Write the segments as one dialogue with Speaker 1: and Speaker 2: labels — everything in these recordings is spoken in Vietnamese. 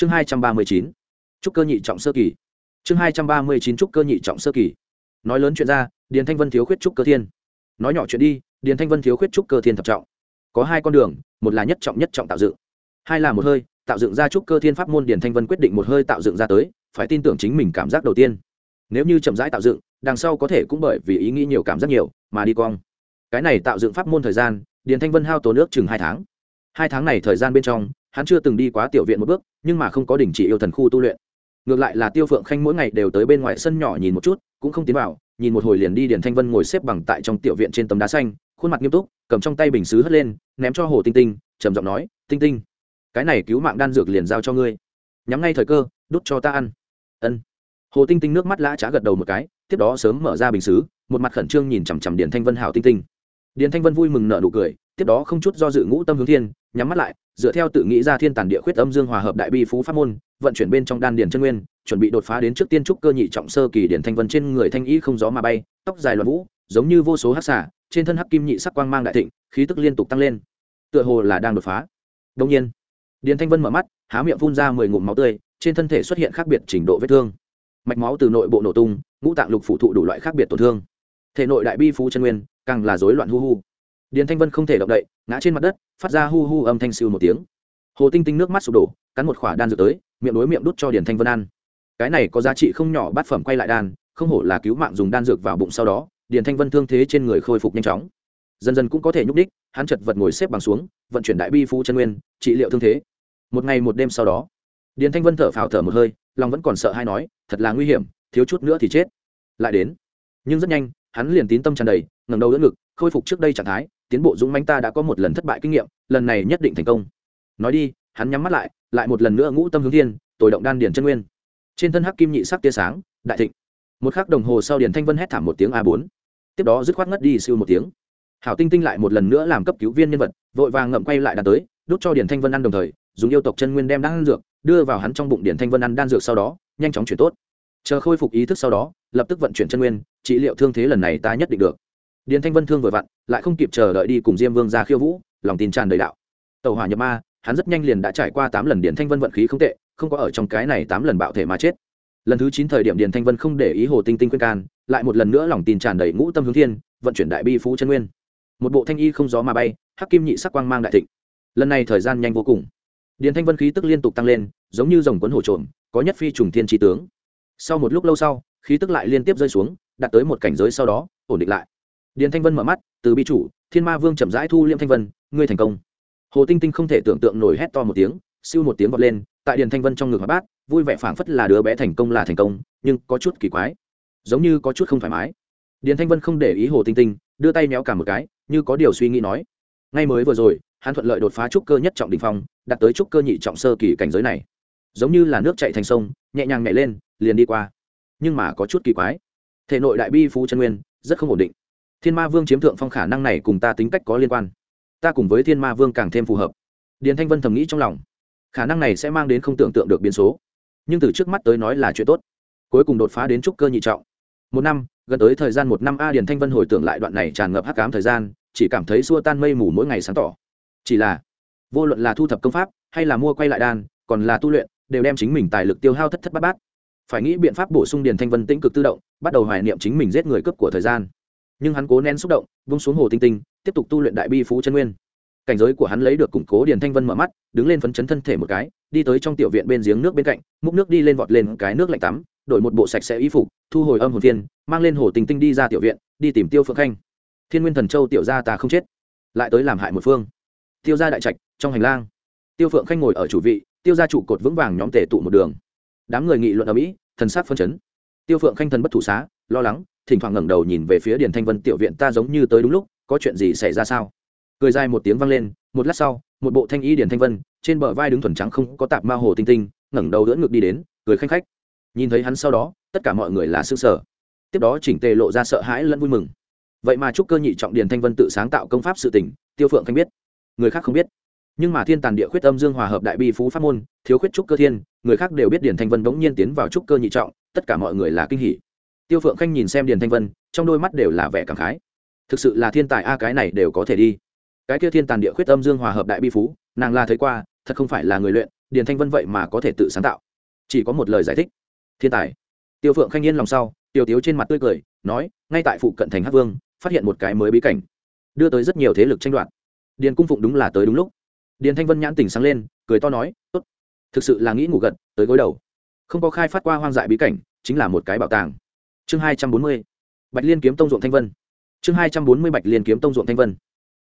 Speaker 1: chương hai trăm ba mươi chín trúc cơ nhị trọng sơ kỳ. Chương hai trăm ba mươi chín trúc cơ nhị trọng sơ kỳ. Nói lớn chuyện ra, điền thanh vân thiếu khuyết trúc cơ thiên. Nói nhỏ chuyện đi, điền thanh vân thiếu khuyết trúc cơ thiên thập trọng. Có hai con đường, một là nhất trọng nhất trọng tạo dựng. Hai là một hơi, tạo dựng ra trúc cơ thiên pháp môn điền thanh vân quyết định một hơi tạo dựng ra tới, phải tin tưởng chính mình cảm giác đầu tiên. Nếu như chậm rãi tạo dựng, đằng sau có thể cũng bởi vì ý nghĩ nhiều cảm giác nhiều, mà đi cong. Cái này tạo dựng pháp môn thời gian, điền thanh vân hao tổ nước chừng hai tháng. Hai tháng này thời gian bên trong hắn chưa từng đi quá tiểu viện một bước, nhưng mà không có đình chỉ yêu thần khu tu luyện. Ngược lại là tiêu phượng khanh mỗi ngày đều tới bên ngoài sân nhỏ nhìn một chút, cũng không tiến vào, nhìn một hồi liền đi điền thanh vân ngồi xếp bằng tại trong tiểu viện trên tấm đá xanh, khuôn mặt nghiêm túc, cầm trong tay bình xứ hất lên, ném cho hồ tinh tinh, trầm giọng nói, tinh tinh, cái này cứu mạng đan dược liền giao cho ngươi. Nhắm ngay thời cơ, đút cho ta ăn. Ân. Hồ tinh tinh nước mắt lã trá gật đầu một cái, tiếp đó sớm mở ra bình xứ, một mặt khẩn trương nhìn chằm chằm điền thanh vân hảo tinh tinh. Điền thanh vân vui mừng nở nụ cười, tiếp đó không chút do dự ngũ tâm hướng thiên, nhắm mắt lại dựa theo tự nghĩ ra thiên tàn địa khuyết âm dương hòa hợp đại bi phú pháp môn, vận chuyển bên trong đan điền chân nguyên, chuẩn bị đột phá đến trước tiên trúc cơ nhị trọng sơ kỳ điển thanh vân trên người thanh y không gió mà bay, tóc dài loạn vũ, giống như vô số hắc xả trên thân hắc kim nhị sắc quang mang đại thịnh, khí tức liên tục tăng lên. Tựa hồ là đang đột phá. Đông nhiên, điển thanh vân mở mắt, há miệng phun ra mười ngụm máu tươi, trên thân thể xuất hiện khác biệt trình độ vết thương. Mạch máu từ nội bộ nổ tung, ngũ tạng lục phụ thụ đủ loại khác biệt tổn thương. Thể nội đại bi phú chân nguyên, càng là rối loạn hu hu điền thanh vân không thể động đậy, ngã trên mặt đất, phát ra hu hu âm thanh siêu một tiếng. Hồ tinh tinh nước mắt sụp đổ, cắn một khỏa đan dược tới, miệng đối miệng đút cho điền thanh vân ăn. Cái này có giá trị không nhỏ, bát phẩm quay lại đan, không hổ là cứu mạng dùng đan dược vào bụng sau đó, điền thanh vân thương thế trên người khôi phục nhanh chóng. Dần dần cũng có thể nhúc đích hắn chật vật ngồi xếp bằng xuống, vận chuyển đại bi phú chân nguyên, trị liệu thương thế. Một ngày một đêm sau đó, điền thanh vân thở phào thở một hơi, lòng vẫn còn sợ hay nói, thật là nguy hiểm, thiếu chút nữa thì chết. Lại đến. Nhưng rất nhanh, hắn liền tín tâm tràn đầy, ngẩng đầu đỡ ngực khôi phục trước đây trạng thái, tiến bộ dũng mãnh ta đã có một lần thất bại kinh nghiệm, lần này nhất định thành công. Nói đi, hắn nhắm mắt lại lại một lần nữa ngũ tâm hướng thiên tồi động đan điển chân nguyên. Trên thân hắc kim nhị sắc tia sáng, đại thịnh. Một khắc đồng hồ sau điển thanh vân hét thảm một tiếng a bốn. Tiếp đó dứt khoát ngất đi siêu một tiếng. Hảo tinh tinh lại một lần nữa làm cấp cứu viên nhân vật, vội vàng ngậm quay lại đàn tới, đút cho điển thanh vân ăn đồng thời, dùng yêu tộc chân nguyên đem đan dược, đưa vào hắn trong bụng điển thanh vân ăn đan dược sau đó, nhanh chóng chuyển tốt. Chờ khôi phục ý thức sau đó, lập tức vận chuyển chân nguyên, trị liệu thương thế lần này ta nhất định được điền thanh vân thương vừa vặn, lại không kịp chờ đợi đi cùng diêm vương ra khiêu vũ, lòng tin tràn đầy đạo. Tàu hỏa nhập ma, hắn rất nhanh liền đã trải qua tám lần điền thanh vân vận khí không tệ, không có ở trong cái này tám lần bạo thể mà chết. Lần thứ chín thời điểm điền thanh vân không để ý hồ tinh tinh khuyên can, lại một lần nữa lòng tin tràn đầy ngũ tâm hướng thiên, vận chuyển đại bi phú chân nguyên. Một bộ thanh y không gió mà bay, hắc kim nhị sắc quang mang đại thịnh. Lần này thời gian nhanh vô cùng. Điền thanh vân khí tức liên tục tăng lên, giống như dòng quấn hổ trộm, có nhất phi trùng thiên trí tướng. Sau một lúc lâu sau, khí tức lại liên tiếp rơi xuống, đạt tới một cảnh giới sau đó, ổn định lại điền thanh vân mở mắt, từ bi chủ, thiên ma vương chậm rãi thu liêm thanh vân, ngươi thành công. Hồ tinh tinh không thể tưởng tượng nổi hét to một tiếng, siêu một tiếng vọt lên, tại điền thanh vân trong ngực hóa bát, vui vẻ phảng phất là đứa bé thành công là thành công, nhưng có chút kỳ quái, giống như có chút không thoải mái. Điền thanh vân không để ý hồ tinh tinh, đưa tay méo cả một cái, như có điều suy nghĩ nói, ngay mới vừa rồi, hắn thuận lợi đột phá trúc cơ nhất trọng đình phong, đạt tới trúc cơ nhị trọng sơ kỳ cảnh giới này. Giống như là nước chạy thành sông, nhẹ nhàng nhảy lên, liền đi qua. Nhưng mà có chút kỳ quái, thể nội đại bi phú chân nguyên, rất không ổn định thiên ma vương chiếm thượng phong khả năng này cùng ta tính cách có liên quan. Ta cùng với thiên ma vương càng thêm phù hợp. Điền thanh vân thầm nghĩ trong lòng. Khả năng này sẽ mang đến không tưởng tượng được biến số. Nhưng từ trước mắt tới nói là chuyện tốt. Cuối cùng đột phá đến trúc cơ nhị trọng. Một năm, gần tới thời gian một năm a điền thanh vân hồi tưởng lại đoạn này tràn ngập hắc cám thời gian, chỉ cảm thấy xua tan mây mù mỗi ngày sáng tỏ. Chỉ là, vô luận là thu thập công pháp, hay là mua quay lại đan, còn là tu luyện, đều đem chính mình tài lực tiêu hao thất thất bát bát. Phải nghĩ biện pháp bổ sung điền thanh vân tĩnh cực tự động, bắt đầu hoài niệm chính mình giết người cướp của thời gian nhưng hắn cố nén xúc động, vung xuống hồ tinh tinh, tiếp tục tu luyện đại bi phú chân nguyên. Cảnh giới của hắn lấy được củng cố điền thanh vân mở mắt, đứng lên phấn chấn thân thể một cái, đi tới trong tiểu viện bên giếng nước bên cạnh, múc nước đi lên vọt lên cái nước lạnh tắm, đổi một bộ sạch sẽ y phục, thu hồi âm hồn thiên, mang lên hồ tinh tinh đi ra tiểu viện, đi tìm tiêu phượng khanh. Thiên nguyên thần châu tiểu gia ta không chết, lại tới làm hại một phương. Tiêu gia đại trạch, trong hành lang. Tiêu phượng khanh ngồi ở chủ vị, tiêu gia trụ cột vững vàng nhóm tề tụ một đường. Đám người nghị luận ở mỹ, thần sát phân chấn. Tiêu phượng khanh thần bất thủ xá, lo lắng thỉnh thoảng ngẩng đầu nhìn về phía điền thanh vân, tiểu viện ta giống như tới đúng lúc, có chuyện gì xảy ra sao? Cười dài một tiếng vang lên, một lát sau, một bộ thanh y điền thanh vân, trên bờ vai đứng thuần trắng không có tạp ma hồ tinh tinh, ngẩng đầu đỡ ngực đi đến, cười khanh khách. Nhìn thấy hắn sau đó, tất cả mọi người là s ư sở tiếp đó chỉnh tề lộ ra sợ hãi lẫn vui mừng. Vậy mà chúc cơ nhị trọng điền thanh vân tự sáng tạo công pháp sự tỉnh tiêu phượng khanh biết. Người khác không biết. Nhưng mà thiên tàn địa khuyết âm dương hòa hợp đại bi phú pháp môn, thiếu khuyết trúc cơ thiên, người khác đều biết điền thanh vân bỗng nhiên tiến vào trúc cơ nhị trọng, tất cả mọi người là kinh hỉ tiêu phượng khanh nhìn xem điền thanh vân, trong đôi mắt đều là vẻ cảm khái. Thực sự là thiên tài a, cái này đều có thể đi. Cái kia thiên tàn địa khuyết âm dương hòa hợp đại bi phú, nàng la thấy qua, thật không phải là người luyện, điền thanh vân vậy mà có thể tự sáng tạo. Chỉ có một lời giải thích. Thiên tài. Tiêu phượng khanh yên lòng sau, tiêu tiếu trên mặt tươi cười, nói, ngay tại phụ cận thành hát vương, phát hiện một cái mới bí cảnh. Đưa tới rất nhiều thế lực tranh đoạt. Điền cung phụng đúng là tới đúng lúc. Điền thanh vân nhãn tỉnh sáng lên, cười to nói, tốt. Thực sự là nghĩ ngủ gật, tới gối đầu. Không có khai phát qua hoang dại bí cảnh, chính là một cái bảo tàng chương hai trăm bốn mươi, bạch liên kiếm tông ruộng thanh vân. Chương hai trăm bốn mươi, bạch liên kiếm tông ruộng thanh vân.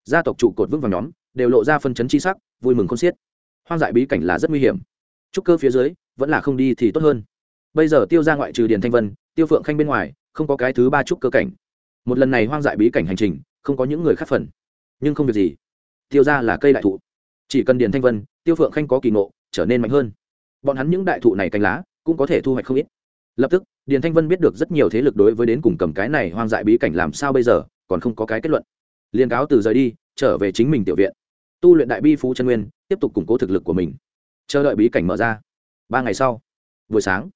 Speaker 1: Gia tộc trụ cột vững vàng nhóm, đều lộ ra phân chấn chi sắc, vui mừng không xiết. Hoang dại bí cảnh là rất nguy hiểm. Trúc cơ phía dưới, vẫn là không đi thì tốt hơn. Bây giờ tiêu ra ngoại trừ điền thanh vân, tiêu phượng khanh bên ngoài, không có cái thứ ba trúc cơ cảnh. Một lần này hoang dại bí cảnh hành trình, không có những người khác phần. Nhưng không việc gì. Tiêu ra là cây đại thụ. Chỉ cần điền thanh vân, tiêu phượng khanh có kỳ ngộ, trở nên mạnh hơn. Bọn hắn những đại thụ này cánh lá, cũng có thể thu hoạch không ít lập tức, điền thanh vân biết được rất nhiều thế lực đối với đến cùng cầm cái này hoang dại bí cảnh làm sao bây giờ, còn không có cái kết luận. Liên cáo từ rời đi, trở về chính mình tiểu viện. Tu luyện đại bi phú chân nguyên, tiếp tục củng cố thực lực của mình. Chờ đợi bí cảnh mở ra. Ba ngày sau, buổi sáng,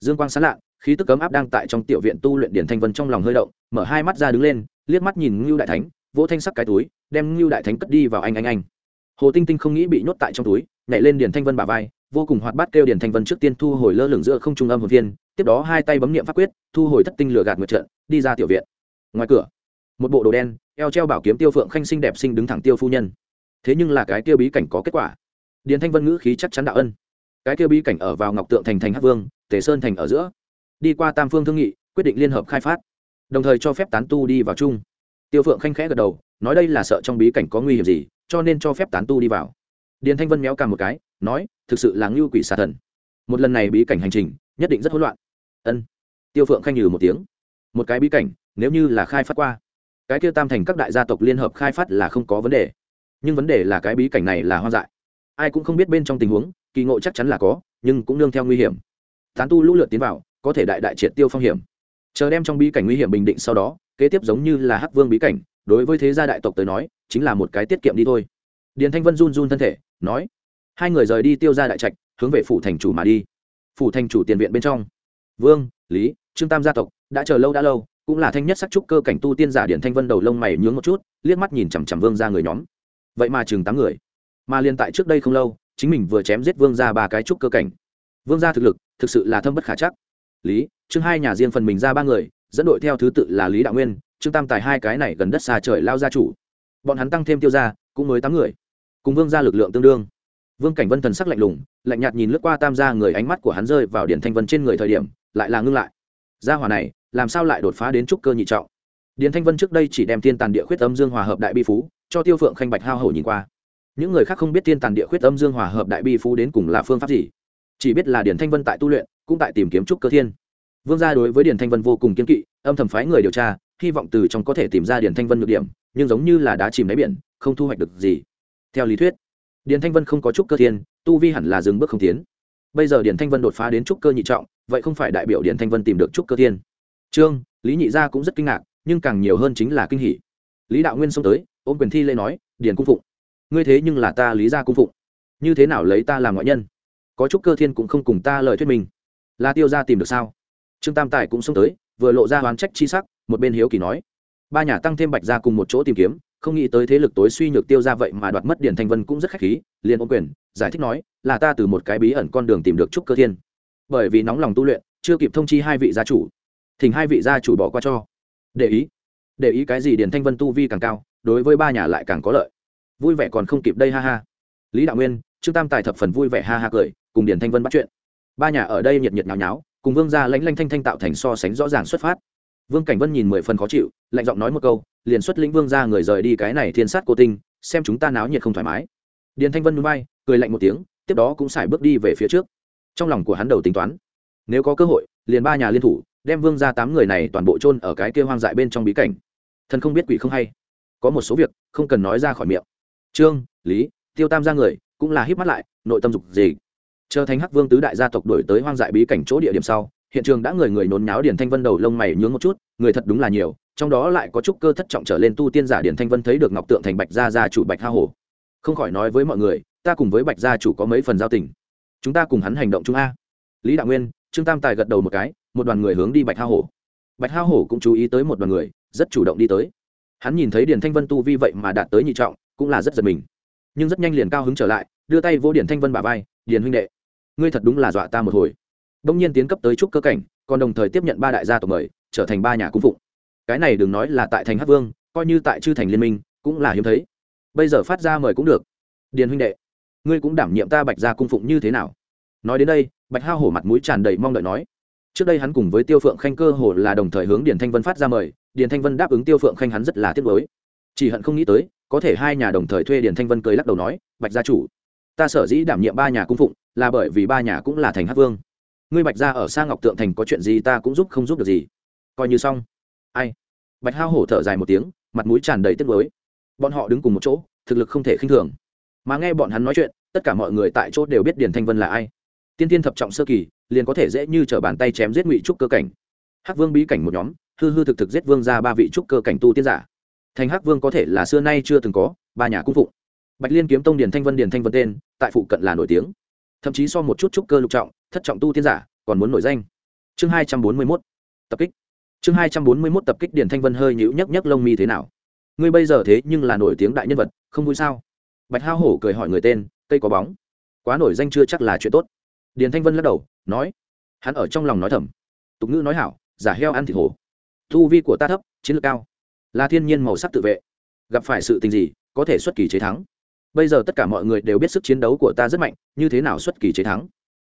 Speaker 1: dương quang sán lạ, khí tức cấm áp đang tại trong tiểu viện tu luyện điển thanh vân trong lòng hơi động, mở hai mắt ra đứng lên, liếc mắt nhìn ngưu đại thánh, vỗ thanh sắc cái túi, đem ngưu đại thánh cất đi vào anh anh anh. Hồ tinh tinh không nghĩ bị nhốt tại trong túi, nhảy lên điển thanh vân bà vai, vô cùng hoạt bát kêu điển thanh vân trước tiên thu hồi lơ lửng giữa không trung âm hồn viên tiếp đó hai tay bấm niệm pháp quyết, thu hồi thất tinh lửa gạt nguyệt trận, đi ra tiểu viện. Ngoài cửa, một bộ đồ đen, eo treo bảo kiếm tiêu phượng khanh xinh đẹp xinh đứng thẳng tiêu phu nhân. Thế nhưng là cái tiêu bí cảnh có kết quả. Điền thanh vân ngữ khí chắc chắn đạo ân. Cái tiêu bí cảnh ở vào ngọc tượng thành thành hắc vương, tề sơn thành ở giữa. Đi qua tam phương thương nghị, quyết định liên hợp khai phát. Đồng thời cho phép tán tu đi vào chung. Tiêu phượng khanh khẽ gật đầu, nói đây là sợ trong bí cảnh có nguy hiểm gì, cho nên cho phép tán tu đi vào. Điền thanh vân méo cả một cái, nói, thực sự là ngưu quỷ xà thần. Một lần này bí cảnh hành trình nhất định rất hỗn loạn. Ân. Tiêu phượng khanh nhừ một tiếng. Một cái bí cảnh, nếu như là khai phát qua, cái kia tam thành các đại gia tộc liên hợp khai phát là không có vấn đề. Nhưng vấn đề là cái bí cảnh này là hoang dại. Ai cũng không biết bên trong tình huống, kỳ ngộ chắc chắn là có, nhưng cũng nương theo nguy hiểm. Tán tu lũ lượt tiến vào, có thể đại đại triệt tiêu phong hiểm. Chờ đem trong bí cảnh nguy hiểm bình định sau đó, kế tiếp giống như là hắc vương bí cảnh, đối với thế gia đại tộc tới nói, chính là một cái tiết kiệm đi thôi. Điền thanh vân run run thân thể, nói, hai người rời đi tiêu ra đại trạch, hướng về phủ thành chủ mà đi phủ thành chủ tiền viện bên trong. Vương, lý, trương tam gia tộc, đã chờ lâu đã lâu, cũng là thanh nhất sắc trúc cơ cảnh tu tiên giả điển thanh vân đầu lông mày nhướng một chút, liếc mắt nhìn chằm chằm vương ra người nhóm. Vậy mà chừng tám người. Mà liên tại trước đây không lâu, chính mình vừa chém giết vương ra ba cái trúc cơ cảnh. Vương gia thực lực, thực sự là thâm bất khả chắc. Lý trương hai nhà riêng phần mình ra ba người, dẫn đội theo thứ tự là lý đạo nguyên, trương tam tài hai cái này gần đất xa trời lao gia chủ. Bọn hắn tăng thêm tiêu ra cũng mới tám người. Cùng vương ra lực lượng tương đương vương cảnh vân thần sắc lạnh lùng, lạnh nhạt nhìn lướt qua tam gia người ánh mắt của hắn rơi vào điển thanh vân trên người thời điểm, lại là ngưng lại. Gia hỏa này, làm sao lại đột phá đến trúc cơ nhị trọng? Điền thanh vân trước đây chỉ đem thiên tàn địa khuyết âm dương hòa hợp đại bi phú cho tiêu phượng khanh bạch hao hổ nhìn qua. Những người khác không biết thiên tàn địa khuyết âm dương hòa hợp đại bi phú đến cùng là phương pháp gì. Chỉ biết là điền thanh vân tại tu luyện, cũng tại tìm kiếm trúc cơ thiên. Vương gia đối với điền thanh vân vô cùng kiên kỵ, âm thầm phái người điều tra, hy vọng từ trong có thể tìm ra điền thanh vân nhược điểm, nhưng giống như là đá chìm đáy biển, không thu hoạch được gì. Theo lý thuyết điền thanh vân không có trúc cơ thiên tu vi hẳn là dừng bước không tiến. Bây giờ điền thanh vân đột phá đến trúc cơ nhị trọng vậy không phải đại biểu điền thanh vân tìm được trúc cơ thiên. Trương lý nhị gia cũng rất kinh ngạc nhưng càng nhiều hơn chính là kinh hỉ. lý đạo nguyên xông tới ôm quyền thi lê nói điền cung phụng ngươi thế nhưng là ta lý gia cung phụng. Như thế nào lấy ta làm ngoại nhân? Có chút cơ thiên cũng không cùng ta lời thuyết mình, là tiêu gia tìm được sao? Trương tam tài cũng xông tới vừa lộ ra oán trách chi sắc một bên hiếu kỳ nói ba nhà tăng thêm bạch gia cùng một chỗ tìm kiếm không nghĩ tới thế lực tối suy nhược tiêu ra vậy mà đoạt mất điền thanh vân cũng rất khách khí, liền ôm quyền, giải thích nói, là ta từ một cái bí ẩn con đường tìm được trúc cơ thiên. Bởi vì nóng lòng tu luyện, chưa kịp thông chi hai vị gia chủ, thỉnh hai vị gia chủ bỏ qua cho. Để ý để ý cái gì? Điền thanh vân tu vi càng cao, đối với ba nhà lại càng có lợi. Vui vẻ còn không kịp đây ha ha. Lý đạo nguyên, trương tam tài thập phần vui vẻ ha ha cười, cùng điền thanh vân bắt chuyện. Ba nhà ở đây nhiệt nhiệt nháo nháo, cùng vương gia lãnh lanh thanh thanh tạo thành so sánh rõ ràng xuất phát. Vương cảnh vân nhìn mười phần khó chịu, lạnh giọng nói một câu liền xuất lĩnh vương ra người rời đi cái này thiên sát cô tinh, xem chúng ta náo nhiệt không thoải mái. Điền thanh vân núi bay, cười lạnh một tiếng, tiếp đó cũng xài bước đi về phía trước. Trong lòng của hắn đầu tính toán, nếu có cơ hội, liền ba nhà liên thủ, đem vương ra tám người này toàn bộ chôn ở cái kia hoang dại bên trong bí cảnh. Thần không biết quỷ không hay. Có một số việc, không cần nói ra khỏi miệng. Trương, lý, tiêu tam ra người, cũng là híp mắt lại, nội tâm dục gì chờ thành hắc vương tứ đại gia tộc đổi tới hoang dại bí cảnh chỗ địa điểm sau hiện trường đã người người nôn nháo điển thanh vân đầu lông mày nhướng một chút, người thật đúng là nhiều, trong đó lại có chút cơ thất trọng trở lên tu tiên giả điển thanh vân thấy được ngọc tượng thành bạch gia gia chủ bạch ha hổ không khỏi nói với mọi người, ta cùng với bạch gia chủ có mấy phần giao tình. Chúng ta cùng hắn hành động chung a. Lý đạo nguyên, trương tam tài gật đầu một cái, một đoàn người hướng đi bạch ha hổ bạch ha hổ cũng chú ý tới một đoàn người, rất chủ động đi tới. Hắn nhìn thấy điền thanh vân tu vi vậy mà đạt tới nhị trọng, cũng là rất giật mình. Nhưng rất nhanh liền cao hứng trở lại, đưa tay vô điển thanh vân bà vai, điền huynh đệ, ngươi thật đúng là dọa ta một hồi đông nhiên tiến cấp tới trúc cơ cảnh, còn đồng thời tiếp nhận ba đại gia tộc mời, trở thành ba nhà cung phụng. Cái này đừng nói là tại thành hát vương, coi như tại chư thành liên minh, cũng là hiếm thấy. Bây giờ phát ra mời cũng được. Điền huynh đệ, ngươi cũng đảm nhiệm ta bạch gia cung phụng như thế nào? Nói đến đây, bạch hao hổ mặt mũi tràn đầy mong đợi nói. Trước đây hắn cùng với tiêu phượng khanh cơ hồ là đồng thời hướng điền thanh vân phát ra mời, điền thanh vân đáp ứng tiêu phượng khanh hắn rất là tiếc mới chỉ hận không nghĩ tới, có thể hai nhà đồng thời thuê điền thanh vân cười lắc đầu nói, bạch gia chủ, ta sở dĩ đảm nhiệm ba nhà cung phụng, là bởi vì ba nhà cũng là thành hát vương ngươi bạch gia ở xa ngọc tượng thành có chuyện gì ta cũng giúp không giúp được gì. Coi như xong. Ai? Bạch hao hổ thở dài một tiếng, mặt mũi tràn đầy tiếc mới bọn họ đứng cùng một chỗ, thực lực không thể khinh thường. Mà nghe bọn hắn nói chuyện, tất cả mọi người tại chỗ đều biết điền thanh vân là ai. Tiên tiên thập trọng sơ kỳ, liền có thể dễ như t bàn tay chém giết ngụy trúc cơ cảnh. Hắc vương bí cảnh một nhóm, hư hư thực thực giết vương ra ba vị trúc cơ cảnh tu tiên giả. Thành hắc vương có thể là xưa nay chưa từng có, ba nhà cung phụng. Bạch liên kiếm tông điền thanh vân điền thanh vân tên, tại phụ cận là nổi tiếng thậm chí so một chút trúc cơ lục trọng, thất trọng tu tiên giả, còn muốn nổi danh. Chương hai trăm bốn mươi mốt, tập kích. Chương hai trăm bốn mươi mốt, tập kích điền thanh vân hơi nhũ nhấc nhấc lông mi thế nào? Ngươi bây giờ thế nhưng là nổi tiếng đại nhân vật, không vui sao? Bạch hao hổ cười hỏi người tên, cây có bóng. Quá nổi danh chưa chắc là chuyện tốt. Điền thanh vân lắc đầu, nói. Hắn ở trong lòng nói thầm. Tục ngữ nói hảo, giả heo ăn thịt hổ. Thu vi của ta thấp, chiến lược cao. Là thiên nhiên màu sắc tự vệ. Gặp phải sự tình gì, có thể xuất kỳ chế thắng bây giờ tất cả mọi người đều biết sức chiến đấu của ta rất mạnh, như thế nào xuất kỳ chế thắng?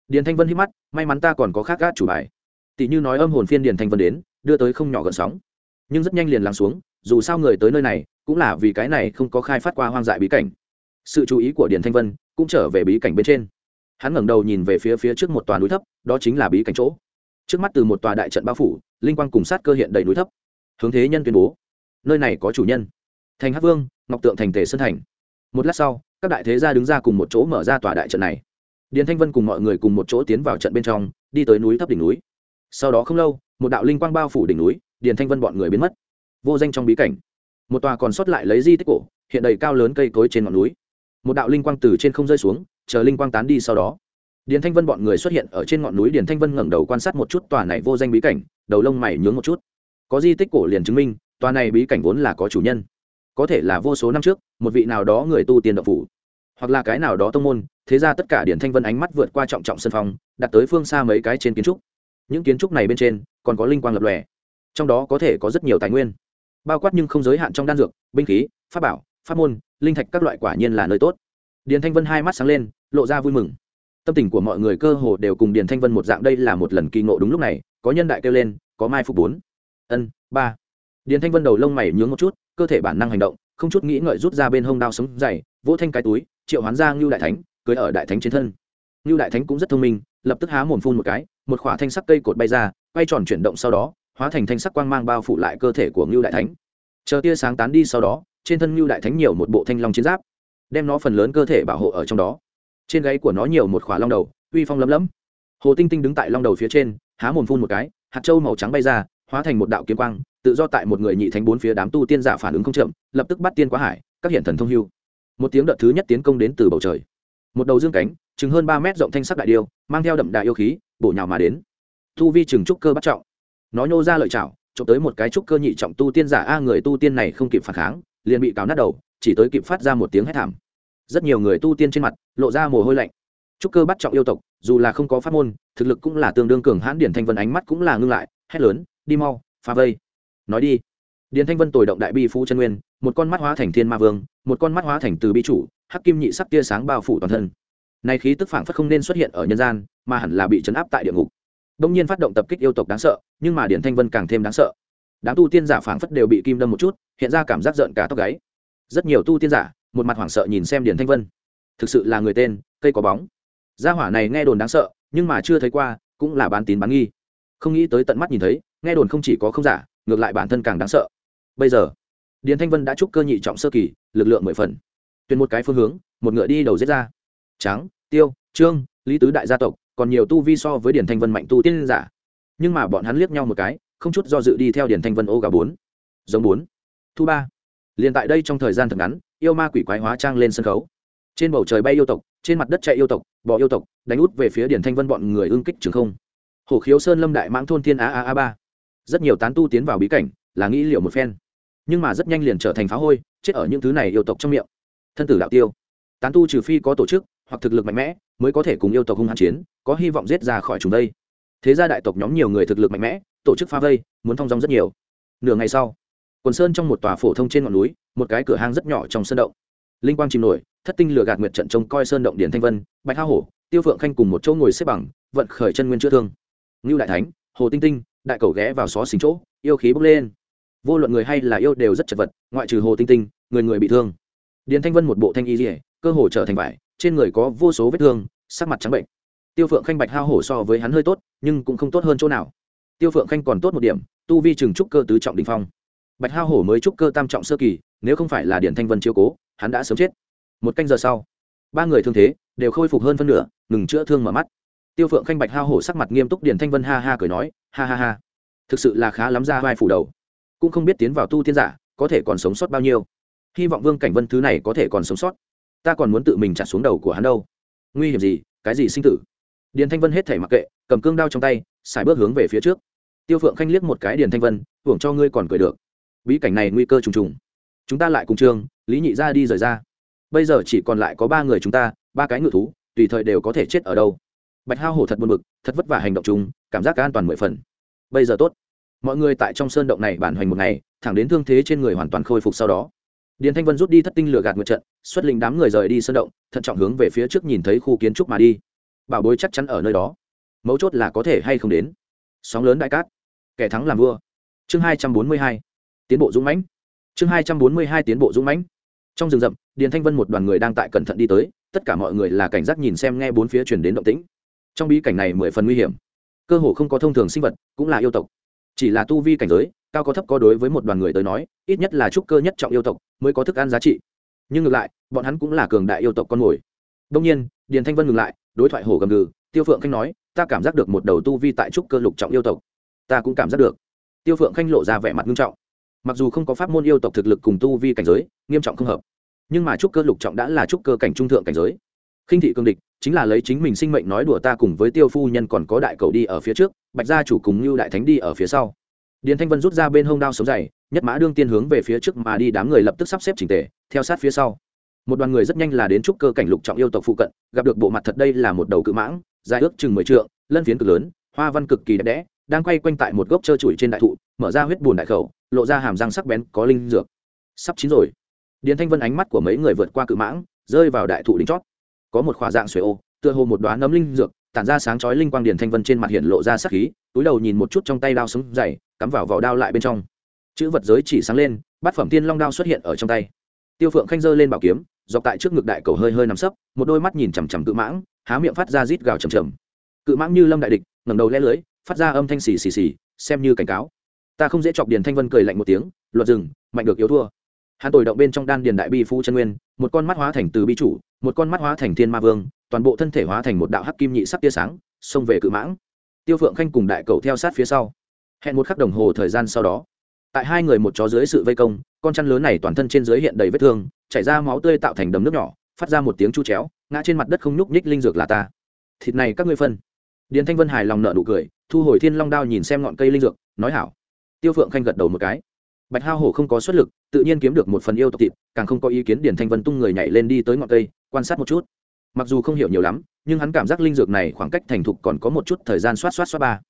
Speaker 1: Điền thanh vân hít mắt, may mắn ta còn có khác gác chủ bài. Tỷ như nói âm hồn phiên điền thanh vân đến, đưa tới không nhỏ gần sóng. Nhưng rất nhanh liền lắng xuống, dù sao người tới nơi này, cũng là vì cái này không có khai phát qua hoang dại bí cảnh. Sự chú ý của điền thanh vân cũng trở về bí cảnh bên trên. Hắn ngẩng đầu nhìn về phía phía trước một tòa núi thấp, đó chính là bí cảnh chỗ. Trước mắt từ một tòa đại trận bao phủ, linh quang cùng sát cơ hiện đầy núi thấp. Hướng thế nhân tuyên bố, nơi này có chủ nhân, thành hát vương, ngọc tượng thành tề sơn thành một lát sau, các đại thế gia đứng ra cùng một chỗ mở ra tòa đại trận này. Điền thanh vân cùng mọi người cùng một chỗ tiến vào trận bên trong, đi tới núi thấp đỉnh núi. Sau đó không lâu, một đạo linh quang bao phủ đỉnh núi, điền thanh vân bọn người biến mất. Vô danh trong bí cảnh. Một tòa còn sót lại lấy di tích cổ, hiện đầy cao lớn cây cối trên ngọn núi. Một đạo linh quang từ trên không rơi xuống, chờ linh quang tán đi sau đó. Điền thanh vân bọn người xuất hiện ở trên ngọn núi, điền thanh vân ngẩng đầu quan sát một chút tòa này vô danh bí cảnh, đầu lông mày nhướng một chút. Có di tích cổ liền chứng minh, tòa này bí cảnh vốn là có chủ nhân có thể là vô số năm trước, một vị nào đó người tu tiên động phủ, hoặc là cái nào đó tông môn, thế ra tất cả điển thanh vân ánh mắt vượt qua trọng trọng sân phong, đặt tới phương xa mấy cái trên kiến trúc. Những kiến trúc này bên trên, còn có linh quang lập lòe. Trong đó có thể có rất nhiều tài nguyên. Bao quát nhưng không giới hạn trong đan dược, binh khí, pháp bảo, pháp môn, linh thạch các loại quả nhiên là nơi tốt. Điền thanh vân hai mắt sáng lên, lộ ra vui mừng. Tâm tình của mọi người cơ hồ đều cùng điền thanh vân một dạng đây là một lần kỳ ngộ đúng lúc này, có nhân đại kêu lên, có mai phục bốn. Ân, ba. Điền thanh vân đầu lông mày nhướng một chút cơ thể bản năng hành động, không chút nghĩ ngợi rút ra bên hông đao sống dày, vỗ thanh cái túi, triệu hoán ra ngưu đại thánh, cưới ở đại thánh trên thân. Ngưu đại thánh cũng rất thông minh, lập tức há mồm phun một cái, một khỏa thanh sắc cây cột bay ra, quay tròn chuyển động sau đó, hóa thành thanh sắc quang mang bao phủ lại cơ thể của ngưu đại thánh. Chờ tia sáng tán đi sau đó, trên thân ngưu đại thánh nhiều một bộ thanh long chiến giáp, đem nó phần lớn cơ thể bảo hộ ở trong đó. Trên gáy của nó nhiều một khỏa long đầu, uy phong lấm lấm. Hồ tinh tinh đứng tại long đầu phía trên, há mồm phun một cái, hạt trâu màu trắng bay ra, hóa thành một đạo kiếm quang tự do tại một người nhị thánh bốn phía đám tu tiên giả phản ứng không chậm, lập tức bắt tiên quá hải, các hiện thần thông hưu. Một tiếng đợt thứ nhất tiến công đến từ bầu trời. Một đầu dương cánh, chừng hơn ba mét rộng thanh sắc đại điêu, mang theo đậm đà yêu khí, bổ nhào mà đến. Thu vi chừng trúc cơ bắt trọng. Nó nhô ra lợi chảo, trộm tới một cái trúc cơ nhị trọng tu tiên giả a, người tu tiên này không kịp phản kháng, liền bị cào nát đầu, chỉ tới kịp phát ra một tiếng hét thảm. Rất nhiều người tu tiên trên mặt, lộ ra mồ hôi lạnh. Trúc cơ bắt trọng yêu tộc, dù là không có pháp môn, thực lực cũng là tương đương cường hãn điển thanh vân ánh mắt cũng là ngưng lại, hét lớn, đi mau, phá vây nói đi. Điền thanh vân tồi động đại bi phú chân nguyên, một con mắt hóa thành thiên ma vương, một con mắt hóa thành từ bi chủ, hắc kim nhị sắc tia sáng bao phủ toàn thân. Này khí tức phảng phất không nên xuất hiện ở nhân gian, mà hẳn là bị chấn áp tại địa ngục. Đông nhiên phát động tập kích yêu tộc đáng sợ, nhưng mà điển thanh vân càng thêm đáng sợ. Đám tu tiên giả phảng phất đều bị kim đâm một chút, hiện ra cảm giác giận cả tóc gáy. Rất nhiều tu tiên giả, một mặt hoảng sợ nhìn xem điển thanh vân. Thực sự là người tên, cây có bóng. Gia hỏa này nghe đồn đáng sợ, nhưng mà chưa thấy qua, cũng là bán tín bán nghi. Không nghĩ tới tận mắt nhìn thấy, nghe đồn không chỉ có không giả ngược lại bản thân càng đáng sợ. Bây giờ, điền thanh vân đã chúc cơ nhị trọng sơ kỳ, lực lượng mười phần. Tuyển một cái phương hướng, một ngựa đi đầu giết ra. Tráng, tiêu, trương, lý tứ đại gia tộc, còn nhiều tu vi so với điền thanh vân mạnh tu tiên giả. Nhưng mà bọn hắn liếc nhau một cái, không chút do dự đi theo điền thanh vân ô gà bốn. Giống bốn. Thu ba. Liền tại đây trong thời gian thật ngắn, yêu ma quỷ quái hóa trang lên sân khấu. Trên bầu trời bay yêu tộc, trên mặt đất chạy yêu tộc, bò yêu tộc, đánh út về phía điền thanh vân bọn người ưng kích trường không. Hổ khiếu sơn lâm đại mãng thôn thiên a a a ba rất nhiều tán tu tiến vào bí cảnh, là nghĩ liệu một phen. Nhưng mà rất nhanh liền trở thành phá hôi, chết ở những thứ này yêu tộc trong miệng. Thân tử đạo tiêu. Tán tu trừ phi có tổ chức, hoặc thực lực mạnh mẽ, mới có thể cùng yêu tộc hung hãn chiến, có hy vọng giết ra khỏi chúng đây. Thế gia đại tộc nhóm nhiều người thực lực mạnh mẽ, tổ chức phá vây, muốn thong dong rất nhiều. Nửa ngày sau, quần sơn trong một tòa phổ thông trên ngọn núi, một cái cửa hang rất nhỏ trong sơn động. Linh quang chìm nổi, thất tinh lừa gạt nguyệt trận trông coi sơn động điển thanh vân, bạch hao hổ, tiêu phượng khanh cùng một chỗ ngồi xếp bằng, vận khởi chân nguyên chữa thương. Ngưu đại thánh, hồ tinh tinh đại cầu ghé vào xó xính chỗ, yêu khí bốc lên. Vô luận người hay là yêu đều rất chật vật, ngoại trừ hồ tinh tinh, người người bị thương. Điền thanh vân một bộ thanh y dỉa cơ hồ trở thành vải, trên người có vô số vết thương, sắc mặt trắng bệnh. Tiêu phượng khanh bạch hao hổ so với hắn hơi tốt, nhưng cũng không tốt hơn chỗ nào. Tiêu phượng khanh còn tốt một điểm, tu vi chừng trúc cơ tứ trọng đình phong. Bạch hao hổ mới trúc cơ tam trọng sơ kỳ, nếu không phải là điển thanh vân chiếu cố, hắn đã sớm chết. Một canh giờ sau, ba người thương thế đều khôi phục hơn phân nửa, ngừng chữa thương mở mắt. Tiêu phượng khanh bạch hao hổ sắc mặt nghiêm túc điển thanh vân ha ha cười nói ha ha ha. Thực sự là khá lắm ra vai phủ đầu. Cũng không biết tiến vào tu thiên giả có thể còn sống sót bao nhiêu. Hy vọng vương cảnh vân thứ này có thể còn sống sót. Ta còn muốn tự mình chặt xuống đầu của hắn đâu. Nguy hiểm gì? Cái gì sinh tử? Điền thanh vân hết thể mặc kệ cầm cương đao trong tay xài bước hướng về phía trước. Tiêu phượng khanh liếc một cái điền thanh vân hưởng cho ngươi còn cười được. Bí cảnh này nguy cơ trùng trùng. Chúng ta lại cùng trường, lý nhị ra đi rời ra. Bây giờ chỉ còn lại có ba người chúng ta ba cái ngự thú tùy thời đều có thể chết ở đâu. Bạch hao hổ thật buồn bực thật vất vả hành động chúng cảm giác cả an toàn mười phần. Bây giờ tốt. Mọi người tại trong sơn động này bản hoành một ngày, thẳng đến thương thế trên người hoàn toàn khôi phục sau đó. Điền thanh vân rút đi thất tinh lửa gạt một trận, xuất lĩnh đám người rời đi sơn động, thận trọng hướng về phía trước nhìn thấy khu kiến trúc mà đi. Bảo bối chắc chắn ở nơi đó. Mấu chốt là có thể hay không đến. Sóng lớn đại cát. Kẻ thắng làm vua. Chương hai trăm bốn mươi hai. Tiến bộ dũng mãnh. Chương hai trăm bốn mươi hai tiến bộ dũng mãnh. Trong rừng rậm, điền thanh vân một đoàn người đang tại cẩn thận đi tới, tất cả mọi người là cảnh giác nhìn xem nghe bốn phía chuyển đến động tĩnh. Trong bí cảnh này mười phần nguy hiểm cơ hồ không có thông thường sinh vật, cũng là yêu tộc. Chỉ là tu vi cảnh giới, cao có thấp có đối với một đoàn người tới nói, ít nhất là trúc cơ nhất trọng yêu tộc mới có thức ăn giá trị. Nhưng ngược lại, bọn hắn cũng là cường đại yêu tộc con mồi. Đông nhiên, điền thanh vân ngừng lại, đối thoại hổ gầm gừ, tiêu phượng khanh nói, ta cảm giác được một đầu tu vi tại trúc cơ lục trọng yêu tộc. Ta cũng cảm giác được. Tiêu phượng khanh lộ ra vẻ mặt nghiêm trọng. Mặc dù không có pháp môn yêu tộc thực lực cùng tu vi cảnh giới, nghiêm trọng không hợp, nhưng mà trúc cơ lục trọng đã là trúc cơ cảnh trung thượng cảnh giới. Khinh thị cương địch chính là lấy chính mình sinh mệnh nói đùa ta cùng với tiêu phu nhân còn có đại cầu đi ở phía trước, bạch gia chủ cùng như đại thánh đi ở phía sau. Điền thanh vân rút ra bên hông đao sống dày nhất mã đương tiên hướng về phía trước mà đi, đám người lập tức sắp xếp chỉnh tề, theo sát phía sau. Một đoàn người rất nhanh là đến trúc cơ cảnh lục trọng yêu tộc phụ cận, gặp được bộ mặt thật đây là một đầu cự mãng, dài ước chừng mười trượng, lân phiến cực lớn, hoa văn cực kỳ đẹp đẽ, đang quay quanh tại một gốc trơ trụi trên đại thụ, mở ra huyết bùn đại khẩu, lộ ra hàm răng sắc bén có linh dược. Sắp chín rồi. Điền thanh vân ánh mắt của mấy người vượt qua cự mãng, rơi vào đại thụ đỉnh chót có một khỏa dạng xuế ô, tựa hồ một đóa nấm linh dược, tản ra sáng chói linh quang điền thanh vân trên mặt hiện lộ ra sắc khí, túi đầu nhìn một chút trong tay đao sống dày cắm vào vỏ đao lại bên trong. Chữ vật giới chỉ sáng lên, bát phẩm tiên long đao xuất hiện ở trong tay. Tiêu phượng khanh giơ lên bảo kiếm, dọc tại trước ngực đại cầu hơi hơi nằm sấp, một đôi mắt nhìn chằm chằm cự mãng, há miệng phát ra rít gào chầm chầm cự mãng như lâm đại địch, ngẩng đầu lẽ lưới, phát ra âm thanh xì xì xì, xem như cảnh cáo. Ta không dễ chọc điền thanh vân cười lạnh một tiếng, luật rừng mạnh được yếu thua. Hắn tồi động bên trong đan điền đại bi phu chân nguyên một con mắt hóa thành từ bi chủ, một con mắt hóa thành thiên ma vương, toàn bộ thân thể hóa thành một đạo hắc kim nhị sắc tia sáng, xông về cự mãng. Tiêu phượng khanh cùng đại cầu theo sát phía sau. Hẹn một khắc đồng hồ thời gian sau đó, tại hai người một chó dưới sự vây công, con chăn lớn này toàn thân trên dưới hiện đầy vết thương, chảy ra máu tươi tạo thành đầm nước nhỏ, phát ra một tiếng chu chéo, ngã trên mặt đất không nhúc nhích linh dược là ta. Thịt này các ngươi phân. Điền thanh vân hài lòng nợ nụ cười, thu hồi thiên long đao nhìn xem ngọn cây linh dược, nói hảo. Tiêu phượng khanh gật đầu một cái bạch hao hổ không có xuất lực, tự nhiên kiếm được một phần yêu tộc thịt, càng không có ý kiến điền thanh vân tung người nhảy lên đi tới ngọn cây, quan sát một chút. Mặc dù không hiểu nhiều lắm, nhưng hắn cảm giác linh dược này khoảng cách thành thục còn có một chút thời gian xoát xoát xoát ba.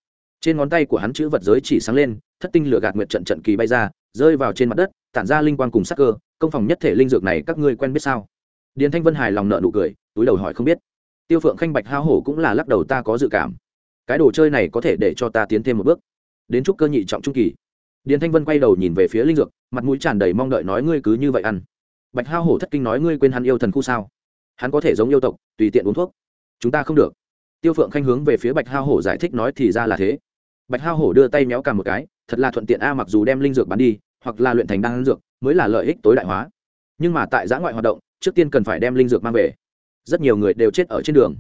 Speaker 1: Trên ngón tay của hắn chữ vật giới chỉ sáng lên, thất tinh lửa gạt nguyệt trận trận kỳ bay ra, rơi vào trên mặt đất, tản ra linh quang cùng sắc cơ, công phòng nhất thể linh dược này các ngươi quen biết sao? Điền thanh vân hài lòng nợ nụ cười, túi đầu hỏi không biết. Tiêu phượng khanh bạch hao hổ cũng là lắc đầu ta có dự cảm. Cái đồ chơi này có thể để cho ta tiến thêm một bước. Đến chúc cơ nhị trọng trung kỳ điền thanh vân quay đầu nhìn về phía linh dược, mặt mũi tràn đầy mong đợi nói ngươi cứ như vậy ăn. Bạch hao hổ thất kinh nói ngươi quên hắn yêu thần khu sao? Hắn có thể giống yêu tộc, tùy tiện uống thuốc. Chúng ta không được. Tiêu phượng khanh hướng về phía bạch hao hổ giải thích nói thì ra là thế. Bạch hao hổ đưa tay méo cả một cái, thật là thuận tiện a, mặc dù đem linh dược bán đi, hoặc là luyện thành đan dược, mới là lợi ích tối đại hóa. Nhưng mà tại giã ngoại hoạt động, trước tiên cần phải đem linh dược mang về. Rất nhiều người đều chết ở trên đường.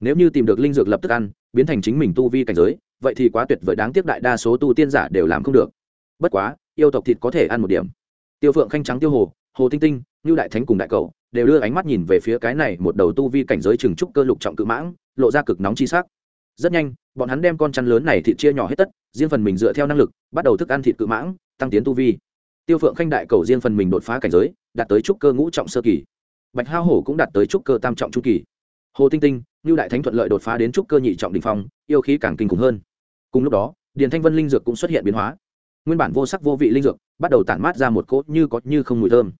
Speaker 1: Nếu như tìm được linh dược lập tức ăn, biến thành chính mình tu vi cảnh giới, vậy thì quá tuyệt vời, đáng tiếc đại đa số tu tiên giả đều làm không được bất quá, yêu tộc thịt có thể ăn một điểm. Tiêu phượng khanh trắng tiêu hồ hồ tinh tinh như đại thánh cùng đại cầu đều đưa ánh mắt nhìn về phía cái này một đầu tu vi cảnh giới trừng trúc cơ lục trọng cự mãng, lộ ra cực nóng chi sắc. Rất nhanh, bọn hắn đem con chăn lớn này thịt chia nhỏ hết tất, riêng phần mình dựa theo năng lực, bắt đầu thức ăn thịt cự mãng, tăng tiến tu vi. Tiêu phượng khanh đại cầu riêng phần mình đột phá cảnh giới, đạt tới trúc cơ ngũ trọng sơ kỳ. Bạch hao hổ cũng đạt tới trúc cơ tam trọng trung kỳ. Hồ tinh tinh như đại thánh thuận lợi đột phá đến trúc cơ nhị trọng đình phong, yêu khí càng kinh khủng hơn. Cùng lúc đó, điền thanh vân linh dược cũng xuất hiện biến hóa nguyên bản vô sắc vô vị linh dược, bắt đầu tản mát ra một cốt như có như không mùi thơm.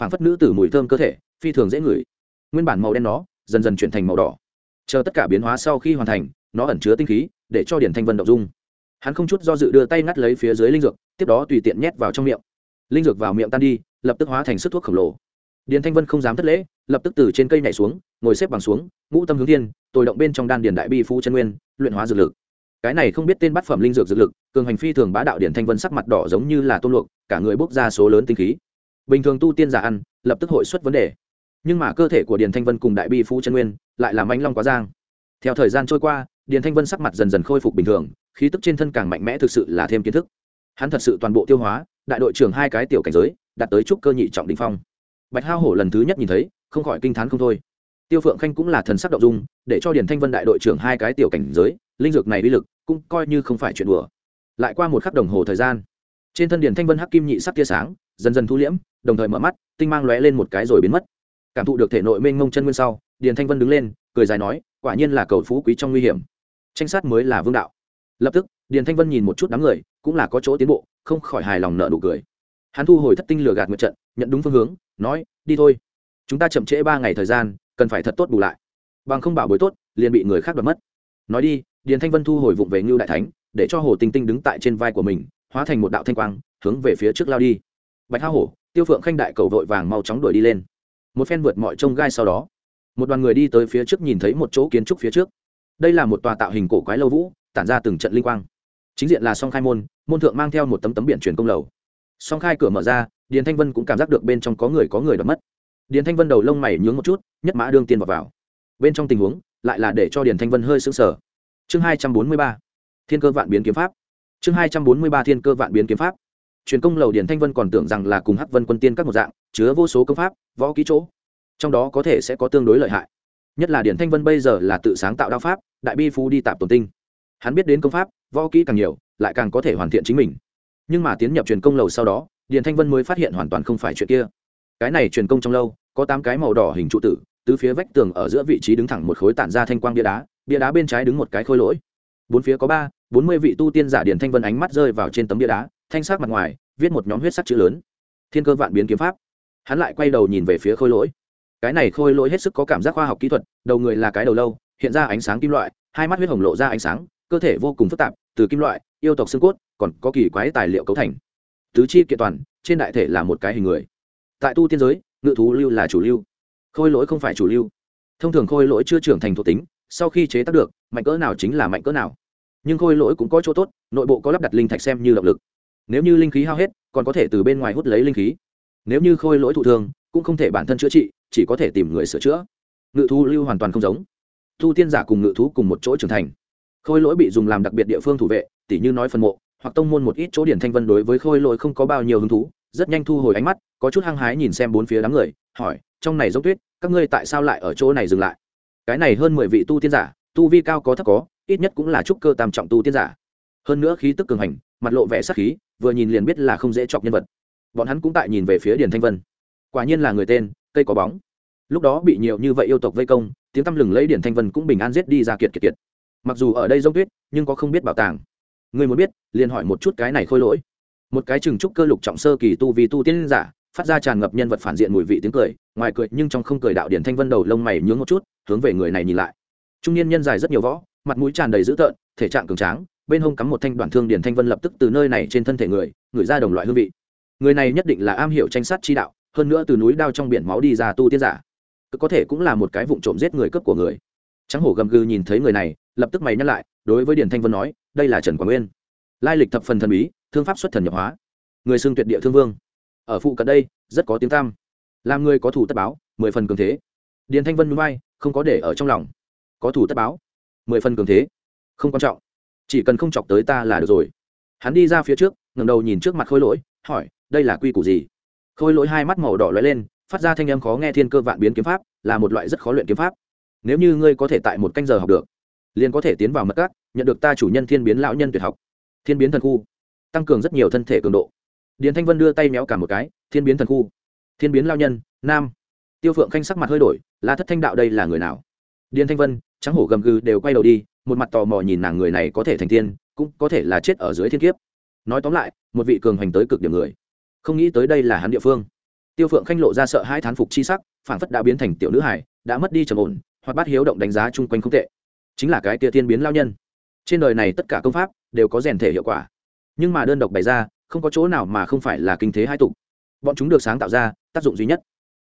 Speaker 1: Phảng phất nữ tử mùi thơm cơ thể, phi thường dễ ngửi. Nguyên bản màu đen nó, dần dần chuyển thành màu đỏ. Chờ tất cả biến hóa sau khi hoàn thành, nó ẩn chứa tinh khí, để cho điển thanh vân động dung. Hắn không chút do dự đưa tay ngắt lấy phía dưới linh dược, tiếp đó tùy tiện nhét vào trong miệng. Linh dược vào miệng tan đi, lập tức hóa thành sức thuốc khổng lồ. Điền thanh vân không dám thất lễ, lập tức từ trên cây nhảy xuống, ngồi xếp bằng xuống, ngũ tâm hướng thiên tồi động bên trong đan điền đại bi phú chân nguyên, luyện hóa dược lực cái này không biết tên bát phẩm linh dược dược lực, cường hành phi thường bá đạo điển thanh vân sắc mặt đỏ giống như là tôn luộc, cả người bốc ra số lớn tinh khí. Bình thường tu tiên giả ăn, lập tức hội xuất vấn đề. Nhưng mà cơ thể của điền thanh vân cùng đại bi phú chân nguyên lại làm anh long quá giang. Theo thời gian trôi qua điền thanh vân sắc mặt dần dần khôi phục bình thường, khí tức trên thân càng mạnh mẽ thực sự là thêm kiến thức. Hắn thật sự toàn bộ tiêu hóa, đại đội trưởng hai cái tiểu cảnh giới, đạt tới trúc cơ nhị trọng đình phong. Bạch hao hổ lần thứ nhất nhìn thấy, không khỏi kinh t h á n không thôi tiêu phượng khanh cũng là thần sắc động dung, để cho điền thanh vân đại đội trưởng hai cái tiểu cảnh giới, linh dược này uy lực cũng coi như không phải chuyện đùa. Lại qua một khắc đồng hồ thời gian, trên thân điền thanh vân hắc kim nhị sắc tia sáng, dần dần thu liễm, đồng thời mở mắt, tinh mang lóe lên một cái rồi biến mất. Cảm thụ được thể nội mênh mông chân nguyên sau, điền thanh vân đứng lên, cười dài nói, quả nhiên là cầu phú quý trong nguy hiểm. Tranh sát mới là vương đạo. Lập tức, điền thanh vân nhìn một chút đám người, cũng là có chỗ tiến bộ, không khỏi hài lòng nợ nụ cười. Hắn thu hồi thất tinh lửa gạt nguyện trận, nhận đúng phương hướng, nói, đi thôi. Chúng ta chậm trễ ba ngày thời gian cần phải thật tốt bù lại. Bằng không bảo bối tốt, liền bị người khác đoạt mất. Nói đi, điền thanh vân thu hồi vụng về ngưu đại thánh, để cho hồ tinh tinh đứng tại trên vai của mình, hóa thành một đạo thanh quang, hướng về phía trước lao đi. Bạch hao hổ, tiêu phượng khanh đại cầu vội vàng mau chóng đuổi đi lên. Một phen vượt mọi trông gai sau đó, một đoàn người đi tới phía trước nhìn thấy một chỗ kiến trúc phía trước. Đây là một tòa tạo hình cổ quái lâu vũ, tản ra từng trận linh quang. Chính diện là song khai môn môn thượng mang theo một tấm tấm biển truyền công lầu. Song khai cửa mở ra, điền thanh vân cũng cảm giác được bên trong có người có người đ mất điền thanh vân đầu lông mày nhướng một chút nhất mã đương tiên vào, vào. Bên trong tình huống lại là để cho điền thanh vân hơi sững sờ. Chương hai trăm bốn mươi ba. Thiên cơ vạn biến kiếm pháp. Chương hai trăm bốn mươi ba thiên cơ vạn biến kiếm pháp. Truyền công lầu điền thanh vân còn tưởng rằng là cùng hắc vân quân tiên các một dạng chứa vô số công pháp võ ký chỗ. Trong đó có thể sẽ có tương đối lợi hại. Nhất là điền thanh vân bây giờ là tự sáng tạo đao pháp đại bi phú đi tạp tổn tinh. Hắn biết đến công pháp võ kỹ càng nhiều lại càng có thể hoàn thiện chính mình. Nhưng mà tiến nhập truyền công lầu sau đó điền thanh vân mới phát hiện hoàn toàn không phải chuyện kia. Cái này truyền công trong lâu có tám cái màu đỏ hình trụ tử từ phía vách tường ở giữa vị trí đứng thẳng một khối tản ra thanh quang bia đá bia đá bên trái đứng một cái khôi lỗi. Bốn phía có ba, bốn mươi vị tu tiên giả điển thanh vân ánh mắt rơi vào trên tấm bia đá, thanh sắc mặt ngoài, viết một nhóm huyết sắc chữ lớn. Thiên cơ vạn biến kiếm pháp. Hắn lại quay đầu nhìn về phía khôi lỗi. Cái này khôi lỗi hết sức có cảm giác khoa học kỹ thuật, đầu người là cái đầu lâu, hiện ra ánh sáng kim loại, hai mắt huyết hồng lộ ra ánh sáng, cơ thể vô cùng phức tạp, từ kim loại, yêu tộc xương cốt, còn có kỳ quái tài liệu cấu thành. Tứ chi kiện toàn, trên đại thể là một cái hình người. Tại tu tiên giới ngự thú lưu là chủ lưu. Khôi lỗi không phải chủ lưu. Thông thường khôi lỗi chưa trưởng thành thuộc tính, sau khi chế tác được, mạnh cỡ nào chính là mạnh cỡ nào. Nhưng khôi lỗi cũng có chỗ tốt, nội bộ có lắp đặt linh thạch xem như động lực. Nếu như linh khí hao hết, còn có thể từ bên ngoài hút lấy linh khí. Nếu như khôi lỗi thụ thương cũng không thể bản thân chữa trị, chỉ có thể tìm người sửa chữa. Ngự thú lưu hoàn toàn không giống. Thu tiên giả cùng ngự thú cùng một chỗ trưởng thành. Khôi lỗi bị dùng làm đặc biệt địa phương thủ vệ, tỉ như nói phân mộ, hoặc tông môn một ít chỗ điển thanh vân đối với khôi lỗi không có bao nhiêu hứng thú rất nhanh thu hồi ánh mắt, có chút hăng hái nhìn xem bốn phía đám người, hỏi, trong này giống tuyết, các ngươi tại sao lại ở chỗ này dừng lại? Cái này hơn mười vị tu tiên giả, tu vi cao có thấp có, ít nhất cũng là trúc cơ tam trọng tu tiên giả. Hơn nữa khí tức cường hành, mặt lộ vẻ sắc khí, vừa nhìn liền biết là không dễ chọc nhân vật. Bọn hắn cũng tại nhìn về phía điền thanh vân. Quả nhiên là người tên, cây có bóng. Lúc đó bị nhiều như vậy yêu tộc vây công, tiếng tăm lừng lấy điền thanh vân cũng bình an giết đi ra kiệt kiệt kiệt. Mặc dù ở đây giống tuyết, nhưng có không biết bảo tàng. Người muốn biết, liền hỏi một chút cái này khôi lỗi một cái chừng trúc cơ lục trọng sơ kỳ tu vì tu tiên giả, phát ra tràn ngập nhân vật phản diện mùi vị tiếng cười, ngoài cười nhưng trong không cười đạo điển thanh vân đầu lông mày nhướng một chút, hướng về người này nhìn lại. Trung niên nhân dài rất nhiều võ, mặt mũi tràn đầy dữ tợn, thể trạng cường tráng, bên hông cắm một thanh đoạn thương điển thanh vân lập tức từ nơi này trên thân thể người người ra đồng loại hương vị. Người này nhất định là am hiểu tranh sát chi đạo, hơn nữa từ núi đao trong biển máu đi ra tu tiên giả. Có thể cũng là một cái vụ trộm giết người cướp của người. Trắng hổ gầm gừ nhìn thấy người này, lập tức mày nhắc lại, đối với điển thanh vân nói, đây là trần quảng nguyên lai lịch thập phần thần bí, thương pháp xuất thần nhập hóa. Người xưng tuyệt địa thương vương. Ở phụ cận đây, rất có tiếng tam làm người có thủ tất báo, mười phần cường thế. Điền thanh vân núi bay không có để ở trong lòng. Có thủ tất báo, mười phần cường thế. Không quan trọng. Chỉ cần không chọc tới ta là được rồi. Hắn đi ra phía trước ngầm đầu nhìn trước mặt khôi lỗi, hỏi, đây là quy củ gì? Khôi lỗi hai mắt màu đỏ lóe lên, phát ra thanh âm khó nghe thiên cơ vạn biến kiếm pháp, là một loại rất khó luyện kiếm pháp. Nếu như ngươi có thể tại một canh giờ học được, liền có thể tiến vào mật cát nhận được ta chủ nhân thiên biến lão nhân tuyệt học thiên biến thần khu. Tăng cường rất nhiều thân thể cường độ. Điền thanh vân đưa tay méo cả một cái, thiên biến thần khu. Thiên biến lao nhân, nam. Tiêu phượng khanh sắc mặt hơi đổi, la thất thanh đạo đây là người nào? Điền thanh vân, trắng hổ gầm gừ đều quay đầu đi, một mặt tò mò nhìn nàng người này có thể thành tiên, cũng có thể là chết ở dưới thiên kiếp. Nói tóm lại, một vị cường hành tới cực điểm người. Không nghĩ tới đây là hắn địa phương. Tiêu phượng khanh lộ ra sợ hai thán phục chi sắc phản phất đã biến thành tiểu nữ hải đã mất đi trầm ổn hoặc bắt hiếu động đánh giá chung quanh không tệ. Chính là cái tia tiên biến lao nhân. Trên đời này tất cả công pháp đều có rèn thể hiệu quả. Nhưng mà đơn độc bày ra, không có chỗ nào mà không phải là kinh thế hai tục. Bọn chúng được sáng tạo ra, tác dụng duy nhất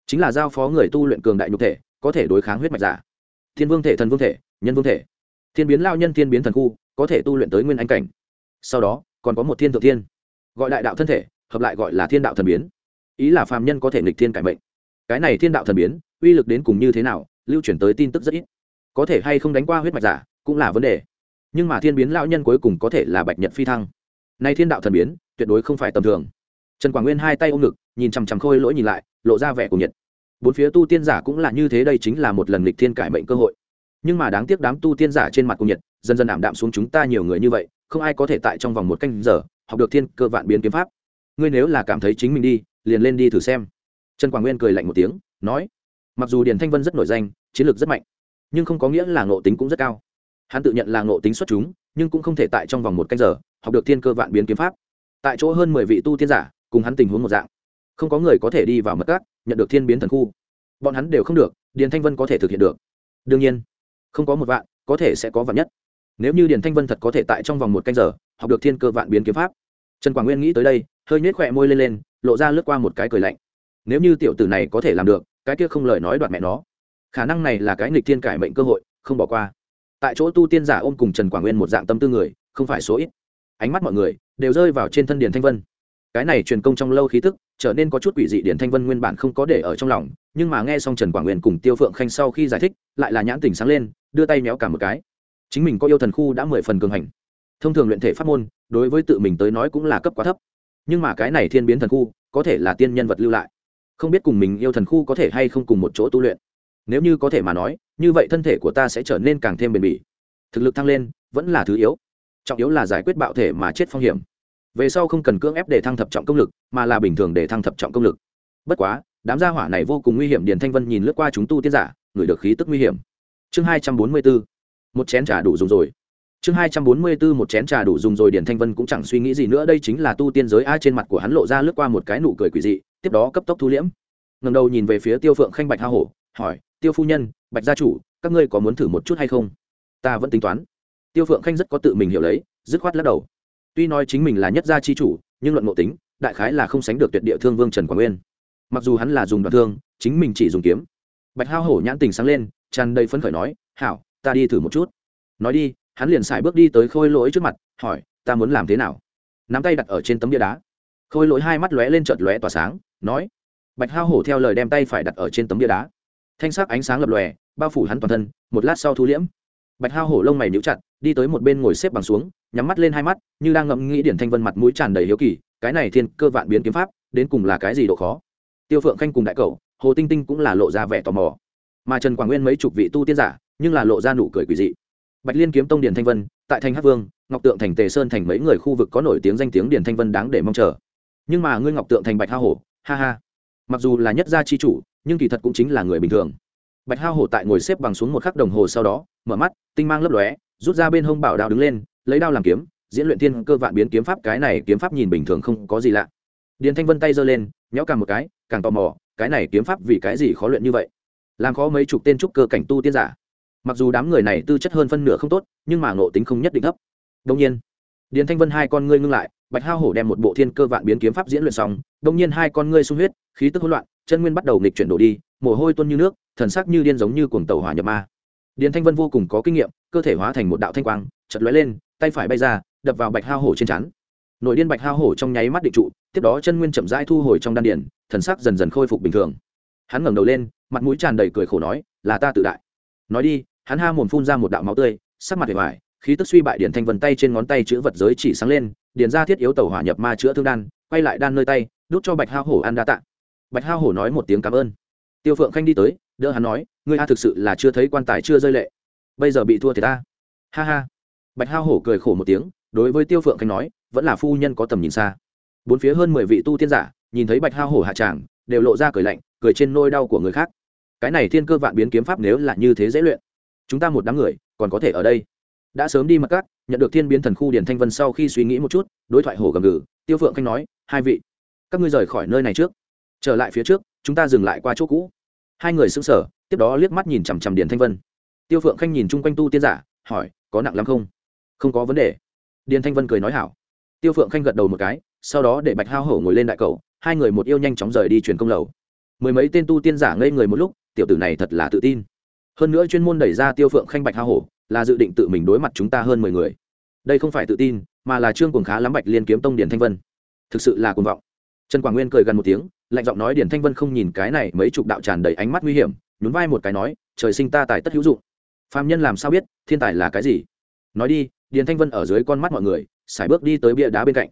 Speaker 1: chính là giao phó người tu luyện cường đại nhục thể, có thể đối kháng huyết mạch giả. Thiên vương thể, thần vương thể, nhân vương thể. Thiên biến lao nhân, thiên biến thần khu, có thể tu luyện tới nguyên anh cảnh. Sau đó, còn có một thiên thượng thiên, gọi đại đạo thân thể, hợp lại gọi là thiên đạo thần biến. Ý là phàm nhân có thể nghịch thiên cải mệnh. Cái này thiên đạo thần biến, uy lực đến cùng như thế nào, lưu chuyển tới tin tức rất ít. Có thể hay không đánh qua huyết mạch giả, cũng là vấn đề nhưng mà thiên biến lão nhân cuối cùng có thể là bạch nhật phi thăng. Nay thiên đạo thần biến, tuyệt đối không phải tầm thường. Trần quảng nguyên hai tay ôm ngực, nhìn chằm chằm khôi lỗi nhìn lại, lộ ra vẻ của nhiệt. Bốn phía tu tiên giả cũng là như thế, đây chính là một lần lịch thiên cải mệnh cơ hội. Nhưng mà đáng tiếc đám tu tiên giả trên mặt cùng nhiệt, dần dần ảm đạm xuống chúng ta nhiều người như vậy, không ai có thể tại trong vòng một canh giờ, học được thiên cơ vạn biến kiếm pháp. Ngươi nếu là cảm thấy chính mình đi, liền lên đi thử xem. Trần quảng nguyên cười lạnh một tiếng, nói, mặc dù điền thanh vân rất nổi danh, chiến lược rất mạnh, nhưng không có nghĩa là ngộ tính cũng rất cao hắn tự nhận là ngộ tính xuất chúng, nhưng cũng không thể tại trong vòng một canh giờ, học được thiên cơ vạn biến kiếm pháp. Tại chỗ hơn mười vị tu tiên giả, cùng hắn tình huống một dạng. Không có người có thể đi vào mật cát nhận được thiên biến thần khu. Bọn hắn đều không được, điền thanh vân có thể thực hiện được. Đương nhiên, không có một vạn, có thể sẽ có vạn nhất. Nếu như điền thanh vân thật có thể tại trong vòng một canh giờ, học được thiên cơ vạn biến kiếm pháp. Trần quảng nguyên nghĩ tới đây, hơi nhếch khỏe môi lên lên, lộ ra lướt qua một cái cười lạnh. Nếu như tiểu tử này có thể làm được, cái kia không lời nói đoạt mẹ nó. Khả năng này là cái nghịch thiên cải mệnh cơ hội, không bỏ qua tại chỗ tu tiên giả ôm cùng trần quảng nguyên một dạng tâm tư người, không phải số ít. Ánh mắt mọi người đều rơi vào trên thân điền thanh vân. Cái này truyền công trong lâu khí tức trở nên có chút quỷ dị điển thanh vân nguyên bản không có để ở trong lòng, nhưng mà nghe xong trần quảng nguyên cùng tiêu phượng khanh sau khi giải thích, lại là nhãn tỉnh sáng lên, đưa tay méo cả một cái. Chính mình có yêu thần khu đã mười phần cường hành. Thông thường luyện thể pháp môn, đối với tự mình tới nói cũng là cấp quá thấp. Nhưng mà cái này thiên biến thần khu, có thể là tiên nhân vật lưu lại. Không biết cùng mình yêu thần khu có thể hay không cùng một chỗ tu luyện nếu như có thể mà nói, như vậy thân thể của ta sẽ trở nên càng thêm bền bỉ. Thực lực thăng lên, vẫn là thứ yếu. Trọng yếu là giải quyết bạo thể mà chết phong hiểm. Về sau không cần cưỡng ép để thăng thập trọng công lực, mà là bình thường để thăng thập trọng công lực. Bất quá, đám gia hỏa này vô cùng nguy hiểm, điền thanh vân nhìn lướt qua chúng tu tiên giả ngửi được khí tức nguy hiểm. Chương hai trăm bốn mươi bốn một chén trà đủ dùng rồi. Chương hai trăm bốn mươi bốn một chén trà đủ dùng rồi, điền thanh vân cũng chẳng suy nghĩ gì nữa, đây chính là tu tiên giới ai trên mặt của hắn lộ ra lướt qua một cái nụ cười quỷ dị, tiếp đó cấp tốc thu liễm. Ngầm đầu nhìn về phía tiêu phượng khanh bạch ha hổ hỏi, tiêu phu nhân, bạch gia chủ, các ngươi có muốn thử một chút hay không? Ta vẫn tính toán. Tiêu phượng khanh rất có tự mình hiểu lấy, dứt khoát lắc đầu. Tuy nói chính mình là nhất gia chi chủ, nhưng luận ngộ tính, đại khái là không sánh được tuyệt địa thương vương trần quảng nguyên. Mặc dù hắn là dùng đoạn thương, chính mình chỉ dùng kiếm. Bạch hao hổ nhãn tình sáng lên, tràn đầy phấn khởi nói, hảo, ta đi thử một chút. Nói đi, hắn liền xài bước đi tới khôi lỗi trước mặt, hỏi, ta muốn làm thế nào? Nắm tay đặt ở trên tấm bia đá. Khôi lỗi hai mắt lóe lên chợt lóe tỏa sáng, nói, bạch hao hổ theo lời đem tay phải đặt ở trên tấm bia đá thanh sắc ánh sáng lập lòe, bao phủ hắn toàn thân, một lát sau thu liễm. Bạch hao hổ lông mày níu chặt, đi tới một bên ngồi xếp bằng xuống, nhắm mắt lên hai mắt, như đang ngẫm nghĩ điển thanh vân mặt mũi tràn đầy hiếu kỳ, cái này thiên cơ vạn biến kiếm pháp, đến cùng là cái gì độ khó? Tiêu phượng khanh cùng đại cậu, hồ tinh tinh cũng là lộ ra vẻ tò mò. Mà trần quảng nguyên mấy chục vị tu tiên giả, nhưng là lộ ra nụ cười quỷ dị. Bạch liên kiếm tông điển thanh vân, tại thanh hát vương, ngọc tượng thành tề sơn thành mấy người khu vực có nổi tiếng danh tiếng điển thanh vân đáng để mong chờ. Nhưng mà ngươi ngọc tượng thành bạch ha hổ, ha ha. Mặc dù là nhất gia chi chủ nhưng kỳ thật cũng chính là người bình thường. Bạch hao hổ tại ngồi xếp bằng xuống một khắc đồng hồ sau đó, mở mắt, tinh mang lấp lóe, rút ra bên hông bảo đao đứng lên, lấy đao làm kiếm, diễn luyện thiên cơ vạn biến kiếm pháp, cái này kiếm pháp nhìn bình thường không có gì lạ. Điền thanh vân tay giơ lên, nhéo càng một cái, càng tò mò, cái này kiếm pháp vì cái gì khó luyện như vậy? Làm khó mấy chục tên trúc cơ cảnh tu tiên giả. Mặc dù đám người này tư chất hơn phân nửa không tốt, nhưng mà ngộ tính không nhất định thấp. Đông nhiên, điền thanh vân hai con ngươi ngưng lại bạch hao hổ đem một bộ thiên cơ vạn biến kiếm pháp diễn luyện xong đông nhiên hai con ngươi sung huyết, khí tức hỗn loạn, chân nguyên bắt đầu nghịch chuyển đổ đi, mồ hôi tuôn như nước, thần sắc như điên giống như cuồng tàu hỏa nhập ma. Điền thanh vân vô cùng có kinh nghiệm, cơ thể hóa thành một đạo thanh quang chật lóe lên, tay phải bay ra, đập vào bạch hao hổ trên chắn nội điên bạch hao hổ trong nháy mắt định trụ, tiếp đó chân nguyên chậm rãi thu hồi trong đan điền, thần sắc dần dần khôi phục bình thường. Hắn ngẩng đầu lên, mặt mũi tràn đầy cười khổ nói, là ta tự đại. Nói đi, hắn ha mồm phun ra một đạo máu tươi, sắc mặt vẻ vải khí tức suy bại điển thanh vân tay trên ngón tay chữ vật giới chỉ sáng lên điền ra thiết yếu tàu hỏa nhập ma chữa thương đan, quay lại đan nơi tay, đút cho bạch hao hổ ăn đa tạ. Bạch hao hổ nói một tiếng cảm ơn. Tiêu phượng khanh đi tới, đỡ hắn nói, ngươi a thực sự là chưa thấy quan tài chưa rơi lệ. Bây giờ bị thua thì ta. Ha ha. Bạch hao hổ cười khổ một tiếng, đối với tiêu phượng khanh nói, vẫn là phu nhân có tầm nhìn xa. Bốn phía hơn mười vị tu tiên giả, nhìn thấy bạch hao hổ hạ tràng, đều lộ ra cười lạnh, cười trên nôi đau của người khác. Cái này thiên cơ vạn biến kiếm pháp nếu là như thế dễ luyện, chúng ta một đám người còn có thể ở đây đã sớm đi mật cát, nhận được thiên biến thần khu điển thanh vân sau khi suy nghĩ một chút, đối thoại hổ gầm gừ, tiêu phượng khanh nói, hai vị, các ngươi rời khỏi nơi này trước. Trở lại phía trước, chúng ta dừng lại qua chỗ cũ. Hai người xứng sở tiếp đó liếc mắt nhìn chằm chằm điển thanh vân. Tiêu phượng khanh nhìn chung quanh tu tiên giả, hỏi, có nặng lắm không? Không có vấn đề. Điền thanh vân cười nói hảo. Tiêu phượng khanh gật đầu một cái, sau đó để bạch hao hổ ngồi lên đại cầu, hai người một yêu nhanh chóng rời đi truyền công lầu. Mười mấy tên tu tiên giả ngây người một lúc, tiểu tử này thật là tự tin. Hơn nữa chuyên môn đẩy ra tiêu phượng khanh bạch hao hổ là dự định tự mình đối mặt chúng ta hơn mười người. Đây không phải tự tin, mà là trương cuồng khá lắm bạch liên kiếm tông điển thanh vân. Thực sự là cuồng vọng. Trần quảng nguyên cười gần một tiếng, lạnh giọng nói điền thanh vân không nhìn cái này mấy chục đạo tràn đầy ánh mắt nguy hiểm, nhún vai một cái nói, trời sinh ta tài tất hữu dụng. Phạm nhân làm sao biết, thiên tài là cái gì? Nói đi, điền thanh vân ở dưới con mắt mọi người, sải bước đi tới bia đá bên cạnh.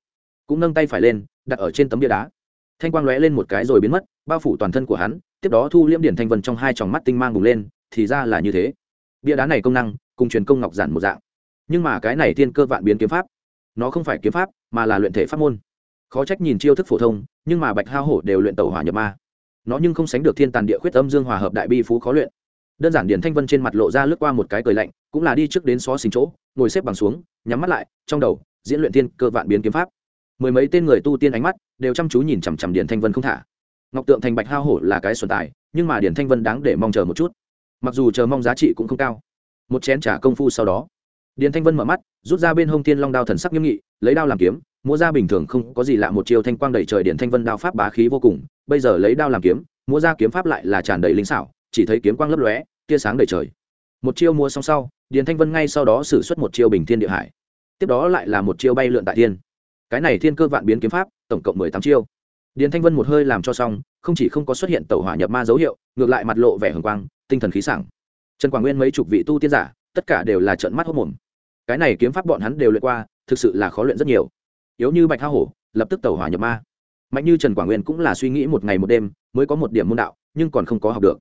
Speaker 1: Cũng nâng tay phải lên, đặt ở trên tấm bia đá. Thanh quang lóe lên một cái rồi biến mất, bao phủ toàn thân của hắn, tiếp đó thu liễm điển thanh vân trong hai tròng mắt tinh mang bùng lên, thì ra là như thế. Bia đá này công năng cùng truyền công ngọc giản một dạng. Nhưng mà cái này thiên cơ vạn biến kiếm pháp, nó không phải kiếm pháp, mà là luyện thể pháp môn. Khó trách nhìn chiêu thức phổ thông, nhưng mà bạch hao hổ đều luyện tẩu hỏa nhập ma. Nó nhưng không sánh được thiên tàn địa khuyết âm dương hòa hợp đại bi phú khó luyện. Đơn giản điển thanh vân trên mặt lộ ra lướt qua một cái cười lạnh, cũng là đi trước đến xó xình chỗ, ngồi xếp bằng xuống, nhắm mắt lại, trong đầu, diễn luyện thiên cơ vạn biến kiếm pháp. Mười mấy tên người tu tiên ánh mắt, đều chăm chú nhìn chằm chằm điển thanh vân không thả. Ngọc tượng thành bạch hao hổ là cái xuân tài, nhưng mà điển thanh vân đáng để mong chờ một chút. Mặc dù chờ mong giá trị cũng không cao một chén trà công phu sau đó. Điền thanh vân mở mắt, rút ra bên hông thiên long đao thần sắc nghiêm nghị, lấy đao làm kiếm, múa ra bình thường không có gì lạ một chiều thanh quang đầy trời Điền thanh vân đao pháp bá khí vô cùng, bây giờ lấy đao làm kiếm, múa ra kiếm pháp lại là tràn đầy linh xảo, chỉ thấy kiếm quang lấp lóe, tia sáng đầy trời. Một chiêu mua xong sau, điền thanh vân ngay sau đó xử suất một chiêu bình thiên địa hải. Tiếp đó lại là một chiêu bay lượn tại thiên. Cái này thiên cơ vạn biến kiếm pháp, tổng cộng mười tám chiêu. Điền thanh vân một hơi làm cho xong, không chỉ không có xuất hiện tẩu hỏa nhập ma dấu hiệu, ngược lại mặt lộ vẻ hồng quang, tinh thần khí sảng trần quảng nguyên mấy chục vị tu tiên giả, tất cả đều là trận mắt hốt mồm. Cái này kiếm pháp bọn hắn đều luyện qua, thực sự là khó luyện rất nhiều. Yếu như bạch hao hổ, lập tức tẩu hỏa nhập ma. Mạnh như trần quảng nguyên cũng là suy nghĩ một ngày một đêm, mới có một điểm môn đạo, nhưng còn không có học được.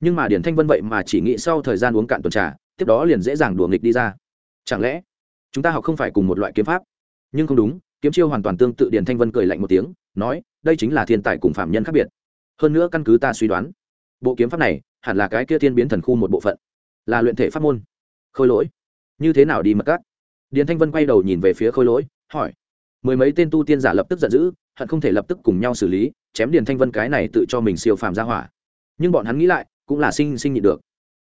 Speaker 1: Nhưng mà điển thanh vân vậy mà chỉ nghĩ sau thời gian uống cạn tuần trà, tiếp đó liền dễ dàng đùa nghịch đi ra. Chẳng lẽ, chúng ta học không phải cùng một loại kiếm pháp? Nhưng không đúng, kiếm chiêu hoàn toàn tương tự điển thanh vân cười lạnh một tiếng, nói, đây chính là thiên tài cùng phạm nhân khác biệt. Hơn nữa căn cứ ta suy đoán, bộ kiếm pháp này hẳn là cái kia thiên biến thần khu một bộ phận. Là luyện thể pháp môn. Khôi lỗi. Như thế nào đi mật cắt điền thanh vân quay đầu nhìn về phía khôi lỗi, hỏi. Mười mấy tên tu tiên giả lập tức giận dữ, hận không thể lập tức cùng nhau xử lý, chém điền thanh vân cái này tự cho mình siêu phàm ra hỏa. Nhưng bọn hắn nghĩ lại, cũng là sinh sinh nhịn được.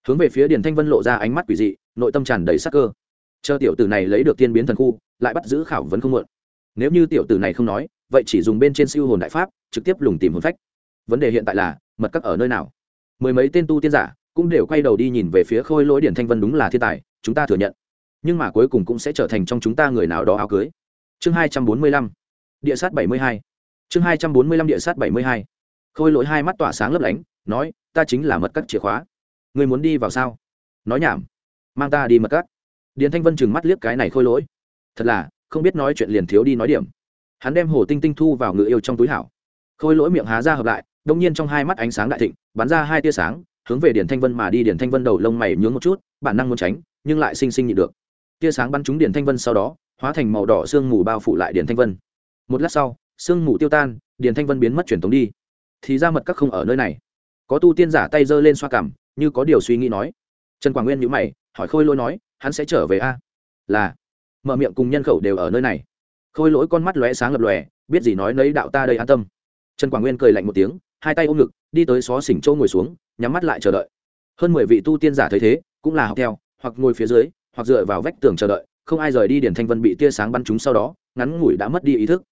Speaker 1: Hướng về phía điền thanh vân lộ ra ánh mắt quỷ dị, nội tâm tràn đầy sắc cơ. Chờ tiểu tử này lấy được tiên biến thần khu, lại bắt giữ khảo vấn không muộn. Nếu như tiểu tử này không nói, vậy chỉ dùng bên trên siêu hồn đại pháp, trực tiếp lùng tìm hồn phách. Vấn đề hiện tại là, mật các ở nơi nào? Mười mấy tên tu tiên giả cũng đều quay đầu đi nhìn về phía khôi lỗi điển thanh vân đúng là thiên tài, chúng ta thừa nhận. Nhưng mà cuối cùng cũng sẽ trở thành trong chúng ta người nào đó áo cưới. Chương hai trăm bốn mươi lăm, địa sát bảy mươi hai. Chương hai trăm bốn mươi lăm, địa sát bảy mươi hai. Khôi lỗi hai mắt tỏa sáng lấp lánh, nói, ta chính là mật cắt chìa khóa. Người muốn đi vào sao? Nói nhảm, mang ta đi mật cắt. Điền thanh vân chừng mắt liếc cái này khôi lỗi. Thật là, không biết nói chuyện liền thiếu đi nói điểm. Hắn đem hồ tinh tinh thu vào ngự yêu trong túi hảo. Khôi lỗi miệng há ra hợp lại đông nhiên trong hai mắt ánh sáng đại thịnh, bắn ra hai tia sáng, hướng về điển thanh vân mà đi. Điển thanh vân đầu lông mày nhướng một chút, bản năng muốn tránh, nhưng lại sinh sinh nhịn được. Tia sáng bắn trúng điển thanh vân sau đó, hóa thành màu đỏ sương mù bao phủ lại điển thanh vân. Một lát sau, sương mù tiêu tan điển thanh vân biến mất truyền tống đi. Thì ra mật các không ở nơi này. Có tu tiên giả tay giơ lên xoa cảm, như có điều suy nghĩ nói. Trần quảng nguyên nhữ mày, hỏi khôi lỗi nói, hắn sẽ trở về a? Là. Mở miệng cùng nhân khẩu đều ở nơi này. Khôi lỗi con mắt lóe sáng lập lòe, biết gì nói nấy đạo ta đây an tâm. Trần quảng nguyên cười lạnh một tiếng hai tay ôm ngực, đi tới xó xỉnh châu ngồi xuống, nhắm mắt lại chờ đợi. Hơn mười vị tu tiên giả thấy thế, cũng là học theo, hoặc ngồi phía dưới, hoặc dựa vào vách tường chờ đợi, không ai rời đi điển thanh vân bị tia sáng bắn trúng sau đó, ngắn ngủi đã mất đi ý thức.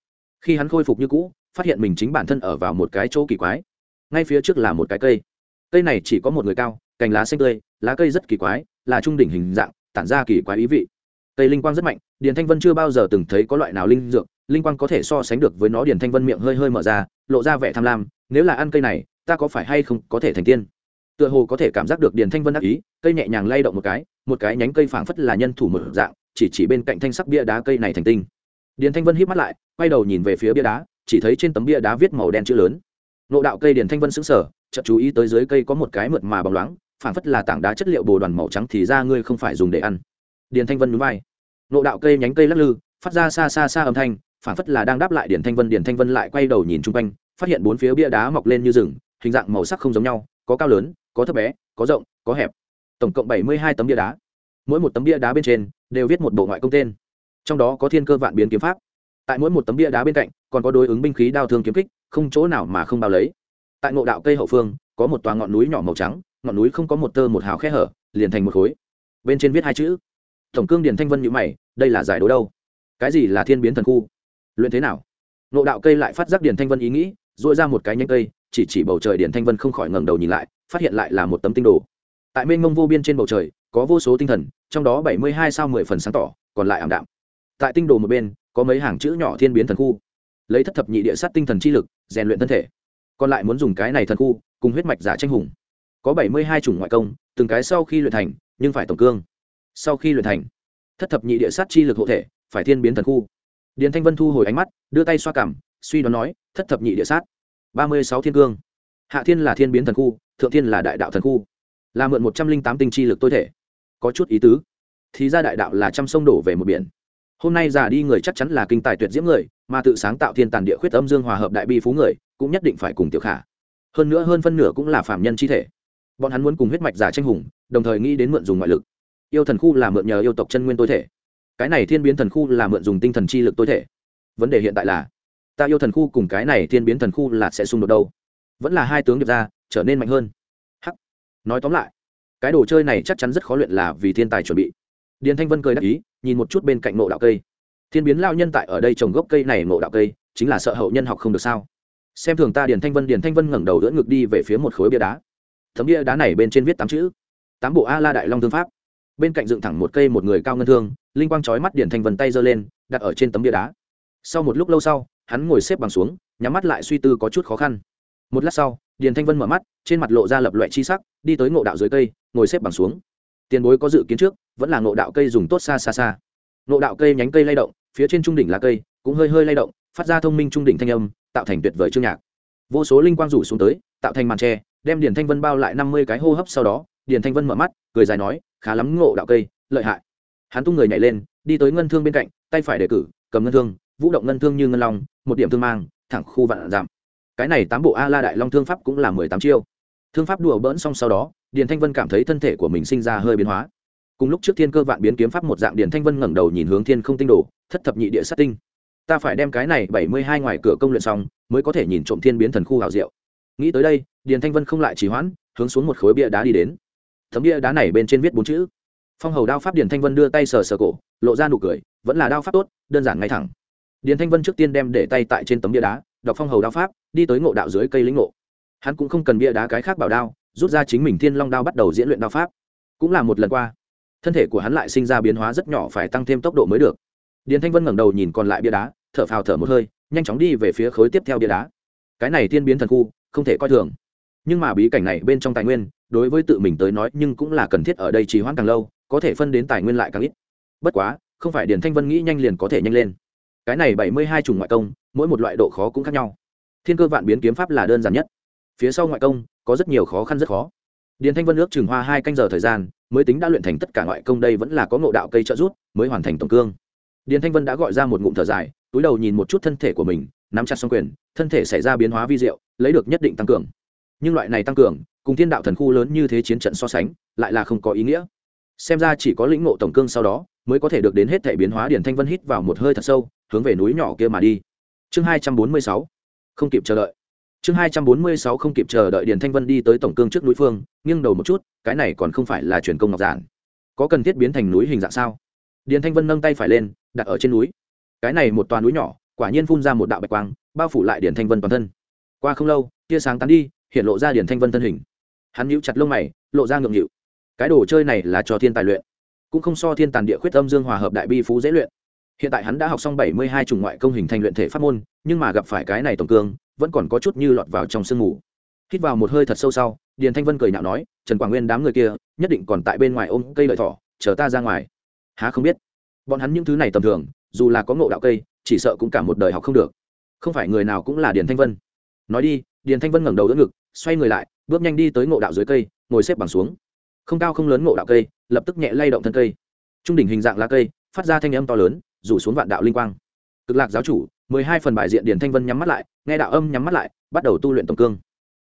Speaker 1: Khi hắn khôi phục như cũ, phát hiện mình chính bản thân ở vào một cái chỗ kỳ quái. Ngay phía trước là một cái cây. Cây này chỉ có một người cao, cành lá xanh tươi, lá cây rất kỳ quái, là trung đỉnh hình dạng, tản ra kỳ quái ý vị. Cây linh quang rất mạnh, điền thanh vân chưa bao giờ từng thấy có loại nào linh dược, linh quang có thể so sánh được với nó. Điền thanh vân miệng hơi hơi mở ra, lộ ra vẻ tham lam nếu là ăn cây này ta có phải hay không có thể thành tiên? Tựa hồ có thể cảm giác được điền thanh vân đắc ý cây nhẹ nhàng lay động một cái một cái nhánh cây phảng phất là nhân thủ một dạng chỉ chỉ bên cạnh thanh sắc bia đá cây này thành tinh. Điền thanh vân hít mắt lại quay đầu nhìn về phía bia đá chỉ thấy trên tấm bia đá viết màu đen chữ lớn. Nộ đạo cây điền thanh vân sững sờ, chợt chú ý tới dưới cây có một cái mượt mà bóng loáng phảng phất là tảng đá chất liệu bồ đoàn màu trắng thì ra ngươi không phải dùng để ăn. Điền thanh vân núi vai. Nộ đạo cây nhánh cây lắc lư phát ra xa xa xa âm thanh phảng phất là đang đáp lại điền thanh vân điền thanh vân lại quay đầu nhìn chung quanh phát hiện bốn phía bia đá mọc lên như rừng, hình dạng màu sắc không giống nhau, có cao lớn, có thấp bé, có rộng, có hẹp. Tổng cộng bảy mươi hai tấm bia đá. Mỗi một tấm bia đá bên trên đều viết một bộ ngoại công tên. Trong đó có thiên cơ vạn biến kiếm pháp. Tại mỗi một tấm bia đá bên cạnh, còn có đối ứng binh khí đao thương kiếm kích, không chỗ nào mà không bao lấy. Tại ngộ đạo cây hậu phương, có một tòa ngọn núi nhỏ màu trắng, ngọn núi không có một tơ một hào khe hở, liền thành một khối. Bên trên viết hai chữ. Tổng cương điền thanh vân nhữ mày, đây là giải đố đâu? Cái gì là thiên biến thần khu? Luyện thế nào? Ngộ đạo cây lại phát giác điền thanh vân ý nghĩ dội ra một cái nhanh cây, chỉ chỉ bầu trời điền thanh vân không khỏi ngẩng đầu nhìn lại, phát hiện lại là một tấm tinh đồ. Tại mênh mông vô biên trên bầu trời, có vô số tinh thần, trong đó bảy mươi hai sao mười phần sáng tỏ, còn lại ảm đạm. Tại tinh đồ một bên, có mấy hàng chữ nhỏ thiên biến thần khu. Lấy thất thập nhị địa sát tinh thần chi lực, rèn luyện thân thể. Còn lại muốn dùng cái này thần khu, cùng huyết mạch giả tranh hùng. Có bảy mươi hai chủng ngoại công, từng cái sau khi luyện thành, nhưng phải tổng cương. Sau khi luyện thành, thất thập nhị địa sát chi lực hộ thể, phải thiên biến thần khu. Điền thanh vân thu hồi ánh mắt, đưa tay xoa cảm suy đoán nói, thất thập nhị địa sát, ba mươi sáu thiên cương. Hạ thiên là thiên biến thần khu, thượng thiên là đại đạo thần khu. Là mượn một trăm linh tám tinh chi lực tối thể. Có chút ý tứ. Thì ra đại đạo là trăm sông đổ về một biển. Hôm nay già đi người chắc chắn là kinh tài tuyệt diễm người, mà tự sáng tạo thiên tàn địa khuyết âm dương hòa hợp đại bi phú người, cũng nhất định phải cùng tiểu khả. Hơn nữa hơn phân nửa cũng là phạm nhân chi thể. Bọn hắn muốn cùng huyết mạch giả tranh hùng, đồng thời nghĩ đến mượn dùng ngoại lực. Yêu thần khu là mượn nhờ yêu tộc chân nguyên tối thể. Cái này thiên biến thần khu là mượn dùng tinh thần chi lực tối thể. Vấn đề hiện tại là ta yêu thần khu cùng cái này thiên biến thần khu là sẽ xung đột đâu. Vẫn là hai tướng điệp ra, trở nên mạnh hơn. Hắc. Nói tóm lại, cái đồ chơi này chắc chắn rất khó luyện là vì thiên tài chuẩn bị. Điền thanh vân cười đáp ý, nhìn một chút bên cạnh nộ đạo cây. Thiên biến lao nhân tại ở đây trồng gốc cây này nộ đạo cây, chính là sợ hậu nhân học không được sao? Xem thường ta điền thanh vân, điền thanh vân ngẩng đầu đỡ ngực đi về phía một khối bia đá. Tấm bia đá này bên trên viết tám chữ. Tám bộ a la đại long thương pháp. Bên cạnh dựng thẳng một cây một người cao ngân thương, linh quang trói mắt điền thanh vân tay giơ lên, đặt ở trên tấm bia đá. Sau một lúc lâu sau hắn ngồi xếp bằng xuống, nhắm mắt lại suy tư có chút khó khăn. Một lát sau, điền thanh vân mở mắt, trên mặt lộ ra lập loại chi sắc, đi tới ngộ đạo dưới cây, ngồi xếp bằng xuống. Tiền bối có dự kiến trước, vẫn là ngộ đạo cây dùng tốt xa xa xa. Ngộ đạo cây nhánh cây lay động, phía trên trung đỉnh là cây cũng hơi hơi lay động, phát ra thông minh trung đỉnh thanh âm, tạo thành tuyệt vời chương nhạc. Vô số linh quang rủ xuống tới, tạo thành màn tre, đem điền thanh vân bao lại năm mươi cái hô hấp sau đó, điền thanh vân mở mắt, cười dài nói, khá lắm ngộ đạo cây, lợi hại. Hắn tung người nhảy lên, đi tới ngân thương bên cạnh, tay phải đề cử, cầm ngân thương, vũ động ngân thương như ngân long một điểm thương mang, thẳng khu vạn giảm. Cái này tám bộ a la đại long thương pháp cũng là mười tám chiêu. Thương pháp đùa bỡn xong sau đó, điền thanh vân cảm thấy thân thể của mình sinh ra hơi biến hóa. Cùng lúc trước thiên cơ vạn biến kiếm pháp một dạng, điền thanh vân ngẩng đầu nhìn hướng thiên không tinh đồ, thất thập nhị địa sát tinh. Ta phải đem cái này bảy mươi hai ngoài cửa công luyện xong, mới có thể nhìn trộm thiên biến thần khu hào diệu. Nghĩ tới đây, điền thanh vân không lại chỉ hoãn, hướng xuống một khối bia đá đi đến. Thấm bia đá này bên trên viết bốn chữ. Phong hầu đao pháp điền thanh vân đưa tay sờ sờ cổ, lộ ra nụ cười, vẫn là đao pháp tốt, đơn giản ngay thẳng điền thanh vân trước tiên đem để tay tại trên tấm bia đá, đọc phong hầu đao pháp, đi tới ngộ đạo dưới cây lĩnh ngộ. Hắn cũng không cần bia đá cái khác bảo đao, rút ra chính mình thiên long đao bắt đầu diễn luyện đao pháp. Cũng là một lần qua, thân thể của hắn lại sinh ra biến hóa rất nhỏ phải tăng thêm tốc độ mới được. Điền thanh vân ngẩng đầu nhìn còn lại bia đá, thở phào thở một hơi, nhanh chóng đi về phía khối tiếp theo bia đá. Cái này tiên biến thần khu, không thể coi thường. Nhưng mà bí cảnh này bên trong tài nguyên, đối với tự mình tới nói nhưng cũng là cần thiết ở đây trì hoãn càng lâu, có thể phân đến tài nguyên lại càng ít. Bất quá, không phải điền thanh vân nghĩ nhanh liền có thể nhanh lên cái này bảy mươi hai chủng ngoại công, mỗi một loại độ khó cũng khác nhau. Thiên cơ vạn biến kiếm pháp là đơn giản nhất. Phía sau ngoại công, có rất nhiều khó khăn rất khó. Điền thanh vân ước chừng hoa hai canh giờ thời gian, mới tính đã luyện thành tất cả ngoại công đây vẫn là có ngộ đạo cây trợ rút mới hoàn thành tổng cương. Điền thanh vân đã gọi ra một ngụm thở dài, túi đầu nhìn một chút thân thể của mình, nắm chặt xong quyền, thân thể xảy ra biến hóa vi diệu, lấy được nhất định tăng cường. Nhưng loại này tăng cường, cùng thiên đạo thần khu lớn như thế chiến trận so sánh, lại là không có ý nghĩa xem ra chỉ có lĩnh ngộ tổng cương sau đó, mới có thể được đến hết thể biến hóa điển thanh vân hít vào một hơi thật sâu, hướng về núi nhỏ kia mà đi. Chương hai trăm bốn mươi sáu, không kịp chờ đợi. Chương hai trăm bốn mươi sáu, không kịp chờ đợi điển thanh vân đi tới tổng cương trước núi phương, nghiêng đầu một chút, cái này còn không phải là truyền công ngọc giản. Có cần thiết biến thành núi hình dạng sao? Điển thanh vân nâng tay phải lên, đặt ở trên núi. Cái này một toàn núi nhỏ, quả nhiên phun ra một đạo bạch quang, bao phủ lại điển thanh vân toàn thân. Qua không lâu, tia sáng tán đi, hiện lộ ra điển thanh vân thân hình. Hắn nhíu chặt lông mày, lộ ra ngượng nghịu cái đồ chơi này là cho thiên tài luyện, cũng không so thiên tàn địa khuyết âm dương hòa hợp đại bi phú dễ luyện. Hiện tại hắn đã học xong bảy mươi hai chủng ngoại công hình thành luyện thể pháp môn, nhưng mà gặp phải cái này tổng cương, vẫn còn có chút như lọt vào trong sương mù hít vào một hơi thật sâu sau, điền thanh vân cười nhạo nói, trần quảng nguyên đám người kia, nhất định còn tại bên ngoài ôm cây lợi thỏ, chờ ta ra ngoài. Há không biết. Bọn hắn những thứ này tầm thường, dù là có ngộ đạo cây, chỉ sợ cũng cả một đời học không được. Không phải người nào cũng là điền thanh vân. Nói đi, điền thanh vân ngẩng đầu đỡ ngực, xoay người lại, bước nhanh đi tới ngộ đạo dưới cây, ngồi xếp bằng xuống không cao không lớn ngộ đạo cây, lập tức nhẹ lay động thân cây. Trung đỉnh hình dạng lá cây, phát ra thanh âm to lớn, rủ xuống vạn đạo linh quang. Cực lạc giáo chủ, mười hai phần bài diện điển thanh vân nhắm mắt lại, nghe đạo âm nhắm mắt lại, bắt đầu tu luyện tổng cương.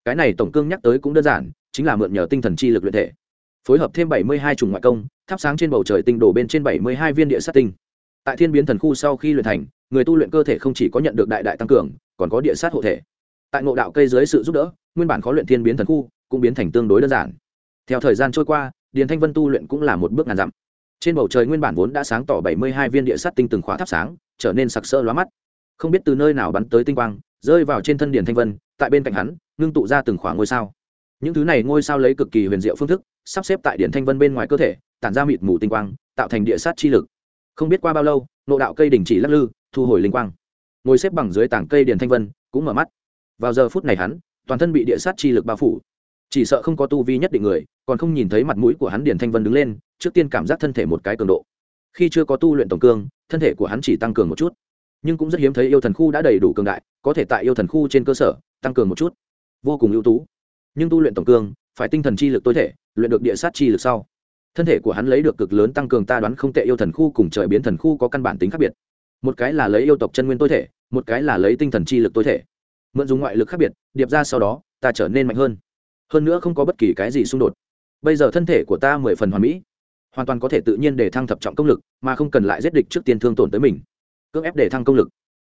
Speaker 1: Cái này tổng cương nhắc tới cũng đơn giản, chính là mượn nhờ tinh thần chi lực luyện thể. Phối hợp thêm bảy mươi hai chủng ngoại công, thắp sáng trên bầu trời tinh đổ bên trên bảy mươi hai viên địa sát tinh. Tại thiên biến thần khu sau khi luyện thành, người tu luyện cơ thể không chỉ có nhận được đại đại tăng cường, còn có địa sát hộ thể. Tại ngộ đạo cây dưới sự giúp đỡ, nguyên bản khó luyện thiên biến thần khu cũng biến thành tương đối đơn giản theo thời gian trôi qua, điền thanh vân tu luyện cũng là một bước ngàn dặm. Trên bầu trời nguyên bản vốn đã sáng tỏ bảy mươi hai viên địa sát tinh từng khóa thắp sáng, trở nên sặc sỡ lóa mắt. Không biết từ nơi nào bắn tới tinh quang, rơi vào trên thân điền thanh vân, tại bên cạnh hắn, ngưng tụ ra từng khóa ngôi sao. Những thứ này ngôi sao lấy cực kỳ huyền diệu phương thức, sắp xếp tại điền thanh vân bên ngoài cơ thể, tản ra mịt mù tinh quang, tạo thành địa sát chi lực. Không biết qua bao lâu, nộ đạo cây đình chỉ lắc lư, thu hồi linh quang. Ngồi xếp bằng dưới tảng cây điền thanh vân, cũng mở mắt. Vào giờ phút này hắn, toàn thân bị địa sát chi lực bao phủ chỉ sợ không có tu vi nhất định người, còn không nhìn thấy mặt mũi của hắn điền thanh vân đứng lên, trước tiên cảm giác thân thể một cái cường độ. Khi chưa có tu luyện tổng cương, thân thể của hắn chỉ tăng cường một chút. Nhưng cũng rất hiếm thấy yêu thần khu đã đầy đủ cường đại, có thể tại yêu thần khu trên cơ sở, tăng cường một chút. Vô cùng ưu tú. Nhưng tu luyện tổng cương, phải tinh thần chi lực tối thể, luyện được địa sát chi lực sau. Thân thể của hắn lấy được cực lớn tăng cường ta đoán không tệ yêu thần khu cùng trời biến thần khu có căn bản tính khác biệt. Một cái là lấy yêu tộc chân nguyên tối thể, một cái là lấy tinh thần chi lực tối thể. Mượn dùng ngoại lực khác biệt, điệp ra sau đó, ta trở nên mạnh hơn hơn nữa không có bất kỳ cái gì xung đột. Bây giờ thân thể của ta mười phần hoàn mỹ, hoàn toàn có thể tự nhiên để thăng thập trọng công lực, mà không cần lại giết địch trước tiên thương tổn tới mình. Cưỡng ép để thăng công lực.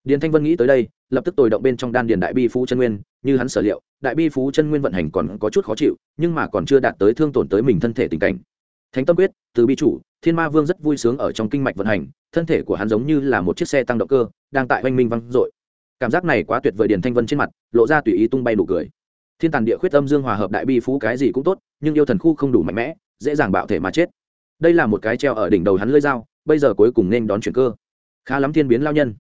Speaker 1: Điền thanh vân nghĩ tới đây, lập tức tồi động bên trong đan điền đại bi phú chân nguyên, như hắn sở liệu, đại bi phú chân nguyên vận hành còn có chút khó chịu, nhưng mà còn chưa đạt tới thương tổn tới mình thân thể tình cảnh. Thánh tâm quyết, từ bi chủ, thiên ma vương rất vui sướng ở trong kinh mạch vận hành, thân thể của hắn giống như là một chiếc xe tăng động cơ, đang tại oanh minh văng dội. Cảm giác này quá tuyệt vời điền thanh vân trên mặt, lộ ra tùy ý tung bay đủ cười thiên tàn địa khuyết âm dương hòa hợp đại bi phú cái gì cũng tốt, nhưng yêu thần khu không đủ mạnh mẽ, dễ dàng bạo thể mà chết. Đây là một cái treo ở đỉnh đầu hắn lơi dao, bây giờ cuối cùng nên đón chuyển cơ. Khá lắm thiên biến lao nhân.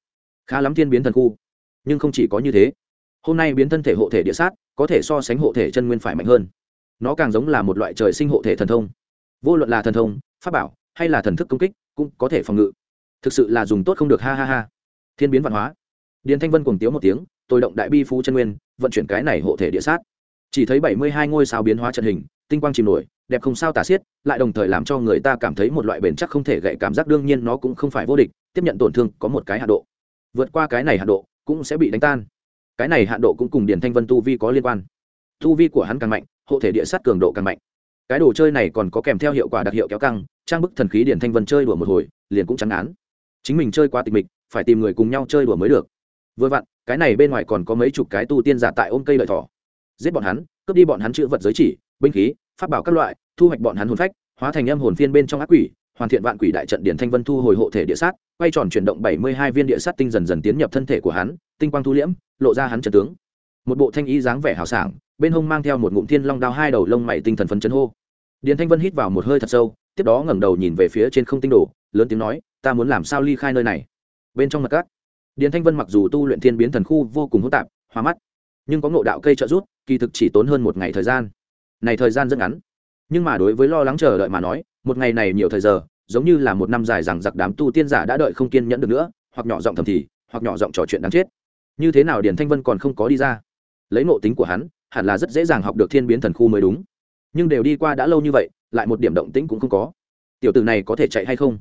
Speaker 1: Khá lắm thiên biến thần khu. Nhưng không chỉ có như thế. Hôm nay biến thân thể hộ thể địa sát, có thể so sánh hộ thể chân nguyên phải mạnh hơn. Nó càng giống là một loại trời sinh hộ thể thần thông. Vô luận là thần thông, pháp bảo, hay là thần thức công kích, cũng có thể phòng ngự. Thực sự là dùng tốt không được, ha ha ha. Thiên biến văn hóa. Điền thanh vân cùng tiếu một tiếng, tôi động đại bi phú chân nguyên, vận chuyển cái này hộ thể địa sát chỉ thấy bảy mươi hai ngôi sao biến hóa trận hình, tinh quang chìm nổi, đẹp không sao tả xiết, lại đồng thời làm cho người ta cảm thấy một loại bền chắc không thể gậy cảm giác đương nhiên nó cũng không phải vô địch, tiếp nhận tổn thương có một cái hạ độ. Vượt qua cái này hạ độ, cũng sẽ bị đánh tan. Cái này hạ độ cũng cùng điển thanh vân tu vi có liên quan. Tu vi của hắn càng mạnh, hộ thể địa sát cường độ càng mạnh. Cái đồ chơi này còn có kèm theo hiệu quả đặc hiệu kéo căng, trang bức thần khí điển thanh vân chơi đùa một hồi, liền cũng chán án chính mình chơi qua tịch mịch, phải tìm người cùng nhau chơi đùa mới được. Vừa vặn, cái này bên ngoài còn có mấy chục cái tu tiên giả tại ôm cây lợi thỏ giết bọn hắn, cướp đi bọn hắn chữ vật giới chỉ, binh khí, pháp bảo các loại, thu hoạch bọn hắn hồn phách, hóa thành âm hồn phiên bên trong ác quỷ, hoàn thiện vạn quỷ đại trận điển thanh vân thu hồi hộ thể địa sát, quay tròn chuyển động bảy mươi hai viên địa sát tinh dần dần tiến nhập thân thể của hắn, tinh quang thu liễm, lộ ra hắn trần tướng. Một bộ thanh ý dáng vẻ hào sảng, bên hông mang theo một ngụm thiên long đao hai đầu lông mày tinh thần phấn chấn hô. Điển thanh vân hít vào một hơi thật sâu, tiếp đó ngẩng đầu nhìn về phía trên không tinh đồ, lớn tiếng nói, ta muốn làm sao ly khai nơi này? Bên trong mặt cát, điển thanh vân mặc dù tu luyện thiên biến thần khu vô cùng hỗn tạp hóa mắt nhưng có ngộ đạo cây trợ rút kỳ thực chỉ tốn hơn một ngày thời gian. Này thời gian rất ngắn. Nhưng mà đối với lo lắng chờ đợi mà nói, một ngày này nhiều thời giờ, giống như là một năm dài rằng giặc đám tu tiên giả đã đợi không kiên nhẫn được nữa, hoặc nhỏ giọng thầm thì, hoặc nhỏ giọng trò chuyện đáng chết. Như thế nào điển thanh vân còn không có đi ra? Lấy ngộ tính của hắn, hẳn là rất dễ dàng học được thiên biến thần khu mới đúng. Nhưng đều đi qua đã lâu như vậy, lại một điểm động tĩnh cũng không có. Tiểu tử này có thể chạy hay không?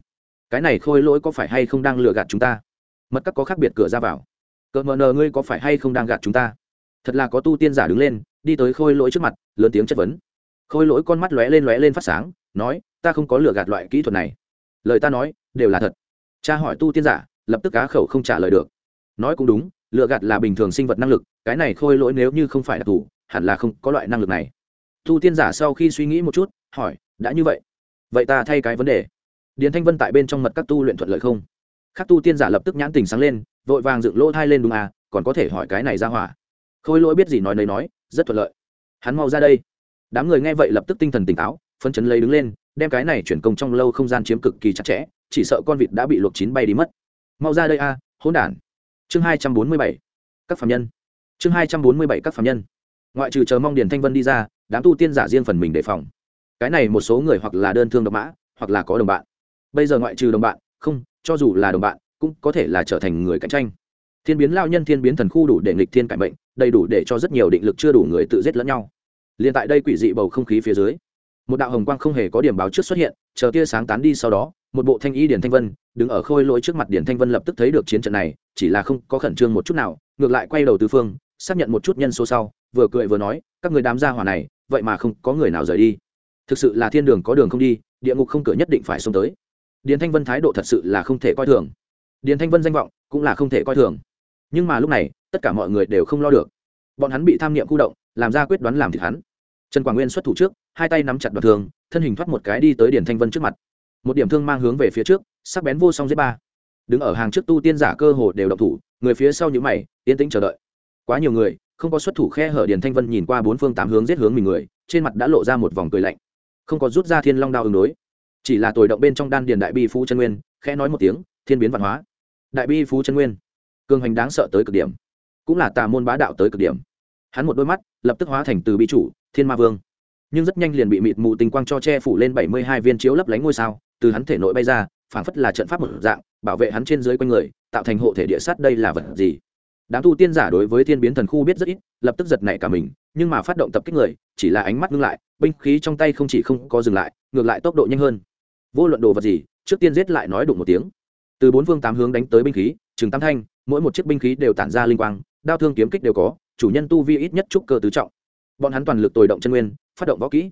Speaker 1: Cái này khôi lỗi có phải hay không đang lừa gạt chúng ta? Mất các có khác biệt cửa ra vào. Cỡ mờ nờ ngươi có phải hay không đang gạt chúng ta? Thật là có tu tiên giả đứng lên, đi tới khôi lỗi trước mặt, lớn tiếng chất vấn. Khôi lỗi con mắt lóe lên lóe lên phát sáng, nói, ta không có lừa gạt loại kỹ thuật này. Lời ta nói, đều là thật. Cha hỏi tu tiên giả, lập tức cá khẩu không trả lời được. Nói cũng đúng, lừa gạt là bình thường sinh vật năng lực, cái này khôi lỗi nếu như không phải đặc thù, hẳn là không có loại năng lực này. Tu tiên giả sau khi suy nghĩ một chút, hỏi, đã như vậy vậy ta thay cái vấn đề. Điền thanh vân tại bên trong mật các tu luyện thuận lợi không? Các tu tiên giả lập tức nhãn tình sáng lên, vội vàng dựng lỗ thai lên đúng à còn có thể hỏi cái này ra hỏa khôi lỗi biết gì nói nấy nói, rất thuận lợi. Hắn mau ra đây. Đám người nghe vậy lập tức tinh thần tỉnh táo phân chấn lấy đứng lên, đem cái này chuyển công trong lâu không gian chiếm cực kỳ chặt chẽ, chỉ sợ con vịt đã bị luộc chín bay đi mất. Mau ra đây a, hỗn đản. Chương hai trăm bốn mươi bảy, các phạm nhân. Chương hai trăm bốn mươi bảy, các phạm nhân. Ngoại trừ chờ mong điền thanh vân đi ra, đám tu tiên giả riêng phần mình đề phòng. Cái này một số người hoặc là đơn thương độc mã, hoặc là có đồng bạn. Bây giờ ngoại trừ đồng bạn, không, cho dù là đồng bạn, cũng có thể là trở thành người cạnh tranh. Thiên biến lao nhân thiên biến thần khu đủ để nghịch thiên cải mệnh đầy đủ để cho rất nhiều định lực chưa đủ người tự giết lẫn nhau. Liền tại đây quỷ dị bầu không khí phía dưới, một đạo hồng quang không hề có điểm báo trước xuất hiện, chờ tia sáng tán đi sau đó, một bộ thanh y điển thanh vân đứng ở khôi lỗi trước mặt điển thanh vân lập tức thấy được chiến trận này, chỉ là không có khẩn trương một chút nào, ngược lại quay đầu tứ phương, xác nhận một chút nhân số sau, vừa cười vừa nói, các người đám gia hỏa này, vậy mà không có người nào rời đi. Thực sự là thiên đường có đường không đi, địa ngục không cửa nhất định phải xông tới. Điền thanh vân thái độ thật sự là không thể coi thường. Điền thanh vân danh vọng cũng là không thể coi thường nhưng mà lúc này, tất cả mọi người đều không lo được. Bọn hắn bị tham niệm khu động, làm ra quyết đoán làm thịt hắn. Trần quảng nguyên xuất thủ trước, hai tay nắm chặt đoạn thương, thân hình thoát một cái đi tới điền thanh vân trước mặt. Một điểm thương mang hướng về phía trước, sắc bén vô song giết ba. Đứng ở hàng trước tu tiên giả cơ hồ đều độc thủ, người phía sau những mày, yên tĩnh chờ đợi. Quá nhiều người, không có xuất thủ khe hở điền thanh vân nhìn qua bốn phương tám hướng giết hướng mình người, trên mặt đã lộ ra một vòng cười lạnh. Không có rút ra thiên long đao ứng đối. Chỉ là tồi động bên trong đan điền đại bi phú chân nguyên, khẽ nói một tiếng, thiên biến văn hóa. Đại bi phú chân nguyên cường hành đáng sợ tới cực điểm. Cũng là tà môn bá đạo tới cực điểm. Hắn một đôi mắt lập tức hóa thành từ bi chủ, thiên ma vương. Nhưng rất nhanh liền bị mịt mù tình quang cho che phủ lên bảy mươi hai viên chiếu lấp lánh ngôi sao, từ hắn thể nội bay ra, phảng phất là trận pháp một dạng, bảo vệ hắn trên dưới quanh người, tạo thành hộ thể địa sát đây là vật gì. Đám tu tiên giả đối với thiên biến thần khu biết rất ít, lập tức giật nảy cả mình, nhưng mà phát động tập kích người, chỉ là ánh mắt ngưng lại, binh khí trong tay không chỉ không có dừng lại, ngược lại tốc độ nhanh hơn. Vô luận đồ vật gì, trước tiên giết lại nói đụng một tiếng. Từ bốn phương tám hướng đánh tới binh khí chừng tam thanh mỗi một chiếc binh khí đều tản ra linh quang, đao thương kiếm kích đều có, chủ nhân tu vi ít nhất trúc cơ tứ trọng. Bọn hắn toàn lực tồi động chân nguyên, phát động võ kỹ,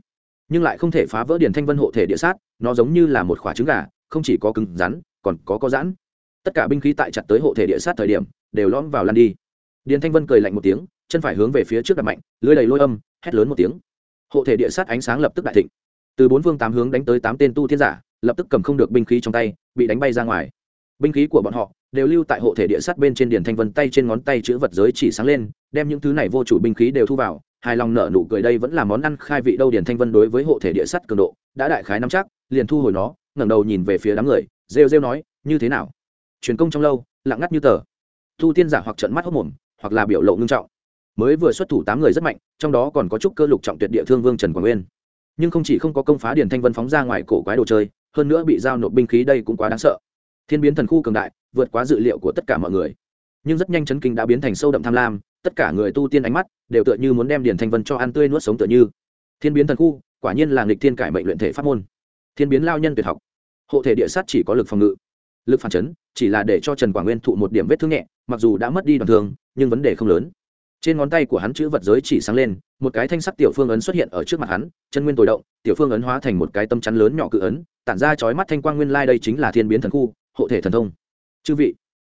Speaker 1: nhưng lại không thể phá vỡ điển thanh vân hộ thể địa sát, nó giống như là một quả trứng gà, không chỉ có cứng rắn, còn có có giãn. Tất cả binh khí tại chặt tới hộ thể địa sát thời điểm, đều lõm vào lan đi. Điền thanh vân cười lạnh một tiếng, chân phải hướng về phía trước đặt mạnh, lưới đầy lôi âm, hét lớn một tiếng. Hộ thể địa sát ánh sáng lập tức đại thịnh. Từ bốn phương tám hướng đánh tới tám tên tu thiên giả, lập tức cầm không được binh khí trong tay, bị đánh bay ra ngoài. Binh khí của bọn họ đều lưu tại hộ thể địa sát bên trên điển thanh vân tay trên ngón tay chữ vật giới chỉ sáng lên, đem những thứ này vô chủ binh khí đều thu vào. Hài lòng nợ nụ cười đây vẫn là món ăn khai vị đâu điển thanh vân đối với hộ thể địa sát cường độ, đã đại khái nắm chắc, liền thu hồi nó, ngẩng đầu nhìn về phía đám người, rêu rêu nói, như thế nào? Truyền công trong lâu, lặng ngắt như tờ. Thu tiên giả hoặc trận mắt hốc mồm hoặc là biểu lộ ngưng trọng. Mới vừa xuất thủ tám người rất mạnh, trong đó còn có chút cơ lục trọng tuyệt địa thương vương trần quảng nguyên. Nhưng không chỉ không có công phá điển thanh vân phóng ra ngoài cổ quái đồ chơi, hơn nữa bị giao nộp binh khí đây cũng quá đáng sợ thiên biến thần khu cường đại, vượt quá dự liệu của tất cả mọi người. Nhưng rất nhanh chấn kinh đã biến thành sâu đậm tham lam, tất cả người tu tiên ánh mắt đều tựa như muốn đem điền thanh vân cho ăn tươi nuốt sống tựa như. Thiên biến thần khu, quả nhiên là nghịch thiên cải mệnh luyện thể pháp môn. Thiên biến lao nhân tuyệt học. Hộ thể địa sát chỉ có lực phòng ngự. Lực phản chấn chỉ là để cho trần quảng nguyên thụ một điểm vết thương nhẹ, mặc dù đã mất đi đoạn thương, nhưng vấn đề không lớn. Trên ngón tay của hắn chữ vật giới chỉ sáng lên, một cái thanh sắc tiểu phương ấn xuất hiện ở trước mặt hắn, chân nguyên tồi động, tiểu phương ấn hóa thành một cái tâm chắn lớn nhỏ cự ấn, tản ra chói mắt thanh quang nguyên lai đây chính là thiên biến thần khu hộ thể thần thông. Chư vị,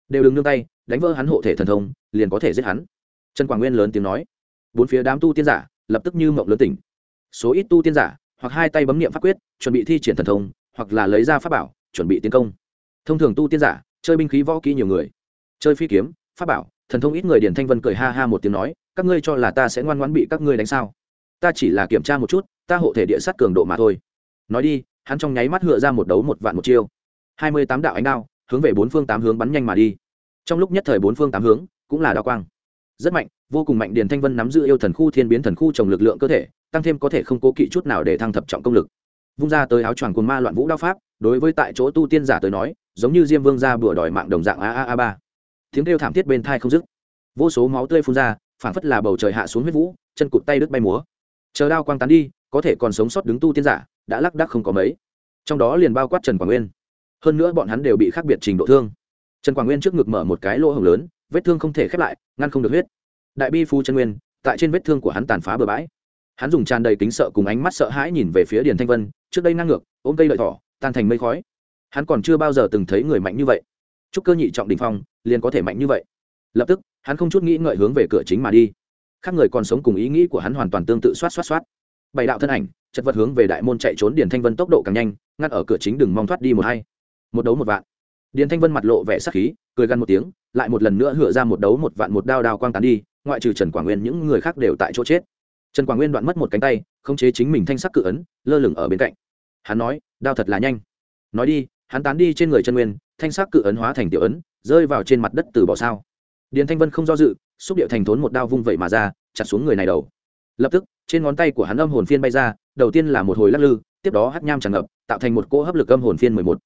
Speaker 1: đều đừng nương tay, đánh vỡ hắn hộ thể thần thông, liền có thể giết hắn. Trần quảng nguyên lớn tiếng nói. Bốn phía đám tu tiên giả lập tức như mộng lớn tỉnh. Số ít tu tiên giả hoặc hai tay bấm niệm pháp quyết, chuẩn bị thi triển thần thông, hoặc là lấy ra pháp bảo, chuẩn bị tiến công. Thông thường tu tiên giả chơi binh khí võ kỹ nhiều người. Chơi phi kiếm, pháp bảo, thần thông ít người điển thanh vân cười ha ha một tiếng nói, các ngươi cho là ta sẽ ngoan ngoãn bị các ngươi đánh sao? Ta chỉ là kiểm tra một chút, ta hộ thể địa sát cường độ mà thôi. Nói đi, hắn trong nháy mắt hựa ra một đấu một vạn một chiêu hai mươi tám đạo ánh đao, hướng về bốn phương tám hướng bắn nhanh mà đi. Trong lúc nhất thời bốn phương tám hướng cũng là đao quang. Rất mạnh, vô cùng mạnh điền thanh vân nắm giữ yêu thần khu, thiên biến thần khu trồng lực lượng cơ thể, tăng thêm có thể không cố kỵ chút nào để thăng thập trọng công lực. Vung ra tới áo choàng cồn ma loạn vũ đao pháp, đối với tại chỗ tu tiên giả tới nói, giống như diêm vương ra bừa đòi mạng đồng dạng a a a ba. Tiếng kêu thảm thiết bên thai không dứt. Vô số máu tươi phun ra, phảng phất là bầu trời hạ xuống huyết vũ, chân cụt tay đứt bay múa. Chờ đao quang tán đi, có thể còn sống sót đứng tu tiên giả, đã lắc đắc không có mấy. Trong đó liền bao quát trần quảng nguyên hơn nữa bọn hắn đều bị khác biệt trình độ thương. Trần quảng nguyên trước ngực mở một cái lỗ hồng lớn, vết thương không thể khép lại, ngăn không được huyết. Đại bi phu chân nguyên, tại trên vết thương của hắn tàn phá bừa bãi. Hắn dùng tràn đầy kính sợ cùng ánh mắt sợ hãi nhìn về phía điền thanh vân, trước đây ngang ngược, ôm cây lợi thỏ, tan thành mây khói. Hắn còn chưa bao giờ từng thấy người mạnh như vậy. Chúc cơ nhị trọng đình phong, liền có thể mạnh như vậy. Lập tức, hắn không chút nghĩ ngợi hướng về cửa chính mà đi. Khác người còn sống cùng ý nghĩ của hắn hoàn toàn tương tự xoát xoát xoát. Bảy đạo thân ảnh, chật vật hướng về đại môn chạy trốn điền thanh vân tốc độ càng nhanh ngắt ở cửa chính đừng mong thoát đi một hay một đấu một vạn. Điền thanh vân mặt lộ vẻ sắc khí, cười gằn một tiếng, lại một lần nữa hựa ra một đấu một vạn một đao đao quang tán đi, ngoại trừ trần quảng nguyên, những người khác đều tại chỗ chết. Trần quảng nguyên đoạn mất một cánh tay không chế chính mình thanh sắc cự ấn, lơ lửng ở bên cạnh. Hắn nói, đao thật là nhanh. Nói đi, hắn tán đi trên người chân nguyên, thanh sắc cự ấn hóa thành tiểu ấn, rơi vào trên mặt đất từ bỏ sao. Điền thanh vân không do dự, xúc điệu thành thốn một đao vung vẩy mà ra, chặt xuống người này đầu. Lập tức, trên ngón tay của hắn âm hồn phiên bay ra, đầu tiên là một hồi lắc lư, tiếp đó hắt nham tràn ngập, tạo thành một cỗ hấp lực âm hồn phiên mười một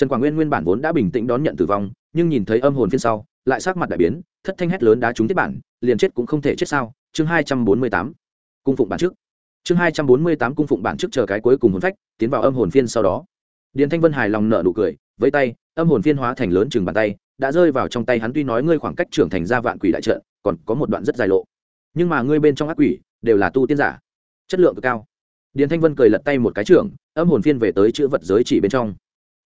Speaker 1: trần quảng nguyên nguyên bản vốn đã bình tĩnh đón nhận tử vong, nhưng nhìn thấy âm hồn phiên sau, lại sắc mặt đại biến, thất thanh hét lớn đá trúng tiếp bản, liền chết cũng không thể chết sao? Chương hai trăm bốn mươi tám. Cung phụng bản trước. Chương hai trăm bốn mươi tám cung phụng bản trước chờ cái cuối cùng hồn phách, tiến vào âm hồn phiên sau đó. Điền thanh vân hài lòng nở nụ cười với tay, âm hồn phiên hóa thành lớn chừng bàn tay, đã rơi vào trong tay hắn tuy nói ngươi khoảng cách trưởng thành ra vạn quỷ đại trận, còn có một đoạn rất dài lộ. Nhưng mà ngươi bên trong ác quỷ, đều là tu tiên giả. Chất lượng cực cao. Điền thanh vân cười lật tay một cái trưởng, âm hồn phiên về tới chữ vật giới chỉ bên trong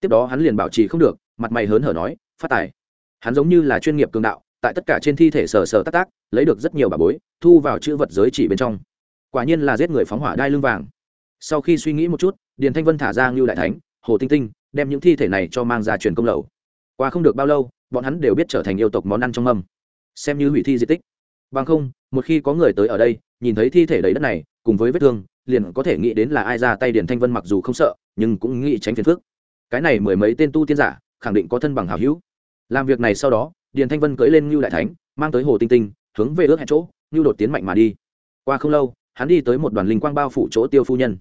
Speaker 1: tiếp đó hắn liền bảo trì không được, mặt mày hớn hở nói, phát tài. Hắn giống như là chuyên nghiệp cường đạo, tại tất cả trên thi thể sờ sờ tác tác lấy được rất nhiều bà bối, thu vào chữ vật giới chỉ bên trong. Quả nhiên là giết người phóng hỏa đai lưng vàng. Sau khi suy nghĩ một chút, điền thanh vân thả ra ngưu đại thánh, hồ tinh tinh, đem những thi thể này cho mang ra truyền công lầu. Qua không được bao lâu, bọn hắn đều biết trở thành yêu tộc món ăn trong mâm. Xem như hủy thi di tích. Bằng không, một khi có người tới ở đây, nhìn thấy thi thể đầy đất này, cùng với vết thương, liền có thể nghĩ đến là ai ra tay điền thanh vân mặc dù không sợ, nhưng cũng nghĩ tránh phiền phước cái này mười mấy tên tu tiên giả, khẳng định có thân bằng hào hữu. Làm việc này sau đó, điền thanh vân cưỡi lên ngưu đại thánh, mang tới hồ tinh tinh, hướng về ước hẹn chỗ, ngưu đột tiến mạnh mà đi. Qua không lâu, hắn đi tới một đoàn linh quang bao phủ chỗ tiêu phu nhân.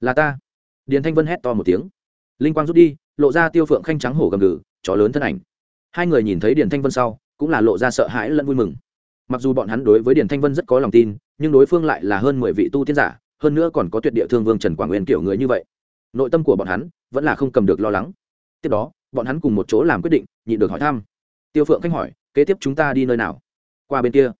Speaker 1: Là ta. Điền thanh vân hét to một tiếng. Linh quang rút đi, lộ ra tiêu phượng khanh trắng hổ gầm gừ, chó lớn thân ảnh. Hai người nhìn thấy điền thanh vân sau, cũng là lộ ra sợ hãi lẫn vui mừng. Mặc dù bọn hắn đối với điền thanh vân rất có lòng tin, nhưng đối phương lại là hơn mười vị tu tiên giả, hơn nữa còn có tuyệt địa thương vương trần quảng nguyên kiểu người như vậy. Nội tâm của bọn hắn vẫn là không cầm được lo lắng. Tiếp đó, bọn hắn cùng một chỗ làm quyết định, nhịn được hỏi thăm. Tiêu phượng khanh hỏi, kế tiếp chúng ta đi nơi nào? Qua bên kia.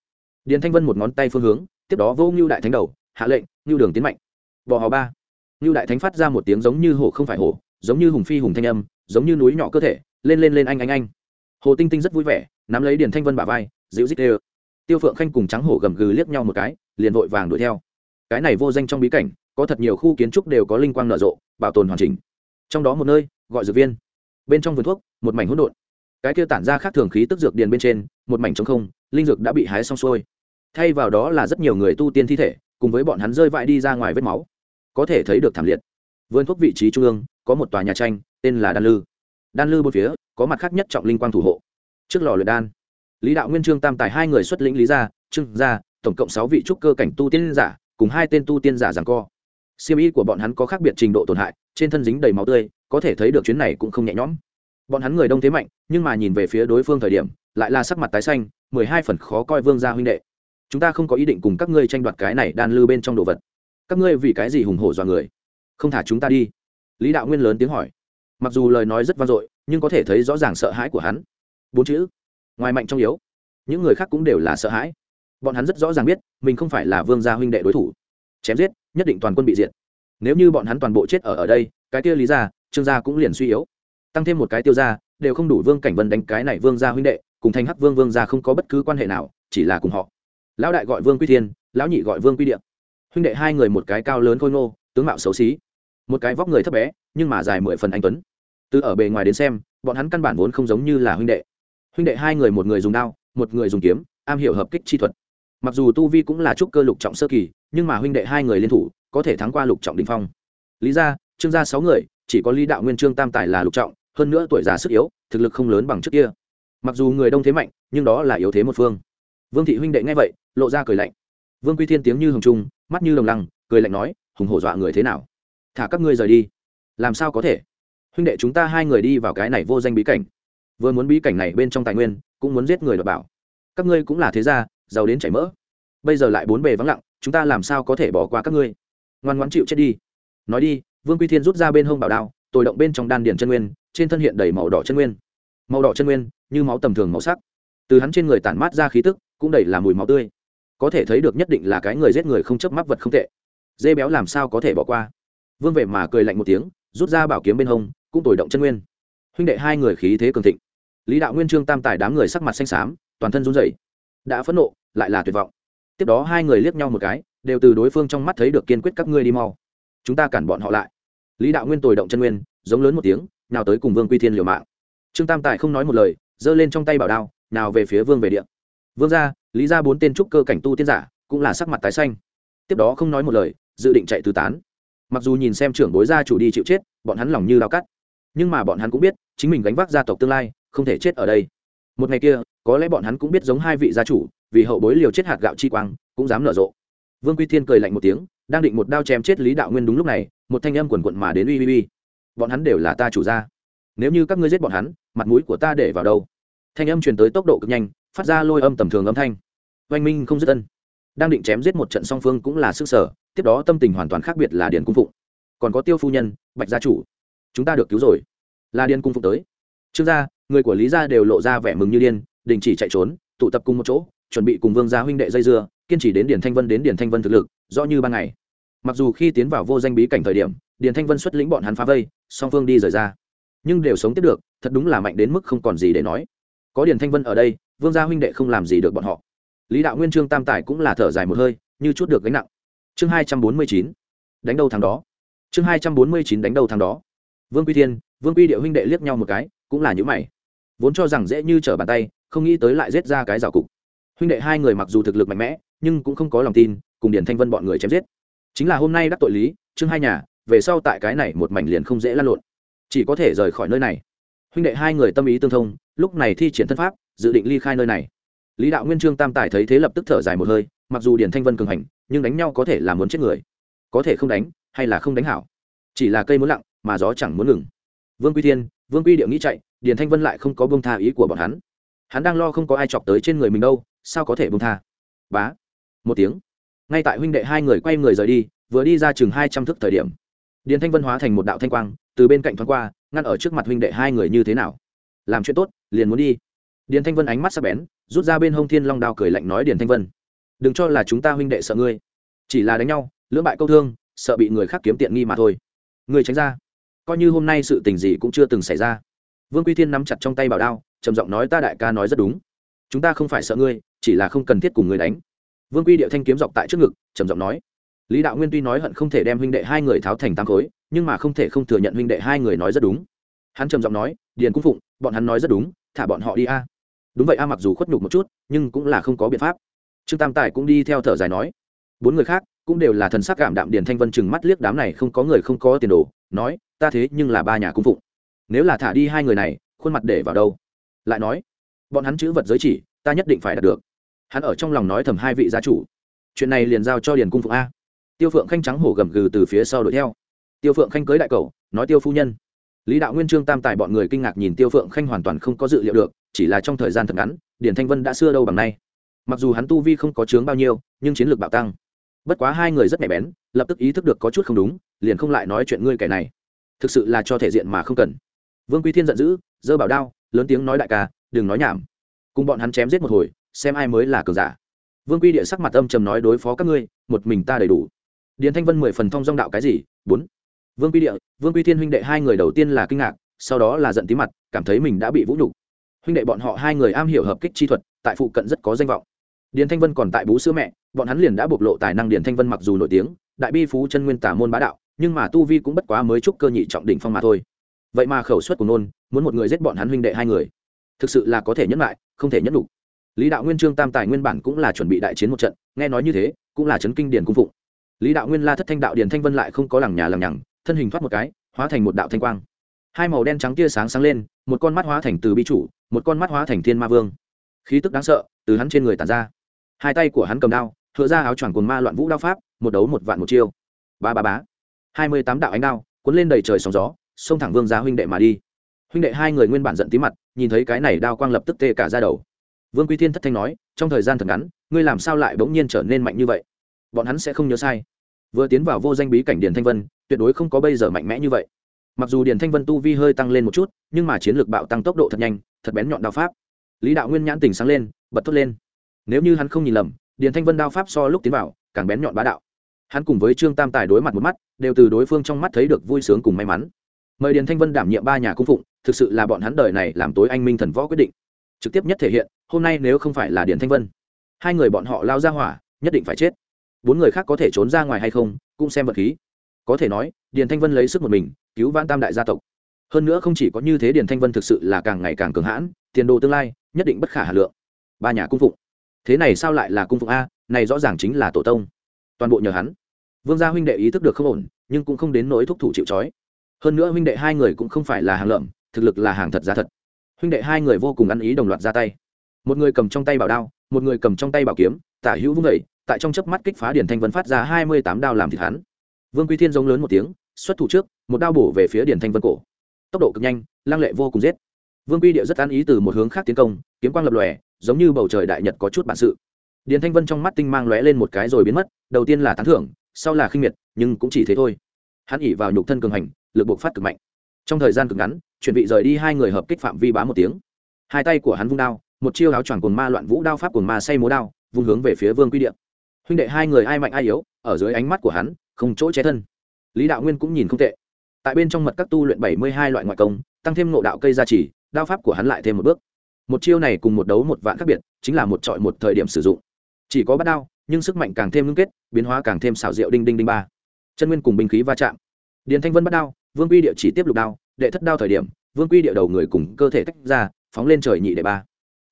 Speaker 1: Điền thanh vân một ngón tay phương hướng, tiếp đó vô ngưu đại thánh đầu, hạ lệnh, ngưu đường tiến mạnh. Bò hò ba. Ngưu đại thánh phát ra một tiếng giống như hổ không phải hổ, giống như hùng phi hùng thanh âm, giống như núi nhỏ cơ thể, lên lên lên anh anh anh. Hồ tinh tinh rất vui vẻ, nắm lấy điền thanh vân bả vai, dịu dít đê tiêu phượng khanh cùng trắng hổ gầm gừ liếc nhau một cái, liền vội vàng đuổi theo. Cái này vô danh trong bí cảnh, có thật nhiều khu kiến trúc đều có linh quang nở rộ, bảo tồn hoàn chỉnh trong đó một nơi, gọi dược viên. Bên trong vườn thuốc, một mảnh hỗn độn. Cái kia tản ra khác thường khí tức dược điền bên trên, một mảnh trống không, linh dược đã bị hái xong xuôi. Thay vào đó là rất nhiều người tu tiên thi thể, cùng với bọn hắn rơi vãi đi ra ngoài vết máu. Có thể thấy được thảm liệt. Vườn thuốc vị trí trung ương, có một tòa nhà tranh, tên là đan lư. Đan lư bốn phía, có mặt khác nhất trọng linh quang thủ hộ. Trước lò luyện đan, lý đạo nguyên trương tam tài hai người xuất lĩnh lý gia, trương gia, tổng cộng sáu vị trúc cơ cảnh tu tiên giả, cùng hai tên tu tiên giả giảng co siêm y của bọn hắn có khác biệt trình độ tổn hại, trên thân dính đầy máu tươi, có thể thấy được chuyến này cũng không nhẹ nhõm. Bọn hắn người đông thế mạnh, nhưng mà nhìn về phía đối phương thời điểm, lại là sắc mặt tái xanh, mười hai phần khó coi vương gia huynh đệ. Chúng ta không có ý định cùng các ngươi tranh đoạt cái này đan lư bên trong đồ vật. Các ngươi vì cái gì hùng hổ dọa người? Không thả chúng ta đi. Lý đạo nguyên lớn tiếng hỏi. Mặc dù lời nói rất vang dội, nhưng có thể thấy rõ ràng sợ hãi của hắn. Bốn chữ, ngoài mạnh trong yếu. Những người khác cũng đều là sợ hãi. Bọn hắn rất rõ ràng biết, mình không phải là vương gia huynh đệ đối thủ. Chém giết nhất định toàn quân bị diệt. Nếu như bọn hắn toàn bộ chết ở ở đây, cái kia lý gia, trương gia cũng liền suy yếu. Tăng thêm một cái tiêu gia, đều không đủ vương cảnh vân đánh cái này vương gia huynh đệ, cùng thành hắc vương vương gia không có bất cứ quan hệ nào, chỉ là cùng họ. Lão đại gọi vương quy thiên, lão nhị gọi vương quy điện. Huynh đệ hai người một cái cao lớn khôi ngô, tướng mạo xấu xí. Một cái vóc người thấp bé, nhưng mà dài mười phần anh tuấn. Từ ở bề ngoài đến xem, bọn hắn căn bản vốn không giống như là huynh đệ. Huynh đệ hai người một người dùng đao, một người dùng kiếm, am hiểu hợp kích chi thuật mặc dù tu vi cũng là trúc cơ lục trọng sơ kỳ, nhưng mà huynh đệ hai người liên thủ, có thể thắng qua lục trọng đình phong. Lý ra trương gia sáu người, chỉ có lý đạo nguyên trương tam tài là lục trọng, hơn nữa tuổi già sức yếu, thực lực không lớn bằng trước kia. Mặc dù người đông thế mạnh, nhưng đó là yếu thế một phương. Vương thị huynh đệ nghe vậy, lộ ra cười lạnh. Vương quy thiên tiếng như hồng trung, mắt như đồng lăng, cười lạnh nói, hùng hổ dọa người thế nào? Thả các ngươi rời đi. Làm sao có thể? Huynh đệ chúng ta hai người đi vào cái này vô danh bí cảnh. Vừa muốn bí cảnh này bên trong tài nguyên, cũng muốn giết người đ bảo. Các ngươi cũng là thế gia giàu đến chảy mỡ. Bây giờ lại bốn bề vắng lặng, chúng ta làm sao có thể bỏ qua các ngươi? Ngoan ngoãn chịu chết đi. Nói đi, vương quy thiên rút ra bên hông bảo đao tồi động bên trong đan điền chân nguyên, trên thân hiện đầy màu đỏ chân nguyên. Màu đỏ chân nguyên, như máu tầm thường màu sắc. Từ hắn trên người tản mát ra khí tức, cũng đầy là mùi máu tươi. Có thể thấy được nhất định là cái người giết người không chấp mắc vật không tệ. Dê béo làm sao có thể bỏ qua? Vương vệ mà cười lạnh một tiếng, rút ra bảo kiếm bên hông, cũng tồi động chân nguyên. Huynh đệ hai người khí thế cường thịnh. Lý đạo nguyên trương tam tài đám người sắc mặt xanh xám, toàn thân run rẩy đã phẫn nộ, lại là tuyệt vọng. Tiếp đó hai người liếc nhau một cái, đều từ đối phương trong mắt thấy được kiên quyết các ngươi đi mau. Chúng ta cản bọn họ lại. Lý đạo nguyên tồi động chân nguyên, giống lớn một tiếng, nào tới cùng vương quy thiên liều mạng. Trương tam tài không nói một lời, giơ lên trong tay bảo đao, nào về phía vương về điện. Vương gia, lý ra bốn tên trúc cơ cảnh tu tiên giả, cũng là sắc mặt tái xanh. Tiếp đó không nói một lời, dự định chạy tứ tán. Mặc dù nhìn xem trưởng bối gia chủ đi chịu chết, bọn hắn lòng như lao cắt. Nhưng mà bọn hắn cũng biết, chính mình gánh vác gia tộc tương lai, không thể chết ở đây. Một ngày kia có lẽ bọn hắn cũng biết giống hai vị gia chủ, vì hậu bối liều chết hạt gạo chi quang, cũng dám nở rộ. Vương quy thiên cười lạnh một tiếng, đang định một đao chém chết lý đạo nguyên đúng lúc này, một thanh âm quần quận mà đến uy uy uy. Bọn hắn đều là ta chủ gia. Nếu như các ngươi giết bọn hắn, mặt mũi của ta để vào đâu? Thanh âm truyền tới tốc độ cực nhanh, phát ra lôi âm tầm thường âm thanh. Oanh minh không dứt ân. Đang định chém giết một trận song phương cũng là sức sở, tiếp đó tâm tình hoàn toàn khác biệt là điền cung phụng. Còn có tiêu phu nhân, bạch gia chủ. Chúng ta được cứu rồi. Là điền cung phụng tới. Trương gia, người của lý gia đều lộ ra vẻ mừng như điên đình chỉ chạy trốn, tụ tập cùng một chỗ, chuẩn bị cùng vương gia huynh đệ dây dưa, kiên trì đến điền thanh vân đến điền thanh vân thực lực rõ như ban ngày. Mặc dù khi tiến vào vô danh bí cảnh thời điểm, điền thanh vân xuất lĩnh bọn hắn phá vây, song phương đi rời ra. Nhưng đều sống tiếp được, thật đúng là mạnh đến mức không còn gì để nói. Có điền thanh vân ở đây, vương gia huynh đệ không làm gì được bọn họ. Lý đạo nguyên, trương tam tài cũng là thở dài một hơi, như chút được gánh nặng. Chương hai trăm bốn mươi chín, đánh đâu thằng đó. Chương hai trăm bốn mươi chín, đánh đâu thằng đó. Vương quy thiên, vương quy địa huynh đệ liếc nhau một cái, cũng là những mày. Vốn cho rằng dễ như trở bàn tay không nghĩ tới lại giết ra cái rào cục. Huynh đệ hai người mặc dù thực lực mạnh mẽ, nhưng cũng không có lòng tin, cùng điển thanh vân bọn người chém giết. Chính là hôm nay đắc tội lý, chương hai nhà, về sau tại cái này một mảnh liền không dễ lan lộn. Chỉ có thể rời khỏi nơi này. Huynh đệ hai người tâm ý tương thông, lúc này thi triển thân pháp, dự định ly khai nơi này. Lý đạo nguyên trương tam tài thấy thế lập tức thở dài một hơi, mặc dù điển thanh vân cường hành, nhưng đánh nhau có thể là muốn chết người. Có thể không đánh, hay là không đánh hảo. Chỉ là cây muốn lặng, mà gió chẳng muốn ngừng. Vương quy thiên, vương quy điệu nghĩ chạy, điền thanh vân lại không có bông tha ý của bọn hắn hắn đang lo không có ai chọc tới trên người mình đâu, sao có thể bông tha? Bá. Một tiếng. Ngay tại huynh đệ hai người quay người rời đi, vừa đi ra chừng hai trăm thước thời điểm. Điền thanh vân hóa thành một đạo thanh quang, từ bên cạnh thoáng qua, ngăn ở trước mặt huynh đệ hai người như thế nào? Làm chuyện tốt, liền muốn đi. Điền thanh vân ánh mắt sắp bén, rút ra bên hông thiên long đao cười lạnh nói điền thanh vân, đừng cho là chúng ta huynh đệ sợ ngươi. Chỉ là đánh nhau, lưỡng bại câu thương, sợ bị người khác kiếm tiện nghi mà thôi. Người tránh ra. Coi như hôm nay sự tình gì cũng chưa từng xảy ra. Vương quy thiên nắm chặt trong tay bảo đao trầm giọng nói ta đại ca nói rất đúng. Chúng ta không phải sợ ngươi, chỉ là không cần thiết cùng ngươi đánh. Vương quy điệu thanh kiếm dọc tại trước ngực, trầm giọng nói. Lý đạo nguyên tuy nói hận không thể đem huynh đệ hai người tháo thành tám khối, nhưng mà không thể không thừa nhận huynh đệ hai người nói rất đúng. Hắn trầm giọng nói, điền cung phụng, bọn hắn nói rất đúng, thả bọn họ đi a. Đúng vậy a, mặc dù khuất nhục một chút, nhưng cũng là không có biện pháp. Trương tam tài cũng đi theo thở dài nói. Bốn người khác cũng đều là thần sắc cảm đạm điền thanh vân chừng mắt liếc đám này không có người không có tiền đồ, nói, ta thế nhưng là ba nhà cung phụng. Nếu là thả đi hai người này, khuôn mặt để vào đâu? Lại nói, bọn hắn chữ vật giới chỉ, ta nhất định phải đạt được. Hắn ở trong lòng nói thầm hai vị gia chủ, chuyện này liền giao cho điền cung phượng a. Tiêu phượng khanh trắng hổ gầm gừ từ phía sau đuổi theo. Tiêu phượng khanh cưới đại cầu nói tiêu phu nhân. Lý đạo nguyên trương tam tài bọn người kinh ngạc nhìn tiêu phượng khanh hoàn toàn không có dự liệu được, chỉ là trong thời gian thật ngắn điển thanh vân đã xưa đâu bằng nay. Mặc dù hắn tu vi không có chướng bao nhiêu, nhưng chiến lược bạo tăng. Bất quá hai người rất nhạy bén, lập tức ý thức được có chút không đúng, liền không lại nói chuyện ngươi kẻ này. Thực sự là cho thể diện mà không cần. Vương quy thiên giận dữ dơ bảo đao lớn tiếng nói đại ca, đừng nói nhảm. Cùng bọn hắn chém giết một hồi, xem ai mới là cường giả. Vương quy địa sắc mặt âm trầm nói đối phó các ngươi, một mình ta đầy đủ. Điền thanh vân mười phần thông dong đạo cái gì? Bốn. Vương quy địa, vương quy thiên huynh đệ hai người đầu tiên là kinh ngạc, sau đó là giận tí mặt, cảm thấy mình đã bị vũ nhục. Huynh đệ bọn họ hai người am hiểu hợp kích chi thuật, tại phụ cận rất có danh vọng. Điền thanh vân còn tại bú sữa mẹ, bọn hắn liền đã bộc lộ tài năng điền thanh vân mặc dù nổi tiếng, đại bi phú chân nguyên tả môn bá đạo, nhưng mà tu vi cũng bất quá mới chúc cơ nhị trọng đỉnh phong mà thôi vậy mà khẩu suất của nôn, muốn một người giết bọn hắn huynh đệ hai người, thực sự là có thể nhẫn lại, không thể nhẫn đủ lý đạo nguyên, trương tam tài nguyên bản cũng là chuẩn bị đại chiến một trận, nghe nói như thế, cũng là chấn kinh điền cung phụng. Lý đạo nguyên la thất thanh đạo điền thanh vân lại không có lằng nhà lằng nhằng, thân hình thoát một cái, hóa thành một đạo thanh quang. Hai màu đen trắng tia sáng sáng lên, một con mắt hóa thành từ bi chủ, một con mắt hóa thành thiên ma vương. Khí tức đáng sợ, từ hắn trên người tàn ra. Hai tay của hắn cầm đao, thựa ra áo choàng cồn ma loạn vũ đao pháp, một đấu một vạn một chiêu. Ba ba bá hai mươi tám đạo ánh đao, cuốn lên đầy trời sóng gió xông thẳng vương gia huynh đệ mà đi. Huynh đệ hai người nguyên bản giận tí mặt, nhìn thấy cái này đao quang lập tức tê cả ra đầu. Vương quy thiên thất thanh nói, trong thời gian thật ngắn, ngươi làm sao lại bỗng nhiên trở nên mạnh như vậy? Bọn hắn sẽ không nhớ sai. Vừa tiến vào vô danh bí cảnh điền thanh vân, tuyệt đối không có bây giờ mạnh mẽ như vậy. Mặc dù điền thanh vân tu vi hơi tăng lên một chút, nhưng mà chiến lược bạo tăng tốc độ thật nhanh, thật bén nhọn đao pháp. Lý đạo nguyên nhãn tình sáng lên, bật thốt lên. Nếu như hắn không nhìn lầm, điền thanh vân đao pháp so lúc tiến vào, càng bén nhọn bá đạo. Hắn cùng với trương tam tài đối mặt một mắt, đều từ đối phương trong mắt thấy được vui sướng cùng may mắn mời điền thanh vân đảm nhiệm ba nhà cung phụng, thực sự là bọn hắn đời này làm tối anh minh thần võ quyết định. Trực tiếp nhất thể hiện, hôm nay nếu không phải là điền thanh vân, hai người bọn họ lao ra hỏa, nhất định phải chết. Bốn người khác có thể trốn ra ngoài hay không, cũng xem vật khí. Có thể nói, điền thanh vân lấy sức một mình, cứu vãn tam đại gia tộc. Hơn nữa không chỉ có như thế điền thanh vân thực sự là càng ngày càng cường hãn, tiền đồ tương lai, nhất định bất khả hà lượng. Ba nhà cung phụng. Thế này sao lại là cung phụng a, này rõ ràng chính là tổ tông. Toàn bộ nhờ hắn. Vương gia huynh đệ ý thức được không ổn, nhưng cũng không đến nỗi thúc thủ chịu trói hơn nữa huynh đệ hai người cũng không phải là hàng lợm, thực lực là hàng thật giá thật. Huynh đệ hai người vô cùng ăn ý đồng loạt ra tay. Một người cầm trong tay bảo đao, một người cầm trong tay bảo kiếm, tả hữu vung vẩy tại trong chớp mắt kích phá điển thanh vân phát ra hai mươi tám đao làm thịt hắn. Vương quy thiên giống lớn một tiếng, xuất thủ trước, một đao bổ về phía điển thanh vân cổ. Tốc độ cực nhanh, lăng lệ vô cùng giết. Vương quy địa rất ăn ý từ một hướng khác tiến công, kiếm quang lập lòe, giống như bầu trời đại nhật có chút bản sự. Điển thanh vân trong mắt tinh mang lóe lên một cái rồi biến mất, đầu tiên là tán thưởng, sau là khinh miệt, nhưng cũng chỉ thế thôi. Hắn ỉ vào nhục thân cường hành lực buộc phát cực mạnh. Trong thời gian cực ngắn chuẩn bị rời đi hai người hợp kích phạm vi bá một tiếng. Hai tay của hắn vung đao, một chiêu áo choàng cồn ma loạn vũ đao pháp cồn ma say múa đao, vung hướng về phía vương quy điện. Huynh đệ hai người ai mạnh ai yếu, ở dưới ánh mắt của hắn, không chỗ che thân. Lý đạo nguyên cũng nhìn không tệ. Tại bên trong mật các tu luyện bảy mươi hai loại ngoại công, tăng thêm ngộ đạo cây gia trì, đao pháp của hắn lại thêm một bước. Một chiêu này cùng một đấu một vạn khác biệt, chính là một trọi một thời điểm sử dụng. Chỉ có bắt đao, nhưng sức mạnh càng thêm ngưng kết, biến hóa càng thêm xảo diệu đinh đinh đinh ba. Chân nguyên cùng binh khí va chạm. Điền thanh vân bắt đao vương quy địa chỉ tiếp lục đao, đệ thất đao thời điểm, vương quy địa đầu người cùng cơ thể tách ra, phóng lên trời nhị đệ ba.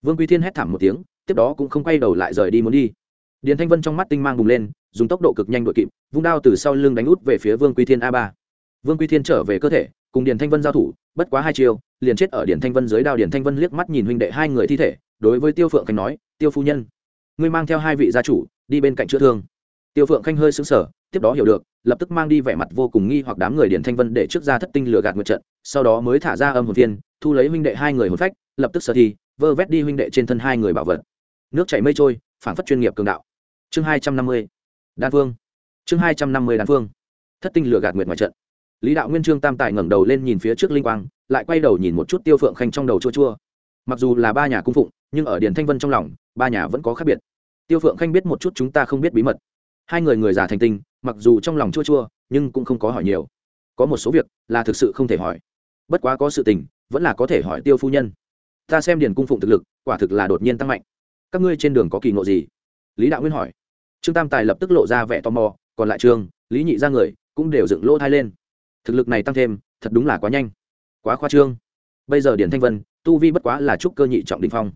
Speaker 1: Vương quy thiên hét thảm một tiếng, tiếp đó cũng không quay đầu lại rời đi muốn đi. Điền thanh vân trong mắt tinh mang bùng lên, dùng tốc độ cực nhanh đội kịp, vung đao từ sau lưng đánh út về phía vương quy thiên a ba. Vương quy thiên trở về cơ thể, cùng điền thanh vân giao thủ, bất quá hai chiều liền chết ở điền thanh vân dưới đao. Điền thanh vân liếc mắt nhìn huynh đệ hai người thi thể, đối với tiêu phượng khanh nói, tiêu phu nhân, ngươi mang theo hai vị gia chủ, đi bên cạnh chữa thương. Tiêu phượng khanh hơi xứng sở tiếp đó hiểu được, lập tức mang đi vẻ mặt vô cùng nghi hoặc đám người điền thanh vân để trước ra thất tinh lừa gạt nguyệt trận, sau đó mới thả ra âm hồn viên thu lấy huynh đệ hai người hồn phách, lập tức sơ thi, vơ vét đi huynh đệ trên thân hai người bảo vật. Nước chảy mây trôi phản phất chuyên nghiệp cường đạo. Chương hai trăm năm mươi, đan phương. Chương hai trăm năm mươi đan phương. Thất tinh lừa gạt nguyệt ngoài trận. Lý đạo nguyên trương tam tài ngẩng đầu lên nhìn phía trước linh quang, lại quay đầu nhìn một chút tiêu phượng khanh trong đầu chua chua. Mặc dù là ba nhà cung phụng, nhưng ở điền thanh vân trong lòng, ba nhà vẫn có khác biệt. Tiêu phượng khanh biết một chút chúng ta không biết bí mật hai người người già thành tinh, mặc dù trong lòng chua chua, nhưng cũng không có hỏi nhiều. Có một số việc là thực sự không thể hỏi. Bất quá có sự tình, vẫn là có thể hỏi tiêu phu nhân. Ta xem điền cung phụng thực lực, quả thực là đột nhiên tăng mạnh. Các ngươi trên đường có kỳ ngộ gì? Lý đạo nguyên hỏi. Trương tam tài lập tức lộ ra vẻ tò mò, còn lại trường lý nhị ra người cũng đều dựng lỗ thai lên. Thực lực này tăng thêm, thật đúng là quá nhanh. Quá khoa trương. Bây giờ điển thanh vân, tu vi bất quá là trúc cơ nhị trọng đình phong.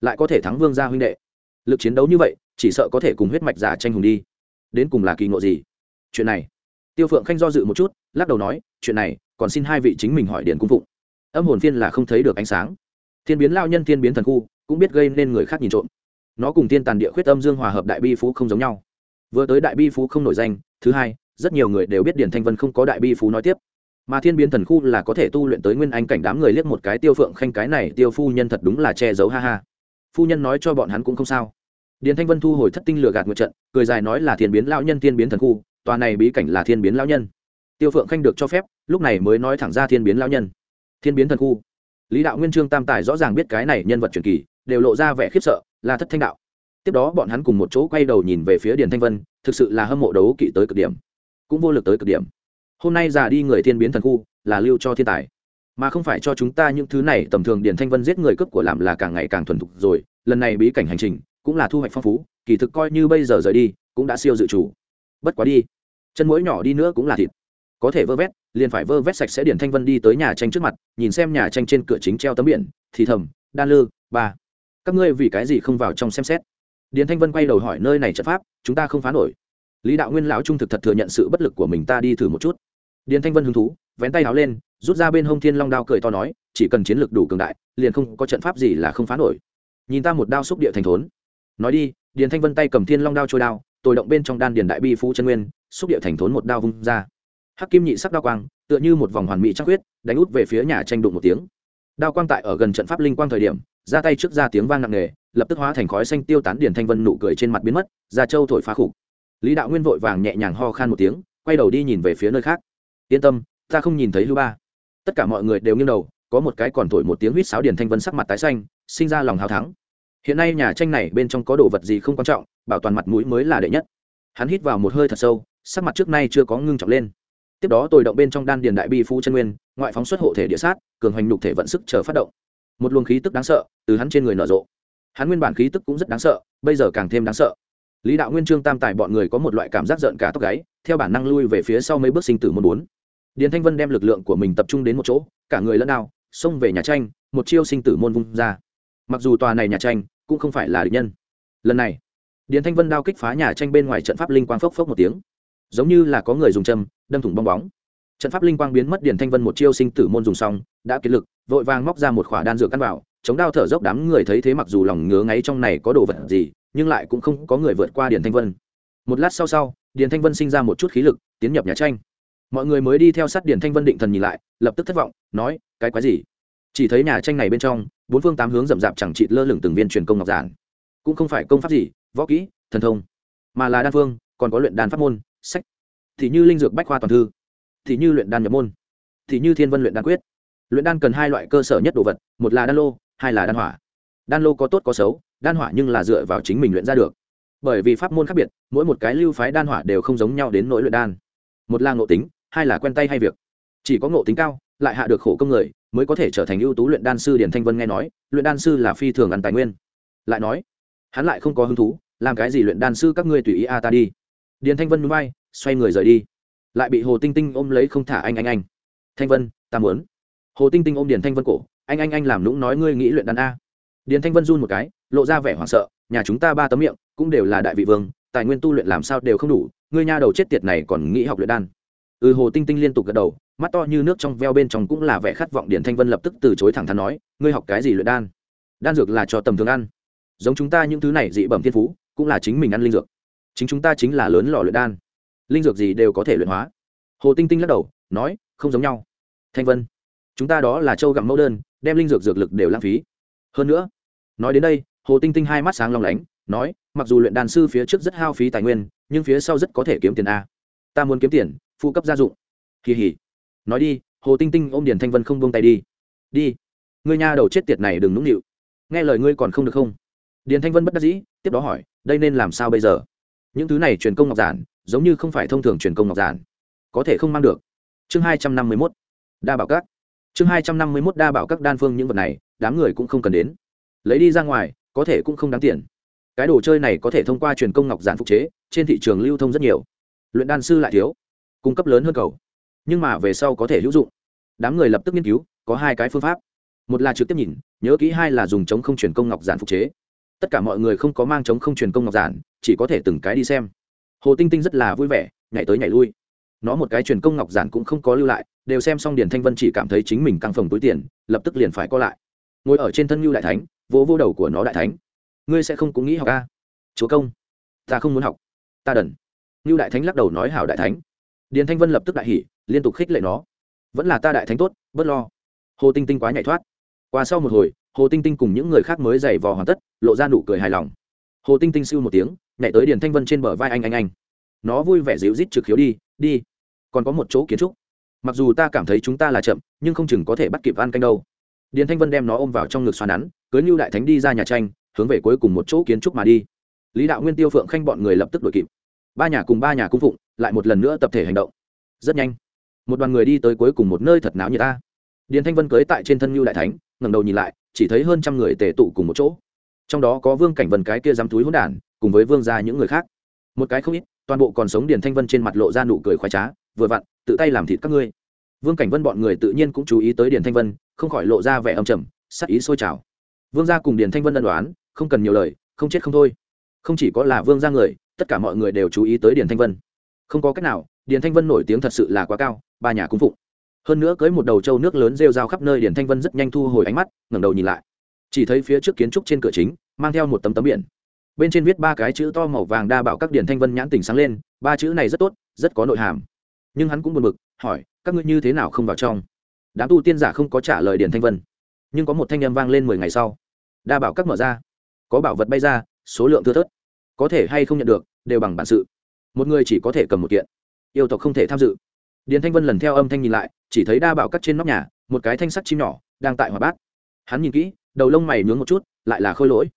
Speaker 1: Lại có thể thắng vương gia huynh đệ. Lực chiến đấu như vậy, chỉ sợ có thể cùng huyết mạch giả tranh hùng đi đến cùng là kỳ ngộ gì? Chuyện này. Tiêu phượng khanh do dự một chút, lắc đầu nói, chuyện này, còn xin hai vị chính mình hỏi điện cung phụng. Âm hồn phiên là không thấy được ánh sáng. Thiên biến lao nhân, thiên biến thần khu, cũng biết gây nên người khác nhìn trộm. Nó cùng tiên tàn địa khuyết âm dương hòa hợp đại bi phú không giống nhau. Vừa tới đại bi phú không nổi danh, thứ hai, rất nhiều người đều biết điển thanh vân không có đại bi phú nói tiếp. Mà thiên biến thần khu là có thể tu luyện tới nguyên anh cảnh đám người liếc một cái tiêu phượng khanh cái này, tiêu phu nhân thật đúng là che giấu, ha ha. Phu nhân nói cho bọn hắn cũng không sao điền thanh vân thu hồi thất tinh lừa gạt một trận, cười dài nói là thiên biến lão nhân, thiên biến thần khu, tòa này bí cảnh là thiên biến lão nhân. Tiêu phượng khanh được cho phép, lúc này mới nói thẳng ra thiên biến lão nhân. Thiên biến thần khu. Lý đạo nguyên trương tam tài rõ ràng biết cái này nhân vật truyền kỳ, đều lộ ra vẻ khiếp sợ, là thất thanh đạo. Tiếp đó bọn hắn cùng một chỗ quay đầu nhìn về phía điền thanh vân, thực sự là hâm mộ đấu kỵ tới cực điểm, cũng vô lực tới cực điểm. Hôm nay già đi người thiên biến thần khu, là lưu cho thiên tài. Mà không phải cho chúng ta những thứ này, tầm thường điền thanh vân giết người cướp của làm là càng ngày càng thuần thục rồi, lần này bí cảnh hành trình cũng là thu hoạch phong phú, kỳ thực coi như bây giờ rời đi, cũng đã siêu dự chủ bất quá đi, chân mũi nhỏ đi nữa cũng là thịt. Có thể vơ vét, liền phải vơ vét sạch sẽ điển thanh vân đi tới nhà tranh trước mặt, nhìn xem nhà tranh trên cửa chính treo tấm biển, thì thầm, đan lư, ba, các ngươi vì cái gì không vào trong xem xét? Điển thanh vân quay đầu hỏi, nơi này trận pháp, chúng ta không phá nổi. Lý đạo nguyên lão trung thực thật thừa nhận sự bất lực của mình, ta đi thử một chút. Điền thanh vân hứng thú, vén tay áo lên, rút ra bên hông thiên long đao cười to nói, chỉ cần chiến lược đủ cường đại, liền không có trận pháp gì là không phá nổi. Nhìn ta một đao xúc địa thành thốn nói đi, điền thanh vân tay cầm thiên long đao trôi đao tồi động bên trong đan điền đại bi phú chân nguyên, xúc địa thành thốn một đao vung ra. Hắc kim nhị sắc đao quang, tựa như một vòng hoàn mỹ trắc huyết đánh út về phía nhà tranh đụng một tiếng. Đao quang tại ở gần trận pháp linh quang thời điểm, ra tay trước ra tiếng vang nặng nề, lập tức hóa thành khói xanh tiêu tán điền thanh vân nụ cười trên mặt biến mất ra châu thổi phá khục lý đạo nguyên vội vàng nhẹ nhàng ho khan một tiếng, quay đầu đi nhìn về phía nơi khác. Yên tâm, ta không nhìn thấy lưu ba. Tất cả mọi người đều nghiêng đầu, có một cái còn thổi một tiếng huýt sáo điền thanh vân sắc mặt tái xanh, sinh ra lòng hào thắng hiện nay nhà tranh này bên trong có đồ vật gì không quan trọng, bảo toàn mặt mũi mới là đệ nhất. Hắn hít vào một hơi thật sâu, sắc mặt trước nay chưa có ngưng trọng lên. Tiếp đó tồi động bên trong đan điền đại bi phu chân nguyên, ngoại phóng xuất hộ thể địa sát, cường hoành nhục thể vận sức chờ phát động. Một luồng khí tức đáng sợ từ hắn trên người nở rộ. Hắn nguyên bản khí tức cũng rất đáng sợ, bây giờ càng thêm đáng sợ. Lý đạo nguyên trương tam tài bọn người có một loại cảm giác giận cả tóc gáy, theo bản năng lui về phía sau mấy bước sinh tử môn bốn. Điền thanh vân đem lực lượng của mình tập trung đến một chỗ, cả người lẫn nào xông về nhà tranh, một chiêu sinh tử môn vung ra. Mặc dù tòa này nhà tranh cũng không phải là địch nhân. Lần này, điền thanh vân đao kích phá nhà tranh bên ngoài trận pháp linh quang phốc phốc một tiếng. Giống như là có người dùng châm, đâm thủng bong bóng. Trận pháp linh quang biến mất, điền thanh vân một chiêu sinh tử môn dùng xong, đã kiệt lực, vội vàng móc ra một khỏa đan dược căn vào chống đao thở dốc đám người thấy thế mặc dù lòng ngứa ngáy trong này có đồ vật gì, nhưng lại cũng không có người vượt qua điền thanh vân. Một lát sau sau, điền thanh vân sinh ra một chút khí lực, tiến nhập nhà tranh. Mọi người mới đi theo sát điền thanh vân định thần nhìn lại, lập tức thất vọng, nói, cái quái gì? Chỉ thấy nhà tranh này bên trong bốn phương tám hướng rậm rạp chẳng chịt lơ lửng từng viên truyền công ngọc giản. Cũng không phải công pháp gì, võ kỹ, thần thông, mà là đan phương, còn có luyện đan pháp môn, sách. Thì như linh dược bách khoa toàn thư, thì như luyện đan nhập môn, thì như thiên vân luyện đan quyết. Luyện đan cần hai loại cơ sở nhất đồ vật, một là đan lô, hai là đan hỏa. Đan lô có tốt có xấu, đan hỏa nhưng là dựa vào chính mình luyện ra được. Bởi vì pháp môn khác biệt, mỗi một cái lưu phái đan hỏa đều không giống nhau đến nỗi luyện đan. Một là ngộ tính, hai là quen tay hay việc. Chỉ có ngộ tính cao, lại hạ được khổ công người mới có thể trở thành ưu tú luyện đan sư điển thanh vân nghe nói, luyện đan sư là phi thường ăn tài nguyên. Lại nói, hắn lại không có hứng thú, làm cái gì luyện đan sư các ngươi tùy ý a ta đi. Điền thanh vân núi bay xoay người rời đi. Lại bị hồ tinh tinh ôm lấy không thả anh anh anh. Thanh vân, ta muốn. Hồ tinh tinh ôm điền thanh vân cổ, anh anh anh làm lũng nói ngươi nghĩ luyện đan a. Điền thanh vân run một cái, lộ ra vẻ hoảng sợ, nhà chúng ta ba tấm miệng, cũng đều là đại vị vương, tài nguyên tu luyện làm sao đều không đủ, ngươi nha đầu chết tiệt này còn nghĩ học luyện đan. Ừ hồ tinh tinh liên tục gật đầu mắt to như nước trong veo bên trong cũng là vẻ khát vọng điển thanh vân lập tức từ chối thẳng thắn nói, ngươi học cái gì luyện đan? Đan dược là cho tầm thường ăn. Giống chúng ta những thứ này dị bẩm thiên phú, cũng là chính mình ăn linh dược. Chính chúng ta chính là lớn lò luyện đan. Linh dược gì đều có thể luyện hóa. Hồ tinh tinh lắc đầu, nói, không giống nhau. Thanh vân, chúng ta đó là châu gặm mẫu đơn, đem linh dược dược lực đều lãng phí. Hơn nữa, nói đến đây, hồ tinh tinh hai mắt sáng long lánh, nói, mặc dù luyện đàn sư phía trước rất hao phí tài nguyên, nhưng phía sau rất có thể kiếm tiền a. Ta muốn kiếm tiền, phụ cấp gia dụng. Kỳ hỉ nói đi, hồ tinh tinh ôm điền thanh vân không buông tay đi. Đi. Ngươi nha đầu chết tiệt này đừng nũng nịu. Nghe lời ngươi còn không được không? Điền thanh vân bất đắc dĩ, tiếp đó hỏi, đây nên làm sao bây giờ? Những thứ này truyền công ngọc giản, giống như không phải thông thường truyền công ngọc giản. Có thể không mang được. Chương hai trăm năm mươi mốt. Đa bảo các. Chương hai trăm năm mươi mốt đa bảo các đan phương những vật này, đám người cũng không cần đến. Lấy đi ra ngoài, có thể cũng không đáng tiền. Cái đồ chơi này có thể thông qua truyền công ngọc giản phục chế, trên thị trường lưu thông rất nhiều. Luyện đan sư lại thiếu. Cung cấp lớn hơn cầu nhưng mà về sau có thể hữu dụng. Đám người lập tức nghiên cứu, có hai cái phương pháp. Một là trực tiếp nhìn, nhớ kỹ, hai là dùng chống không truyền công ngọc giản phục chế. Tất cả mọi người không có mang chống không truyền công ngọc giản, chỉ có thể từng cái đi xem. Hồ tinh tinh rất là vui vẻ, nhảy tới nhảy lui. Nó một cái truyền công ngọc giản cũng không có lưu lại, đều xem xong điền thanh vân chỉ cảm thấy chính mình căng phồng túi tiền, lập tức liền phải co lại. Ngồi ở trên thân lưu đại thánh, vỗ vô đầu của nó đại thánh. Ngươi sẽ không cũng nghĩ học a chúa công, ta không muốn học. Ta đần. Lưu đại thánh lắc đầu nói, hảo đại thánh điền thanh vân lập tức đại hỉ, liên tục khích lệ nó. Vẫn là ta đại thánh tốt, bớt lo. Hồ tinh tinh quá nhảy thoát. Qua sau một hồi, hồ tinh tinh cùng những người khác mới giày vò hoàn tất, lộ ra nụ cười hài lòng. Hồ tinh tinh siêu một tiếng, nhảy tới điền thanh vân trên bờ vai anh anh anh. Nó vui vẻ dịu rít trực khiếu đi đi. Còn có một chỗ kiến trúc. Mặc dù ta cảm thấy chúng ta là chậm, nhưng không chừng có thể bắt kịp ăn canh đâu. Điền thanh vân đem nó ôm vào trong ngực xoa nắn, cưới như đại thánh đi ra nhà tranh, hướng về cuối cùng một chỗ kiến trúc mà đi. Lý đạo nguyên, tiêu phượng khanh bọn người lập tức đuổi kịp. Ba nhà cùng ba nhà cung phụng lại một lần nữa tập thể hành động. Rất nhanh, một đoàn người đi tới cuối cùng một nơi thật náo như ta. Điền thanh vân cưới tại trên thân như đại thánh, ngẩng đầu nhìn lại, chỉ thấy hơn trăm người tề tụ cùng một chỗ. Trong đó có vương cảnh vân cái kia dám túi hỗn đản, cùng với vương gia những người khác. Một cái không ít, toàn bộ còn sống điền thanh vân trên mặt lộ ra nụ cười khoái trá, vừa vặn, tự tay làm thịt các ngươi. Vương cảnh vân bọn người tự nhiên cũng chú ý tới điền thanh vân, không khỏi lộ ra vẻ âm trầm, sắc ý sôi trào. Vương gia cùng điền thanh vân ân đoán không cần nhiều lời, không chết không thôi. Không chỉ có là vương gia người, tất cả mọi người đều chú ý tới điền thanh vân không có cách nào, điền thanh vân nổi tiếng thật sự là quá cao, ba nhà cung phụng. Hơn nữa cưới một đầu trâu nước lớn rêu rao khắp nơi, điền thanh vân rất nhanh thu hồi ánh mắt, ngẩng đầu nhìn lại. Chỉ thấy phía trước kiến trúc trên cửa chính, mang theo một tấm tấm biển. Bên trên viết ba cái chữ to màu vàng đa bảo các điền thanh vân nhãn tỉnh sáng lên, ba chữ này rất tốt, rất có nội hàm. Nhưng hắn cũng buồn bực, hỏi, các ngươi như thế nào không vào trong? Đám tu tiên giả không có trả lời điền thanh vân. Nhưng có một thanh âm vang lên mười ngày sau. Đa bảo các mở ra. Có bảo vật bay ra, số lượng thưa thớt. Có thể hay không nhận được, đều bằng bản sự một người chỉ có thể cầm một kiện. Yêu tộc không thể tham dự. Điền thanh vân lần theo âm thanh nhìn lại, chỉ thấy đa bảo cắt trên nóc nhà, một cái thanh sắt chim nhỏ, đang tại hòa bát. Hắn nhìn kỹ, đầu lông mày nhướng một chút, lại là khôi lỗi.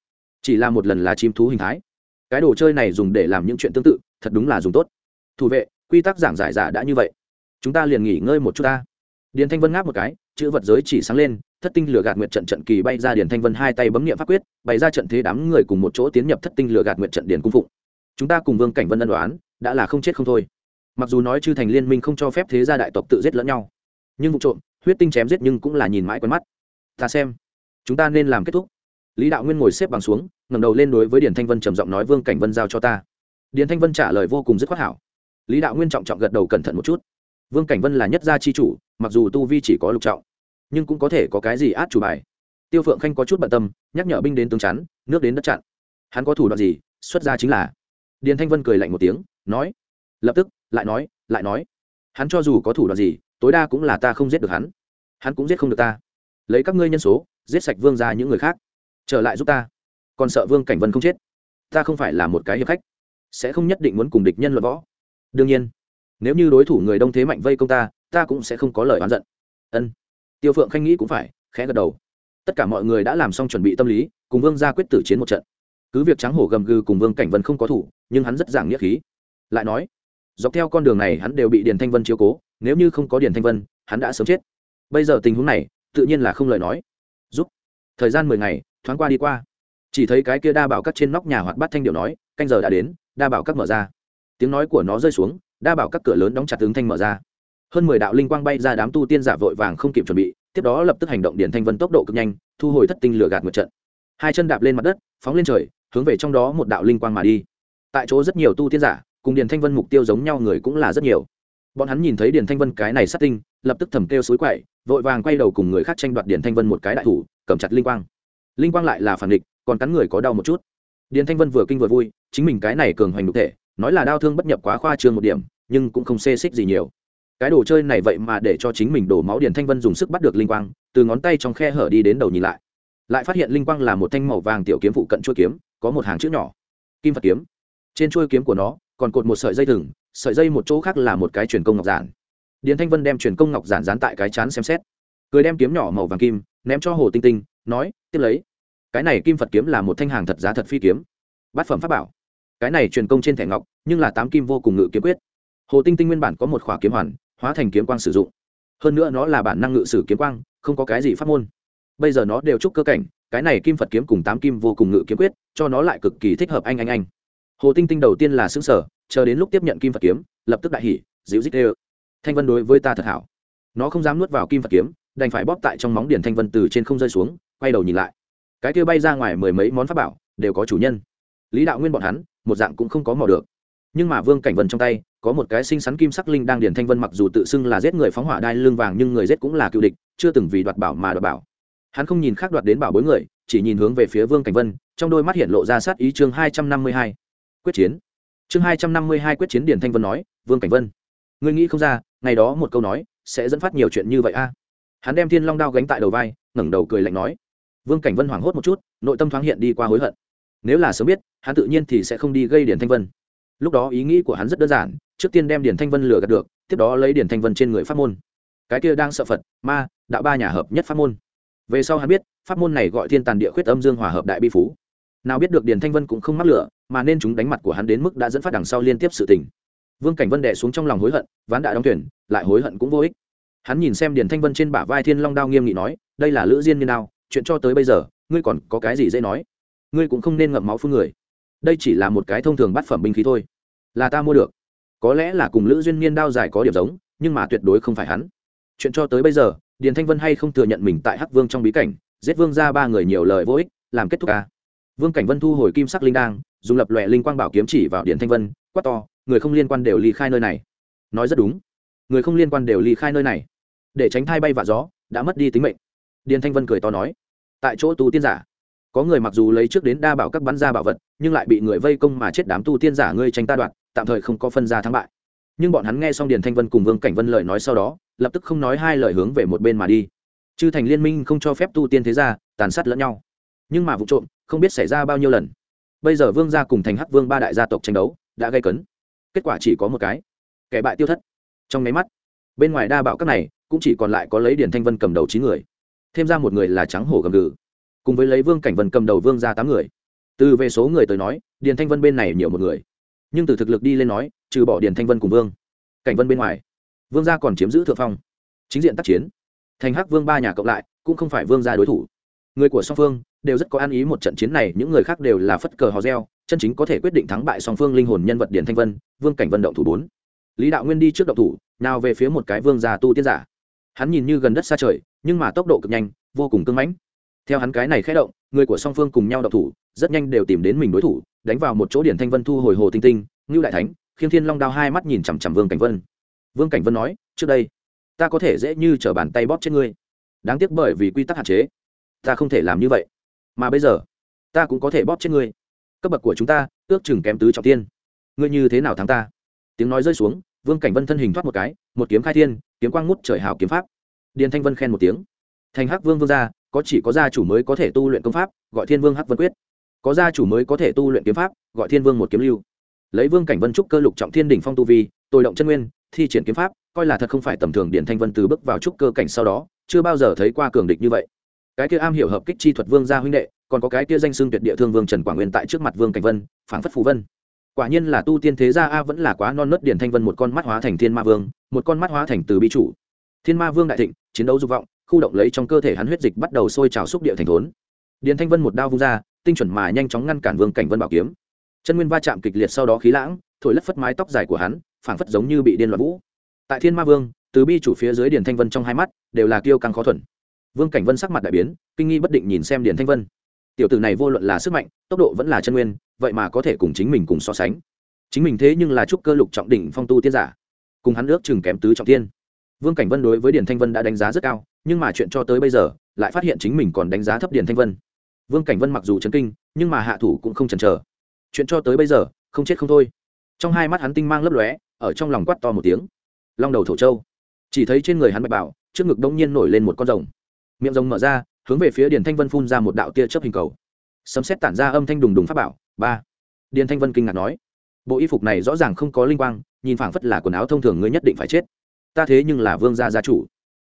Speaker 1: Chỉ là một lần là chim thú hình thái. Cái đồ chơi này dùng để làm những chuyện tương tự, thật đúng là dùng tốt. Thủ vệ, quy tắc giảng giải giả đã như vậy. Chúng ta liền nghỉ ngơi một chút ta. Điền thanh vân ngáp một cái, chữ vật giới chỉ sáng lên, thất tinh lửa gạt nguyện trận trận kỳ bay ra điền thanh vân hai tay bấm nghiệm pháp quyết, bày ra trận thế đám người cùng một chỗ tiến nhập thất tinh lửa gạt nguyện trận điền cung phụng. Chúng ta cùng vương cảnh vân ân đoán đã là không chết không thôi. Mặc dù nói chư thành liên minh không cho phép thế gia đại tộc tự giết lẫn nhau, nhưng vụ trộm, huyết tinh chém giết nhưng cũng là nhìn mãi quen mắt. Ta xem, chúng ta nên làm kết thúc. Lý đạo nguyên ngồi xếp bằng xuống, ngẩng đầu lên đối với điền thanh vân trầm giọng nói, vương cảnh vân giao cho ta. Điền thanh vân trả lời vô cùng dứt khoát hảo. Lý đạo nguyên trọng trọng gật đầu cẩn thận một chút. Vương cảnh vân là nhất gia chi chủ, mặc dù tu vi chỉ có lục trọng, nhưng cũng có thể có cái gì át chủ bài. Tiêu phượng khanh có chút bận tâm, nhắc nhở binh đến tướng chắn, nước đến đất chặn. Hắn có thủ đoạn gì, xuất ra chính là? Điền thanh vân cười lạnh một tiếng nói. Lập tức, lại nói lại nói. Hắn cho dù có thủ đoạn gì, tối đa cũng là ta không giết được hắn. Hắn cũng giết không được ta. Lấy các ngươi nhân số, giết sạch vương ra những người khác. Trở lại giúp ta. Còn sợ vương cảnh vân không chết. Ta không phải là một cái hiệp khách. Sẽ không nhất định muốn cùng địch nhân luận võ. Đương nhiên, nếu như đối thủ người đông thế mạnh vây công ta ta cũng sẽ không có lời oán giận. Ân. Tiêu phượng khanh nghĩ cũng phải, khẽ gật đầu. Tất cả mọi người đã làm xong chuẩn bị tâm lý, cùng vương ra quyết tử chiến một trận. Cứ việc trắng hổ gầm gừ cùng vương cảnh vân không có thủ, nhưng hắn rất giảng nghĩa khí lại nói, dọc theo con đường này hắn đều bị điền thanh vân chiếu cố, nếu như không có điền thanh vân, hắn đã sớm chết. Bây giờ tình huống này, tự nhiên là không lời nói. Giúp, thời gian mười ngày, thoáng qua đi qua. Chỉ thấy cái kia đa bảo các trên nóc nhà hoạt bát thanh điệu nói, canh giờ đã đến, đa bảo các mở ra. Tiếng nói của nó rơi xuống, đa bảo các cửa lớn đóng chặt tướng thanh mở ra. Hơn mười đạo linh quang bay ra đám tu tiên giả vội vàng không kịp chuẩn bị, tiếp đó lập tức hành động điển thanh vân tốc độ cực nhanh, thu hồi thất tinh lửa gạt một trận. Hai chân đạp lên mặt đất, phóng lên trời, hướng về trong đó một đạo linh quang mà đi. Tại chỗ rất nhiều tu tiên giả cùng điền thanh vân mục tiêu giống nhau người cũng là rất nhiều. Bọn hắn nhìn thấy điền thanh vân cái này sát tinh, lập tức thầm kêu suối quậy, vội vàng quay đầu cùng người khác tranh đoạt điền thanh vân một cái đại thủ, cầm chặt linh quang. Linh quang lại là phản địch, còn cắn người có đau một chút. Điền thanh vân vừa kinh vừa vui, chính mình cái này cường hoành đục thể, nói là đau thương bất nhập quá khoa trương một điểm, nhưng cũng không xê xích gì nhiều. Cái đồ chơi này vậy mà để cho chính mình đổ máu điền thanh vân dùng sức bắt được linh quang, từ ngón tay trong khe hở đi đến đầu nhìn lại. Lại phát hiện linh quang là một thanh màu vàng tiểu kiếm phụ cận chuôi kiếm, có một hàng chữ nhỏ. Kim phật kiếm. Trên chuôi kiếm của nó còn cột một sợi dây thừng, sợi dây một chỗ khác là một cái truyền công ngọc giản. Điền thanh vân đem truyền công ngọc giản dán tại cái chán xem xét. Cười đem kiếm nhỏ màu vàng kim, ném cho hồ tinh tinh, nói, tiếp lấy, cái này kim phật kiếm là một thanh hàng thật giá thật phi kiếm. Bát phẩm pháp bảo. Cái này truyền công trên thẻ ngọc, nhưng là tám kim vô cùng ngự kiếm quyết. Hồ tinh tinh nguyên bản có một khỏa kiếm hoàn, hóa thành kiếm quang sử dụng. Hơn nữa nó là bản năng ngự sử kiếm quang, không có cái gì pháp môn. Bây giờ nó đều chúc cơ cảnh, cái này kim phật kiếm cùng tám kim vô cùng ngự kiếm quyết, cho nó lại cực kỳ thích hợp anh anh anh hồ tinh tinh đầu tiên là xứng sở chờ đến lúc tiếp nhận kim phật kiếm, lập tức đại hỉ, dịu dít đê thanh vân đối với ta thật hảo. Nó không dám nuốt vào kim phật kiếm, đành phải bóp tại trong móng điển thanh vân từ trên không rơi xuống, quay đầu nhìn lại. Cái kia bay ra ngoài mười mấy món pháp bảo, đều có chủ nhân. Lý đạo nguyên bọn hắn, một dạng cũng không có mò được. Nhưng mà vương cảnh vân trong tay, có một cái xinh xắn kim sắc linh đang điển thanh vân mặc dù tự xưng là giết người phóng hỏa đai lưng vàng nhưng người giết cũng là cựu địch, chưa từng vì đoạt bảo mà đoạt bảo. Hắn không nhìn khác đoạt đến bảo bối người, chỉ nhìn hướng về phía vương cảnh vân, trong đôi mắt hiện lộ ra sát ý chương hai trăm năm mươi hai quyết chiến. Chương hai trăm năm mươi hai quyết chiến điển thanh vân nói, vương cảnh vân, ngươi nghĩ không ra, ngày đó một câu nói sẽ dẫn phát nhiều chuyện như vậy a. Hắn đem thiên long đao gánh tại đầu vai, ngẩng đầu cười lạnh nói, vương cảnh vân hoảng hốt một chút, nội tâm thoáng hiện đi qua hối hận. Nếu là sớm biết, hắn tự nhiên thì sẽ không đi gây điển thanh vân. Lúc đó ý nghĩ của hắn rất đơn giản, trước tiên đem điển thanh vân lừa gạt được, tiếp đó lấy điển thanh vân trên người pháp môn. Cái kia đang sợ phật, ma, đạo ba nhà hợp nhất pháp môn. Về sau hắn biết, pháp môn này gọi thiên tàn địa khuyết âm dương hòa hợp đại bi phú. Nào biết được điền thanh vân cũng không mắc lửa mà nên chúng đánh mặt của hắn đến mức đã dẫn phát đằng sau liên tiếp sự tình. Vương cảnh vân đẻ xuống trong lòng hối hận, ván đã đóng tuyển lại hối hận cũng vô ích. Hắn nhìn xem điền thanh vân trên bả vai thiên long đao nghiêm nghị nói, đây là lữ diên niên đao, chuyện cho tới bây giờ, ngươi còn có cái gì dễ nói? Ngươi cũng không nên ngậm máu phương người. Đây chỉ là một cái thông thường bát phẩm binh khí thôi. Là ta mua được. Có lẽ là cùng lữ duyên niên đao dài có điểm giống, nhưng mà tuyệt đối không phải hắn. Chuyện cho tới bây giờ, điền thanh vân hay không thừa nhận mình tại hắc vương trong bí cảnh, giết vương ra ba người nhiều lời vô ích, làm kết thúc ca vương cảnh vân thu hồi kim sắc linh đang dùng lập lòe linh quang bảo kiếm chỉ vào điện thanh vân, quát to, người không liên quan đều ly khai nơi này. Nói rất đúng. Người không liên quan đều ly khai nơi này. Để tránh thai bay vạ gió, đã mất đi tính mệnh. Điền thanh vân cười to nói, tại chỗ tu tiên giả. Có người mặc dù lấy trước đến đa bảo các bắn ra bảo vật, nhưng lại bị người vây công mà chết đám tu tiên giả ngươi tranh ta đoạt, tạm thời không có phân ra thắng bại. Nhưng bọn hắn nghe xong điền thanh vân cùng vương cảnh vân lời nói sau đó, lập tức không nói hai lời hướng về một bên mà đi. Chư thành liên minh không cho phép tu tiên thế gia tàn sát lẫn nhau. Nhưng mà vụ trộm không biết xảy ra bao nhiêu lần. Bây giờ vương gia cùng thành hắc vương ba đại gia tộc tranh đấu, đã gây cấn. Kết quả chỉ có một cái, kẻ bại tiêu thất. Trong máy mắt, bên ngoài đa bạo các này, cũng chỉ còn lại có lấy điển thanh vân cầm đầu chín người. Thêm ra một người là trắng hổ gầm gừ. Cùng với lấy vương cảnh vân cầm đầu vương ra tám người. Từ về số người tới nói, điền thanh vân bên này nhiều một người. Nhưng từ thực lực đi lên nói, trừ bỏ điền thanh vân cùng vương cảnh vân bên ngoài, vương gia còn chiếm giữ thượng phong. Chính diện tác chiến. Thành hắc vương ba nhà cộng lại, cũng không phải vương gia đối thủ người của song phương đều rất có ăn ý một trận chiến này, những người khác đều là phất cờ hò reo, chân chính có thể quyết định thắng bại song phương linh hồn nhân vật điển thanh vân, vương cảnh vân động thủ bốn. Lý đạo nguyên đi trước động thủ, nào về phía một cái vương già tu tiên giả. Hắn nhìn như gần đất xa trời, nhưng mà tốc độ cực nhanh, vô cùng cưng mãnh. Theo hắn cái này khé động, người của song phương cùng nhau động thủ, rất nhanh đều tìm đến mình đối thủ, đánh vào một chỗ điển thanh vân thu hồi hồ tinh tinh, ngưu đại thánh, khiêm thiên long đao hai mắt nhìn chằm chằm vương cảnh vân. Vương cảnh vân nói, trước đây, ta có thể dễ như t bàn tay bóp chết ngươi. Đáng tiếc bởi vì quy tắc hạn chế ta không thể làm như vậy. Mà bây giờ, ta cũng có thể bóp chết ngươi. Cấp bậc của chúng ta, ước chừng kém tứ trọng tiên ngươi như thế nào thắng ta? Tiếng nói rơi xuống, vương cảnh vân thân hình thoát một cái, một kiếm khai thiên, kiếm quang ngút trời hào kiếm pháp. Điền thanh vân khen một tiếng. Thành hắc vương vương gia, có chỉ có gia chủ mới có thể tu luyện công pháp, gọi thiên vương hắc vân quyết. Có gia chủ mới có thể tu luyện kiếm pháp, gọi thiên vương một kiếm lưu. Lấy vương cảnh vân trúc cơ lục trọng thiên đỉnh phong tu vi, tôi động chân nguyên, thi triển kiếm pháp, coi là thật không phải tầm thường điển thanh vân từ bước vào trúc cơ cảnh sau đó, chưa bao giờ thấy qua cường địch như vậy cái kia am hiểu hợp kích chi thuật vương gia huynh đệ, còn có cái kia danh xưng tuyệt địa thương vương trần quảng nguyên tại trước mặt vương cảnh vân, phảng phất phù vân. Quả nhiên là tu tiên thế gia a vẫn là quá non nớt điển thanh vân một con mắt hóa thành thiên ma vương, một con mắt hóa thành từ bi chủ. Thiên ma vương đại thịnh, chiến đấu dục vọng, khu động lấy trong cơ thể hắn huyết dịch bắt đầu sôi trào xúc địa thành thốn. Điền thanh vân một đao vung ra, tinh chuẩn mà nhanh chóng ngăn cản vương cảnh vân bảo kiếm. Chân nguyên va chạm kịch liệt sau đó khí lãng, thổi lất phất mái tóc dài của hắn, phảng phất giống như bị điên loạn vũ. Tại thiên ma vương, từ bi chủ phía dưới điền thanh vân trong hai mắt, đều là kiêu căng khó thuần vương cảnh vân sắc mặt đại biến, kinh nghi bất định nhìn xem điền thanh vân. Tiểu tử này vô luận là sức mạnh, tốc độ vẫn là chân nguyên, vậy mà có thể cùng chính mình cùng so sánh. Chính mình thế nhưng là trúc cơ lục trọng đỉnh phong tu tiên giả, cùng hắn ước chừng kém tứ trọng tiên. Vương cảnh vân đối với điền thanh vân đã đánh giá rất cao, nhưng mà chuyện cho tới bây giờ, lại phát hiện chính mình còn đánh giá thấp điền thanh vân. Vương cảnh vân mặc dù chấn kinh, nhưng mà hạ thủ cũng không chần chờ. Chuyện cho tới bây giờ, không chết không thôi. Trong hai mắt hắn tinh mang lấp lóe, ở trong lòng quát to một tiếng. Long đầu thổ châu. Chỉ thấy trên người hắn bạch bảo, trước ngực đông nhiên nổi lên một con rồng miệng rồng mở ra, hướng về phía điền thanh vân phun ra một đạo tia chớp hình cầu. Sấm xét tản ra âm thanh đùng đùng pháp bảo. Ba. Điền thanh vân kinh ngạc nói, bộ y phục này rõ ràng không có linh quang, nhìn phảng phất là quần áo thông thường ngươi nhất định phải chết. Ta thế nhưng là vương gia gia chủ.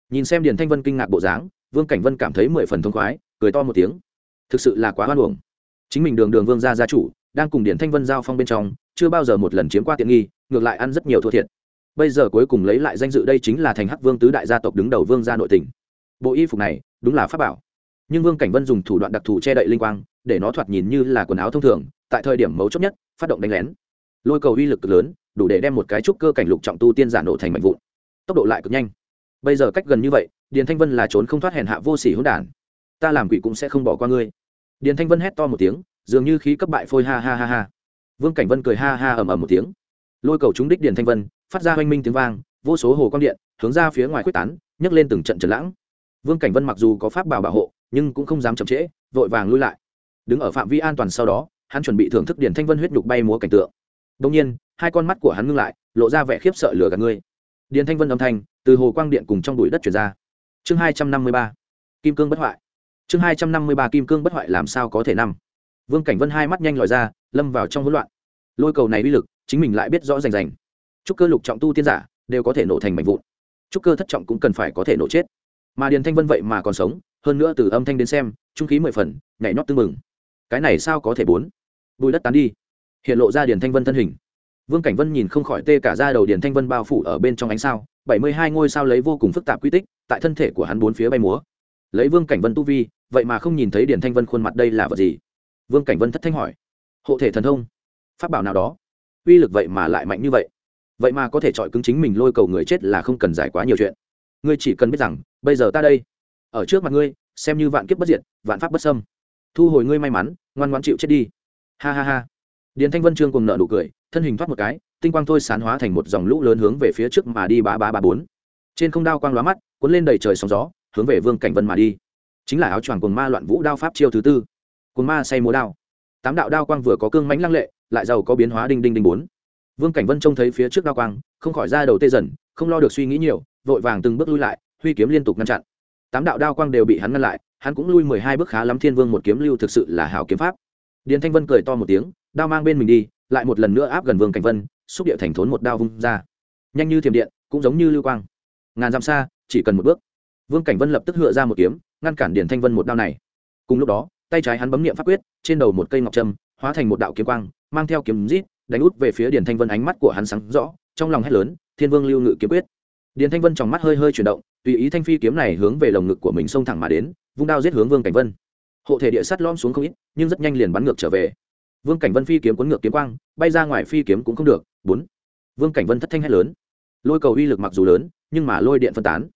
Speaker 1: Nhìn xem điền thanh vân kinh ngạc bộ dáng, vương cảnh vân cảm thấy mười phần thông khoái, cười to một tiếng. Thực sự là quá hoan hồng chính mình đường đường vương gia gia chủ, đang cùng điền thanh vân giao phong bên trong, chưa bao giờ một lần chiếm qua tiện nghi, ngược lại ăn rất nhiều thua thiệt. Bây giờ cuối cùng lấy lại danh dự đây chính là thành hắc vương tứ đại gia tộc đứng đầu vương gia nội tỉnh bộ y phục này đúng là pháp bảo. Nhưng vương cảnh vân dùng thủ đoạn đặc thù che đậy linh quang, để nó thoạt nhìn như là quần áo thông thường, tại thời điểm mấu chốt nhất, phát động đánh lén. Lôi cầu uy lực cực lớn, đủ để đem một cái trúc cơ cảnh lục trọng tu tiên giả nổ thành mạnh vụn. Tốc độ lại cực nhanh. Bây giờ cách gần như vậy, điền thanh vân là trốn không thoát hèn hạ vô sỉ hỗn đản. Ta làm quỷ cũng sẽ không bỏ qua ngươi. Điền thanh vân hét to một tiếng, dường như khí cấp bại phôi ha ha ha ha. Vương cảnh vân cười ha ha ầm ầm một tiếng. Lôi cầu trúng đích điền thanh vân, phát ra oanh minh tiếng vang, vô số hồ quang điện hướng ra phía ngoài quyết tán, nhấc lên từng trận trần lãng vương cảnh vân mặc dù có pháp bảo bảo hộ, nhưng cũng không dám chậm trễ, vội vàng lui lại. Đứng ở phạm vi an toàn sau đó, hắn chuẩn bị thưởng thức điển thanh vân huyết nhục bay múa cảnh tượng. Đông nhiên, hai con mắt của hắn ngưng lại, lộ ra vẻ khiếp sợ lửa gạt ngươi điển thanh vân âm thanh từ hồ quang điện cùng trong bụi đất chuyển ra. Chương hai trăm năm mươi ba, kim cương bất hoại. Chương hai trăm năm mươi ba, kim cương bất hoại làm sao có thể năm vương cảnh vân hai mắt nhanh lòi ra, lâm vào trong hỗn loạn. Lôi cầu này uy lực, chính mình lại biết rõ rành rành. Chúc cơ lục trọng tu tiên giả đều có thể nổ thành mảnh vụn. Chúc cơ thất trọng cũng cần phải có thể nổ chết mà điền thanh vân vậy mà còn sống, hơn nữa từ âm thanh đến xem, trung khí mười phần, nhảy nhót tưng mừng cái này sao có thể bốn? Bùi đất tán đi. Hiện lộ ra điền thanh vân thân hình. Vương cảnh vân nhìn không khỏi tê cả ra đầu điền thanh vân bao phủ ở bên trong ánh sao, bảy mươi hai ngôi sao lấy vô cùng phức tạp quy tích, tại thân thể của hắn bốn phía bay múa. Lấy vương cảnh vân tu vi, vậy mà không nhìn thấy điền thanh vân khuôn mặt đây là vật gì? Vương cảnh vân thất thanh hỏi. Hộ thể thần thông. Pháp bảo nào đó. Uy lực vậy mà lại mạnh như vậy. Vậy mà có thể chọi cứng chính mình lôi cầu người chết là không cần giải quá nhiều chuyện. Ngươi chỉ cần biết rằng bây giờ ta đây. Ở trước mặt ngươi, xem như vạn kiếp bất diệt, vạn pháp bất sâm thu hồi ngươi may mắn, ngoan ngoan chịu chết đi. Ha ha ha. Điền thanh vân trương cùng nợ nụ cười, thân hình thoát một cái, tinh quang thôi sán hóa thành một dòng lũ lớn hướng về phía trước mà đi ba ba ba bốn. Trên không đao quang lóa mắt, cuốn lên đầy trời sóng gió, hướng về vương cảnh vân mà đi. Chính là áo choàng cồn ma loạn vũ đao pháp chiêu thứ tư. Cồn ma say múa đao. Tám đạo đao quang vừa có cương mãnh lăng lệ, lại giàu có biến hóa đinh đinh đinh bốn. Vương cảnh vân trông thấy phía trước đao quang, không khỏi ra đầu tê dần, không lo được suy nghĩ nhiều, vội vàng từng bước lui lại huy kiếm liên tục ngăn chặn. Tám đạo đao quang đều bị hắn ngăn lại, hắn cũng lui mười hai bước khá lắm thiên vương một kiếm lưu thực sự là hảo kiếm pháp. Điền thanh vân cười to một tiếng, đao mang bên mình đi, lại một lần nữa áp gần vương cảnh vân, xúc địa thành thốn một đao vung ra. Nhanh như thiểm điện, cũng giống như lưu quang. Ngàn dặm xa, chỉ cần một bước, vương cảnh vân lập tức hựa ra một kiếm, ngăn cản điền thanh vân một đao này. Cùng lúc đó, tay trái hắn bấm niệm pháp quyết, trên đầu một cây ngọc trâm, hóa thành một đạo kiếm quang, mang theo kiếm rít, đánh út về phía điền thanh vân ánh mắt của hắn sáng rõ, trong lòng hét lớn, thiên vương lưu ngự kiếm quyết. Điền thanh vân trong mắt hơi hơi chuyển động tùy ý thanh phi kiếm này hướng về lồng ngực của mình xông thẳng mà đến, vung đao giết hướng vương cảnh vân. Hộ thể địa sắt lom xuống không ít, nhưng rất nhanh liền bắn ngược trở về. Vương cảnh vân phi kiếm cuốn ngược kiếm quang, bay ra ngoài phi kiếm cũng không được. Bốn. Vương cảnh vân thất thanh hét lớn. Lôi cầu uy lực mặc dù lớn, nhưng mà lôi điện phân tán.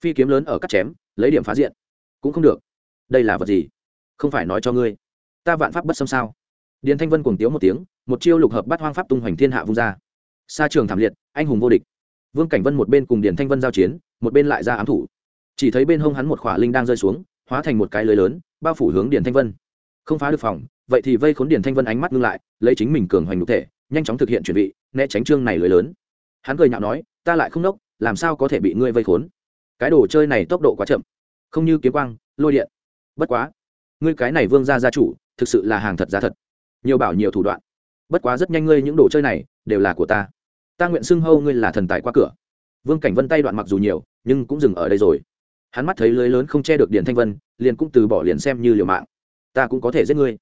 Speaker 1: Phi kiếm lớn ở cắt chém, lấy điểm phá diện. Cũng không được. Đây là vật gì? Không phải nói cho ngươi. Ta vạn pháp bất xâm sao? Điền thanh vân cuồng tiếu một tiếng, một chiêu lục hợp bắt hoang pháp tung hoành thiên hạ vung ra. Xa trường thảm liệt, anh hùng vô địch vương cảnh vân một bên cùng điền thanh vân giao chiến, một bên lại ra ám thủ. Chỉ thấy bên hông hắn một khỏa linh đang rơi xuống, hóa thành một cái lưới lớn, bao phủ hướng điền thanh vân. Không phá được phòng, vậy thì vây khốn điền thanh vân ánh mắt ngưng lại, lấy chính mình cường hoành nhục thể, nhanh chóng thực hiện chuẩn bị né tránh trương này lưới lớn. Hắn cười nhạo nói, ta lại không nốc, làm sao có thể bị ngươi vây khốn? Cái đồ chơi này tốc độ quá chậm, không như kiếm quang, lôi điện. Bất quá, ngươi cái này vương gia gia chủ, thực sự là hàng thật giá thật. Nhiều bảo nhiều thủ đoạn. Bất quá rất nhanh ngươi những đồ chơi này đều là của ta ta nguyện xưng hâu ngươi là thần tài qua cửa. Vương cảnh vân tay đoạn mặc dù nhiều, nhưng cũng dừng ở đây rồi. Hắn mắt thấy lưới lớn không che được điền thanh vân, liền cũng từ bỏ liền xem như liều mạng. Ta cũng có thể giết ngươi.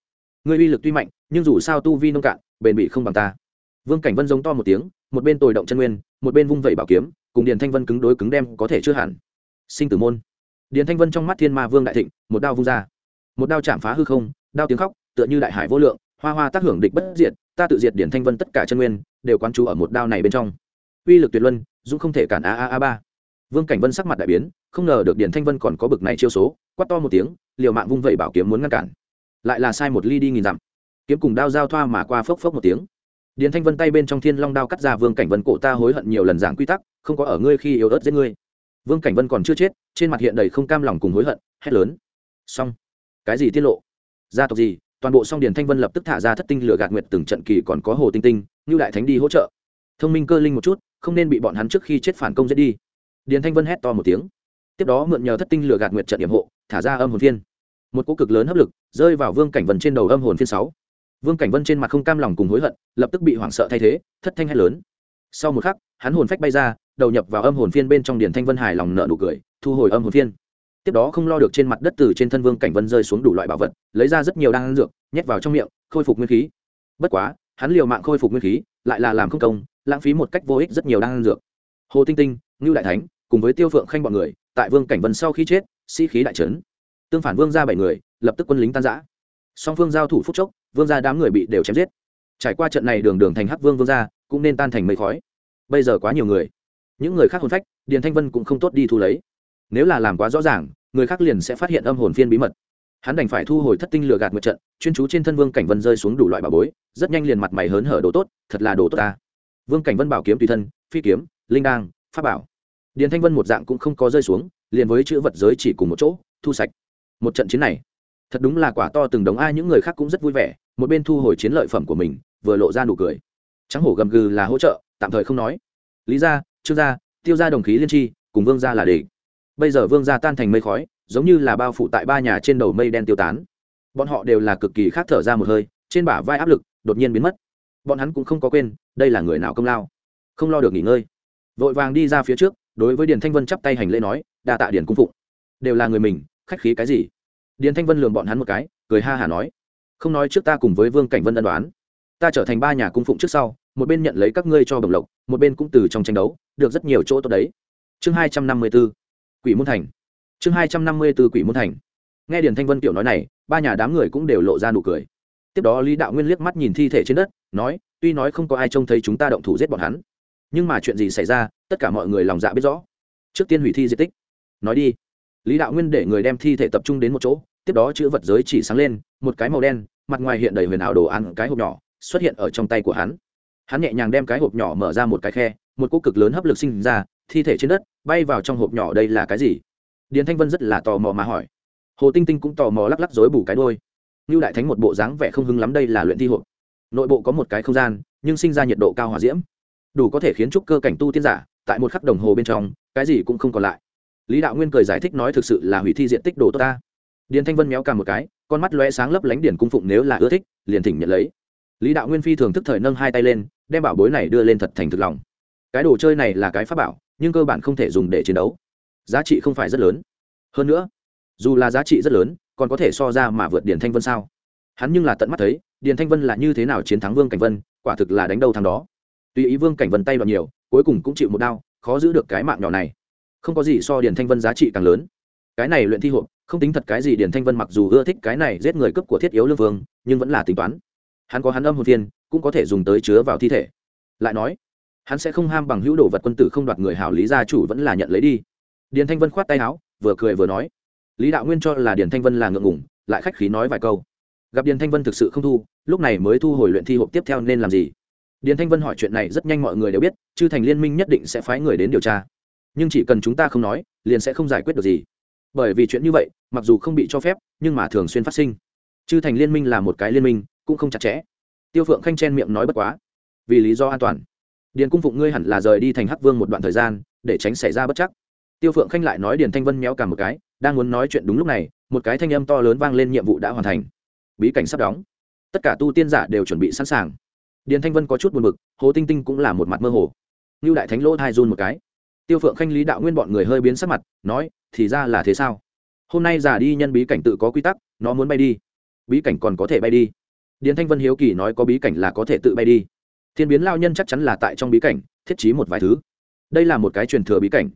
Speaker 1: Ngươi uy lực tuy mạnh, nhưng dù sao tu vi nông cạn, bền bị không bằng ta. Vương cảnh vân giống to một tiếng, một bên tồi động chân nguyên, một bên vung vẩy bảo kiếm, cùng điền thanh vân cứng đối cứng đem có thể chưa hẳn. Sinh tử môn. Điền thanh vân trong mắt thiên ma vương đại thịnh, một đao vung ra. Một đao chạm phá hư không, đao tiếng khóc, tựa như đại hải vô lượng, hoa hoa tác hưởng địch bất diệt ta tự diệt điển thanh vân tất cả chân nguyên, đều quán chú ở một đao này bên trong. Uy lực tuyệt luân, dũng không thể cản a a a ba. Vương cảnh vân sắc mặt đại biến, không ngờ được điển thanh vân còn có bực này chiêu số, quát to một tiếng, liều mạng vung vẩy bảo kiếm muốn ngăn cản. Lại là sai một ly đi nghìn dặm. Kiếm cùng đao giao thoa mà qua phốc phốc một tiếng. Điền thanh vân tay bên trong thiên long đao cắt ra vương cảnh vân cổ ta hối hận nhiều lần giảng quy tắc, không có ở ngươi khi yếu ớt giết ngươi. Vương cảnh vân còn chưa chết, trên mặt hiện đầy không cam lòng cùng hối hận, hét lớn. Xong. Cái gì tiết lộ? Gia tộc gì? Toàn bộ song điền thanh vân lập tức thả ra thất tinh lửa gạt nguyệt từng trận kỳ còn có hồ tinh tinh, như đại thánh đi hỗ trợ. Thông minh cơ linh một chút, không nên bị bọn hắn trước khi chết phản công giết đi. Điền thanh vân hét to một tiếng. Tiếp đó mượn nhờ thất tinh lửa gạt nguyệt trận điểm hộ, thả ra âm hồn phiên. Một cỗ cực lớn hấp lực, rơi vào vương cảnh vân trên đầu âm hồn phiên sáu. Vương cảnh vân trên mặt không cam lòng cùng hối hận, lập tức bị hoảng sợ thay thế, thất thanh hét lớn. Sau một khắc, hắn hồn phách bay ra, đầu nhập vào âm hồn phiên bên trong điền thanh vân hài lòng nợ nụ cười, thu hồi âm hồn phiên tiếp đó không lo được trên mặt đất từ trên thân vương cảnh vân rơi xuống đủ loại bảo vật, lấy ra rất nhiều đan dược, nhét vào trong miệng, khôi phục nguyên khí. Bất quá, hắn liều mạng khôi phục nguyên khí, lại là làm không công, lãng phí một cách vô ích rất nhiều đan dược. Hồ tinh tinh, ngưu đại thánh, cùng với tiêu phượng khanh bọn người, tại vương cảnh vân sau khi chết, sĩ、si、khí đại trấn. Tương phản vương ra bảy người, lập tức quân lính tan giã song phương giao thủ phúc chốc, vương ra đám người bị đều chém giết. Trải qua trận này đường đường thành hắc vương vương ra cũng nên tan thành mây khói. Bây giờ quá nhiều người. Những người khác hồn phách, điền thanh vân cũng không tốt đi thu lấy nếu là làm quá rõ ràng, người khác liền sẽ phát hiện âm hồn phiên bí mật. Hắn đành phải thu hồi thất tinh lừa gạt một trận, chuyên chú trên thân vương cảnh vân rơi xuống đủ loại bà bối, rất nhanh liền mặt mày hớn hở đồ tốt, thật là đồ tốt ta. Vương cảnh vân bảo kiếm tùy thân, phi kiếm, linh đang pháp bảo. Điền thanh vân một dạng cũng không có rơi xuống, liền với chữ vật giới chỉ cùng một chỗ, thu sạch. Một trận chiến này, thật đúng là quả to từng đống ai, những người khác cũng rất vui vẻ, một bên thu hồi chiến lợi phẩm của mình, vừa lộ ra nụ cười. Trắng hổ gầm gừ là hỗ trợ, tạm thời không nói. Lý gia, trương gia, tiêu gia đồng khí liên tri, cùng vương gia là địch bây giờ vương gia tan thành mây khói, giống như là bao phủ tại ba nhà trên đầu mây đen tiêu tán. Bọn họ đều là cực kỳ khác thở ra một hơi, trên bả vai áp lực đột nhiên biến mất. Bọn hắn cũng không có quên, đây là người nào công lao. Không lo được nghỉ ngơi. Vội vàng đi ra phía trước, đối với điền thanh vân chắp tay hành lễ nói, đa tạ điền cung phụng. Đều là người mình, khách khí cái gì? Điền thanh vân lường bọn hắn một cái, cười ha hả nói, không nói trước ta cùng với vương cảnh vân ân đoán. Ta trở thành ba nhà cung phụng trước sau, một bên nhận lấy các ngươi cho bồng lộc, một bên cũng từ trong tranh đấu, được rất nhiều chỗ tốt đấy. Chương hai trăm năm mươi b ố quỷ môn thành. Chương hai trăm năm mươi b ố quỷ môn thành. Nghe điền thanh vân kiểu nói này, ba nhà đám người cũng đều lộ ra nụ cười. Tiếp đó lý đạo nguyên liếc mắt nhìn thi thể trên đất, nói, tuy nói không có ai trông thấy chúng ta động thủ giết bọn hắn, nhưng mà chuyện gì xảy ra, tất cả mọi người lòng dạ biết rõ. Trước tiên hủy thi di tích. Nói đi. Lý đạo nguyên để người đem thi thể tập trung đến một chỗ, tiếp đó chữ vật giới chỉ sáng lên, một cái màu đen, mặt ngoài hiện đầy huyền ảo đồ ăn, cái hộp nhỏ, xuất hiện ở trong tay của hắn. Hắn nhẹ nhàng đem cái hộp nhỏ mở ra một cái khe, một cỗ cực lớn hấp lực sinh ra, thi thể trên đất bay vào trong hộp nhỏ đây là cái gì? Điền thanh vân rất là tò mò mà hỏi. Hồ tinh tinh cũng tò mò lắc lắc dối bù cái đôi như đại thánh một bộ dáng vẻ không hưng lắm đây là luyện thi hộp. Nội bộ có một cái không gian, nhưng sinh ra nhiệt độ cao hỏa diễm. Đủ có thể khiến trúc cơ cảnh tu tiên giả tại một khắc đồng hồ bên trong, cái gì cũng không còn lại. Lý đạo nguyên cười giải thích nói thực sự là hủy thi diện tích đồ tốt ta. Điền thanh vân méo cả một cái, con mắt lóe sáng lấp lánh điển cung phụng nếu là ưa thích, liền thỉnh nhận lấy. Lý đạo nguyên phi thường thức thời nâng hai tay lên, đem bảo bối này đưa lên thật thành thực lòng. Cái đồ chơi này là cái pháp bảo nhưng cơ bản không thể dùng để chiến đấu. Giá trị không phải rất lớn. Hơn nữa dù là giá trị rất lớn còn có thể so ra mà vượt điền thanh vân sao? Hắn nhưng là tận mắt thấy điền thanh vân là như thế nào chiến thắng vương cảnh vân quả thực là đánh đầu thằng đó. Tuy ý vương cảnh vân tay vào nhiều cuối cùng cũng chịu một đau khó giữ được cái mạng nhỏ này. Không có gì so điền thanh vân giá trị càng lớn. Cái này luyện thi hộp không tính thật cái gì điền thanh vân mặc dù ưa thích cái này giết người cấp của thiết yếu lương vương nhưng vẫn là tính toán. Hắn có hắn âm hồn thiên, cũng có thể dùng tới chứa vào thi thể. Lại nói hắn sẽ không ham bằng hữu đồ vật quân tử không đoạt người hảo lý gia chủ vẫn là nhận lấy đi. Điền thanh vân khoát tay áo, vừa cười vừa nói, lý đạo nguyên cho là điền thanh vân là ngượng ngủng lại khách khí nói vài câu. Gặp điền thanh vân thực sự không thu, lúc này mới thu hồi luyện thi hộp tiếp theo nên làm gì? Điền thanh vân hỏi chuyện này rất nhanh mọi người đều biết, chư thành liên minh nhất định sẽ phái người đến điều tra. Nhưng chỉ cần chúng ta không nói, liền sẽ không giải quyết được gì. Bởi vì chuyện như vậy, mặc dù không bị cho phép, nhưng mà thường xuyên phát sinh. Chư thành liên minh là một cái liên minh, cũng không chặt chẽ. Tiêu phượng khanh chen miệng nói bất quá. Vì lý do an toàn điền cung phụng ngươi hẳn là rời đi thành hắc vương một đoạn thời gian, để tránh xảy ra bất chắc. Tiêu phượng khanh lại nói điền thanh vân méo cả một cái, đang muốn nói chuyện đúng lúc này, một cái thanh âm to lớn vang lên nhiệm vụ đã hoàn thành. Bí cảnh sắp đóng. Tất cả tu tiên giả đều chuẩn bị sẵn sàng. Điền thanh vân có chút buồn bực, hồ tinh tinh cũng là một mặt mơ hồ. Như đại thánh lỗ thai run một cái. Tiêu phượng khanh, lý đạo nguyên bọn người hơi biến sắc mặt, nói, thì ra là thế sao? Hôm nay giả đi nhân bí cảnh tự có quy tắc, nó muốn bay đi. Bí cảnh còn có thể bay đi. Điền thanh vân hiếu kỳ nói, có bí cảnh là có thể tự bay đi thiên biến lao nhân chắc chắn là tại trong bí cảnh, thiết trí một vài thứ. Đây là một cái truyền thừa bí cảnh.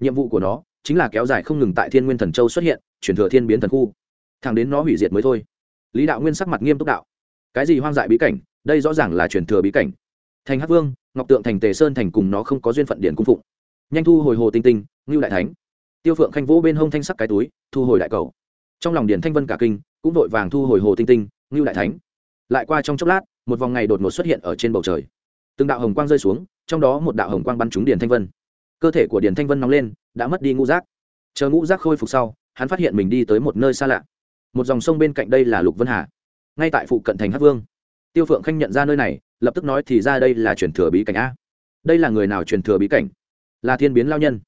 Speaker 1: Nhiệm vụ của nó chính là kéo dài không ngừng tại thiên nguyên thần châu xuất hiện, truyền thừa thiên biến thần khu. Thẳng đến nó hủy diệt mới thôi. Lý đạo nguyên sắc mặt nghiêm túc đạo. Cái gì hoang dại bí cảnh? Đây rõ ràng là truyền thừa bí cảnh. Thành hắc vương, ngọc tượng thành tề sơn thành cùng nó không có duyên phận điện cung phụng. Nhanh thu hồi hồ tinh tinh, ngưu đại thánh. Tiêu phượng khanh vỗ bên hông thanh sắc cái túi, thu hồi đại cầu. Trong lòng điện thanh vân cả kinh, cũng vội vàng thu hồi hồ tinh tinh, ngưu đại thánh. Lại qua trong chốc lát một vòng ngày đột ngột xuất hiện ở trên bầu trời. Từng đạo hồng quang rơi xuống, trong đó một đạo hồng quang bắn trúng Điền thanh vân. Cơ thể của Điền thanh vân nóng lên, đã mất đi ngũ rác chờ ngũ rác khôi phục sau, hắn phát hiện mình đi tới một nơi xa lạ. Một dòng sông bên cạnh đây là lục vân hà, ngay tại phụ cận thành hát vương. Tiêu phượng khanh nhận ra nơi này, lập tức nói thì ra đây là truyền thừa bí cảnh a. Đây là người nào truyền thừa bí cảnh? Là thiên biến lao nhân.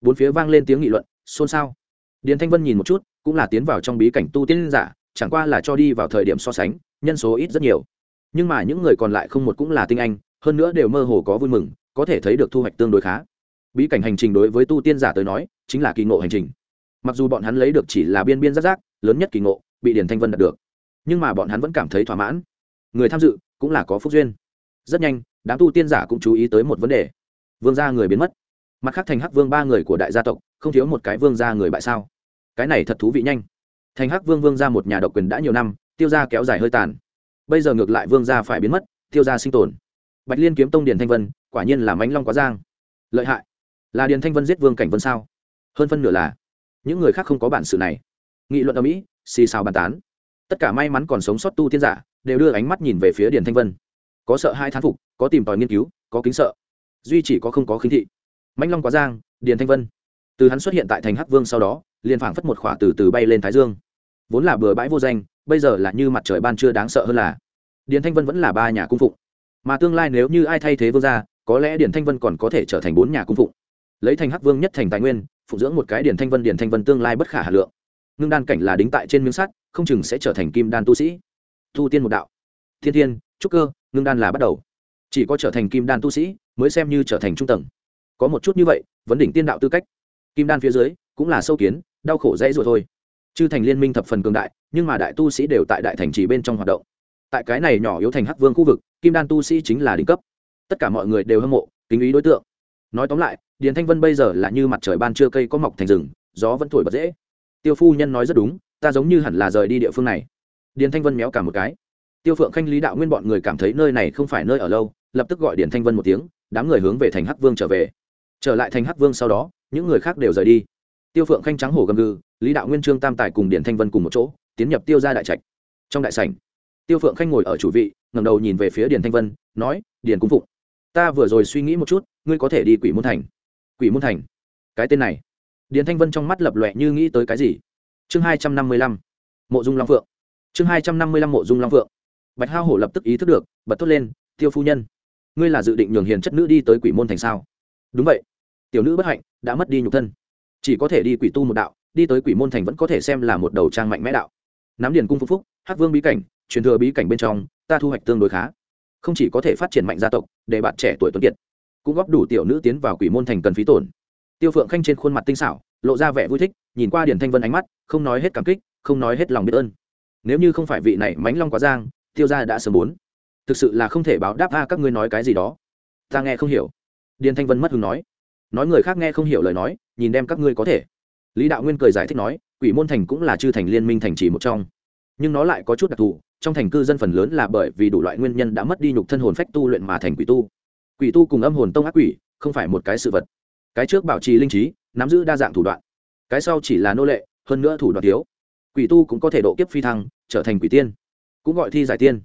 Speaker 1: Bốn phía vang lên tiếng nghị luận, xôn xao. Điền thanh vân nhìn một chút, cũng là tiến vào trong bí cảnh tu tiên giả, chẳng qua là cho đi vào thời điểm so sánh, nhân số ít rất nhiều nhưng mà những người còn lại không một cũng là tinh anh, hơn nữa đều mơ hồ có vui mừng, có thể thấy được thu hoạch tương đối khá. Bí cảnh hành trình đối với tu tiên giả tới nói, chính là kỳ ngộ hành trình. Mặc dù bọn hắn lấy được chỉ là biên biên giác giác lớn nhất kỳ ngộ, bị điển thanh vân đạt được. Nhưng mà bọn hắn vẫn cảm thấy thỏa mãn. Người tham dự cũng là có phúc duyên. Rất nhanh, đám tu tiên giả cũng chú ý tới một vấn đề. Vương gia người biến mất. Mặt khác thành hắc vương ba người của đại gia tộc, không thiếu một cái vương gia người bại sao. Cái này thật thú vị nhanh. Thành hắc vương vương gia một nhà độc quyền đã nhiều năm, tiêu gia kéo dài hơi tàn bây giờ ngược lại vương gia phải biến mất, tiêu gia sinh tồn. Bạch liên kiếm tông điền thanh vân, quả nhiên là mánh long quá giang. Lợi hại. Là điền thanh vân giết vương cảnh vân sao? Hơn phân nửa là, những người khác không có bản sự này. Nghị luận ở mỹ, xì xào bàn tán. Tất cả may mắn còn sống sót tu tiên giả, đều đưa ánh mắt nhìn về phía điền thanh vân. Có sợ hai thán phục, có tìm tòi nghiên cứu, có kính sợ. Duy chỉ có không có khinh thị. Mãnh long quá giang, điền thanh vân. Từ hắn xuất hiện tại thành hắc vương sau đó, liền phảng phất một khỏa từ từ bay lên thái dương. Vốn là bừa bãi vô danh bây giờ là như mặt trời ban chưa đáng sợ hơn là điền thanh vân vẫn là ba nhà cung phụng mà tương lai nếu như ai thay thế vương gia có lẽ điền thanh vân còn có thể trở thành bốn nhà cung phụng lấy thành hắc vương nhất thành tài nguyên phụng dưỡng một cái điền thanh vân điền thanh vân tương lai bất khả hà lượng ngưng đan cảnh là đính tại trên miếng sắt không chừng sẽ trở thành kim đan tu sĩ tu tiên một đạo thiên thiên trúc cơ ngưng đan là bắt đầu chỉ có trở thành kim đan tu sĩ mới xem như trở thành trung tầng có một chút như vậy vấn đỉnh tiên đạo tư cách kim đan phía dưới cũng là sâu kiến đau khổ dễ rồi thôi chư thành liên minh thập phần cường đại, nhưng mà đại tu sĩ đều tại đại thành trì bên trong hoạt động. Tại cái này nhỏ yếu thành hắc vương khu vực, kim đan tu sĩ chính là đỉnh cấp. Tất cả mọi người đều hâm mộ, kính ý đối tượng. Nói tóm lại, điền thanh vân bây giờ là như mặt trời ban trưa cây có mọc thành rừng, gió vẫn thổi bật dễ. Tiêu phu nhân nói rất đúng, ta giống như hẳn là rời đi địa phương này. Điền thanh vân méo cả một cái. Tiêu phượng khanh, lý đạo nguyên bọn người cảm thấy nơi này không phải nơi ở lâu, lập tức gọi điền thanh vân một tiếng, đám người hướng về thành hắc vương trở về. Trở lại thành hắc vương sau đó, những người khác đều rời đi. Tiêu phượng khanh trắng hổ gầm gừ lý đạo nguyên trương tam tài cùng điền thanh vân cùng một chỗ, tiến nhập tiêu ra đại trạch. Trong đại sảnh, tiêu phượng khanh ngồi ở chủ vị, ngẩng đầu nhìn về phía điền thanh vân, nói điền cung phụng, ta vừa rồi suy nghĩ một chút, ngươi có thể đi quỷ môn thành. Quỷ môn thành? Cái tên này. Điền thanh vân trong mắt lập lọe như nghĩ tới cái gì? Chương hai trăm năm mươi lăm, mộ dung long phượng. Chương hai trăm năm mươi lăm, mộ dung long phượng. Bạch hao hổ lập tức ý thức được, bật thốt lên, tiêu phu nhân, ngươi là dự định nhường hiền chất nữ đi tới quỷ môn thành sao? Đúng vậy. Tiểu nữ bất hạnh, đã mất đi nhục thân. Chỉ có thể đi quỷ tu một đạo đi tới quỷ môn thành vẫn có thể xem là một đầu trang mạnh mẽ đạo. Nắm điền cung phúc phúc, hắc vương bí cảnh, truyền thừa bí cảnh bên trong, ta thu hoạch tương đối khá. Không chỉ có thể phát triển mạnh gia tộc, để bạn trẻ tuổi tuấn kiệt, cũng góp đủ tiểu nữ tiến vào quỷ môn thành cần phí tổn. Tiêu phượng khanh trên khuôn mặt tinh xảo, lộ ra vẻ vui thích, nhìn qua điển thanh vân ánh mắt, không nói hết cảm kích, không nói hết lòng biết ơn. Nếu như không phải vị này mánh long quá giang, tiêu ra đã sớm bốn. Thực sự là không thể báo đáp a các ngươi nói cái gì đó. Ta nghe không hiểu. Điền thanh vân mất hứng nói. Nói người khác nghe không hiểu lời nói, nhìn đem các ngươi có thể lý đạo nguyên cười giải thích nói, quỷ môn thành cũng là chư thành liên minh thành trì một trong. Nhưng nó lại có chút đặc thù, trong thành cư dân phần lớn là bởi vì đủ loại nguyên nhân đã mất đi nhục thân hồn phách tu luyện mà thành quỷ tu. Quỷ tu cùng âm hồn tông ác quỷ, không phải một cái sự vật. Cái trước bảo trì linh trí, nắm giữ đa dạng thủ đoạn. Cái sau chỉ là nô lệ, hơn nữa thủ đoạn thiếu. Quỷ tu cũng có thể độ kiếp phi thăng, trở thành quỷ tiên. Cũng gọi thi giải tiên.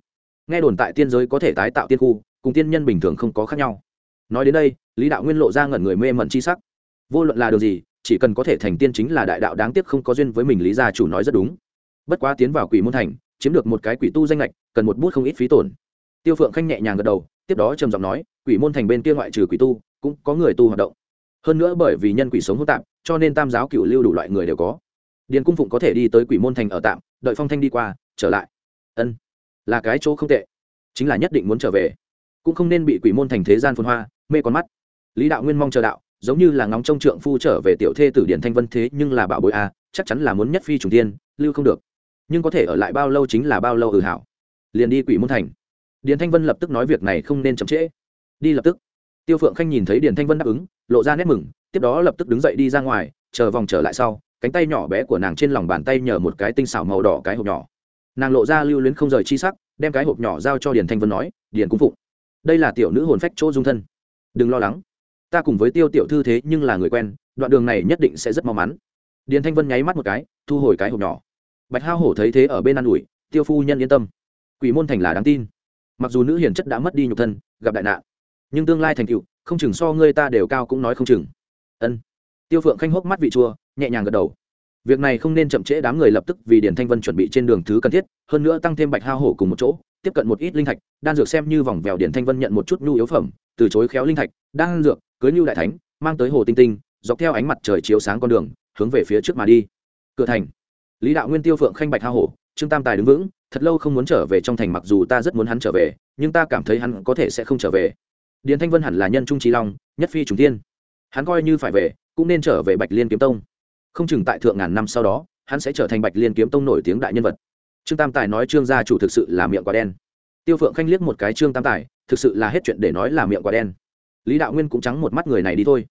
Speaker 1: Nghe đồn tại tiên giới có thể tái tạo tiên khu, cùng tiên nhân bình thường không có khác nhau. Nói đến đây, lý đạo nguyên lộ ra ngẩn người mê mẩn chi sắc. Vô luận là điều gì chỉ cần có thể thành tiên chính là đại đạo đáng tiếc không có duyên với mình, lý gia chủ nói rất đúng. Bất quá tiến vào quỷ môn thành, chiếm được một cái quỷ tu danh lệch, cần một bút không ít phí tổn. Tiêu phượng khanh nhẹ nhàng gật đầu, tiếp đó trầm giọng nói, quỷ môn thành bên kia ngoại trừ quỷ tu, cũng có người tu hoạt động. Hơn nữa bởi vì nhân quỷ sống hỗn tạp, cho nên tam giáo cựu lưu đủ loại người đều có. Điền cung phụng có thể đi tới quỷ môn thành ở tạm, đợi phong thanh đi qua, trở lại. Ân, là cái chỗ không tệ, chính là nhất định muốn trở về. Cũng không nên bị quỷ môn thành thế gian phồn hoa, mê con mắt. Lý đạo nguyên mong chờ đạo giống như là ngóng trông trượng phu trở về tiểu thê tử điển thanh vân thế nhưng là bảo bối a chắc chắn là muốn nhất phi trùng tiên, lưu không được. Nhưng có thể ở lại bao lâu chính là bao lâu ừ hảo. Liền đi quỷ môn thành. Điển thanh vân lập tức nói việc này không nên chậm trễ. Đi lập tức. Tiêu phượng khanh nhìn thấy điển thanh vân đáp ứng, lộ ra nét mừng, tiếp đó lập tức đứng dậy đi ra ngoài, chờ vòng trở lại sau, cánh tay nhỏ bé của nàng trên lòng bàn tay nhờ một cái tinh xảo màu đỏ cái hộp nhỏ. Nàng lộ ra lưu luyến không rời chi sắc, đem cái hộp nhỏ giao cho điền thanh vân nói, điền cung phụng, đây là tiểu nữ hồn phách chỗ dung thân. Đừng lo lắng ta cùng với tiêu tiểu thư thế nhưng là người quen, đoạn đường này nhất định sẽ rất mau mắn. Điền thanh vân nháy mắt một cái, thu hồi cái hộp nhỏ. Bạch hao hổ thấy thế ở bên ă n ủi, tiêu phu nhân yên tâm. Quỷ môn thành là đáng tin. Mặc dù nữ hiền chất đã mất đi nhục thân, gặp đại nạn, nhưng tương lai thành cựu không chừng so ngươi ta đều cao cũng nói không chừng. Ân. Tiêu phượng khanh hốc mắt vị chua, nhẹ nhàng gật đầu. Việc này không nên chậm trễ, đám người lập tức vì điển thanh vân chuẩn bị trên đường thứ cần thiết, hơn nữa tăng thêm bạch hao hổ cùng một chỗ, tiếp cận một ít linh thạch, đan dược xem như vòng vèo điển thanh vân nhận một chút nhu yếu phẩm, từ chối khéo linh thạch, đan dược cưới lưu đại thánh, mang tới hồ tinh tinh, dọc theo ánh mặt trời chiếu sáng con đường, hướng về phía trước mà đi. Cửa thành. Lý đạo nguyên tiêu phượng khanh bạch hao hổ, trương tam tài đứng vững, thật lâu không muốn trở về trong thành mặc dù ta rất muốn hắn trở về, nhưng ta cảm thấy hắn có thể sẽ không trở về. Điền thanh vân hẳn là nhân trung trí long, nhất phi trùng tiên hắn coi như phải về, cũng nên trở về bạch liên kiếm tông. Không chừng tại thượng ngàn năm sau đó, hắn sẽ trở thành bạch liên kiếm tông nổi tiếng đại nhân vật. Trương tam tài nói trương gia chủ thực sự là miệng quá đen. Tiêu phượng khanh liếc một cái trương tam tài, thực sự là hết chuyện để nói là miệng quá đen lý đạo nguyên cũng trắng một mắt người này đi thôi.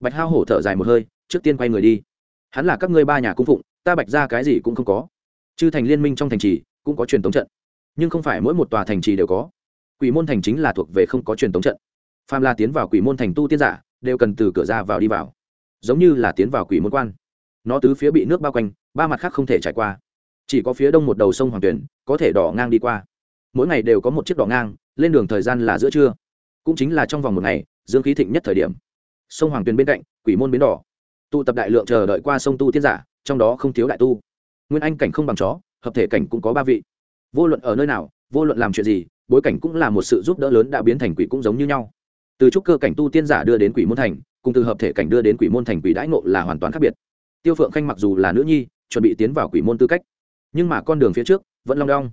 Speaker 1: Bạch hao hổ thở dài một hơi, trước tiên quay người đi. Hắn là các ngươi ba nhà cung phụng, ta bạch ra cái gì cũng không có. Chư thành liên minh trong thành trì cũng có truyền thống trận. Nhưng không phải mỗi một tòa thành trì đều có. Quỷ môn thành chính là thuộc về không có truyền thống trận. Phàm la tiến vào quỷ môn thành tu tiên giả, đều cần từ cửa ra vào đi vào. Giống như là tiến vào quỷ môn quan. Nó tứ phía bị nước bao quanh, ba mặt khác không thể trải qua. Chỉ có phía đông một đầu sông hoàng tuyển có thể đỏ ngang đi qua. Mỗi ngày đều có một chiếc đỏ ngang, lên đường thời gian là giữa trưa. Cũng chính là trong vòng một ngày dương khí thịnh nhất thời điểm. Sông hoàng tuyền bên cạnh, quỷ môn bến đỏ. Tụ tập đại lượng chờ đợi qua sông tu tiên giả, trong đó không thiếu đại tu. Nguyên anh cảnh không bằng chó, hợp thể cảnh cũng có ba vị. Vô luận ở nơi nào, vô luận làm chuyện gì, bối cảnh cũng là một sự giúp đỡ lớn đã biến thành quỷ cũng giống như nhau. Từ trúc cơ cảnh tu tiên giả đưa đến quỷ môn thành, cùng từ hợp thể cảnh đưa đến quỷ môn thành quỷ đãi ngộ là hoàn toàn khác biệt. Tiêu phượng khanh mặc dù là nữ nhi, chuẩn bị tiến vào quỷ môn tư cách, nhưng mà con đường phía trước vẫn long đong.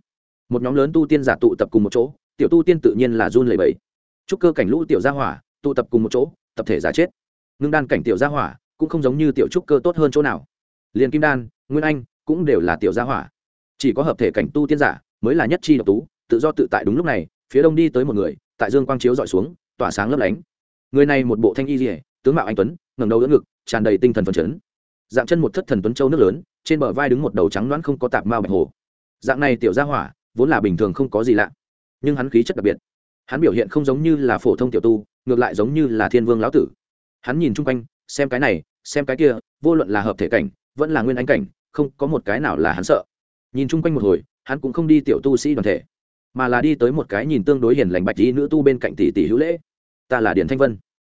Speaker 1: Một nhóm lớn tu tiên giả tụ tập cùng một chỗ, tiểu tu tiên tự nhiên là run lẩy bẩy. Trúc cơ cảnh lũ tiểu gia hỏa tụ tập cùng một chỗ, tập thể giả chết. Ngưng đan cảnh tiểu gia hỏa cũng không giống như tiểu trúc cơ tốt hơn chỗ nào. Liền kim đan, nguyên anh cũng đều là tiểu gia hỏa. Chỉ có hợp thể cảnh tu tiên giả mới là nhất chi độc tú, tự do tự tại đúng lúc này, phía đông đi tới một người, tại dương quang chiếu dọi xuống, tỏa sáng lấp lánh. Người này một bộ thanh y dỉa tướng mạo anh tuấn, ngẩng đầu đỡ ngực, tràn đầy tinh thần phấn chấn. Dạng chân một thất thần tuấn châu nước lớn, trên bờ vai đứng một đầu trắng loãng không có tạp mao bạch hồ. Dạng này tiểu gia hỏa vốn là bình thường không có gì lạ, nhưng hắn khí chất đặc biệt hắn biểu hiện không giống như là phổ thông tiểu tu, ngược lại giống như là thiên vương lão tử. Hắn nhìn chung quanh, xem cái này, xem cái kia, vô luận là hợp thể cảnh, vẫn là nguyên anh cảnh, không có một cái nào là hắn sợ. Nhìn chung quanh một hồi, hắn cũng không đi tiểu tu sĩ đoàn thể, mà là đi tới một cái nhìn tương đối hiền lành bạch tí nữ tu bên cạnh tỷ tỷ hữu lễ. Ta là điển thanh vân.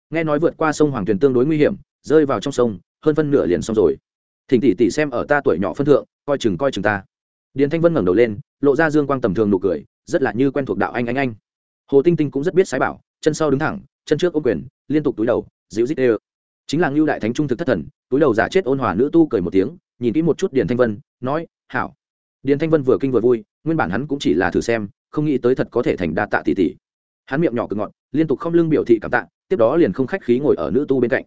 Speaker 1: Nghe nói vượt qua sông hoàng tuyền tương đối nguy hiểm, rơi vào trong sông, hơn phân nửa liền xong rồi. Thỉnh tỷ tỷ xem ở ta tuổi nhỏ phân thượng, coi chừng coi chừng ta. Điền thanh vân ngẩng đầu lên, lộ ra dương quang tầm thường nụ cười, rất là như quen thuộc đạo anh anh anh hồ tinh tinh cũng rất biết sái bảo, chân sau đứng thẳng, chân trước ô quyền, liên tục túi đầu, dịu dít ê chính là ngưu đại thánh trung thực thất thần, túi đầu giả chết ôn hòa nữ tu cười một tiếng, nhìn kỹ một chút điền thanh vân, nói, hảo. Điền thanh vân vừa kinh vừa vui, nguyên bản hắn cũng chỉ là thử xem, không nghĩ tới thật có thể thành đa tạ tỷ tỷ. Hắn miệng nhỏ cực ngọt, liên tục không lưng biểu thị cảm tạ, tiếp đó liền không khách khí ngồi ở nữ tu bên cạnh.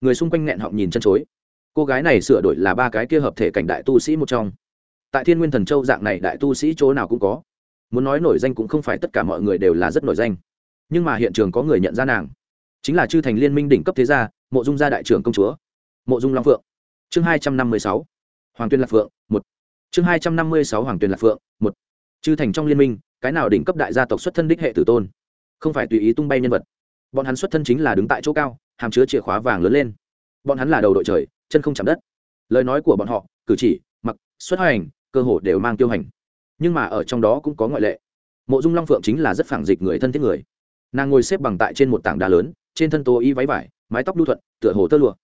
Speaker 1: Người xung quanh nghẹn họng nhìn chân chối. Cô gái này sửa đổi là ba cái kia hợp thể cảnh đại tu sĩ một trong. Tại thiên nguyên thần châu dạng này đại tu sĩ chỗ nào cũng có muốn nói nổi danh cũng không phải tất cả mọi người đều là rất nổi danh. Nhưng mà hiện trường có người nhận ra nàng. Chính là chư thành liên minh đỉnh cấp thế gia, mộ dung gia đại trưởng công chúa, mộ dung long phượng. Chương hai trăm năm mươi sáu, hoàng tuyên lạc phượng, một. Chương hai trăm năm mươi sáu, hoàng tuyên lạc phượng, một. Chư thành trong liên minh, cái nào đỉnh cấp đại gia tộc xuất thân đích hệ tử tôn? Không phải tùy ý tung bay nhân vật. Bọn hắn xuất thân chính là đứng tại chỗ cao, hàm chứa chìa khóa vàng lớn lên. Bọn hắn là đầu đội trời, chân không chạm đất. Lời nói của bọn họ, cử chỉ, mặc, xuất hành cơ hồ đều mang tiêu hành nhưng mà ở trong đó cũng có ngoại lệ. Mộ dung long phượng chính là rất phản dịch người thân thiết người. Nàng ngồi xếp bằng tại trên một tảng đá lớn, trên thân tô y váy vải, mái tóc đu thuận, tựa hồ tơ lụa.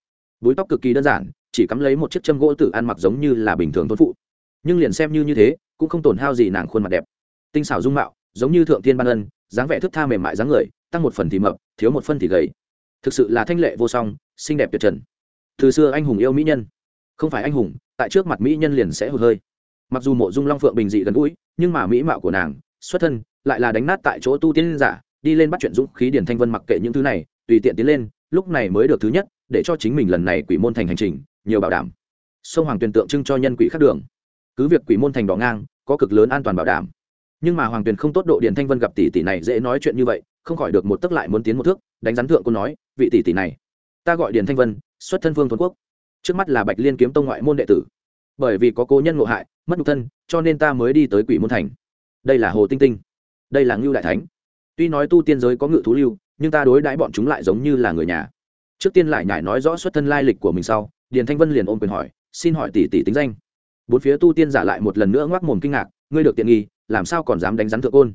Speaker 1: Búi tóc cực kỳ đơn giản, chỉ cắm lấy một chiếc châm gỗ tự ăn mặc giống như là bình thường thôn phụ. Nhưng liền xem như như thế, cũng không tổn hao gì nàng khuôn mặt đẹp. Tinh xảo dung mạo, giống như thượng thiên ban ân, dáng vẻ thức tha mềm mại dáng người, tăng một phần thì mập, thiếu một phân thì gầy. Thực sự là thanh lệ vô song, xinh đẹp tuyệt trần. Từ xưa anh hùng yêu mỹ nhân. Không phải anh hùng, tại trước mặt mỹ nhân liền sẽ hụt hơi mặc dù mộ dung long phượng bình dị gần gũi, nhưng mà mỹ mạo của nàng, xuất thân, lại là đánh nát tại chỗ tu tiên giả, đi lên bắt chuyện dũng khí điển thanh vân mặc kệ những thứ này, tùy tiện tiến lên, lúc này mới được thứ nhất, để cho chính mình lần này quỷ môn thành hành trình, nhiều bảo đảm. Sông hoàng tuyền tượng trưng cho nhân quỷ khắc đường. Cứ việc quỷ môn thành đỏ ngang, có cực lớn an toàn bảo đảm. Nhưng mà hoàng tuyền không tốt độ điền thanh vân gặp tỷ tỷ này dễ nói chuyện như vậy, không khỏi được một tức lại muốn tiến một thước, đánh rắn thượng cô nói, vị tỷ tỷ này, ta gọi điền thanh vân, xuất thân vương thuần quốc. Trước mắt là bạch liên kiếm tông ngoại môn đệ tử bởi vì có cố nhân ngộ hại, mất nhục thân, cho nên ta mới đi tới quỷ môn thành. Đây là hồ tinh tinh. Đây là ngưu đại thánh. Tuy nói tu tiên giới có ngự thú lưu, nhưng ta đối đãi bọn chúng lại giống như là người nhà. Trước tiên lại nhải nói rõ xuất thân lai lịch của mình sau, điền thanh vân liền ôm quyền hỏi, xin hỏi tỷ tỷ tính danh? Bốn phía tu tiên giả lại một lần nữa ngoác mồm kinh ngạc, ngươi được tiện nghi, làm sao còn dám đánh rắn thượng côn?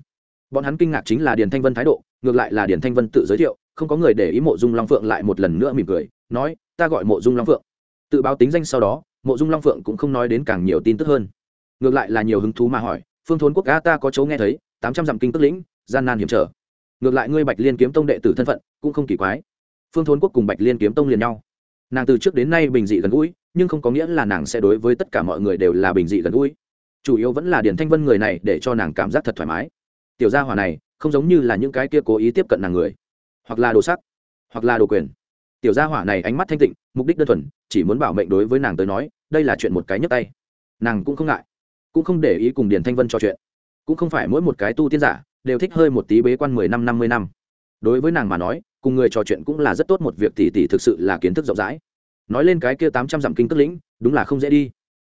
Speaker 1: Bọn hắn kinh ngạc chính là điền thanh vân thái độ, ngược lại là điền thanh vân tự giới thiệu, không có người để ý mộ dung long phượng lại một lần nữa mỉm cười, nói, ta gọi mộ dung long phượng. Tự báo tính danh sau đó mộ dung long phượng cũng không nói đến càng nhiều tin tức hơn. Ngược lại là nhiều hứng thú mà hỏi, phương thốn quốc ca ta có chấu nghe thấy, tám trăm dặm kinh tức lĩnh, gian nan hiểm trở. Ngược lại ngươi bạch liên kiếm tông đệ tử thân phận cũng không kỳ quái. Phương thốn quốc cùng bạch liên kiếm tông liền nhau. Nàng từ trước đến nay bình dị gần gũi, nhưng không có nghĩa là nàng sẽ đối với tất cả mọi người đều là bình dị gần gũi. Chủ yếu vẫn là điển thanh vân người này để cho nàng cảm giác thật thoải mái. Tiểu gia hỏa này không giống như là những cái kia cố ý tiếp cận nàng người, hoặc là đồ sắc, hoặc là đồ quyền tiểu gia hỏa này ánh mắt thanh tịnh, mục đích đơn thuần, chỉ muốn bảo mệnh đối với nàng tới nói, đây là chuyện một cái nhấp tay. Nàng cũng không ngại, cũng không để ý cùng điền thanh vân trò chuyện. Cũng không phải mỗi một cái tu tiên giả đều thích hơi một tí bế quan mười năm năm mươi năm. Đối với nàng mà nói, cùng người trò chuyện cũng là rất tốt một việc tỷ tỷ thực sự là kiến thức rộng rãi. Nói lên cái kia tám trăm dặm kinh cất lĩnh, đúng là không dễ đi.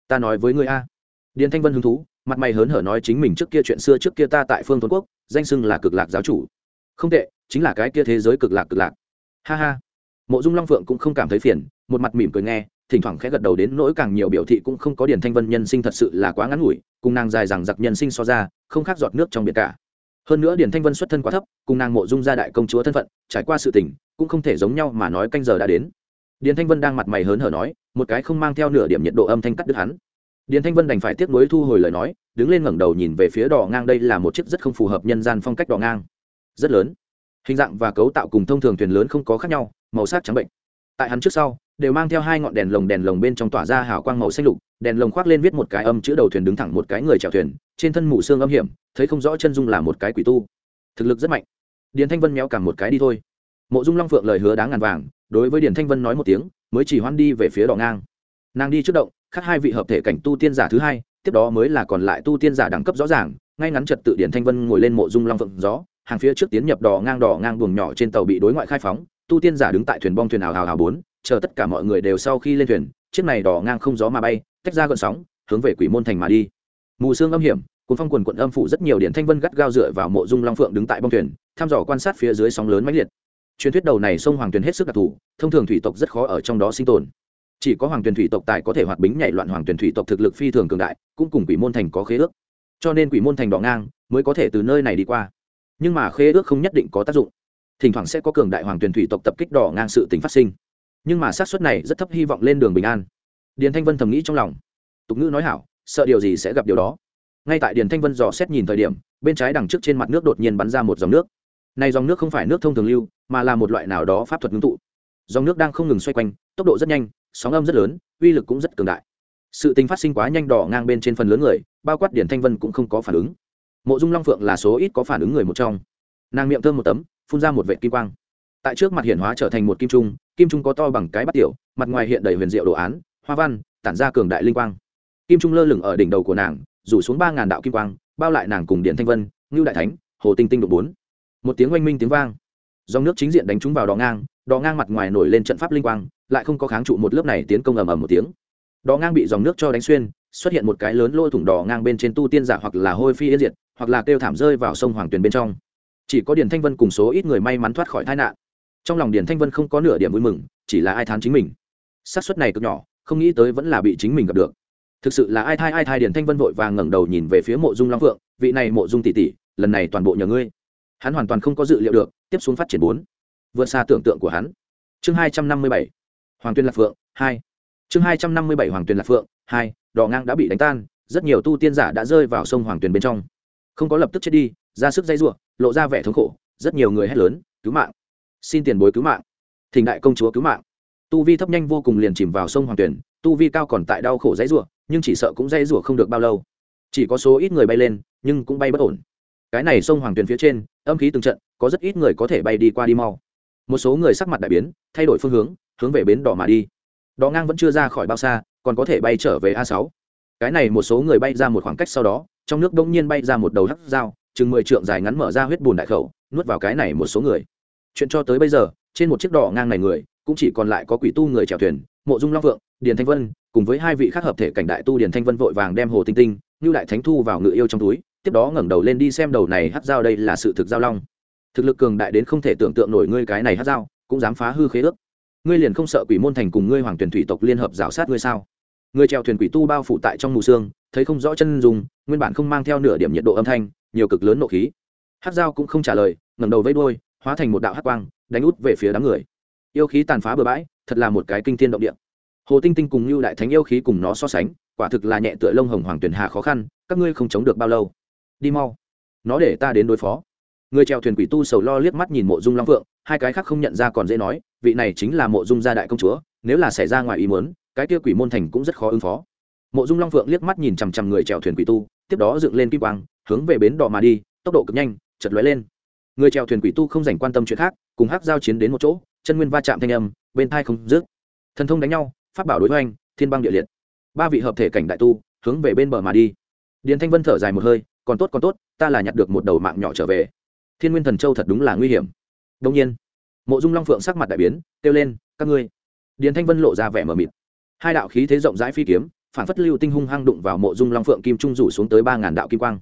Speaker 1: Ta nói với ngươi a. Điền thanh vân hứng thú, mặt mày hớn hở nói chính mình trước kia chuyện xưa trước kia ta tại phương tuấn quốc, danh xưng là cực lạc giáo chủ. Không tệ, chính là cái kia thế giới cực lạc cực lạc. Ha ha mộ dung long phượng cũng không cảm thấy phiền, một mặt mỉm cười nghe, thỉnh thoảng khẽ gật đầu đến nỗi càng nhiều biểu thị cũng không có điển thanh vân nhân sinh thật sự là quá ngắn ngủi, cùng nàng dài rằng giặc nhân sinh so ra, không khác giọt nước trong biển cả. Hơn nữa điển thanh vân xuất thân quá thấp, cùng nàng mộ dung gia đại công chúa thân phận, trải qua sự tình, cũng không thể giống nhau mà nói canh giờ đã đến. Điển thanh vân đang mặt mày hớn hở nói, một cái không mang theo nửa điểm nhiệt độ âm thanh cắt đứt hắn. Điển thanh vân đành phải tiếp nối thu hồi lời nói, đứng lên ngẩng đầu nhìn về phía đỏ ngang đây là một chiếc rất không phù hợp nhân gian phong cách đỏ ngang. Rất lớn. Hình dạng và cấu tạo cùng thông thường thuyền lớn không có khác nhau màu sắc trắng bệnh. Tại hắn trước sau, đều mang theo hai ngọn đèn lồng đèn lồng bên trong tỏa ra hào quang màu xanh lục, đèn lồng khoác lên viết một cái âm chữ đầu thuyền đứng thẳng một cái người chèo thuyền, trên thân mù xương âm hiểm, thấy không rõ chân dung là một cái quỷ tu. Thực lực rất mạnh. Điền thanh vân méo cả một cái đi thôi. Mộ dung long phượng lời hứa đáng ngàn vàng, đối với điền thanh vân nói một tiếng, mới chỉ hoan đi về phía đỏ ngang. Nàng đi trước động khác hai vị hợp thể cảnh tu tiên giả thứ hai, tiếp đó mới là còn lại tu tiên giả đẳng cấp rõ ràng, ngay ngắn trật tự điển thanh vân ngồi lên mộ dung long phượng gió, hàng phía trước tiến nhập đỏ ngang đỏ ngang buồng nhỏ trên tàu bị đối ngoại khai phóng tu tiên giả đứng tại thuyền bong thuyền ảo hào hào bốn, chờ tất cả mọi người đều sau khi lên thuyền, chiếc này đỏ ngang không gió mà bay, tách ra gợn sóng, hướng về quỷ môn thành mà đi. Mù sương âm hiểm, cuốn phong quần quận âm phủ rất nhiều điện thanh vân gắt gao dựa vào mộ dung long phượng đứng tại bong thuyền, thăm dò quan sát phía dưới sóng lớn mãnh liệt. Truyền thuyết đầu này sông hoàng tuyền hết sức đặc thù, thông thường thủy tộc rất khó ở trong đó sinh tồn. Chỉ có hoàng tuyền thủy tộc tài có thể hoạt bính nhảy loạn hoàng tuyền thủy tộc thực lực phi thường cường đại, cũng cùng quỷ môn thành có khế ước. Cho nên quỷ môn thành đỏ ngang mới có thể từ nơi này đi qua. Nhưng mà khế ước không nhất định có tác dụng thỉnh thoảng sẽ có cường đại hoàng tuyển thủy tộc tập kích đỏ ngang sự tính phát sinh. Nhưng mà xác suất này rất thấp, hy vọng lên đường bình an. Điền thanh vân thầm nghĩ trong lòng. Tục ngữ nói hảo, sợ điều gì sẽ gặp điều đó. Ngay tại điền thanh vân dò xét nhìn thời điểm, bên trái đằng trước trên mặt nước đột nhiên bắn ra một dòng nước. Này dòng nước không phải nước thông thường lưu, mà là một loại nào đó pháp thuật ngưng tụ. Dòng nước đang không ngừng xoay quanh, tốc độ rất nhanh, sóng âm rất lớn, uy lực cũng rất cường đại. Sự tình phát sinh quá nhanh đỏ ngang bên trên phần lớn người, bao quát điển thanh vân cũng không có phản ứng. Mộ dung long phượng là số ít có phản ứng người một trong. Nàng miệng thơm một tấm phun ra một vệ kim quang. Tại trước mặt hiển hóa trở thành một kim trung kim trung có to bằng cái bắt tiểu, mặt ngoài hiện đầy huyền diệu đồ án, hoa văn, tản ra cường đại linh quang. Kim trung lơ lửng ở đỉnh đầu của nàng, rủ xuống ba ngàn đạo kim quang, bao lại nàng cùng điện thanh vân, ngưu đại thánh, hồ tinh tinh độ bốn. Một tiếng oanh minh tiếng vang. Dòng nước chính diện đánh trúng vào đỏ ngang đỏ ngang mặt ngoài nổi lên trận pháp linh quang, lại không có kháng trụ một lớp này tiến công ầm ầm một tiếng. Đỏ ngang bị dòng nước cho đánh xuyên, xuất hiện một cái lớn lôi thủng đỏ ngang bên trên tu tiên giả hoặc là hôi phi yên diệt, hoặc là kêu thảm rơi vào sông hoàng tuyền bên trong chỉ có điền thanh vân cùng số ít người may mắn thoát khỏi tai nạn. Trong lòng điền thanh vân không có nửa điểm vui mừng, chỉ là ai thán chính mình. Xác suất này cực nhỏ, không nghĩ tới vẫn là bị chính mình gặp được. Thực sự là ai thai ai thai điền thanh vân vội vàng ngẩng đầu nhìn về phía mộ dung long phượng vị này mộ dung tỷ tỷ, lần này toàn bộ nhờ ngươi. Hắn hoàn toàn không có dự liệu được, tiếp xuống phát triển bốn. Vượt xa tưởng tượng của hắn. Chương hai trăm năm mươi bảy, hoàng tuyên lạc phượng, hai. Chương hai trăm năm mươi bảy, hoàng tuyền lạc phượng, hai. Đỏ ngang đã bị đánh tan, rất nhiều tu tiên giả đã rơi vào sông hoàng tuyền bên trong. Không có lập tức chết đi ra sức dây ruộng lộ ra vẻ thống khổ, rất nhiều người hét lớn, cứu mạng! Xin tiền bối cứu mạng! Thỉnh đại công chúa cứu mạng! Tu vi thấp nhanh vô cùng liền chìm vào sông hoàng tuyền, tu vi cao còn tại đau khổ dãy rủa nhưng chỉ sợ cũng dãy rủa không được bao lâu. Chỉ có số ít người bay lên, nhưng cũng bay bất ổn. Cái này sông hoàng tuyền phía trên, âm khí từng trận, có rất ít người có thể bay đi qua đi mau. Một số người sắc mặt đại biến, thay đổi phương hướng hướng về bến đỏ mà đi. Đỏ ngang vẫn chưa ra khỏi bao xa, còn có thể bay trở về a sáu. Cái này một số người bay ra một khoảng cách sau đó, trong nước bỗng nhiên bay ra một đầu hắc dao chừng mười trượng dài ngắn mở ra huyết bùn đại khẩu, nuốt vào cái này một số người. Chuyện cho tới bây giờ, trên một chiếc đỏ ngang này người, cũng chỉ còn lại có quỷ tu người chèo thuyền, mộ dung long vượng, điền thanh vân, cùng với hai vị khác hợp thể cảnh đại tu điền thanh vân vội vàng đem hồ tinh tinh như đại thánh thu vào ngự yêu trong túi, tiếp đó ngẩng đầu lên đi xem đầu này hắc dao đây là sự thực giao long. Thực lực cường đại đến không thể tưởng tượng nổi ngươi cái này hắc dao, cũng dám phá hư khế ước. Ngươi liền không sợ quỷ môn thành cùng ngươi hoàng tuyển thủy tộc liên hợp rào sát ngươi sao? Người chèo thuyền quỷ tu bao phủ tại trong mù xương thấy không rõ chân dùng nguyên bản không mang theo nửa điểm nhiệt độ âm thanh nhiều cực lớn nộ khí. Hát dao cũng không trả lời, ngẩng đầu vẫy đôi hóa thành một đạo hát quang, đánh út về phía đám người. Yêu khí tàn phá bừa bãi, thật là một cái kinh thiên động địa. Hồ tinh tinh cùng như đại thánh yêu khí cùng nó so sánh, quả thực là nhẹ tựa lông hồng hoàng tuyển hà khó khăn, các ngươi không chống được bao lâu. Đi mau. Nó để ta đến đối phó. Người trèo thuyền quỷ tu sầu lo liếc mắt nhìn mộ dung long phượng, hai cái khác không nhận ra còn dễ nói, vị này chính là mộ dung gia đại công chúa, nếu là xảy ra ngoài ý muốn, cái kia quỷ môn thành cũng rất khó ứng phó. Mộ dung long phượng liếc mắt nhìn chằm chằm người trèo thuyền quỷ tu, tiếp đó dựng lên kim quang hướng về bến đỏ mà đi, tốc độ cực nhanh chật lóe lên. Người trèo thuyền quỷ tu không dành quan tâm chuyện khác, cùng hắc giao chiến đến một chỗ, chân nguyên va chạm thanh âm, bên thai không dứt. Thần thông đánh nhau, pháp bảo đối hoành, thiên băng địa liệt. Ba vị hợp thể cảnh đại tu, hướng về bên bờ mà đi. Điền thanh vân thở dài một hơi, còn tốt còn tốt, ta là nhặt được một đầu mạng nhỏ trở về. Thiên nguyên thần châu thật đúng là nguy hiểm. Đông nhiên, mộ dung long phượng sắc mặt đại biến, kêu lên, các ngươi. Điền thanh vân lộ ra vẻ mờ mịt. Hai đạo khí thế rộng rãi phi kiếm, phản phất lưu tinh hung hăng đụng vào mộ dung long phượng kim trung rủ xuống tới ba ngàn đạo kim quang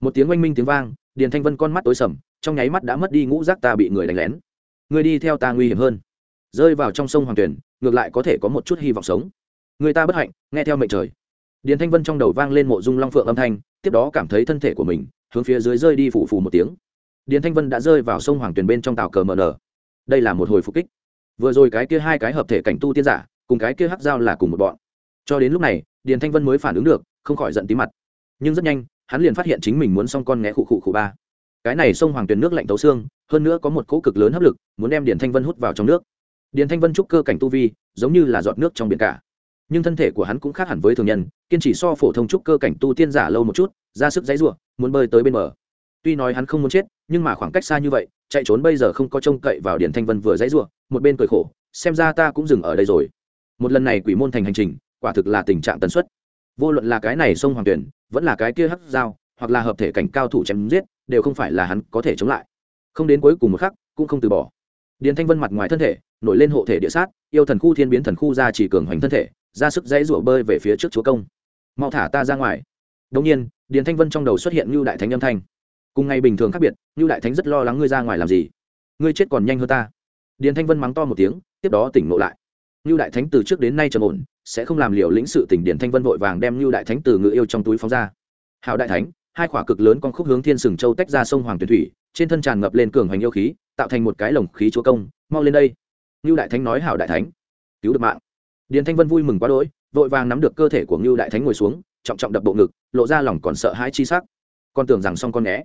Speaker 1: một tiếng oanh minh tiếng vang, điền thanh vân con mắt tối sầm, trong nháy mắt đã mất đi ngũ giác ta bị người đánh lén. Người đi theo ta nguy hiểm hơn. Rơi vào trong sông hoàng tuyển ngược lại có thể có một chút hy vọng sống. Người ta bất hạnh, nghe theo mệnh trời. Điền thanh vân trong đầu vang lên mộ dung long phượng âm thanh, tiếp đó cảm thấy thân thể của mình, hướng phía dưới rơi đi phủ phủ một tiếng. Điền thanh vân đã rơi vào sông hoàng tuyền bên trong tàu cờ mờ nở đây là một hồi phục kích. Vừa rồi cái kia hai cái hợp thể cảnh tu tiên giả, cùng cái kia hắc dao là cùng một bọn. Cho đến lúc này, điền thanh vân mới phản ứng được, không khỏi giận tí mặt. Nhưng rất nhanh hắn liền phát hiện chính mình muốn xong con nghé khụ khụ khụ ba. Cái này sông hoàng tuyền nước lạnh tấu xương, hơn nữa có một cỗ cực lớn hấp lực, muốn đem điền thanh vân hút vào trong nước. Điền thanh vân trúc cơ cảnh tu vi, giống như là giọt nước trong biển cả. Nhưng thân thể của hắn cũng khác hẳn với thường nhân, kiên trì so phổ thông trúc cơ cảnh tu tiên giả lâu một chút, ra sức dãy ruộng muốn bơi tới bên bờ. Tuy nói hắn không muốn chết, nhưng mà khoảng cách xa như vậy, chạy trốn bây giờ không có trông cậy vào điển thanh vân vừa dãy ruộng một bên cười khổ, xem ra ta cũng dừng ở đây rồi. Một lần này quỷ môn thành hành trình, quả thực là tình trạng tần suất. Vô luận là cái này sông hoàng tuyển vẫn là cái kia hắc dao, hoặc là hợp thể cảnh cao thủ chém giết, đều không phải là hắn có thể chống lại. Không đến cuối cùng một khắc, cũng không từ bỏ. Điền thanh vân mặt ngoài thân thể, nổi lên hộ thể địa sát, yêu thần khu thiên biến thần khu ra chỉ cường hoành thân thể, ra sức dãy rủa bơi về phía trước chúa công. Mau thả ta ra ngoài. Đông nhiên, điền thanh vân trong đầu xuất hiện như đại thánh âm thanh. Cùng ngày bình thường khác biệt như đại thánh rất lo lắng ngươi ra ngoài làm gì. Ngươi chết còn nhanh hơn ta. Điền thanh vân mắng to một tiếng, tiếp đó tỉnh ngộ lại. Nưu đại thánh từ trước đến nay trầm ổn, sẽ không làm liều lĩnh sự tình điền thanh vân vội vàng đem Nưu đại thánh từ ngự yêu trong túi phóng ra. Hạo đại thánh, hai quả cực lớn con khúc hướng thiên sừng châu tách ra sông hoàng tuyển thủy, trên thân tràn ngập lên cường hoành yêu khí, tạo thành một cái lồng khí chúa công, mau lên đây. Nưu đại thánh nói Hạo đại thánh, cứu được mạng. Điền thanh vân vui mừng quá đỗi, vội vàng nắm được cơ thể của Nưu đại thánh ngồi xuống, trọng trọng đập bộ ngực, lộ ra lòng còn sợ hãi chi sắc. Con tưởng rằng xong con né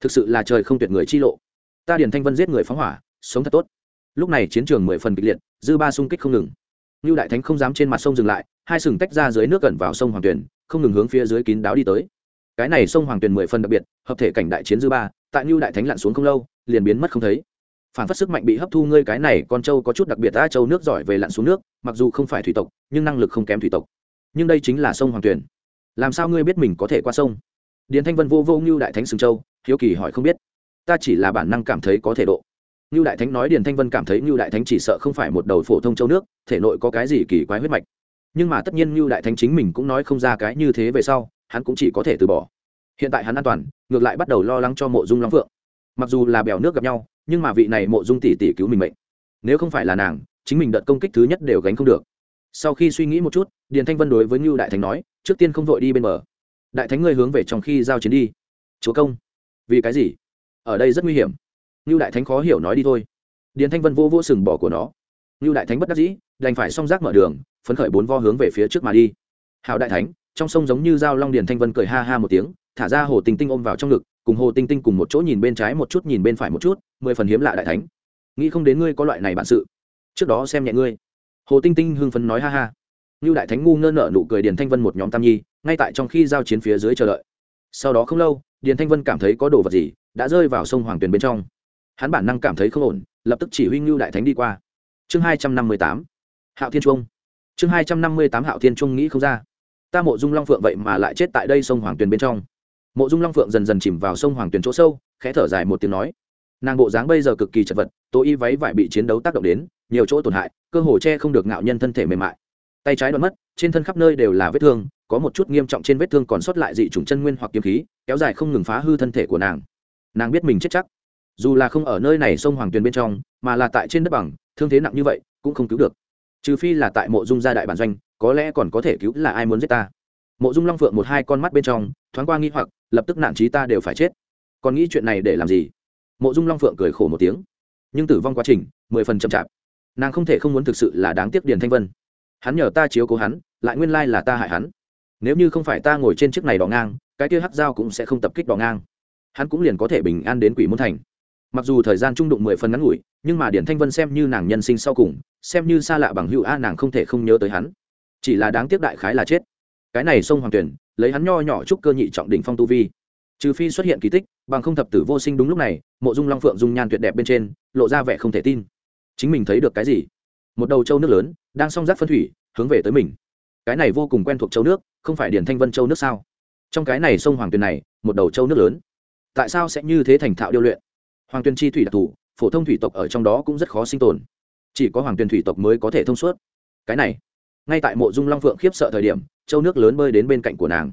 Speaker 1: thực sự là trời không tuyệt người chi lộ. Ta điền thanh vân giết người phóng hỏa, sống thật tốt. Lúc này chiến trường mười phần kịch liệt, dư ba xung kích không ngừng. Nưu đại thánh không dám trên mặt sông dừng lại, hai sừng tách ra dưới nước gần vào sông hoàng tuyền, không ngừng hướng phía dưới kín đáo đi tới. Cái này sông hoàng tuyền mười phần đặc biệt, hợp thể cảnh đại chiến dư ba, tại Nưu đại thánh lặn xuống không lâu, liền biến mất không thấy. Phản phát sức mạnh bị hấp thu, ngươi cái này con trâu có chút đặc biệt, ta trâu nước giỏi về lặn xuống nước, mặc dù không phải thủy tộc, nhưng năng lực không kém thủy tộc. Nhưng đây chính là sông hoàng tuyền. Làm sao ngươi biết mình có thể qua sông? Điền thanh vân vô vô Nưu đại thánh sừng châu hiếu kỳ hỏi không biết. Ta chỉ là bản năng cảm thấy có thể độ ngưu đại thánh nói điền thanh vân cảm thấy ngưu đại thánh chỉ sợ không phải một đầu phổ thông châu nước, thể nội có cái gì kỳ quái huyết mạch. Nhưng mà tất nhiên ngưu đại thánh chính mình cũng nói không ra cái như thế về sau, hắn cũng chỉ có thể từ bỏ. Hiện tại hắn an toàn, ngược lại bắt đầu lo lắng cho mộ dung long phượng. Mặc dù là bèo nước gặp nhau, nhưng mà vị này mộ dung tỷ tỷ cứu mình mệnh. Nếu không phải là nàng, chính mình đợt công kích thứ nhất đều gánh không được. Sau khi suy nghĩ một chút, điền thanh vân đối với ngưu đại thánh nói, trước tiên không vội đi bên bờ. Đại thánh ngươi hướng về trong khi giao chiến đi. Chúa công. Vì cái gì? Ở đây rất nguy hiểm ngưu đại thánh khó hiểu nói đi thôi. Điền thanh vân vô vô sừng bỏ của nó. Ngưu đại thánh bất đắc dĩ, đành phải song rác mở đường, phấn khởi bốn vo hướng về phía trước mà đi. Hào đại thánh, trong sông giống như dao long điền thanh vân cười ha ha một tiếng, thả ra hồ tinh tinh ôm vào trong ngực, cùng hồ tinh tinh cùng một chỗ nhìn bên trái một chút nhìn bên phải một chút, mười phần hiếm lạ đại thánh. Nghĩ không đến ngươi có loại này bản sự. Trước đó xem nhẹ ngươi. Hồ tinh tinh hưng phấn nói ha ha. Như đại thánh ngu ngơ nợ nụ cười điền thanh vân một nhóm tam nhi, ngay tại trong khi giao chiến phía dưới chờ đợi. Sau đó không lâu, điền thanh vân cảm thấy có đồ vật gì đã rơi vào sông hoàng tuyền bên trong hắn bản năng cảm thấy không ổn, lập tức chỉ huy ngưu đại thánh đi qua. Chương hai trăm năm mươi tám. Hạo thiên trung chương hai trăm năm mươi tám hạo thiên trung nghĩ không ra. Ta mộ dung long phượng vậy mà lại chết tại đây sông hoàng tuyền bên trong. Mộ dung long phượng dần dần chìm vào sông hoàng tuyền chỗ sâu, khẽ thở dài một tiếng nói. Nàng bộ dáng bây giờ cực kỳ chật vật tố y váy vải bị chiến đấu tác động đến, nhiều chỗ tổn hại, cơ hồ che không được ngạo nhân thân thể mềm mại. Tay trái đoạn mất, trên thân khắp nơi đều là vết thương, có một chút nghiêm trọng trên vết thương còn sót lại dị chủng chân nguyên hoặc kiếm khí, kéo dài không ngừng phá hư thân thể của nàng. Nàng biết mình chết chắc dù là không ở nơi này sông hoàng tuyền bên trong, mà là tại trên đất bằng, thương thế nặng như vậy, cũng không cứu được. Trừ phi là tại mộ dung gia đại bản doanh, có lẽ còn có thể cứu là ai muốn giết ta. Mộ dung long phượng một hai con mắt bên trong, thoáng qua nghi hoặc, lập tức nạn trí ta đều phải chết. Còn nghĩ chuyện này để làm gì? Mộ dung long phượng cười khổ một tiếng. Nhưng tử vong quá trình, mười phần chậm chạp. Nàng không thể không muốn thực sự là đáng tiếc điền thanh vân. Hắn nhờ ta chiếu cố hắn, lại nguyên lai là ta hại hắn. Nếu như không phải ta ngồi trên chiếc này đỏ ngang, cái kia hắc dao cũng sẽ không tập kích đỏ ngang. Hắn cũng liền có thể bình an đến quỷ môn thành mặc dù thời gian trung đụng mười phần ngắn ngủi, nhưng mà điển thanh vân xem như nàng nhân sinh sau cùng, xem như xa lạ bằng hữu a, nàng không thể không nhớ tới hắn. Chỉ là đáng tiếc đại khái là chết. Cái này sông hoàng tuyển lấy hắn nho nhỏ chúc cơ nhị trọng đỉnh phong tu vi. Trừ phi xuất hiện kỳ tích, bằng không thập tử vô sinh đúng lúc này, mộ dung long phượng dung nhan tuyệt đẹp bên trên, lộ ra vẻ không thể tin. Chính mình thấy được cái gì? Một đầu châu nước lớn, đang song rác phân thủy, hướng về tới mình. Cái này vô cùng quen thuộc châu nước, không phải điển thanh vân châu nước sao? Trong cái này sông hoàng tuyền này, một đầu châu nước lớn. Tại sao sẽ như thế thành thạo điêu luyện? Hoàng tuyền chi thủy đặc thù, phổ thông thủy tộc ở trong đó cũng rất khó sinh tồn. Chỉ có hoàng tuyền thủy tộc mới có thể thông suốt. Cái này, ngay tại mộ dung long phượng khiếp sợ thời điểm, châu nước lớn bơi đến bên cạnh của nàng.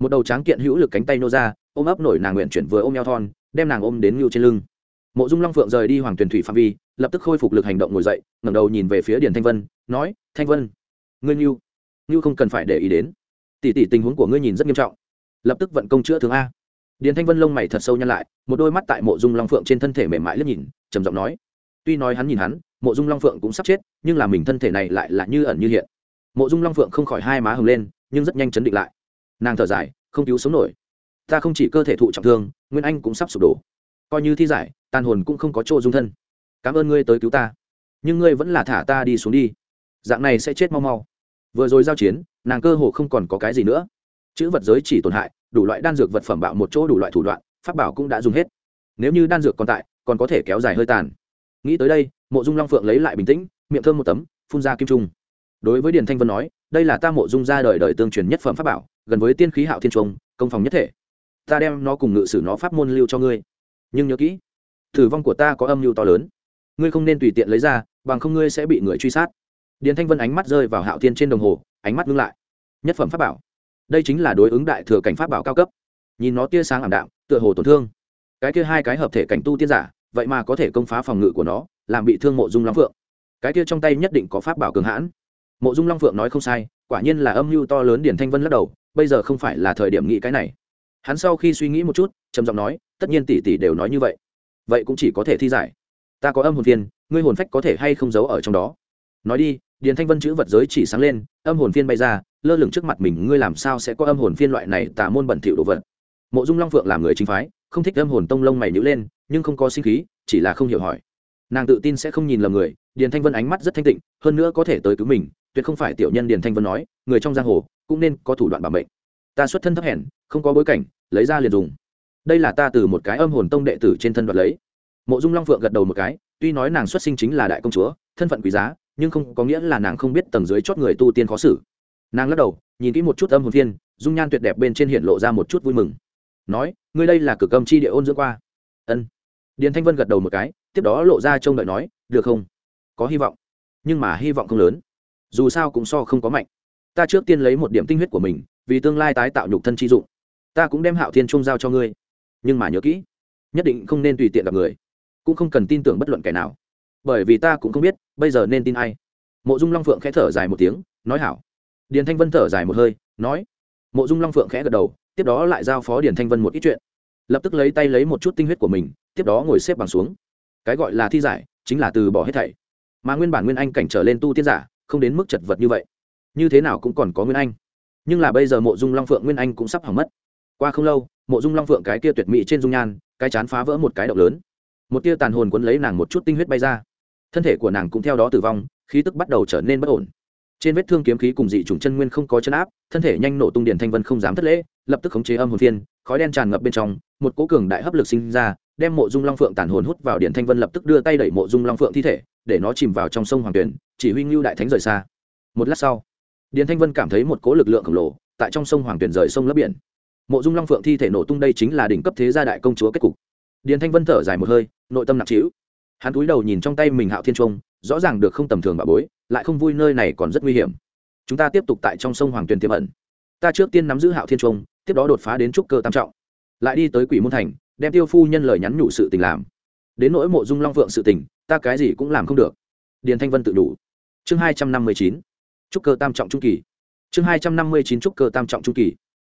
Speaker 1: Một đầu tráng kiện hữu lực cánh tay nô ra, ôm ấp nổi nàng nguyện chuyển vừa ôm eo thon, đem nàng ôm đến ngưu trên lưng. Mộ dung long phượng rời đi hoàng tuyền thủy phạm vi, lập tức khôi phục lực hành động ngồi dậy, ngẩng đầu nhìn về phía điền thanh vân, nói, thanh vân, ngươi ngưu ngưu không cần phải để ý đến. Tỷ tỷ tình huống của ngươi nhìn rất nghiêm trọng. Lập tức vận công chữa thương a điền thanh vân lông mày thật sâu nhăn lại, một đôi mắt tại mộ dung long phượng trên thân thể mềm mại liếc nhìn, trầm giọng nói. Tuy nói hắn nhìn hắn, mộ dung long phượng cũng sắp chết, nhưng là mình thân thể này lại là như ẩn như hiện. Mộ dung long phượng không khỏi hai má hừng lên, nhưng rất nhanh chấn định lại. Nàng thở dài, không cứu sống nổi. Ta không chỉ cơ thể thụ trọng thương, nguyên anh cũng sắp sụp đổ. Coi như thi giải, tàn hồn cũng không có chỗ dung thân. Cảm ơn ngươi tới cứu ta. Nhưng ngươi vẫn là thả ta đi xuống đi. Dạng này sẽ chết mau mau. Vừa rồi giao chiến, nàng cơ hồ không còn có cái gì nữa. Chữ vật giới chỉ tổn hại đủ loại đan dược vật phẩm bạo một chỗ đủ loại thủ đoạn, pháp bảo cũng đã dùng hết. Nếu như đan dược còn tại, còn có thể kéo dài hơi tàn. Nghĩ tới đây, mộ dung long phượng lấy lại bình tĩnh, miệng thơm một tấm, phun ra kim trung. Đối với điền thanh vân nói, đây là ta mộ dung ra đời đời tương truyền nhất phẩm pháp bảo, gần với tiên khí hạo thiên trung, công phòng nhất thể. Ta đem nó cùng ngự sử nó pháp môn lưu cho ngươi. Nhưng nhớ kỹ thử vong của ta có âm mưu to lớn. Ngươi không nên tùy tiện lấy ra, bằng không ngươi sẽ bị người truy sát. Điền thanh vân ánh mắt rơi vào hạo thiên trên đồng hồ, ánh mắt ngưng lại. Nhất phẩm pháp bảo đây chính là đối ứng đại thừa cảnh pháp bảo cao cấp. Nhìn nó tia sáng ảm đạm, tựa hồ tổn thương. Cái kia hai cái hợp thể cảnh tu tiên giả, vậy mà có thể công phá phòng ngự của nó, làm bị thương mộ dung long phượng. Cái kia trong tay nhất định có pháp bảo cường hãn. Mộ dung long phượng nói không sai, quả nhiên là âm mưu to lớn điển thanh vân lắc đầu, bây giờ không phải là thời điểm nghĩ cái này. Hắn sau khi suy nghĩ một chút, trầm giọng nói, tất nhiên tỷ tỷ đều nói như vậy. Vậy cũng chỉ có thể thi giải. Ta có âm hồn phiên, ngươi hồn phách có thể hay không giấu ở trong đó? Nói đi, điền thanh vân chữ vật giới chỉ sáng lên, âm hồn phiên bay ra lơ lửng trước mặt mình, ngươi làm sao sẽ có âm hồn phiên loại này tà môn bẩn thỉu đồ vật? Mộ dung long phượng làm người chính phái, không thích âm hồn tông lông mày nhữ lên, nhưng không có sinh khí, chỉ là không hiểu hỏi. Nàng tự tin sẽ không nhìn lầm người, điền thanh vân ánh mắt rất thanh tịnh, hơn nữa có thể tới cứu mình, tuyệt không phải tiểu nhân điền thanh vân nói, người trong giang hồ cũng nên có thủ đoạn bảo mệnh. Ta xuất thân thấp hèn, không có bối cảnh, lấy ra liền dùng. Đây là ta từ một cái âm hồn tông đệ tử trên thân đoạt lấy. Mộ dung long phượng gật đầu một cái, tuy nói nàng xuất sinh chính là đại công chúa, thân phận quý giá, nhưng không có nghĩa là nàng không biết tầng dưới chót người tu tiên khó xử nàng lắc đầu, nhìn kỹ một chút âm hồn phiên, dung nhan tuyệt đẹp bên trên hiện lộ ra một chút vui mừng. Nói, ngươi đây là cực âm chi địa ôn dưỡng qua. Ân. Điền thanh vân gật đầu một cái, tiếp đó lộ ra trông đợi nói, được không? Có hy vọng. Nhưng mà hy vọng không lớn. Dù sao cũng so không có mạnh. Ta trước tiên lấy một điểm tinh huyết của mình, vì tương lai tái tạo nhục thân chi dụng. Ta cũng đem hạo thiên trung giao cho ngươi. Nhưng mà nhớ kỹ, nhất định không nên tùy tiện gặp người. Cũng không cần tin tưởng bất luận kẻ nào. Bởi vì ta cũng không biết, bây giờ nên tin ai. Mộ dung long phượng khẽ thở dài một tiếng, nói hảo điền thanh vân thở dài một hơi, nói, mộ dung long phượng khẽ gật đầu, tiếp đó lại giao phó điền thanh vân một ít chuyện. Lập tức lấy tay lấy một chút tinh huyết của mình, tiếp đó ngồi xếp bằng xuống. Cái gọi là thi giải, chính là từ bỏ hết thảy. Mà nguyên bản nguyên anh cảnh trở lên tu tiên giả, không đến mức chật vật như vậy. Như thế nào cũng còn có nguyên anh. Nhưng là bây giờ mộ dung long phượng nguyên anh cũng sắp hỏng mất. Qua không lâu, mộ dung long phượng cái kia tuyệt mỹ trên dung nhan, cái chán phá vỡ một cái động lớn. Một tia tàn hồn quấn lấy nàng một chút tinh huyết bay ra. Thân thể của nàng cũng theo đó tử vong, khí tức bắt đầu trở nên bất ổn trên vết thương kiếm khí cùng dị trùng chân nguyên không có chân áp, thân thể nhanh nổ tung điền thanh vân không dám thất lễ, lập tức khống chế âm hồn phiên, khói đen tràn ngập bên trong, một cố cường đại hấp lực sinh ra, đem mộ dung long phượng tàn hồn hút vào điền thanh vân lập tức đưa tay đẩy mộ dung long phượng thi thể, để nó chìm vào trong sông hoàng tuyển, chỉ huy ngưu đại thánh rời xa. Một lát sau, điền thanh vân cảm thấy một cố lực lượng khổng lồ, tại trong sông hoàng tuyển rời sông lấp biển. Mộ dung long phượng thi thể nổ tung đây chính là đỉnh cấp thế gia đại công chúa kết cục. Điền thanh vân thở dài một hơi, nội tâm nặng trĩu. Hắn cúi đầu nhìn trong tay mình hạo thiên trung rõ ràng được không tầm thường bà bối, lại không vui nơi này còn rất nguy hiểm. Chúng ta tiếp tục tại trong sông hoàng tuyền tiềm ẩn. Ta trước tiên nắm giữ hạo thiên trung, tiếp đó đột phá đến trúc cơ tam trọng. Lại đi tới quỷ môn thành, đem tiêu phu nhân lời nhắn nhủ sự tình làm. Đến nỗi mộ dung long phượng sự tình, ta cái gì cũng làm không được. Điền thanh vân tự đủ. Chương hai trăm năm mươi chín, trúc cơ tam trọng trung kỳ. Chương hai trăm năm mươi chín, trúc cơ tam trọng trung kỳ.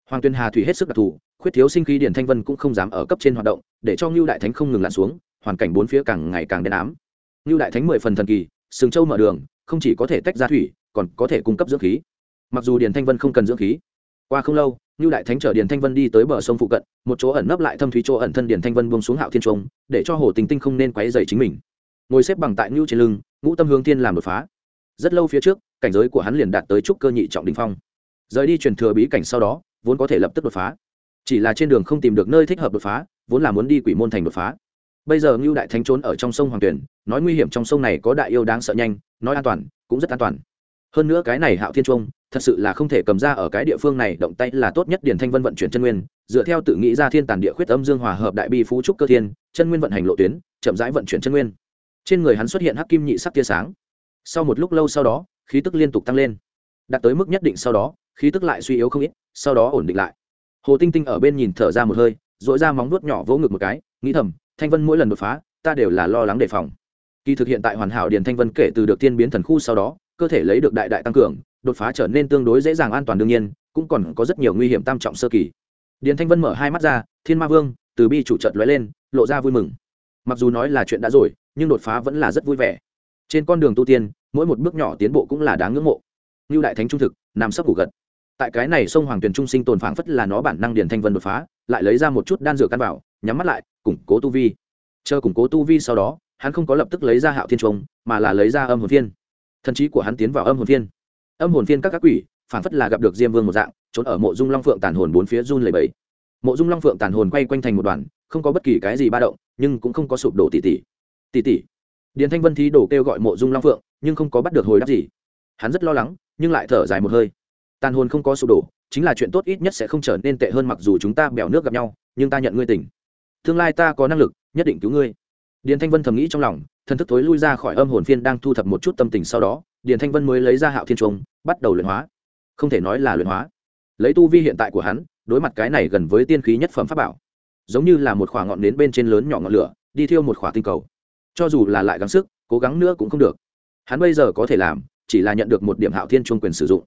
Speaker 1: Hoàng tuyên hà thủy hết sức đặc thù, khuyết thiếu sinh khí điền thanh vân cũng không dám ở cấp trên hoạt động, để cho ngưu đại thánh không ngừng lặn xuống, hoàn cảnh bốn phía càng ngày càng đen ám như đại thánh mười phần thần kỳ, sừng châu mở đường, không chỉ có thể tách ra thủy, còn có thể cung cấp dưỡng khí. Mặc dù điền thanh vân không cần dưỡng khí, qua không lâu, như đại thánh chở điền thanh vân đi tới bờ sông phụ cận, một chỗ ẩn nấp lại thâm thúy chỗ ẩn thân điền thanh vân buông xuống hạo thiên trung để cho hồ tình tinh không nên quấy dày chính mình. Ngồi xếp bằng tại ngưu trên lưng, ngũ tâm hướng thiên làm đột phá. Rất lâu phía trước, cảnh giới của hắn liền đạt tới trúc cơ nhị trọng đình phong. Rời đi truyền thừa bí cảnh sau đó, vốn có thể lập tức đột phá. Chỉ là trên đường không tìm được nơi thích hợp đột phá, vốn là muốn đi quỷ môn thành đột phá bây giờ ngưu đại thánh trốn ở trong sông hoàng tuyển nói nguy hiểm trong sông này có đại yêu đáng sợ nhanh, nói an toàn, cũng rất an toàn. Hơn nữa cái này hạo thiên trung thật sự là không thể cầm ra ở cái địa phương này, động tay là tốt nhất điển thanh vân vận chuyển chân nguyên, dựa theo tự nghĩ ra thiên tàn địa khuyết âm dương hòa hợp đại bi phú trúc cơ thiên, chân nguyên vận hành lộ tuyến, chậm rãi vận chuyển chân nguyên. Trên người hắn xuất hiện hắc kim nhị sắc tia sáng. Sau một lúc lâu sau đó, khí tức liên tục tăng lên. Đạt tới mức nhất định sau đó, khí tức lại suy yếu không ít, sau đó ổn định lại. Hồ tinh tinh ở bên nhìn thở ra một hơi dội ra móng nuốt nhỏ vỗ ngực một cái, nghĩ thầm thanh vân mỗi lần đột phá, ta đều là lo lắng đề phòng. Kỳ thực hiện tại hoàn hảo điền thanh vân kể từ được tiên biến thần khu sau đó, cơ thể lấy được đại đại tăng cường, đột phá trở nên tương đối dễ dàng an toàn đương nhiên, cũng còn có rất nhiều nguy hiểm tam trọng sơ kỳ. Điền thanh vân mở hai mắt ra, thiên ma vương, từ bi chủ trận lóe lên, lộ ra vui mừng. Mặc dù nói là chuyện đã rồi, nhưng đột phá vẫn là rất vui vẻ. Trên con đường tu tiên, mỗi một bước nhỏ tiến bộ cũng là đáng ngưỡng mộ. Như đại thánh trung thực, nằm sấp ngủ gật. Tại cái này sông hoàng tuyền trung sinh tồn phảng phất là nó bản năng điền thanh vân đột phá, lại lấy ra một chút đan dược căn bảo nhắm mắt lại, củng cố tu vi. Chờ củng cố tu vi sau đó, hắn không có lập tức lấy ra hạo thiên trống mà là lấy ra âm hồn phiên. Thần trí của hắn tiến vào âm hồn phiên. Âm hồn phiên các các quỷ, phản phất là gặp được diêm vương một dạng, trốn ở mộ dung long phượng tàn hồn bốn phía run lầy bẫy mộ dung long phượng tàn hồn quay quanh thành một đoàn, không có bất kỳ cái gì ba động, nhưng cũng không có sụp đổ tỉ tỉ. Tỉ tỉ. Điền thanh vân thí đổ kêu gọi mộ dung long phượng, nhưng không có bắt được hồi đáp gì. Hắn rất lo lắng, nhưng lại thở dài một hơi. Tàn hồn không có sụp đổ, chính là chuyện tốt ít nhất sẽ không trở nên tệ hơn mặc dù chúng ta bèo nước gặp nhau, nhưng ta nhận ngươi tỉnh tương lai ta có năng lực, nhất định cứu ngươi. Điền thanh vân thầm nghĩ trong lòng, thần thức thối lui ra khỏi âm hồn phiên đang thu thập một chút tâm tình sau đó, điền thanh vân mới lấy ra hạo thiên trung bắt đầu luyện hóa. Không thể nói là luyện hóa. Lấy tu vi hiện tại của hắn, đối mặt cái này gần với tiên khí nhất phẩm pháp bảo, giống như là một khoảng ngọn nến bên trên lớn nhỏ ngọn lửa, đi thiêu một khỏa tinh cầu. Cho dù là lại gắng sức, cố gắng nữa cũng không được. Hắn bây giờ có thể làm, chỉ là nhận được một điểm hạo thiên trung quyền sử dụng.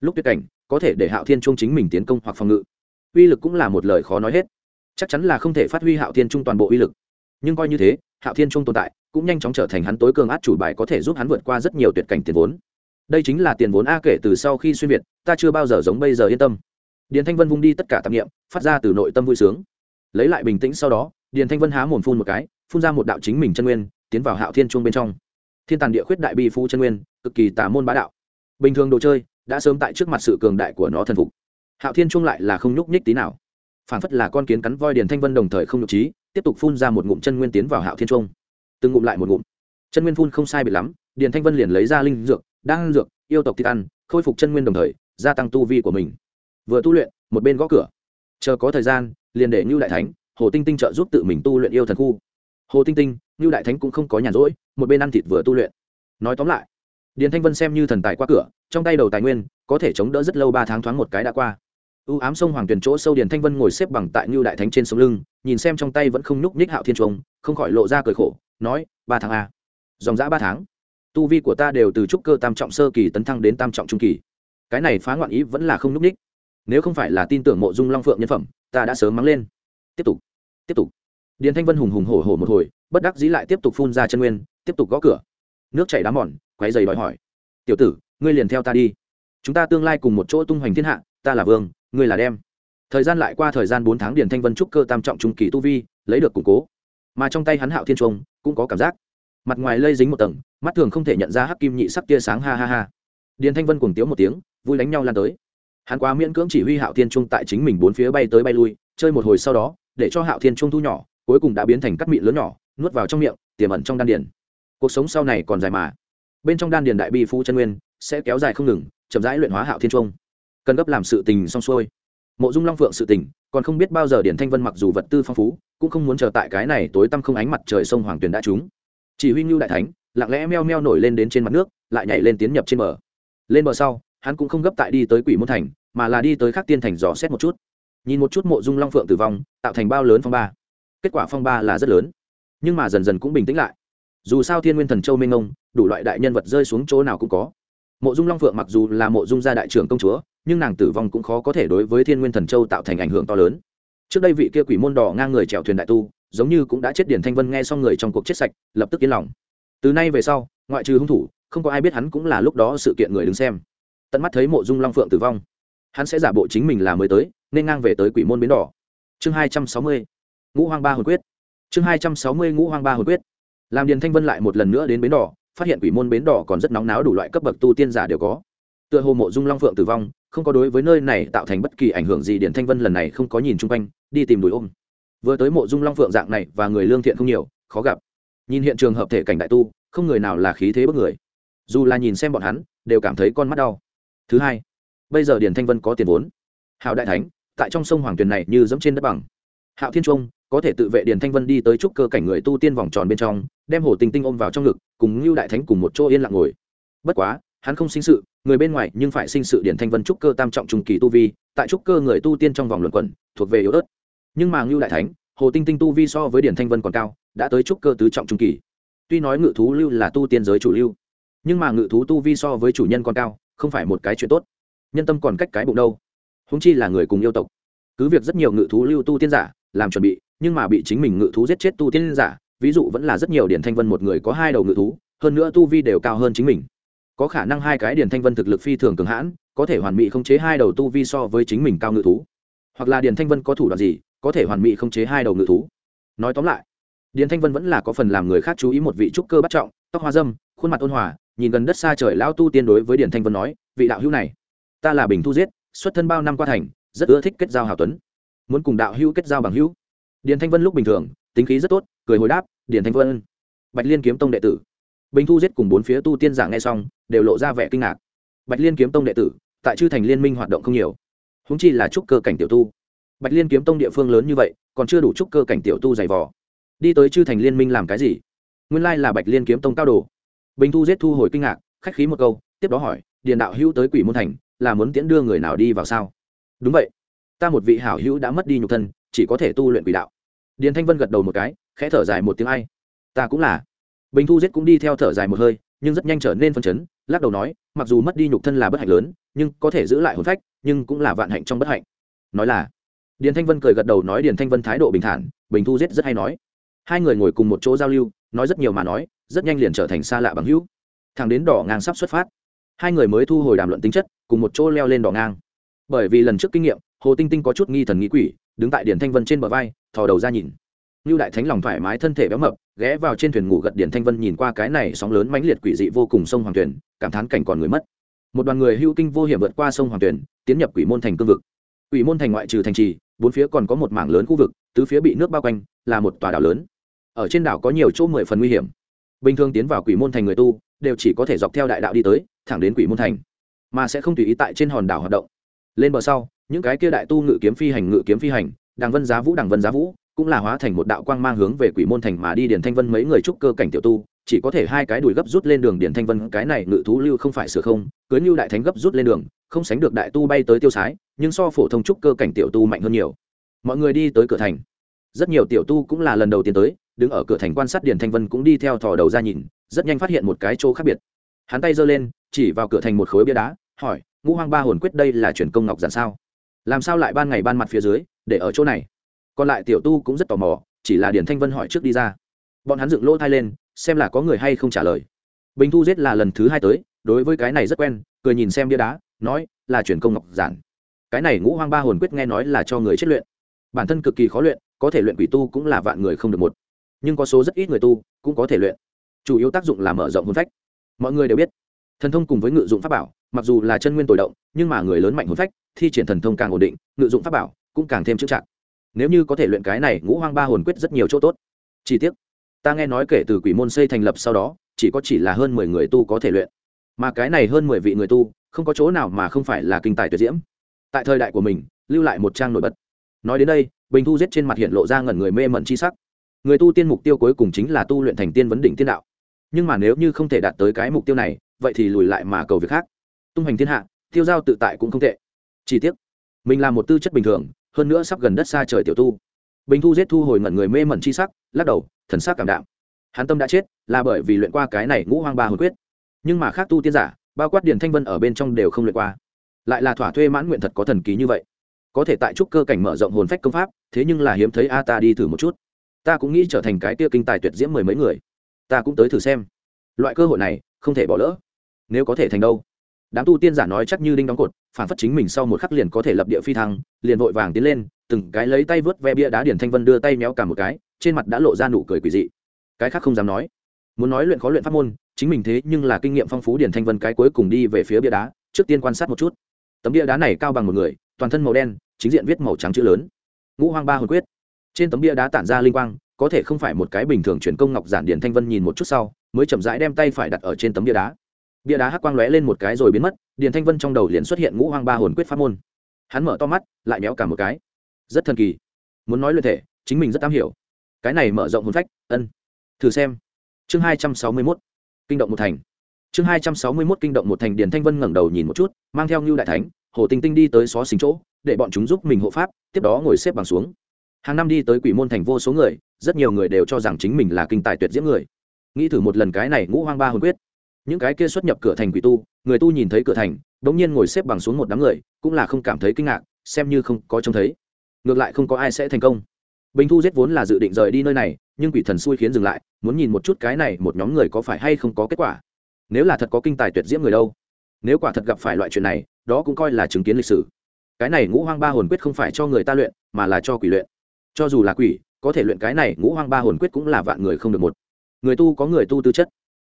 Speaker 1: Lúc tuyệt cảnh, có thể để hạo thiên trung chính mình tiến công hoặc phòng ngự. Uy lực cũng là một lời khó nói hết chắc chắn là không thể phát huy hạo thiên trung toàn bộ uy lực. Nhưng coi như thế, hạo thiên trung tồn tại cũng nhanh chóng trở thành hắn tối cường át chủ bài có thể giúp hắn vượt qua rất nhiều tuyệt cảnh tiền vốn. Đây chính là tiền vốn a kể từ sau khi xuyên việt, ta chưa bao giờ giống bây giờ yên tâm. Điền thanh vân vung đi tất cả tạp nghiệm phát ra từ nội tâm vui sướng. Lấy lại bình tĩnh sau đó, điền thanh vân há mồm phun một cái, phun ra một đạo chính mình chân nguyên, tiến vào hạo thiên trung bên trong. Thiên tàn địa khuyết đại bi phu chân nguyên, cực kỳ tà môn bá đạo. Bình thường đồ chơi, đã sớm tại trước mặt sự cường đại của nó thần phục. Hạo thiên trung lại là không nhúc nhích tí nào phản phất là con kiến cắn voi điền thanh vân đồng thời không nhục trí, tiếp tục phun ra một ngụm chân nguyên tiến vào hạo thiên trung. Từng ngụm lại một ngụm. Chân nguyên phun không sai bị lắm, điền thanh vân liền lấy ra linh dược đang dược, yêu tộc thịt ăn, khôi phục chân nguyên đồng thời, gia tăng tu vi của mình. Vừa tu luyện, một bên gõ cửa. Chờ có thời gian, liền để như đại thánh, hồ tinh tinh trợ giúp tự mình tu luyện yêu thần khu. Hồ tinh tinh như đại thánh cũng không có nhàn rỗi, một bên ăn thịt vừa tu luyện. Nói tóm lại, điền thanh vân xem như thần tài qua cửa, trong tay đầu tài nguyên, có thể chống đỡ rất lâu ba tháng thoáng một cái đã qua u ám sông hoàng tuyền chỗ sâu điền thanh vân ngồi xếp bằng tại như đại thánh trên sống lưng, nhìn xem trong tay vẫn không nhúc nhích hạo thiên trung, không khỏi lộ ra cười khổ, nói, ba tháng a. Dòng dã ba tháng. Tu vi của ta đều từ trúc cơ tam trọng sơ kỳ tấn thăng đến tam trọng trung kỳ. Cái này phá ngoạn ý vẫn là không nhúc nhích. Nếu không phải là tin tưởng mộ dung long phượng nhân phẩm, ta đã sớm mắng lên. Tiếp tục tiếp tục. Điền thanh vân hùng hùng hổ hổ một hồi, bất đắc dĩ lại tiếp tục phun ra chân nguyên, tiếp tục gõ cửa. Nước chảy đá mòn quáy dày đòi hỏi. Tiểu tử, ngươi liền theo ta đi. Chúng ta tương lai cùng một chỗ tung hoành thiên hạ, ta là vương ngươi là đem. Thời gian lại qua thời gian bốn tháng điền thanh vân trúc cơ tam trọng trung kỳ tu vi, lấy được củng cố. Mà trong tay hắn hạo thiên trung, cũng có cảm giác. Mặt ngoài lây dính một tầng, mắt thường không thể nhận ra hắc kim nhị sắc tia sáng, ha ha ha. Điền thanh vân cùng tiếu một tiếng, vui đánh nhau lan tới. Hắn quá miễn cưỡng chỉ huy hạo thiên trung tại chính mình bốn phía bay tới bay lui, chơi một hồi sau đó, để cho hạo thiên trung thu nhỏ, cuối cùng đã biến thành cắt mịn lớn nhỏ, nuốt vào trong miệng, tiềm ẩn trong đan điền. Cuộc sống sau này còn dài mà. Bên trong đan điền đại bi phu chân nguyên, sẽ kéo dài không ngừng, chậm rãi luyện hóa hạo thiên trung cần gấp làm sự tình xong xuôi. Mộ dung long phượng sự tình, còn không biết bao giờ điển thanh vân mặc dù vật tư phong phú, cũng không muốn chờ tại cái này tối tăm không ánh mặt trời sông hoàng tuyền đã trúng. Chỉ huy ngưu đại thánh, lặng lẽ meo meo nổi lên đến trên mặt nước, lại nhảy lên tiến nhập trên bờ. Lên bờ sau, hắn cũng không gấp tại đi tới quỷ môn thành, mà là đi tới khắc tiên thành dò xét một chút. Nhìn một chút mộ dung long phượng tử vong, tạo thành bao lớn phong ba. Kết quả phong ba là rất lớn. Nhưng mà dần dần cũng bình tĩnh lại. Dù sao thiên nguyên thần châu minh ông, đủ loại đại nhân vật rơi xuống chỗ nào cũng có mộ dung long phượng mặc dù là mộ dung gia đại trưởng công chúa, nhưng nàng tử vong cũng khó có thể đối với thiên nguyên thần châu tạo thành ảnh hưởng to lớn. Trước đây vị kia quỷ môn đỏ ngang người chèo thuyền đại tu, giống như cũng đã chết điển thanh vân nghe xong người trong cuộc chết sạch, lập tức yên lòng. Từ nay về sau, ngoại trừ hung thủ, không có ai biết hắn cũng là lúc đó sự kiện người đứng xem. Tận mắt thấy mộ dung long phượng tử vong, hắn sẽ giả bộ chính mình là mới tới, nên ngang về tới quỷ môn bến đỏ. Chương hai trăm sáu mươi, ngũ hoang ba Hồi quyết. Chương hai trăm sáu mươi, ngũ hoang ba Hồi quyết. Làm điền thanh vân lại một lần nữa đến bến đỏ phát hiện quỷ môn bến đỏ còn rất nóng náo đủ loại cấp bậc tu tiên giả đều có. Tựa hồ mộ dung long phượng tử vong, không có đối với nơi này tạo thành bất kỳ ảnh hưởng gì điền thanh vân lần này không có nhìn chung quanh, đi tìm đùi ôm. Vừa tới mộ dung long phượng dạng này và người lương thiện không nhiều, khó gặp. Nhìn hiện trường hợp thể cảnh đại tu, không người nào là khí thế bất người. Dù là nhìn xem bọn hắn, đều cảm thấy con mắt đau. Thứ hai, bây giờ điền thanh vân có tiền vốn. Hạo đại thánh, tại trong sông hoàng tuyền này như dẫm trên đất bằng. Hạo thiên trung, có thể tự vệ điền thanh vân đi tới trúc cơ cảnh người tu tiên vòng tròn bên trong đem hồ tinh tinh ôm vào trong ngực, cùng ngưu đại thánh cùng một chỗ yên lặng ngồi. Bất quá, hắn không sinh sự, người bên ngoài nhưng phải sinh sự điển thanh vân trúc cơ tam trọng trùng kỳ tu vi, tại trúc cơ người tu tiên trong vòng luận quẩn, thuộc về yếu ớt. Nhưng mà ngưu đại thánh, hồ tinh tinh tu vi so với điển thanh vân còn cao, đã tới trúc cơ tứ trọng trung kỳ. Tuy nói ngự thú lưu là tu tiên giới chủ lưu, nhưng mà ngự thú tu vi so với chủ nhân còn cao, không phải một cái chuyện tốt. Nhân tâm còn cách cái bụng đâu. Húng chi là người cùng yêu tộc. Cứ việc rất nhiều ngự thú lưu tu tiên giả làm chuẩn bị, nhưng mà bị chính mình ngự thú giết chết tu tiên giả ví dụ vẫn là rất nhiều điển thanh vân một người có hai đầu ngự thú, hơn nữa tu vi đều cao hơn chính mình. Có khả năng hai cái điển thanh vân thực lực phi thường cường hãn, có thể hoàn mỹ không chế hai đầu tu vi so với chính mình cao ngự thú. Hoặc là điển thanh vân có thủ đoạn gì, có thể hoàn mỹ không chế hai đầu ngự thú. Nói tóm lại, điển thanh vân vẫn là có phần làm người khác chú ý một vị trúc cơ bắt trọng, tóc hoa dâm, khuôn mặt ôn hòa, nhìn gần đất xa trời lao tu tiên đối với điển thanh vân nói, vị đạo hữu này, ta là bình thu giết, xuất thân bao năm qua thành, rất ưa thích kết giao hào tuấn, muốn cùng đạo hữu kết giao bằng hữu. Điển thanh vân lúc bình thường tính khí rất tốt, cười hồi đáp điển thanh vân, bạch liên kiếm tông đệ tử. Bình thu giết cùng bốn phía tu tiên giả nghe xong, đều lộ ra vẻ kinh ngạc. Bạch liên kiếm tông đệ tử, tại chư thành liên minh hoạt động không nhiều. Húng chi là trúc cơ cảnh tiểu tu. Bạch liên kiếm tông địa phương lớn như vậy, còn chưa đủ trúc cơ cảnh tiểu tu dày vò. Đi tới chư thành liên minh làm cái gì? Nguyên lai là bạch liên kiếm tông cao đồ. Bình thu giết thu hồi kinh ngạc, khách khí một câu, tiếp đó hỏi, điền đạo hữu tới quỷ môn thành, là muốn tiễn đưa người nào đi vào sao? Đúng vậy. Ta một vị hảo hữu đã mất đi nhục thân, chỉ có thể tu luyện quỷ đạo điền thanh vân gật đầu một cái, khẽ thở dài một tiếng ai. Ta cũng là. Bình thu giết cũng đi theo thở dài một hơi, nhưng rất nhanh trở nên phân chấn, lắc đầu nói, mặc dù mất đi nhục thân là bất hạnh lớn, nhưng có thể giữ lại hồn phách, nhưng cũng là vạn hạnh trong bất hạnh. Nói là, điền thanh vân cười gật đầu nói điền thanh vân thái độ bình thản, bình thu giết rất hay nói. Hai người ngồi cùng một chỗ giao lưu, nói rất nhiều mà nói, rất nhanh liền trở thành xa lạ bằng hữu. Thằng đến đỏ ngang sắp xuất phát, hai người mới thu hồi đàm luận tính chất, cùng một chỗ leo lên đỏ ngang. Bởi vì lần trước kinh nghiệm, hồ tinh tinh có chút nghi thần nghĩ quỷ, đứng tại điền thanh vân trên bờ vai thò đầu ra nhìn. Như đại thánh lòng thoải mái, thân thể béo mập, ghé vào trên thuyền ngủ gật điển thanh vân nhìn qua cái này sóng lớn mãnh liệt quỷ dị vô cùng sông hoàng tuyển cảm thán cảnh còn người mất. Một đoàn người hưu kinh vô hiểm vượt qua sông hoàng tuyển tiến nhập quỷ môn thành cương vực. Quỷ môn thành ngoại trừ thành trì, bốn phía còn có một mảng lớn khu vực, tứ phía bị nước bao quanh, là một tòa đảo lớn. Ở trên đảo có nhiều chỗ mười phần nguy hiểm. Bình thường tiến vào quỷ môn thành người tu, đều chỉ có thể dọc theo đại đạo đi tới, thẳng đến quỷ môn thành, mà sẽ không tùy ý tại trên hòn đảo hoạt động. Lên bờ sau, những cái kia đại tu ngự kiếm phi hành, ngự kiếm phi hành đàng vân giá vũ đàng vân giá vũ cũng là hóa thành một đạo quang mang hướng về quỷ môn thành mà đi điển thanh vân mấy người trúc cơ cảnh tiểu tu, chỉ có thể hai cái đùi gấp rút lên đường điển thanh vân, cái này ngự thú lưu không phải sửa không cưới như đại thánh gấp rút lên đường, không sánh được đại tu bay tới tiêu sái, nhưng so phổ thông trúc cơ cảnh tiểu tu mạnh hơn nhiều. Mọi người đi tới cửa thành. Rất nhiều tiểu tu cũng là lần đầu tiên tới, đứng ở cửa thành quan sát điển thanh vân cũng đi theo thò đầu ra nhìn, rất nhanh phát hiện một cái chỗ khác biệt. Hắn tay giơ lên, chỉ vào cửa thành một khối bia đá, hỏi, ngũ hoang ba hồn quyết đây là truyền công ngọc giản sao? Làm sao lại ban ngày ban mặt phía dưới, để ở chỗ này? Còn lại tiểu tu cũng rất tò mò, chỉ là điển thanh vân hỏi trước đi ra. Bọn hắn dựng lỗ thai lên, xem là có người hay không trả lời. Bình thu giết là lần thứ hai tới, đối với cái này rất quen, cười nhìn xem bia đá, nói, là chuyển công ngọc giản. Cái này ngũ hoang ba hồn quyết nghe nói là cho người chết luyện. Bản thân cực kỳ khó luyện, có thể luyện quỷ tu cũng là vạn người không được một. Nhưng có số rất ít người tu cũng có thể luyện. Chủ yếu tác dụng là mở rộng hồn phách. Mọi người đều biết, thần thông cùng với ngự dụng pháp bảo, mặc dù là chân nguyên tồi động, nhưng mà người lớn mạnh hồn phách thi triển thần thông càng ổn định, ngự dụng pháp bảo cũng càng thêm chững chặt nếu như có thể luyện cái này ngũ hoang ba hồn quyết rất nhiều chỗ tốt. Chi tiết ta nghe nói kể từ quỷ môn xây thành lập sau đó, chỉ có chỉ là hơn mười người tu có thể luyện. Mà cái này hơn mười vị người tu, không có chỗ nào mà không phải là kinh tài tuyệt diễm. Tại thời đại của mình, lưu lại một trang nổi bật. Nói đến đây, bình thu giết trên mặt hiện lộ ra ngẩn người mê mẩn chi sắc. Người tu tiên mục tiêu cuối cùng chính là tu luyện thành tiên vấn đỉnh tiên đạo. Nhưng mà nếu như không thể đạt tới cái mục tiêu này, vậy thì lùi lại mà cầu việc khác. Tung hành thiên hạ, tiêu giao tự tại cũng không tệ chi tiết mình là một tư chất bình thường, hơn nữa sắp gần đất xa trời tiểu tu. Bình thu giết thu hồi ngẩn người mê mẩn chi sắc, lắc đầu, thần sắc cảm đạm. Hắn tâm đã chết, là bởi vì luyện qua cái này ngũ hoang ba hồi quyết. Nhưng mà khác tu tiên giả, bao quát điển thanh vân ở bên trong đều không luyện qua. Lại là thỏa thuê mãn nguyện thật có thần ký như vậy. Có thể tại trúc cơ cảnh mở rộng hồn phách công pháp, thế nhưng là hiếm thấy a, ta đi thử một chút. Ta cũng nghĩ trở thành cái tia kinh tài tuyệt diễm mười mấy người. Ta cũng tới thử xem. Loại cơ hội này, không thể bỏ lỡ. Nếu có thể thành đâu? Đám tu tiên giả nói chắc như đinh đóng cột phản phất chính mình sau một khắc liền có thể lập địa phi thăng, liền vội vàng tiến lên, từng cái lấy tay vớt ve bia đá điển thanh vân đưa tay méo cả một cái, trên mặt đã lộ ra nụ cười quỷ dị. Cái khác không dám nói. Muốn nói luyện khó luyện pháp môn, chính mình thế nhưng là kinh nghiệm phong phú điển thanh vân cái cuối cùng đi về phía bia đá, trước tiên quan sát một chút. Tấm bia đá này cao bằng một người, toàn thân màu đen, chính diện viết màu trắng chữ lớn. Ngũ hoang ba hồn quyết. Trên tấm bia đá tản ra linh quang, có thể không phải một cái bình thường truyền công ngọc giản điển thanh vân nhìn một chút sau, mới chậm rãi đem tay phải đặt ở trên tấm bia đá. Bia đá hắc quang lóe lên một cái rồi biến mất Điền thanh vân trong đầu liền xuất hiện ngũ hoang ba hồn quyết pháp môn. Hắn mở to mắt, lại méo cả một cái. Rất thần kỳ. Muốn nói luyện thể, chính mình rất am hiểu. Cái này mở rộng hồn phách, ân. Thử xem. Chương hai trăm sáu mươi mốt. Kinh động một thành. Chương hai trăm sáu mươi mốt kinh động một thành, điền thanh vân ngẩng đầu nhìn một chút, mang theo ngưu đại thánh, hồ tinh tinh đi tới xó xính chỗ, để bọn chúng giúp mình hộ pháp, tiếp đó ngồi xếp bằng xuống. Hàng năm đi tới quỷ môn thành vô số người, rất nhiều người đều cho rằng chính mình là kinh tài tuyệt diễm người. Nghĩ thử một lần cái này ngũ hoang ba hồn quyết những cái kia xuất nhập cửa thành quỷ tu, người tu nhìn thấy cửa thành đ ỗ n g nhiên ngồi xếp bằng xuống một đám người, cũng là không cảm thấy kinh ngạc, xem như không có trông thấy. Ngược lại không có ai sẽ thành công. Bình thu giết vốn là dự định rời đi nơi này, nhưng quỷ thần xui khiến dừng lại, muốn nhìn một chút cái này một nhóm người có phải hay không có kết quả. Nếu là thật có kinh tài tuyệt diễm người đâu? Nếu quả thật gặp phải loại chuyện này, đó cũng coi là chứng kiến lịch sử. Cái này ngũ hoang ba hồn quyết không phải cho người ta luyện, mà là cho quỷ luyện. Cho dù là quỷ, có thể luyện cái này ngũ hoang ba hồn quyết cũng là vạn người không được một. Người tu có người tu tư chất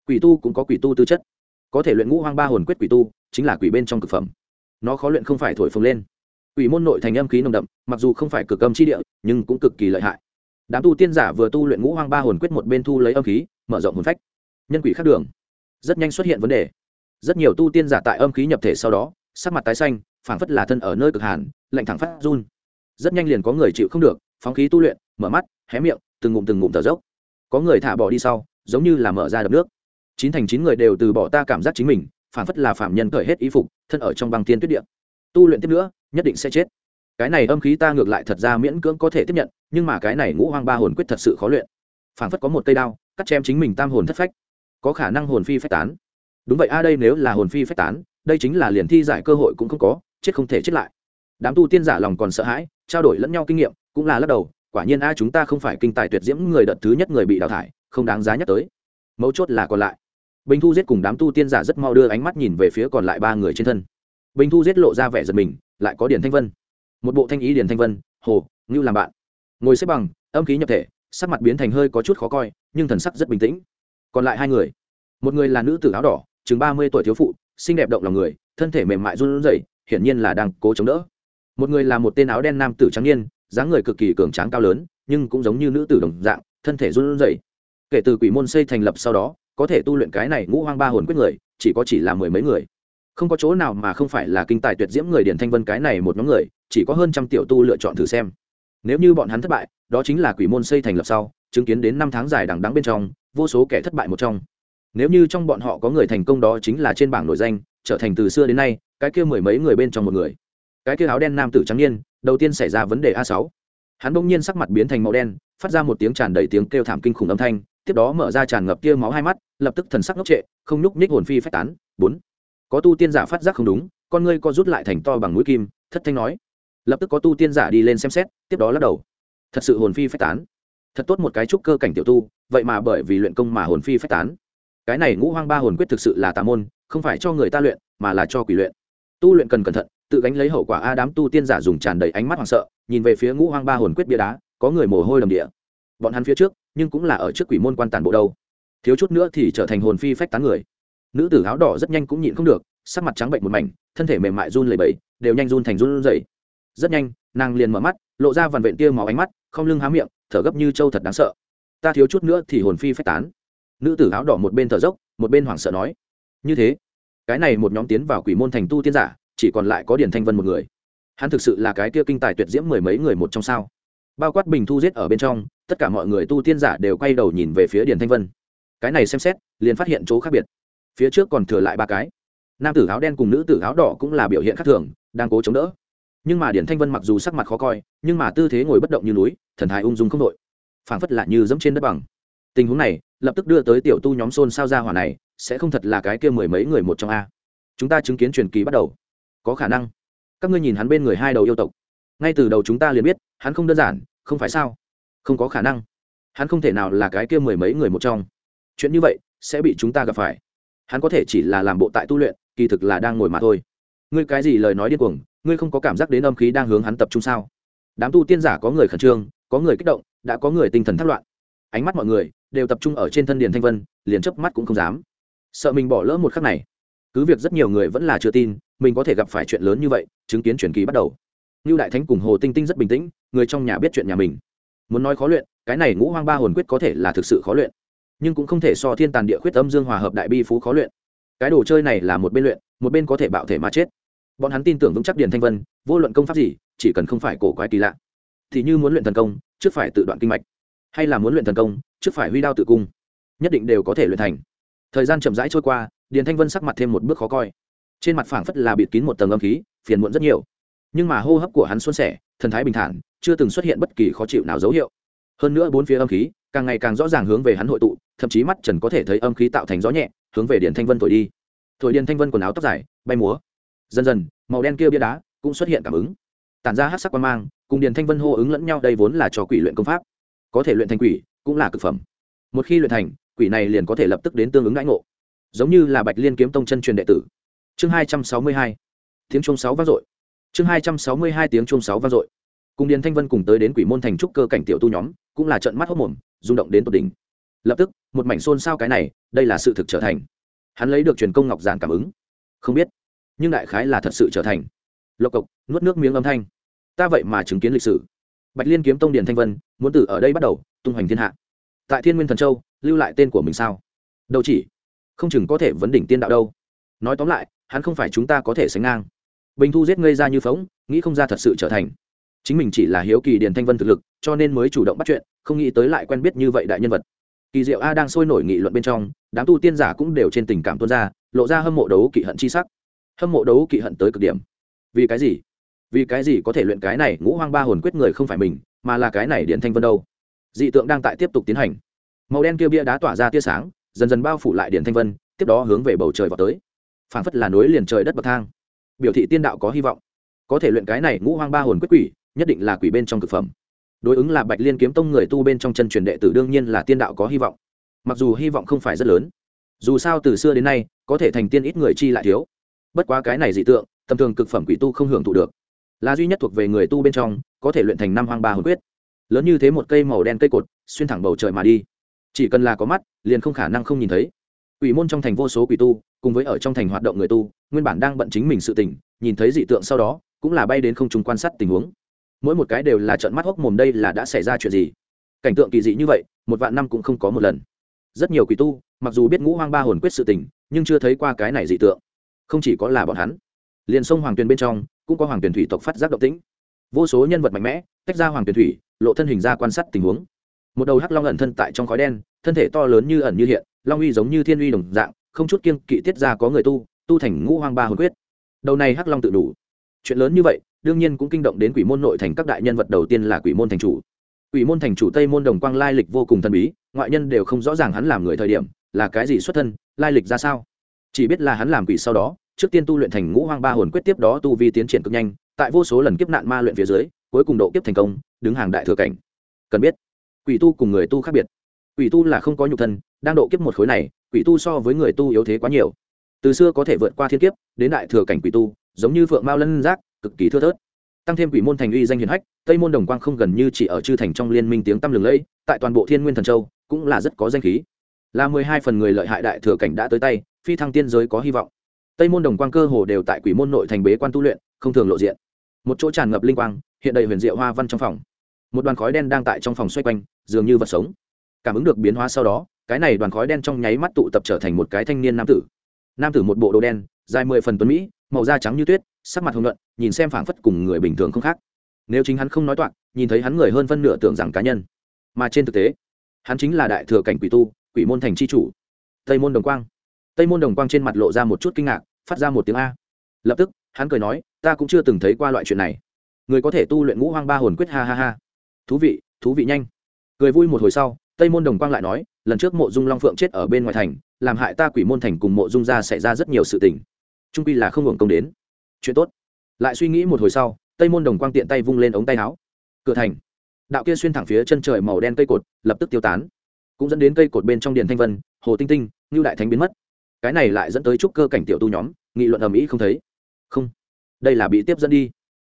Speaker 1: quỷ tu cũng có quỷ tu tư chất. Có thể luyện ngũ hoang ba hồn quyết quỷ tu, chính là quỷ bên trong cực phẩm. Nó khó luyện không phải thổi phồng lên. Quỷ môn nội thành âm khí nồng đậm, mặc dù không phải cực âm chi địa, nhưng cũng cực kỳ lợi hại. Đám tu tiên giả vừa tu luyện ngũ hoang ba hồn quyết một bên thu lấy âm khí, mở rộng hồn phách. Nhân quỷ khác đường. Rất nhanh xuất hiện vấn đề. Rất nhiều tu tiên giả tại âm khí nhập thể sau đó, sắc mặt tái xanh, phảng phất là thân ở nơi cực hàn, lạnh thẳng phát run. Rất nhanh liền có người chịu không được, phóng khí tu luyện, mở mắt, hé miệng, từng ngụm từng ngụm thở dốc. Có người thả bỏ đi sau, giống như là mở ra đập nước chín thành chín người đều từ bỏ ta cảm giác chính mình, phản phất là phạm nhân cởi hết ý phục, thân ở trong băng tiên tuyết điện tu luyện tiếp nữa, nhất định sẽ chết. Cái này âm khí ta ngược lại thật ra miễn cưỡng có thể tiếp nhận, nhưng mà cái này ngũ hoang ba hồn quyết thật sự khó luyện. Phản phất có một cây đao, cắt chém chính mình tam hồn thất phách. Có khả năng hồn phi phách tán. Đúng vậy a, đây nếu là hồn phi phách tán, đây chính là liền thi giải cơ hội cũng không có, chết không thể chết lại. Đám tu tiên giả lòng còn sợ hãi, trao đổi lẫn nhau kinh nghiệm, cũng là lắc đầu, quả nhiên a, chúng ta không phải kinh tài tuyệt diễm người đợt thứ nhất người bị đào thải, không đáng giá nhắc tới. Mấu chốt là còn lại bình thu giết cùng đám tu tiên giả rất mau đưa ánh mắt nhìn về phía còn lại ba người trên thân. Bình thu giết lộ ra vẻ giật mình, lại có điển thanh vân. Một bộ thanh ý điển thanh vân, hồ, ngưu làm bạn. Ngồi xếp bằng, âm khí nhập thể, sắc mặt biến thành hơi có chút khó coi, nhưng thần sắc rất bình tĩnh. Còn lại hai người, một người là nữ tử áo đỏ, chừng ba mươi tuổi thiếu phụ, xinh đẹp động lòng người, thân thể mềm mại run rẩy, hiển nhiên là đang cố chống đỡ. Một người là một tên áo đen nam tử trắng niên, dáng người cực kỳ cường tráng cao lớn, nhưng cũng giống như nữ tử đồng dạng, thân thể run rẩy. Kể từ quỷ môn xây thành lập sau đó có thể tu luyện cái này ngũ hoang ba hồn quyết người, chỉ có chỉ là mười mấy người. Không có chỗ nào mà không phải là kinh tài tuyệt diễm người điển thanh vân cái này một nhóm người, chỉ có hơn trăm tiểu tu lựa chọn thử xem. Nếu như bọn hắn thất bại, đó chính là quỷ môn xây thành lập sau, chứng kiến đến năm tháng dài đằng đắng bên trong, vô số kẻ thất bại một trong. Nếu như trong bọn họ có người thành công đó chính là trên bảng nổi danh, trở thành từ xưa đến nay, cái kia mười mấy người bên trong một người. Cái kia áo đen nam tử trắng niên, đầu tiên xảy ra vấn đề a sáu. Hắn bỗng nhiên sắc mặt biến thành màu đen, phát ra một tiếng tràn đầy tiếng kêu thảm kinh khủng âm thanh tiếp đó mở ra tràn ngập tia máu hai mắt, lập tức thần sắc ngốc trệ, không nhúc nhích hồn phi phách tán. Bốn. Có tu tiên giả phát giác không đúng, con ngươi co rút lại thành to bằng mũi kim, thất thanh nói. Lập tức có tu tiên giả đi lên xem xét, tiếp đó lắc đầu. Thật sự hồn phi phách tán. Thật tốt một cái trúc cơ cảnh tiểu tu, vậy mà bởi vì luyện công mà hồn phi phách tán. Cái này ngũ hoang ba hồn quyết thực sự là tà môn, không phải cho người ta luyện, mà là cho quỷ luyện. Tu luyện cần cẩn thận, tự gánh lấy hậu quả a đám tu tiên giả dùng tràn đầy ánh mắt hoảng sợ, nhìn về phía ngũ hoang ba hồn quyết bia đá, có người mồ hôi đầm địa. Bọn hắn phía trước nhưng cũng là ở trước quỷ môn quan tàn bộ đâu. Thiếu chút nữa thì trở thành hồn phi phách tán người. Nữ tử áo đỏ rất nhanh cũng nhịn không được, sắc mặt trắng bệnh một mảnh, thân thể mềm mại run lẩy bẩy, đều nhanh run thành run rẩy. Rất nhanh, nàng liền mở mắt, lộ ra vằn vện tia máu ánh mắt, không lưng há miệng, thở gấp như trâu thật đáng sợ. Ta thiếu chút nữa thì hồn phi phách tán. Nữ tử áo đỏ một bên thở dốc, một bên hoảng sợ nói. Như thế, cái này một nhóm tiến vào quỷ môn thành tu tiên giả, chỉ còn lại có điển thanh vân một người. Hắn thực sự là cái kia kinh tài tuyệt diễm mười mấy người một trong sao. Bao quát bình thu giết ở bên trong tất cả mọi người tu tiên giả đều quay đầu nhìn về phía điền thanh vân. Cái này xem xét, liền phát hiện chỗ khác biệt. Phía trước còn thừa lại ba cái. Nam tử áo đen cùng nữ tử áo đỏ cũng là biểu hiện khác thường, đang cố chống đỡ. Nhưng mà điển thanh vân mặc dù sắc mặt khó coi, nhưng mà tư thế ngồi bất động như núi, thần thái ung dung không đội. Phảng phất lại như dẫm trên đất bằng. Tình huống này, lập tức đưa tới tiểu tu nhóm xôn sao ra hỏa này, sẽ không thật là cái kia mười mấy người một trong a. Chúng ta chứng kiến truyền kỳ bắt đầu. Có khả năng. Các ngươi nhìn hắn bên người hai đầu yêu tộc. Ngay từ đầu chúng ta liền biết, hắn không đơn giản, không phải sao? Không có khả năng. Hắn không thể nào là cái kia mười mấy người một trong. Chuyện như vậy sẽ bị chúng ta gặp phải. Hắn có thể chỉ là làm bộ tại tu luyện, kỳ thực là đang ngồi mà thôi. Ngươi cái gì lời nói điên cuồng, ngươi không có cảm giác đến âm khí đang hướng hắn tập trung sao? Đám tu tiên giả có người khẩn trương, có người kích động, đã có người tinh thần thất loạn. Ánh mắt mọi người đều tập trung ở trên thân điền thanh vân, liền chớp mắt cũng không dám. Sợ mình bỏ lỡ một khắc này. Cứ việc rất nhiều người vẫn là chưa tin, mình có thể gặp phải chuyện lớn như vậy, chứng kiến truyền kỳ bắt đầu. Như đại thánh cùng hồ tinh tinh rất bình tĩnh, người trong nhà biết chuyện nhà mình muốn nói khó luyện, cái này ngũ hoang ba hồn quyết có thể là thực sự khó luyện, nhưng cũng không thể so thiên tàn địa khuyết âm dương hòa hợp đại bi phú khó luyện. Cái đồ chơi này là một bên luyện, một bên có thể bạo thể mà chết. Bọn hắn tin tưởng vững chắc điền thanh vân, vô luận công pháp gì, chỉ cần không phải cổ quái kỳ lạ, thì như muốn luyện thần công, trước phải tự đoạn kinh mạch, hay là muốn luyện thần công, trước phải huy đao tự cung, nhất định đều có thể luyện thành. Thời gian chậm rãi trôi qua, điền thanh vân sắc mặt thêm một bước khó coi. Trên mặt phảng phất là bịt kín một tầng âm khí, phiền muộn rất nhiều. Nhưng mà hô hấp của hắn xuân sẻ, thần thái bình thản chưa từng xuất hiện bất kỳ khó chịu nào dấu hiệu. Hơn nữa bốn phía âm khí càng ngày càng rõ ràng hướng về hắn hội tụ, thậm chí mắt trần có thể thấy âm khí tạo thành gió nhẹ, hướng về điền thanh vân thổi đi. Thổi điền thanh vân quần áo tóc dài, bay múa. Dần dần, màu đen kia bia đá cũng xuất hiện cảm ứng. Tản ra hát sắc quan mang, cùng điền thanh vân hô ứng lẫn nhau đây vốn là trò quỷ luyện công pháp. Có thể luyện thành quỷ, cũng là cực phẩm. Một khi luyện thành, quỷ này liền có thể lập tức đến tương ứng đãi ngộ. Giống như là bạch liên kiếm tông chân truyền đệ tử. Chương hai trăm sáu mươi hai. Tiếng chuông sáu vang dội. Chương hai trăm sáu mươi hai tiếng chuông sáu vang dội cùng điền thanh vân cùng tới đến quỷ môn thành trúc cơ cảnh tiểu tu nhóm, cũng là trận mắt hốc mồm, rung động đến tột đỉnh. Lập tức, một mảnh xôn xao cái này, đây là sự thực trở thành. Hắn lấy được truyền công ngọc giản cảm ứng. Không biết, nhưng đại khái là thật sự trở thành. Lộc cộc, nuốt nước miếng âm thanh. Ta vậy mà chứng kiến lịch sử. Bạch liên kiếm tông điền thanh vân, muốn từ ở đây bắt đầu, tung hoành thiên hạ. Tại thiên nguyên thần châu, lưu lại tên của mình sao? Đâu chỉ, không chừng có thể vấn đỉnh tiên đạo đâu. Nói tóm lại, hắn không phải chúng ta có thể sánh ngang. Bình thu giết ngây ra như phóng nghĩ không ra thật sự trở thành chính mình chỉ là hiếu kỳ điền thanh vân thực lực, cho nên mới chủ động bắt chuyện, không nghĩ tới lại quen biết như vậy đại nhân vật. Kỳ diệu a đang sôi nổi nghị luận bên trong, đám tu tiên giả cũng đều trên tình cảm tuôn ra, lộ ra hâm mộ đấu kỵ hận chi sắc. Hâm mộ đấu kỵ hận tới cực điểm. Vì cái gì? Vì cái gì có thể luyện cái này ngũ hoang ba hồn quyết người không phải mình, mà là cái này điền thanh vân đâu? Dị tượng đang tại tiếp tục tiến hành. Màu đen kia bia đá tỏa ra tia sáng, dần dần bao phủ lại điền thanh vân, tiếp đó hướng về bầu trời vào tới. Phảng phất là nối liền trời đất bậc thang. Biểu thị tiên đạo có hy vọng. Có thể luyện cái này ngũ hoang ba hồn quyết quỷ nhất định là quỷ bên trong thực phẩm. Đối ứng là bạch liên kiếm tông người tu bên trong chân truyền đệ tử đương nhiên là tiên đạo có hy vọng. Mặc dù hy vọng không phải rất lớn, dù sao từ xưa đến nay, có thể thành tiên ít người chi lại thiếu. Bất quá cái này dị tượng, tầm thường cực phẩm quỷ tu không hưởng thụ được. Là duy nhất thuộc về người tu bên trong, có thể luyện thành năm hoang ba hồi quyết. Lớn như thế một cây màu đen cây cột, xuyên thẳng bầu trời mà đi. Chỉ cần là có mắt, liền không khả năng không nhìn thấy. Quỷ môn trong thành vô số quỷ tu, cùng với ở trong thành hoạt động người tu, nguyên bản đang bận chính mình sự tỉnh nhìn thấy dị tượng sau đó, cũng là bay đến không trung quan sát tình huống mỗi một cái đều là trận mắt hốc mồm đây là đã xảy ra chuyện gì? Cảnh tượng kỳ dị như vậy, một vạn năm cũng không có một lần. Rất nhiều quỷ tu, mặc dù biết ngũ hoang ba hồn quyết sự tình, nhưng chưa thấy qua cái này dị tượng. Không chỉ có là bọn hắn. Liền sông hoàng tuyền bên trong, cũng có hoàng tuyền thủy tộc phát giác động tĩnh. Vô số nhân vật mạnh mẽ, tách ra hoàng tuyền thủy, lộ thân hình ra quan sát tình huống. Một đầu hắc long ẩn thân tại trong khói đen, thân thể to lớn như ẩn như hiện, long uy giống như thiên uy đồng dạng, không chút kiêng kỵ tiết ra có người tu tu thành ngũ hoang ba hồn quyết. Đầu này hắc long tự đủ chuyện lớn như vậy, đương nhiên cũng kinh động đến quỷ môn nội thành các đại nhân vật đầu tiên là quỷ môn thành chủ. Quỷ môn thành chủ tây môn đồng quang lai lịch vô cùng thần bí, ngoại nhân đều không rõ ràng hắn làm người thời điểm, là cái gì xuất thân, lai lịch ra sao. Chỉ biết là hắn làm quỷ sau đó, trước tiên tu luyện thành ngũ hoang ba hồn quyết tiếp đó tu vi tiến triển cực nhanh, tại vô số lần kiếp nạn ma luyện phía dưới, cuối cùng độ kiếp thành công, đứng hàng đại thừa cảnh. Cần biết, quỷ tu cùng người tu khác biệt. Quỷ tu là không có nhục thân, đang độ kiếp một khối này, quỷ tu so với người tu yếu thế quá nhiều. Từ xưa có thể vượt qua thiên kiếp, đến đại thừa cảnh quỷ tu giống như phượng mao lân giác, cực kỳ thưa thớt. Tăng thêm quỷ môn thành uy danh hiền hách, tây môn đồng quang không gần như chỉ ở chư thành trong liên minh tiếng tăm lừng lẫy, tại toàn bộ thiên nguyên thần châu cũng là rất có danh khí. Là mười hai phần người lợi hại đại thừa cảnh đã tới tay, phi thăng tiên giới có hy vọng. Tây môn đồng quang cơ hồ đều tại quỷ môn nội thành bế quan tu luyện, không thường lộ diện. Một chỗ tràn ngập linh quang, hiện đầy huyền diệu hoa văn trong phòng. Một đoàn khói đen đang tại trong phòng xoay quanh, dường như vật sống. Cảm ứng được biến hóa sau đó, cái này đoàn khói đen trong nháy mắt tụ tập trở thành một cái thanh niên nam tử. Nam tử một bộ đồ đen, dài mười phần tuấn mỹ màu da trắng như tuyết, sắc mặt hồng nhuận, nhìn xem phảng phất cùng người bình thường không khác. Nếu chính hắn không nói toạc, nhìn thấy hắn người hơn phân nửa tưởng rằng cá nhân. Mà trên thực tế, hắn chính là đại thừa cảnh quỷ tu, quỷ môn thành c h i chủ. Tây môn đồng quang. Tây môn đồng quang trên mặt lộ ra một chút kinh ngạc, phát ra một tiếng a. Lập tức, hắn cười nói, ta cũng chưa từng thấy qua loại chuyện này. Người có thể tu luyện ngũ hoang ba hồn quyết ha ha ha. Thú vị thú vị nhanh. Cười vui một hồi sau, tây môn đồng quang lại nói, lần trước mộ dung long phượng chết ở bên ngoài thành, làm hại ta quỷ môn thành cùng mộ dung ra xảy ra rất nhiều sự tình trung quy là không hưởng công đến. Chuyện tốt. Lại suy nghĩ một hồi sau, tây môn đồng quang tiện tay vung lên ống tay áo. Cửa thành. Đạo kia xuyên thẳng phía chân trời màu đen cây cột, lập tức tiêu tán. Cũng dẫn đến cây cột bên trong điền thanh vân, hồ tinh tinh như đại thánh biến mất. Cái này lại dẫn tới trúc cơ cảnh tiểu tu nhóm, nghị luận ầm ĩ không thấy. Không. Đây là bị tiếp dẫn đi.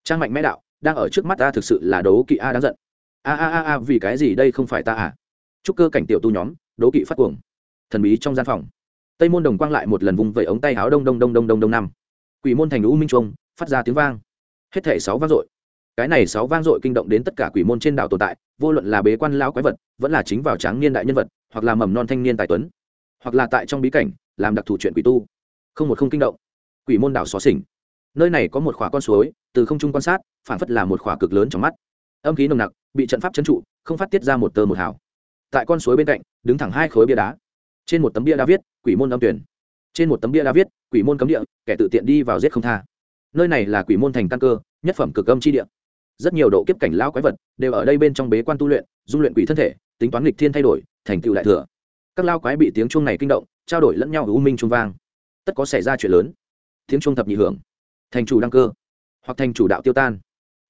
Speaker 1: Trang mạnh mẽ đạo, đang ở trước mắt ta thực sự là đấu kỵ a đáng giận. A a a a, vì cái gì đây không phải ta à? Trúc cơ cảnh tiểu tu nhóm, đấu kỵ phát cuồng. Thần bí trong gian phòng tây môn đồng quang lại một lần vùng vẩy ống tay áo đông đông đông đông đông đông năm quỷ môn thành u minh trung phát ra tiếng vang. Hết thể sáu vang dội. Cái này sáu vang dội kinh động đến tất cả quỷ môn trên đảo tồn tại, vô luận là bế quan lão quái vật, vẫn là chính vào tráng niên đại nhân vật, hoặc là mầm non thanh niên tài tuấn, hoặc là tại trong bí cảnh, làm đặc thù chuyện quỷ tu. Không một không kinh động. Quỷ môn đảo xó xỉnh. Nơi này có một khỏa con suối, từ không trung quan sát, phản phất là một khỏa cực lớn trong mắt. Âm khí nồng nặc, bị trận pháp trấn trụ, không phát tiết ra một tơ một hào. Tại con suối bên cạnh, đứng thẳng hai khối bia đá trên một tấm bia đã viết, quỷ môn âm tuyển. Trên một tấm bia đã viết, quỷ môn cấm địa, kẻ tự tiện đi vào giết không tha. Nơi này là quỷ môn thành căn cơ, nhất phẩm cực âm chi địa. Rất nhiều độ kiếp cảnh lão quái vật đều ở đây bên trong bế quan tu luyện, dung luyện quỷ thân thể, tính toán lịch thiên thay đổi, thành tựu đại thừa. Các lao quái bị tiếng chuông này kinh động, trao đổi lẫn nhau u minh chuông vang. Tất có xảy ra chuyện lớn. Tiếng chuông thập nhị hưởng. Thành chủ đăng cơ. Hoặc thành chủ đạo tiêu tan.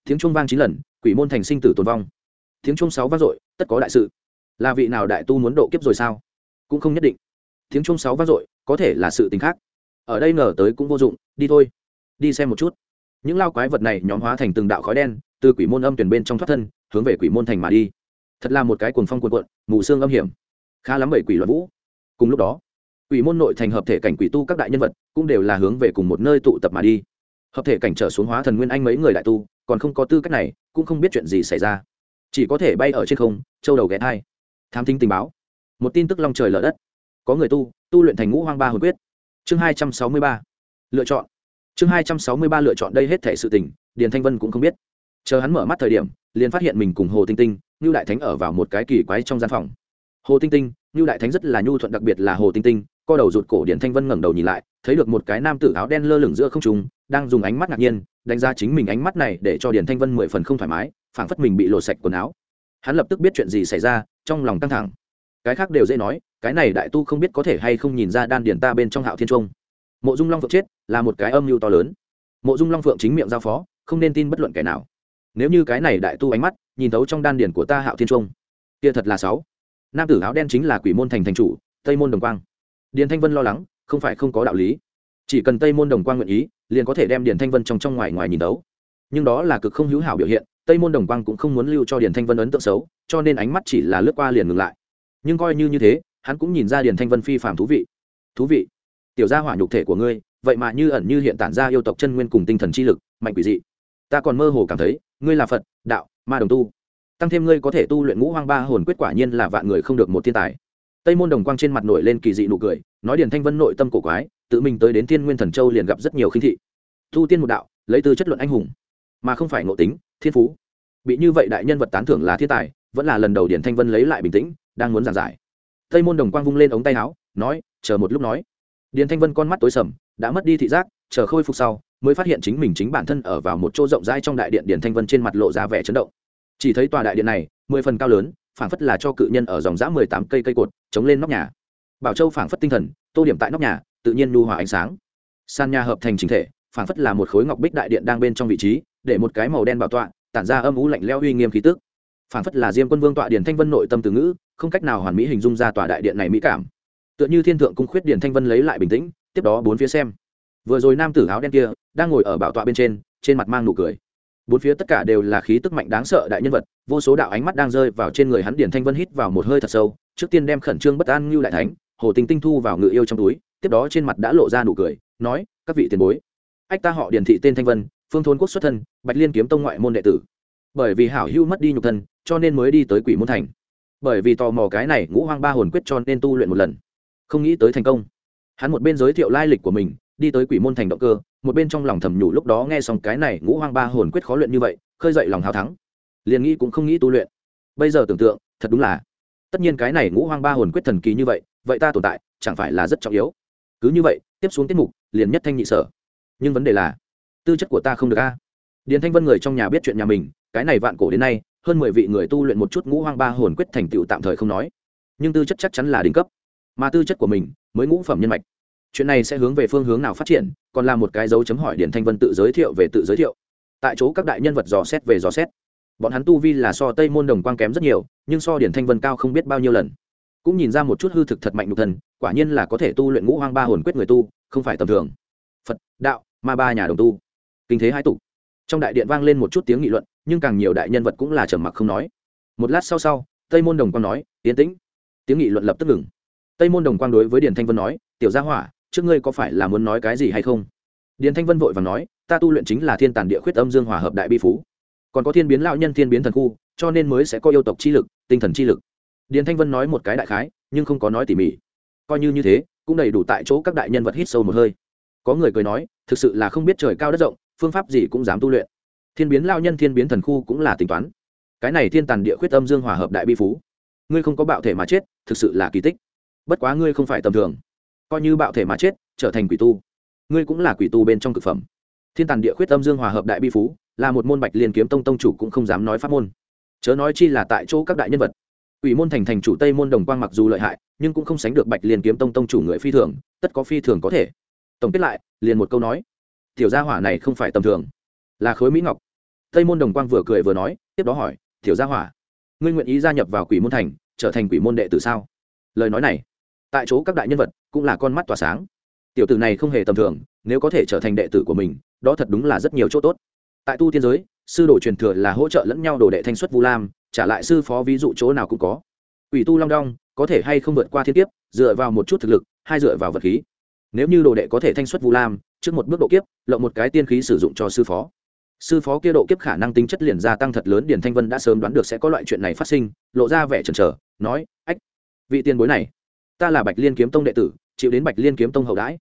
Speaker 1: Tiếng chuông vang chín lần, quỷ môn thành sinh tử tồn vong. Tiếng chuông sáu vang dội, tất có đại sự. Là vị nào đại tu muốn độ kiếp rồi sao? Cũng không nhất định. Tiếng chung sáu vang dội, có thể là sự tình khác. Ở đây ngờ tới cũng vô dụng, đi thôi. Đi xem một chút. Những lao quái vật này nhóm hóa thành từng đạo khói đen, từ quỷ môn âm tuyển bên trong thoát thân, hướng về quỷ môn thành mà đi. Thật là một cái cuồng phong cuồn cuộn, mù xương âm hiểm. Khá lắm bảy quỷ loạn vũ. Cùng lúc đó, quỷ môn nội thành hợp thể cảnh quỷ tu các đại nhân vật cũng đều là hướng về cùng một nơi tụ tập mà đi. Hợp thể cảnh trở xuống hóa thần nguyên anh mấy người đại tu, còn không có tư cách này, cũng không biết chuyện gì xảy ra. Chỉ có thể bay ở trên không, châu đầu ghé thai. Tham thính tình báo một tin tức long trời lở đất. Có người tu tu luyện thành ngũ hoang ba hồn quyết. Chương hai trăm sáu mươi ba. Lựa chọn. Chương hai trăm sáu mươi ba lựa chọn đây hết thể sự tình, điền thanh vân cũng không biết. Chờ hắn mở mắt thời điểm, liền phát hiện mình cùng hồ tinh tinh như đại thánh ở vào một cái kỳ quái trong gian phòng. Hồ tinh tinh như đại thánh rất là nhu thuận đặc biệt là hồ tinh tinh, co đầu rụt cổ điền thanh vân ngẩng đầu nhìn lại, thấy được một cái nam tử áo đen lơ lửng giữa không trung, đang dùng ánh mắt ngạc nhiên, đánh giá chính mình ánh mắt này để cho điền thanh vân mười phần không thoải mái, phảng phất mình bị lộ sạch quần áo. Hắn lập tức biết chuyện gì xảy ra, trong lòng căng thẳng cái khác đều dễ nói, cái này đại tu không biết có thể hay không nhìn ra đan điền ta bên trong hạo thiên trung. Mộ dung long phượng chết, là một cái âm mưu to lớn. Mộ dung long phượng chính miệng giao phó, không nên tin bất luận kẻ nào. Nếu như cái này đại tu ánh mắt, nhìn thấu trong đan điền của ta hạo thiên trung, kia thật là sáu. Nam tử áo đen chính là quỷ môn thành thành chủ, tây môn đồng quang. Điền thanh vân lo lắng, không phải không có đạo lý. Chỉ cần tây môn đồng quang nguyện ý, liền có thể đem điền thanh vân trong trong ngoài ngoài nhìn đấu nhưng đó là cực không hữu hảo biểu hiện, tây môn đồng quang cũng không muốn lưu cho điền thanh vân ấn tượng xấu, cho nên ánh mắt chỉ là lướt qua liền ngừng lại nhưng coi như như thế, hắn cũng nhìn ra điền thanh vân phi phạm thú vị. Thú vị. Tiểu gia hỏa nhục thể của ngươi, vậy mà như ẩn như hiện tản ra yêu tộc chân nguyên cùng tinh thần chi lực, mạnh quỷ dị. Ta còn mơ hồ cảm thấy, ngươi là phật, đạo, ma đồng tu. Tăng thêm ngươi có thể tu luyện ngũ hoang ba hồn quyết quả nhiên là vạn người không được một thiên tài. Tây môn đồng quang trên mặt nổi lên kỳ dị nụ cười, nói điền thanh vân nội tâm cổ quái, tự mình tới đến thiên nguyên thần châu liền gặp rất nhiều khinh thị. Thu tiên một đạo, lấy từ chất luận anh hùng. Mà không phải ngộ tính, thiên phú. Bị như vậy đại nhân vật tán thưởng là thiên tài, vẫn là lần đầu điền thanh vân lấy lại bình tĩnh đang muốn giảng giải. Tây môn đồng quang vung lên ống tay áo, nói, chờ một lúc nói. Điền thanh vân con mắt tối sầm, đã mất đi thị giác, chờ khôi phục sau, mới phát hiện chính mình chính bản thân ở vào một chỗ rộng rãi trong đại điện điền thanh vân trên mặt lộ ra vẻ chấn động. Chỉ thấy tòa đại điện này, mười phần cao lớn, phảng phất là cho cự nhân ở dòng dã mười tám cây cây cột, chống lên nóc nhà. Bảo châu phảng phất tinh thần, tô điểm tại nóc nhà, tự nhiên nhu hòa ánh sáng. Sàn nhà hợp thành chính thể, phảng phất là một khối ngọc bích đại điện đang bên trong vị trí, để một cái màu đen bảo tọa, tản ra âm ú lạnh leo uy nghiêm khí tức. Phảng phất là diêm quân vương tọa điền thanh vân nội tâm từ ngữ không cách nào hoàn mỹ hình dung ra tòa đại điện này mỹ cảm. Tựa như thiên thượng cung khuyết điện thanh vân lấy lại bình tĩnh, tiếp đó bốn phía xem. Vừa rồi nam tử áo đen kia đang ngồi ở bảo tọa bên trên trên mặt mang nụ cười. Bốn phía tất cả đều là khí tức mạnh đáng sợ đại nhân vật, vô số đạo ánh mắt đang rơi vào trên người hắn điền thanh vân hít vào một hơi thật sâu, trước tiên đem khẩn trương bất an ngưu đại thánh, hồ tinh tinh thu vào ngự yêu trong túi, tiếp đó trên mặt đã lộ ra nụ cười, nói, các vị tiền bối, ách ta họ điền thị tên thanh vân, phương thôn quốc xuất thân, bạch liên kiếm tông ngoại môn đệ tử. Bởi vì hảo hưu mất đi nhục thân, cho nên mới đi tới quỷ môn thành bởi vì tò mò cái này ngũ hoang ba hồn quyết cho nên tu luyện một lần. Không nghĩ tới thành công. Hắn một bên giới thiệu lai lịch của mình, đi tới quỷ môn thành động cơ, một bên trong lòng thầm nhủ lúc đó nghe xong cái này ngũ hoang ba hồn quyết khó luyện như vậy, khơi dậy lòng hào thắng. Liền nghĩ cũng không nghĩ tu luyện. Bây giờ tưởng tượng, thật đúng là. Tất nhiên cái này ngũ hoang ba hồn quyết thần kỳ như vậy vậy ta tồn tại, chẳng phải là rất trọng yếu. Cứ như vậy, tiếp xuống tiết mục, liền nhất thanh nhị sở. Nhưng vấn đề là, tư chất của ta không được a. Điền thanh vân người trong nhà biết chuyện nhà mình, cái này vạn cổ đến nay hơn mười vị người tu luyện một chút ngũ hoang ba hồn quyết thành tựu tạm thời không nói. Nhưng tư chất chắc chắn là đỉnh cấp. Mà tư chất của mình, mới ngũ phẩm nhân mạch. Chuyện này sẽ hướng về phương hướng nào phát triển, còn là một cái dấu chấm hỏi điển thanh vân tự giới thiệu về tự giới thiệu. Tại chỗ các đại nhân vật dò xét về dò xét. Bọn hắn tu vi là so tây môn đồng quang kém rất nhiều, nhưng so điển thanh vân cao không biết bao nhiêu lần. Cũng nhìn ra một chút hư thực thật mạnh nhục thần quả nhiên là có thể tu luyện ngũ hoang ba hồn quyết người tu, không phải tầm thường. Phật, đạo, ma ba nhà đồng tu. Kinh thế hai tục trong đại điện vang lên một chút tiếng nghị luận, nhưng càng nhiều đại nhân vật cũng là trầm mặc không nói. Một lát sau sau, tây môn đồng quang nói tiến tĩnh. Tiếng nghị luận lập tức ngừng. Tây môn đồng quang đối với điền thanh vân nói, tiểu gia hỏa, trước ngươi có phải là muốn nói cái gì hay không? Điền thanh vân vội và nói, ta tu luyện chính là thiên tàn địa khuyết âm dương hòa hợp đại bi phú. Còn có thiên biến lão nhân, thiên biến thần khu, cho nên mới sẽ có yêu tộc chi lực, tinh thần chi lực. Điền thanh vân nói một cái đại khái, nhưng không có nói tỉ mỉ. Coi như như thế, cũng đầy đủ tại chỗ các đại nhân vật hít sâu một hơi. Có người cười nói, thực sự là không biết trời cao đất rộng phương pháp gì cũng dám tu luyện. Thiên biến lao nhân, thiên biến thần khu cũng là tính toán. Cái này thiên tàn địa khuyết âm dương hòa hợp đại bi phú. Ngươi không có bạo thể mà chết, thực sự là kỳ tích. Bất quá ngươi không phải tầm thường. Coi như bạo thể mà chết, trở thành quỷ tu. Ngươi cũng là quỷ tu bên trong cực phẩm. Thiên tàn địa khuyết âm dương hòa hợp đại bi phú, là một môn bạch liên kiếm tông tông chủ cũng không dám nói pháp môn. Chớ nói chi là tại chỗ các đại nhân vật. Quỷ môn thành thành chủ tây môn đồng quang mặc dù lợi hại, nhưng cũng không sánh được bạch liên kiếm tông tông chủ người phi thường, tất có phi thường có thể. Tổng kết lại, liền một câu nói tiểu gia hỏa này không phải tầm thường. Là khối mỹ ngọc. Tây môn đồng quang vừa cười vừa nói, tiếp đó hỏi, tiểu gia hỏa, ngươi nguyện ý gia nhập vào quỷ môn thành, trở thành quỷ môn đệ tử sao? Lời nói này, tại chỗ các đại nhân vật cũng là con mắt tỏa sáng. Tiểu tử này không hề tầm thường, nếu có thể trở thành đệ tử của mình, đó thật đúng là rất nhiều chỗ tốt. Tại tu tiên giới, sư đồ truyền thừa là hỗ trợ lẫn nhau đồ đệ thanh xuất vu lam, trả lại sư phó ví dụ chỗ nào cũng có. Ủy tu long đong, có thể hay không vượt qua thiên kiếp, dựa vào một chút thực lực, hay dựa vào vật khí. Nếu như đồ đệ có thể thanh xuất vu lam trước một bước độ kiếp, lộng một cái tiên khí sử dụng cho sư phó. Sư phó kia độ kiếp khả năng tính chất liền gia tăng thật lớn, điền thanh vân đã sớm đoán được sẽ có loại chuyện này phát sinh, lộ ra vẻ chần chờ, nói, ách, vị tiền bối này, ta là bạch liên kiếm tông đệ tử, chịu đến bạch liên kiếm tông hậu đãi.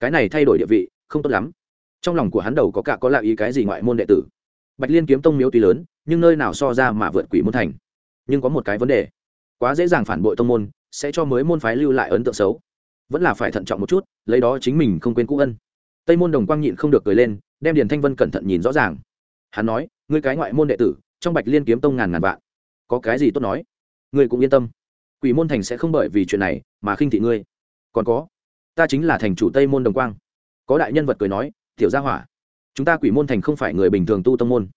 Speaker 1: Cái này thay đổi địa vị, không tốt lắm. Trong lòng của hắn đầu có cả có lạ ý cái gì ngoại môn đệ tử. Bạch liên kiếm tông miếu tuy lớn, nhưng nơi nào so ra mà vượt quỷ môn thành. Nhưng có một cái vấn đề, quá dễ dàng phản bội tông môn, sẽ cho mới môn phái lưu lại ấn tượng xấu. Vẫn là phải thận trọng một chút, lấy đó chính mình không quên cũ ân tây môn đồng quang nhịn không được cười lên, đem điền thanh vân cẩn thận nhìn rõ ràng. Hắn nói, ngươi cái ngoại môn đệ tử, trong bạch liên kiếm tông ngàn ngàn vạn. Có cái gì tốt nói? Ngươi cũng yên tâm. Quỷ môn thành sẽ không bởi vì chuyện này mà khinh thị ngươi. Còn có, ta chính là thành chủ tây môn đồng quang. Có đại nhân vật cười nói, tiểu gia hỏa, chúng ta quỷ môn thành không phải người bình thường tu tông môn.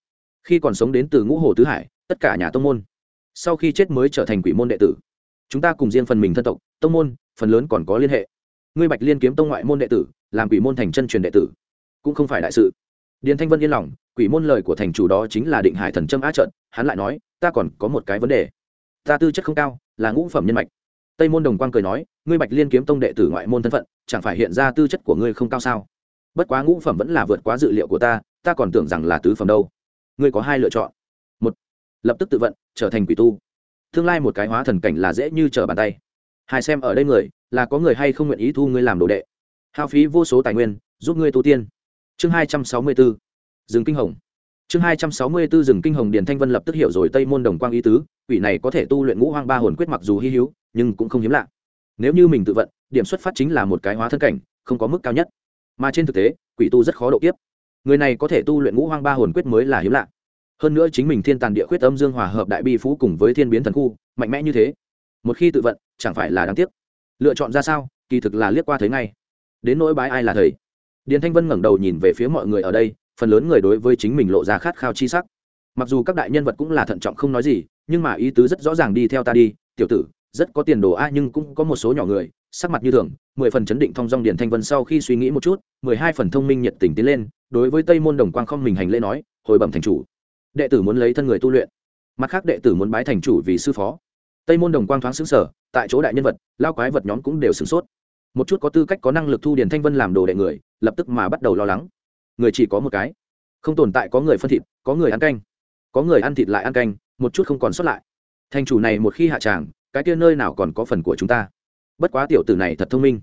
Speaker 1: Khi còn sống đến từ ngũ hồ tứ hải, tất cả nhà tông môn, sau khi chết mới trở thành quỷ môn đệ tử. Chúng ta cùng riêng phần mình thân tộc, tông môn, phần lớn còn có liên hệ. Ngươi bạch liên kiếm tông ngoại môn đệ tử làm quỷ môn thành chân truyền đệ tử, cũng không phải đại sự. Điền thanh vân yên lòng, quỷ môn lời của thành chủ đó chính là định hải thần trâm á trận, hắn lại nói, ta còn có một cái vấn đề. Ta tư chất không cao, là ngũ phẩm nhân mạch. Tây môn đồng quang cười nói, ngươi bạch liên kiếm tông đệ tử ngoại môn thân phận, chẳng phải hiện ra tư chất của ngươi không cao sao? Bất quá ngũ phẩm vẫn là vượt quá dự liệu của ta ta còn tưởng rằng là tứ phẩm đâu. Ngươi có hai lựa chọn. Một, lập tức tự vận, trở thành quỷ tu. Tương lai một cái hóa thần cảnh là dễ như trở bàn tay. Hai xem ở đây người, là có người hay không nguyện ý thu ngươi làm đồ đệ hao phí vô số tài nguyên, giúp ngươi tu tiên. Chương hai trăm sáu mươi bốn rừng kinh hồng. Chương hai trăm sáu mươi bốn rừng kinh hồng điền thanh vân lập tức hiểu rồi tây môn đồng quang ý tứ, quỷ này có thể tu luyện ngũ hoang ba hồn quyết mặc dù hy hữu, nhưng cũng không hiếm lạ. Nếu như mình tự vận, điểm xuất phát chính là một cái hóa thân cảnh, không có mức cao nhất. Mà trên thực tế, quỷ tu rất khó độ kiếp. Người này có thể tu luyện ngũ hoang ba hồn quyết mới là hiếm lạ. Hơn nữa chính mình thiên tàn địa quyết âm dương hòa hợp đại bi phú cùng với thiên biến thần khu, mạnh mẽ như thế. Một khi tự vận, chẳng phải là đáng tiếc. Lựa chọn ra sao, kỳ thực là liếc qua thấy ngay đến nỗi bái ai là thầy. Điền thanh vân ngẩng đầu nhìn về phía mọi người ở đây, phần lớn người đối với chính mình lộ ra khát khao chi sắc. Mặc dù các đại nhân vật cũng là thận trọng không nói gì, nhưng mà ý tứ rất rõ ràng đi theo ta đi, tiểu tử, rất có tiền đồ a, nhưng cũng có một số nhỏ người, sắc mặt như thường, mười phần chấn định thong dong điền thanh vân sau khi suy nghĩ một chút, mười hai phần thông minh nhiệt tình tiến lên, đối với tây môn đồng quang không mình hành lễ nói, hồi bẩm thành chủ. Đệ tử muốn lấy thân người tu luyện. Mặt khác đệ tử muốn bái thành chủ vì sư phó. Tây môn đồng quang thoáng xứng sở tại chỗ đại nhân vật lao quái vật nhóm cũng đều sửng sốt một chút có tư cách có năng lực thu điền thanh vân làm đồ đệ người, lập tức mà bắt đầu lo lắng. Người chỉ có một cái. Không tồn tại có người phân thịt, có người ăn canh. Có người ăn thịt lại ăn canh, một chút không còn sót lại. Thành chủ này một khi hạ tràng, cái kia nơi nào còn có phần của chúng ta? Bất quá tiểu tử này thật thông minh.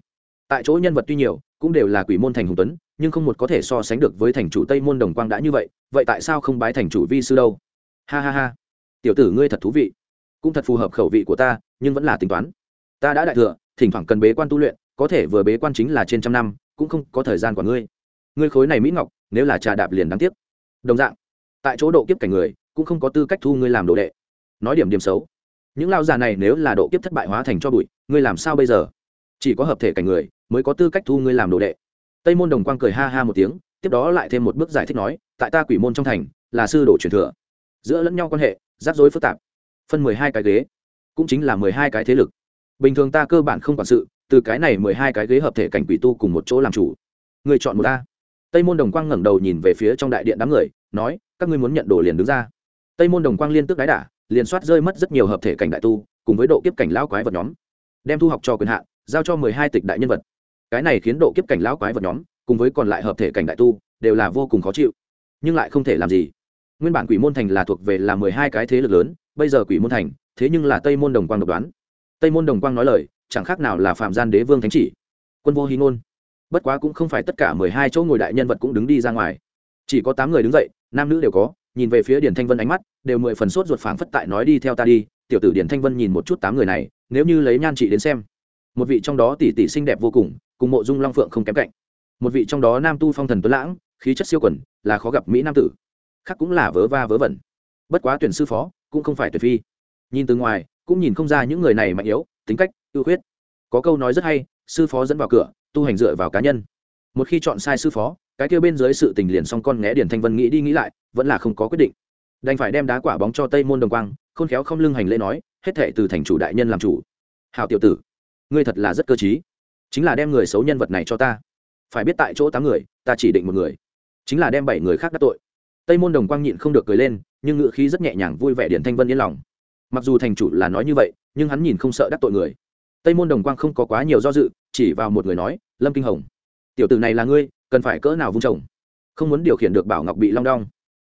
Speaker 1: Tại chỗ nhân vật tuy nhiều, cũng đều là quỷ môn thành hùng tuấn, nhưng không một có thể so sánh được với thành chủ tây môn đồng quang đã như vậy vậy tại sao không bái thành chủ vi sư đâu? Ha ha ha. Tiểu tử ngươi thật thú vị. Cũng thật phù hợp khẩu vị của ta, nhưng vẫn là tính toán. Ta đã đại thừa, thỉnh thoảng cần bế quan tu luyện có thể vừa bế quan chính là trên trăm năm, cũng không có thời gian của ngươi. Ngươi khối này mỹ ngọc, nếu là trà đạp liền đáng tiếc. Đồng dạng, tại chỗ độ kiếp cảnh người, cũng không có tư cách thu ngươi làm đồ đệ. Nói điểm điểm xấu. Những lao già này nếu là độ kiếp thất bại hóa thành cho bụi, ngươi làm sao bây giờ? Chỉ có hợp thể cảnh người, mới có tư cách thu ngươi làm đồ đệ. Tây môn đồng quang cười ha ha một tiếng, tiếp đó lại thêm một bước giải thích nói, tại ta quỷ môn trong thành, là sư đồ truyền thừa. Giữa lẫn nhau quan hệ, rắc rối phức tạp. Phân mười hai cái ghế, cũng chính là mười hai cái thế lực. Bình thường ta cơ bản không quản sự từ cái này mười hai cái ghế hợp thể cảnh quỷ tu cùng một chỗ làm chủ. Người chọn một ta tây môn đồng quang ngẩng đầu nhìn về phía trong đại điện đám người, nói, các ngươi muốn nhận đồ liền đứng ra. Tây môn đồng quang liên tức đái đả, liền soát rơi mất rất nhiều hợp thể cảnh đại tu, cùng với độ kiếp cảnh lão quái vật nhóm. Đem thu học cho quyền hạn, giao cho mười hai tịch đại nhân vật. Cái này khiến độ kiếp cảnh lão quái vật nhóm, cùng với còn lại hợp thể cảnh đại tu, đều là vô cùng khó chịu. Nhưng lại không thể làm gì. Nguyên bản quỷ môn thành là thuộc về là mười hai cái thế lực lớn, bây giờ quỷ môn thành, thế nhưng là tây môn đồng quang độc đoán. Tây môn đồng quang nói lời chẳng khác nào là phạm gian đế vương thánh chỉ. Quân vô hy ngôn. Bất quá cũng không phải tất cả mười hai chỗ ngồi đại nhân vật cũng đứng đi ra ngoài. Chỉ có tám người đứng dậy, nam nữ đều có, nhìn về phía điển thanh vân ánh mắt, đều mười phần sốt ruột phảng phất tại nói đi theo ta đi. Tiểu tử điển thanh vân nhìn một chút tám người này, nếu như lấy nhan trị đến xem, một vị trong đó tỷ tỷ xinh đẹp vô cùng cùng mộ dung long phượng không kém cạnh. Một vị trong đó nam tu phong thần tuấn lãng, khí chất siêu quần, là khó gặp mỹ nam tử. Khác cũng là vớ va vớ vẩn. Bất quá tuyển sư phó, cũng không phải tuyệt phi. Nhìn từ ngoài, cũng nhìn không ra những người này mạnh yếu, tính cách ưu khuyết. Có câu nói rất hay, sư phó dẫn vào cửa, tu hành dựa vào cá nhân. Một khi chọn sai sư phó, cái kêu bên dưới sự tình liền xong con nghé điển thanh vân nghĩ đi nghĩ lại, vẫn là không có quyết định. Đành phải đem đá quả bóng cho tây môn đồng quang, khôn khéo không lưng hành lễ nói, hết thệ từ thành chủ đại nhân làm chủ. Hào tiểu tử, ngươi thật là rất cơ t chính là đem người xấu nhân vật này cho ta. Phải biết tại chỗ tám người, ta chỉ định một người. Chính là đem bảy người khác đắc tội. Tây môn đồng quang nhịn không được cười lên, nhưng ngự khí rất nhẹ nhàng vui vẻ điển thanh vân yên lòng. Mặc dù thành chủ là nói như vậy, nhưng hắn nhìn không sợ đắc tội người tây môn đồng quang không có quá nhiều do dự, chỉ vào một người nói, lâm kinh hồng, tiểu tử này là ngươi, cần phải cỡ nào vung chồng không muốn điều khiển được bảo ngọc bị long đong.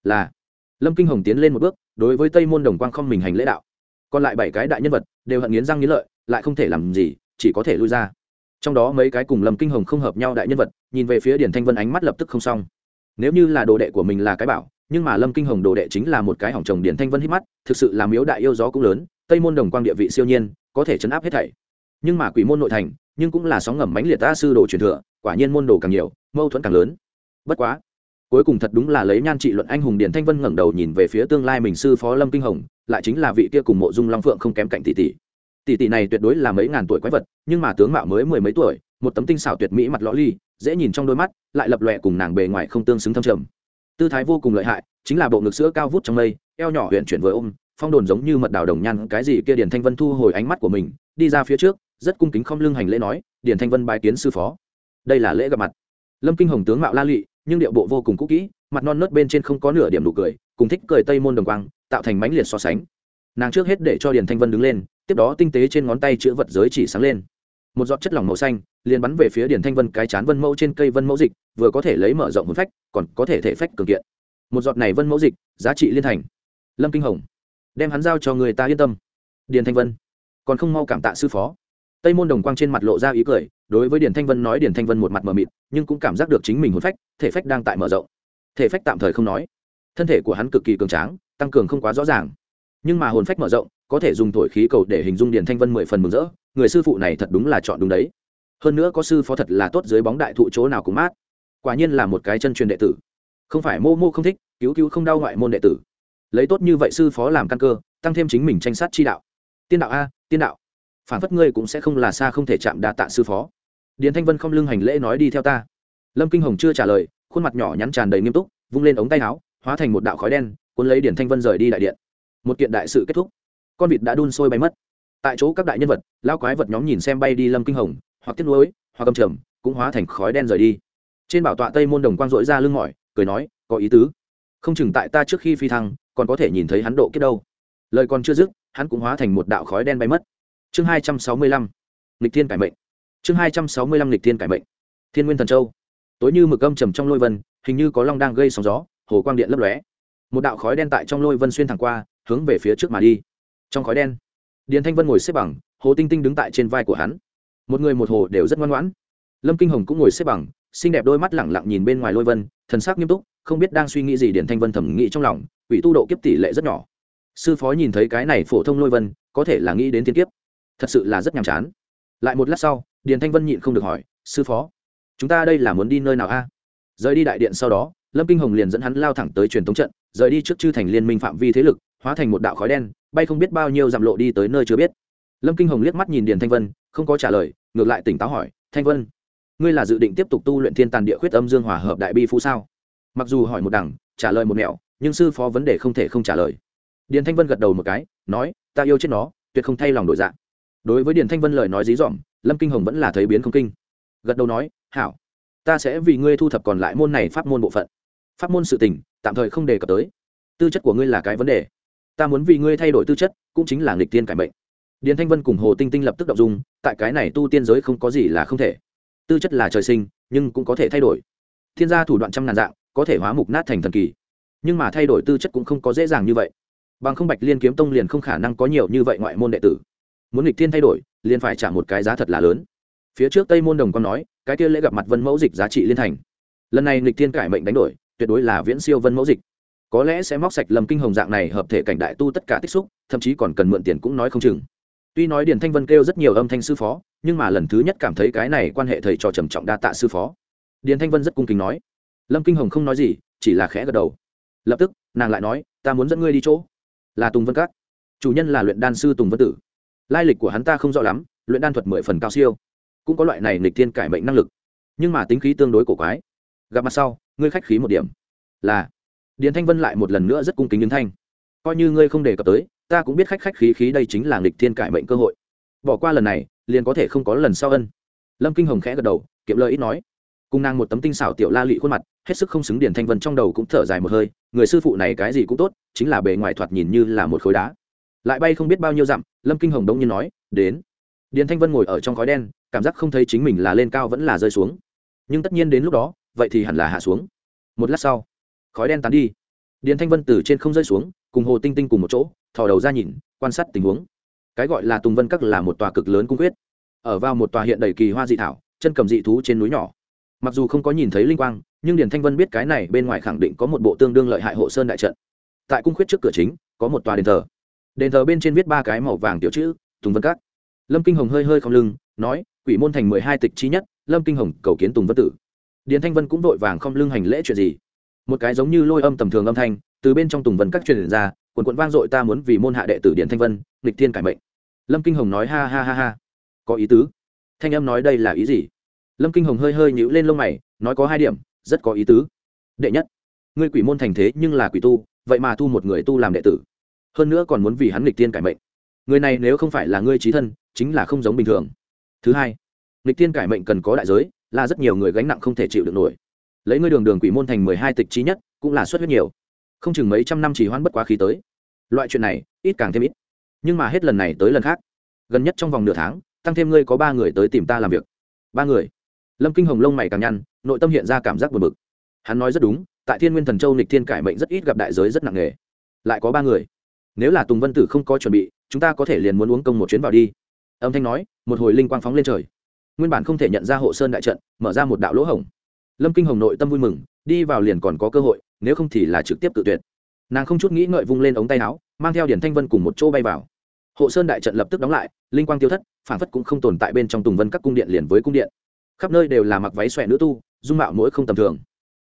Speaker 1: Là. Lâm kinh hồng tiến lên một bước, đối với tây môn đồng quang không mình hành lễ đạo. Còn lại bảy cái đại nhân vật đều hận nghiến răng nghiến lợi, lại không thể làm gì, chỉ có thể lui ra. Trong đó mấy cái cùng lâm kinh hồng không hợp nhau đại nhân vật, nhìn về phía điển thanh vân ánh mắt lập tức không xong. Nếu như là đồ đệ của mình là cái bảo, nhưng mà lâm kinh hồng đồ đệ chính là một cái hỏng chồng điển thanh vân hít mắt, thực sự là miếu đại yêu gió cũng lớn, tây môn đồng quang địa vị siêu nhiên, có thể chấn áp hết thảy nhưng mà quỷ môn nội thành, nhưng cũng là sóng ngầm mãnh liệt ta sư đồ truyền thừa, quả nhiên môn đồ càng nhiều, mâu thuẫn càng lớn. Bất quá, cuối cùng thật đúng là lấy nhan trị luận anh hùng điển thanh vân ngẩng đầu nhìn về phía tương lai mình sư phó lâm kinh hồng, lại chính là vị kia cùng mộ dung long phượng không kém cạnh tỷ tỷ. Tỷ tỷ này tuyệt đối là mấy ngàn tuổi quái vật, nhưng mà tướng mạo mới mười mấy tuổi, một tấm tinh xảo tuyệt mỹ mặt lõ ly, dễ nhìn trong đôi mắt, lại lập lòe cùng nàng bề ngoài không tương xứng thâm trầm. Tư thái vô cùng lợi hại, chính là bộ ngực sữa cao vút trong mây, eo nhỏ huyện chuyển với ôm, phong đồn giống như mật đào đồng nhan, cái gì kia điển thanh vân thu hồi ánh mắt của mình, đi ra phía trước rất cung kính không lưng hành lễ nói điển thanh vân bái kiến sư phó. Đây là lễ gặp mặt. Lâm kinh hồng tướng mạo la lụy nhưng điệu bộ vô cùng cũ kỹ, mặt non nớt bên trên không có nửa điểm nụ cười, cùng thích cười tây môn đồng quang, tạo thành mãnh liệt so sánh. Nàng trước hết để cho điền thanh vân đứng lên, tiếp đó tinh tế trên ngón tay chữ vật giới chỉ sáng lên. Một giọt chất lỏng màu xanh, liền bắn về phía điền thanh vân cái chán vân mẫu trên cây vân mẫu dịch, vừa có thể lấy mở rộng hồn phách, còn có thể thể phách cường kiện. Một giọt này vân mẫu dịch, giá trị liên thành. Lâm kinh hồng, đem hắn giao cho người ta yên tâm. Điền thanh vân, còn không mau cảm tạ sư phó tây môn đồng quang trên mặt lộ ra ý cười, đối với điền thanh vân nói điền thanh vân một mặt mờ mịt, nhưng cũng cảm giác được chính mình hồn phách, thể phách đang tại mở rộng. Thể phách tạm thời không nói. Thân thể của hắn cực kỳ cường tráng, tăng cường không quá rõ ràng. Nhưng mà hồn phách mở rộng, có thể dùng thổi khí cầu để hình dung điền thanh vân mười phần mừng rỡ, người sư phụ này thật đúng là chọn đúng đấy. Hơn nữa có sư phó thật là tốt dưới bóng đại thụ chỗ nào cũng mát. Quả nhiên là một cái chân truyền đệ tử. Không phải mô mô không thích, cứu cứu không đau ngoại môn đệ tử. Lấy tốt như vậy sư phó làm căn cơ, tăng thêm chính mình tranh sát chi đạo. Tiên đạo a, tiên đạo phản phất ngươi cũng sẽ không là xa không thể chạm đa tạ sư phó. Điền thanh vân không lưng hành lễ nói đi theo ta. Lâm kinh hồng chưa trả lời, khuôn mặt nhỏ nhắn tràn đầy nghiêm túc, vung lên ống tay áo, hóa thành một đạo khói đen, cuốn lấy điền thanh vân rời đi đại điện. Một kiện đại sự kết thúc. Con vịt đã đun sôi bay mất. Tại chỗ các đại nhân vật lao quái vật nhóm nhìn xem bay đi lâm kinh hồng, hoặc tiếc nuối, hoặc cầm trầm, cũng hóa thành khói đen rời đi. Trên bảo tọa tây môn đồng quang dội ra lưng mỏi, cười nói, có ý tứ. Không chừng tại ta trước khi phi thăng, còn có thể nhìn thấy hắn độ kết đâu. Lời còn chưa dứt, hắn cũng hóa thành một đạo khói đen bay mất chương hai trăm sáu mươi lăm lịch thiên cải mệnh. Chương hai trăm sáu mươi lăm lịch thiên cải mệnh. Thiên nguyên thần châu. Tối như mực âm trầm trong lôi vân, hình như có long đang gây sóng gió, hồ quang điện lấp lóe. Một đạo khói đen tại trong lôi vân xuyên thẳng qua, hướng về phía trước mà đi. Trong khói đen, điền thanh vân ngồi xếp bằng, hồ tinh tinh đứng tại trên vai của hắn. Một người một hồ đều rất ngoan ngoãn. Lâm kinh hồng cũng ngồi xếp bằng, xinh đẹp đôi mắt lẳng lặng nhìn bên ngoài lôi vân, thần sắc nghiêm túc, không biết đang suy nghĩ gì điển thanh vân thẩm nghĩ trong lòng, quỷ tu độ kiếp tỷ lệ rất nhỏ. Sư phó nhìn thấy cái này phổ thông lôi vân, có thể là nghĩ đến thiên kiếp thật sự là rất nhàm chán. Lại một lát sau, điền thanh vân nhịn không được hỏi, sư phó, chúng ta đây là muốn đi nơi nào a? Rời đi đại điện sau đó, lâm kinh hồng liền dẫn hắn lao thẳng tới truyền thống trận, rời đi trước chư thành liên minh phạm vi thế lực, hóa thành một đạo khói đen, bay không biết bao nhiêu dặm lộ đi tới nơi chưa biết. Lâm kinh hồng liếc mắt nhìn điền thanh vân, không có trả lời, ngược lại tỉnh táo hỏi, thanh vân, ngươi là dự định tiếp tục tu luyện thiên tàn địa khuyết âm dương hòa hợp đại bi phú sao? Mặc dù hỏi một đằng, trả lời một mẹo nhưng sư phó vấn đề không thể không trả lời. Điền thanh vân gật đầu một cái, nói, ta yêu chết nó, tuyệt không thay lòng đổi dạng đối với điền thanh vân lời nói dí dỏm, lâm kinh hồng vẫn là thấy biến không kinh. Gật đầu nói, hảo, ta sẽ vì ngươi thu thập còn lại môn này pháp môn bộ phận, pháp môn sự tình, tạm thời không đề cập tới. Tư chất của ngươi là cái vấn đề. Ta muốn vì ngươi thay đổi tư chất, cũng chính là nghịch tiên cải mệnh. Điền thanh vân cùng hồ tinh tinh lập tức đ ộ n g dung, tại cái này tu tiên giới không có gì là không thể. Tư chất là trời sinh, nhưng cũng có thể thay đổi. Thiên gia thủ đoạn trăm ngàn dạng, có thể hóa mục nát thành thần kỳ. Nhưng mà thay đổi tư chất cũng không có dễ dàng như vậy. Bằng không bạch liên kiếm tông liền không khả năng có nhiều như vậy ngoại môn đệ tử muốn nghịch thiên thay đổi, liền phải trả một cái giá thật là lớn. Phía trước tây môn đồng con nói, cái kia lễ gặp mặt vân mẫu dịch giá trị liên thành. Lần này nghịch thiên cải mệnh đánh đổi, tuyệt đối là viễn siêu vân mẫu dịch. Có lẽ sẽ móc sạch lầm kinh hồng dạng này hợp thể cảnh đại tu tất cả tích xúc, thậm chí còn cần mượn tiền cũng nói không chừng. Tuy nói điền thanh vân kêu rất nhiều âm thanh sư phó, nhưng mà lần thứ nhất cảm thấy cái này quan hệ thầy trò trầm trọng đa tạ sư phó. Điền thanh vân rất cung kính nói. Lâm kinh hồng không nói gì, chỉ là khẽ gật đầu. Lập tức, nàng lại nói, ta muốn dẫn ngươi đi chỗ là tùng vân các. Chủ nhân là luyện đan sư tùng vân tử lai lịch của hắn ta không rõ lắm, luyện đan thuật mười phần cao siêu, cũng có loại này nịch thiên cải mệnh năng lực, nhưng mà tính khí tương đối cổ quái. Gặp mặt sau, ngươi khách khí một điểm. Là. Điền thanh vân lại một lần nữa rất cung kính yến thanh. Coi như ngươi không đề cập tới, ta cũng biết khách khách khí khí đây chính là nghịch thiên cải mệnh cơ hội. Bỏ qua lần này, liền có thể không có lần sau ân. Lâm kinh hồng khẽ gật đầu, kiệm lời ít nói. Cùng nàng một tấm tinh xảo tiểu la lị khuôn mặt, hết sức không xứng điền thanh vân trong đầu cũng thở dài một hơi, người sư phụ này cái gì cũng tốt, chính là bề ngoài thoạt nhìn như là một khối đá. Lại bay không biết bao nhiêu dặm lâm kinh hồng đông nhiên nói, đến. Điền thanh vân ngồi ở trong khói đen, cảm giác không thấy chính mình là lên cao vẫn là rơi xuống. Nhưng tất nhiên đến lúc đó, vậy thì hẳn là hạ xuống. Một lát sau, khói đen tán đi. Điền thanh vân từ trên không rơi xuống, cùng hồ tinh tinh cùng một chỗ, thò đầu ra nhìn, quan sát tình huống. Cái gọi là tùng vân các là một tòa cực lớn cung quyết. Ở vào một tòa hiện đầy kỳ hoa dị thảo, chân cầm dị thú trên núi nhỏ. Mặc dù không có nhìn thấy linh quang, nhưng điền thanh vân biết cái này bên ngoài khẳng định có một bộ tương đương lợi hại hộ sơn đại trận. Tại cung khuyết trước cửa chính, có một tòa đền thờ đền thờ bên trên viết ba cái màu vàng tiểu chữ, tùng vân các. Lâm kinh hồng hơi hơi không lưng, nói, quỷ môn thành mười hai tịch chi nhất, lâm kinh hồng cầu kiến tùng vân tử. Điền thanh vân cũng vội vàng không lưng hành lễ chuyện gì? Một cái giống như lôi âm tầm thường âm thanh, từ bên trong tùng vân các truyền ra quần quận vang dội ta muốn vì môn hạ đệ tử Điền thanh vân, nghịch thiên cải mệnh. Lâm kinh hồng nói ha ha ha ha. Có ý tứ. Thanh âm nói đây là ý gì? Lâm kinh hồng hơi hơi nhũ lên lông mày, nói có hai điểm, rất có ý tứ. Đệ nhất, ngươi quỷ môn thành thế nhưng là quỷ tu, vậy mà thu một người tu làm đệ tử hơn nữa còn muốn vì hắn nghịch tiên cải mệnh. Người này nếu không phải là ngươi trí thân, chính là không giống bình thường. Thứ hai, nghịch tiên cải mệnh cần có đại giới, là rất nhiều người gánh nặng không thể chịu được nổi. Lấy ngươi đường đường quỷ môn thành mười hai tịch trí nhất, cũng là suất huyết nhiều. Không chừng mấy trăm năm chỉ hoãn bất quá khí tới. Loại chuyện này, ít càng thêm ít. Nhưng mà hết lần này tới lần khác. Gần nhất trong vòng nửa tháng, tăng thêm ngươi có ba người tới tìm ta làm việc. Ba người. Lâm kinh hồng lông mày càng nhăn, nội tâm hiện ra cảm giác buồn bực. Hắn nói rất đúng, tại thiên nguyên thần châu nịch thiên cải mệnh rất ít gặp đại giới rất nặng nề. Lại có ba người nếu là tùng vân tử không có chuẩn bị, chúng ta có thể liền muốn uống công một chuyến vào đi. Âm thanh nói, một hồi linh quang phóng lên trời. Nguyên bản không thể nhận ra hộ sơn đại trận, mở ra một đạo lỗ hổng. Lâm kinh hồng nội tâm vui mừng, đi vào liền còn có cơ hội, nếu không thì là trực tiếp tự tuyệt. Nàng không chút nghĩ ngợi vung lên ống tay áo, mang theo điển thanh vân cùng một chỗ bay vào. Hộ sơn đại trận lập tức đóng lại, linh quang tiêu thất, phản phất cũng không tồn tại bên trong tùng vân các cung điện liền với cung điện. Khắp nơi đều là mặc váy xòe nữ tu, dung mạo mỗi không tầm thường.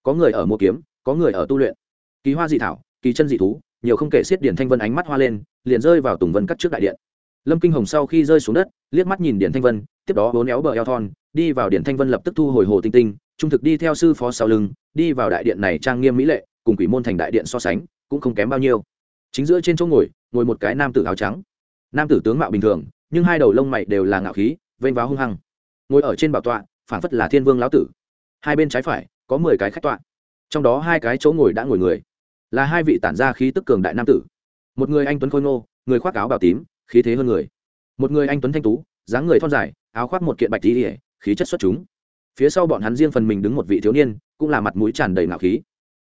Speaker 1: Có người ở mua kiếm, có người ở tu luyện. Kỳ hoa dị thảo, kỳ chân dị thú nhiều không kể xiết điển thanh vân ánh mắt hoa lên, liền rơi vào tùng vân cắt trước đại điện. Lâm kinh hồng sau khi rơi xuống đất, liếc mắt nhìn điển thanh vân, tiếp đó bốn éo bờ eo thon, đi vào điển thanh vân lập tức thu hồi hồ tinh tinh, trung thực đi theo sư phó sau lưng, đi vào đại điện này trang nghiêm mỹ lệ, cùng quỷ môn thành đại điện so sánh, cũng không kém bao nhiêu. Chính giữa trên chỗ ngồi ngồi một cái nam tử áo trắng. Nam tử tướng mạo bình thường, nhưng hai đầu lông mày đều là ngạo khí, vênh váo hung hăng. Ngồi ở trên bảo tọa phản phất là thiên vương lão tử. Hai bên trái phải, có mười cái khách tọa. Trong đó hai cái chỗ ngồi đã ngồi người là hai vị tản ra khí tức cường đại nam tử. Một người anh tuấn khôi ngô, người khoác áo bào tím, khí thế hơn người. Một người anh tuấn thanh tú, dáng người thon dài, áo khoác một kiện bạch tí khí chất xuất chúng. Phía sau bọn hắn riêng phần mình đứng một vị thiếu niên, cũng là mặt mũi tràn đầy ngạo khí.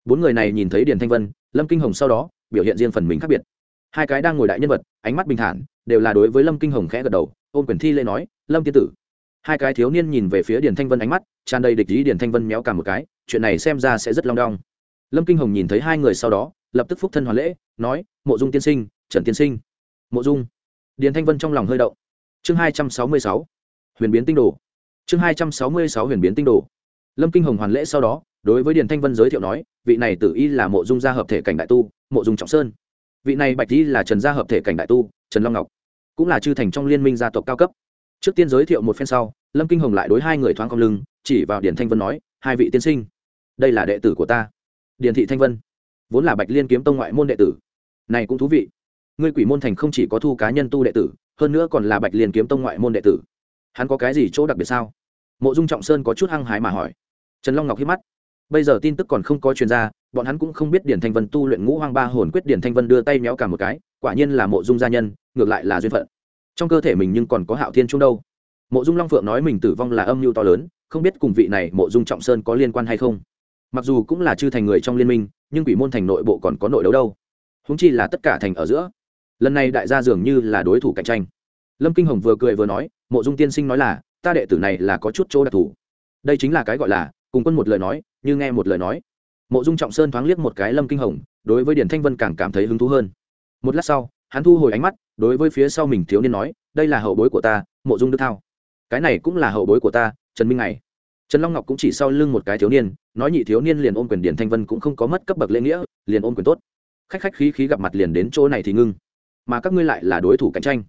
Speaker 1: Bốn người này nhìn thấy điền thanh vân, lâm kinh hồng sau đó, biểu hiện riêng phần mình khác biệt. Hai cái đang ngồi đại nhân vật, ánh mắt bình thản, đều là đối với lâm kinh hồng khẽ gật đầu, ôm quyền thi lê nói, lâm tiên tử. Hai cái thiếu niên nhìn về phía điền thanh vân ánh mắt, tràn đầy địch ý điền thanh vân méo cả một cái, chuyện này xem ra sẽ rất long đong lâm kinh hồng nhìn thấy hai người sau đó, lập tức phúc thân hoàn lễ, nói, mộ dung tiên sinh, trần tiên sinh. Mộ dung? Điền thanh vân trong lòng hơi động. Chương hai trăm sáu mươi sáu, huyền biến tinh đồ. Chương hai trăm sáu mươi sáu, huyền biến tinh đồ. Lâm kinh hồng hoàn lễ sau đó, đối với điền thanh vân giới thiệu nói, vị này tử y là mộ dung gia hợp thể cảnh đại tu, mộ dung trọng sơn. Vị này bạch y là trần gia hợp thể cảnh đại tu, trần long ngọc. Cũng là chư thành trong liên minh gia tộc cao cấp. Trước tiên giới thiệu một phen sau, lâm kinh hồng lại đối hai người thoáng cong lưng, chỉ vào điền thanh vân nói, hai vị tiên sinh, đây là đệ tử của ta điền thị thanh vân. Vốn là bạch liên kiếm tông ngoại môn đệ tử. Này cũng thú vị. Ngươi quỷ môn thành không chỉ có thu cá nhân tu đệ tử, hơn nữa còn là bạch liên kiếm tông ngoại môn đệ tử. Hắn có cái gì chỗ đặc biệt sao? Mộ dung trọng sơn có chút hăng hái mà hỏi. Trần long ngọc hiếp mắt. Bây giờ tin tức còn không có chuyên gia bọn hắn cũng không biết điển thanh vân tu luyện ngũ hoang ba hồn quyết điển thanh vân đưa tay méo cả một cái, quả nhiên là mộ dung gia nhân, ngược lại là duyên phận. Trong cơ thể mình nhưng còn có hạo thiên trung đâu. Mộ dung long phượng nói mình tử vong là âm mưu to lớn, không biết cùng vị này mộ dung trọng sơn có liên quan hay không mặc dù cũng là chư thành người trong liên minh, nhưng quỷ môn thành nội bộ còn có nội đấu đâu. Húng chi là tất cả thành ở giữa. Lần này đại gia dường như là đối thủ cạnh tranh. Lâm kinh hồng vừa cười vừa nói, mộ dung tiên sinh nói là, ta đệ tử này là có chút chỗ đặc thù. Đây chính là cái gọi là, cùng quân một lời nói, như nghe một lời nói. Mộ dung trọng sơn thoáng liếc một cái lâm kinh hồng, đối với điển thanh vân càng cảm thấy hứng thú hơn. Một lát sau, hắn thu hồi ánh mắt, đối với phía sau mình thiếu niên nói, đây là hậu bối của ta, mộ dung đức thao. Cái này cũng là hậu bối của ta, trần minh này trần long ngọc cũng chỉ sau lưng một cái thiếu niên, nói nhị thiếu niên liền ôm quyền điển thanh vân cũng không có mất cấp bậc lễ nghĩa, liền ôm quyền tốt. Khách khách khí khí gặp mặt liền đến chỗ này thì ngưng. Mà các ngươi lại là đối thủ cạnh tranh.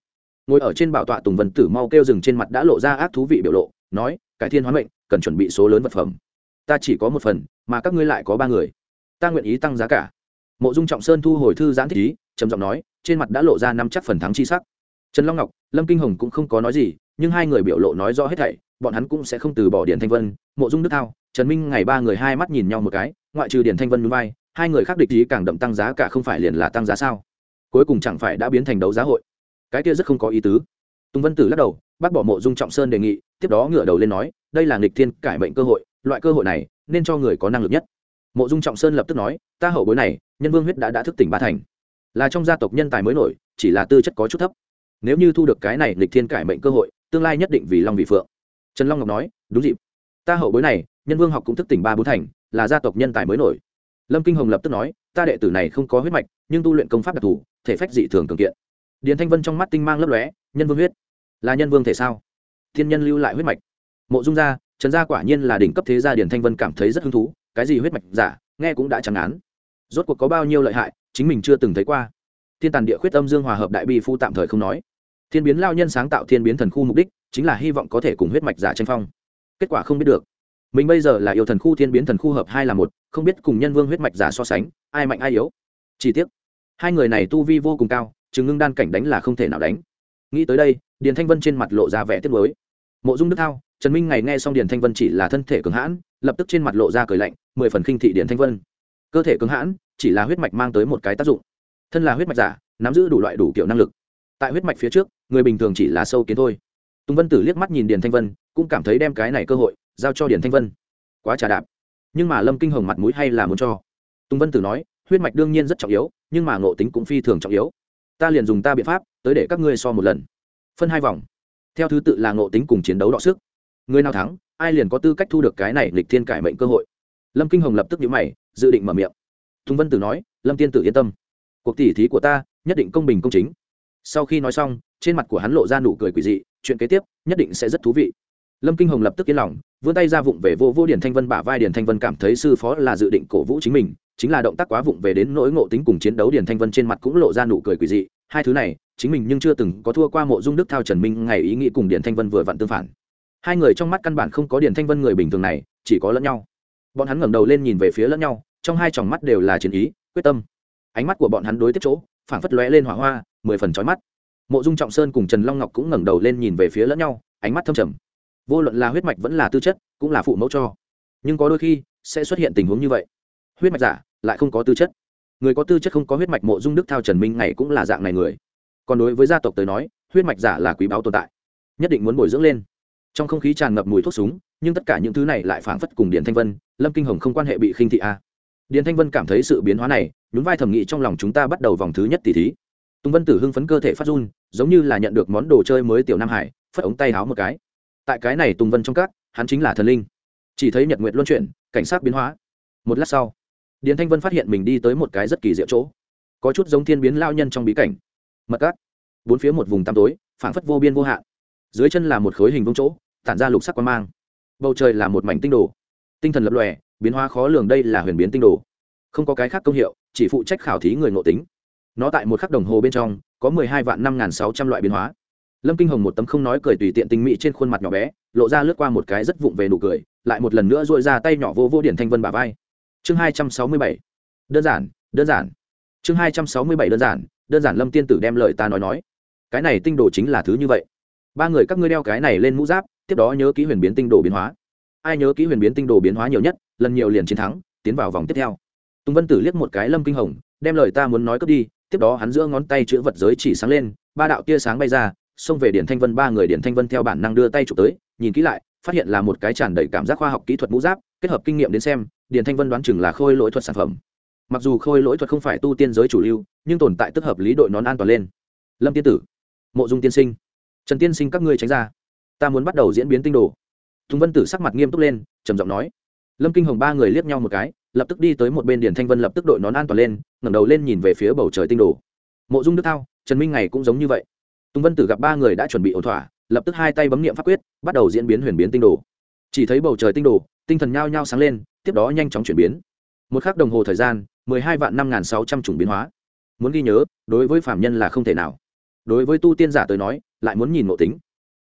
Speaker 1: Ngồi ở trên bảo tọa tùng vân tử mau kêu rừng trên mặt đã lộ ra ác thú vị biểu lộ, nói, cải thiên Hoán mệnh, cần chuẩn bị số lớn vật phẩm. Ta chỉ có một phần, mà các ngươi lại có ba người. Ta nguyện ý tăng giá cả. Mộ dung trọng sơn thu hồi thư giãn thích ý, trầm giọng nói, trên mặt đã lộ ra năm chắc phần thắng chi sắc. Trần long ngọc, lâm kinh hồng cũng không có nói gì, nhưng hai người biểu lộ nói rõ hết thảy bọn hắn cũng sẽ không từ bỏ điện thanh vân, mộ dung đức thao, trần minh ngày ba người hai mắt nhìn nhau một cái, ngoại trừ điện thanh vân núi vai, hai người khác địch ý càng đậm tăng giá cả không phải liền là tăng giá sao? Cuối cùng chẳng phải đã biến thành đấu giá hội. Cái kia rất không có ý tứ. Tùng vân tử lắc đầu, bác bỏ mộ dung trọng sơn đề nghị, tiếp đó ngửa đầu lên nói, đây là nghịch thiên cải mệnh cơ hội, loại cơ hội này nên cho người có năng lực nhất. Mộ dung trọng sơn lập tức nói, ta hậu bối này, nhân vương huyết đã đã thức tỉnh ba thành. Là trong gia tộc nhân tài mới nổi, chỉ là tư chất có chút thấp. Nếu như thu được cái này lịch thiên cải mệnh cơ hội, tương lai nhất định vì long vì phượng trần long ngọc nói, đúng dịp. Ta hậu bối này, nhân vương học cũng thức tỉnh ba bốn thành, là gia tộc nhân tài mới nổi. Lâm kinh hồng lập tức nói, ta đệ tử này không có huyết mạch, nhưng tu luyện công pháp đặc thù, thể phách dị thường cường kiện. Điền thanh vân trong mắt tinh mang lấp lóe, nhân vương huyết? Là nhân vương thể sao? Thiên nhân lưu lại huyết mạch? Mộ dung gia, trần gia quả nhiên là đỉnh cấp thế gia điền thanh vân cảm thấy rất hứng thú, cái gì huyết mạch giả, nghe cũng đã chẳng án. Rốt cuộc có bao nhiêu lợi hại, chính mình chưa từng thấy qua. Thiên tàn địa khuyết âm dương hòa hợp đại bi phu tạm thời không nói thiên biến lao nhân sáng tạo thiên biến thần khu mục đích chính là hy vọng có thể cùng huyết mạch giả tranh phong. Kết quả không biết được. Mình bây giờ là yêu thần khu thiên biến thần khu hợp hai là một, không biết cùng nhân vương huyết mạch giả so sánh, ai mạnh ai yếu. Chi tiết hai người này tu vi vô cùng cao chứng ngưng đan cảnh đánh là không thể nào đánh. Nghĩ tới đây, điền thanh vân trên mặt lộ ra vẻ tiếc mới mộ dung đức thao, trần minh ngày nghe xong điền thanh vân chỉ là thân thể cường hãn, lập tức trên mặt lộ ra cười lạnh, mười phần khinh thị điền thanh vân. Cơ thể cường hãn, chỉ là huyết mạch mang tới một cái tác dụng. Thân là huyết mạch giả, nắm giữ đủ loại đủ kiểu năng lực tại huyết mạch phía trước, người bình thường chỉ là sâu kiến thôi. Tùng vân tử liếc mắt nhìn điền thanh vân, cũng cảm thấy đem cái này cơ hội giao cho điền thanh vân. Quá trà đạp. Nhưng mà lâm kinh hồng mặt mũi hay là muốn cho. Tùng vân tử nói, huyết mạch đương nhiên rất trọng yếu, nhưng mà ngộ tính cũng phi thường trọng yếu. Ta liền dùng ta biện pháp, tới để các ngươi so một lần. Phân hai vòng. Theo thứ tự là ngộ tính cùng chiến đấu đọ sức. Người nào thắng, ai liền có tư cách thu được cái này lịch thiên cải mệnh cơ hội. Lâm kinh hồng lập tức nhũ mày, dự định mở miệng. Tùng vân tử nói, lâm tiên tử yên tâm. Cuộc tỉ thí của ta nhất định công bình công chính sau khi nói xong, trên mặt của hắn lộ ra nụ cười quỷ dị, chuyện kế tiếp nhất định sẽ rất thú vị. Lâm kinh hồng lập tức yên lòng, vươn tay ra vụng về vô vô điển thanh vân bả vai điển thanh vân cảm thấy sư phó là dự định cổ vũ chính mình, chính là động tác quá vụng về đến nỗi ngộ tính cùng chiến đấu điển thanh vân trên mặt cũng lộ ra nụ cười quỷ dị, hai thứ này, chính mình nhưng chưa từng có thua qua mộ dung đức thao trần minh ngày ý nghĩ cùng điển thanh vân vừa vặn tương phản. Hai người trong mắt căn bản không có điển thanh vân người bình thường này, chỉ có lẫn nhau. Bọn hắn ngẩng đầu lên nhìn về phía lẫn nhau, trong hai tròng mắt đều là chiến ý, quyết tâm. Ánh mắt của bọn hắn đối tiếp chỗ, phảng phất lóe lên hỏa hoa mười phần chói mắt. Mộ dung trọng sơn cùng trần long ngọc cũng ngẩng đầu lên nhìn về phía lẫn nhau, ánh mắt thâm trầm. Vô luận là huyết mạch vẫn là tư chất, cũng là phụ mẫu cho. Nhưng có đôi khi, sẽ xuất hiện tình huống như vậy. Huyết mạch giả lại không có tư chất. Người có tư chất không có huyết mạch mộ dung đức thao trần minh ngày cũng là dạng này người. Còn đối với gia tộc tới nói, huyết mạch giả là quý báu tồn tại. Nhất định muốn bồi dưỡng lên. Trong không khí tràn ngập mùi thuốc súng, nhưng tất cả những thứ này lại phảng phất cùng điền thanh vân, lâm kinh hồng không quan hệ bị khinh thị a. Điền thanh vân cảm thấy sự biến hóa này, nhún vai thẩm nghị trong lòng chúng ta bắt đầu vòng thứ nhất tỷ thí tùng vân tử hưng phấn cơ thể phát run, giống như là nhận được món đồ chơi mới tiểu nam hải, phất ống tay háo một cái. Tại cái này tùng vân trong các, hắn chính là thần linh. Chỉ thấy nhật nguyệt luân chuyển, cảnh sát biến hóa. Một lát sau, điền thanh vân phát hiện mình đi tới một cái rất kỳ diệu chỗ. Có chút giống thiên biến lao nhân trong bí cảnh. Mật cát. Bốn phía một vùng tăm tối, phảng phất vô biên vô hạn. Dưới chân là một khối hình vông chỗ, tản ra lục sắc quan mang. Bầu trời là một mảnh tinh đồ. Tinh thần lập lòe, biến hóa khó lường đây là huyền biến tinh đồ. Không có cái khác công hiệu, chỉ phụ trách khảo thí người ngộ tính nó tại một khắc đồng hồ bên trong, có mười hai vạn năm n g h n sáu trăm loại biến hóa. Lâm kinh hồng một tấm không nói cười tùy tiện tinh mỹ trên khuôn mặt nhỏ bé, lộ ra lướt qua một cái rất vụng về nụ cười, lại một lần nữa dội ra tay nhỏ vô vô điển thanh vân bà vai. Chương hai trăm sáu mươi bảy. Đơn giản đơn giản. Chương hai trăm sáu mươi bảy đơn giản đơn giản lâm tiên tử đem lời ta nói nói. Cái này tinh đồ chính là thứ như vậy. Ba người các ngươi đeo cái này lên mũ giáp, tiếp đó nhớ ký huyền biến tinh đồ biến hóa. Ai nhớ ký huyền biến tinh đồ biến hóa nhiều nhất, lần nhiều liền chiến thắng, tiến vào vòng tiếp theo. Tùng vân tử liếc một cái lâm kinh hồng, đem lời ta muốn nói cướp đi tiếp đó hắn giữa ngón tay chữ vật giới chỉ sáng lên, ba đạo tia sáng bay ra, xông về điển thanh vân, ba người điển thanh vân theo bản năng đưa tay chụp tới, nhìn kỹ lại, phát hiện là một cái tràn đầy cảm giác khoa học kỹ thuật mũ giáp, kết hợp kinh nghiệm đến xem điển thanh vân đoán chừng là khôi lỗi thuật sản phẩm. Mặc dù khôi lỗi thuật không phải tu tiên giới chủ lưu, nhưng tồn tại tức hợp lý đội nón an toàn lên. Lâm tiên tử, mộ dung tiên sinh, trần tiên sinh các ngươi tránh ra. Ta muốn bắt đầu diễn biến tinh đồ. Tùng vân tử sắc mặt nghiêm túc lên, trầm giọng nói. Lâm kinh hồng ba người liếc nhau một cái, lập tức đi tới một bên điền thanh vân lập tức đội nón an toàn lên ngẩng đầu lên nhìn về phía bầu trời tinh đồ. Mộ dung đức thao, trần minh ngày cũng giống như vậy. Tùng vân tử gặp ba người đã chuẩn bị ổn thỏa, lập tức hai tay bấm nghiệm pháp quyết, bắt đầu diễn biến huyền biến tinh đồ. Chỉ thấy bầu trời tinh đồ, tinh thần nhao nhao sáng lên, tiếp đó nhanh chóng chuyển biến. Một k h ắ c đồng hồ thời gian, mười hai vạn năm n g h n sáu trăm chủng biến hóa. Muốn ghi nhớ, đối với phạm nhân là không thể nào. Đối với tu tiên giả tới nói, lại muốn nhìn ngộ tính.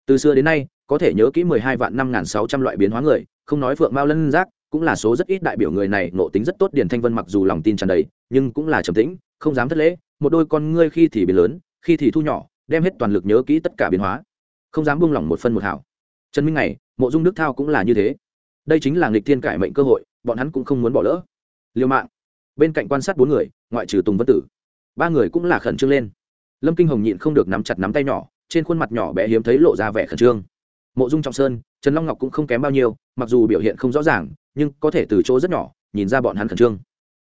Speaker 1: Từ xưa đến nay, có thể nhớ kỹ mười hai vạn năm n g h n sáu trăm loại biến hóa người, không nói phượng mao lân giác, cũng là số rất ít đại biểu người này ngộ tính rất tốt điền thanh vân mặc dù lòng tin tràn đầy nhưng cũng là trầm tĩnh, không dám thất lễ, một đôi con ngươi khi thì biến lớn, khi thì thu nhỏ, đem hết toàn lực nhớ kỹ tất cả biến hóa. Không dám buông lỏng một phân một hảo. Trần minh này mộ dung đức thao cũng là như thế. Đây chính là nghịch thiên cải mệnh cơ hội, bọn hắn cũng không muốn bỏ lỡ. Liêu mạng. Bên cạnh quan sát bốn người, ngoại trừ tùng vân tử, ba người cũng là khẩn trương lên. Lâm kinh hồng nhịn không được nắm chặt nắm tay nhỏ, trên khuôn mặt nhỏ bé hiếm thấy lộ ra vẻ khẩn trương. Mộ dung trọng sơn, trần long ngọc cũng không kém bao nhiêu, mặc dù biểu hiện không rõ ràng, nhưng có thể từ chỗ rất nhỏ, nhìn ra bọn hắn khẩn trương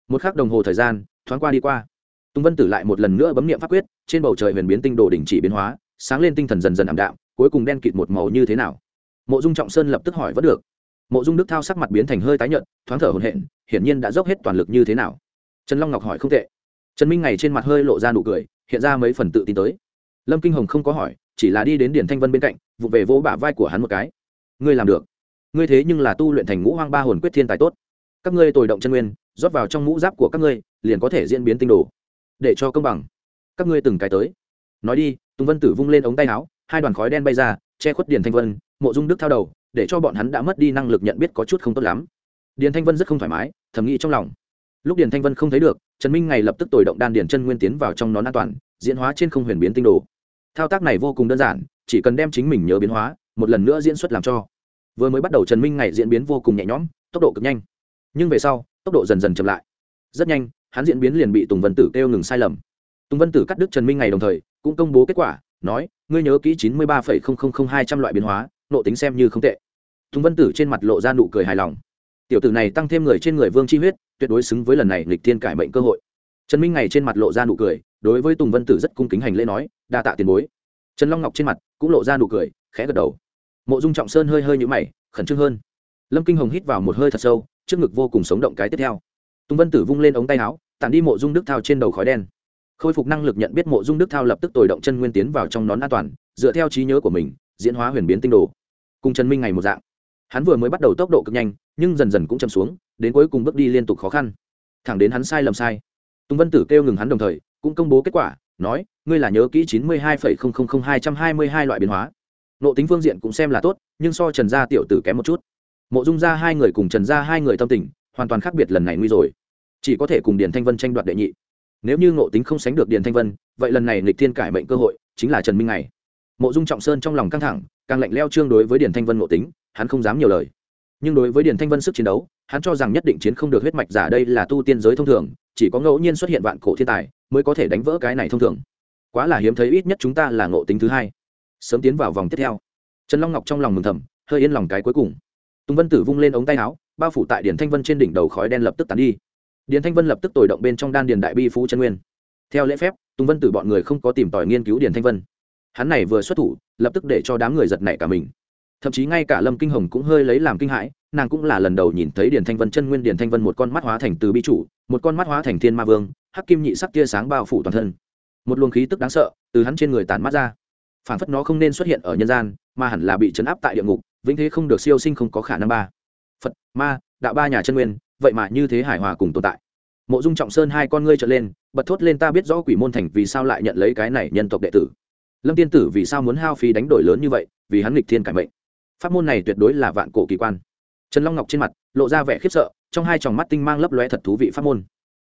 Speaker 1: một khắc đồng hồ thời gian, thoáng qua đi qua. Tùng vân tử lại một lần nữa bấm n i ệ m pháp quyết, trên bầu trời huyền biến tinh đồ đình chỉ biến hóa, sáng lên tinh thần dần dần ảm đạm, cuối cùng đen kịt một màu như thế nào? Mộ dung trọng sơn lập tức hỏi vẫn được. Mộ dung đức thao sắc mặt biến thành hơi tái nhợt, thoáng thở hồn hện hiển nhiên đã dốc hết toàn lực như thế nào? Trần long ngọc hỏi không tệ. Trần minh ngày trên mặt hơi lộ ra nụ cười, hiện ra mấy phần tự tin tới. Lâm kinh hồng không có hỏi, chỉ là đi đến điển thanh vân bên cạnh vụ về vỗ bả vai của hắn một cái. Ngươi làm được. Ngươi thế nhưng là tu luyện thành ngũ hoang ba hồn quyết thiên tài tốt. Các ngươi tồi động chân nguyên rót vào trong mũ giáp của các ngươi, liền có thể diễn biến tinh đồ. Để cho công bằng. Các ngươi từng cái tới. Nói đi, tùng vân tử vung lên ống tay áo, hai đoàn khói đen bay ra, che khuất điền thanh vân, mộ dung đức thao đầu, để cho bọn hắn đã mất đi năng lực nhận biết có chút không tốt lắm. Điền thanh vân rất không thoải mái, thầm nghĩ trong lòng. Lúc điền thanh vân không thấy được, trần minh ngày lập tức tồi động đan điền chân nguyên tiến vào trong nón an toàn, diễn hóa trên không huyền biến tinh đồ. Thao tác này vô cùng đơn giản, chỉ cần đem chính mình nhớ biến hóa, một lần nữa diễn xuất làm cho. Vừa mới bắt đầu trần minh ngày diễn biến vô cùng nhẹ nhõm, tốc độ cực nhanh. Nhưng về sau tốc độ dần dần chậm lại. Rất nhanh, hắn diễn biến liền bị tùng vân tử kêu ngừng sai lầm. Tùng vân tử cắt đứt trần minh ngày đồng thời, cũng công bố kết quả, nói, ngươi nhớ kỹ chín mươi ba hai trăm loại biến hóa, nộ tính xem như không tệ. Tùng vân tử trên mặt lộ ra nụ cười hài lòng. Tiểu tử này tăng thêm người trên người vương chi huyết, tuyệt đối xứng với lần này lịch thiên cải mệnh cơ hội. Trần minh ngày trên mặt lộ ra nụ cười, đối với tùng vân tử rất cung kính hành lễ nói, đa tạ tiền bối. Trần long ngọc trên mặt cũng lộ ra nụ cười, khẽ gật đầu. Mộ dung trọng sơn hơi hơi nhũ mày, khẩn trương hơn. Lâm kinh hồng hít vào một hơi thật sâu trước ngực vô cùng sống động cái tiếp theo. Tùng vân tử vung lên ống tay áo, tản đi mộ dung đức thao trên đầu khói đen. Khôi phục năng lực nhận biết mộ dung đức thao lập tức tồi động chân nguyên tiến vào trong nón an toàn, dựa theo trí nhớ của mình, diễn hóa huyền biến tinh đồ. Cùng trần minh ngày một dạng. Hắn vừa mới bắt đầu tốc độ cực nhanh, nhưng dần dần cũng chậm xuống, đến cuối cùng bước đi liên tục khó khăn. Thẳng đến hắn sai lầm sai. Tùng vân tử kêu ngừng hắn đồng thời, cũng công bố kết quả, nói, ngươi là nhớ kỹ chín mươi hai hai trăm hai mươi hai loại biến hóa. Nộ tính phương diện cũng xem là tốt, nhưng so trần gia tiểu tử kém một chút mộ dung gia hai người cùng trần gia hai người tâm tình, hoàn toàn khác biệt lần này nguy rồi. Chỉ có thể cùng điền thanh vân tranh đoạt đệ nhị. Nếu như ngộ tính không sánh được điền thanh vân, vậy lần này lịch thiên cải mệnh cơ hội chính là trần minh này mộ dung trọng sơn trong lòng căng thẳng, càng lạnh leo trương đối với điền thanh vân ngộ tính, hắn không dám nhiều lời. Nhưng đối với điền thanh vân sức chiến đấu, hắn cho rằng nhất định chiến không được huyết mạch giả đây là tu tiên giới thông thường, chỉ có ngẫu nhiên xuất hiện vạn cổ thiên tài mới có thể đánh vỡ cái này thông thường. Quá là hiếm thấy, ít nhất chúng ta là ngộ tính thứ hai. Sớm tiến vào vòng tiếp theo. Trần long ngọc trong lòng mừng thầm, hơi yên lòng cái cuối cùng tùng vân tử vung lên ống tay áo, bao phủ tại điển thanh vân trên đỉnh đầu khói đen lập tức tan đi. Điển thanh vân lập tức tồi động bên trong đan điền đại bi phú chân nguyên. Theo lễ phép, tùng vân tử bọn người không có tìm tòi nghiên cứu điển thanh vân. Hắn này vừa xuất thủ, lập tức để cho đám người giật nảy cả mình. Thậm chí ngay cả lâm kinh hồng cũng hơi lấy làm kinh hãi, nàng cũng là lần đầu nhìn thấy điền thanh vân chân nguyên điền thanh vân một con mắt hóa thành từ bi chủ, một con mắt hóa thành thiên ma vương, hắc kim nhị sắc tia sáng bao phủ toàn thân. Một luồng khí tức đáng sợ từ hắn trên người tản mắt ra phản phất nó không nên xuất hiện ở nhân gian, mà hẳn là bị chấn áp tại địa ngục, vĩnh thế không được siêu sinh không có khả năng ba. Phật, ma, đạo ba nhà chân nguyên, vậy mà như thế hải hòa cùng tồn tại. Mộ dung trọng sơn hai con ngươi trở lên, bật thốt lên ta biết rõ quỷ môn thành vì sao lại nhận lấy cái này nhân tộc đệ tử. Lâm tiên tử vì sao muốn hao phí đánh đổi lớn như vậy, vì hắn nghịch thiên cải mệnh. Pháp môn này tuyệt đối là vạn cổ kỳ quan. Trần long ngọc trên mặt, lộ ra vẻ khiếp sợ, trong hai tròng mắt tinh mang lấp lóe thật thú vị pháp môn.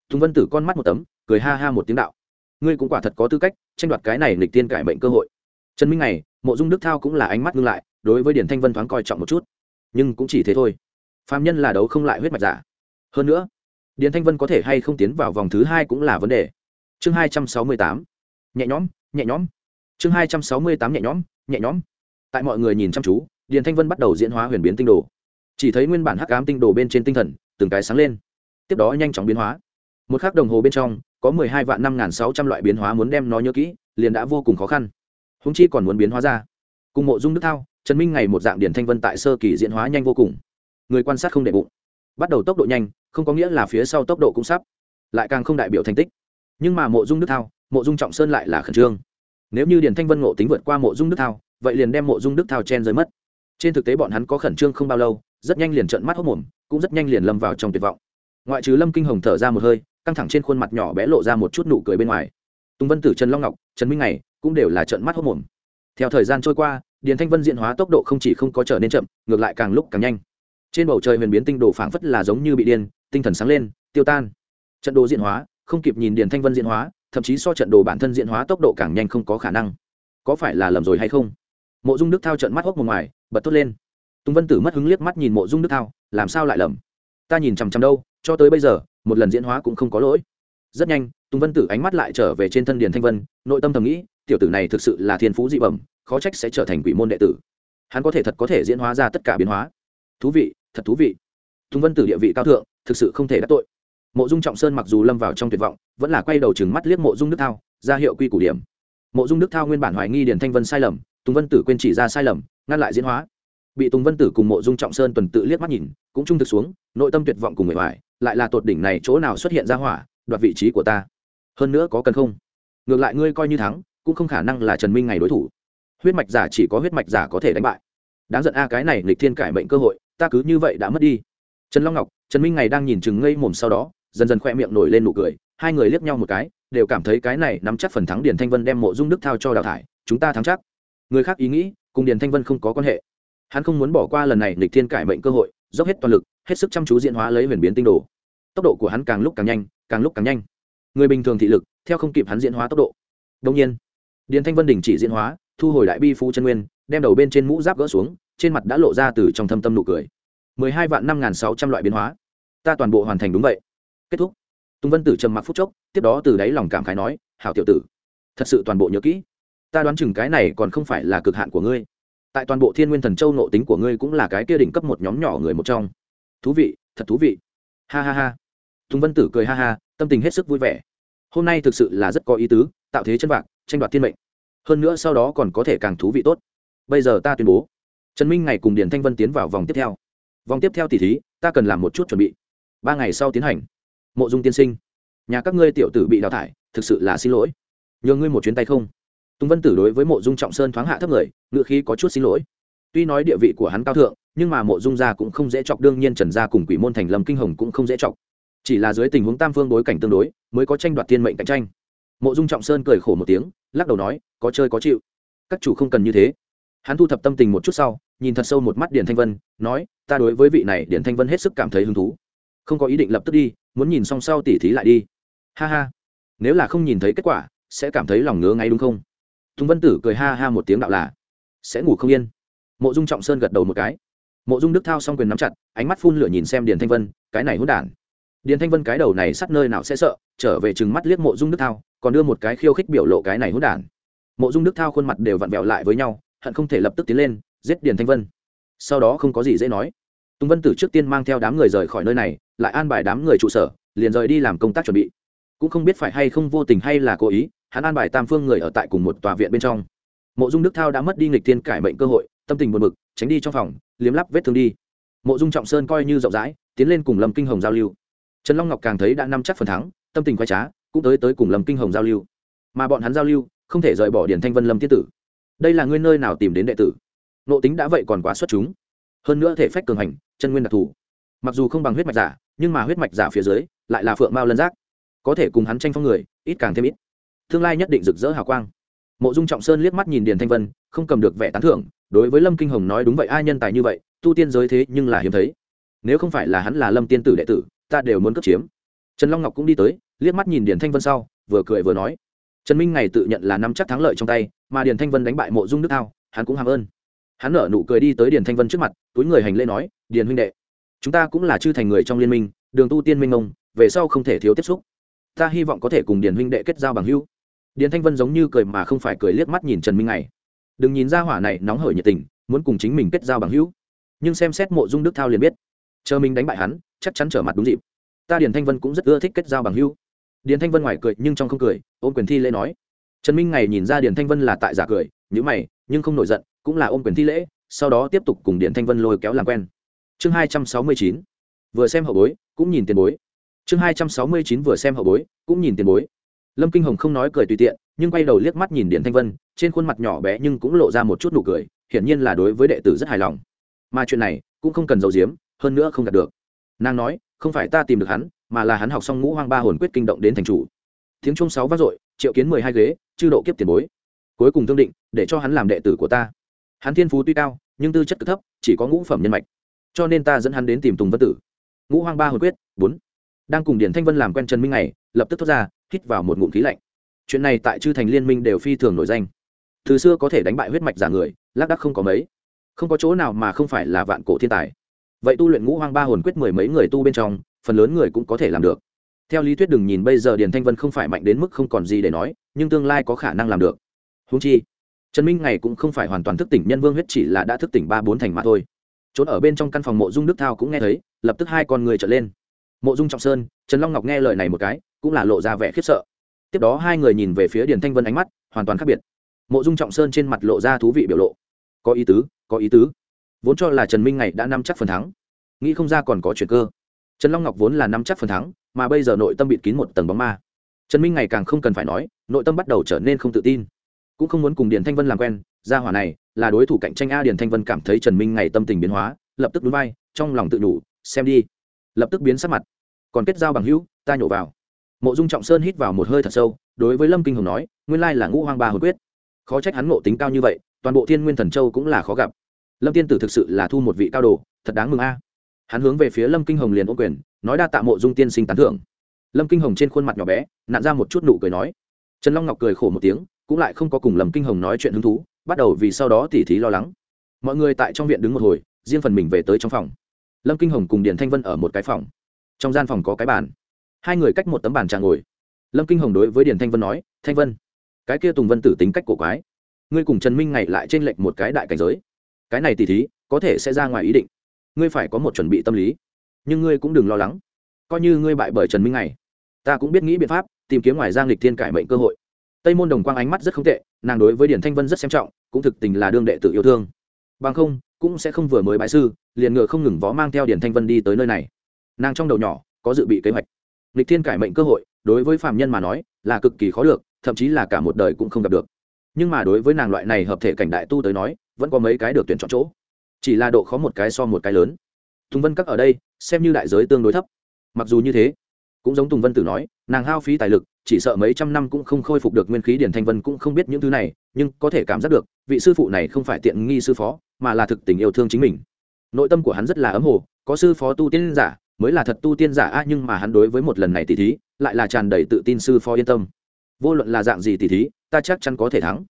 Speaker 1: Tùng vân tử con mắt một tấm, cười ha ha một tiếng đạo. Ngươi cũng quả thật có tư cách tranh đoạt cái này nghịch thiên cải mệnh cơ hội trần minh này mộ dung đức thao cũng là ánh mắt ngưng lại, đối với điển thanh vân thoáng coi trọng một chút. Nhưng cũng chỉ thế thôi. Phạm nhân là đấu không lại huyết mạch giả. Hơn nữa điển thanh vân có thể hay không tiến vào vòng thứ hai cũng là vấn đề. Chương hai trăm sáu mươi tám. Nhẹ nhõm nhẹ nhõm. Chương hai trăm sáu mươi tám nhẹ nhõm nhẹ nhõm. Tại mọi người nhìn chăm chú, điền thanh vân bắt đầu diễn hóa huyền biến tinh đồ. Chỉ thấy nguyên bản hắc ám tinh đồ bên trên tinh thần, từng cái sáng lên. Tiếp đó nhanh chóng biến hóa. Một khắc đồng hồ bên trong, có mười hai vạn năm n g h n sáu trăm loại biến hóa muốn đem nó nhớ kỹ, liền đã vô cùng khó khăn húng chi còn muốn biến hóa ra. Cùng mộ dung đức thao, trần minh ngày một dạng điển thanh vân tại sơ kỳ diễn hóa nhanh vô cùng. Người quan sát không đệ bụng. Bắt đầu tốc độ nhanh, không có nghĩa là phía sau tốc độ cũng sắp. Lại càng không đại biểu thành tích. Nhưng mà mộ dung đức thao, mộ dung trọng sơn lại là khẩn trương. Nếu như điển thanh vân ngộ tính vượt qua mộ dung đức thao, vậy liền đem mộ dung đức thao chen rơi mất. Trên thực tế bọn hắn có khẩn trương không bao lâu, rất nhanh liền trợn mắt hốc mồm, cũng rất nhanh liền lâm vào trong tuyệt vọng. Ngoại trừ lâm kinh hồng thở ra một hơi, căng thẳng trên khuôn mặt nhỏ bé lộ ra một chút nụ cười bên ngoài. Tùng vân tử trần long ngọc trần minh này cũng đều là trận mắt hốc mồm. Theo thời gian trôi qua, điền thanh vân diện hóa tốc độ không chỉ không có trở nên chậm, ngược lại càng lúc càng nhanh. Trên bầu trời huyền biến tinh đồ phảng phất là giống như bị điên, tinh thần sáng lên, tiêu tan. Trận đồ diễn hóa, không kịp nhìn điền thanh vân diễn hóa, thậm chí so trận đồ bản thân diễn hóa tốc độ càng nhanh không có khả năng. Có phải là lầm rồi hay không? Mộ dung đức thao trận mắt hốc một ngoài, bật thốt lên. Tùng vân tử mất hứng liếc mắt nhìn mộ dung đức thao, làm sao lại lầm? Ta nhìn chằm chằm đâu, cho tới bây giờ, một lần diễn hóa cũng không có lỗi. Rất nhanh tùng vân tử ánh mắt lại trở về trên thân điền thanh vân, nội tâm thầm nghĩ, tiểu tử này thực sự là thiên phú dị bẩm, khó trách sẽ trở thành quỷ môn đệ tử. Hắn có thể thật có thể diễn hóa ra tất cả biến hóa. Thú vị, thật thú vị. Tùng vân tử địa vị cao thượng, thực sự không thể đắc tội. Mộ dung trọng sơn mặc dù lâm vào trong tuyệt vọng, vẫn là quay đầu chừng mắt liếc mộ dung đức thao, ra hiệu quy củ điểm. Mộ dung đức thao nguyên bản hoài nghi điền thanh vân sai lầm, tùng vân tử quên chỉ ra sai lầm, ngăn lại diễn hóa. Bị tùng vân tử cùng mộ dung trọng sơn tuần tự liếc mắt nhìn, cũng trung thực xuống, nội tâm tuyệt vọng cùng người hoài lại là tột đỉnh này chỗ nào xuất hiện ra hỏa, đoạt vị trí của ta hơn nữa có cần không? Ngược lại ngươi coi như thắng, cũng không khả năng là trần minh ngày đối thủ. Huyết mạch giả chỉ có huyết mạch giả có thể đánh bại. Đáng giận a, cái này lịch thiên cải mệnh cơ hội, ta cứ như vậy đã mất đi. Trần long ngọc, trần minh ngày đang nhìn chừng ngây mồm sau đó, dần dần khoe miệng nổi lên nụ cười, hai người liếc nhau một cái, đều cảm thấy cái này nắm chắc phần thắng điền thanh vân đem mộ dung đức thao cho đào thải, chúng ta thắng chắc. Người khác ý nghĩ, cùng điền thanh vân không có quan hệ. Hắn không muốn bỏ qua lần này lịch thiên cải mệnh cơ hội, dốc hết toàn lực, hết sức chăm chú diễn hóa lấy huyền biến tinh đồ. Tốc độ của hắn càng lúc càng nhanh, càng lúc càng nhanh người bình thường thị lực, theo không kịp hắn diễn hóa tốc độ. Đông nhiên, điền thanh vân đình chỉ diễn hóa, thu hồi đại bi phú chân nguyên, đem đầu bên trên mũ giáp gỡ xuống, trên mặt đã lộ ra từ trong thâm tâm nụ cười. Mười hai vạn năm n g h n sáu trăm loại biến hóa. Ta toàn bộ hoàn thành đúng vậy. Kết thúc. Tùng vân tử trầm mặc phút chốc, tiếp đó từ đáy lòng cảm khái nói, hảo tiểu tử, thật sự toàn bộ nhớ kỹ. Ta đoán chừng cái này còn không phải là cực hạn của ngươi. Tại toàn bộ thiên nguyên thần châu nộ tính của ngươi cũng là cái kia đỉnh cấp một nhóm nhỏ người một trong. Thú vị, thật thú vị. Ha ha ha. Tùng vân tử cười ha ha tâm tình hết sức vui vẻ. Hôm nay thực sự là rất có ý tứ, tạo thế chân vạc, tranh đoạt thiên mệnh. Hơn nữa sau đó còn có thể càng thú vị tốt. Bây giờ ta tuyên bố, trần minh ngày cùng điền thanh vân tiến vào vòng tiếp theo. Vòng tiếp theo tỷ thí, ta cần làm một chút chuẩn bị. Ba ngày sau tiến hành. Mộ dung tiên sinh, nhà các ngươi tiểu tử bị đào thải, thực sự là xin lỗi. Nhờ ngươi một chuyến tay không? Tùng vân tử đối với mộ dung trọng sơn thoáng hạ thấp người ngựa khí có chút xin lỗi. Tuy nói địa vị của hắn cao thượng, nhưng mà mộ dung gia cũng không dễ chọc, đương nhiên trần gia cùng quỷ môn thành lâm kinh hồng cũng không dễ chọc chỉ là dưới tình huống tam phương đối cảnh tương đối, mới có tranh đoạt thiên mệnh cạnh tranh. Mộ dung trọng sơn cười khổ một tiếng, lắc đầu nói, có chơi có chịu. Các chủ không cần như thế. Hắn thu thập tâm tình một chút sau, nhìn thật sâu một mắt điển thanh vân, nói, ta đối với vị này điển thanh vân hết sức cảm thấy hứng thú. Không có ý định lập tức đi, muốn nhìn xong sau tỉ thí lại đi. Ha ha. Nếu là không nhìn thấy kết quả, sẽ cảm thấy lòng ngứa ngay đúng không? Tùng vân tử cười ha ha một tiếng đạo là, sẽ ngủ không yên. Mộ dung trọng sơn gật đầu một cái. Mộ dung đức thao xong quyền nắm chặt, ánh mắt phun lửa nhìn xem điền thanh vân, cái này hôn đản điền thanh vân cái đầu này sắt nơi nào sẽ sợ, trở về chừng mắt liếc mộ dung đức thao, còn đưa một cái khiêu khích biểu lộ cái này hỗn đản. Mộ dung đức thao khuôn mặt đều vặn vẹo lại với nhau, hận không thể lập tức tiến lên, giết điền thanh vân. Sau đó không có gì dễ nói. Tùng vân tử trước tiên mang theo đám người rời khỏi nơi này, lại an bài đám người trụ sở, liền rời đi làm công tác chuẩn bị. Cũng không biết phải hay không vô tình hay là cố ý, hắn an bài tam phương người ở tại cùng một tòa viện bên trong. Mộ dung đức thao đã mất đi nghịch thiên cải mệnh cơ hội, tâm tình buồn bực, tránh đi trong phòng, liếm lắp vết thương đi. Mộ dung trọng sơn coi như rộng rãi, tiến lên cùng lâm kinh hồng giao lưu trần long ngọc càng thấy đã nắm chắc phần thắng, tâm tình khoái trá, cũng tới tới cùng lâm kinh hồng giao lưu. Mà bọn hắn giao lưu, không thể rời bỏ điển thanh vân lâm tiên tử. Đây là nguyên nơi nào tìm đến đệ tử? Nộ tính đã vậy còn quá xuất chúng. Hơn nữa thể phách cường hành, chân nguyên đặc thù. Mặc dù không bằng huyết mạch giả, nhưng mà huyết mạch giả phía dưới, lại là phượng mao lân giác. Có thể cùng hắn tranh phong người, ít càng thêm ít. Tương lai nhất định rực rỡ hào quang. Mộ dung trọng sơn liếc mắt nhìn điền thanh vân, không cầm được vẻ tán thưởng, đối với lâm kinh hồng nói đúng vậy, ai nhân tài như vậy, tu tiên giới thế nhưng là hiếm thấy. Nếu không phải là hắn là lâm tiên tử đệ tử ta đều muốn cướp chiếm. Trần long ngọc cũng đi tới, liếc mắt nhìn điền thanh vân sau, vừa cười vừa nói. Trần minh ngày tự nhận là năm chắc thắng lợi trong tay, mà điền thanh vân đánh bại mộ dung Đức thao, hắn cũng hàm ơn. Hắn nở nụ cười đi tới điền thanh vân trước mặt, túi người hành lễ nói, điền huynh đệ, chúng ta cũng là chư thành người trong liên minh, đường tu tiên minh ông về sau không thể thiếu tiếp xúc. Ta hy vọng có thể cùng điền huynh đệ kết giao bằng hữu. Điền thanh vân giống như cười mà không phải cười liếc mắt nhìn trần minh này đừng nhìn ra hỏa này nóng hởi nhiệt tình, muốn cùng chính mình kết giao bằng hữu. Nhưng xem xét mộ dung đức thao liền biết chờ mình đánh bại hắn, chắc chắn trở mặt đúng dịp. Ta điền thanh vân cũng rất ưa thích kết giao bằng hữu. Điền thanh vân ngoài cười nhưng trong không cười, ôm quyền thi lễ nói. Trần minh ngày nhìn ra điền thanh vân là tại giả cười nhữ mày, nhưng không nổi giận, cũng là ôm quyền thi lễ, sau đó tiếp tục cùng điền thanh vân lôi kéo làm quen. Chương hai trăm sáu mươi chín. Vừa xem hậu bối, cũng nhìn tiền bối. Chương hai trăm sáu mươi chín vừa xem hậu bối, cũng nhìn tiền bối. Lâm kinh hồng không nói cười tùy tiện, nhưng quay đầu liếc mắt nhìn điền thanh vân, trên khuôn mặt nhỏ bé nhưng cũng lộ ra một chút nụ cười, hiển nhiên là đối với đệ tử rất hài lòng. Mà chuyện này, cũng không cần giấu giếm hơn nữa không đạt được. Nàng nói, không phải ta tìm được hắn, mà là hắn học xong ngũ hoang ba hồn quyết kinh động đến thành chủ. Tiếng chung sáu vang dội, triệu kiến mười hai ghế, chư độ kiếp tiền bối. Cuối cùng thương định, để cho hắn làm đệ tử của ta. Hắn thiên phú tuy cao, nhưng tư chất cực thấp, chỉ có ngũ phẩm nhân mạch. Cho nên ta dẫn hắn đến tìm tùng vân tử. Ngũ hoang ba hồn quyết, bốn. Đang cùng điển thanh vân làm quen trần minh này lập tức thoát ra, hít vào một ngụm khí lạnh. Chuyện này tại chư thành liên minh đều phi thường nổi danh. Từ xưa có thể đánh bại huyết mạch giả người, lác đắc không có mấy. Không có chỗ nào mà không phải là vạn cổ thiên tài vậy tu luyện ngũ hoang ba hồn quyết mười mấy người tu bên trong, phần lớn người cũng có thể làm được. Theo lý thuyết đừng nhìn bây giờ điền thanh vân không phải mạnh đến mức không còn gì để nói, nhưng tương lai có khả năng làm được. Húng chi, trần minh ngày cũng không phải hoàn toàn thức tỉnh nhân vương huyết chỉ là đã thức tỉnh ba bốn thành mà thôi. Trốn ở bên trong căn phòng mộ dung đức thao cũng nghe thấy, lập tức hai con người trở lên. Mộ dung trọng sơn, trần long ngọc nghe lời này một cái, cũng là lộ ra vẻ khiếp sợ. Tiếp đó hai người nhìn về phía điền thanh vân ánh mắt hoàn toàn khác biệt. Mộ dung trọng sơn trên mặt lộ ra thú vị biểu lộ. Có ý tứ, có ý tứ vốn cho là trần minh ngày đã nắm chắc phần thắng. Nghĩ không ra còn có chuyện cơ. Trần long ngọc vốn là nắm chắc phần thắng, mà bây giờ nội tâm bịt kín một tầng bóng ma. Trần minh ngày càng không cần phải nói, nội tâm bắt đầu trở nên không tự tin. Cũng không muốn cùng điền thanh vân làm quen, gia hỏa này là đối thủ cạnh tranh a điền thanh vân cảm thấy trần minh ngày tâm tình biến hóa, lập tức núi vai, trong lòng tự đủ, xem đi. Lập tức biến sắc mặt. Còn kết giao bằng hữu, ta nhổ vào. Mộ dung trọng sơn hít vào một hơi thật sâu, đối với lâm kinh hồng nói, nguyên lai là ngũ hoang ba hồi quyết. Khó trách hắn ngộ tính cao như vậy, toàn bộ thiên nguyên thần châu cũng là khó gặp lâm tiên tử thực sự là thu một vị cao đồ, thật đáng mừng a. Hắn hướng về phía lâm kinh hồng liền ô quyền, nói đa tạ mộ dung tiên sinh tán thưởng. Lâm kinh hồng trên khuôn mặt nhỏ bé nạn ra một chút nụ cười nói. Trần long ngọc cười khổ một tiếng, cũng lại không có cùng lâm kinh hồng nói chuyện hứng thú, bắt đầu vì sau đó tỉ thí lo lắng. Mọi người tại trong viện đứng một hồi, riêng phần mình về tới trong phòng. Lâm kinh hồng cùng điền thanh vân ở một cái phòng. Trong gian phòng có cái bàn. Hai người cách một tấm bàn trà ngồi. Lâm kinh hồng đối với điền thanh vân nói, thanh vân, cái kia tùng vân tử tính cách cổ quái. Ngươi cùng trần minh ngày lại trên lệnh một cái đại cảnh giới cái này tỉ thí, có thể sẽ ra ngoài ý định. Ngươi phải có một chuẩn bị tâm lý. Nhưng ngươi cũng đừng lo lắng. Coi như ngươi bại bởi trần minh này ta cũng biết nghĩ biện pháp tìm kiếm ngoài giang lịch thiên cải mệnh cơ hội. Tây môn đồng quang ánh mắt rất không tệ, nàng đối với điển thanh vân rất xem trọng, cũng thực tình là đương đệ tự yêu thương. Bằng không, cũng sẽ không vừa mới bại sư, liền ngựa không ngừng vó mang theo điển thanh vân đi tới nơi này. Nàng trong đầu nhỏ, có dự bị kế hoạch. Lịch thiên cải mệnh cơ hội, đối với phạm nhân mà nói, là cực kỳ khó được, thậm chí là cả một đời cũng không gặp được nhưng mà đối với nàng loại này hợp thể cảnh đại tu tới nói, vẫn có mấy cái được tuyển chọn chỗ. Chỉ là độ khó một cái so một cái lớn. Tùng vân các ở đây, xem như đại giới tương đối thấp. Mặc dù như thế, cũng giống tùng vân tử nói, nàng hao phí tài lực, chỉ sợ mấy trăm năm cũng không khôi phục được nguyên khí điển thanh vân cũng không biết những thứ này, nhưng có thể cảm giác được, vị sư phụ này không phải tiện nghi sư phó, mà là thực tình yêu thương chính mình. Nội tâm của hắn rất là ấm hồ, có sư phó tu tiên giả, mới là thật tu tiên giả a, nhưng mà hắn đối với một lần này tỷ thí, lại là tràn đầy tự tin sư phó yên tâm. Vô luận là dạng gì tỷ thí ta chắc chắn có thể thắng.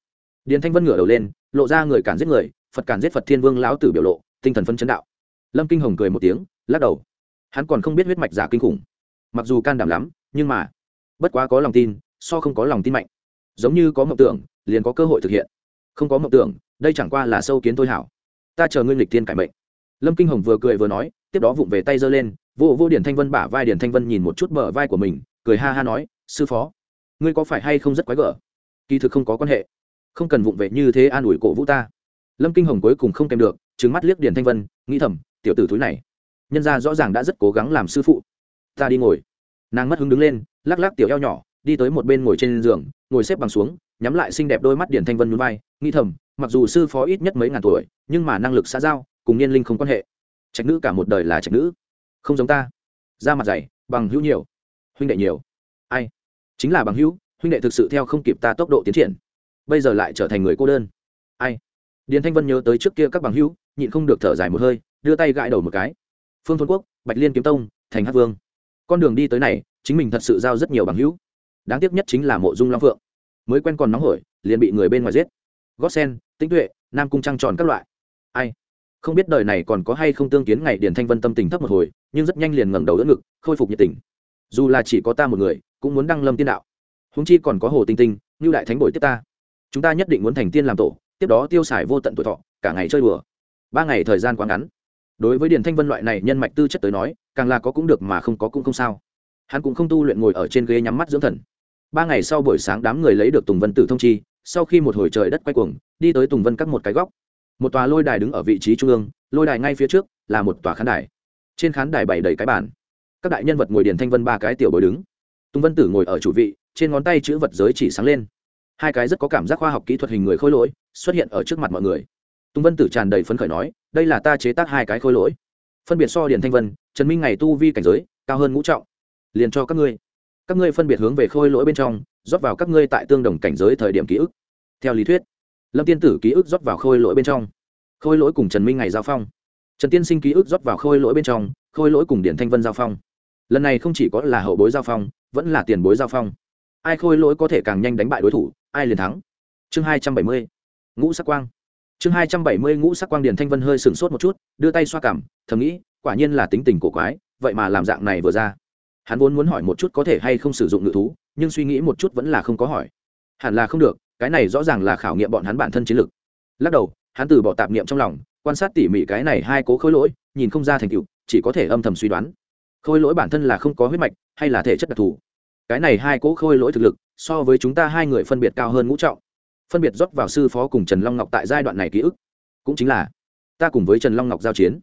Speaker 1: Điền thanh vân ngửa đầu lên, lộ ra người cản giết người, phật cản giết phật thiên vương lão tử biểu lộ, tinh thần phân chấn đạo. Lâm kinh hồng cười một tiếng, lắc đầu. Hắn còn không biết huyết mạch giả kinh khủng. Mặc dù can đảm lắm, nhưng mà, bất quá có lòng tin, so không có lòng tin mạnh. Giống như có mộng tưởng, liền có cơ hội thực hiện. Không có mộng tưởng, đây chẳng qua là sâu kiến thôi hảo. Ta chờ ngươi lịch tiên cải mệnh. Lâm kinh hồng vừa cười vừa nói, tiếp đó vụng về tay giơ lên, vô vô điển thanh vân bả vai điển thanh vân nhìn một chút bờ vai của mình, cười ha ha nói, sư phó, ngươi có phải hay không rất quái gở? Kỳ thực không có quan hệ. Không cần vụng về như thế an ủi cổ vũ ta. Lâm kinh hồng cuối cùng không kèm được trứng mắt liếc điền thanh vân, nghĩ thầm, tiểu tử thúi này. Nhân ra rõ ràng đã rất cố gắng làm sư phụ. Ta đi ngồi. Nàng mất hứng đứng lên, lắc lắc tiểu eo nhỏ, đi tới một bên ngồi trên giường, ngồi xếp bằng xuống, nhắm lại xinh đẹp đôi mắt điển thanh vân núi vai, nghĩ thầm, mặc dù sư phó ít nhất mấy ngàn tuổi, nhưng mà năng lực xã giao, cùng niên linh không quan hệ. Trạch nữ cả một đời là trạch nữ. Không giống ta. Da mặt dày, bằng hữu nhiều. Huynh đệ nhiều. Ai? Chính là bằng hữu huynh đệ thực sự theo không kịp ta tốc độ tiến triển. Bây giờ lại trở thành người cô đơn. Ai? Điền thanh vân nhớ tới trước kia các bằng hữu, nhịn không được thở dài một hơi, đưa tay gãi đầu một cái. Phương thôn quốc, bạch liên kiếm tông, thành hát vương. Con đường đi tới này, chính mình thật sự giao rất nhiều bằng hữu. Đáng tiếc nhất chính là mộ dung long phượng. Mới quen còn nóng hổi, liền bị người bên ngoài giết. Gót sen, tĩnh tuệ, nam cung trăng tròn các loại. Ai? Không biết đời này còn có hay không tương kiến ngày điền thanh vân tâm tình thấp một hồi, nhưng rất nhanh liền ngẩng đầu đỡ ngực, khôi phục nhiệt tình. Dù là chỉ có ta một người, cũng muốn đăng lâm tiên đạo húng chi còn có hồ tinh tinh như đại thánh bồi tiếp ta. Chúng ta nhất định muốn thành tiên làm tổ, tiếp đó tiêu xài vô tận tuổi thọ, cả ngày chơi đùa. Ba ngày thời gian quá ngắn. Đối với điền thanh vân loại này nhân mạch tư chất tới nói, càng là có cũng được mà không có cũng không sao. Hắn cũng không tu luyện ngồi ở trên ghế nhắm mắt dưỡng thần. Ba ngày sau buổi sáng đám người lấy được tùng vân tử thông chi, sau khi một hồi trời đất quay cuồng, đi tới tùng vân cắt một cái góc. Một tòa lôi đài đứng ở vị trí trung ương, lôi đài ngay phía trước, là một tòa khán đài. Trên khán đài bày đầy cái bàn. Các đại nhân vật ngồi điền thanh vân ba cái tiểu bồi đứng. Tùng vân tử ngồi ở chủ vị trên ngón tay chữ vật giới chỉ sáng lên. Hai cái rất có cảm giác khoa học kỹ thuật hình người khôi lỗi xuất hiện ở trước mặt mọi người. Tùng vân tử tràn đầy phấn khởi nói, đây là ta chế tác hai cái khôi lỗi. Phân biệt so điền thanh vân, trần minh ngày tu vi cảnh giới, cao hơn ngũ trọng. Liền cho các ngươi. Các ngươi phân biệt hướng về khôi lỗi bên trong, rót vào các ngươi tại tương đồng cảnh giới thời điểm ký ức. Theo lý thuyết, lâm tiên tử ký ức rót vào khôi lỗi bên trong. Khôi lỗi cùng trần minh ngày giao phong. Trần tiên sinh ký ức rót vào khôi lỗi bên trong, khôi lỗi cùng điển thanh vân giao phong. Lần này không chỉ có là hậu bối giao phong, vẫn là tiền bối giao phong ai khôi lỗi có thể càng nhanh đánh bại đối thủ, ai liền thắng. Chương hai trăm bảy mươi, ngũ sắc quang. Chương hai trăm bảy mươi, ngũ sắc quang Điền thanh vân hơi sửng sốt một chút, đưa tay xoa cảm, thầm nghĩ, quả nhiên là tính tình cổ quái, vậy mà làm dạng này vừa ra. Hắn vốn muốn hỏi một chút có thể hay không sử dụng ngự thú, nhưng suy nghĩ một chút vẫn là không có hỏi. Hẳn là không được, cái này rõ ràng là khảo nghiệm bọn hắn bản thân chiến lược lắc đầu, hắn từ bỏ tạp niệm trong lòng, quan sát tỉ mỉ cái này hai cố khối lỗi, nhìn không ra thành tựu, chỉ có thể âm thầm suy đoán. Khôi lỗi bản thân là không có huyết mạch, hay là thể chất đặc thù? Cái này hai cỗ khôi lỗi thực lực, so với chúng ta hai người phân biệt cao hơn ngũ trọng. Phân biệt rót vào sư phó cùng trần long ngọc tại giai đoạn này ký ức, cũng chính là ta cùng với trần long ngọc giao chiến.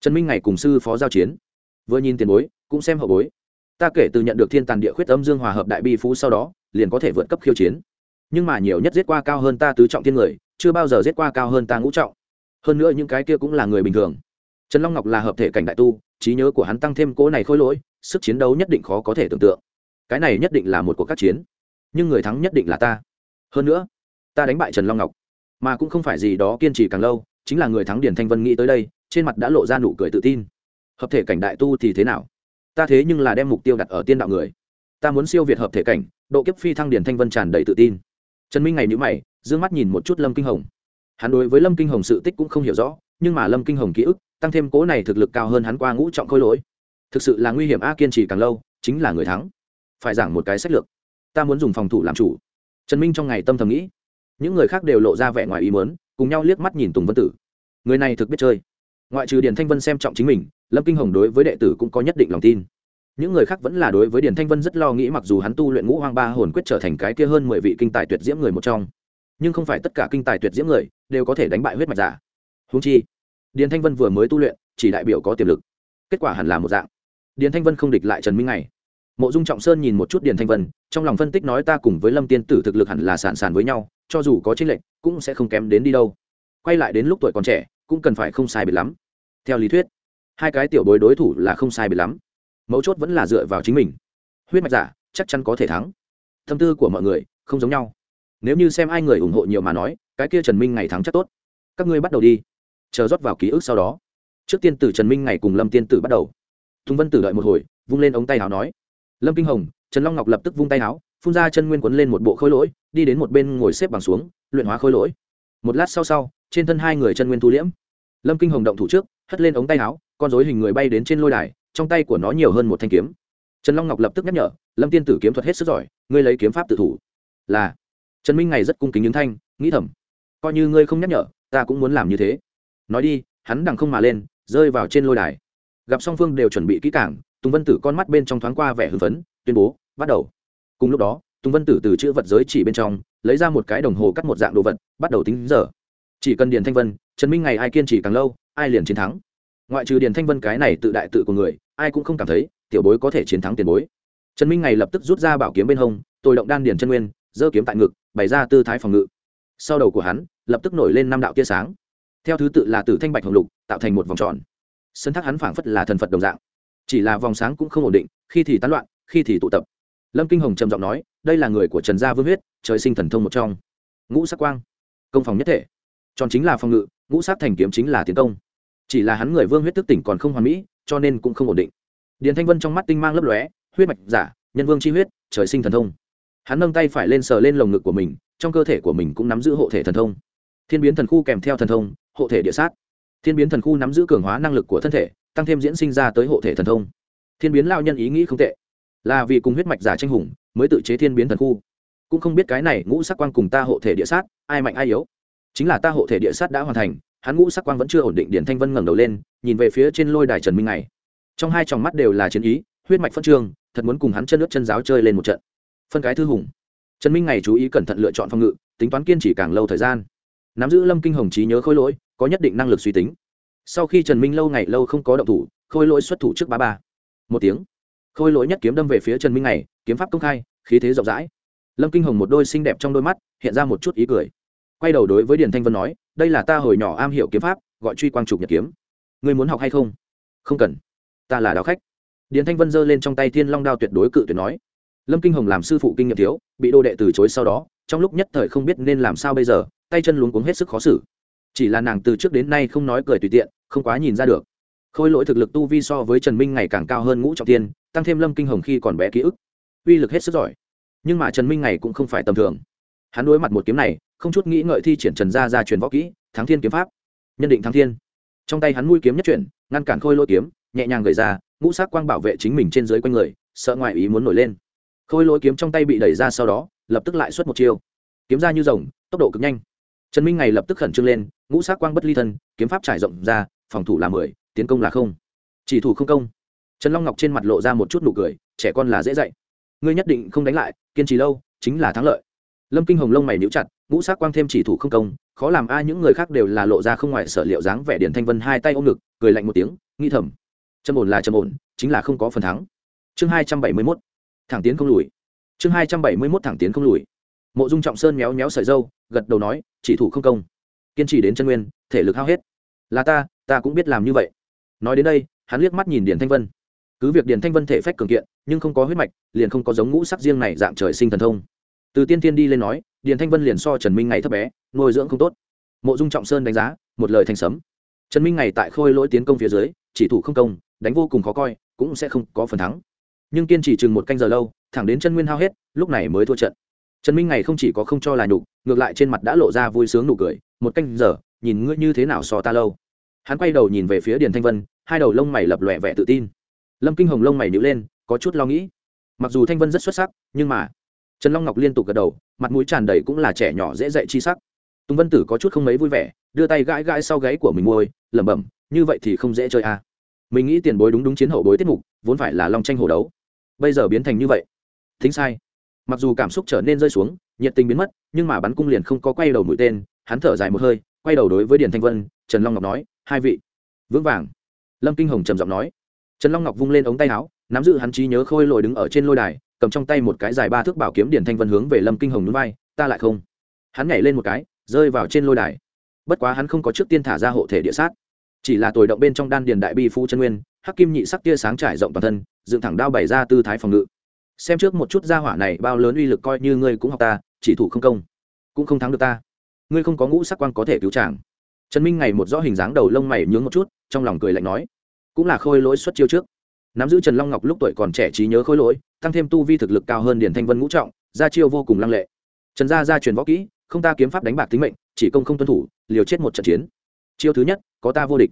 Speaker 1: Trần minh ngày cùng sư phó giao chiến, vừa nhìn tiền bối, cũng xem hậu bối. Ta kể từ nhận được thiên tàn địa khuyết âm dương hòa hợp đại bi phú sau đó, liền có thể vượt cấp khiêu chiến. Nhưng mà nhiều nhất giết qua cao hơn ta tứ trọng thiên người, chưa bao giờ giết qua cao hơn ta ngũ trọng. Hơn nữa những cái kia cũng là người bình thường. Trần long ngọc là hợp thể cảnh đại tu, trí nhớ của hắn tăng thêm cỗ này khôi lỗi, sức chiến đấu nhất định khó có thể tưởng tượng cái này nhất định là một cuộc các chiến, nhưng người thắng nhất định là ta. Hơn nữa, ta đánh bại trần long ngọc, mà cũng không phải gì đó kiên trì càng lâu, chính là người thắng điển thanh vân nghĩ tới đây, trên mặt đã lộ ra nụ cười tự tin. Hợp thể cảnh đại tu thì thế nào? Ta thế nhưng là đem mục tiêu đặt ở tiên đạo người. Ta muốn siêu việt hợp thể cảnh, độ kiếp phi thăng điển thanh vân tràn đầy tự tin. Trần minh ngày nhữ mày d ư ơ n g mắt nhìn một chút lâm kinh hồng. Hắn đối với lâm kinh hồng sự tích cũng không hiểu rõ, nhưng mà lâm kinh hồng ký ức, tăng thêm cố này thực lực cao hơn hắn qua ngũ trọng khôi lỗi. Thực sự là nguy hiểm a, kiên trì càng lâu, chính là người thắng phải giảng một cái sách lược. Ta muốn dùng phòng thủ làm chủ. Trần minh trong ngày tâm thầm nghĩ. Những người khác đều lộ ra vẻ ngoài ý mớn cùng nhau liếc mắt nhìn tùng vân tử. Người này thực biết chơi. Ngoại trừ điền thanh vân xem trọng chính mình, lâm kinh hồng đối với đệ tử cũng có nhất định lòng tin. Những người khác vẫn là đối với điền thanh vân rất lo nghĩ mặc dù hắn tu luyện ngũ hoang ba hồn quyết trở thành cái kia hơn mười vị kinh tài tuyệt diễm người một trong. Nhưng không phải tất cả kinh tài tuyệt diễm người đều có thể đánh bại huyết mạch giả. Húng chi, điền thanh vân vừa mới tu luyện, chỉ đại biểu có tiềm lực. Kết quả hẳn là một dạng. Điền thanh vân không địch lại trần minh này mộ dung trọng sơn nhìn một chút điền thanh vân, trong lòng phân tích nói ta cùng với lâm tiên tử thực lực hẳn là sản sản với nhau, cho dù có tranh lệch, cũng sẽ không kém đến đi đâu. Quay lại đến lúc tuổi còn trẻ, cũng cần phải không sai biệt lắm. Theo lý thuyết, hai cái tiểu bối đối thủ là không sai biệt lắm. Mấu chốt vẫn là dựa vào chính mình. Huyết mạch giả, chắc chắn có thể thắng. Tâm tư của mọi người không giống nhau. Nếu như xem ai người ủng hộ nhiều mà nói, cái kia trần minh ngày thắng chắc tốt. Các ngươi bắt đầu đi. Chờ rót vào ký ức sau đó. Trước tiên tử trần minh ngày cùng lâm tiên tử bắt đầu. Tùng vân tử đợi một hồi, vung lên ống tay áo nói lâm kinh hồng, trần long ngọc lập tức vung tay áo phun ra chân nguyên quấn lên một bộ khôi lỗi, đi đến một bên ngồi xếp bằng xuống, luyện hóa khôi lỗi. Một lát sau sau, trên thân hai người chân nguyên thu liễm. Lâm kinh hồng động thủ trước, hất lên ống tay áo con dối hình người bay đến trên lôi đài, trong tay của nó nhiều hơn một thanh kiếm. Trần long ngọc lập tức nhắc nhở, lâm tiên tử kiếm thuật hết sức giỏi, ngươi lấy kiếm pháp tự thủ. Là, trần minh ngày rất cung kính những thanh, nghĩ thầm, coi như ngươi không nhắc nhở, ta cũng muốn làm như thế. Nói đi, hắn đằng không mà lên, rơi vào trên lôi đài. Gặp song phương đều chuẩn bị kỹ cảng tùng vân tử con mắt bên trong thoáng qua vẻ hưng phấn, tuyên bố, bắt đầu. Cùng lúc đó, tùng vân tử từ chữ vật giới chỉ bên trong, lấy ra một cái đồng hồ cắt một dạng đồ vật, bắt đầu tính giờ. Chỉ cần điền thanh vân, trần minh ngày ai kiên trì càng lâu, ai liền chiến thắng. Ngoại trừ điền thanh vân cái này tự đại tự của người, ai cũng không cảm thấy, tiểu bối có thể chiến thắng tiền bối. Trần minh ngày lập tức rút ra bảo kiếm bên hông, tôi động đan điền chân nguyên, giơ kiếm tại ngực, bày ra tư thái phòng ngự. Sau đầu của hắn, lập tức nổi lên năm đạo tia sáng. Theo thứ tự là tử thanh bạch hồng lục, tạo thành một vòng tròn. Sân thác hắn phảng phất là thần phật đồng dạng chỉ là vòng sáng cũng không ổn định, khi thì tán loạn, khi thì tụ tập. Lâm kinh hồng trầm giọng nói, đây là người của trần gia vương huyết, trời sinh thần thông một trong. Ngũ sắc quang, công phòng nhất thể. Tròn chính là phòng ngự, ngũ sắc thành kiếm chính là tiến công. Chỉ là hắn người vương huyết thức tỉnh còn không hoàn mỹ, cho nên cũng không ổn định. Điền thanh vân trong mắt tinh mang lấp lóe, huyết mạch giả, nhân vương chi huyết, trời sinh thần thông. Hắn nâng tay phải lên sờ lên lồng ngực của mình, trong cơ thể của mình cũng nắm giữ hộ thể thần thông. Thiên biến thần khu kèm theo thần thông, hộ thể địa sát thiên biến thần khu nắm giữ cường hóa năng lực của thân thể, tăng thêm diễn sinh ra tới hộ thể thần thông. Thiên biến lao nhân ý nghĩ không tệ. Là vì cùng huyết mạch giả tranh hùng, mới tự chế thiên biến thần khu. Cũng không biết cái này ngũ sắc quang cùng ta hộ thể địa sát, ai mạnh ai yếu. Chính là ta hộ thể địa sát đã hoàn thành, hắn ngũ sắc quang vẫn chưa ổn định điển thanh vân ngẩng đầu lên, nhìn về phía trên lôi đài trần minh này. Trong hai tròng mắt đều là chiến ý, huyết mạch phân trương, thật muốn cùng hắn chân nước chân giáo chơi lên một trận. Phân cái thư hùng. Trần minh này chú ý cẩn thận lựa chọn phòng ngự, tính toán kiên trì càng lâu thời gian nắm giữ lâm kinh hồng trí nhớ khôi lỗi, có nhất định năng lực suy tính. Sau khi trần minh lâu ngày lâu không có động thủ, khôi lỗi xuất thủ trước ba ba. Một tiếng. Khôi lỗi nhất kiếm đâm về phía trần minh này kiếm pháp công khai, khí thế rộng rãi. Lâm kinh hồng một đôi xinh đẹp trong đôi mắt, hiện ra một chút ý cười. Quay đầu đối với điền thanh vân nói, đây là ta hồi nhỏ am hiểu kiếm pháp, gọi truy quang trục nhật kiếm. Ngươi muốn học hay không? Không cần. Ta là đạo khách. Điền thanh vân giơ lên trong tay thiên long đao tuyệt đối cự tuyệt nói. Lâm kinh hồng làm sư phụ kinh nghiệm thiếu, bị đô đệ từ chối sau đó trong lúc nhất thời không biết nên làm sao bây giờ, tay chân luống cuống hết sức khó xử. Chỉ là nàng từ trước đến nay không nói cười tùy tiện, không quá nhìn ra được. Khôi lỗi thực lực tu vi so với trần minh ngày càng cao hơn ngũ trọng tiên tăng thêm lâm kinh hồng khi còn bé ký ức. Uy lực hết sức giỏi. Nhưng mà trần minh ngày cũng không phải tầm thường. Hắn đối mặt một kiếm này, không chút nghĩ ngợi thi triển trần gia ra truyền võ kỹ, thắng thiên kiếm pháp. Nhân định thắng thiên. Trong tay hắn mũi kiếm nhất chuyển, ngăn cản khôi lỗi kiếm, nhẹ nhàng gầy ra, ngũ sắc quang bảo vệ chính mình trên dưới quanh người, sợ ngoại ý muốn nổi lên. Khôi lỗi kiếm trong tay bị đẩy ra sau đó lập tức lại xuất một chiêu. Kiếm ra như rồng, tốc độ cực nhanh. Trần minh ngày lập tức khẩn trương lên, ngũ sắc quang bất ly thân, kiếm pháp trải rộng ra, phòng thủ là mười, tiến công là không. Chỉ thủ không công. Trần long ngọc trên mặt lộ ra một chút nụ cười, trẻ con là dễ dạy. Ngươi nhất định không đánh lại, kiên trì lâu, chính là thắng lợi. Lâm kinh hồng lông mày níu chặt, ngũ sắc quang thêm chỉ thủ không công, khó làm ai, những người khác đều là lộ ra không ngoài sở liệu dáng vẻ điển thanh vân hai tay ôm ngực, cười lạnh một tiếng nghi thầm. Châm ổn là châm ổn, chính là không có phần thắng. Chương hai trăm bảy mươi mốt. Thẳng tiến không lùi chương hai trăm bảy mươi mốt thẳng tiến không lùi. Mộ dung trọng sơn méo méo sợi dâu gật đầu nói, chỉ thủ không công. Kiên trì đến chân nguyên, thể lực hao hết. Là ta ta cũng biết làm như vậy. Nói đến đây, hắn liếc mắt nhìn điền thanh vân. Cứ việc điền thanh vân thể phách cường kiện, nhưng không có huyết mạch, liền không có giống ngũ sắc riêng này dạng trời sinh thần thông. Từ tiên tiên đi lên nói, điền thanh vân liền so trần minh ngày thấp bé, nuôi dưỡng không tốt. Mộ dung trọng sơn đánh giá, một lời thành sấm. Trần minh ngày tại khôi lỗi tiến công phía dưới, chỉ thủ không công, đánh vô cùng khó coi, cũng sẽ không có phần thắng. Nhưng kiên trì chừng một canh giờ lâu thẳng đến chân nguyên hao hết, lúc này mới thua trận. Trần minh ngày không chỉ có không cho là nhục, ngược lại trên mặt đã lộ ra vui sướng nụ cười, một canh giờ, nhìn ngươi như thế nào so ta lâu. Hắn quay đầu nhìn về phía điền thanh vân, hai đầu lông mày lập lòe vẻ tự tin. Lâm kinh hồng lông mày nhữ lên, có chút lo nghĩ. Mặc dù thanh vân rất xuất sắc, nhưng mà, trần long ngọc liên tục gật đầu, mặt mũi tràn đầy cũng là trẻ nhỏ dễ dạy chi sắc. Tùng vân tử có chút không mấy vui vẻ, đưa tay gãi gãi sau gáy của mình môi, lẩm bẩm, như vậy thì không dễ chơi à. mình nghĩ tiền bối đúng đúng chiến hậu bối tiết mục, vốn phải là long tranh hổ đấu. Bây giờ biến thành như vậy thính sai. Mặc dù cảm xúc trở nên rơi xuống, nhiệt tình biến mất, nhưng mà bắn cung liền không có quay đầu mũi tên, hắn thở dài một hơi, quay đầu đối với điền thanh vân, trần long ngọc nói, hai vị. Vững vàng. Lâm kinh hồng trầm giọng nói. Trần long ngọc vung lên ống tay áo, nắm giữ hắn trí nhớ khôi lội đứng ở trên lôi đài, cầm trong tay một cái dài ba thước bảo kiếm điền thanh vân hướng về lâm kinh hồng núi vai, ta lại không. Hắn nhảy lên một cái, rơi vào trên lôi đài. Bất quá hắn không có trước tiên thả ra hộ thể địa sát. Chỉ là tồi động bên trong đan điền đại bi phu chân nguyên, hắc kim nhị sắc tia sáng trải rộng toàn thân, dựng thẳng đao bày ra tư thái phòng ngự xem trước một chút gia hỏa này bao lớn uy lực coi như ngươi cũng học ta, chỉ thủ không công, cũng không thắng được ta. Ngươi không có ngũ sắc quan có thể cứu chàng. Trần minh ngày một rõ hình dáng đầu lông mày nhướng một chút, trong lòng cười lạnh nói, cũng là khôi lỗi xuất chiêu trước. Nắm giữ trần long ngọc lúc tuổi còn trẻ trí nhớ khôi lỗi, tăng thêm tu vi thực lực cao hơn điển thanh vân ngũ trọng, ra chiêu vô cùng lăng lệ. Trần gia gia truyền võ kỹ, không ta kiếm pháp đánh bạc tính mệnh, chỉ công không tuân thủ, liều chết một trận chiến. Chiêu thứ nhất, có ta vô địch.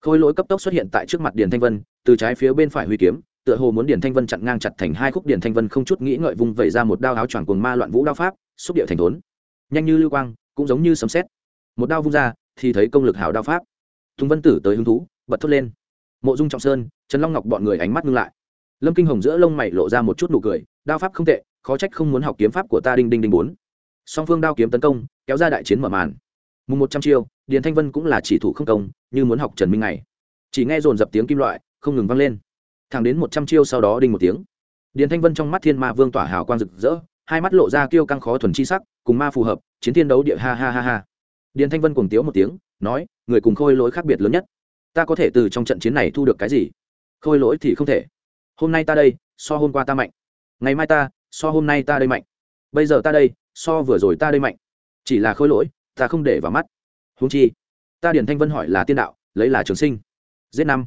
Speaker 1: Khôi lỗi cấp tốc xuất hiện tại trước mặt điền thanh vân, từ trái phía bên phải huy kiếm tựa hồ muốn điền thanh vân chặn ngang chặt thành hai khúc điền thanh vân không chút nghĩ ngợi vung vẩy ra một đao áo choàng cuồng ma loạn vũ đao pháp, xúc điệu thành thốn. Nhanh như lưu quang, cũng giống như sấm xét một đao vung ra, thì thấy công lực hảo đao pháp. Tùng vân tử tới hứng thú, bật thốt lên. Mộ dung trọng sơn, trần long ngọc bọn người ánh mắt ngưng lại. Lâm kinh hồng giữa lông mày lộ ra một chút nụ cười, đao pháp không tệ, khó trách không muốn học kiếm pháp của ta đinh đinh đinh bốn. Song phương đao kiếm tấn công, kéo ra đại chiến mở màn. Mùng một trăm chiêu, điền thanh vân cũng là chỉ thủ không công, như muốn học trần minh ngày. Chỉ nghe dồn dập tiếng kim loại, không ngừng vang lên thẳng đến một trăm chiêu sau đó đinh một tiếng. Điền thanh vân trong mắt thiên ma vương tỏa hào quang rực rỡ, hai mắt lộ ra kêu căng khó thuần chi sắc, cùng ma phù hợp, chiến thiên đấu địa ha ha ha ha. Điền thanh vân cùng tiếu một tiếng, nói, người cùng khôi lỗi khác biệt lớn nhất. Ta có thể từ trong trận chiến này thu được cái gì? Khôi lỗi thì không thể. Hôm nay ta đây, so hôm qua ta mạnh. Ngày mai ta, so hôm nay ta đây mạnh. Bây giờ ta đây, so vừa rồi ta đây mạnh. Chỉ là khôi lỗi, ta không để vào mắt. Húng chi, ta điền thanh vân hỏi là tiên đạo, lấy là trường sinh. Giết năm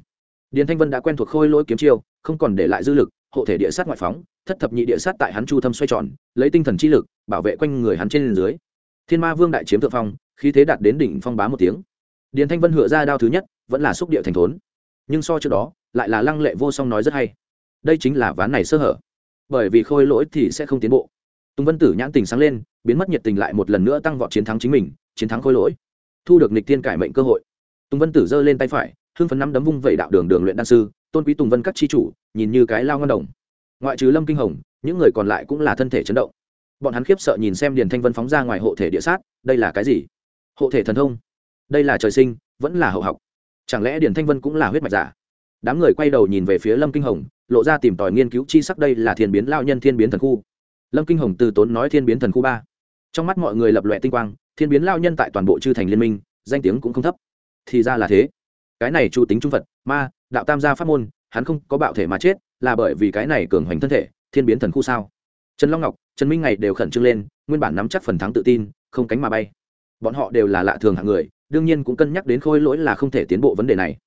Speaker 1: điền thanh vân đã quen thuộc khôi lỗi kiếm chiêu, không còn để lại dư lực, hộ thể địa sát ngoại phóng, thất thập nhị địa sát tại hắn chu thâm xoay tròn, lấy tinh thần chi lực, bảo vệ quanh người hắn trên dưới. Thiên ma vương đại chiếm thượng phong, khí thế đạt đến đỉnh phong bá một tiếng. Điền thanh vân hựa ra đao thứ nhất, vẫn là xúc địa thành thốn. Nhưng so trước đó, lại là lăng lệ vô song nói rất hay. Đây chính là ván này sơ hở. Bởi vì khôi lỗi thì sẽ không tiến bộ. Tùng vân tử nhãn tình sáng lên, biến mất nhiệt tình lại một lần nữa tăng vọt chiến thắng chính mình, chiến thắng khôi lỗi. Thu được nịch tiên cải mệnh cơ hội. Tùng vân tử giơ lên tay phải hưng phấn năm đấm vung vẩy đạo đường đường luyện đan sư, tôn quý tùng vân các chi chủ, nhìn như cái lao ngon đồng. Ngoại trừ lâm kinh hồng, những người còn lại cũng là thân thể chấn động. Bọn hắn khiếp sợ nhìn xem điền thanh vân phóng ra ngoài hộ thể địa sát, đây là cái gì? Hộ thể thần thông? Đây là trời sinh, vẫn là hậu học. Chẳng lẽ điền thanh vân cũng là huyết mạch giả? Đám người quay đầu nhìn về phía lâm kinh hồng, lộ ra tìm tòi nghiên cứu chi sắc đây là thiên biến lao nhân thiên biến thần khu. Lâm kinh hồng từ tốn nói thiên biến thần khu ba. Trong mắt mọi người lập lòe tinh quang, thiên biến lao nhân tại toàn bộ chư thành liên minh, danh tiếng cũng không thấp. Thì ra là thế cái này chu tính trung phật, ma, đạo tam gia pháp môn, hắn không có bạo thể mà chết, là bởi vì cái này cường hoành thân thể, thiên biến thần khu sao? Trần long ngọc, trần minh ngày đều khẩn trương lên, nguyên bản nắm chắc phần thắng tự tin, không cánh mà bay. Bọn họ đều là lạ thường hạng người, đương nhiên cũng cân nhắc đến khôi lỗi là không thể tiến bộ vấn đề này.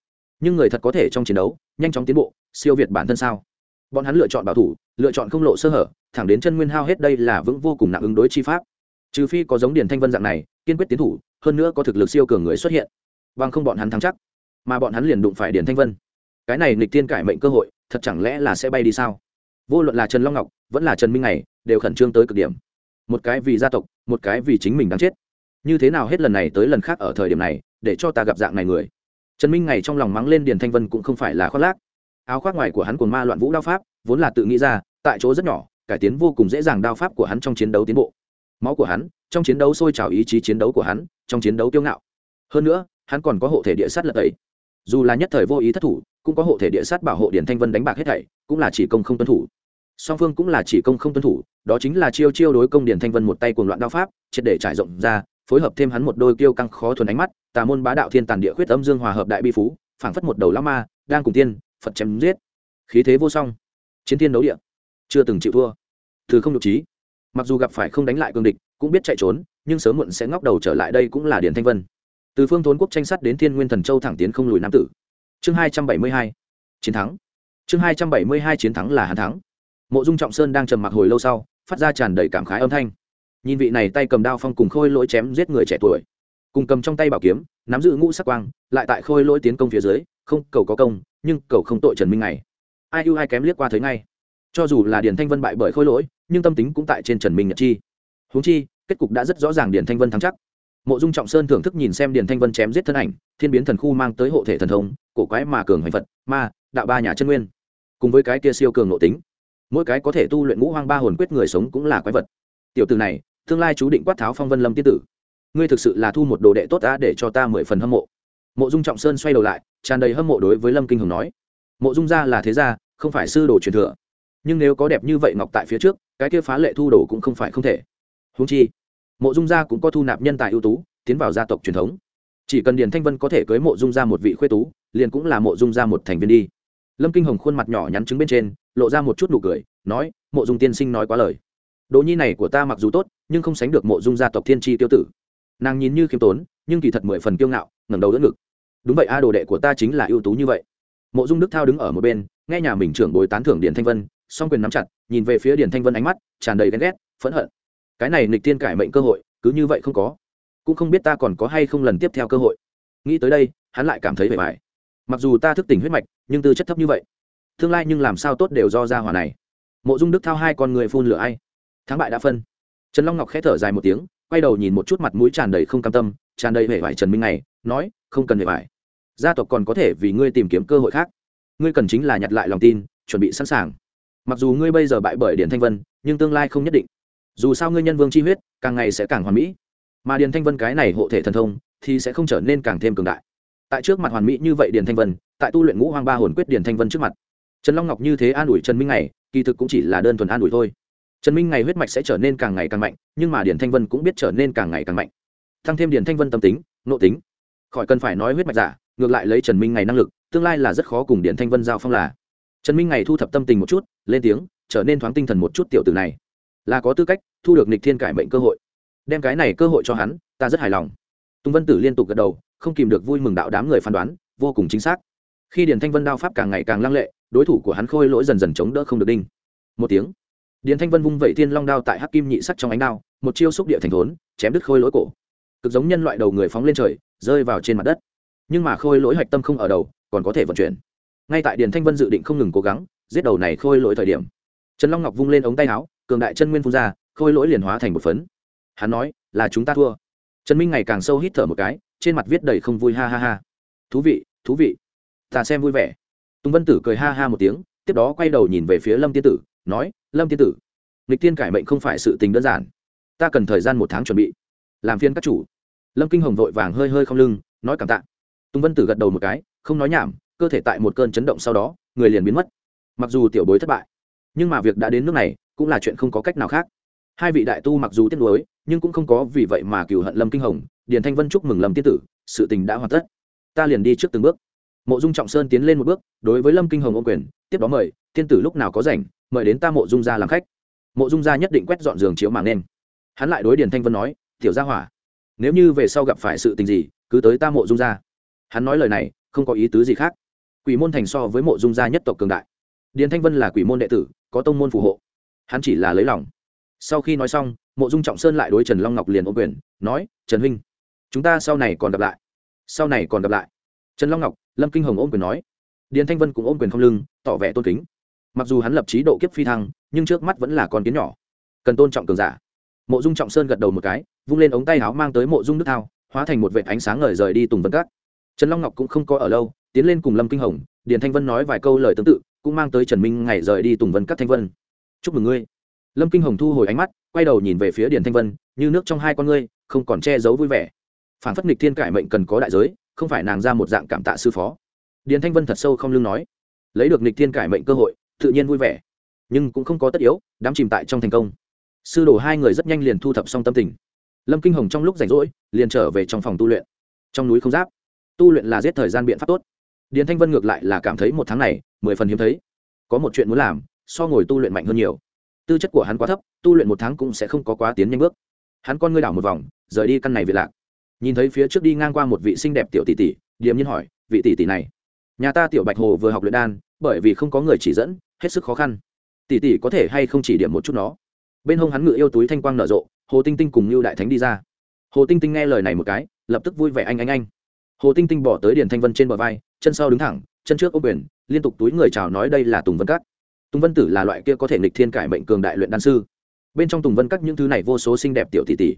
Speaker 1: Nhưng người thật có thể trong chiến đấu, nhanh chóng tiến bộ, siêu việt bản thân sao? Bọn hắn lựa chọn bảo thủ, lựa chọn không lộ sơ hở, thẳng đến chân nguyên hao hết đây là vững vô cùng nặng ứng đối chi pháp. Trừ phi có giống điển thanh vân dạng này, kiên quyết tiến thủ, hơn nữa có thực lực siêu cường người xuất hiện. Bằng không bọn hắn thắng chắc mà bọn hắn liền đụng phải điển thanh vân. Cái này nghịch tiên cải mệnh cơ hội, thật chẳng lẽ là sẽ bay đi sao? Vô luận là trần long ngọc, vẫn là trần minh này đều khẩn trương tới cực điểm. Một cái vì gia tộc, một cái vì chính mình đáng chết. Như thế nào hết lần này tới lần khác ở thời điểm này, để cho ta gặp dạng này người? Trần minh này trong lòng mắng lên điền thanh vân cũng không phải là khoác lác. Áo khoác ngoài của hắn còn ma loạn vũ đao pháp, vốn là tự nghĩ ra, tại chỗ rất nhỏ, cải tiến vô cùng dễ dàng đao pháp của hắn trong chiến đấu tiến bộ. Máu của hắn, trong chiến đấu sôi trào ý chí chiến đấu của hắn, trong chiến đấu kiêu ngạo. Hơn nữa, hắn còn có hộ thể địa sát lật ấy dù là nhất thời vô ý thất thủ, cũng có hộ thể địa sát bảo hộ điển thanh vân đánh bạc hết thảy, cũng là chỉ công không tuân thủ. Song phương cũng là chỉ công không tuân thủ, đó chính là chiêu chiêu đối công điển thanh vân một tay cuồng loạn đao pháp, triệt để trải rộng ra, phối hợp thêm hắn một đôi kiêu căng khó thuần ánh mắt, tà môn bá đạo thiên tàn địa khuyết âm dương hòa hợp đại bi phú, phảng phất một đầu lão ma, đang cùng tiên, phật chém giết. Khí thế vô song. Chiến thiên đấu địa. Chưa từng chịu thua. Thứ không nhục trí. Mặc dù gặp phải không đánh lại cương địch, cũng biết chạy trốn, nhưng sớm muộn sẽ ngóc đầu trở lại đây cũng là điển thanh vân từ phương thốn quốc tranh sát đến thiên nguyên thần châu thẳng tiến không lùi nam tử. Chương hai trăm bảy mươi hai, chiến thắng. Chương hai trăm bảy mươi hai, chiến thắng là hàn thắng. Mộ dung trọng sơn đang trầm mặc hồi lâu sau, phát ra tràn đầy cảm khái âm thanh. Nhìn vị này tay cầm đao phong cùng khôi lỗi chém giết người trẻ tuổi, cùng cầm trong tay bảo kiếm, nắm giữ ngũ sắc quang, lại tại khôi lỗi tiến công phía dưới, không, cầu có công, nhưng cầu không tội trần minh này. Ai ưu ai kém liếc qua thấy ngay. Cho dù là điền thanh vân bại bởi khôi lỗi, nhưng tâm tính cũng tại trên trần minh nhật chi. Huống chi, kết cục đã rất rõ ràng điền thanh vân thắng chắc mộ dung trọng sơn thưởng thức nhìn xem điền thanh vân chém giết thân ảnh, thiên biến thần khu mang tới hộ thể thần thông, cổ quái mà cường hoành phật, ma, đạo ba nhà chân nguyên. Cùng với cái kia siêu cường nội tính, mỗi cái có thể tu luyện ngũ hoang ba hồn quyết người sống cũng là quái vật. Tiểu từ này, tương lai chú định quát tháo phong vân lâm tiên tử. Ngươi thực sự là thu một đồ đệ tốt đã để cho ta mười phần hâm mộ. Mộ dung trọng sơn xoay đầu lại, tràn đầy hâm mộ đối với lâm kinh hồng nói. Mộ dung gia là thế gia, không phải sư đồ truyền thừa. Nhưng nếu có đẹp như vậy ngọc tại phía trước, cái kia phá lệ thu đồ cũng không phải không thể. Húng chi mộ dung gia cũng có thu nạp nhân tài ưu tú, tiến vào gia tộc truyền thống. Chỉ cần điền thanh vân có thể cưới mộ dung gia một vị khuê tú, liền cũng là mộ dung gia một thành viên đi. Lâm kinh hồng khuôn mặt nhỏ nhắn chứng bên trên, lộ ra một chút nụ cười, nói, mộ dung tiên sinh nói quá lời. Đỗ nhi này của ta mặc dù tốt, nhưng không sánh được mộ dung gia tộc thiên tri tiêu tử. Nàng nhìn như khiêm tốn, nhưng kỳ thật mười phần kiêu ngạo, ngẩng đầu đỡ ngực. Đúng vậy a, đồ đệ của ta chính là ưu tú như vậy. Mộ dung đức thao đứng ở một bên, nghe nhà mình trưởng bồi tán thưởng điền thanh vân, song quyền nắm chặt, nhìn về phía điền thanh vân ánh mắt tràn đầy ghen ghét, phẫn hận cái này nịch tiên cải mệnh cơ hội, cứ như vậy không có. Cũng không biết ta còn có hay không lần tiếp theo cơ hội. Nghĩ tới đây, hắn lại cảm thấy vẻ vải. Mặc dù ta thức tỉnh huyết mạch, nhưng tư chất thấp như vậy. Tương lai nhưng làm sao tốt đều do ra hỏa này. Mộ dung đức thao hai con người phun lửa ai? Thắng bại đã phân. Trần long ngọc khẽ thở dài một tiếng, quay đầu nhìn một chút mặt mũi tràn đầy không cam tâm, tràn đầy vẻ vải trần minh này, nói, không cần vẻ vải. Gia tộc còn có thể vì ngươi tìm kiếm cơ hội khác. Ngươi cần chính là nhặt lại lòng tin, chuẩn bị sẵn sàng. Mặc dù ngươi bây giờ bại bởi điện thanh vân, nhưng tương lai không nhất định dù sao ngươi nhân vương chi huyết, càng ngày sẽ càng hoàn mỹ. Mà điền thanh vân cái này hộ thể thần thông, thì sẽ không trở nên càng thêm cường đại. Tại trước mặt hoàn mỹ như vậy điền thanh vân, tại tu luyện ngũ hoang ba hồn quyết điền thanh vân trước mặt. Trần long ngọc như thế an ủi trần minh này kỳ thực cũng chỉ là đơn thuần an ủi thôi. Trần minh này huyết mạch sẽ trở nên càng ngày càng mạnh, nhưng mà điền thanh vân cũng biết trở nên càng ngày càng mạnh. Thăng thêm điền thanh vân tâm tính nộ tính. Khỏi cần phải nói huyết mạch giả, ngược lại lấy trần minh này năng lực, tương lai là rất khó cùng điền thanh vân giao phong là. Trần minh này thu thập tâm tình một chút, lên tiếng, trở nên thoáng tinh thần một chút tiểu tử này là có tư cách thu được nịch thiên cải mệnh cơ hội. Đem cái này cơ hội cho hắn, ta rất hài lòng. Tùng vân tử liên tục gật đầu, không kìm được vui mừng đạo đám người phán đoán, vô cùng chính xác. Khi điền thanh vân đao pháp càng ngày càng lăng lệ, đối thủ của hắn khôi lỗi dần dần chống đỡ không được đinh. Một tiếng, điền thanh vân vung vẩy thiên long đao tại hắc kim nhị sắc trong ánh đao, một chiêu xúc địa thành thốn, chém đứt khôi lỗi cổ. Cực giống nhân loại đầu người phóng lên trời, rơi vào trên mặt đất. Nhưng mà khôi lỗi hạch tâm không ở đầu, còn có thể vận chuyển. Ngay tại điền thanh vân dự định không ngừng cố gắng, giết đầu này khôi lỗi thời điểm, trần long ngọc vung lên ống tay áo cường đại chân nguyên phun ra, khôi lỗi liền hóa thành một phấn. Hắn nói, là chúng ta thua. Trần minh ngày càng sâu hít thở một cái, trên mặt viết đầy không vui, ha ha ha. Thú vị thú vị. Ta xem vui vẻ. Tùng vân tử cười ha ha một tiếng, tiếp đó quay đầu nhìn về phía lâm tiên tử, nói, lâm tiên tử lịch tiên cải mệnh không phải sự tình đơn giản. Ta cần thời gian một tháng chuẩn bị. Làm phiên các chủ. Lâm kinh hồng vội vàng hơi hơi không lưng, nói cảm tạ. Tùng vân tử gật đầu một cái, không nói nhảm, cơ thể tại một cơn chấn động sau đó, người liền biến mất. Mặc dù tiểu bối thất bại, nhưng mà việc đã đến nước này cũng là chuyện không có cách nào khác. Hai vị đại tu mặc dù tiếc nuối, nhưng cũng không có vì vậy mà cừu hận lâm kinh hồng, điền thanh vân chúc mừng lâm tiên tử, sự tình đã hoàn tất. Ta liền đi trước từng bước. Mộ dung trọng sơn tiến lên một bước, đối với lâm kinh hồng ô quyền, tiếp đó mời, tiên tử lúc nào có rảnh, mời đến ta mộ dung ra làm khách. Mộ dung ra nhất định quét dọn giường chiếu màng nên hắn lại đối điền thanh vân nói, tiểu gia hỏa, nếu như về sau gặp phải sự tình gì, cứ tới ta mộ dung ra. Hắn nói lời này, không có ý tứ gì khác. Quỷ môn thành so với mộ dung gia nhất tộc cường đại. Điền thanh vân là quỷ môn đệ tử, có tông môn phù hộ hắn chỉ là lấy lòng. Sau khi nói xong, mộ dung trọng sơn lại đối trần long ngọc liền ô quyền, nói, trần huynh, chúng ta sau này còn gặp lại. Sau này còn gặp lại. Trần long ngọc, lâm kinh hồng ôm quyền nói. Điền thanh vân cũng ôm quyền không lưng, tỏ vẻ tôn kính. Mặc dù hắn lập trí độ kiếp phi thăng, nhưng trước mắt vẫn là con kiến nhỏ. Cần tôn trọng cường giả. Mộ dung trọng sơn gật đầu một cái, vung lên ống tay áo mang tới mộ dung nước thao, hóa thành một vệt ánh sáng ngời rời đi tùng vân cát trần long ngọc cũng không có ở lâu, tiến lên cùng lâm kinh hồng, điền thanh vân nói vài câu lời tương tự, cũng mang tới trần minh ngày rời đi tùng vân cát thanh vân chúc mừng ngươi. Lâm kinh hồng thu hồi ánh mắt, quay đầu nhìn về phía điền thanh vân, như nước trong hai con ngươi, không còn che giấu vui vẻ. Phản phất nghịch thiên cải mệnh cần có đại giới, không phải nàng ra một dạng cảm tạ sư phó. Điền thanh vân thật sâu không lương nói, lấy được nghịch thiên cải mệnh cơ hội, tự nhiên vui vẻ, nhưng cũng không có tất yếu đám chìm tại trong thành công. Sư đồ hai người rất nhanh liền thu thập xong tâm tình. Lâm kinh hồng trong lúc rảnh rỗi, liền trở về trong phòng tu luyện. Trong núi không giáp, tu luyện là giết thời gian biện pháp tốt. Điền thanh vân ngược lại là cảm thấy một tháng này, mười phần hiếm thấy. Có một chuyện muốn làm so ngồi tu luyện mạnh hơn nhiều. Tư chất của hắn quá thấp, tu luyện một tháng cũng sẽ không có quá tiến nhanh bước. Hắn con ngươi đảo một vòng, rời đi căn này về lạc. Nhìn thấy phía trước đi ngang qua một vị xinh đẹp tiểu tỷ tỷ, điềm nhiên hỏi, vị tỷ tỷ này, nhà ta tiểu bạch hồ vừa học luyện đan, bởi vì không có người chỉ dẫn, hết sức khó khăn. Tỷ tỷ có thể hay không chỉ điểm một chút nó? Bên hông hắn ngự yêu túi thanh quang nở rộ, hồ tinh tinh cùng như đại thánh đi ra. Hồ tinh tinh nghe lời này một cái, lập tức vui vẻ anh anh anh. Hồ tinh tinh bỏ tới điền thanh vân trên bờ vai, chân sau đứng thẳng, chân trước ô quyền, liên tục túi người chào nói đây là tùng vân cát tùng vân tử là loại kia có thể nghịch thiên cải mệnh cường đại luyện đan sư. Bên trong tùng vân các những thứ này vô số xinh đẹp tiểu tỷ tỷ,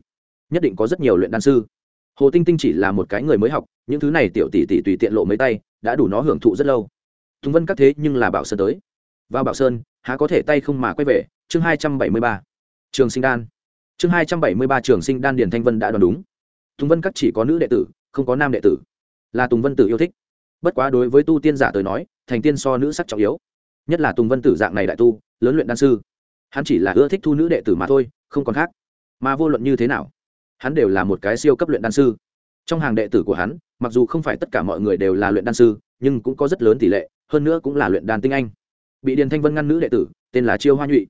Speaker 1: nhất định có rất nhiều luyện đan sư. Hồ tinh tinh chỉ là một cái người mới học, những thứ này tiểu tỷ tỷ tùy tiện lộ mấy tay, đã đủ nó hưởng thụ rất lâu. Tùng vân các thế nhưng là bảo sơn tới. Vào bảo sơn, há có thể tay không mà quay về, chương hai trăm bảy mươi ba. Trường sinh đan. Chương hai trăm bảy mươi ba trường sinh đan điền thanh vân đã đoán đúng. Tùng vân các chỉ có nữ đệ tử, không có nam đệ tử. Là tùng vân tử yêu thích. Bất quá đối với tu tiên giả tới nói, thành tiên so nữ sắc trọng yếu nhất là tùng vân tử dạng này đại tu, lớn luyện đan sư. Hắn chỉ là ưa thích thu nữ đệ tử mà thôi, không còn khác. Mà vô luận như thế nào, hắn đều là một cái siêu cấp luyện đan sư. Trong hàng đệ tử của hắn, mặc dù không phải tất cả mọi người đều là luyện đan sư, nhưng cũng có rất lớn tỷ lệ, hơn nữa cũng là luyện đan tinh anh. Bị điền thanh vân ngăn nữ đệ tử, tên là chiêu hoa nhụy.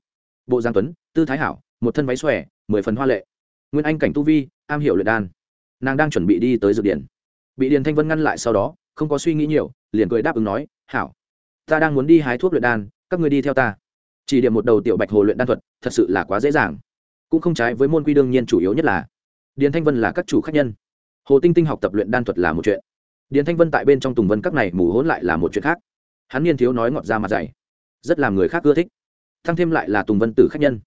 Speaker 1: Bộ giang tuấn, tư thái hảo, một thân váy xòe, mười phần hoa lệ. Nguyên anh cảnh tu vi, am hiểu luyện đan. Nàng đang chuẩn bị đi tới dược điển bị điền thanh vân ngăn lại sau đó, không có suy nghĩ nhiều, liền cười đáp ứng nói, hảo ta đang muốn đi hái thuốc luyện đan, các người đi theo ta. Chỉ điểm một đầu tiểu bạch hồ luyện đan thuật, thật sự là quá dễ dàng. Cũng không trái với môn quy đương nhiên chủ yếu nhất là, điền thanh vân là các chủ khách nhân. Hồ tinh tinh học tập luyện đan thuật là một chuyện. Điền thanh vân tại bên trong tùng vân các này mù hỗn lại là một chuyện khác. Hắn niên thiếu nói ngọt ra mặt dày, rất làm người khác ưa thích. Thăng thêm lại là tùng vân tử khách nhân.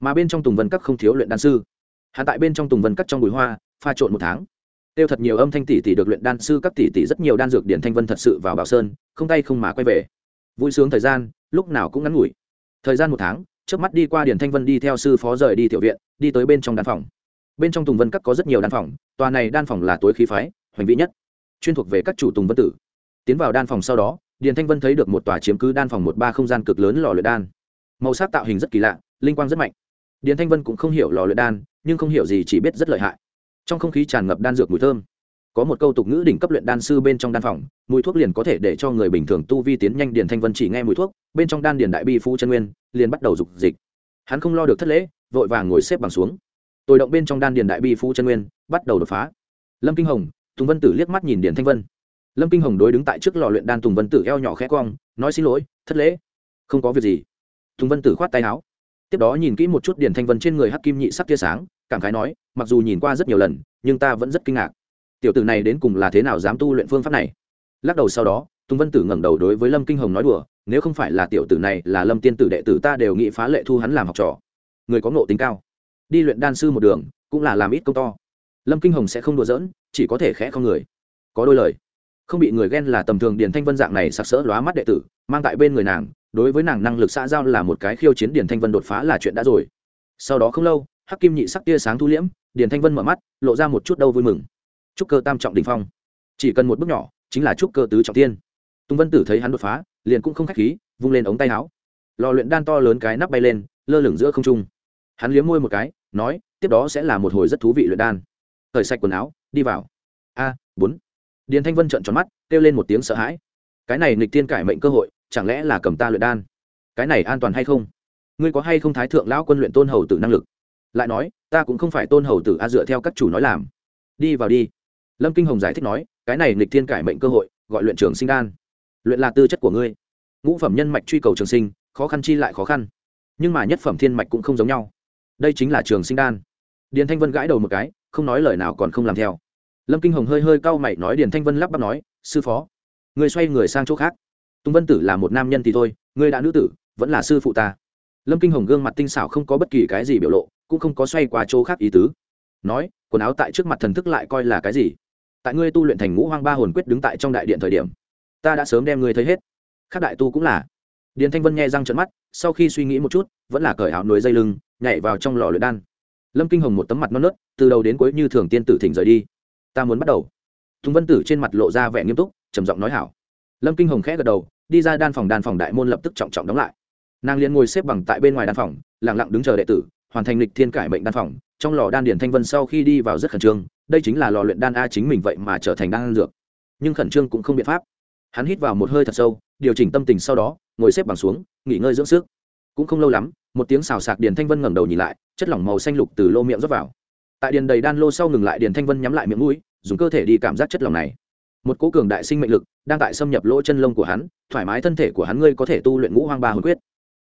Speaker 1: Mà bên trong tùng vân các không thiếu luyện đan sư. Hắn tại bên trong tùng vân các trong bụi hoa, pha trộn một tháng. Tiêu thật nhiều âm thanh tỷ tỷ được luyện đan sư các tỷ tỷ rất nhiều đan dược điển thanh vân thật sự vào bảo sơn, không tay không mà quay về vui sướng thời gian, lúc nào cũng ngắn ngủi. Thời gian một tháng, trước mắt đi qua điển thanh vân đi theo sư phó rời đi tiểu viện, đi tới bên trong đan phòng. Bên trong tùng vân các có rất nhiều đan phòng, tòa này đan phòng là tối khí phái, hoành vĩ nhất, chuyên thuộc về các chủ tùng vân tử. Tiến vào đan phòng sau đó, điền thanh vân thấy được một tòa chiếm cứ đan phòng một ba không gian cực lớn lò luyện đan. Màu sắc tạo hình rất kỳ lạ, linh quang rất mạnh. Điền thanh vân cũng không hiểu lò luyện đan, nhưng không hiểu gì chỉ biết rất lợi hại. Trong không khí tràn ngập đan dược mùi thơm có một câu tục ngữ đỉnh cấp luyện đan sư bên trong đan phòng, mùi thuốc liền có thể để cho người bình thường tu vi tiến nhanh điền thanh vân chỉ nghe mùi thuốc, bên trong đan điền đại bi phu chân nguyên, liền bắt đầu dục dịch. Hắn không lo được thất lễ, vội vàng ngồi xếp bằng xuống. Tôi động bên trong đan điền đại bi phu chân nguyên, bắt đầu đột phá. Lâm kinh hồng, tùng vân tử liếc mắt nhìn điền thanh vân. Lâm kinh hồng đối đứng tại trước lò luyện đan tùng vân tử eo nhỏ khẽ cong, nói xin lỗi, thất lễ. Không có việc gì. Tùng vân tử khoát tay áo. Tiếp đó nhìn kỹ một chút điền thanh vân trên người hắc kim nhị sắc tia sáng, cảm khái nói, mặc dù nhìn qua rất nhiều lần, nhưng ta vẫn rất kinh ngạc tiểu tử này đến cùng là thế nào dám tu luyện phương pháp này? Lắc đầu sau đó, tùng vân tử ngẩng đầu đối với lâm kinh hồng nói đùa, nếu không phải là tiểu tử này là lâm tiên tử đệ tử ta đều nghĩ phá lệ thu hắn làm học trò. Người có ngộ tính cao. Đi luyện đan sư một đường, cũng là làm ít công to. Lâm kinh hồng sẽ không đùa giỡn, chỉ có thể khẽ không người. Có đôi lời. Không bị người ghen là tầm thường điền thanh vân dạng này sặc sỡ lóa mắt đệ tử, mang tại bên người nàng, đối với nàng năng lực xã giao là một cái khiêu chiến điền thanh vân đột phá là chuyện đã rồi. Sau đó không lâu, hắc kim nhị sắc tia sáng thu liễm, điền thanh vân mở mắt, lộ ra một chút đâu vui mừng trúc cơ tam trọng đình phong. Chỉ cần một bước nhỏ, chính là trúc cơ tứ trọng tiên. Tùng vân tử thấy hắn đột phá, liền cũng không k h á c h khí, vung lên ống tay áo. Lò luyện đan to lớn cái nắp bay lên, lơ lửng giữa không trung. Hắn liếm môi một cái, nói, tiếp đó sẽ là một hồi rất thú vị luyện đan. Thời sạch quần áo, đi vào. A, bốn. Điền thanh vân trợn tròn mắt, kêu lên một tiếng sợ hãi. Cái này nghịch tiên cải mệnh cơ hội, chẳng lẽ là cầm ta luyện đan? Cái này an toàn hay không? Ngươi có hay không thái thượng lão quân luyện tôn hầu tử năng lực? Lại nói, ta cũng không phải tôn hầu tử a dựa theo các chủ nói làm. Đi vào đi lâm kinh hồng giải thích nói, cái này nghịch thiên cải mệnh cơ hội, gọi luyện trường sinh đan. Luyện là tư chất của ngươi. Ngũ phẩm nhân mạch truy cầu trường sinh, khó khăn chi lại khó khăn. Nhưng mà nhất phẩm thiên mạch cũng không giống nhau. Đây chính là trường sinh đan. Điền thanh vân gãi đầu một cái, không nói lời nào còn không làm theo. Lâm kinh hồng hơi hơi cau mày nói, điền thanh vân lắp bắp nói, sư phó người xoay người sang chỗ khác. Tung vân tử là một nam nhân thì thôi, ngươi đã nữ tử, vẫn là sư phụ ta. Lâm kinh hồng gương mặt tinh xảo không có bất kỳ cái gì biểu lộ, cũng không có xoay qua chỗ khác ý tứ. Nói, quần áo tại trước mặt thần thức lại coi là cái gì? Tại ngươi tu luyện thành ngũ hoang ba hồn quyết đứng tại trong đại điện thời điểm, ta đã sớm đem ngươi thấy hết. Khác đại tu cũng là. Điền thanh vân nghe răng trận mắt, sau khi suy nghĩ một chút, vẫn là cởi áo núi dây lưng, nhảy vào trong lò luyện đan. Lâm kinh hồng một tấm mặt non nớt, từ đầu đến cuối như thường tiên tử thỉnh rời đi. Ta muốn bắt đầu. Tùng vân tử trên mặt lộ ra vẻ nghiêm túc, trầm giọng nói hảo. Lâm kinh hồng khẽ gật đầu, đi ra đan phòng đan phòng đại môn lập tức trọng trọng đóng lại. Nàng liền ngồi xếp bằng tại bên ngoài đan phòng lẳng lặng đứng chờ đệ tử, hoàn thành lịch thiên cải mệnh đan phòng. Trong lò đan điển thanh vân sau khi đi vào rất khẩn trương đây chính là lò luyện đan a chính mình vậy mà trở thành đan dược. Nhưng khẩn trương cũng không biện pháp. Hắn hít vào một hơi thật sâu, điều chỉnh tâm tình sau đó, ngồi xếp bằng xuống, nghỉ ngơi dưỡng sức. Cũng không lâu lắm, một tiếng xào sạc điền thanh vân ngẩng đầu nhìn lại, chất lỏng màu xanh lục từ lô miệng rót vào. Tại điền đầy đan lô sau ngừng lại, điền thanh vân nhắm lại miệng mũi, dùng cơ thể đi cảm giác chất lỏng này. Một cố cường đại sinh mệnh lực đang tại xâm nhập lỗ chân lông của hắn, thoải mái thân thể của hắn ngươi có thể tu luyện ngũ hoang ba hồi quyết.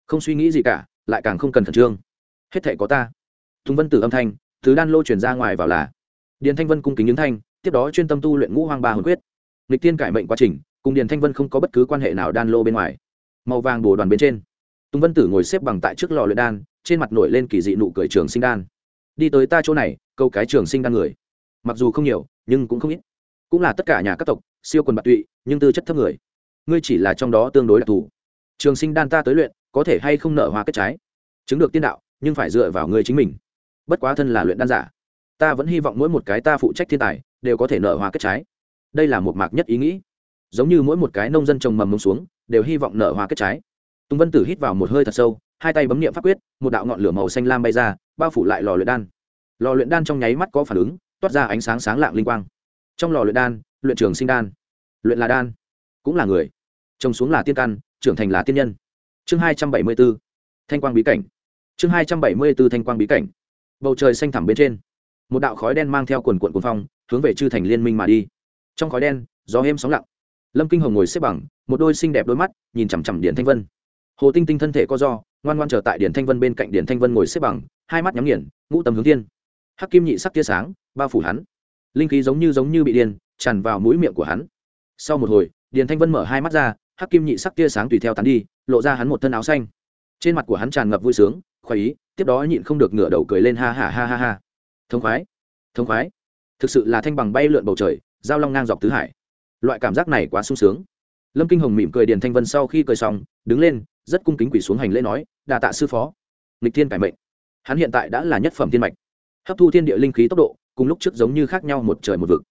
Speaker 1: Không suy nghĩ gì cả, lại càng không cần khẩn trương. Hết thể có ta. Tùng vân tử âm thanh, thứ đan lô chuyển ra ngoài vào là điền thanh vân cung kính những thanh, tiếp đó chuyên tâm tu luyện ngũ hoang ba hồn quyết. Lịch tiên cải mệnh quá trình, cùng điền thanh vân không có bất cứ quan hệ nào đan lô bên ngoài. Màu vàng bồ đoàn bên trên, tùng vân tử ngồi xếp bằng tại trước lò luyện đan, trên mặt nổi lên kỳ dị nụ cười trường sinh đan. Đi tới ta chỗ này, câu cái trường sinh đan người. Mặc dù không nhiều, nhưng cũng không ít. Cũng là tất cả nhà các tộc, siêu quần bạc tụy, nhưng tư chất thấp người. Ngươi chỉ là trong đó tương đối đặc thù. Trường sinh đan ta tới luyện, có thể hay không nở hoa kết trái? Chứng được tiên đạo, nhưng phải dựa vào ngươi chính mình. Bất quá thân là luyện đan giả ta vẫn hy vọng mỗi một cái ta phụ trách thiên tài đều có thể nở hoa kết trái. Đây là một mạc nhất ý nghĩ. Giống như mỗi một cái nông dân trồng mầm mông xuống, đều hy vọng nở hoa kết trái. Tùng vân tử hít vào một hơi thật sâu, hai tay bấm niệm pháp quyết, một đạo ngọn lửa màu xanh lam bay ra, bao phủ lại lò luyện đan. Lò luyện đan trong nháy mắt có phản ứng, toát ra ánh sáng sáng lạng linh quang. Trong lò luyện đan, luyện trường sinh đan, luyện là đan, cũng là người. Trồng xuống là tiên căn, trưởng thành là tiên nhân. Chương hai trăm bảy mươi b ố thanh quang bí cảnh. Chương hai trăm bảy mươi b ố thanh quang bí cảnh. Bầu trời xanh thẳm bên trên một đạo khói đen mang theo quần quận cuồng phong, hướng về chư thành liên minh mà đi. Trong khói đen, gió êm sóng lặng. Lâm kinh hồng ngồi xếp bằng, một đôi xinh đẹp đôi mắt, nhìn chằm chằm điển thanh vân. Hồ tinh tinh thân thể co do, ngoan ngoan trở tại điển thanh vân bên cạnh điển thanh vân ngồi xếp bằng, hai mắt nhắm nghiền, ngũ tầm hướng thiên. hắc kim nhị sắc tia sáng, bao phủ hắn. Linh khí giống như giống như bị điên, tràn vào mũi miệng của hắn. Sau một hồi điển thanh vân mở hai mắt ra, hắc kim nhị sắc tia sáng tùy theo tán đi, lộ ra hắn một thân áo xanh. Trên mặt của hắn tràn ngập vui sướng, khoái ý, tiếp đó nhịn không được ngửa đầu cười lên ha ha ha ha ha thông khoái. Thông khoái. Thực sự là thanh bằng bay lượn bầu trời, giao long ngang dọc tứ hải. Loại cảm giác này quá sung sướng. Lâm kinh hồng mỉm cười điền thanh vân sau khi cười xong, đứng lên, rất cung kính quỷ xuống hành lễ nói, đà tạ sư phó. Nghịch thiên cải mệnh. Hắn hiện tại đã là nhất phẩm thiên mạch. Hấp thu thiên địa linh khí tốc độ, cùng lúc trước giống như khác nhau một trời một vực.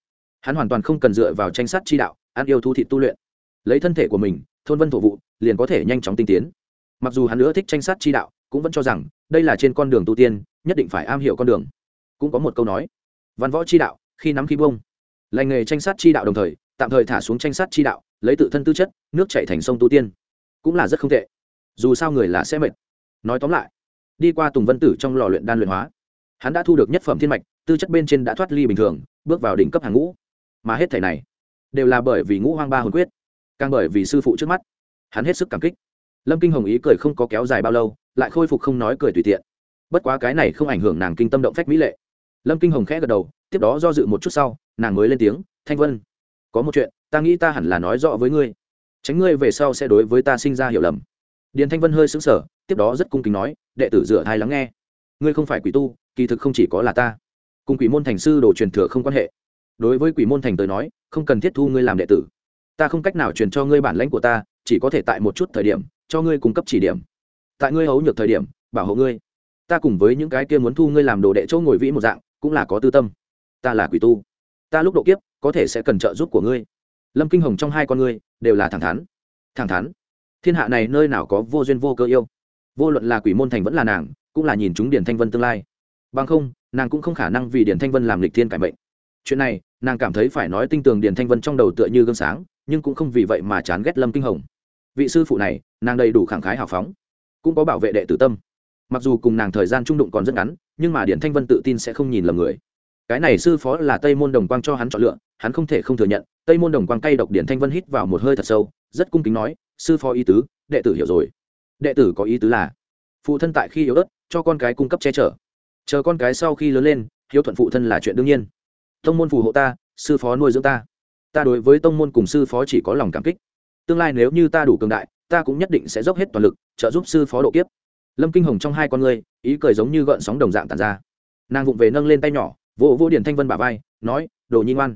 Speaker 1: Hắn hoàn toàn không cần dựa vào tranh sát chi đạo, ăn yêu thu thị tu luyện. Lấy thân thể của mình, thôn vân thổ vụ, liền có thể nhanh chóng tinh tiến. Mặc dù hắn nữa thích tranh sát chi đạo, cũng vẫn cho rằng, đây là trên con đường tu tiên, nhất định phải am hiểu con đường cũng có một câu nói. Văn võ chi đạo, khi nắm khi bông. Lành nghề tranh sát chi đạo đồng thời, tạm thời thả xuống tranh sát chi đạo, lấy tự thân tư chất, nước chạy thành sông tu tiên. Cũng là rất không tệ. Dù sao người là sẽ mệt. Nói tóm lại, đi qua tùng vân tử trong lò luyện đan luyện hóa, hắn đã thu được nhất phẩm thiên mạch, tư chất bên trên đã thoát ly bình thường, bước vào đỉnh cấp hàng ngũ. Mà hết thể này, đều là bởi vì ngũ hoang ba hồn quyết, càng bởi vì sư phụ trước mắt. Hắn hết sức cảm kích. Lâm kinh hồng ý cười không có kéo dài bao lâu, lại khôi phục không nói cười tùy tiện. Bất quá cái này không ảnh hưởng nàng kinh tâm động phách mỹ lệ lâm kinh hồng khẽ gật đầu, tiếp đó do dự một chút sau, nàng mới lên tiếng, thanh vân, có một chuyện, ta nghĩ ta hẳn là nói rõ với ngươi. Tránh ngươi về sau sẽ đối với ta sinh ra hiểu lầm. Điền thanh vân hơi xứng sở tiếp đó rất cung kính nói, đệ tử dựa thai lắng nghe. Ngươi không phải quỷ tu, kỳ thực không chỉ có là ta. Cùng quỷ môn thành sư đồ truyền thừa không quan hệ. Đối với quỷ môn thành tới nói, không cần thiết thu ngươi làm đệ tử. Ta không cách nào truyền cho ngươi bản lãnh của ta, chỉ có thể tại một chút thời điểm, cho ngươi cung cấp chỉ điểm. Tại ngươi hấu nhược thời điểm, bảo hộ ngươi. Ta cùng với những cái kia muốn thu ngươi làm đồ đệ chỗ ngồi vĩ một dạng cũng là có tư tâm. Ta là quỷ tu. Ta lúc độ kiếp, có thể sẽ cần trợ giúp của ngươi. Lâm kinh hồng trong hai con ngươi đều là thẳng thắn. Thẳng thắn? Thiên hạ này nơi nào có vô duyên vô cơ yêu? Vô luận là quỷ môn thành vẫn là nàng, cũng là nhìn chúng điển thanh vân tương lai. Bằng không, nàng cũng không khả năng vì điển thanh vân làm lịch thiên cải mệnh. Chuyện này, nàng cảm thấy phải nói tinh tường điển thanh vân trong đầu tựa như gương sáng, nhưng cũng không vì vậy mà chán ghét lâm kinh hồng. Vị sư phụ này, nàng đầy đủ khẳng khái hào phóng, cũng có bảo vệ đệ tử tâm. Mặc dù cùng nàng thời gian trung đụng còn rất ngắn nhưng mà điển thanh vân tự tin sẽ không nhìn lầm người. Cái này sư phó là tây môn đồng quang cho hắn chọn lựa, hắn không thể không thừa nhận, tây môn đồng quang cay độc điển thanh vân hít vào một hơi thật sâu, rất cung kính nói, sư phó ý tứ, đệ tử hiểu rồi. Đệ tử có ý tứ là, phụ thân tại khi yếu ớt, cho con cái cung cấp che chở. Chờ con cái sau khi lớn lên, hiếu thuận phụ thân là chuyện đương nhiên. Tông môn phù hộ ta, sư phó nuôi dưỡng ta. Ta đối với tông môn cùng sư phó chỉ có lòng cảm kích. Tương lai nếu như ta đủ cường đại, ta cũng nhất định sẽ dốc hết toàn lực, trợ giúp sư phó độ kiếp lâm kinh hồng trong hai con ngươi, ý cười giống như gợn sóng đồng dạng tàn ra. Nàng vụng về nâng lên tay nhỏ, vỗ vỗ điền thanh vân bà vai, nói, đồ nhi ngoan.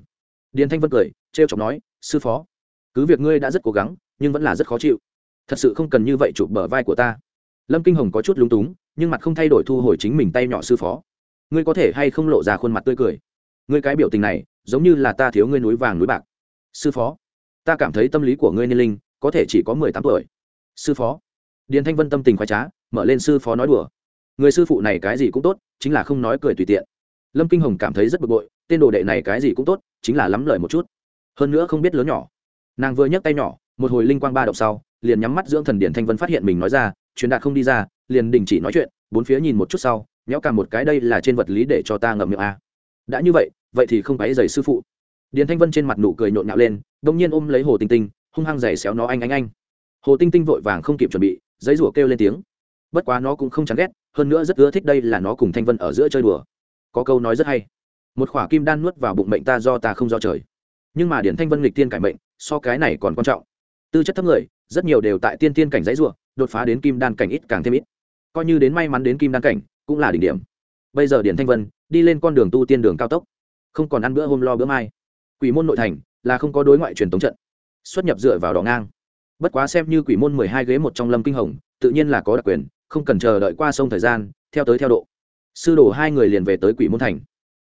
Speaker 1: Điền thanh vân cười, trêu chọc nói, sư phó, cứ việc ngươi đã rất cố gắng, nhưng vẫn là rất khó chịu. Thật sự không cần như vậy chụp bờ vai của ta. Lâm kinh hồng có chút lúng túng, nhưng mặt không thay đổi thu hồi chính mình tay nhỏ sư phó. Ngươi có thể hay không lộ ra khuôn mặt tươi cười? Ngươi cái biểu tình này, giống như là ta thiếu ngươi núi vàng núi bạc. Sư phó, ta cảm thấy tâm lý của ngươi niên linh, có thể chỉ có mười tám tuổi. Sư phó. Điền thanh vân tâm tình khoái trá mở lên sư phó nói đùa. Người sư phụ này cái gì cũng tốt, chính là không nói cười tùy tiện. Lâm kinh hồng cảm thấy rất bực bội, tên đồ đệ này cái gì cũng tốt, chính là lắm lời một chút. Hơn nữa không biết lớn nhỏ. Nàng vừa nhấc tay nhỏ, một hồi linh quang ba động sau, liền nhắm mắt dưỡng thần điển thanh vân phát hiện mình nói ra, truyền đạt không đi ra, liền đình chỉ nói chuyện. Bốn phía nhìn một chút sau nhéo cả một cái, đây là trên vật lý để cho ta ngậm miệng a đã như vậy vậy thì không phải giày sư phụ. Điền thanh vân trên mặt nụ cười nhộn nhạo lên, đông nhiên ôm lấy hồ tinh tinh, hung hăng giày xéo nó anh anh anh. Hồ tinh tinh vội vàng không kịp chuẩn bị, giấy rủa kêu lên tiếng bất quá nó cũng không chán ghét, hơn nữa rất ưa thích đây là nó cùng thanh vân ở giữa chơi đùa. Có câu nói rất hay, một khỏa kim đan nuốt vào bụng mệnh ta do ta không do trời. Nhưng mà điển thanh vân lịch tiên cải mệnh, so cái này còn quan trọng. Tư chất thấp người, rất nhiều đều tại tiên tiên cảnh giấy ruộng đột phá đến kim đan cảnh ít càng thêm ít. Coi như đến may mắn đến kim đan cảnh, cũng là đỉnh điểm. Bây giờ điển thanh vân đi lên con đường tu tiên đường cao tốc, không còn ăn bữa hôm lo bữa mai. Quỷ môn nội thành là không có đối ngoại truyền tống trận, xuất nhập dựa vào đỏ ngang. Bất quá xem như quỷ môn mười hai ghế một trong lâm kinh hồng, tự nhiên là có đặc quyền không cần chờ đợi qua sông thời gian, theo tới theo độ. Sư đồ hai người liền về tới quỷ môn thành.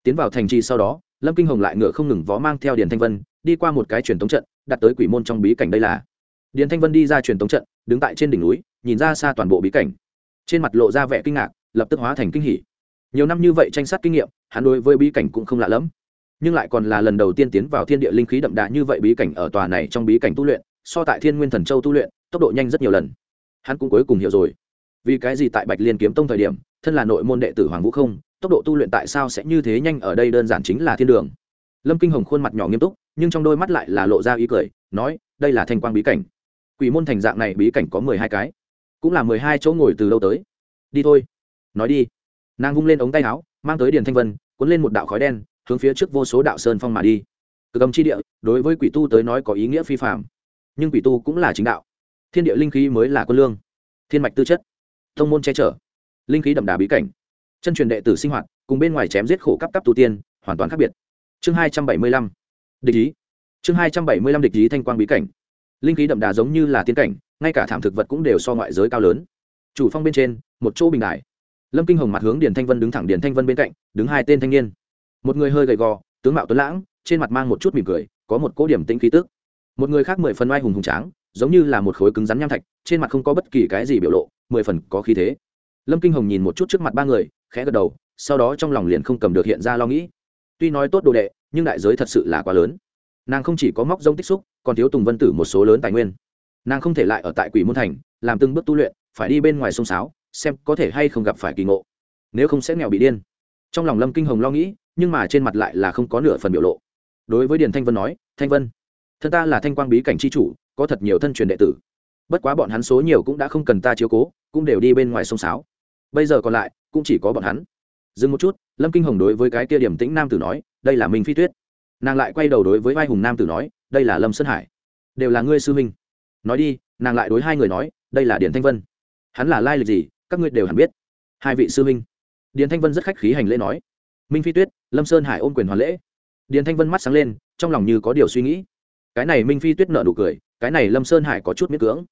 Speaker 1: Tiến vào thành trì sau đó, lâm kinh hồng lại ngựa không ngừng vó mang theo điền thanh vân, đi qua một cái truyền thống trận, đặt tới quỷ môn trong bí cảnh đây là. Điền thanh vân đi ra truyền thống trận, đứng tại trên đỉnh núi, nhìn ra xa toàn bộ bí cảnh. Trên mặt lộ ra vẻ kinh ngạc, lập tức hóa thành kinh hỉ. Nhiều năm như vậy tranh sát kinh nghiệm, hắn đối với bí cảnh cũng không lạ lẫm. Nhưng lại còn là lần đầu tiên tiến vào thiên địa linh khí đậm đà như vậy bí cảnh ở tòa này trong bí cảnh tu luyện, so tại thiên nguyên thần châu tu luyện, tốc độ nhanh rất nhiều lần. Hắn cũng cuối cùng hiểu rồi vì cái gì tại bạch liên kiếm tông thời điểm, thân là nội môn đệ tử hoàng vũ không, tốc độ tu luyện tại sao sẽ như thế nhanh ở đây đơn giản chính là thiên đường. Lâm kinh hồng khuôn mặt nhỏ nghiêm túc, nhưng trong đôi mắt lại là lộ ra ý cười, nói, đây là thanh quang bí cảnh. Quỷ môn thành dạng này bí cảnh có mười hai cái, cũng là mười hai chỗ ngồi từ lâu tới. Đi thôi. Nói đi. Nàng vung lên ống tay áo, mang tới điền thanh vân, cuốn lên một đạo khói đen, hướng phía trước vô số đạo sơn phong mà đi. Cực âm chi địa, đối với quỷ tu tới nói có ý nghĩa phi phạm nhưng quỷ tu cũng là chính đạo. Thiên địa linh khí mới là quân lương. Thiên mạch tư chất thông môn che chở. Linh khí đậm đà bí cảnh. Chân truyền đệ tử sinh hoạt, cùng bên ngoài chém giết khổ cấp cấp tu tiên, hoàn toàn khác biệt. Chương hai trăm bảy mươi lăm. Địch ý. Chương hai trăm bảy mươi lăm địch ý thanh quang bí cảnh. Linh khí đậm đà giống như là tiên cảnh, ngay cả thảm thực vật cũng đều so ngoại giới cao lớn. Chủ phong bên trên, một chỗ bình đài. Lâm kinh hồng mặt hướng điền thanh vân đứng thẳng điền thanh vân bên cạnh, đứng hai tên thanh niên. Một người hơi gầy gò, tướng mạo tuấn lãng, trên mặt mang một chút mỉm cười, có một cỗ điểm tĩnh khí tức. Một người khác mười phần oai hùng hùng tráng, giống như là một khối cứng rắn nham thạch, trên mặt không có bất kỳ cái gì biểu lộ mười phần có khí thế. Lâm kinh hồng nhìn một chút trước mặt ba người, khẽ gật đầu, sau đó trong lòng liền không cầm được hiện ra lo nghĩ. Tuy nói tốt đồ đệ, nhưng đại giới thật sự là quá lớn. Nàng không chỉ có móc rông tích xúc, còn thiếu tùng vân tử một số lớn tài nguyên. Nàng không thể lại ở tại quỷ môn thành, làm từng bước tu luyện, phải đi bên ngoài sông sáo, xem có thể hay không gặp phải kỳ ngộ. Nếu không sẽ nghèo bị điên. Trong lòng lâm kinh hồng lo nghĩ, nhưng mà trên mặt lại là không có nửa phần biểu lộ. Đối với điền thanh vân nói, thanh vân, thân ta là thanh quang bí cảnh c h i chủ, có thật nhiều thân truyền đệ tử bất quá bọn hắn số nhiều cũng đã không cần ta chiếu cố cũng đều đi bên ngoài sông sáo. Bây giờ còn lại cũng chỉ có bọn hắn. Dừng một chút lâm kinh hồng đối với cái kia điểm tĩnh nam tử nói đây là minh phi tuyết. Nàng lại quay đầu đối với vai hùng nam tử nói đây là lâm sơn hải. Đều là ngươi sư huynh. nói đi nàng lại đối hai người nói đây là điền thanh vân. Hắn là lai lịch gì các ngươi đều hẳn biết. Hai vị sư huynh, điền thanh vân rất khách khí hành lễ nói minh phi tuyết lâm sơn hải ôm quyền hoàn lễ. Điền thanh vân mắt sáng lên trong lòng như có điều suy nghĩ. Cái này minh phi tuyết nợ nụ cười cái này lâm sơn hải có chút miết cưỡng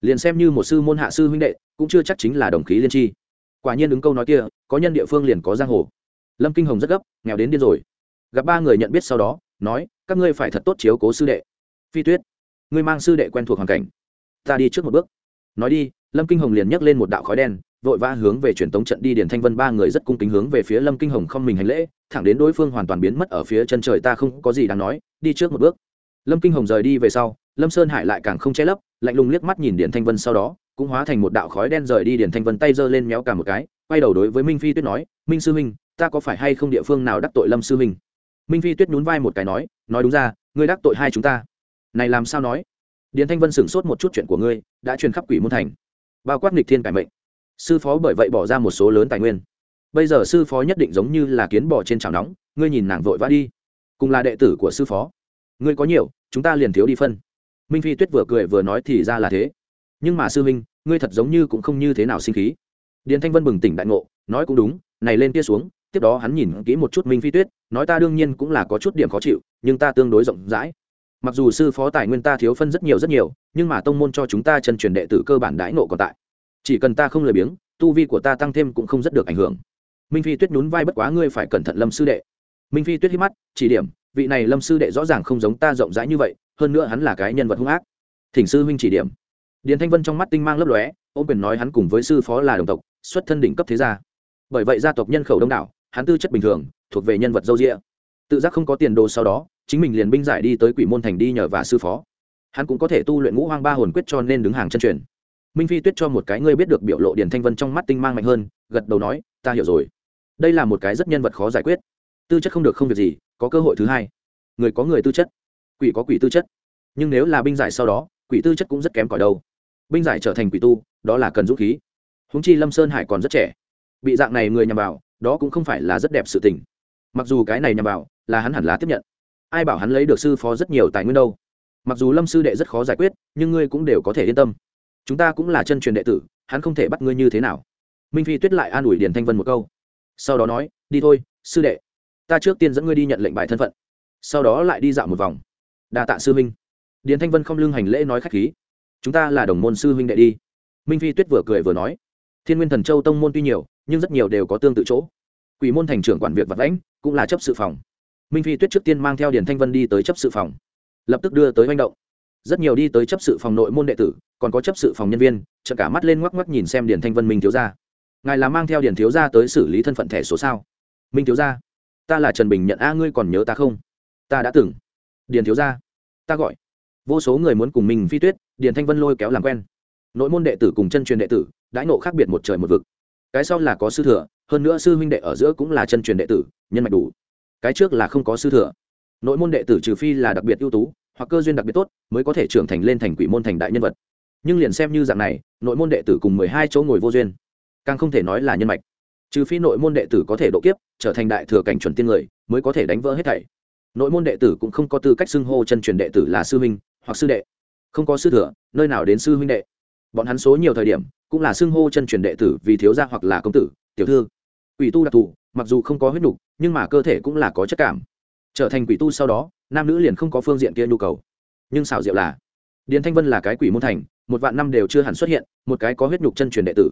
Speaker 1: liền xem như một sư môn hạ sư huynh đệ, cũng chưa chắc chính là đồng khí liên tri. Quả nhiên ứng câu nói kia, có nhân địa phương liền có giang hồ. Lâm kinh hồng rất gấp, nghèo đến điên rồi. Gặp ba người nhận biết sau đó, nói, các ngươi phải thật tốt chiếu cố sư đệ. Phi tuyết, ngươi mang sư đệ quen thuộc hoàn cảnh. Ta đi trước một bước. Nói đi, lâm kinh hồng liền nhấc lên một đạo khói đen, vội vã hướng về truyền tống trận đi điển thanh vân ba người rất cung kính hướng về phía lâm kinh hồng không mình hành lễ, thẳng đến đối phương hoàn toàn biến mất ở phía chân trời ta không có gì đáng nói, đi trước một bước. Lâm kinh hồng rời đi về sau lâm sơn hải lại càng không che lấp, lạnh lùng liếc mắt nhìn điền thanh vân sau đó, cũng hóa thành một đạo khói đen rời đi điền thanh vân tay giơ lên méo cả một cái, quay đầu đối với minh phi tuyết nói, minh sư minh ta có phải hay không địa phương nào đắc tội lâm sư minh minh phi tuyết nhún vai một cái nói nói đúng ra, ngươi đắc tội hai chúng ta. Này làm sao nói? Điền thanh vân sửng sốt một chút chuyện của ngươi, đã truyền khắp quỷ môn thành. Bao quát nghịch thiên cải mệnh. Sư phó bởi vậy bỏ ra một số lớn tài nguyên. Bây giờ sư phó nhất định giống như là kiến bò trên chảo nóng, ngươi nhìn nàng vội vã đi. Cùng là đệ tử của sư phó. Ngươi có nhiều, chúng ta liền thiếu đi phân minh phi tuyết vừa cười vừa nói thì ra là thế. Nhưng mà sư minh ngươi thật giống như cũng không như thế nào sinh khí. Điền thanh vân bừng tỉnh đại ngộ, nói cũng đúng, này lên kia xuống, tiếp đó hắn nhìn kỹ một chút minh phi tuyết, nói ta đương nhiên cũng là có chút điểm khó chịu, nhưng ta tương đối rộng rãi. Mặc dù sư phó tài nguyên ta thiếu phân rất nhiều rất nhiều, nhưng mà tông môn cho chúng ta chân truyền đệ tử cơ bản đãi nộ còn tại. Chỉ cần ta không lười biếng, tu vi của ta tăng thêm cũng không rất được ảnh hưởng. Minh phi tuyết nhún vai bất quá ngươi phải cẩn thận lâm sư đệ. Minh phi tuyết hít mắt, chỉ điểm vị này lâm sư đệ rõ ràng không giống ta rộng rãi như vậy, hơn nữa hắn là cái nhân vật hung ác. Thỉnh sư huynh chỉ điểm. Điền thanh vân trong mắt tinh mang lấp lóe ô quyền nói hắn cùng với sư phó là đồng tộc, xuất thân đỉnh cấp thế gia. Bởi vậy gia tộc nhân khẩu đông đảo, hắn tư chất bình thường, thuộc về nhân vật dâu rịa tự giác không có tiền đồ sau đó, chính mình liền binh giải đi tới quỷ môn thành đi nhờ và sư phó. Hắn cũng có thể tu luyện ngũ hoang ba hồn quyết cho nên đứng hàng chân truyền. Minh phi tuyết cho một cái ngươi biết được biểu lộ điền thanh vân trong mắt tinh mang mạnh hơn, gật đầu nói, ta hiểu rồi. Đây là một cái rất nhân vật khó giải quyết tư chất không được không việc gì, có cơ hội thứ hai. Người có người tư chất, quỷ có quỷ tư chất. Nhưng nếu là binh giải sau đó, quỷ tư chất cũng rất kém cỏi đâu. Binh giải trở thành quỷ tu, đó là cần dũng khí. Húng chi lâm sơn hải còn rất trẻ. Bị dạng này người nhằm vào, đó cũng không phải là rất đẹp sự tình. Mặc dù cái này nhằm vào, là hắn hẳn là tiếp nhận. Ai bảo hắn lấy được sư phó rất nhiều tài nguyên đâu. Mặc dù lâm sư đệ rất khó giải quyết, nhưng ngươi cũng đều có thể yên tâm. Chúng ta cũng là chân truyền đệ tử, hắn không thể bắt ngươi như thế nào. Minh phi tuyết lại an ủi điền thanh vân một câu. Sau đó nói, đi thôi, sư đệ ta trước tiên dẫn ngươi đi nhận lệnh bài thân phận, sau đó lại đi dạo một vòng. Đa tạ sư minh điền thanh vân không lưng hành lễ nói k h á c h khí. Chúng ta là đồng môn sư huynh đệ đi. Minh phi tuyết vừa cười vừa nói. Thiên nguyên thần châu tông môn tuy nhiều, nhưng rất nhiều đều có tương tự chỗ. Quỷ môn thành trưởng quản việc vật lãnh cũng là chấp sự phòng. Minh phi tuyết trước tiên mang theo điền thanh vân đi tới chấp sự phòng, lập tức đưa tới manh động. Rất nhiều đi tới chấp sự phòng nội môn đệ tử, còn có chấp sự phòng nhân viên, chợt cả mắt lên ngoắc ngoắc nhìn xem điền thanh vân minh thiếu gia. Ngài là mang theo điền thiếu gia tới xử lý thân phận thẻ số sao? Minh thiếu gia ta là trần bình nhận a ngươi còn nhớ ta không ta đã từng điền thiếu gia ta gọi vô số người muốn cùng mình phi tuyết điền thanh vân lôi kéo làm quen nội môn đệ tử cùng chân truyền đệ tử đãi nộ khác biệt một trời một vực cái sau là có sư thừa hơn nữa sư huynh đệ ở giữa cũng là chân truyền đệ tử nhân mạch đủ cái trước là không có sư thừa nội môn đệ tử trừ phi là đặc biệt ưu tú hoặc cơ duyên đặc biệt tốt mới có thể trưởng thành lên thành quỷ môn thành đại nhân vật nhưng liền xem như dạng này nội môn đệ tử cùng mười hai chỗ ngồi vô duyên càng không thể nói là nhân mạch trừ phi nội môn đệ tử có thể độ kiếp, trở thành đại thừa cảnh chuẩn tiên người, mới có thể đánh vỡ hết thảy. Nội môn đệ tử cũng không có tư cách xưng hô chân truyền đệ tử là sư huynh, hoặc sư đệ. Không có sư thừa, nơi nào đến sư huynh đệ. Bọn hắn số nhiều thời điểm, cũng là xưng hô chân truyền đệ tử vì thiếu gia hoặc là công tử, tiểu thư. Quỷ tu đặc thù, mặc dù không có huyết nhục, nhưng mà cơ thể cũng là có chất cảm. Trở thành quỷ tu sau đó, nam nữ liền không có phương diện kia nhu cầu. Nhưng xảo diệu là, điền thanh vân là cái quỷ môn thành, một vạn năm đều chưa hẳn xuất hiện, một cái có huyết nhục chân truyền đệ tử.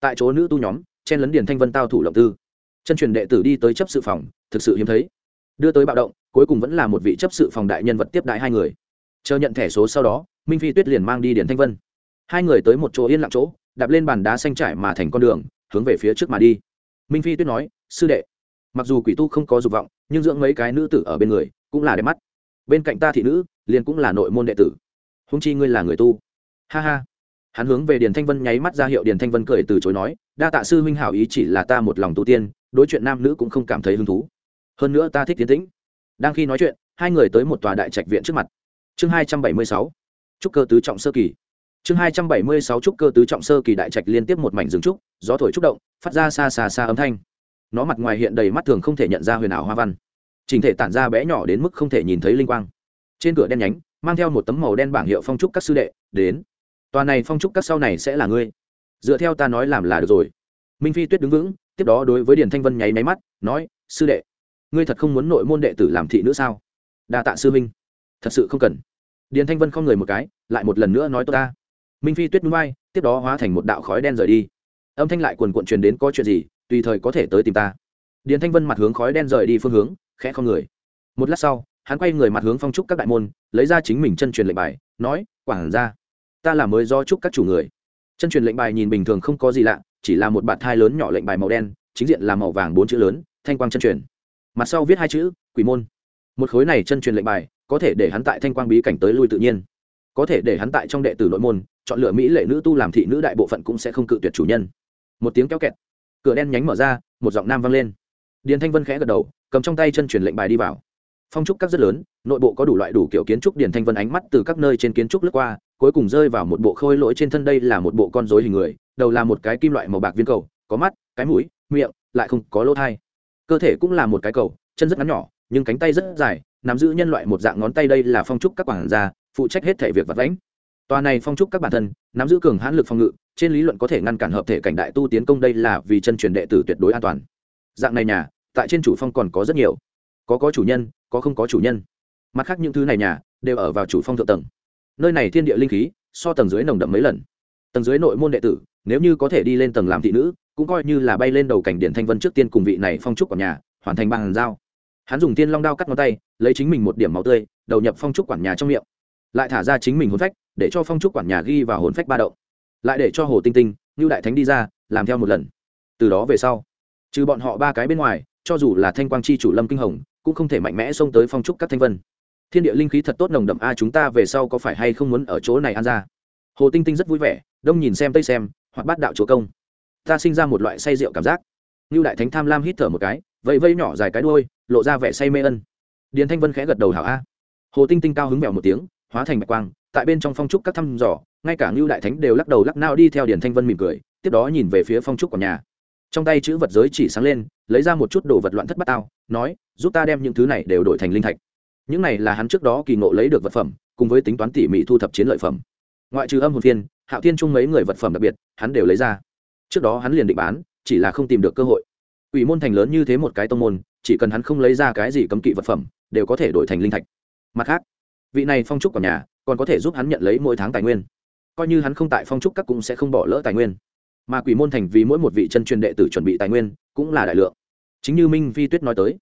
Speaker 1: Tại chỗ nữ tu nhóm chen lấn điền thanh vân tao thủ lộng tư. Chân truyền đệ tử đi tới chấp sự phòng, thực sự hiếm thấy. Đưa tới bạo động, cuối cùng vẫn là một vị chấp sự phòng đại nhân vật tiếp đại hai người. Chờ nhận thẻ số sau đó, minh phi tuyết liền mang đi điền thanh vân. Hai người tới một chỗ yên lặng chỗ, đạp lên bàn đá xanh trải mà thành con đường, hướng về phía trước mà đi. Minh phi tuyết nói, sư đệ. Mặc dù quỷ tu không có dục vọng, nhưng dưỡng mấy cái nữ tử ở bên người cũng là đẹp mắt. Bên cạnh ta thị nữ liền cũng là nội môn đệ tử. Húng chi ngươi là người tu. Ha ha hắn hướng về điền thanh vân nháy mắt ra hiệu điền thanh vân cười từ chối nói, đa tạ sư huynh hảo ý chỉ là ta một lòng tu tiên, đối chuyện nam nữ cũng không cảm thấy hứng thú. Hơn nữa ta thích tiến tĩnh. Đang khi nói chuyện, hai người tới một tòa đại trạch viện trước mặt. Chương hai trăm bảy mươi sáu, trúc cơ tứ trọng sơ kỳ. Chương hai trăm bảy mươi sáu, trúc cơ tứ trọng sơ kỳ đại trạch liên tiếp một mảnh rừng trúc, gió thổi trúc động, phát ra xa xa xa âm thanh. Nó mặt ngoài hiện đầy mắt thường không thể nhận ra huyền ảo hoa văn. Trình thể tản ra bé nhỏ đến mức không thể nhìn thấy linh quang. Trên cửa đen nhánh, mang theo một tấm màu đen bảng hiệu phong trúc các sư đệ, đến tòa này phong trúc các sau này sẽ là ngươi. Dựa theo ta nói làm là được rồi. Minh phi tuyết đứng vững, tiếp đó đối với điền thanh vân nháy máy mắt, nói, sư đệ, ngươi thật không muốn nội môn đệ tử làm thị nữa sao? Đa tạ sư minh thật sự không cần. Điền thanh vân không người một cái, lại một lần nữa nói tôi ta. Minh phi tuyết núi bay tiếp đó hóa thành một đạo khói đen rời đi. Âm thanh lại quần cuộn truyền đến có chuyện gì, tùy thời có thể tới tìm ta. Điền thanh vân mặt hướng khói đen rời đi phương hướng, khẽ không người. Một lát sau, hắn quay người mặt hướng phong trúc các đại môn, lấy ra chính mình chân truyền lệnh bài, nói quảng ra ta là mới do chúc các chủ người. Chân truyền lệnh bài nhìn bình thường không có gì lạ, chỉ là một bạt thai lớn nhỏ lệnh bài màu đen, chính diện là màu vàng bốn chữ lớn, thanh quang chân truyền. Mặt sau viết hai chữ, quỷ môn. Một khối này chân truyền lệnh bài, có thể để hắn tại thanh quang bí cảnh tới lui tự nhiên. Có thể để hắn tại trong đệ tử nội môn, chọn lựa mỹ lệ nữ tu làm thị nữ đại bộ phận cũng sẽ không cự tuyệt chủ nhân. Một tiếng kéo kẹt. Cửa đen nhánh mở ra, một giọng nam vang lên. Điền thanh vân khẽ gật đầu, cầm trong tay chân truyền lệnh bài đi vào. Phong trúc các rất lớn, nội bộ có đủ loại đủ kiểu kiến trúc, điền thanh vân ánh mắt từ các nơi trên kiến trúc lướt qua cuối cùng rơi vào một bộ khôi lỗi trên thân đây là một bộ con rối hình người, đầu là một cái kim loại màu bạc viên cầu, có mắt, cái mũi, miệng, lại không có lỗ thai. Cơ thể cũng là một cái cầu, chân rất ngắn nhỏ, nhưng cánh tay rất dài, nắm giữ nhân loại một dạng ngón tay đây là phong trúc các quản gia, phụ trách hết thể việc vật lãnh tòa này phong trúc các bản thân, nắm giữ cường hãn lực phòng ngự, trên lý luận có thể ngăn cản hợp thể cảnh đại tu tiến công đây là vì chân truyền đệ tử tuyệt đối an toàn. Dạng này nhà, tại trên chủ phong còn có rất nhiều. Có có chủ nhân, có không có chủ nhân. Mặt khác những thứ này nhà, đều ở vào chủ phong thượng tầng nơi này thiên địa linh khí so tầng dưới nồng đậm mấy lần. Tầng dưới nội môn đệ tử, nếu như có thể đi lên tầng làm thị nữ, cũng coi như là bay lên đầu cảnh điện thanh vân trước tiên cùng vị này phong trúc ở nhà, hoàn thành bằng dao hắn dùng tiên long đao cắt ngón tay, lấy chính mình một điểm máu tươi, đầu nhập phong trúc quản nhà trong miệng. Lại thả ra chính mình hồn phách, để cho phong trúc quản nhà ghi vào hồn phách ba động. Lại để cho hồ tinh tinh như đại thánh đi ra, làm theo một lần. Từ đó về sau, trừ bọn họ ba cái bên ngoài, cho dù là thanh quang chi chủ lâm kinh hồng, cũng không thể mạnh mẽ xông tới phong trúc các thanh vân thiên địa linh khí thật tốt nồng đậm, a, chúng ta về sau có phải hay không muốn ở chỗ này ăn ra? Hồ tinh tinh rất vui vẻ, đông nhìn xem tây xem, hoặc bát đạo chúa công. Ta sinh ra một loại say rượu cảm giác. Như đại thánh tham lam hít thở một cái, vẫy vây nhỏ dài cái đuôi, lộ ra vẻ say mê ân. Điền thanh vân khẽ gật đầu hảo, a. Hồ tinh tinh cao hứng mèo một tiếng, hóa thành bạch quang, tại bên trong phong trúc các thăm dò, ngay cả ngưu đại thánh đều lắc đầu lắc nao đi theo điền thanh vân mỉm cười, tiếp đó nhìn về phía phong trúc của nhà. Trong tay chữ vật giới chỉ sáng lên, lấy ra một chút đồ vật loạn thất bát tao, nói, giúp ta đem những thứ này đều đổi thành linh thạch những này là hắn trước đó kỳ ngộ lấy được vật phẩm, cùng với tính toán tỉ mỉ thu thập chiến lợi phẩm. Ngoại trừ âm hồn phiên, hạo thiên chung mấy người vật phẩm đặc biệt, hắn đều lấy ra. Trước đó hắn liền định bán, chỉ là không tìm được cơ hội. Ủy môn thành lớn như thế một cái tông môn, chỉ cần hắn không lấy ra cái gì cấm kỵ vật phẩm, đều có thể đổi thành linh thạch. Mặt khác, vị này phong trúc ở nhà, còn có thể giúp hắn nhận lấy mỗi tháng tài nguyên. Coi như hắn không tại phong trúc các cũng sẽ không bỏ lỡ tài nguyên. Mà quỷ môn thành vì mỗi một vị chân truyền đệ tử chuẩn bị tài nguyên, cũng là đại lượng. Chính như minh vi tuyết nói tới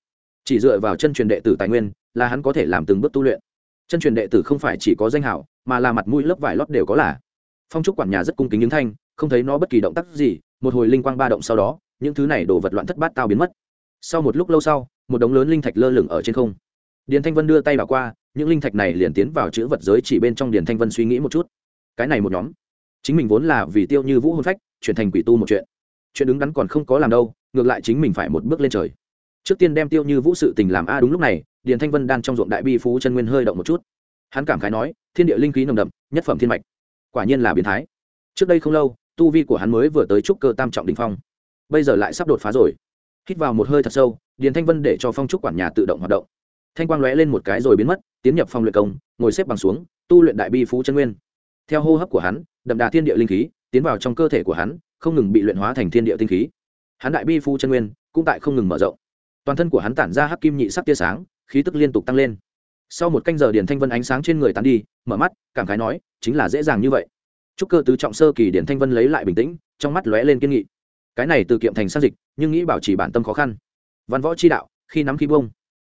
Speaker 1: chỉ dựa vào chân truyền đệ tử tài nguyên, là hắn có thể làm từng bước tu luyện. Chân truyền đệ tử không phải chỉ có danh hảo, mà là mặt mũi lớp vải lót đều có là. Phong trúc quản nhà rất cung kính những thanh, không thấy nó bất kỳ động tác gì, một hồi linh quang ba động sau đó, những thứ này đổ vật loạn thất bát tao biến mất. Sau một lúc lâu sau, một đống lớn linh thạch lơ lửng ở trên không. Điền thanh vân đưa tay vào qua, những linh thạch này liền tiến vào chữ vật giới chỉ bên trong điền thanh vân suy nghĩ một chút. Cái này một nhóm, chính mình vốn là vì tiêu như vũ hôn phách, chuyển thành quỷ tu một chuyện. Chuyện đứng đắn còn không có làm đâu, ngược lại chính mình phải một bước lên trời trước tiên đem tiêu như vũ sự tình làm a đúng lúc này, điền thanh vân đang trong ruộng đại bi phú chân nguyên hơi động một chút. Hắn cảm khái nói, thiên địa linh khí nồng đậm, nhất phẩm thiên mạch. Quả nhiên là biến thái. Trước đây không lâu, tu vi của hắn mới vừa tới trúc cơ tam trọng đình phong. Bây giờ lại sắp đột phá rồi. Hít vào một hơi thật sâu, điền thanh vân để cho phong trúc quản nhà tự động hoạt động. Thanh quang lóe lên một cái rồi biến mất, tiến nhập phong luyện công, ngồi xếp bằng xuống, tu luyện đại bi phú chân nguyên. Theo hô hấp của hắn, đậm đà thiên địa linh khí, tiến vào trong cơ thể của hắn, không ngừng bị luyện hóa thành thiên địa tinh khí. Hắn đại bi phú chân nguyên cũng tại không ngừng mở rộng toàn thân của hắn tản ra hắc kim nhị sắc tia sáng, khí tức liên tục tăng lên. Sau một canh giờ điển thanh vân ánh sáng trên người tán đi, mở mắt, cảm khái nói, chính là dễ dàng như vậy. Chúc cơ tứ trọng sơ kỳ điển thanh vân lấy lại bình tĩnh, trong mắt lóe lên kiên nghị. Cái này từ kiệm thành sang dịch, nhưng nghĩ bảo trì bản tâm khó khăn. Văn võ chi đạo, khi nắm khi bông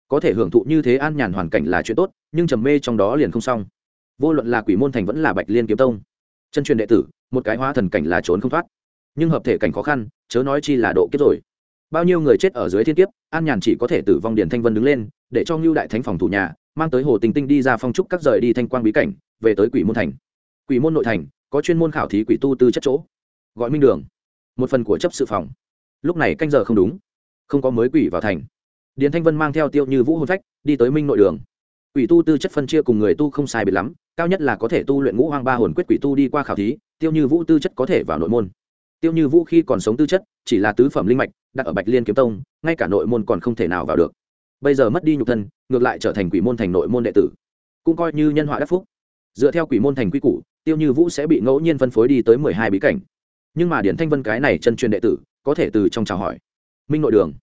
Speaker 1: có thể hưởng thụ như thế an nhàn hoàn cảnh là chuyện tốt, nhưng trầm mê trong đó liền không xong. Vô luận là quỷ môn thành vẫn là bạch liên kiếm tông. Chân truyền đệ tử, một cái hóa thần cảnh là trốn không thoát. Nhưng hợp thể cảnh khó khăn, chớ nói chi là độ kiếp rồi bao nhiêu người chết ở dưới thiên kiếp, an nhàn chỉ có thể tử vong điền thanh vân đứng lên, để cho ngưu đại thánh phòng thủ nhà, mang tới hồ tình tinh đi ra phong trúc các rời đi thanh quang bí cảnh, về tới quỷ môn thành. Quỷ môn nội thành, có chuyên môn khảo thí quỷ tu tư chất chỗ. Gọi minh đường. Một phần của chấp sự phòng. Lúc này canh giờ không đúng. Không có mới quỷ vào thành. Điền thanh vân mang theo tiêu như vũ hôn phách, đi tới minh nội đường. Quỷ tu tư chất phân chia cùng người tu không sai biệt lắm, cao nhất là có thể tu luyện ngũ hoang ba hồn quyết quỷ tu đi qua khảo thí, tiêu như vũ tư chất có thể vào nội môn tiêu như vũ khi còn sống tư chất, chỉ là tứ phẩm linh mạch, đặt ở bạch liên kiếm tông, ngay cả nội môn còn không thể nào vào được. Bây giờ mất đi nhục thân, ngược lại trở thành quỷ môn thành nội môn đệ tử, cũng coi như nhân họa đắc phúc. Dựa theo quỷ môn thành quy củ, tiêu như vũ sẽ bị ngẫu nhiên phân phối đi tới mười hai bí cảnh. Nhưng mà điển thanh vân cái này chân truyền đệ tử, có thể từ trong chào hỏi. Minh nội đường.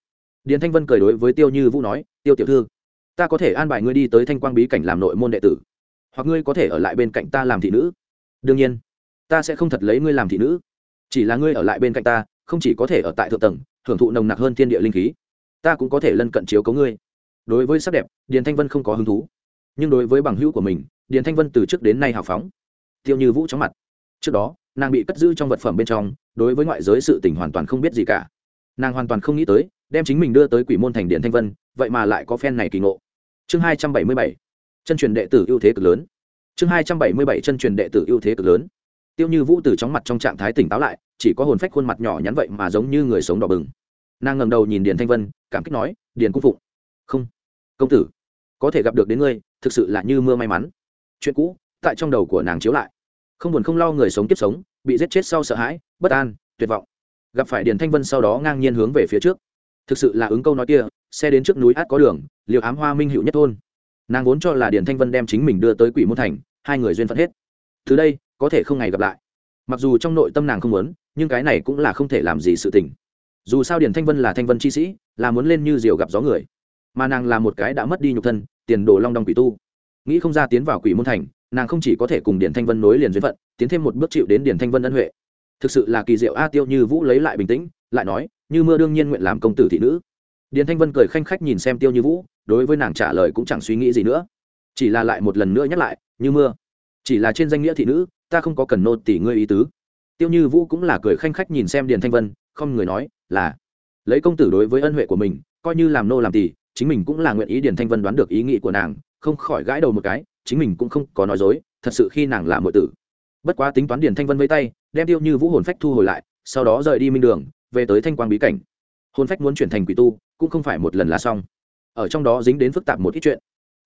Speaker 1: Điển thanh vân cười đối với tiêu như vũ nói, tiêu tiểu thư, ta có thể an bài ngươi đi tới thanh quang bí cảnh làm nội môn đệ tử. Hoặc ngươi có thể ở lại bên cạnh ta làm thị nữ. Đương nhiên, ta sẽ không thật lấy ngươi làm thị nữ chỉ là ngươi ở lại bên cạnh ta, không chỉ có thể ở tại thượng tầng, hưởng thụ nồng nặc hơn thiên địa linh khí, ta cũng có thể lân cận chiếu cấu ngươi. Đối với sắc đẹp, điền thanh vân không có hứng thú. Nhưng đối với bằng hữu của mình, điền thanh vân từ trước đến nay hào phóng. Tiêu như vũ chóng mặt. Trước đó, nàng bị cất giữ trong vật phẩm bên trong, đối với ngoại giới sự tình hoàn toàn không biết gì cả. Nàng hoàn toàn không nghĩ tới, đem chính mình đưa tới quỷ môn thành điện thanh vân, vậy mà lại có phen này kỳ ngộ. Chương hai trăm bảy mươi bảy. Chân truyền đệ tử ưu thế cực lớn. Chương hai trăm bảy mươi bảy, chân truyền đệ tử ưu thế cực lớn tiêu như vũ từ chóng mặt trong trạng thái tỉnh táo lại, chỉ có hồn phách khuôn mặt nhỏ nhắn vậy mà giống như người sống đỏ bừng. Nàng ngầm đầu nhìn điền thanh vân, cảm kích nói, điền cung phụng. Không, công tử, có thể gặp được đến ngươi, thực sự là như mưa may mắn. Chuyện cũ, tại trong đầu của nàng chiếu lại. Không buồn không lo người sống kiếp sống, bị giết chết sau sợ hãi, bất an, tuyệt vọng. Gặp phải điền thanh vân sau đó ngang nhiên hướng về phía trước. Thực sự là ứng câu nói kia, xe đến trước núi át có đường liệu ám hoa minh hữu nhất thôn. Nàng vốn cho là điền thanh vân đem chính mình đưa tới quỷ môn thành, hai người duyên phận hết. Từ đây có thể không ngày gặp lại. Mặc dù trong nội tâm nàng không muốn, nhưng cái này cũng là không thể làm gì sự tình. Dù sao điền thanh vân là thanh vân chi sĩ, là muốn lên như diều gặp gió người. Mà nàng là một cái đã mất đi nhục thân, tiền đồ long đong quỷ tu. Nghĩ không ra tiến vào quỷ môn thành, nàng không chỉ có thể cùng điền thanh vân nối liền duyên phận, tiến thêm một bước chịu đến điền thanh vân ân huệ. Thực sự là kỳ diệu a tiêu như vũ lấy lại bình tĩnh, lại nói, như mưa đương nhiên nguyện làm công tử thị nữ. Điền thanh vân cười khanh khách nhìn xem tiêu như vũ, đối với nàng trả lời cũng chẳng suy nghĩ gì nữa. Chỉ là lại một lần nữa nhắc lại, như mưa. Chỉ là trên danh nghĩa thị nữ ta không có cần nô tỷ ngươi ý tứ. Tiêu như vũ cũng là cười khanh khách nhìn xem điền thanh vân, không người nói là, lấy công tử đối với ân huệ của mình, coi như làm nô làm tỷ chính mình cũng là nguyện ý điền thanh vân đoán được ý nghĩ của nàng, không khỏi gãi đầu một cái, chính mình cũng không có nói dối, thật sự khi nàng là mọi tử. Bất quá tính toán điền thanh vân với tay, đem tiêu như vũ hồn phách thu hồi lại, sau đó rời đi minh đường, về tới thanh quang bí cảnh. Hồn phách muốn chuyển thành quỷ tu, cũng không phải một lần là xong. Ở trong đó dính đến phức tạp một ít chuyện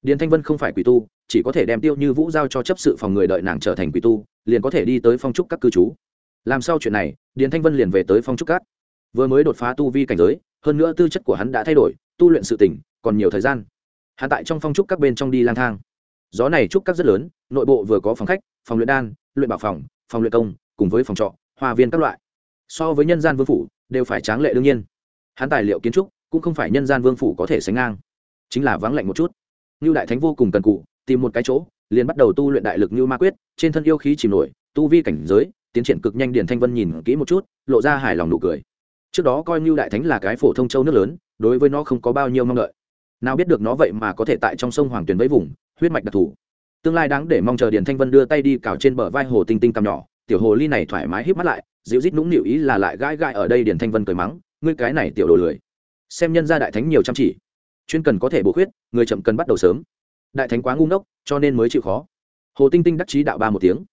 Speaker 1: điền thanh vân không phải quỷ tu, chỉ có thể đem tiêu như vũ giao cho chấp sự phòng người đợi nàng trở thành quỷ tu, liền có thể đi tới phong trúc các cư trú. Làm sau chuyện này, điền thanh vân liền về tới phong trúc các. Vừa mới đột phá tu vi cảnh giới, hơn nữa tư chất của hắn đã thay đổi, tu luyện sự tỉnh, còn nhiều thời gian. Hạ tại trong phong trúc các bên trong đi lang thang. Gió này trúc các rất lớn, nội bộ vừa có phòng khách, phòng luyện đan, luyện bảo phòng phòng luyện công, cùng với phòng trọ hòa viên các loại. So với nhân gian vương phủ, đều phải tráng lệ đương nhiên. Hắn tài liệu kiến trúc, cũng không phải nhân gian vương phủ có thể sánh ngang. Chính là vắng lạnh một chút như đại thánh vô cùng cần cụ, tìm một cái chỗ, liền bắt đầu tu luyện đại lực như ma quyết, trên thân yêu khí chìm nổi, tu vi cảnh giới, tiến triển cực nhanh điền thanh vân nhìn kỹ một chút, lộ ra hài lòng nụ cười. Trước đó coi như đại thánh là cái phổ thông châu nước lớn, đối với nó không có bao nhiêu mong đợi. Nào biết được nó vậy mà có thể tại trong sông hoàng tuyền với vùng, huyết mạch đặc thù. Tương lai đáng để mong chờ điền thanh vân đưa tay đi cào trên bờ vai hồ tinh tinh cằm nhỏ, tiểu hồ ly này thoải mái hít mắt lại, dịu rít nũng nịu ý là lại gãi gãi ở đây điền thanh vân cười mắng, ngươi cái này tiểu đồ lười. Xem nhân gia đại thánh nhiều chăm chỉ chuyên cần có thể bổ khuyết, người chậm cần bắt đầu sớm. Đại thánh quá ngu ngốc, cho nên mới chịu khó. Hồ tinh tinh đắc chí đạo ba một tiếng.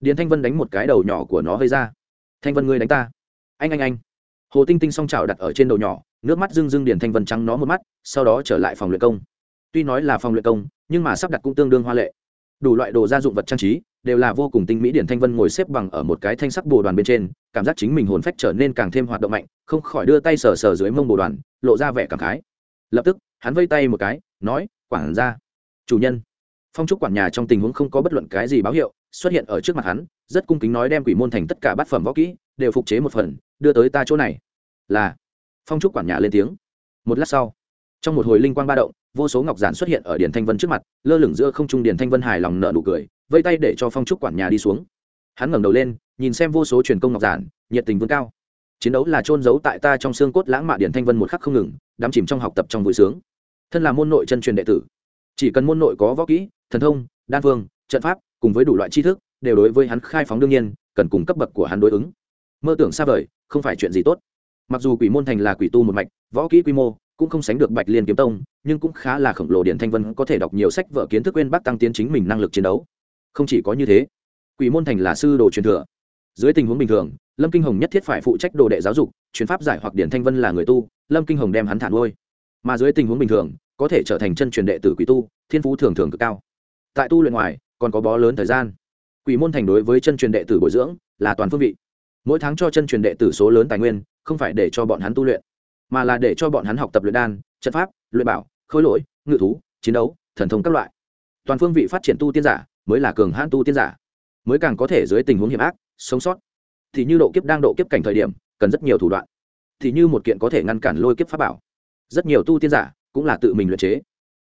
Speaker 1: Điền thanh vân đánh một cái đầu nhỏ của nó hơi ra. Thanh vân ngươi đánh ta. Anh anh anh. Hồ tinh tinh s o n g trào đặt ở trên đầu nhỏ, nước mắt dưng dưng điền thanh vân trắng nó một mắt, sau đó trở lại phòng luyện công. Tuy nói là phòng luyện công, nhưng mà sắp đặt cũng tương đương hoa lệ. Đủ loại đồ gia dụng vật trang trí, đều là vô cùng tinh mỹ điển thanh vân ngồi xếp bằng ở một cái thanh sắc bồ đoàn bên trên, cảm giác chính mình hồn phách trở nên càng thêm hoạt động mạnh, không khỏi đưa tay sờ sờ dưới mông bồ đoàn, lộ ra vẻ cảm khái. Lập tức hắn vây tay một cái, nói, quản ra chủ nhân. Phong trúc quản nhà trong tình huống không có bất luận cái gì báo hiệu, xuất hiện ở trước mặt hắn, rất cung kính nói đem quỷ môn thành tất cả bát phẩm võ kỹ đều phục chế một phần, đưa tới ta chỗ này. Là, phong trúc quản nhà lên tiếng. Một lát sau, trong một hồi linh quang ba động, vô số ngọc giản xuất hiện ở điền thanh vân trước mặt, lơ lửng giữa không trung điền thanh vân hài lòng nợ nụ cười, vây tay để cho phong trúc quản nhà đi xuống. Hắn ngẩng đầu lên, nhìn xem vô số truyền công ngọc giản, nhiệt tình vươn cao. Chiến đấu là trôn giấu tại ta trong xương cốt lãng mạn điển thanh vân một khắc không ngừng, đắm chìm trong học tập trong vui sướng thân là môn nội chân truyền đệ tử. Chỉ cần môn nội có võ kỹ, thần thông, đan phương, trận pháp, cùng với đủ loại tri thức, đều đối với hắn khai phóng đương nhiên, cần cùng cấp bậc của hắn đối ứng. Mơ tưởng xa vời, không phải chuyện gì tốt. Mặc dù quỷ môn thành là quỷ tu một mạch, võ kỹ quy mô cũng không sánh được bạch liên kiếm tông, nhưng cũng khá là khổng lồ điện thanh vân có thể đọc nhiều sách vở kiến thức quên bác tăng tiến chính mình năng lực chiến đấu. Không chỉ có như thế, quỷ môn thành là sư đồ truyền thừa. Dưới tình huống bình thường, lâm kinh hồng nhất thiết phải phụ trách đồ đệ giáo dục chuyển pháp giải hoặc điển thanh vân là người tu, lâm kinh hồng đem hắn thản ngôi mà dưới tình huống bình thường, có thể trở thành chân truyền đệ tử quỷ tu, thiên phú thường thường cực cao. Tại tu luyện ngoài, còn có bó lớn thời gian. Quỷ môn thành đối với chân truyền đệ tử bồi dưỡng là toàn phương vị. Mỗi tháng cho chân truyền đệ tử số lớn tài nguyên, không phải để cho bọn hắn tu luyện, mà là để cho bọn hắn học tập luyện đan, trận pháp, luyện bảo khối lỗi, ngự thú, chiến đấu, thần thông các loại. Toàn phương vị phát triển tu tiên giả mới là cường hãn tu tiên giả, mới càng có thể dưới tình huống hiểm ác, sống sót. Thì như độ kiếp đang độ kiếp cảnh thời điểm, cần rất nhiều thủ đoạn. Thì như một kiện có thể ngăn cản lôi kiếp pháp bảo rất nhiều tu tiên giả cũng là tự mình luyện chế.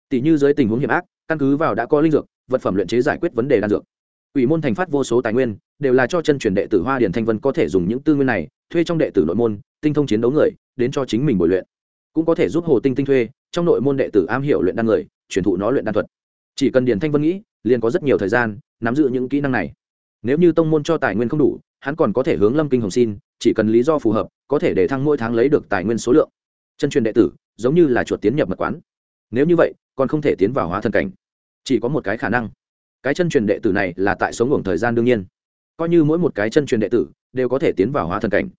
Speaker 1: Tỷ như dưới tình huống hiểm ác, căn cứ vào đã có linh dược, vật phẩm luyện chế giải quyết vấn đề đan dược. Ủy môn thành phát vô số tài nguyên, đều là cho chân truyền đệ tử hoa điển thanh vân có thể dùng những tư nguyên này, thuê trong đệ tử nội môn, tinh thông chiến đấu người, đến cho chính mình bồi luyện. Cũng có thể giúp hồ tinh tinh thuê, trong nội môn đệ tử am hiểu luyện đan người, truyền thụ nó luyện đan thuật. Chỉ cần điển thanh vân nghĩ, liền có rất nhiều thời gian, nắm giữ những kỹ năng này. Nếu như tông môn cho tài nguyên không đủ, hắn còn có thể hướng lâm kinh hồng xin, chỉ cần lý do phù hợp, có thể để thăng mỗi tháng lấy được tài nguyên số lượng. Chân truyền đệ tử giống như là chuột tiến nhập mật quán. Nếu như vậy, còn không thể tiến vào hóa thần cảnh. Chỉ có một cái khả năng. Cái chân truyền đệ tử này là tại sống ngủ thời gian đương nhiên. Coi như mỗi một cái chân truyền đệ tử đều có thể tiến vào hóa thần cảnh.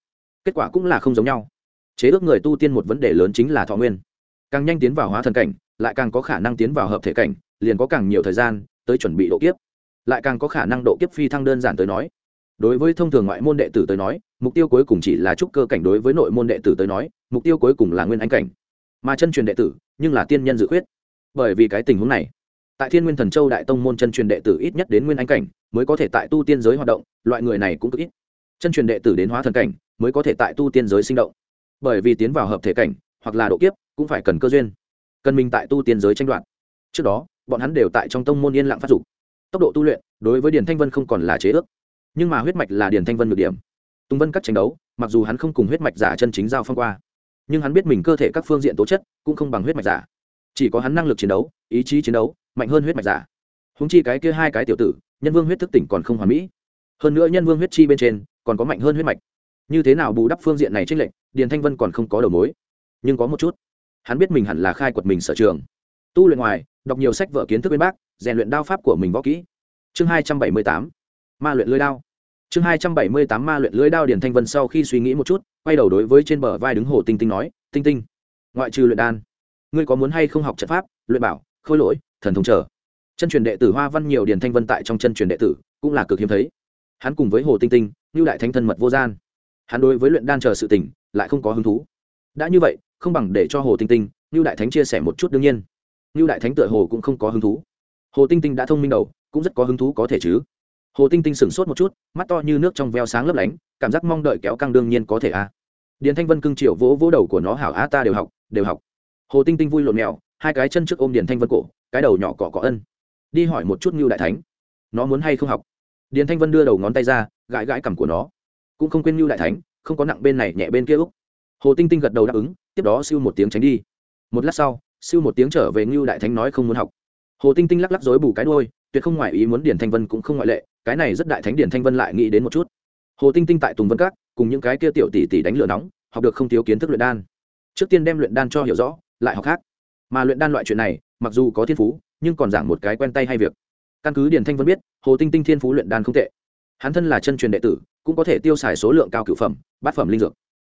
Speaker 1: Kết quả cũng là không giống nhau. Chế ước người tu tiên một vấn đề lớn chính là thọ nguyên. Càng nhanh tiến vào hóa thần cảnh, lại càng có khả năng tiến vào hợp thể cảnh, liền có càng nhiều thời gian tới chuẩn bị độ kiếp. Lại càng có khả năng độ kiếp phi thăng đơn giản tới nói. Đối với thông thường ngoại môn đệ tử tới nói, mục tiêu cuối cùng chỉ là trúc cơ cảnh đối với nội môn đệ tử tới nói, mục tiêu cuối cùng là nguyên anh cảnh mà chân truyền đệ tử, nhưng là tiên nhân dự khuyết. Bởi vì cái tình huống này, tại thiên nguyên thần châu đại tông môn chân truyền đệ tử ít nhất đến nguyên anh cảnh mới có thể tại tu tiên giới hoạt động, loại người này cũng cực ít. Chân truyền đệ tử đến hóa thần cảnh mới có thể tại tu tiên giới sinh động. Bởi vì tiến vào hợp thể cảnh hoặc là độ kiếp cũng phải cần cơ duyên, cần mình tại tu tiên giới tranh đoạt. Trước đó, bọn hắn đều tại trong tông môn yên lặng phát dục. Tốc độ tu luyện đối với điền thanh vân không còn là chế ước, nhưng mà huyết mạch là điền thanh vân được điểm. Tùng vân cắt tranh đấu, mặc dù hắn không cùng huyết mạch giả chân chính giao phong qua nhưng hắn biết mình cơ thể các phương diện tố chất cũng không bằng huyết mạch giả. Chỉ có hắn năng lực chiến đấu, ý chí chiến đấu, mạnh hơn huyết mạch giả. Húng chi cái kia hai cái tiểu tử, nhân vương huyết thức tỉnh còn không hoàn mỹ. Hơn nữa nhân vương huyết chi bên trên còn có mạnh hơn huyết mạch. Như thế nào bù đắp phương diện này trên lệnh điền thanh vân còn không có đầu mối. Nhưng có một chút, hắn biết mình hẳn là khai quật mình sở trường. Tu luyện ngoài, đọc nhiều sách vở kiến thức bên bác, rèn luyện đao pháp của mình võ kỹ. Chương hai trăm bảy mươi tám, ma luyện lưới đao chương hai trăm bảy mươi tám ma luyện lưới đao điển thanh vân sau khi suy nghĩ một chút, quay đầu đối với trên bờ vai đứng hồ tinh tinh nói, tinh tinh, ngoại trừ luyện đan, ngươi có muốn hay không học trận pháp, luyện bảo, khôi lỗi, thần thông trở? Chân truyền đệ tử hoa văn nhiều điển thanh vân tại trong chân truyền đệ tử cũng là cực hiếm thấy. Hắn cùng với hồ tinh tinh như đại thánh thân mật vô gian. Hắn đối với luyện đan chờ sự tỉnh lại không có hứng thú. Đã như vậy, không bằng để cho hồ tinh tinh như đại thánh chia sẻ một chút đương nhiên. Như đại thánh tựa hồ cũng không có hứng thú. Hồ tinh tinh đã thông minh đầu, cũng rất có hứng thú có thể chứ hồ tinh tinh sửng sốt một chút, mắt to như nước trong veo sáng lấp lánh, cảm giác mong đợi kéo căng đương nhiên có thể a. À. điền thanh vân cưng triệu vỗ vỗ đầu của nó hảo a ta đều học đều học. Hồ tinh tinh vui lộn mèo, hai cái chân trước ôm điền thanh vân cổ, cái đầu nhỏ cọ cọ ân. Đi hỏi một chút Ngưu đại thánh, nó muốn hay không học? Điền thanh vân đưa đầu ngón tay ra, gãi gãi cằm của nó. Cũng không quên Ngưu đại thánh, không có nặng bên này nhẹ bên kia úc. Hồ tinh tinh gật đầu đáp ứng, tiếp đó siêu một tiếng tránh đi. Một lát sau, siêu một tiếng trở về Ngưu đại thánh nói không muốn học. Hồ tinh tinh lắc lắc dối bù cái đôi tuyệt không ngoại ý muốn điển thanh vân cũng không ngoại lệ, cái này rất đại thánh điển thanh vân lại nghĩ đến một chút. Hồ tinh tinh tại tùng vân các, cùng những cái kia tiểu tỷ tỷ đánh lửa nóng, học được không thiếu kiến thức luyện đan. Trước tiên đem luyện đan cho hiểu rõ, lại học khác. Mà luyện đan loại chuyện này, mặc dù có thiên phú, nhưng còn giảng một cái quen tay hay việc. Căn cứ điển thanh vân biết, hồ tinh tinh thiên phú luyện đan không tệ. Hắn thân là chân truyền đệ tử, cũng có thể tiêu xài số lượng cao cửu phẩm, bát phẩm linh dược.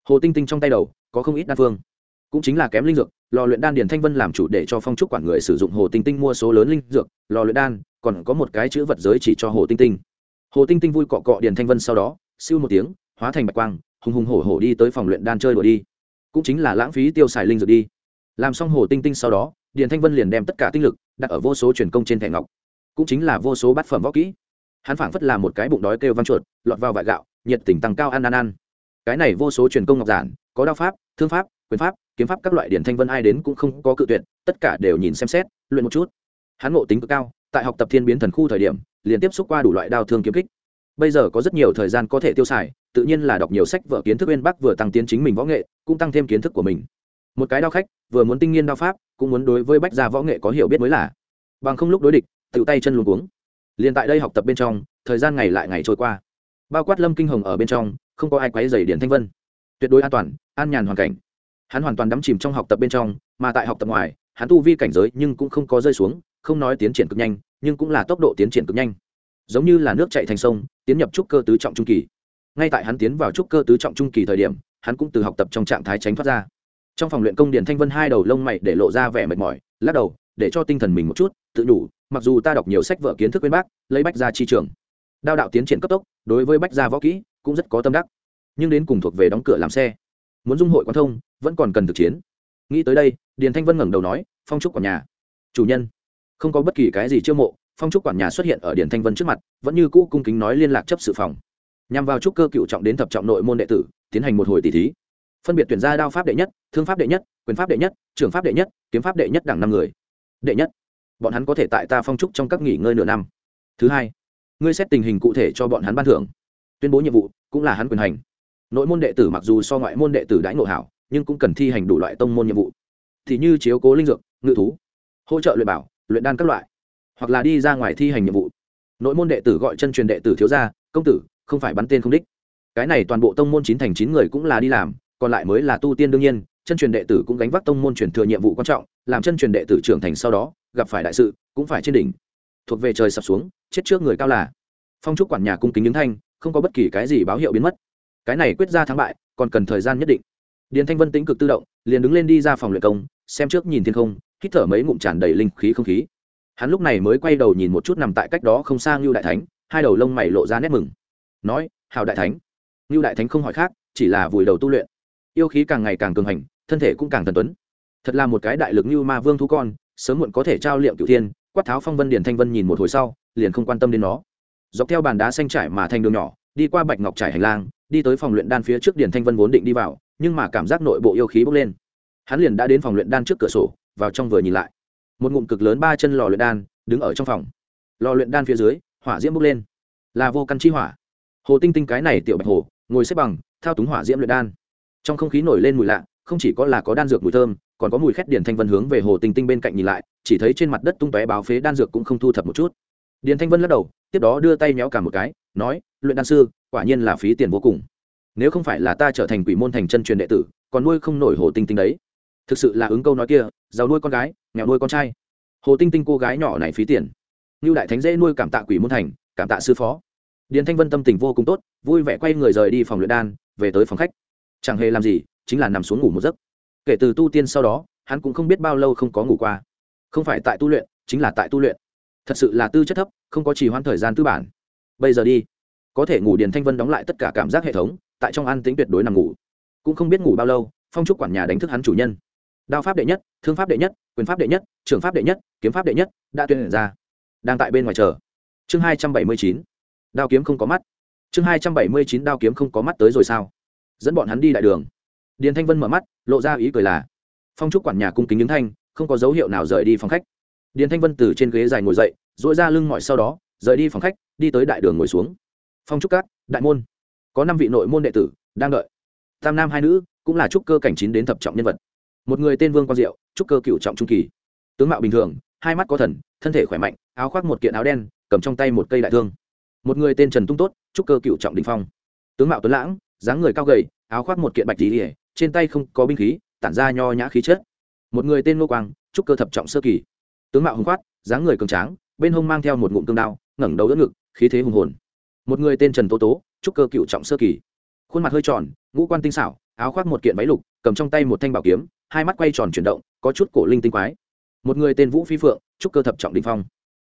Speaker 1: Hồ tinh tinh trong tay đầu, có không ít đan phương. Cũng chính là kém linh dược, lò luyện đan điền thanh vân làm chủ để cho phong trúc quản người sử dụng hồ tinh tinh mua số lớn linh dược, lò luyện đan còn có một cái chữ vật giới chỉ cho hồ tinh tinh. Hồ tinh tinh vui cọ cọ điền thanh vân sau đó, siêu một tiếng, hóa thành bạch quang, hùng hùng hổ hổ đi tới phòng luyện đan chơi đổi đi. Cũng chính là lãng phí tiêu xài linh dược đi. Làm xong hồ tinh tinh sau đó, điền thanh vân liền đem tất cả tinh lực đặt ở vô số truyền công trên thẻ ngọc. Cũng chính là vô số bát phẩm võ kỹ. Hắn phảng phất là một cái bụng đói kêu văn chuột, lọt vào vải gạo, nhiệt tình tăng cao ăn ăn ăn. Cái này vô số truyền công ngọc giản, có đao pháp, thương pháp, quyền pháp, kiếm pháp các loại điển thanh vân ai đến cũng không có cự tuyệt, tất cả đều nhìn xem xét, luyện một chút. Hắn ngộ tính cực cao tại học tập thiên biến thần khu thời điểm, liền tiếp xúc qua đủ loại đao thương kiếm kích. Bây giờ có rất nhiều thời gian có thể tiêu xài, tự nhiên là đọc nhiều sách vở kiến thức bên bắc vừa tăng tiến chính mình võ nghệ, cũng tăng thêm kiến thức của mình. Một cái đao khách, vừa muốn tinh nghiên đao pháp, cũng muốn đối với bách gia võ nghệ có hiểu biết mới là. Bằng không lúc đối địch, tự tay chân luôn cuống. Liền tại đây học tập bên trong, thời gian ngày lại ngày trôi qua. Bao quát lâm kinh hồng ở bên trong, không có ai quấy dày điện thanh vân. Tuyệt đối an toàn, an nhàn hoàn cảnh. Hắn hoàn toàn đắm chìm trong học tập bên trong, mà tại học tập ngoài, hắn tu vi cảnh giới nhưng cũng không có rơi xuống không nói tiến triển cực nhanh, nhưng cũng là tốc độ tiến triển cực nhanh. Giống như là nước chạy thành sông, tiến nhập trúc cơ tứ trọng trung kỳ. Ngay tại hắn tiến vào trúc cơ tứ trọng trung kỳ thời điểm, hắn cũng từ học tập trong trạng thái tránh thoát ra. Trong phòng luyện công Điền thanh vân hai đầu lông mày để lộ ra vẻ mệt mỏi, lắc đầu, để cho tinh thần mình một chút, tự đủ, mặc dù ta đọc nhiều sách vở kiến thức bên bác lấy bách ra chi trường. Đao đạo tiến triển cấp tốc, đối với bách gia võ kỹ, cũng rất có tâm đắc. Nhưng đến cùng thuộc về đóng cửa làm xe. Muốn dung hội quan thông, vẫn còn cần thực chiến. Nghĩ tới đây, điền thanh vân ngẩng đầu nói, phong trúc quản nhà. Chủ nhân không có bất kỳ cái gì chiêu mộ, phong trúc quản nhà xuất hiện ở điển thanh vân trước mặt, vẫn như cũ cung kính nói liên lạc chấp sự phòng. Nhằm vào trúc cơ cựu trọng đến thập trọng nội môn đệ tử, tiến hành một hồi tỷ thí. Phân biệt tuyển ra đao pháp đệ nhất, thương pháp đệ nhất, quyền pháp đệ nhất, trường pháp đệ nhất, kiếm pháp đệ nhất đẳng năm người. Đệ nhất. Bọn hắn có thể tại ta phong trúc trong các nghỉ ngơi nửa năm. Thứ hai. Ngươi xét tình hình cụ thể cho bọn hắn ban thưởng. Tuyên bố nhiệm vụ, cũng là hắn quyền hành. Nội môn đệ tử mặc dù so ngoại môn đệ tử đãi ngộ hảo, nhưng cũng cần thi hành đủ loại tông môn nhiệm vụ. Thì như chiếu cố linh dược, ngự thú, hỗ trợ luyện bảo luyện đan các loại, hoặc là đi ra ngoài thi hành nhiệm vụ. Nội môn đệ tử gọi chân truyền đệ tử thiếu gia, công tử, không phải bắn tên không đích. Cái này toàn bộ tông môn chín thành chín người cũng là đi làm, còn lại mới là tu tiên đương nhiên, chân truyền đệ tử cũng gánh vác tông môn truyền thừa nhiệm vụ quan trọng, làm chân truyền đệ tử trưởng thành sau đó, gặp phải đại sự, cũng phải trên đỉnh. Thuộc về trời sập xuống, chết trước người cao là. Phong trúc quản nhà cung kính những thanh, không có bất kỳ cái gì báo hiệu biến mất. Cái này quyết ra thắng bại, còn cần thời gian nhất định. Điền thanh vân tính cực tự động, liền đứng lên đi ra phòng luyện công, xem trước nhìn thiên không hít thở mấy ngụm tràn đầy linh khí không khí. Hắn lúc này mới quay đầu nhìn một chút nằm tại cách đó không xa ngưu đại thánh, hai đầu lông mày lộ ra nét mừng. Nói hào đại thánh. Ngưu đại thánh không hỏi khác, chỉ là vùi đầu tu luyện. Yêu khí càng ngày càng cường hành, thân thể cũng càng thần tuấn. Thật là một cái đại lực như ma vương thú con, sớm muộn có thể trao liệm cựu thiên, quát tháo phong vân điền thanh vân nhìn một hồi sau, liền không quan tâm đến nó. Dọc theo bàn đá xanh trải mà thành đường nhỏ, đi qua bạch ngọc trải hành lang, đi tới phòng luyện đan phía trước điền thanh vân vốn định đi vào, nhưng mà cảm giác nội bộ yêu khí bốc lên. Hắn liền đã đến phòng luyện đan trước cửa sổ vào trong vừa nhìn lại. Một ngụm cực lớn ba chân lò luyện đan đứng ở trong phòng. Lò luyện đan phía dưới, hỏa diễm bốc lên. Là vô căn chi hỏa. Hồ tinh tinh cái này tiểu bạch hồ, ngồi xếp bằng, thao túng hỏa diễm luyện đan. Trong không khí nổi lên mùi lạ, không chỉ có là có đan dược mùi thơm, còn có mùi khét điển thanh vân hướng về hồ tinh tinh bên cạnh nhìn lại, chỉ thấy trên mặt đất tung tóe báo phế đan dược cũng không thu thập một chút. Điền thanh vân lắc đầu, tiếp đó đưa tay méo cả một cái, nói, luyện đan sư, quả nhiên là phí tiền vô cùng. Nếu không phải là ta trở thành quỷ môn thành chân truyền đệ tử, còn nuôi không nổi hồ tinh tinh đấy thực sự là ứng câu nói kia, giàu nuôi con gái, nghèo nuôi con trai. Hồ tinh tinh cô gái nhỏ này phí tiền. Như đại thánh dễ nuôi cảm tạ quỷ môn thành, cảm tạ sư phó. Điền thanh vân tâm tình vô cùng tốt, vui vẻ quay người rời đi phòng luyện đan, về tới phòng khách. Chẳng hề làm gì, chính là nằm xuống ngủ một giấc. Kể từ tu tiên sau đó, hắn cũng không biết bao lâu không có ngủ qua. Không phải tại tu luyện, chính là tại tu luyện. Thật sự là tư chất thấp, không có chỉ hoãn thời gian tư bản. Bây giờ đi. Có thể ngủ điền thanh vân đóng lại tất cả cảm giác hệ thống, tại trong an tính tuyệt đối nằm ngủ. Cũng không biết ngủ bao lâu, phong trúc quản nhà đánh thức hắn chủ nhân đao pháp đệ nhất, thương pháp đệ nhất, quyền pháp đệ nhất, trường pháp đệ nhất, kiếm pháp đệ nhất, đã tuyên ra. Đang tại bên ngoài chờ. Chương hai trăm bảy mươi chín. Đao kiếm không có mắt. Chương hai trăm bảy mươi chín, đao kiếm không có mắt tới rồi sao? Dẫn bọn hắn đi đại đường. Điền thanh vân mở mắt, lộ ra ý cười là, phong trúc quản nhà cung kính những thanh, không có dấu hiệu nào rời đi phòng khách. Điền thanh vân từ trên ghế dài ngồi dậy dội ra lưng mọi sau đó, rời đi phòng khách, đi tới đại đường ngồi xuống. Phong trúc cát đại môn. Có năm vị nội môn đệ tử đang đợi. Tam nam hai nữ, cũng là trúc cơ cảnh chín đến thập trọng nhân vật một người tên vương quang diệu, trúc cơ cựu trọng trung kỳ. Tướng mạo bình thường, hai mắt có thần, thân thể khỏe mạnh, áo khoác một kiện áo đen, cầm trong tay một cây đại thương. Một người tên trần tung tốt, trúc cơ cựu trọng đình phong. Tướng mạo tuấn lãng, dáng người cao gầy, áo khoác một kiện bạch tí ỉa trên tay không có binh khí, tản ra nho nhã khí chất. Một người tên ngô quang, trúc cơ thập trọng sơ kỳ. Tướng mạo hùng khoát, dáng người cường tráng, bên hông mang theo một ngụm tương đao, ngẩng đầu đỡ ngực, khí thế hùng hồn. Một người tên trần tố tố, trúc cơ cựu trọng sơ kỳ. Khuôn mặt hơi tròn, ngũ quan tinh xảo, áo khoác một kiện váy lục, cầm trong tay một thanh bảo kiếm hai mắt quay tròn chuyển động, có chút cổ linh tinh quái. Một người tên vũ phi phượng, trúc cơ thập trọng đình phong.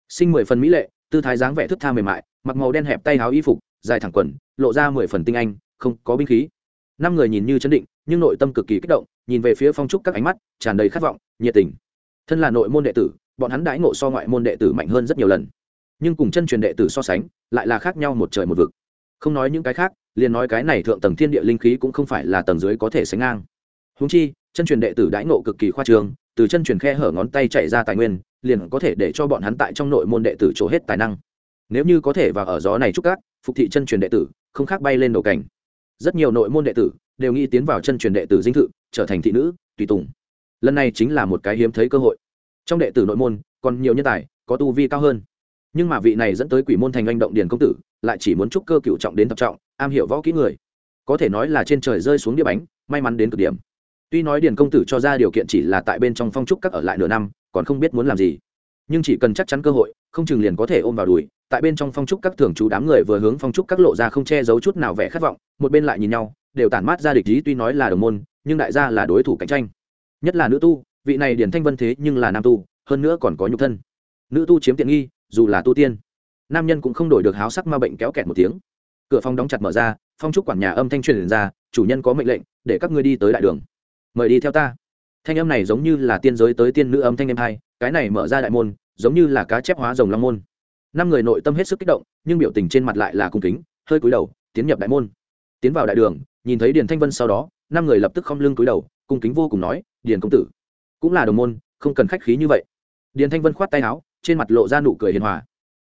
Speaker 1: Sinh mười phần mỹ lệ, tư thái dáng vẻ thức tha mềm mại, mặc màu đen hẹp tay áo y phục, dài thẳng quần, lộ ra mười phần tinh anh, không có binh khí. Năm người nhìn như chấn định, nhưng nội tâm cực kỳ kích động, nhìn về phía phong trúc các ánh mắt, tràn đầy khát vọng, nhiệt tình. Thân là nội môn đệ tử, bọn hắn đãi ngộ so ngoại môn đệ tử mạnh hơn rất nhiều lần. Nhưng cùng chân truyền đệ tử so sánh, lại là khác nhau một trời một vực. Không nói những cái khác, liền nói cái này thượng tầng thiên địa linh khí cũng không phải là tầng dưới có thể sánh ngang. Húng chi chân truyền đệ tử đãi ngộ cực kỳ khoa trường từ chân truyền khe hở ngón tay chạy ra tài nguyên, liền có thể để cho bọn hắn tại trong nội môn đệ tử chỗ hết tài năng. Nếu như có thể vào ở gió này trúc cát phục thị chân truyền đệ tử, không khác bay lên đầu cảnh. Rất nhiều nội môn đệ tử đều nghĩ tiến vào chân truyền đệ tử dinh thự, trở thành thị nữ, tùy tùng. Lần này chính là một cái hiếm thấy cơ hội. Trong đệ tử nội môn, còn nhiều nhân tài, có tu vi cao hơn. Nhưng mà vị này dẫn tới quỷ môn thành anh động điền công tử, lại chỉ muốn chúc cơ cựu trọng đến thập trọng, am hiểu võ kỹ người. Có thể nói là trên trời rơi xuống địa bánh, may mắn đến cực điểm tuy nói điền công tử cho ra điều kiện chỉ là tại bên trong phong trúc các ở lại nửa năm, còn không biết muốn làm gì. Nhưng chỉ cần chắc chắn cơ hội, không chừng liền có thể ôm vào đùi, tại bên trong phong trúc các thường trú đám người vừa hướng phong trúc các lộ ra không che giấu chút nào vẻ khát vọng, một bên lại nhìn nhau, đều tản mát ra địch ý tuy nói là đồng môn, nhưng đại gia là đối thủ cạnh tranh. Nhất là nữ tu, vị này điển thanh vân thế nhưng là nam tu, hơn nữa còn có nhục thân. Nữ tu chiếm tiện nghi, dù là tu tiên. Nam nhân cũng không đổi được háo sắc ma bệnh kéo kẹt một tiếng. Cửa phòng đóng chặt mở ra, phong trúc quản nhà âm thanh truyền ra, chủ nhân có mệnh lệnh, để các ngươi đi tới đại đường mời đi theo ta. Thanh âm này giống như là tiên giới tới tiên nữ âm thanh em hai, cái này mở ra đại môn, giống như là cá chép hóa rồng long môn. Năm người nội tâm hết sức kích động, nhưng biểu tình trên mặt lại là cung kính, hơi cúi đầu, tiến nhập đại môn. Tiến vào đại đường, nhìn thấy điền thanh vân sau đó, năm người lập tức không lưng cúi đầu, cung kính vô cùng nói, điền công tử, cũng là đồng môn, không cần khách khí như vậy. Điền thanh vân khoát tay áo, trên mặt lộ ra nụ cười hiền hòa.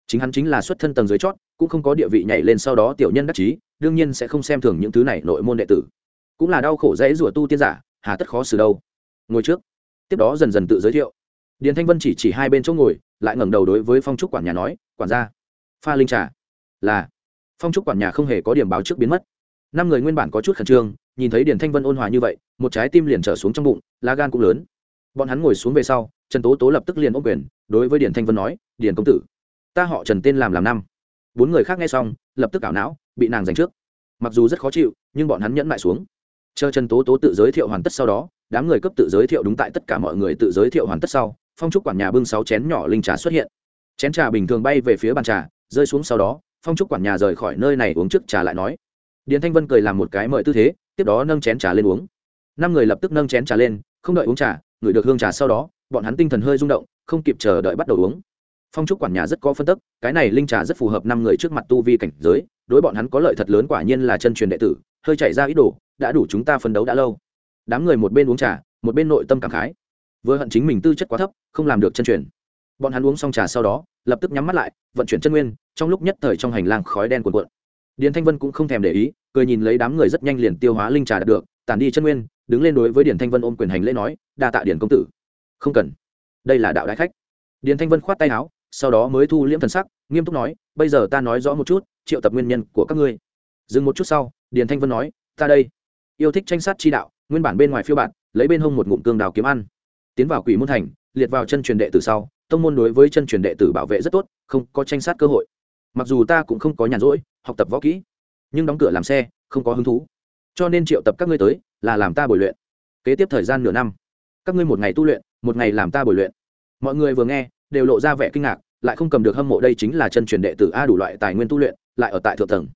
Speaker 1: Chính hắn chính là xuất thân tầng dưới chót, cũng không có địa vị nhảy lên sau đó tiểu nhân đắc chí, đương nhiên sẽ không xem thường những thứ này nội môn đệ tử. Cũng là đau khổ dễ rủa tu tiên giả hà tất khó xử đâu. Ngồi trước. Tiếp đó dần dần tự giới thiệu. Điền thanh vân chỉ chỉ hai bên chỗ ngồi, lại ngẩng đầu đối với phong trúc quản nhà nói, quản gia, pha linh trà. Là. Phong trúc quản nhà không hề có điểm báo trước biến mất. Năm người nguyên bản có chút khẩn trương, nhìn thấy điền thanh vân ôn hòa như vậy, một trái tim liền trở xuống trong bụng, lá gan cũng lớn. Bọn hắn ngồi xuống về sau, trần tố tố lập tức liền ôm quyền, đối với điền thanh vân nói, điền công tử, ta họ trần tên làm làm năm. Bốn người khác nghe xong, lập tức ảo não, bị nàng giành trước. Mặc dù rất khó chịu, nhưng bọn hắn nhẫn lại xuống chờ trần tố tố tự giới thiệu hoàn tất sau đó, đám người cấp tự giới thiệu đúng tại tất cả mọi người tự giới thiệu hoàn tất sau, phong trúc quản nhà bưng sáu chén nhỏ linh trà xuất hiện. Chén trà bình thường bay về phía bàn trà, rơi xuống sau đó, phong trúc quản nhà rời khỏi nơi này uống trước trà lại nói. Điền thanh vân cười làm một cái mời tư thế, tiếp đó nâng chén trà lên uống. Năm người lập tức nâng chén trà lên, không đợi uống trà ngửi được hương trà sau đó, bọn hắn tinh thần hơi rung động, không kịp chờ đợi bắt đầu uống. Phong trúc quản nhà rất có phân tức, cái này linh trà rất phù hợp năm người trước mặt tu vi cảnh giới, đối bọn hắn có lợi thật lớn quả nhiên là chân truyền đệ tử hơi chạy ra ít đồ, đã đủ chúng ta phấn đấu đã lâu. Đám người một bên uống trà, một bên nội tâm cảm khái. Vừa hận chính mình tư chất quá thấp, không làm được chân truyền. Bọn hắn uống xong trà sau đó, lập tức nhắm mắt lại, vận chuyển chân nguyên, trong lúc nhất thời trong hành lang khói đen cuồn cuộn. Điền thanh vân cũng không thèm để ý, cười nhìn lấy đám người rất nhanh liền tiêu hóa linh trà đạt được tàn đi chân nguyên, đứng lên đối với điền thanh vân ôm quyền hành lễ nói, đa tạ điền công tử. Không cần. Đây là đạo đại khách. Điền thanh vân khoát tay áo, sau đó mới thu liễm thần sắc, nghiêm túc nói, bây giờ ta nói rõ một chút, triệu tập nguyên nhân của các ngươi. Dừng một chút sau điền thanh vân nói, ta đây. Yêu thích tranh sát chi đạo, nguyên bản bên ngoài phiêu bạn lấy bên hông một ngụm cương đào kiếm ăn. Tiến vào quỷ môn thành, liệt vào chân truyền đệ tử sau, tông môn đối với chân truyền đệ tử bảo vệ rất tốt, không có tranh sát cơ hội. Mặc dù ta cũng không có nhàn rỗi, học tập võ kỹ, nhưng đóng cửa làm xe, không có hứng thú. Cho nên triệu tập các ngươi tới, là làm ta bồi luyện. Kế tiếp thời gian nửa năm, các ngươi một ngày tu luyện, một ngày làm ta bồi luyện. Mọi người vừa nghe, đều lộ ra vẻ kinh ngạc, lại không cầm được hâm mộ đây chính là chân truyền đệ tử a đủ loại tài nguyên tu luyện, lại ở tại thượng tầng.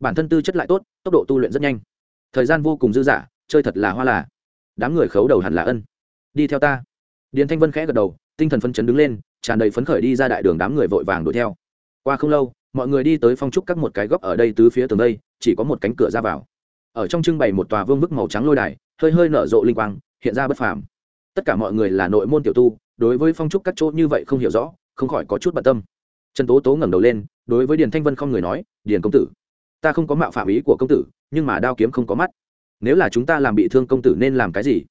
Speaker 1: Bản thân tư chất lại tốt tốc độ tu luyện rất nhanh. Thời gian vô cùng dư dả, chơi thật là hoa là. Đám người khấu đầu hẳn là ân. Đi theo ta. Điền thanh vân khẽ gật đầu, tinh thần phấn chấn đứng lên, tràn đầy phấn khởi đi ra đại đường đám người vội vàng đuổi theo. Qua không lâu, mọi người đi tới phong trúc các một cái góc ở đây tứ phía tường đây, chỉ có một cánh cửa ra vào. Ở trong trưng bày một tòa vương vức màu trắng lôi đài, hơi hơi nở rộ linh quang, hiện ra bất phàm. Tất cả mọi người là nội môn tiểu tu, đối với phong trúc các chỗ như vậy không hiểu rõ, không khỏi có chút bận tâm. Trần tố tố ngẩng đầu lên, đối với điền thanh vân không người nói, điền công tử ta không có mạo phạm ý của công tử, nhưng mà đao kiếm không có mắt. Nếu là chúng ta làm bị thương công tử nên làm cái gì?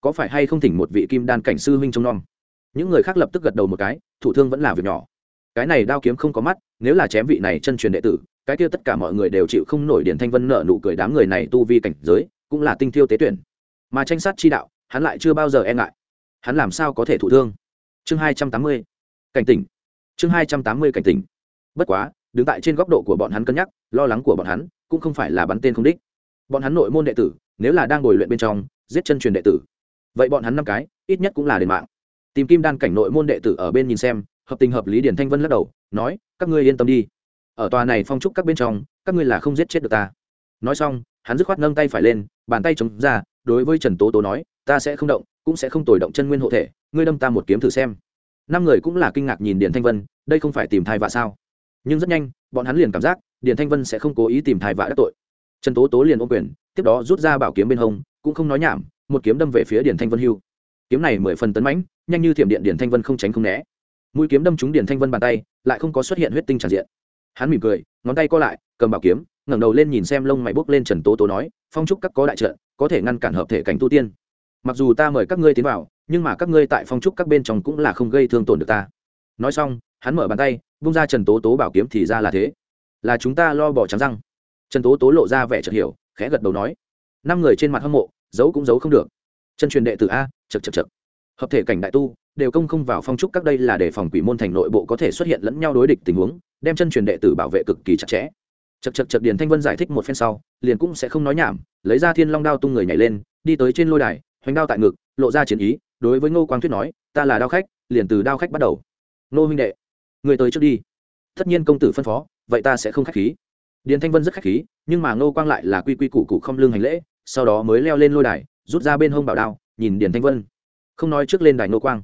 Speaker 1: Có phải hay không thỉnh một vị kim đan cảnh sư huynh trông nom? Những người khác lập tức gật đầu một cái, thủ thương vẫn là việc nhỏ. Cái này đao kiếm không có mắt, nếu là chém vị này chân truyền đệ tử, cái kia tất cả mọi người đều chịu không nổi điển thanh vân nợ nụ cười đám người này tu vi cảnh giới, cũng là tinh thiêu tế tuyển. Mà tranh sát chi đạo, hắn lại chưa bao giờ e ngại. Hắn làm sao có thể thụ thương? Chương hai trăm tám mươi. Cảnh tỉnh. Chương hai trăm tám mươi cảnh tỉnh. Bất quá đứng tại trên góc độ của bọn hắn cân nhắc, lo lắng của bọn hắn cũng không phải là bắn tên không đích. Bọn hắn nội môn đệ tử, nếu là đang ngồi luyện bên trong, giết chân truyền đệ tử, vậy bọn hắn năm cái, ít nhất cũng là đền mạng. Tìm kim đan cảnh nội môn đệ tử ở bên nhìn xem, hợp tình hợp lý điển thanh vân lắc đầu, nói, các ngươi yên tâm đi. Ở tòa này phong trúc các bên trong, các ngươi là không giết chết được ta. Nói xong, hắn dứt khoát nâng tay phải lên, bàn tay chống ra, đối với trần tố tố nói, ta sẽ không động, cũng sẽ không tồi động chân nguyên hộ thể, ngươi đâm ta một kiếm thử xem. Năm người cũng là kinh ngạc nhìn điển thanh vân, đây không phải tìm thai vạ sao? Nhưng rất nhanh, bọn hắn liền cảm giác, điền thanh vân sẽ không cố ý tìm thai vạ đắc tội. Trần tố tố liền ôm quyền, tiếp đó rút ra bảo kiếm bên hông, cũng không nói nhảm, một kiếm đâm về phía điền thanh vân hưu. Kiếm này mười phần tấn mãnh, nhanh như thiểm điện điền thanh vân không tránh không né. Mũi kiếm đâm trúng điền thanh vân bàn tay, lại không có xuất hiện huyết tinh tràn diện. Hắn mỉm cười, ngón tay co lại, cầm bảo kiếm, ngẩng đầu lên nhìn xem lông mày bốc lên trần tố tố nói, phong trúc các có đại trợ có thể ngăn cản hợp thể cảnh tu tiên. Mặc dù ta mời các ngươi tiến vào, nhưng mà các ngươi tại phong trúc các bên trong cũng là không gây thương tổn được ta. Nói xong, hắn mở bàn tay bung ra trần tố tố bảo kiếm thì ra là thế. Là chúng ta lo bỏ trắng răng. Trần tố tố lộ ra vẻ chợt hiểu, khẽ gật đầu nói. Năm người trên mặt hâm mộ, giấu cũng giấu không được. Chân truyền đệ tử a chật chật chật hợp thể cảnh đại tu, đều công không vào phong trúc các đây là để phòng quỷ môn thành nội bộ có thể xuất hiện lẫn nhau đối địch tình huống, đem chân truyền đệ tử bảo vệ cực kỳ chặt chẽ. Chật chật chật điền thanh vân giải thích một phen sau, liền cũng sẽ không nói nhảm, lấy ra thiên long đao tung người nhảy lên, đi tới trên lôi đài, hoành đao tại ngực, lộ ra chiến ý, đối với ngô quang thuyết nói, ta là đao khách, liền từ đao khách bắt đầu. Ngô huynh đệ người tới trước đi. Tất nhiên công tử phân phó, vậy ta sẽ không khách khí. Điền thanh vân rất khách khí, nhưng mà ngô quang lại là quy quy củ cụ không lương hành lễ, sau đó mới leo lên lôi đài, rút ra bên hông bảo đao, nhìn điền thanh vân. Không nói trước lên đài ngô quang.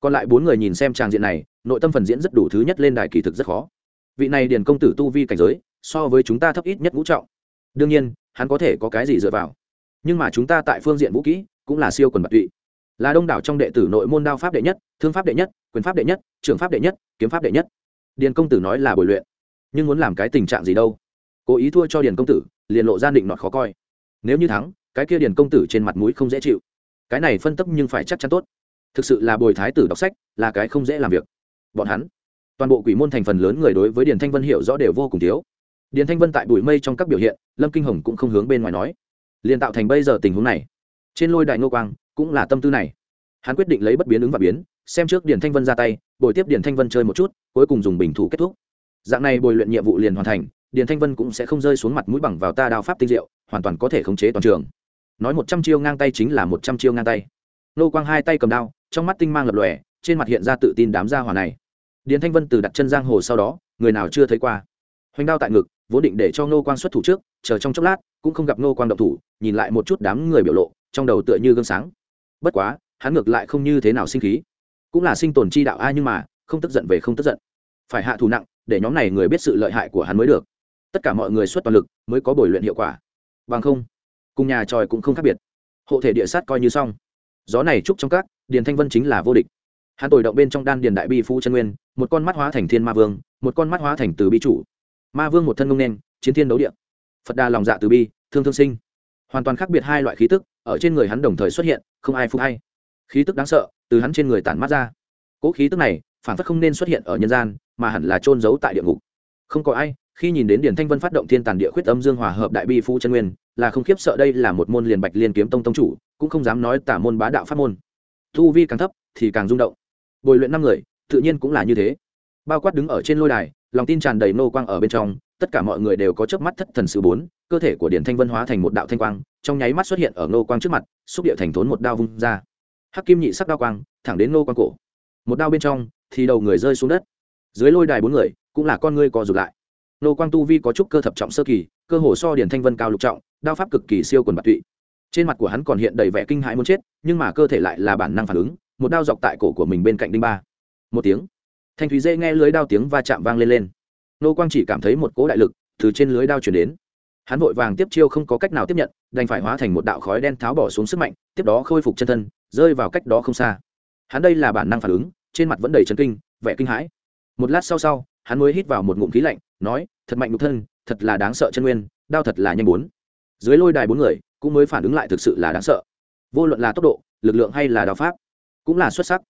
Speaker 1: Còn lại bốn người nhìn xem tràng diện này, nội tâm phần diễn rất đủ thứ nhất lên đài kỳ thực rất khó. Vị này điền công tử tu vi cảnh giới, so với chúng ta thấp ít nhất ngũ trọng. Đương nhiên, hắn có thể có cái gì dựa vào. Nhưng mà chúng ta tại phương diện vũ kỹ, cũng là siêu quần bạc tụy. Là đông đảo trong đệ tử nội môn đao pháp đệ nhất, thương pháp đệ nhất quyền pháp đệ nhất trường pháp đệ nhất, kiếm pháp đệ nhất. Điền công tử nói là bồi luyện, nhưng muốn làm cái tình trạng gì đâu? Cố ý thua cho điền công tử, liền lộ ra định nọt khó coi. Nếu như thắng, cái kia điền công tử trên mặt mũi không dễ chịu. Cái này phân tấp nhưng phải chắc chắn tốt. Thực sự là bồi thái tử đọc sách, là cái không dễ làm việc. Bọn hắn, toàn bộ quỷ môn thành phần lớn người đối với điền thanh vân hiểu rõ đều vô cùng thiếu. Điền thanh vân tại bụi mây trong các biểu hiện, lâm kinh hồng cũng không hướng bên ngoài nói. Liền tạo thành bây giờ tình huống này. Trên lôi đại ngô quang, cũng là tâm tư này. Hắn quyết định lấy bất biến ứng và biến xem trước điền thanh vân ra tay, bồi tiếp điền thanh vân chơi một chút, cuối cùng dùng bình thủ kết thúc. Dạng này bồi luyện nhiệm vụ liền hoàn thành, điền thanh vân cũng sẽ không rơi xuống mặt mũi bằng vào ta đao pháp tinh diệu, hoàn toàn có thể khống chế toàn trường. Nói một trăm chiêu ngang tay chính là một trăm chiêu ngang tay. Nô quang hai tay cầm đao, trong mắt tinh mang lập lòe, trên mặt hiện ra tự tin đám gia hỏa này. Điền thanh vân từ đặt chân giang hồ sau đó, người nào chưa thấy qua. Hoành đao tại ngực, vốn định để cho nô quang xuất thủ trước, chờ trong chốc lát, cũng không gặp nô quang động thủ, nhìn lại một chút đám người biểu lộ, trong đầu tựa như gương sáng. Bất quá, hắn ngược lại không như thế nào sinh khí cũng là sinh tồn chi đạo ai nhưng mà, không tức giận về không tức giận. Phải hạ thủ nặng, để nhóm này người biết sự lợi hại của hắn mới được. Tất cả mọi người xuất toàn lực, mới có bồi luyện hiệu quả. Bằng không, cùng nhà tròi cũng không khác biệt. Hộ thể địa sát coi như xong. Gió này trúc trong các, điền thanh vân chính là vô địch. Hắn tồi động bên trong đan điền đại bi phu chân nguyên, một con mắt hóa thành thiên ma vương, một con mắt hóa thành từ bi chủ. Ma vương một thân ngông đen chiến thiên đấu điện phật đà lòng dạ từ bi, thương thương sinh. Hoàn toàn khác biệt hai loại khí tức, ở trên người hắn đồng thời xuất hiện, không ai phục hay. Khí tức đáng sợ từ hắn trên người tản mát ra. Cỗ khí tức này, phản phất không nên xuất hiện ở nhân gian, mà hẳn là trôn giấu tại địa ngục. Không có ai, khi nhìn đến điển thanh vân phát động thiên tàn địa khuyết âm dương hòa hợp đại bi phu chân nguyên, là không khiếp sợ đây là một môn liền bạch liên kiếm tông tông chủ, cũng không dám nói tả môn bá đạo pháp môn. Thu vi càng thấp thì càng rung động. Bồi luyện năm người, tự nhiên cũng là như thế. Bao quát đứng ở trên lôi đài, lòng tin tràn đầy nô quang ở bên trong, tất cả mọi người đều có chớp mắt thất thần sự bốn, cơ thể của điển thanh vân hóa thành một đạo thanh quang, trong nháy mắt xuất hiện ở nô quang trước mặt, xúc địa thành thốn một đao vung ra hắc kim nhị sắc đao quang, thẳng đến nô quang cổ. Một đao bên trong, thì đầu người rơi xuống đất. Dưới lôi đài bốn người, cũng là con ngươi co rụt lại. Nô quang tu vi có chút cơ thập trọng sơ kỳ, cơ hồ so điển thanh vân cao lục trọng, đao pháp cực kỳ siêu quần bạc tụy. Trên mặt của hắn còn hiện đầy vẻ kinh hãi muốn chết, nhưng mà cơ thể lại là bản năng phản ứng, một đao dọc tại cổ của mình bên cạnh đinh ba. Một tiếng. Thanh thúy dê nghe lưới đao tiếng va chạm vang lên lên. Nô quang chỉ cảm thấy một cỗ đại lực từ trên lưới đao chuyển đến hắn vội vàng tiếp chiêu không có cách nào tiếp nhận, đành phải hóa thành một đạo khói đen tháo bỏ xuống sức mạnh, tiếp đó khôi phục chân thân, rơi vào cách đó không xa. Hắn đây là bản năng phản ứng, trên mặt vẫn đầy chấn kinh, vẻ kinh hãi. Một lát sau sau, hắn mới hít vào một ngụm khí lạnh, nói, thật mạnh nhục thân, thật là đáng sợ chân nguyên, đao thật là nhanh bốn. Dưới lôi đài bốn người cũng mới phản ứng lại thực sự là đáng sợ. Vô luận là tốc độ, lực lượng hay là đao pháp, cũng là xuất sắc.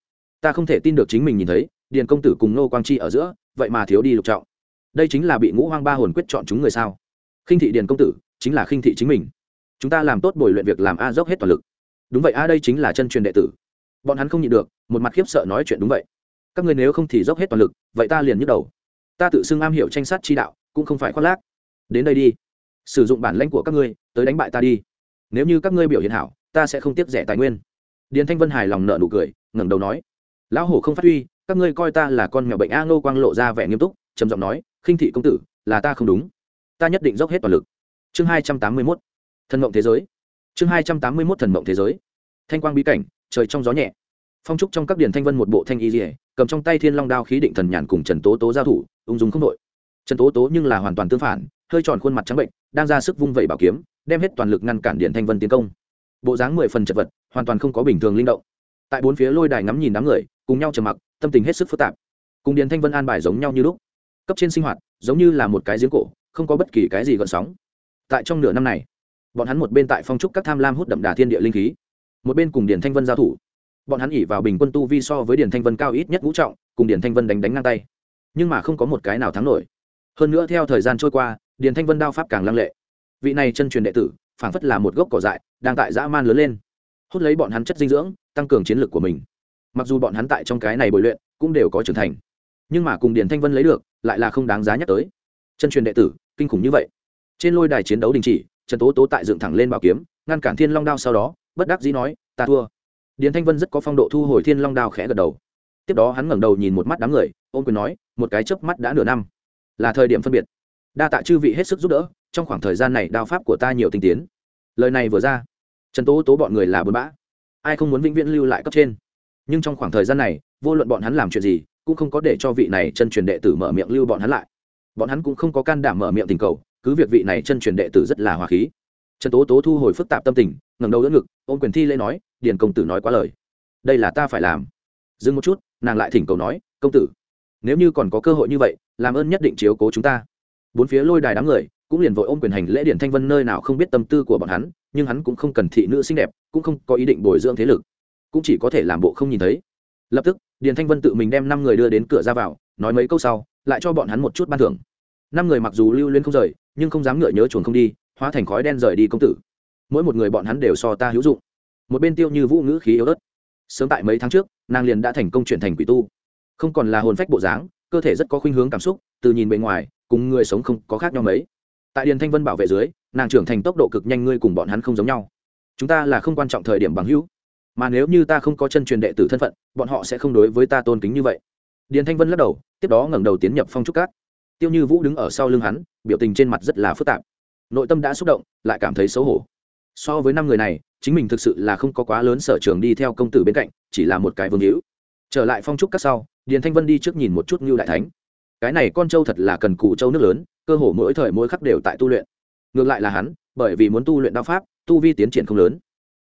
Speaker 1: Ta không thể tin được chính mình nhìn thấy, điền công tử cùng nô quang chi ở giữa, vậy mà thiếu đi lục trọng. Đây chính là bị ngũ hoang ba hồn quyết chọn chúng người sao? Khinh thị điền công tử chính là khinh thị chính mình. Chúng ta làm tốt bồi luyện việc làm a dốc hết toàn lực. Đúng vậy a, đây chính là chân truyền đệ tử. Bọn hắn không nhịn được, một mặt khiếp sợ nói chuyện đúng vậy. Các người nếu không thì dốc hết toàn lực, vậy ta liền nhức đầu. Ta tự xưng am hiểu tranh sát chi đạo, cũng không phải khoác lác. Đến đây đi. Sử dụng bản lãnh của các ngươi, tới đánh bại ta đi. Nếu như các ngươi biểu hiện hảo, ta sẽ không tiếp rẻ tài nguyên. Điền thanh vân hài lòng nợ nụ cười, ngẩng đầu nói. Lão hổ không phát huy, các ngươi coi ta là con mèo bệnh a ngô quang lộ ra vẻ nghiêm túc, trầm giọng nói, khinh thị công tử, là ta không đúng ta nhất định dốc hết toàn lực. Chương hai trăm tám mươi mốt, thần mộng thế giới. Chương hai trăm tám mươi mốt, thần mộng thế giới. Thanh quang bí cảnh, trời trong gió nhẹ. Phong trúc trong các điển thanh vân một bộ thanh y dỉa cầm trong tay thiên long đao khí định thần nhàn cùng trần tố tố giao thủ, ung dung không đội. Trần tố tố nhưng là hoàn toàn tương phản, hơi tròn khuôn mặt trắng bệnh, đang ra sức vung vẩy bảo kiếm, đem hết toàn lực ngăn cản điển thanh vân tiến công. Bộ dáng mười phần chật vật, hoàn toàn không có bình thường linh động. Tại bốn phía lôi đài ngắm nhìn đám người, cùng nhau trầm mặc, tâm tình hết sức phức tạp. Cùng điện thanh vân an bài giống nhau như lúc. Cấp trên sinh hoạt, giống như là một cái giếng cổ không có bất kỳ cái gì gợn sóng. Tại trong nửa năm này, bọn hắn một bên tại phong trúc các tham lam hút đậm đà thiên địa linh khí, một bên cùng điền thanh vân giao thủ. Bọn hắn ỉ vào bình quân tu vi so với điền thanh vân cao ít nhất ngũ trọng, cùng điền thanh vân đánh đánh ngang tay. Nhưng mà không có một cái nào thắng nổi. Hơn nữa theo thời gian trôi qua, điền thanh vân đao pháp càng lăng lệ. Vị này chân truyền đệ tử, phảng phất là một gốc cỏ dại, đang tại dã man lớn lên. Hút lấy bọn hắn chất dinh dưỡng, tăng cường chiến lược của mình. Mặc dù bọn hắn tại trong cái này bồi luyện, cũng đều có trưởng thành. Nhưng mà cùng điền thanh vân lấy được, lại là không đáng giá nhắc tới chân truyền đệ tử, kinh khủng như vậy. Trên lôi đài chiến đấu đình chỉ, trần tố tố tại dựng thẳng lên bảo kiếm, ngăn cản thiên long đao sau đó, bất đắc dĩ nói, ta thua. Điền thanh vân rất có phong độ thu hồi thiên long đao khẽ gật đầu. Tiếp đó hắn ngẩng đầu nhìn một mắt đám người ôm quyền nói, một cái chớp mắt đã nửa năm. Là thời điểm phân biệt. Đa tạ chư vị hết sức giúp đỡ, trong khoảng thời gian này đao pháp của ta nhiều tinh tiến. Lời này vừa ra, trần tố tố bọn người là bờ bã. Ai không muốn vĩnh viễn lưu lại cấp trên? Nhưng trong khoảng thời gian này, vô luận bọn hắn làm chuyện gì, cũng không có để cho vị này chân truyền đệ tử mở miệng lưu bọn hắn lại bọn hắn cũng không có can đảm mở miệng tình cầu, cứ việc vị này chân truyền đệ tử rất là hòa khí. Trần tố tố thu hồi phức tạp tâm tình, ngẩng đầu đỡ ngực, ôm quyền thi lễ nói, điền công tử nói quá lời. Đây là ta phải làm. Dừng một chút, nàng lại thỉnh cầu nói, công tử, nếu như còn có cơ hội như vậy, làm ơn nhất định chiếu cố chúng ta. Bốn phía lôi đài đám người cũng liền vội ôm quyền hành lễ điển thanh vân nơi nào không biết tâm tư của bọn hắn, nhưng hắn cũng không cần thị nữ xinh đẹp, cũng không có ý định bồi dưỡng thế lực, cũng chỉ có thể làm bộ không nhìn thấy. Lập tức, điền thanh vân tự mình đem năm người đưa đến cửa ra vào, nói mấy câu sau lại cho bọn hắn một chút ban thưởng. Năm người mặc dù lưu lên không rời, nhưng không dám ngựa nhớ chuồn không đi, hóa thành khói đen rời đi công tử. Mỗi một người bọn hắn đều so ta hữu dụng. Một bên tiêu như vũ ngữ khí yếu ớt. Sớm tại mấy tháng trước, nàng liền đã thành công chuyển thành quỷ tu. Không còn là hồn phách bộ dáng, cơ thể rất có khuynh hướng cảm xúc, từ nhìn bề ngoài, cùng người sống không có khác nhau mấy. Tại điền thanh vân bảo vệ dưới, nàng trưởng thành tốc độ cực nhanh ngươi cùng bọn hắn không giống nhau. Chúng ta là không quan trọng thời điểm bằng hữu. Mà nếu như ta không có chân truyền đệ tử thân phận, bọn họ sẽ không đối với ta tôn kính như vậy điền thanh vân lắc đầu, tiếp đó ngẩng đầu tiến nhập phong trúc cát. Tiêu như vũ đứng ở sau lưng hắn, biểu tình trên mặt rất là phức tạp. Nội tâm đã xúc động, lại cảm thấy xấu hổ. So với năm người này, chính mình thực sự là không có quá lớn sở trường đi theo công tử bên cạnh, chỉ là một cái vương hữu. Trở lại phong trúc các sau, điền thanh vân đi trước nhìn một chút như đại thánh. Cái này con trâu thật là cần cù trâu nước lớn, cơ hồ mỗi thời mỗi khắc đều tại tu luyện. Ngược lại là hắn, bởi vì muốn tu luyện đao pháp, tu vi tiến triển không lớn.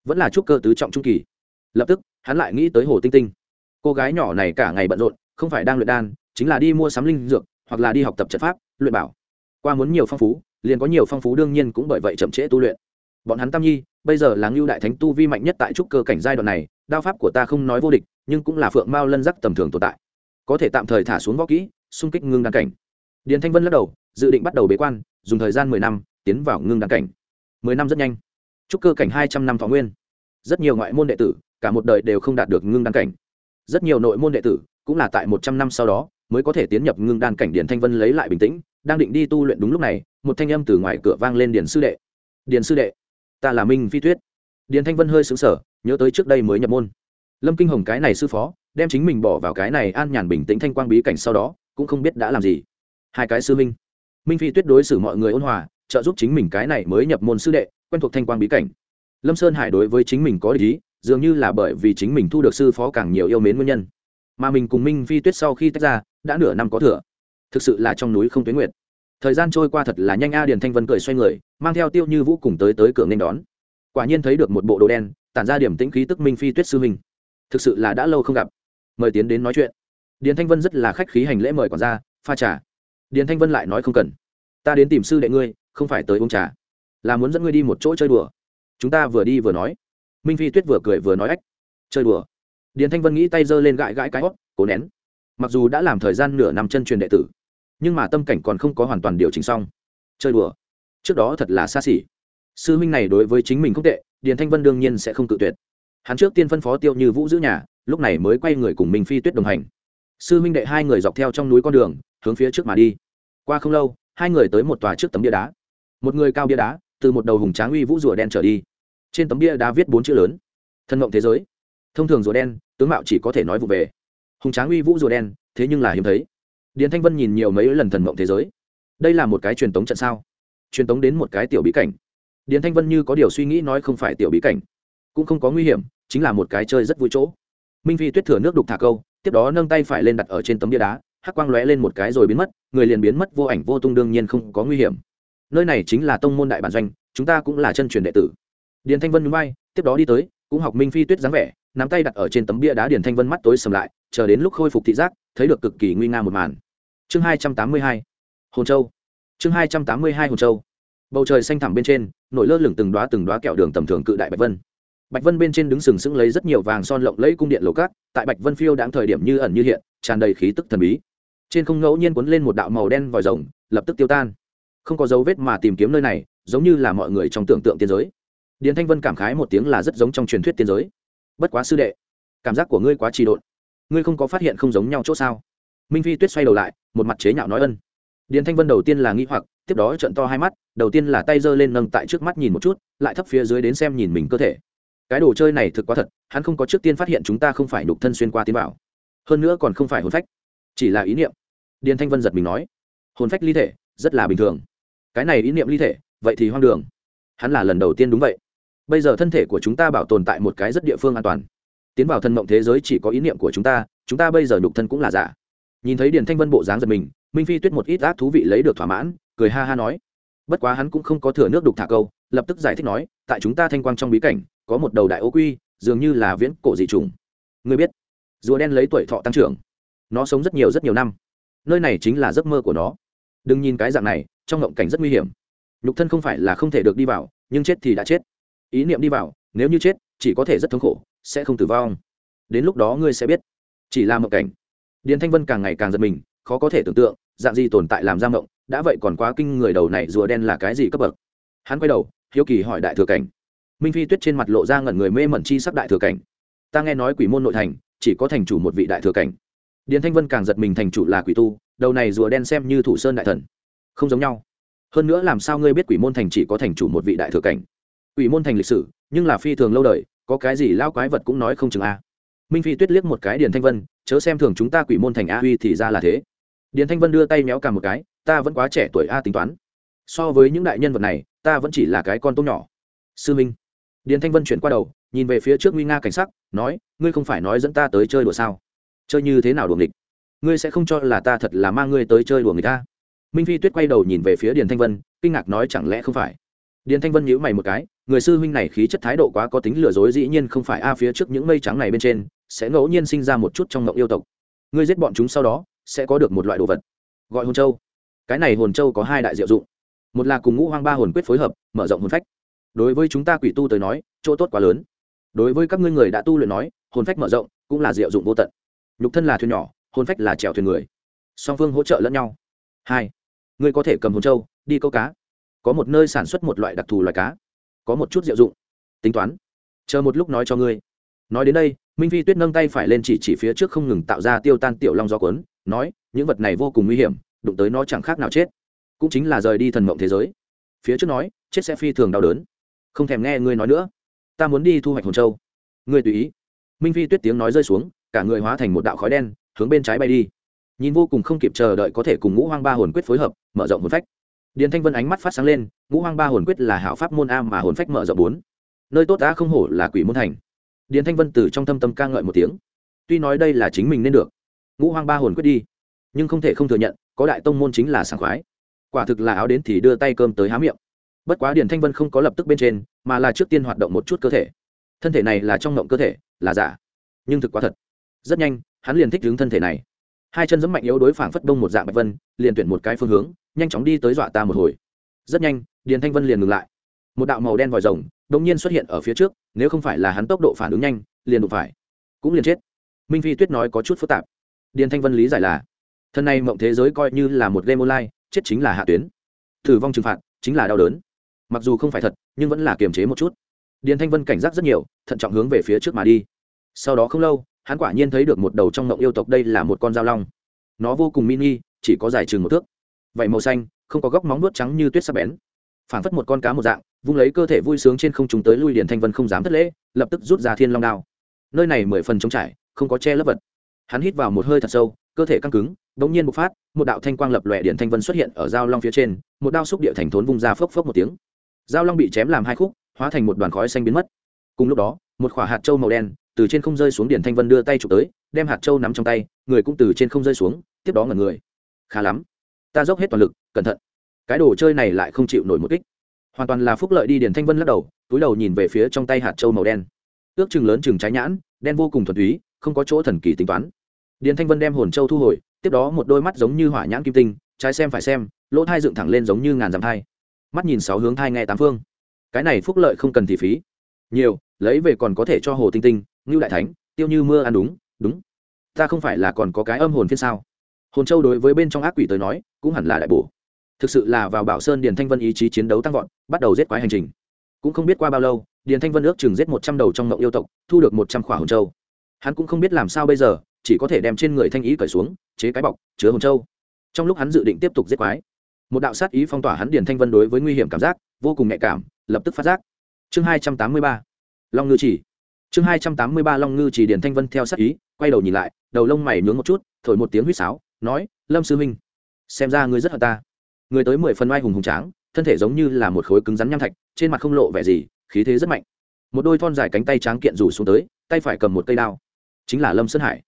Speaker 1: Vẫn là trúc cơ tứ trọng trung kỳ. Lập tức, hắn lại nghĩ tới hồ tinh tinh. Cô gái nhỏ này cả ngày bận rộn không phải đang luyện đan, chính là đi mua sắm linh dược, hoặc là đi học tập trận pháp, luyện bảo. Qua muốn nhiều phong phú, liền có nhiều phong phú đương nhiên cũng bởi vậy chậm trễ tu luyện. Bọn hắn tam nhi, bây giờ là ngưu đại thánh tu vi mạnh nhất tại trúc cơ cảnh giai đoạn này, đao pháp của ta không nói vô địch, nhưng cũng là phượng mao lân giác tầm thường tồn tại. Có thể tạm thời thả xuống võ kỹ, xung kích ngưng đan cảnh. Điền thanh vân lắc đầu, dự định bắt đầu bế quan, dùng thời gian mười năm, tiến vào ngưng đan cảnh. Mười năm rất nhanh. Trúc cơ cảnh hai trăm năm thọ nguyên. Rất nhiều ngoại môn đệ tử, cả một đời đều không đạt được ngưng đan cảnh. Rất nhiều nội môn đệ tử cũng là tại một trăm năm sau đó, mới có thể tiến nhập ngưng đan cảnh điền thanh vân lấy lại bình tĩnh, đang định đi tu luyện đúng lúc này, một thanh âm từ ngoài cửa vang lên điền sư đệ. Điền sư đệ, ta là minh phi tuyết. Điền thanh vân hơi xứng sở nhớ tới trước đây mới nhập môn. Lâm kinh hồng cái này sư phó, đem chính mình bỏ vào cái này an nhàn bình tĩnh thanh quang bí cảnh sau đó, cũng không biết đã làm gì. Hai cái sư minh minh phi tuyết đối xử mọi người ôn hòa, trợ giúp chính mình cái này mới nhập môn sư đệ, quen thuộc thanh quang bí cảnh. Lâm sơn hải đối với chính mình có lý dường như là bởi vì chính mình thu được sư phó càng nhiều yêu mến nguyên nhân mà mình cùng minh phi tuyết sau khi tách ra, đã nửa năm có thừa. Thực sự là trong núi không tuyến nguyệt. Thời gian trôi qua thật là nhanh a điền thanh vân cười xoay người, mang theo tiêu như vũ cùng tới tới cửa nên đón. Quả nhiên thấy được một bộ đồ đen, tản ra điểm tĩnh khí tức minh phi tuyết sư hình thực sự là đã lâu không gặp. Mời tiến đến nói chuyện. Điền thanh vân rất là khách khí hành lễ mời còn ra pha trà. Điền thanh vân lại nói không cần. Ta đến tìm sư đệ ngươi, không phải tới uống trà. Là muốn dẫn ngươi đi một chỗ chơi đùa. Chúng ta vừa đi vừa nói. Minh phi tuyết vừa cười vừa nói ách. Chơi đùa điền thanh vân nghĩ tay giơ lên gãi gãi cái hót cố nén. Mặc dù đã làm thời gian nửa năm chân truyền đệ tử, nhưng mà tâm cảnh còn không có hoàn toàn điều chỉnh xong. Chơi đùa. Trước đó thật là xa xỉ. Sư huynh này đối với chính mình không tệ, điền thanh vân đương nhiên sẽ không cự tuyệt. Hắn trước tiên phân phó tiêu như vũ giữ nhà, lúc này mới quay người cùng minh phi tuyết đồng hành. Sư huynh đệ hai người dọc theo trong núi con đường, hướng phía trước mà đi. Qua không lâu, hai người tới một tòa trước tấm bia đá. Một người cao bia đá, từ một đầu hùng tráng uy vũ rùa đen trở đi. Trên tấm bia đá viết bốn chữ lớn thân mộng thế giới. Thông thường rùa đen tướng mạo chỉ có thể nói vụ về. Hùng tráng uy vũ rùa đen, thế nhưng là hiếm thấy. Điền thanh vân nhìn nhiều mấy lần thần mộng thế giới. Đây là một cái truyền tống trận sao? Truyền tống đến một cái tiểu bí cảnh. Điền thanh vân như có điều suy nghĩ nói không phải tiểu bí cảnh. Cũng không có nguy hiểm, chính là một cái chơi rất vui chỗ. Minh phi tuyết thừa nước đục thả câu, tiếp đó nâng tay phải lên đặt ở trên tấm bia đá, hắc quang lóe lên một cái rồi biến mất, người liền biến mất vô ảnh vô tung đương nhiên không có nguy hiểm. Nơi này chính là tông môn đại bản doanh, chúng ta cũng là chân truyền đệ tử. Điền thanh vân núi bay tiếp đó đi tới cũng học minh phi tuyết dáng vẻ, nắm tay đặt ở trên tấm bia đá điển thanh vân mắt tối sầm lại, chờ đến lúc khôi phục thị giác, thấy được cực kỳ nguy nga một màn. Chương hai trăm tám mươi hai, hồn châu. Chương hai trăm tám mươi hai, hồn châu. Bầu trời xanh thẳm bên trên, nổi lơ lửng từng đoá từng đoá kẹo đường tầm thường cự đại bạch vân. Bạch vân bên trên đứng sừng sững lấy rất nhiều vàng son lộng lẫy cung điện lầu cát tại bạch vân phiêu đáng thời điểm như ẩn như hiện, tràn đầy khí tức thần bí. Trên không ngẫu nhiên cuốn lên một đạo màu đen vòi rồng, lập tức tiêu tan. Không có dấu vết mà tìm kiếm nơi này, giống như là mọi người trong tưởng tượng tiên giới điền thanh vân cảm khái một tiếng là rất giống trong truyền thuyết tiên giới. Bất quá sư đệ, cảm giác của ngươi quá trì độn. Ngươi không có phát hiện không giống nhau chỗ sao? Minh phi tuyết xoay đầu lại, một mặt chế nhạo nói ân. Điền thanh vân đầu tiên là nghi hoặc, tiếp đó trận to hai mắt, đầu tiên là tay giơ lên nâng tại trước mắt nhìn một chút, lại thấp phía dưới đến xem nhìn mình cơ thể. Cái đồ chơi này thực quá thật, hắn không có trước tiên phát hiện chúng ta không phải nhục thân xuyên qua tiến bảo hơn nữa còn không phải hồn phách. Chỉ là ý niệm. Điền thanh vân giật mình nói. Hồn phách ly thể, rất là bình thường. Cái này ý niệm ly thể, vậy thì hoang đường. Hắn là lần đầu tiên đúng vậy bây giờ thân thể của chúng ta bảo tồn tại một cái rất địa phương an toàn. Tiến vào thân mộng thế giới chỉ có ý niệm của chúng ta chúng ta bây giờ nhục thân cũng là giả. Nhìn thấy điền thanh vân bộ dáng giật mình, minh phi tuyết một ít ác thú vị lấy được thỏa mãn, cười ha ha nói. Bất quá hắn cũng không có thừa nước đục thả câu, lập tức giải thích nói, tại chúng ta thanh quang trong bí cảnh, có một đầu đại ô quy, dường như là viễn cổ dị trùng người biết, rùa đen lấy tuổi thọ tăng trưởng. Nó sống rất nhiều rất nhiều năm. Nơi này chính là giấc mơ của nó. Đừng nhìn cái dạng này, trong ngộng cảnh rất nguy hiểm. Nhục thân không phải là không thể được đi vào, nhưng chết thì đã chết ý niệm đi vào, nếu như chết, chỉ có thể rất thống khổ, sẽ không tử vong. Đến lúc đó ngươi sẽ biết. Chỉ là mộng cảnh. Điền thanh vân càng ngày càng giật mình, khó có thể tưởng tượng, dạng gì tồn tại làm ra mộng, đã vậy còn quá kinh người đầu này rùa đen là cái gì cấp bậc. Hắn quay đầu, hiếu kỳ hỏi đại thừa cảnh. Minh phi tuyết trên mặt lộ ra ngẩn người mê mẩn chi sắc đại thừa cảnh. Ta nghe nói quỷ môn nội thành, chỉ có thành chủ một vị đại thừa cảnh. Điền thanh vân càng giật mình thành chủ là quỷ tu, đầu này rùa đen xem như thủ sơn đại thần. Không giống nhau. Hơn nữa làm sao ngươi biết quỷ môn thành chỉ có thành chủ một vị đại thừa cảnh? Quỷ môn thành lịch sử, nhưng là phi thường lâu đời, có cái gì lao quái vật cũng nói không chừng a. Minh phi tuyết liếc một cái điền thanh vân, chớ xem thường chúng ta quỷ môn thành a uy thì ra là thế. Điền thanh vân đưa tay méo cả một cái, ta vẫn quá trẻ tuổi a tính toán. So với những đại nhân vật này, ta vẫn chỉ là cái con tôm nhỏ. Sư minh. Điền thanh vân chuyển qua đầu, nhìn về phía trước nguy nga cảnh sắc, nói, ngươi không phải nói dẫn ta tới chơi đùa sao? Chơi như thế nào đùa nghịch? Ngươi sẽ không cho là ta thật là mang ngươi tới chơi đùa người ta. Minh phi tuyết quay đầu nhìn về phía điền thanh vân, kinh ngạc nói chẳng lẽ không phải? Điền thanh vân nhíu mày một cái, người sư huynh này khí chất thái độ quá có tính lừa dối dĩ nhiên không phải a phía trước những mây trắng này bên trên, sẽ ngẫu nhiên sinh ra một chút trong ngộng yêu tộc. Ngươi giết bọn chúng sau đó, sẽ có được một loại đồ vật. Gọi hồn châu. Cái này hồn châu có hai đại diệu dụng. Một là cùng ngũ hoang ba hồn quyết phối hợp, mở rộng hồn phách. Đối với chúng ta quỷ tu tới nói, chỗ tốt quá lớn. Đối với các ngươi người đã tu luyện nói, hồn phách mở rộng cũng là diệu dụng vô tận. Nhục thân là thuyền nhỏ, hồn phách là trèo thuyền người. Song phương hỗ trợ lẫn nhau. Hai, ngươi có thể cầm hồn châu, đi câu cá có một nơi sản xuất một loại đặc thù loài cá, có một chút diệu dụng. Tính toán. Chờ một lúc nói cho ngươi. Nói đến đây, minh phi tuyết nâng tay phải lên chỉ chỉ phía trước không ngừng tạo ra tiêu tan tiểu long do cuốn, nói, những vật này vô cùng nguy hiểm, đụng tới nó chẳng khác nào chết. Cũng chính là rời đi thần mộng thế giới. Phía trước nói, chết sẽ phi thường đau đớn. Không thèm nghe ngươi nói nữa. Ta muốn đi thu hoạch hồn châu. Ngươi tùy ý. Minh phi tuyết tiếng nói rơi xuống, cả người hóa thành một đạo khói đen, hướng bên trái bay đi. Nhìn vô cùng không kịp chờ đợi có thể cùng ngũ hoang ba hồn quyết phối hợp, mở rộng hồn phách điền thanh vân ánh mắt phát sáng lên, ngũ hoang ba hồn quyết là hảo pháp môn a mà hồn phách mở rộng bốn. Nơi tốt đã không hổ là quỷ môn thành. Điền thanh vân từ trong thâm tâm ca ngợi một tiếng. Tuy nói đây là chính mình nên được. Ngũ hoang ba hồn quyết đi. Nhưng không thể không thừa nhận, có đại tông môn chính là sảng khoái. Quả thực là áo đến thì đưa tay cơm tới há miệng. Bất quá điền thanh vân không có lập tức bên trên, mà là trước tiên hoạt động một chút cơ thể. Thân thể này là trong ngộng cơ thể, là giả. Nhưng thực quá thật. Rất nhanh, hắn liền thích đứng thân thể này hai chân giẫm mạnh yếu đối phảng phất đông một dạng bạch vân, liền tuyển một cái phương hướng, nhanh chóng đi tới dọa ta một hồi. Rất nhanh, điền thanh vân liền ngừng lại. Một đạo màu đen vòi rồng đột nhiên xuất hiện ở phía trước, nếu không phải là hắn tốc độ phản ứng nhanh, liền đụng phải, cũng liền chết. Minh phi tuyết nói có chút phức tạp. Điền thanh vân lý giải là thân này mộng thế giới coi như là một game online, chết chính là hạ tuyến. Thử vong trừng phạt chính là đau đớn. Mặc dù không phải thật, nhưng vẫn là kiềm chế một chút. Điền thanh vân cảnh giác rất nhiều, thận trọng hướng về phía trước mà đi. Sau đó không lâu hắn quả nhiên thấy được một đầu trong ngộng yêu tộc đây là một con dao long. Nó vô cùng mini, chỉ có dài chừng một thước. Vậy màu xanh, không có góc móng nuốt trắng như tuyết sắc bén. Phảng phất một con cá một dạng, vung lấy cơ thể vui sướng trên không chúng tới lui điền thanh vân không dám thất lễ, lập tức rút ra thiên long đao. Nơi này mười phần trống trải, không có che lấp vật. Hắn hít vào một hơi thật sâu, cơ thể căng cứng bỗng nhiên bộc phát, một đạo thanh quang lập lòe điện thanh vân xuất hiện ở dao long phía trên, một đao xúc địa thành thốn vung ra phốc phốc một tiếng. Dao long bị chém làm hai khúc, hóa thành một đoàn khói xanh biến mất. Cùng lúc đó, một quả hạt trâu màu đen từ trên không rơi xuống điển thanh vân đưa tay chụp tới, đem hạt trâu nắm trong tay, người cũng từ trên không rơi xuống, tiếp đó ngẩn người. Khá lắm. Ta dốc hết toàn lực, cẩn thận. Cái đồ chơi này lại không chịu nổi một kích. Hoàn toàn là phúc lợi đi điền thanh vân lắc đầu, túi đầu nhìn về phía trong tay hạt trâu màu đen. Ước chừng lớn chừng trái nhãn, đen vô cùng thuần túy, không có chỗ thần kỳ tính toán. Điền thanh vân đem hồn châu thu hồi, tiếp đó một đôi mắt giống như hỏa nhãn kim tinh, trái xem phải xem, lỗ thai dựng thẳng lên giống như ngàn dặm thai. Mắt nhìn sáu hướng thai nghe tám phương. Cái này phúc lợi không cần thị phí. Nhiều, lấy về còn có thể cho hồ tinh tinh ngưu đại thánh, tiêu như mưa ăn đúng đúng. Ta không phải là còn có cái âm hồn phiên sao? Hồn châu đối với bên trong ác quỷ tới nói, cũng hẳn là đại bổ. Thực sự là vào bảo sơn điền thanh vân ý chí chiến đấu tăng vọt, bắt đầu giết quái hành trình. Cũng không biết qua bao lâu, điền thanh vân ước chừng giết một trăm đầu trong mộng yêu tộc, thu được một trăm khỏa hồn châu. Hắn cũng không biết làm sao bây giờ, chỉ có thể đem trên người thanh ý cởi xuống, chế cái bọc, chứa hồn châu. Trong lúc hắn dự định tiếp tục giết quái, một đạo sát ý phong tỏa hắn điền thanh vân đối với nguy hiểm cảm giác, vô cùng nhạy cảm, lập tức phát giác. Chương hai trăm tám mươi ba. Long ngư chỉ chương hai trăm tám mươi ba long ngư chỉ điện thanh vân theo sát ý, quay đầu nhìn lại, đầu lông mày nhướng một chút, thổi một tiếng huýt sáo, nói, lâm sư huynh, xem ra ngươi rất hận ta. Người tới mười phần oai hùng hùng tráng, thân thể giống như là một khối cứng rắn nham thạch, trên mặt không lộ vẻ gì, khí thế rất mạnh. Một đôi thon dài cánh tay tráng kiện rủ xuống tới, tay phải cầm một cây đao. Chính là lâm sơn hải.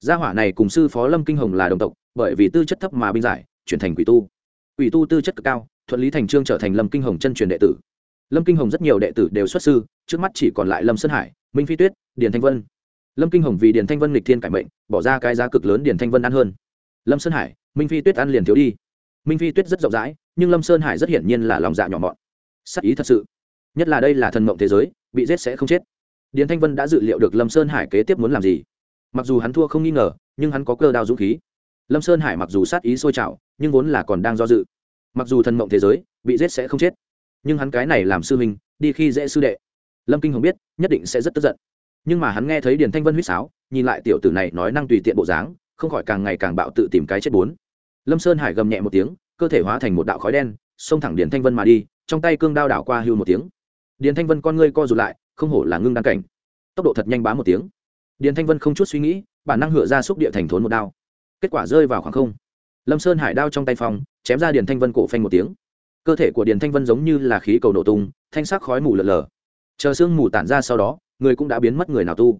Speaker 1: Gia hỏa này cùng sư phó lâm kinh hồng là đồng tộc, bởi vì tư chất thấp mà binh giải, chuyển thành quỷ tu. Quỷ tu tư chất cực cao, thuận lý thành trương trở thành lâm kinh hồng chân truyền đệ tử lâm kinh hồng rất nhiều đệ tử đều xuất sư, trước mắt chỉ còn lại lâm sơn hải, minh phi tuyết, điền thanh vân. Lâm kinh hồng vì điền thanh vân lịch thiên cải mệnh, bỏ ra cái giá cực lớn điền thanh vân ăn hơn. Lâm sơn hải, minh phi tuyết ăn liền thiếu đi. Minh phi tuyết rất rộng rãi, nhưng lâm sơn hải rất hiển nhiên là lòng dạ nhỏ mọn. Sắc ý thật sự. Nhất là đây là thần mộng thế giới, bị giết sẽ không chết. Điền thanh vân đã dự liệu được lâm sơn hải kế tiếp muốn làm gì. Mặc dù hắn thua không nghi ngờ, nhưng hắn có cơ đao dũng khí. Lâm sơn hải mặc dù sát ý sôi trào, nhưng vốn là còn đang do dự. Mặc dù thần mộng thế giới, bị giết sẽ không chết nhưng hắn cái này làm sư huynh, đi khi dễ sư đệ. Lâm kinh hồng biết, nhất định sẽ rất tức giận. Nhưng mà hắn nghe thấy điền thanh vân huýt sáo, nhìn lại tiểu tử này nói năng tùy tiện bộ dáng, không khỏi càng ngày càng bạo tự tìm cái chết bốn. Lâm sơn hải gầm nhẹ một tiếng, cơ thể hóa thành một đạo khói đen, xông thẳng điền thanh vân mà đi, trong tay cương đao đảo qua hưu một tiếng. Điền thanh vân con ngươi co rụt lại, không hổ là ngưng đan cảnh. Tốc độ thật nhanh bá một tiếng. Điền thanh vân không chút suy nghĩ, bản năng hựa ra xúc địa thành thốn một đao. Kết quả rơi vào khoảng không. Lâm sơn hải đao trong tay phòng chém ra điền thanh vân cổ phanh một tiếng cơ thể của điền thanh vân giống như là khí cầu nổ tung, thanh sắc khói mù lờ lờ chờ sương mù tản ra sau đó, người cũng đã biến mất người nào tu.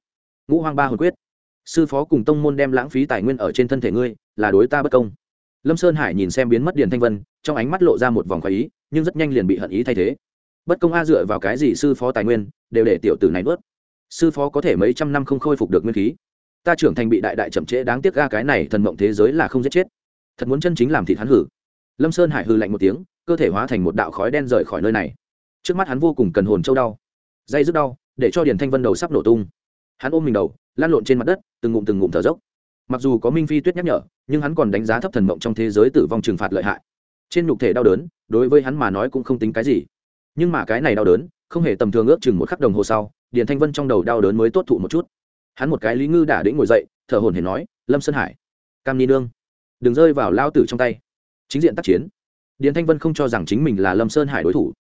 Speaker 1: Ngũ hoang ba hồn quyết. Sư phó cùng tông môn đem lãng phí tài nguyên ở trên thân thể ngươi, là đối ta bất công. Lâm sơn hải nhìn xem biến mất điền thanh vân, trong ánh mắt lộ ra một vòng khoái ý, nhưng rất nhanh liền bị hận ý thay thế. Bất công a dựa vào cái gì sư phó tài nguyên, đều để tiểu tử này nuốt. Sư phó có thể mấy trăm năm không khôi phục được nguyên khí. Ta trưởng thành bị đại đại chậm trễ đáng tiếc ga cái này thần mộng thế giới là không giết chết. Thật muốn chân chính làm thì hắn hử lâm sơn hải hư lạnh một tiếng, cơ thể hóa thành một đạo khói đen rời khỏi nơi này. Trước mắt hắn vô cùng cần hồn châu đau, dây rất đau, để cho điền thanh vân đầu sắp nổ tung. Hắn ôm mình đầu lan lộn trên mặt đất, từng ngụm từng ngụm thở dốc. Mặc dù có minh phi tuyết nhắc nhở, nhưng hắn còn đánh giá thấp thần mộng trong thế giới tử vong trừng phạt lợi hại. Trên nhục thể đau đớn, đối với hắn mà nói cũng không tính cái gì. Nhưng mà cái này đau đớn, không hề tầm thường ước chừng một khắc đồng hồ sau, điền thanh vân trong đầu đau đớn mới tốt thụ một chút. Hắn một cái lý ngư đả đĩnh ngồi dậy, thở hồn hển nói, lâm sơn hải, cam ni nương, đừng rơi vào lao tử trong tay chính diện tác chiến. Điền thanh vân không cho rằng chính mình là lâm sơn hải đối thủ.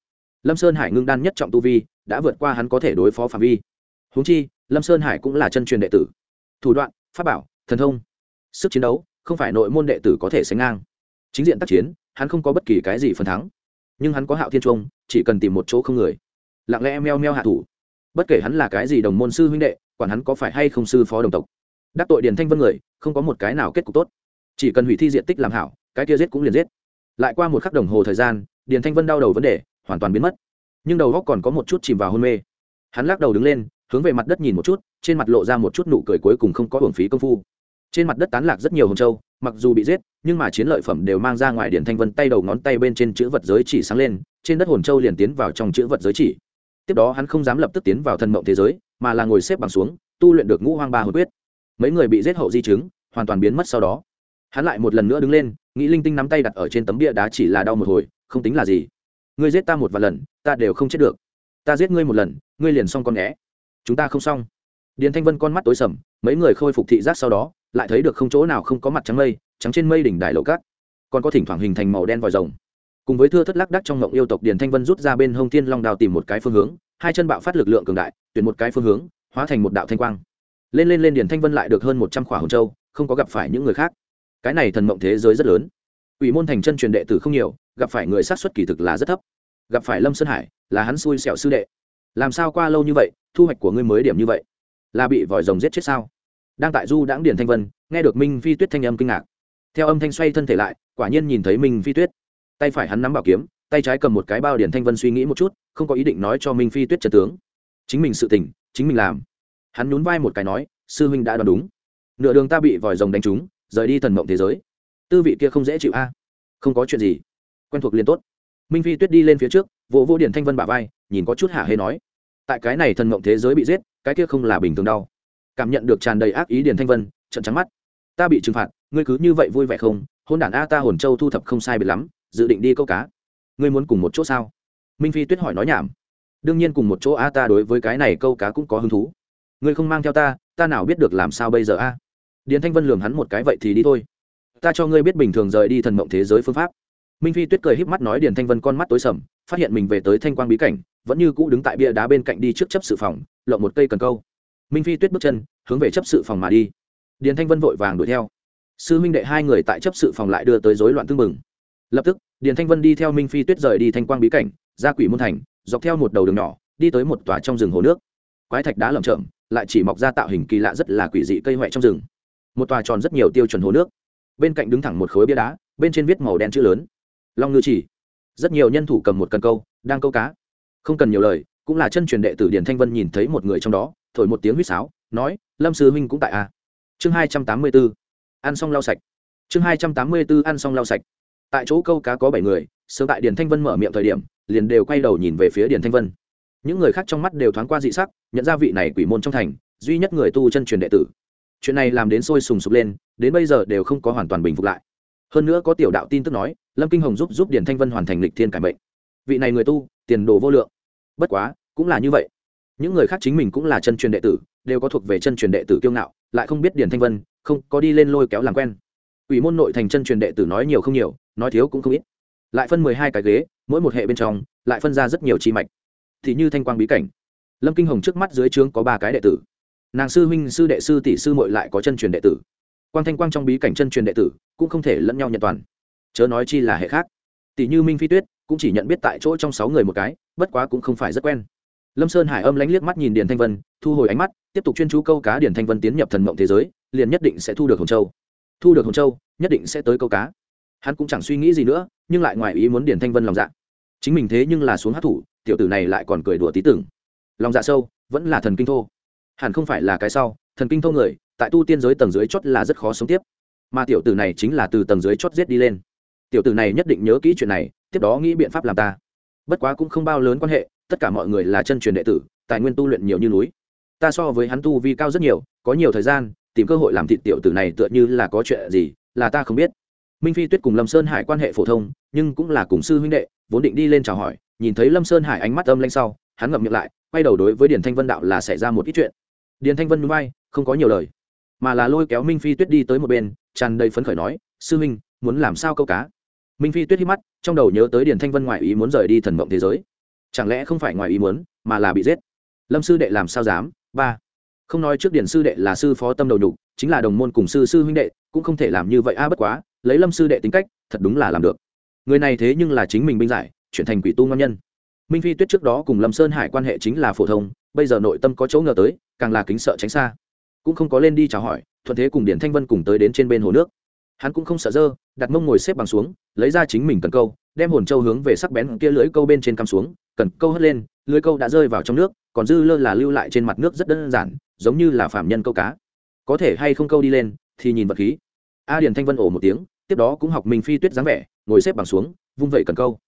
Speaker 1: Lâm sơn hải ngưng đan nhất trọng tu vi, đã vượt qua hắn có thể đối phó phạm vi. Húng chi, lâm sơn hải cũng là chân truyền đệ tử. Thủ đoạn, pháp bảo, thần thông, sức chiến đấu, không phải nội môn đệ tử có thể sánh ngang. Chính diện tác chiến, hắn không có bất kỳ cái gì phần thắng. Nhưng hắn có hạo thiên trung, chỉ cần tìm một chỗ không người. Lặng lẽ meo meo hạ thủ. Bất kể hắn là cái gì đồng môn sư huynh đệ, quản hắn có phải hay không sư phó đồng tộc. Đắc tội điền thanh vân người, không có một cái nào kết cục tốt. Chỉ cần hủy thi diện tích làm hảo cái kia giết cũng liền giết. Lại qua một khắc đồng hồ thời gian, điền thanh vân đau đầu vấn đề hoàn toàn biến mất. Nhưng đầu góc còn có một chút chìm vào hôn mê. Hắn lắc đầu đứng lên, hướng về mặt đất nhìn một chút, trên mặt lộ ra một chút nụ cười cuối cùng không có hưởng phí công phu. Trên mặt đất tán lạc rất nhiều hồn châu, mặc dù bị giết, nhưng mà chiến lợi phẩm đều mang ra ngoài điển thanh vân tay đầu ngón tay bên trên chữ vật giới chỉ sáng lên, trên đất hồn châu liền tiến vào trong chữ vật giới chỉ. Tiếp đó hắn không dám lập tức tiến vào thần mộng thế giới, mà là ngồi xếp bằng xuống, tu luyện được ngũ hoang ba hồn quyết. Mấy người bị giết hậu di chứng, hoàn toàn biến mất sau đó hắn lại một lần nữa đứng lên, nghĩ linh tinh nắm tay đặt ở trên tấm bia đá chỉ là đau một hồi, không tính là gì. Ngươi giết ta một vài lần, ta đều không chết được. Ta giết ngươi một lần, ngươi liền xong con né. chúng ta không xong. Điền thanh vân con mắt tối sầm, mấy người khôi phục thị giác sau đó, lại thấy được không chỗ nào không có mặt trắng mây, trắng trên mây đỉnh đài lầu cát. Còn có thỉnh thoảng hình thành màu đen vòi rồng. Cùng với thưa thất lắc đắc trong ngộng yêu tộc, điền thanh vân rút ra bên hông thiên long đào tìm một cái phương hướng, hai chân bạo phát lực lượng cường đại, tuyển một cái phương hướng, hóa thành một đạo thanh quang. Lên lên lên, điền thanh vân lại được hơn một trăm khỏa hồng châu, không có gặp phải những người khác cái này thần mộng thế giới rất lớn. Ủy môn thành chân truyền đệ tử không nhiều, gặp phải người sát xuất kỳ thực là rất thấp. Gặp phải lâm sơn hải, là hắn xui xẻo sư đệ. Làm sao qua lâu như vậy, thu hoạch của ngươi mới điểm như vậy? Là bị vòi rồng giết chết sao? Đang tại du đãng điển thanh vân, nghe được minh phi tuyết thanh âm kinh ngạc. Theo âm thanh xoay thân thể lại, quả nhiên nhìn thấy minh phi tuyết. Tay phải hắn nắm bảo kiếm, tay trái cầm một cái bao điển thanh vân suy nghĩ một chút, không có ý định nói cho minh phi tuyết trần tướng. Chính mình sự tỉnh chính mình làm. Hắn nhún vai một cái nói, sư huynh đã đoán đúng. Nửa đường ta bị vòi rồng đánh trúng rời đi thần mộng thế giới. Tư vị kia không dễ chịu a. Không có chuyện gì. Quen thuộc liền tốt. Minh phi tuyết đi lên phía trước, vỗ vỗ điển thanh vân bả vai, nhìn có chút hạ hê nói. Tại cái này thần mộng thế giới bị giết, cái kia không là bình thường đau. Cảm nhận được tràn đầy ác ý điển thanh vân trận trắng mắt. Ta bị trừng phạt, ngươi cứ như vậy vui vẻ không? Hôn đản a ta hồn châu thu thập không sai biệt lắm, dự định đi câu cá. Ngươi muốn cùng một chỗ sao? Minh phi tuyết hỏi nói nhảm. Đương nhiên cùng một chỗ a ta đối với cái này câu cá cũng có hứng thú. Ngươi không mang theo ta ta nào biết được làm sao bây giờ a? Điền thanh vân lường hắn một cái vậy thì đi thôi. Ta cho ngươi biết bình thường rời đi thần mộng thế giới phương pháp. Minh phi tuyết cười híp mắt nói điền thanh vân con mắt tối sầm, phát hiện mình về tới thanh quang bí cảnh, vẫn như cũ đứng tại bia đá bên cạnh đi trước chấp sự phòng, lộng một cây cần câu. Minh phi tuyết bước chân, hướng về chấp sự phòng mà đi. Điền thanh vân vội vàng đuổi theo. Sư minh đệ hai người tại chấp sự phòng lại đưa tới rối loạn tương mừng lập tức, điền thanh vân đi theo minh phi tuyết rời đi thanh quang bí cảnh, ra quỷ môn thành, dọc theo một đầu đường nhỏ, đi tới một tòa trong rừng hồ nước. Quái thạch đá lởm chởm, lại chỉ mọc ra tạo hình kỳ lạ rất là quỷ dị cây huệ trong rừng một tòa tròn rất nhiều tiêu chuẩn hồ nước. Bên cạnh đứng thẳng một khối bia đá, bên trên viết màu đen chữ lớn. Long ngư chỉ. Rất nhiều nhân thủ cầm một cần câu, đang câu cá. Không cần nhiều lời, cũng là chân truyền đệ tử điền thanh vân nhìn thấy một người trong đó, thổi một tiếng huýt sáo, nói, lâm sư huynh cũng tại a à. chương hai trăm tám mươi b ố ăn xong lau sạch. Chương hai trăm tám mươi b ố ăn xong lau sạch. Tại chỗ câu cá có bảy người, sớm tại điền thanh vân mở miệng thời điểm, liền đều quay đầu nhìn về phía điền thanh vân. Những người khác trong mắt đều thoáng qua dị sắc, nhận ra vị này quỷ môn trong thành, duy nhất người tu chân truyền đệ tử chuyện này làm đến sôi sùng sục lên, đến bây giờ đều không có hoàn toàn bình phục lại. Hơn nữa có tiểu đạo tin tức nói, lâm kinh hồng giúp giúp điền thanh vân hoàn thành lịch thiên cải mệnh. Vị này người tu, tiền đồ vô lượng. Bất quá, cũng là như vậy. Những người khác chính mình cũng là chân truyền đệ tử, đều có thuộc về chân truyền đệ tử kiêu ngạo, lại không biết điền thanh vân, không, có đi lên lôi kéo làm quen. Ủy môn nội thành chân truyền đệ tử nói nhiều không nhiều, nói thiếu cũng không ít. Lại phân mười hai cái ghế, mỗi một hệ bên trong, lại phân ra rất nhiều chi mạch. Thì như thanh quang bí cảnh. Lâm kinh hồng trước mắt dưới trướng có ba cái đệ tử nàng sư huynh, sư đệ, sư tỷ, sư mội lại có chân truyền đệ tử. Quang thanh quang trong bí cảnh chân truyền đệ tử cũng không thể lẫn nhau nhận toàn. Chớ nói chi là hệ khác. Tỷ như minh phi tuyết cũng chỉ nhận biết tại chỗ trong sáu người một cái, bất quá cũng không phải rất quen. Lâm sơn hải âm lánh liếc mắt nhìn điền thanh vân, thu hồi ánh mắt, tiếp tục chuyên chú câu cá điền thanh vân tiến nhập thần mộng thế giới, liền nhất định sẽ thu được hồng châu. Thu được hồng châu, nhất định sẽ tới câu cá. Hắn cũng chẳng suy nghĩ gì nữa, nhưng lại ngoài ý muốn điền thanh vân lòng dạ. Chính mình thế nhưng là xuống hát thủ, tiểu tử này lại còn cười đùa tí tưởng. Lòng dạ sâu, vẫn là thần kinh thô hẳn không phải là cái sau, thần kinh thô người, tại tu tiên giới tầng dưới chót là rất khó sống tiếp. Mà tiểu tử này chính là từ tầng dưới chót giết đi lên. Tiểu tử này nhất định nhớ kỹ chuyện này, tiếp đó nghĩ biện pháp làm ta. Bất quá cũng không bao lớn quan hệ, tất cả mọi người là chân truyền đệ tử, tài nguyên tu luyện nhiều như núi. Ta so với hắn tu vi cao rất nhiều, có nhiều thời gian, tìm cơ hội làm thịt tiểu tử này tựa như là có chuyện gì, là ta không biết. Minh phi tuyết cùng lâm sơn hải quan hệ phổ thông, nhưng cũng là cùng sư huynh đệ, vốn định đi lên chào hỏi, nhìn thấy lâm sơn hải ánh mắt âm lanh sau, hắn ngậm miệng lại, quay đầu đối với điền thanh vân đạo là xảy ra một ít chuyện điền thanh vân núi bay không có nhiều lời, mà là lôi kéo minh phi tuyết đi tới một bên, tràn đầy phấn khởi nói, sư huynh muốn làm sao câu cá? Minh phi tuyết hít mắt, trong đầu nhớ tới điền thanh vân ngoại ý muốn rời đi thần mộng thế giới. Chẳng lẽ không phải ngoại ý muốn, mà là bị giết? Lâm sư đệ làm sao dám? Ba. Không nói trước Điền sư đệ là sư phó tâm đầu nhục, chính là đồng môn cùng sư sư huynh đệ, cũng không thể làm như vậy a, bất quá, lấy lâm sư đệ tính cách, thật đúng là làm được. Người này thế nhưng là chính mình binh giải, chuyển thành quỷ tu ngon nhân minh phi tuyết trước đó cùng lâm sơn hải quan hệ chính là phổ thông, bây giờ nội tâm có chỗ ngờ tới, càng là kính sợ tránh xa. Cũng không có lên đi chào hỏi, thuận thế cùng điển thanh vân cùng tới đến trên bên hồ nước. Hắn cũng không sợ dơ, đặt mông ngồi xếp bằng xuống, lấy ra chính mình cần câu, đem hồn châu hướng về sắc bén kia lưới câu bên trên cắm xuống, cần câu hất lên lưới câu đã rơi vào trong nước, còn dư lơ là lưu lại trên mặt nước rất đơn giản, giống như là phạm nhân câu cá. Có thể hay không câu đi lên, thì nhìn vật khí. A điền thanh vân ổ một tiếng, tiếp đó cũng học mình phi tuyết dáng vẻ, ngồi xếp bằng xuống, vung vẩy cần câu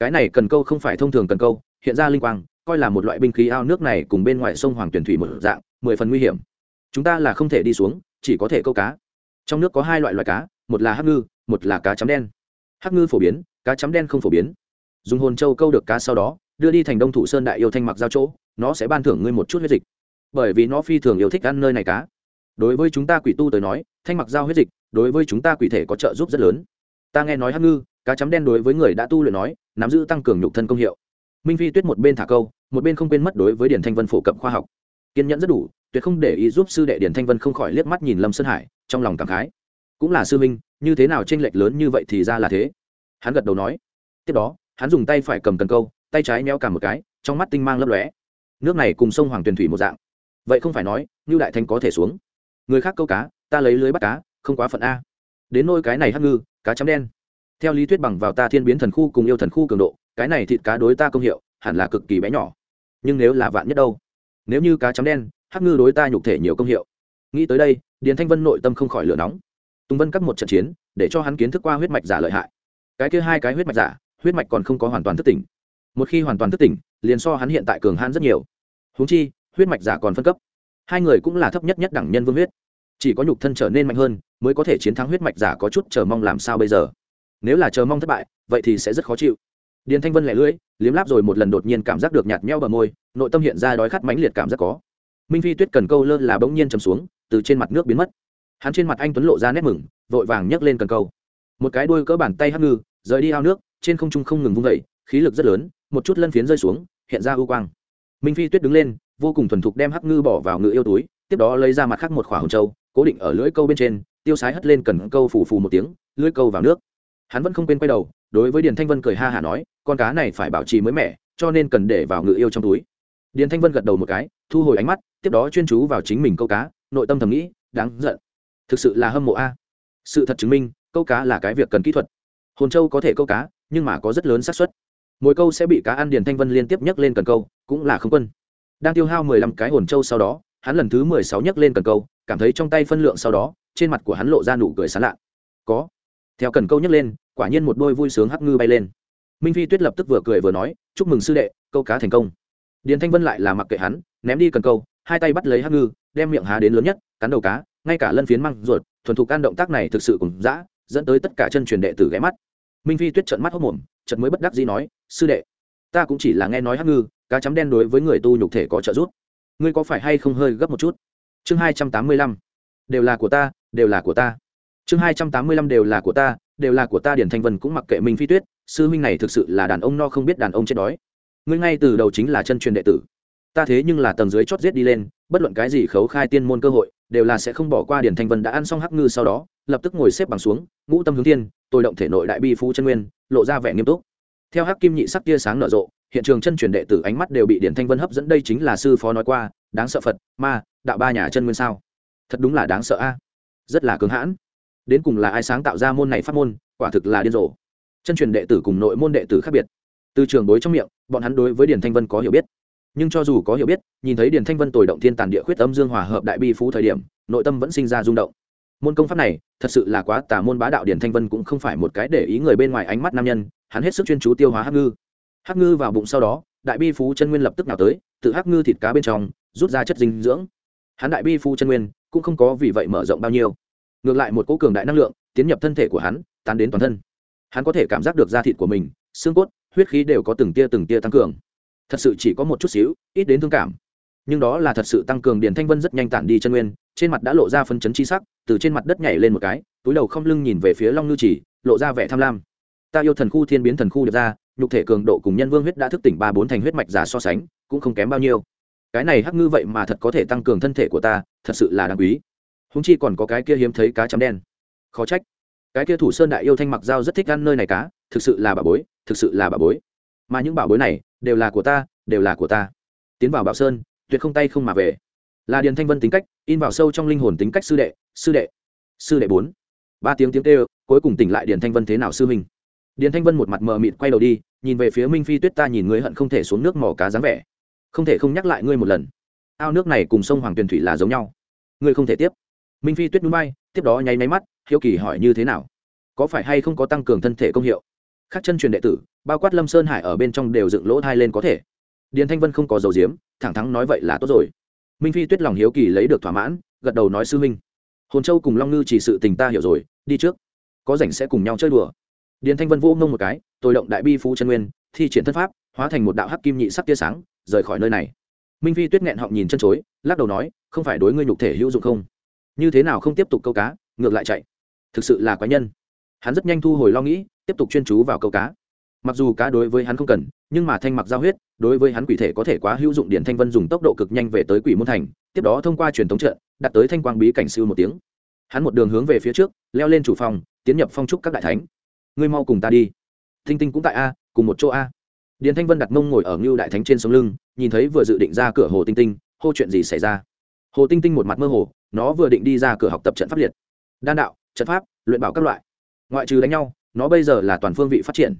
Speaker 1: cái này cần câu không phải thông thường cần câu, hiện ra linh quang, coi là một loại binh khí ao nước này cùng bên ngoài sông hoàng tuyển thủy một dạng, mười phần nguy hiểm. Chúng ta là không thể đi xuống, chỉ có thể câu cá. Trong nước có hai loại loại cá, một là hắc ngư, một là cá chấm đen. Hắc ngư phổ biến, cá chấm đen không phổ biến. Dùng hồn châu câu được cá sau đó, đưa đi thành đông thủ sơn đại yêu thanh mặc giao chỗ, nó sẽ ban thưởng ngươi một chút huyết dịch. Bởi vì nó phi thường yêu thích ăn nơi này cá. Đối với chúng ta quỷ tu tới nói, thanh mặc giao huyết dịch, đối với chúng ta quỷ thể có trợ giúp rất lớn. Ta nghe nói hắc ngư, cá chấm đen đối với người đã tu luyện nói nắm giữ tăng cường nhục thân công hiệu. Minh phi tuyết một bên thả câu, một bên không quên mất đối với điển thanh vân phổ cập khoa học. Kiên nhẫn rất đủ, tuyệt không để ý giúp sư đệ điển thanh vân không khỏi liếc mắt nhìn lâm sơn hải, trong lòng cảm khái. Cũng là sư minh như thế nào tranh lệch lớn như vậy thì ra là thế. Hắn gật đầu nói. Tiếp đó, hắn dùng tay phải cầm cần câu, tay trái méo cả một cái, trong mắt tinh mang lấp lóe. Nước này cùng sông hoàng tuyền thủy một dạng. Vậy không phải nói như đại thanh có thể xuống. Người khác câu cá, ta lấy lưới bắt cá, không quá phận a. Đến nôi cái này hắc ngư, cá chấm đen theo lý thuyết bằng vào ta thiên biến thần khu cùng yêu thần khu cường độ, cái này thịt cá đối ta công hiệu hẳn là cực kỳ bé nhỏ. Nhưng nếu là vạn nhất đâu? Nếu như cá chấm đen, hắc ngư đối ta nhục thể nhiều công hiệu. Nghĩ tới đây, điền thanh vân nội tâm không khỏi lửa nóng. Tùng vân cắt một trận chiến, để cho hắn kiến thức qua huyết mạch giả lợi hại. Cái kia hai cái huyết mạch giả, huyết mạch còn không có hoàn toàn thức tỉnh. Một khi hoàn toàn thức tỉnh, liền so hắn hiện tại cường hãn rất nhiều. Húng chi, huyết mạch giả còn phân cấp. Hai người cũng là thấp nhất nhất đẳng nhân vương huyết. Chỉ có nhục thân trở nên mạnh hơn, mới có thể chiến thắng huyết mạch giả có chút chờ mong làm sao bây giờ nếu là chờ mong thất bại, vậy thì sẽ rất khó chịu. Điền thanh vân lẻ lưỡi, liếm láp rồi một lần đột nhiên cảm giác được nhạt nheo bờ môi, nội tâm hiện ra đói khát mãnh liệt cảm giác có. Minh phi tuyết cần câu lơ là bỗng nhiên chầm xuống, từ trên mặt nước biến mất. Hắn trên mặt anh tuấn lộ ra nét mừng, vội vàng nhấc lên cần câu. Một cái đuôi cỡ bàn tay hắc ngư, rời đi ao nước, trên không trung không ngừng vung vẩy khí lực rất lớn, một chút lân phiến rơi xuống, hiện ra ưu quang. Minh phi tuyết đứng lên, vô cùng thuần thục đem hắc ngư bỏ vào ngự yêu túi, tiếp đó lấy ra mặt khác một khỏa hồng châu, cố định ở lưỡi câu bên trên, tiêu sái hất lên cần câu phủ phù một tiếng, lưỡi câu vào nước hắn vẫn không quên quay đầu, đối với điền thanh vân cười ha hả nói, con cá này phải bảo trì mới mẻ, cho nên cần để vào ngự yêu trong túi. Điền thanh vân gật đầu một cái, thu hồi ánh mắt, tiếp đó chuyên chú vào chính mình câu cá, nội tâm thầm nghĩ, đáng giận. Thực sự là hâm mộ a. Sự thật chứng minh, câu cá là cái việc cần kỹ thuật. Hồn châu có thể câu cá, nhưng mà có rất lớn xác suất. Mỗi câu sẽ bị cá ăn. Điền thanh vân liên tiếp nhấc lên cần câu, cũng là không quân. Đang tiêu hao mười lăm cái hồn châu sau đó, hắn lần thứ mười sáu nhấc lên cần câu, cảm thấy trong tay phân lượng sau đó, trên mặt của hắn lộ ra nụ cười sán lạ. Có theo cần câu nhấc lên, quả nhiên một đôi vui sướng hắc ngư bay lên. Minh phi tuyết lập tức vừa cười vừa nói, chúc mừng sư đệ, câu cá thành công. Điền thanh vân lại là mặc kệ hắn, ném đi cần câu, hai tay bắt lấy hắc ngư, đem miệng há đến lớn nhất, cắn đầu cá, ngay cả lân phiến măng ruột, thuần thục can động tác này thực sự cùng dã, dẫn tới tất cả chân truyền đệ tử ghé mắt. Minh phi tuyết trợn mắt hốc mồm trận mới bất đắc dĩ nói, sư đệ, ta cũng chỉ là nghe nói hắc ngư, cá chấm đen đối với người tu nhục thể có trợ giúp. Ngươi có phải hay không hơi gấp một chút? Chương hai trăm tám mươi lăm. Đều là của ta, đều là của ta chương hai trăm tám mươi lăm đều là của ta, đều là của ta điển thanh vân cũng mặc kệ minh phi tuyết, sư huynh này thực sự là đàn ông no không biết đàn ông chết đói. Ngươi ngay từ đầu chính là chân truyền đệ tử. Ta thế nhưng là tầng dưới chót giết đi lên, bất luận cái gì khấu khai tiên môn cơ hội, đều là sẽ không bỏ qua điển thanh vân đã ăn xong hắc ngư sau đó, lập tức ngồi xếp bằng xuống, ngũ tâm hướng thiên, tôi động thể nội đại bi phú chân nguyên, lộ ra vẻ nghiêm túc. Theo hắc kim nhị sắc tia sáng nở rộ, hiện trường chân truyền đệ tử ánh mắt đều bị điển thanh vân hấp dẫn, đây chính là sư phó nói qua, đáng sợ phật, ma, đạo ba nhà chân nguyên sao? Thật đúng là đáng sợ a. Rất là cứng hãn đến cùng là ai sáng tạo ra môn này pháp môn, quả thực là điên rồ. Chân truyền đệ tử cùng nội môn đệ tử khác biệt. Từ trường bối trong miệng, bọn hắn đối với điển thanh vân có hiểu biết. Nhưng cho dù có hiểu biết, nhìn thấy điển thanh vân tồi động thiên tàn địa khuyết âm dương hòa hợp đại bi phú thời điểm, nội tâm vẫn sinh ra rung động. Môn công pháp này, thật sự là quá tà môn bá đạo điển thanh vân cũng không phải một cái để ý người bên ngoài ánh mắt nam nhân, hắn hết sức chuyên chú tiêu hóa hắc ngư. Hắc ngư vào bụng sau đó, đại bi phú chân nguyên lập tức nào tới, tự hắc ngư thịt cá bên trong, rút ra chất dinh dưỡng. Hắn đại bi phú chân nguyên, cũng không có vì vậy mở rộng bao nhiêu ngược lại một cỗ cường đại năng lượng tiến nhập thân thể của hắn, tán đến toàn thân. Hắn có thể cảm giác được da thịt của mình, xương cốt, huyết khí đều có từng tia từng tia tăng cường. Thật sự chỉ có một chút xíu, ít đến thương cảm. Nhưng đó là thật sự tăng cường điền thanh vân rất nhanh tản đi chân nguyên, trên mặt đã lộ ra phân chấn chi sắc, từ trên mặt đất nhảy lên một cái, túi đầu không lưng nhìn về phía long ngư chỉ, lộ ra vẻ tham lam. Ta yêu thần khu thiên biến thần khu được ra, nhục thể cường độ cùng nhân vương huyết đã thức tỉnh ba bốn thành huyết mạch giả so sánh, cũng không kém bao nhiêu. Cái này hắc ngư vậy mà thật có thể tăng cường thân thể của ta, thật sự là đáng quý húng chi còn có cái kia hiếm thấy cá chấm đen. Khó trách. Cái kia thủ sơn đại yêu thanh mặc dao rất thích ăn nơi này cá, thực sự là bà bối, thực sự là bà bối. Mà những bảo bối này, đều là của ta, đều là của ta. Tiến vào bảo sơn, tuyệt không tay không mà về. Là điền thanh vân tính cách, in vào sâu trong linh hồn tính cách sư đệ sư đệ sư đệ bốn. Ba tiếng tiếng kêu, cuối cùng tỉnh lại điền thanh vân thế nào sư minh điền thanh vân một mặt mờ mịt quay đầu đi, nhìn về phía minh phi tuyết ta nhìn ngươi hận không thể xuống nước mỏ cá dáng vẻ. Không thể không nhắc lại ngươi một lần. Ao nước này cùng sông hoàng tuyền thủy là giống nhau. Ngươi không thể tiếp minh phi tuyết núi bay, tiếp đó nháy máy mắt, hiếu kỳ hỏi như thế nào? Có phải hay không có tăng cường thân thể công hiệu? Khác chân truyền đệ tử, bao quát lâm sơn hải ở bên trong đều dựng lỗ thai lên có thể. Điền thanh vân không có dầu diếm thẳng thắn nói vậy là tốt rồi. Minh phi tuyết lòng hiếu kỳ lấy được thỏa mãn, gật đầu nói sư minh hồn châu cùng long ngư chỉ sự tình ta hiểu rồi, đi trước. Có rảnh sẽ cùng nhau chơi đùa. Điền thanh vân vô ngông một cái, tôi động đại bi phú chân nguyên, thi triển thân pháp, hóa thành một đạo hắc kim nhị sắc tia sáng, rời khỏi nơi này. Minh phi tuyết nghẹn họng nhìn chân chối, lắc đầu nói, không phải đối ngươi nhục thể hữu dụng không? Như thế nào không tiếp tục câu cá, ngược lại chạy. Thực sự là quái nhân. Hắn rất nhanh thu hồi lo nghĩ, tiếp tục chuyên chú vào câu cá. Mặc dù cá đối với hắn không cần, nhưng mà thanh mặc giao huyết, đối với hắn quỷ thể có thể quá hữu dụng điện thanh vân dùng tốc độ cực nhanh về tới quỷ môn thành, tiếp đó thông qua truyền thống trận, đặt tới thanh quang bí cảnh siêu một tiếng. Hắn một đường hướng về phía trước, leo lên chủ phòng, tiến nhập phong trúc các đại thánh. Ngươi mau cùng ta đi. Thinh tinh cũng tại a, cùng một chỗ a. Điền thanh vân đặt mông ngồi ở ngưu đại thánh trên sống lưng, nhìn thấy vừa dự định ra cửa hồ tinh tinh, hô chuyện gì xảy ra? Hồ tinh tinh một mặt mơ hồ nó vừa định đi ra cửa học tập trận pháp liệt. Đan đạo, trận pháp, luyện bảo các loại. Ngoại trừ đánh nhau, nó bây giờ là toàn phương vị phát triển.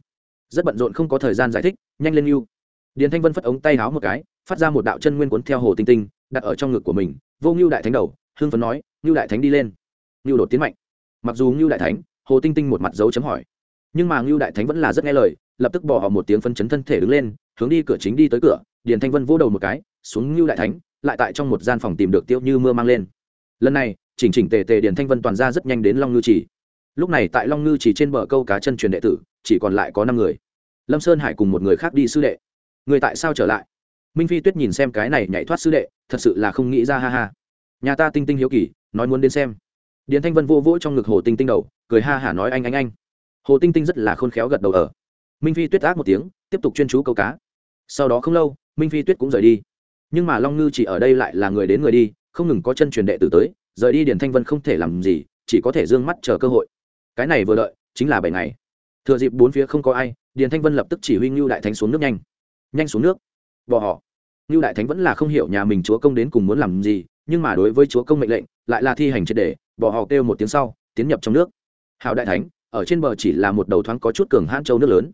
Speaker 1: Rất bận rộn không có thời gian giải thích, nhanh lên mưu điền thanh vân phất ống tay háo một cái, phát ra một đạo chân nguyên cuốn theo hồ tinh tinh, đặt ở trong ngực của mình, vô ngưu đại thánh đầu hương phấn nói ngưu đại thánh đi lên. Ngưu đột tiến mạnh. Mặc dù ngưu đại thánh, hồ tinh tinh một mặt dấu chấm hỏi, nhưng mà ngưu đại thánh vẫn là rất nghe lời, lập tức bỏ họ một tiếng phân chấn thân thể đứng lên, hướng đi cửa chính đi tới cửa. Điền thanh vân vô đầu một cái, xuống ngưu đại thánh. Lại tại trong một gian phòng tìm được tiêu như mưa mang lên lần này, chỉnh chỉnh tề tề điền thanh vân toàn ra rất nhanh đến long ngư chỉ lúc này tại long ngư chỉ trên bờ câu cá chân truyền đệ tử, chỉ còn lại có năm người. Lâm sơn hải cùng một người khác đi sư đệ. Người tại sao trở lại? Minh phi tuyết nhìn xem cái này nhảy thoát sư đệ, thật sự là không nghĩ ra, ha ha. Nhà ta tinh tinh hiếu kỳ, nói muốn đến xem. Điền thanh vân vô vỗ trong ngực hồ tinh tinh đầu, cười ha hả nói anh anh anh. Hồ tinh tinh rất là khôn khéo gật đầu ở. Minh phi tuyết ác một tiếng, tiếp tục chuyên chú câu cá. Sau đó không lâu, minh phi tuyết cũng rời đi. Nhưng mà long ngư chỉ ở đây lại là người đến người đi không ngừng có chân truyền đệ tử tới, rời đi điền thanh vân không thể làm gì, chỉ có thể d ư ơ n g mắt chờ cơ hội. Cái này vừa đợi, chính là bảy ngày. Thừa dịp bốn phía không có ai, điền thanh vân lập tức chỉ huy ngưu đại thánh xuống nước nhanh. Nhanh xuống nước? Bỏ họ. Ngưu đại thánh vẫn là không hiểu nhà mình chúa công đến cùng muốn làm gì, nhưng mà đối với chúa công mệnh lệnh, lại là thi hành triệt đề bỏ họ kêu một tiếng sau, tiến nhập trong nước. Hạo đại thánh, ở trên bờ chỉ là một đầu thoáng có chút cường hãn châu nước lớn.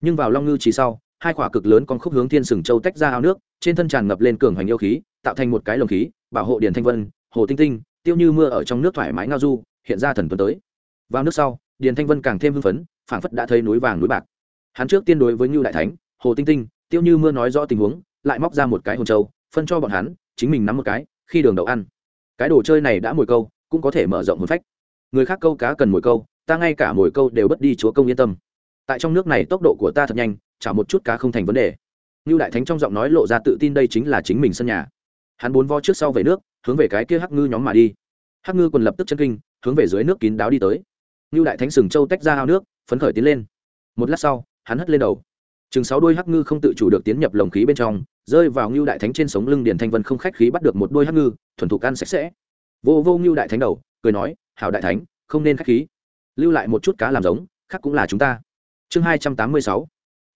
Speaker 1: Nhưng vào long ngư chỉ sau, hai quả cực lớn con khúc hướng thiên sừng châu tách ra ao nước, trên thân tràn ngập lên cường hoành yêu khí tạo thành một cái lồng khí, bảo hộ điền thanh vân, hồ tinh tinh, tiêu như mưa ở trong nước thoải mái ngao du, hiện ra thần tuấn tới. Vào nước sau, điền thanh vân càng thêm hưng phấn, phảng phất đã thấy núi vàng núi bạc. Hắn trước tiên đối với ngưu đại thánh, hồ tinh tinh, tiêu như mưa nói rõ tình huống, lại móc ra một cái hồn châu, phân cho bọn hắn, chính mình nắm một cái, khi đường đậu ăn. Cái đồ chơi này đã mồi câu, cũng có thể mở rộng hồn phách. Người khác câu cá cần mồi câu, ta ngay cả mồi câu đều bất đi chúa công yên tâm. Tại trong nước này tốc độ của ta thật nhanh, chả một chút cá không thành vấn đề. Như đại thánh trong giọng nói lộ ra tự tin đây chính là chính mình sân nhà hắn bốn vo trước sau về nước, hướng về cái kia hắc ngư nhóm mà đi. Hắc ngư còn lập tức chân kinh, hướng về dưới nước kín đáo đi tới. Như đại thánh sừng châu tách ra ao nước, phấn khởi tiến lên. Một lát sau, hắn hất lên đầu. Chừng sáu đôi hắc ngư không tự chủ được tiến nhập lồng khí bên trong, rơi vào ngưu đại thánh trên sống lưng điền thanh vân không khách khí bắt được một đôi hắc ngư, thuần thục ăn sạch sẽ. Vô vô ngưu đại thánh đầu, cười nói, hảo đại thánh, không nên khách khí. Lưu lại một chút cá làm giống, khác cũng là chúng ta. Chương hai trăm tám mươi sáu,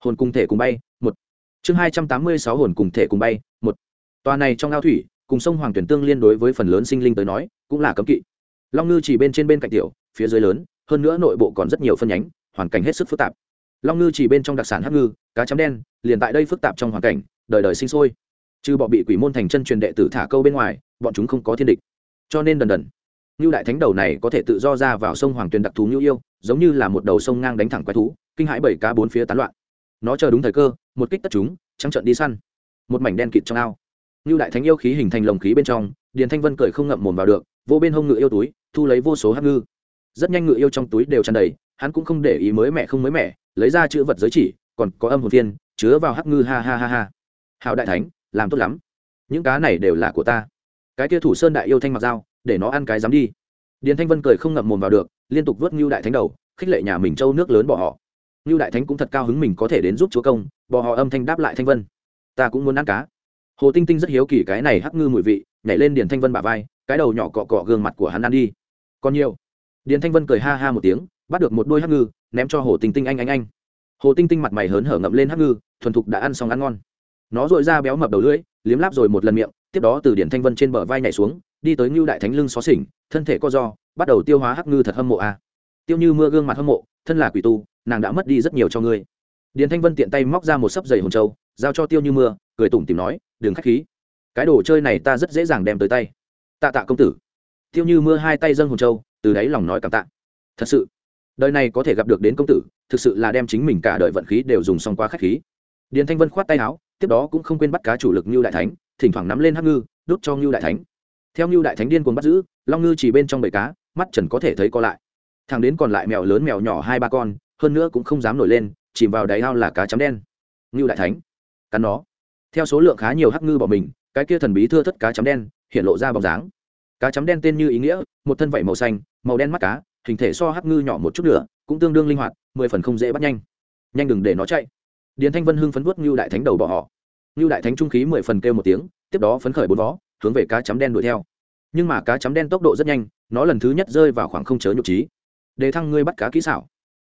Speaker 1: hồn cùng thể cùng bay, một. Chương hai trăm tám mươi sáu, hồn cùng thể cùng bay, một tòa này trong ao thủy, cùng sông hoàng tuyển tương liên đối với phần lớn sinh linh tới nói, cũng là cấm kỵ. Long ngư chỉ bên trên bên cạnh tiểu, phía dưới lớn, hơn nữa nội bộ còn rất nhiều phân nhánh, hoàn cảnh hết sức phức tạp. Long ngư chỉ bên trong đặc sản hắc ngư, cá chấm đen, liền tại đây phức tạp trong hoàn cảnh, đời đời sinh sôi. Trừ bọ bị quỷ môn thành chân truyền đệ tử thả câu bên ngoài, bọn chúng không có thiên địch. Cho nên đần đần như đại thánh đầu này có thể tự do ra vào sông hoàng tuyền đặc thú như yêu, giống như là một đầu sông ngang đánh thẳng quái thú, kinh hãi bảy cá bốn phía tán loạn. Nó chờ đúng thời cơ, một kích tất chúng, trắng trận đi săn. Một mảnh đen kịt trong ao như đại thánh yêu khí hình thành lồng khí bên trong, điền thanh vân cười không ngậm mồm vào được, vô bên hông ngự yêu túi, thu lấy vô số hắc ngư. Rất nhanh ngự yêu trong túi đều tràn đầy, hắn cũng không để ý mới mẹ không mới mẹ lấy ra chữ vật giới chỉ, còn có âm hồn viên chứa vào hắc ngư ha ha ha ha. Hào đại thánh, làm tốt lắm. Những cá này đều là của ta. Cái kia thủ sơn đại yêu thanh mặc dao, để nó ăn cái dám đi. Điền thanh vân cười không ngậm mồm vào được, liên tục vớt ngưu đại thánh đầu, khích lệ nhà mình châu nước lớn bỏ họ. Ngưu đại thánh cũng thật cao hứng mình có thể đến giúp chúa công, bỏ họ âm thanh đáp lại thanh vân. Ta cũng muốn ăn cá hồ tinh tinh rất hiếu kỳ cái này hắc ngư mùi vị, nhảy lên điền thanh vân bả vai, cái đầu nhỏ cọ cọ gương mặt của hắn ăn đi. Còn nhiều. Điền thanh vân cười ha ha một tiếng, bắt được một đôi hắc ngư, ném cho hồ tinh tinh anh anh anh. Hồ tinh tinh mặt mày hớn hở ngậm lên hắc ngư, thuần thục đã ăn xong ăn ngon. Nó dội ra béo mập đầu lưỡi, liếm láp rồi một lần miệng, tiếp đó từ điển thanh vân trên bờ vai nhảy xuống, đi tới ngưu đại thánh lưng xó xỉnh, thân thể co do bắt đầu tiêu hóa hắc ngư thật hâm mộ a. À. tiêu như mưa gương mặt hâm mộ, thân là quỷ tu, nàng đã mất đi rất nhiều cho ngươi. Điền thanh vân tiện tay móc ra một sấp giày hồn châu giao cho tiêu như mưa, cười tủm tìm nói, đừng khách khí. Cái đồ chơi này ta rất dễ dàng đem tới tay. Tạ tạ công tử. Tiêu như mưa hai tay dâng hồn châu, từ đáy lòng nói cảm tạ. Thật sự, đời này có thể gặp được đến công tử, thực sự là đem chính mình cả đời vận khí đều dùng xong qua khách khí. Điền thanh vân khoát tay áo, tiếp đó cũng không quên bắt cá chủ lực như đại thánh, thỉnh thoảng nắm lên hắc ngư đốt cho như đại thánh. Theo như đại thánh điên cuồng bắt giữ, long ngư chỉ bên trong bầy cá, mắt trần có thể thấy co lại. Thằng đến còn lại mèo lớn mèo nhỏ hai ba con, hơn nữa cũng không dám nổi lên, chìm vào đáy ao là cá chấm đen. Ngưu đại thánh cắn nó. Theo số lượng khá nhiều hắc ngư bỏ mình, cái kia thần bí thưa thất cá chấm đen hiện lộ ra bóng dáng. Cá chấm đen tên như ý nghĩa, một thân vảy màu xanh, màu đen mắt cá, hình thể so hắc ngư nhỏ một chút nữa, cũng tương đương linh hoạt, mười phần không dễ bắt nhanh. Nhanh đừng để nó chạy. Điền thanh vân hưng phấn vuốt ngưu đại thánh đầu bỏ họ. Ngưu đại thánh trung khí mười phần kêu một tiếng, tiếp đó phấn khởi bốn vó, hướng về cá chấm đen đuổi theo. Nhưng mà cá chấm đen tốc độ rất nhanh, nó lần thứ nhất rơi vào khoảng không chớ nhục trí. Đề thăng ngươi bắt cá kỹ xảo.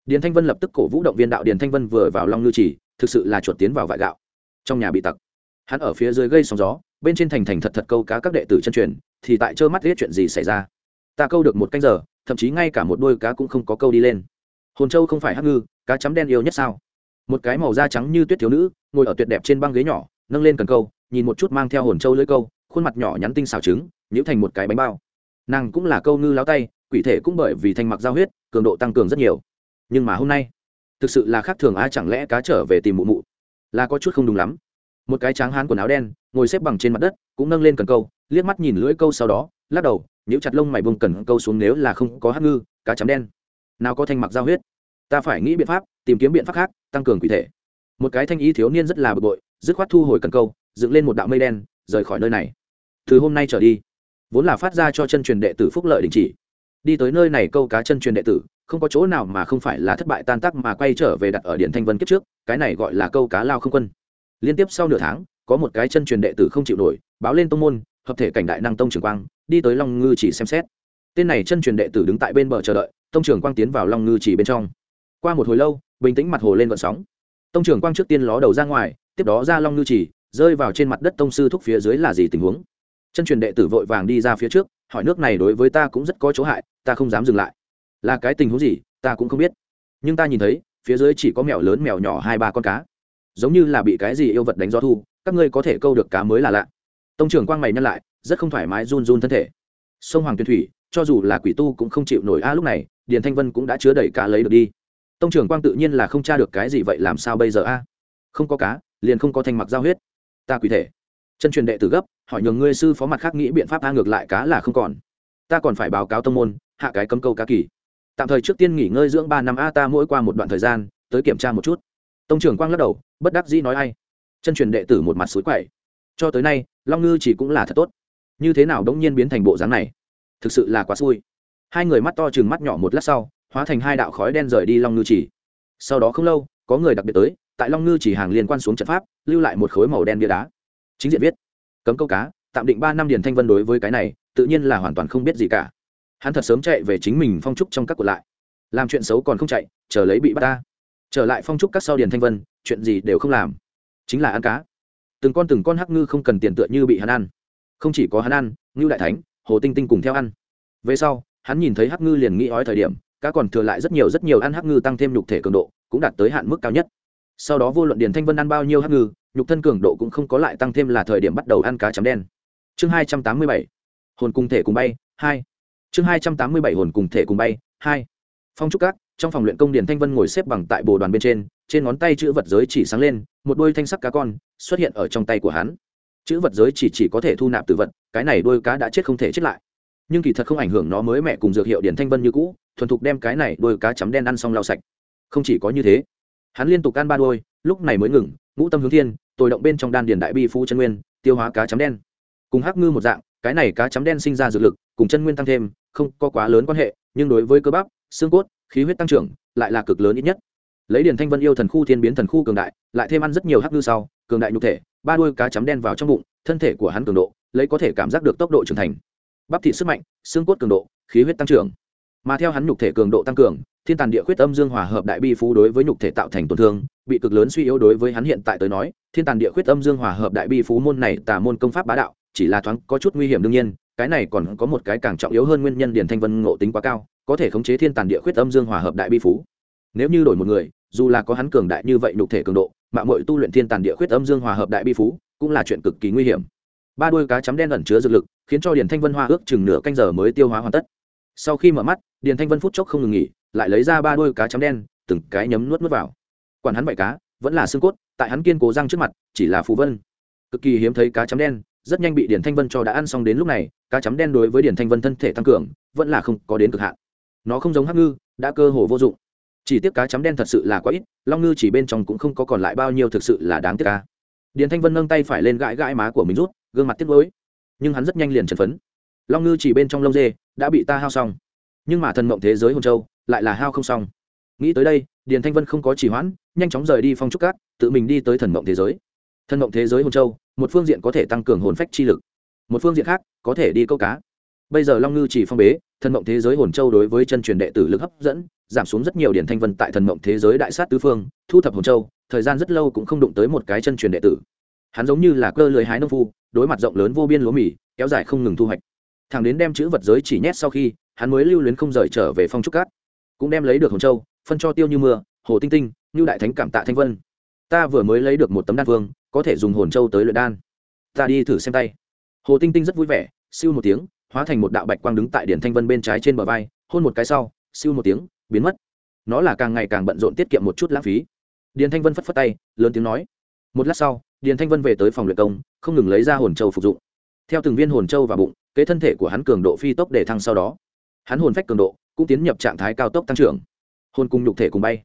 Speaker 1: Điền thanh vân lập tức cổ vũ động viên đạo điền thanh vân vừa vào long ngư chỉ thực sự là chuột tiến vào vại gạo trong nhà bị tặc. Hắn ở phía dưới gây sóng gió, bên trên thành thành thật thật câu cá các đệ tử chân truyền, thì tại trơ mắt biết chuyện gì xảy ra. Ta câu được một canh giờ, thậm chí ngay cả một đôi cá cũng không có câu đi lên. Hồn châu không phải hắc ngư, cá chấm đen yêu nhất sao? Một cái màu da trắng như tuyết thiếu nữ, ngồi ở tuyệt đẹp trên băng ghế nhỏ, nâng lên cần câu, nhìn một chút mang theo hồn châu lưỡi câu, khuôn mặt nhỏ nhắn tinh xào trứng nhữ thành một cái bánh bao. Nàng cũng là câu ngư láo tay, quỷ thể cũng bởi vì thanh mặc giao huyết, cường độ tăng cường rất nhiều. Nhưng mà hôm nay, thực sự là khác thường a chẳng lẽ cá trở về tìm mụ mụ? Là có chút không đúng lắm. Một cái tráng hán quần áo đen, ngồi xếp bằng trên mặt đất, cũng nâng lên cần câu, liếc mắt nhìn lưỡi câu sau đó, lắc đầu, nhíu chặt lông mày bông cần câu xuống nếu là không có hát ngư, cá chấm đen. Nào có thanh mặc giao huyết. Ta phải nghĩ biện pháp, tìm kiếm biện pháp khác, tăng cường quỷ thể. Một cái thanh ý thiếu niên rất là bực bội, dứt khoát thu hồi cần câu, dựng lên một đạo mây đen, rời khỏi nơi này. Từ hôm nay trở đi, vốn là phát ra cho chân truyền đệ tử phúc lợi đình chỉ. Đi tới nơi này câu cá chân truyền đệ tử không có chỗ nào mà không phải là thất bại tan tác mà quay trở về đặt ở điện thanh vân kiếp trước, cái này gọi là câu cá lao không quân. Liên tiếp sau nửa tháng, có một cái chân truyền đệ tử không chịu nổi, báo lên tông môn, hợp thể cảnh đại năng tông trường quang, đi tới long ngư chỉ xem xét. Tên này chân truyền đệ tử đứng tại bên bờ chờ đợi, tông trường quang tiến vào long ngư chỉ bên trong. Qua một hồi lâu, bình tĩnh mặt hồ lên vận sóng. Tông trường quang trước tiên ló đầu ra ngoài, tiếp đó ra long ngư chỉ, rơi vào trên mặt đất tông sư thúc phía dưới là gì tình huống? Chân truyền đệ tử vội vàng đi ra phía trước, hỏi nước này đối với ta cũng rất có chỗ hại, ta không dám dừng lại là cái tình huống gì, ta cũng không biết. Nhưng ta nhìn thấy, phía dưới chỉ có mèo lớn mèo nhỏ hai ba con cá. Giống như là bị cái gì yêu vật đánh gió thu, các ngươi có thể câu được cá mới là lạ. Tông trưởng quang mày nhăn lại, rất không thoải mái run run thân thể. Sông hoàng tuyền thủy, cho dù là quỷ tu cũng không chịu nổi. A lúc này, điền thanh vân cũng đã chứa đầy cá lấy được đi. Tông trưởng quang tự nhiên là không tra được cái gì vậy, làm sao bây giờ a không có cá, liền không có thanh mặc giao huyết. Ta quỷ thể. Chân truyền đệ tử gấp, hỏi nhường ngươi sư phó mặt khác nghĩ biện pháp a ngược lại cá là không còn. Ta còn phải báo cáo tông môn, hạ cái cấm câu cá kỳ tạm thời trước tiên nghỉ ngơi dưỡng ba năm a ta mỗi qua một đoạn thời gian, tới kiểm tra một chút. Tông trưởng quang lắc đầu, bất đắc dĩ nói ai. Chân truyền đệ tử một mặt suối quậy. Cho tới nay, long ngư chỉ cũng là thật tốt. Như thế nào đống nhiên biến thành bộ dáng này? Thực sự là quá xui. Hai người mắt to chừng mắt nhỏ một lát sau, hóa thành hai đạo khói đen rời đi long ngư chỉ. Sau đó không lâu, có người đặc biệt tới, tại long ngư chỉ hàng liên quan xuống trận pháp, lưu lại một khối màu đen bia đá. Chính diện viết, cấm câu cá, tạm định ba năm điền thanh vân đối với cái này, tự nhiên là hoàn toàn không biết gì cả hắn thật sớm chạy về chính mình phong trúc trong các cuộc lại. Làm chuyện xấu còn không chạy, chờ lấy bị bắt ta. Trở lại phong trúc các sau điền thanh vân, chuyện gì đều không làm. Chính là ăn cá. Từng con từng con hắc ngư không cần tiền tựa như bị hắn ăn. Không chỉ có hắn ăn, ngưu đại thánh, hồ tinh tinh cùng theo ăn. Về sau, hắn nhìn thấy hắc ngư liền nghĩ ói thời điểm, cá còn thừa lại rất nhiều rất nhiều ăn hắc ngư tăng thêm nhục thể cường độ, cũng đạt tới hạn mức cao nhất. Sau đó vô luận điền thanh vân ăn bao nhiêu hắc ngư, nhục thân cường độ cũng không có lại tăng thêm là thời điểm bắt đầu ăn cá chấm đen. Chương hai trăm tám mươi bảy. Hồn cung thể cùng bay, hai chương hai trăm tám mươi bảy hồn cùng thể cùng bay, hai. Phong trúc các, trong phòng luyện công điền thanh vân ngồi xếp bằng tại bồ đoàn bên trên trên ngón tay chữ vật giới chỉ sáng lên, một đôi thanh sắc cá con xuất hiện ở trong tay của hắn. Chữ vật giới chỉ chỉ có thể thu nạp từ vật, cái này đôi cá đã chết không thể chết lại. Nhưng kỳ thật không ảnh hưởng nó mới mẹ cùng dược hiệu điền thanh vân như cũ, thuần thục đem cái này đôi cá chấm đen ăn xong lau sạch. Không chỉ có như thế, hắn liên tục ăn ba đôi, lúc này mới ngừng, ngũ tâm hướng thiên, tồi động bên trong đan điền đại bi phú chân nguyên, tiêu hóa cá chấm đen. Cùng hắc ngư một dạng, cái này cá chấm đen sinh ra dược lực, cùng chân nguyên tăng thêm không có quá lớn quan hệ, nhưng đối với cơ bắp, xương cốt, khí huyết tăng trưởng lại là cực lớn ít nhất. Lấy điền thanh vân yêu thần khu thiên biến thần khu cường đại, lại thêm ăn rất nhiều hắc ngư sau, cường đại nhục thể, ba đuôi cá chấm đen vào trong bụng, thân thể của hắn cường độ, lấy có thể cảm giác được tốc độ trưởng thành. Bắp thị sức mạnh, xương cốt cường độ, khí huyết tăng trưởng. Mà theo hắn nhục thể cường độ tăng cường, thiên tàn địa khuyết âm dương hòa hợp đại bi phú đối với nhục thể tạo thành tổn thương, bị cực lớn suy yếu đối với hắn hiện tại tới nói, thiên tàn địa khuyết âm dương hòa hợp đại bi phú môn này tà môn công pháp bá đạo, chỉ là thoáng có chút nguy hiểm đương nhiên cái này còn có một cái càng trọng yếu hơn nguyên nhân điền thanh vân ngộ tính quá cao, có thể khống chế thiên tàn địa khuyết âm dương hòa hợp đại bi phú. Nếu như đổi một người, dù là có hắn cường đại như vậy nhục thể cường độ mạng mội tu luyện thiên tàn địa khuyết âm dương hòa hợp đại bi phú cũng là chuyện cực kỳ nguy hiểm. Ba đôi cá chấm đen ẩn chứa dược lực, khiến cho điền thanh vân hoa ước chừng nửa canh giờ mới tiêu hóa hoàn tất. Sau khi mở mắt, điền thanh vân phút chốc không ngừng nghỉ, lại lấy ra ba đôi cá chấm đen, từng cái nhấm nuốt nuốt vào. Quản hắn bậy cá, vẫn là xương cốt, tại hắn kiên cố răng trước mặt, chỉ là phù vân. Cực kỳ hiếm thấy cá chấm đen rất nhanh bị điền thanh vân cho đã ăn xong đến lúc này, cá chấm đen đối với điền thanh vân thân thể tăng cường, vẫn là không có đến cực hạn. Nó không giống hắc ngư, đã cơ hồ vô dụng. Chỉ tiếc cá chấm đen thật sự là quá ít, long ngư chỉ bên trong cũng không có còn lại bao nhiêu thực sự là đáng tiếc ca. Điền thanh vân nâng tay phải lên gãi gãi má của mình rút, gương mặt tiếc lối nhưng hắn rất nhanh liền chật phấn. Long ngư chỉ bên trong lông dê, đã bị ta hao xong. Nhưng mà thần mộng thế giới hồn châu, lại là hao không xong. Nghĩ tới đây, điền thanh vân không có chỉ hoãn, nhanh chóng rời đi phong trúc cát, tự mình đi tới thần mộng thế giới thần mộng thế giới hồn châu, một phương diện có thể tăng cường hồn phách chi lực, một phương diện khác có thể đi câu cá. Bây giờ long ngư chỉ phong bế thần mộng thế giới hồn châu đối với chân truyền đệ tử lực hấp dẫn, giảm xuống rất nhiều điển thanh vân tại thần mộng thế giới đại sát tứ phương, thu thập hồn châu, thời gian rất lâu cũng không đụng tới một cái chân truyền đệ tử. Hắn giống như là cơ lưới hái nông phu, đối mặt rộng lớn vô biên lúa mì, kéo dài không ngừng thu hoạch. Thằng đến đem chữ vật giới chỉ nhét sau khi, hắn mới lưu luyến không rời trở về phong trúc cát. Cũng đem lấy được hồn châu, phân cho tiêu như mưa, hồ tinh tinh như đại thánh cảm tạ thanh vân ta vừa mới lấy được một tấm đan phương, có thể dùng hồn châu tới luyện đan. Ta đi thử xem tay. Hồ tinh tinh rất vui vẻ, siêu một tiếng, hóa thành một đạo bạch quang đứng tại điển thanh vân bên trái trên bờ vai, hôn một cái sau, siêu một tiếng, biến mất. Nó là càng ngày càng bận rộn tiết kiệm một chút lãng phí. Điền thanh vân phất phất tay, lớn tiếng nói. Một lát sau điền thanh vân về tới phòng luyện công, không ngừng lấy ra hồn châu phục dụng. Theo từng viên hồn châu vào bụng, kế thân thể của hắn cường độ phi tốc để thăng sau đó. Hắn hồn phách cường độ cũng tiến nhập trạng thái cao tốc tăng trưởng. Hồn cùng nhục thể cùng bay.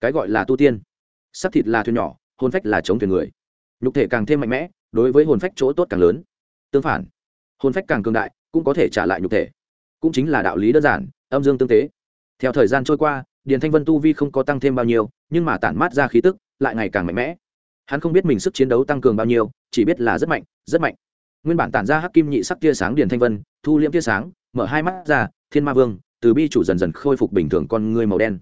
Speaker 1: Cái gọi là tu tiên sắc thịt là thuyền nhỏ, hồn phách là chống thuyền người. Nhục thể càng thêm mạnh mẽ, đối với hồn phách chỗ tốt càng lớn. Tương phản, hồn phách càng cường đại, cũng có thể trả lại nhục thể. Cũng chính là đạo lý đơn giản, âm dương tương tế. Theo thời gian trôi qua, điền thanh vân tu vi không có tăng thêm bao nhiêu, nhưng mà tản mát ra khí tức, lại ngày càng mạnh mẽ. Hắn không biết mình sức chiến đấu tăng cường bao nhiêu, chỉ biết là rất mạnh rất mạnh. Nguyên bản tản ra hắc kim nhị sắc tia sáng điền thanh vân, thu liễm tia sáng, mở hai mắt ra, thiên ma vương, từ bi chủ dần dần khôi phục bình thường con người màu đen.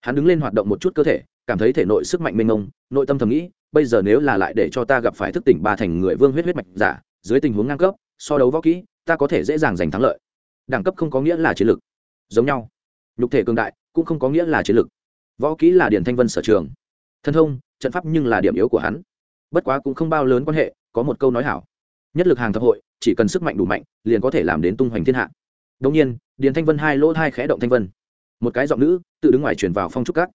Speaker 1: Hắn đứng lên hoạt động một chút cơ thể cảm thấy thể nội sức mạnh mênh mông, nội tâm thầm nghĩ, bây giờ nếu là lại để cho ta gặp phải thức tỉnh ba thành người vương huyết huyết mạch giả, dưới tình huống ngang cấp, so đấu võ kỹ, ta có thể dễ dàng giành thắng lợi. Đẳng cấp không có nghĩa là chiến lược giống nhau. Nhục thể cường đại cũng không có nghĩa là chiến lược võ kỹ là điển thanh vân sở trường. Thân thông, trận pháp nhưng là điểm yếu của hắn. Bất quá cũng không bao lớn quan hệ, có một câu nói hảo. Nhất lực hàng thập hội, chỉ cần sức mạnh đủ mạnh, liền có thể làm đến tung hoành thiên hạ. Đông nhiên điền thanh vân hai lỗ hai khẽ động thanh vân. Một cái giọng nữ, tự đứng ngoài chuyển vào phong trúc các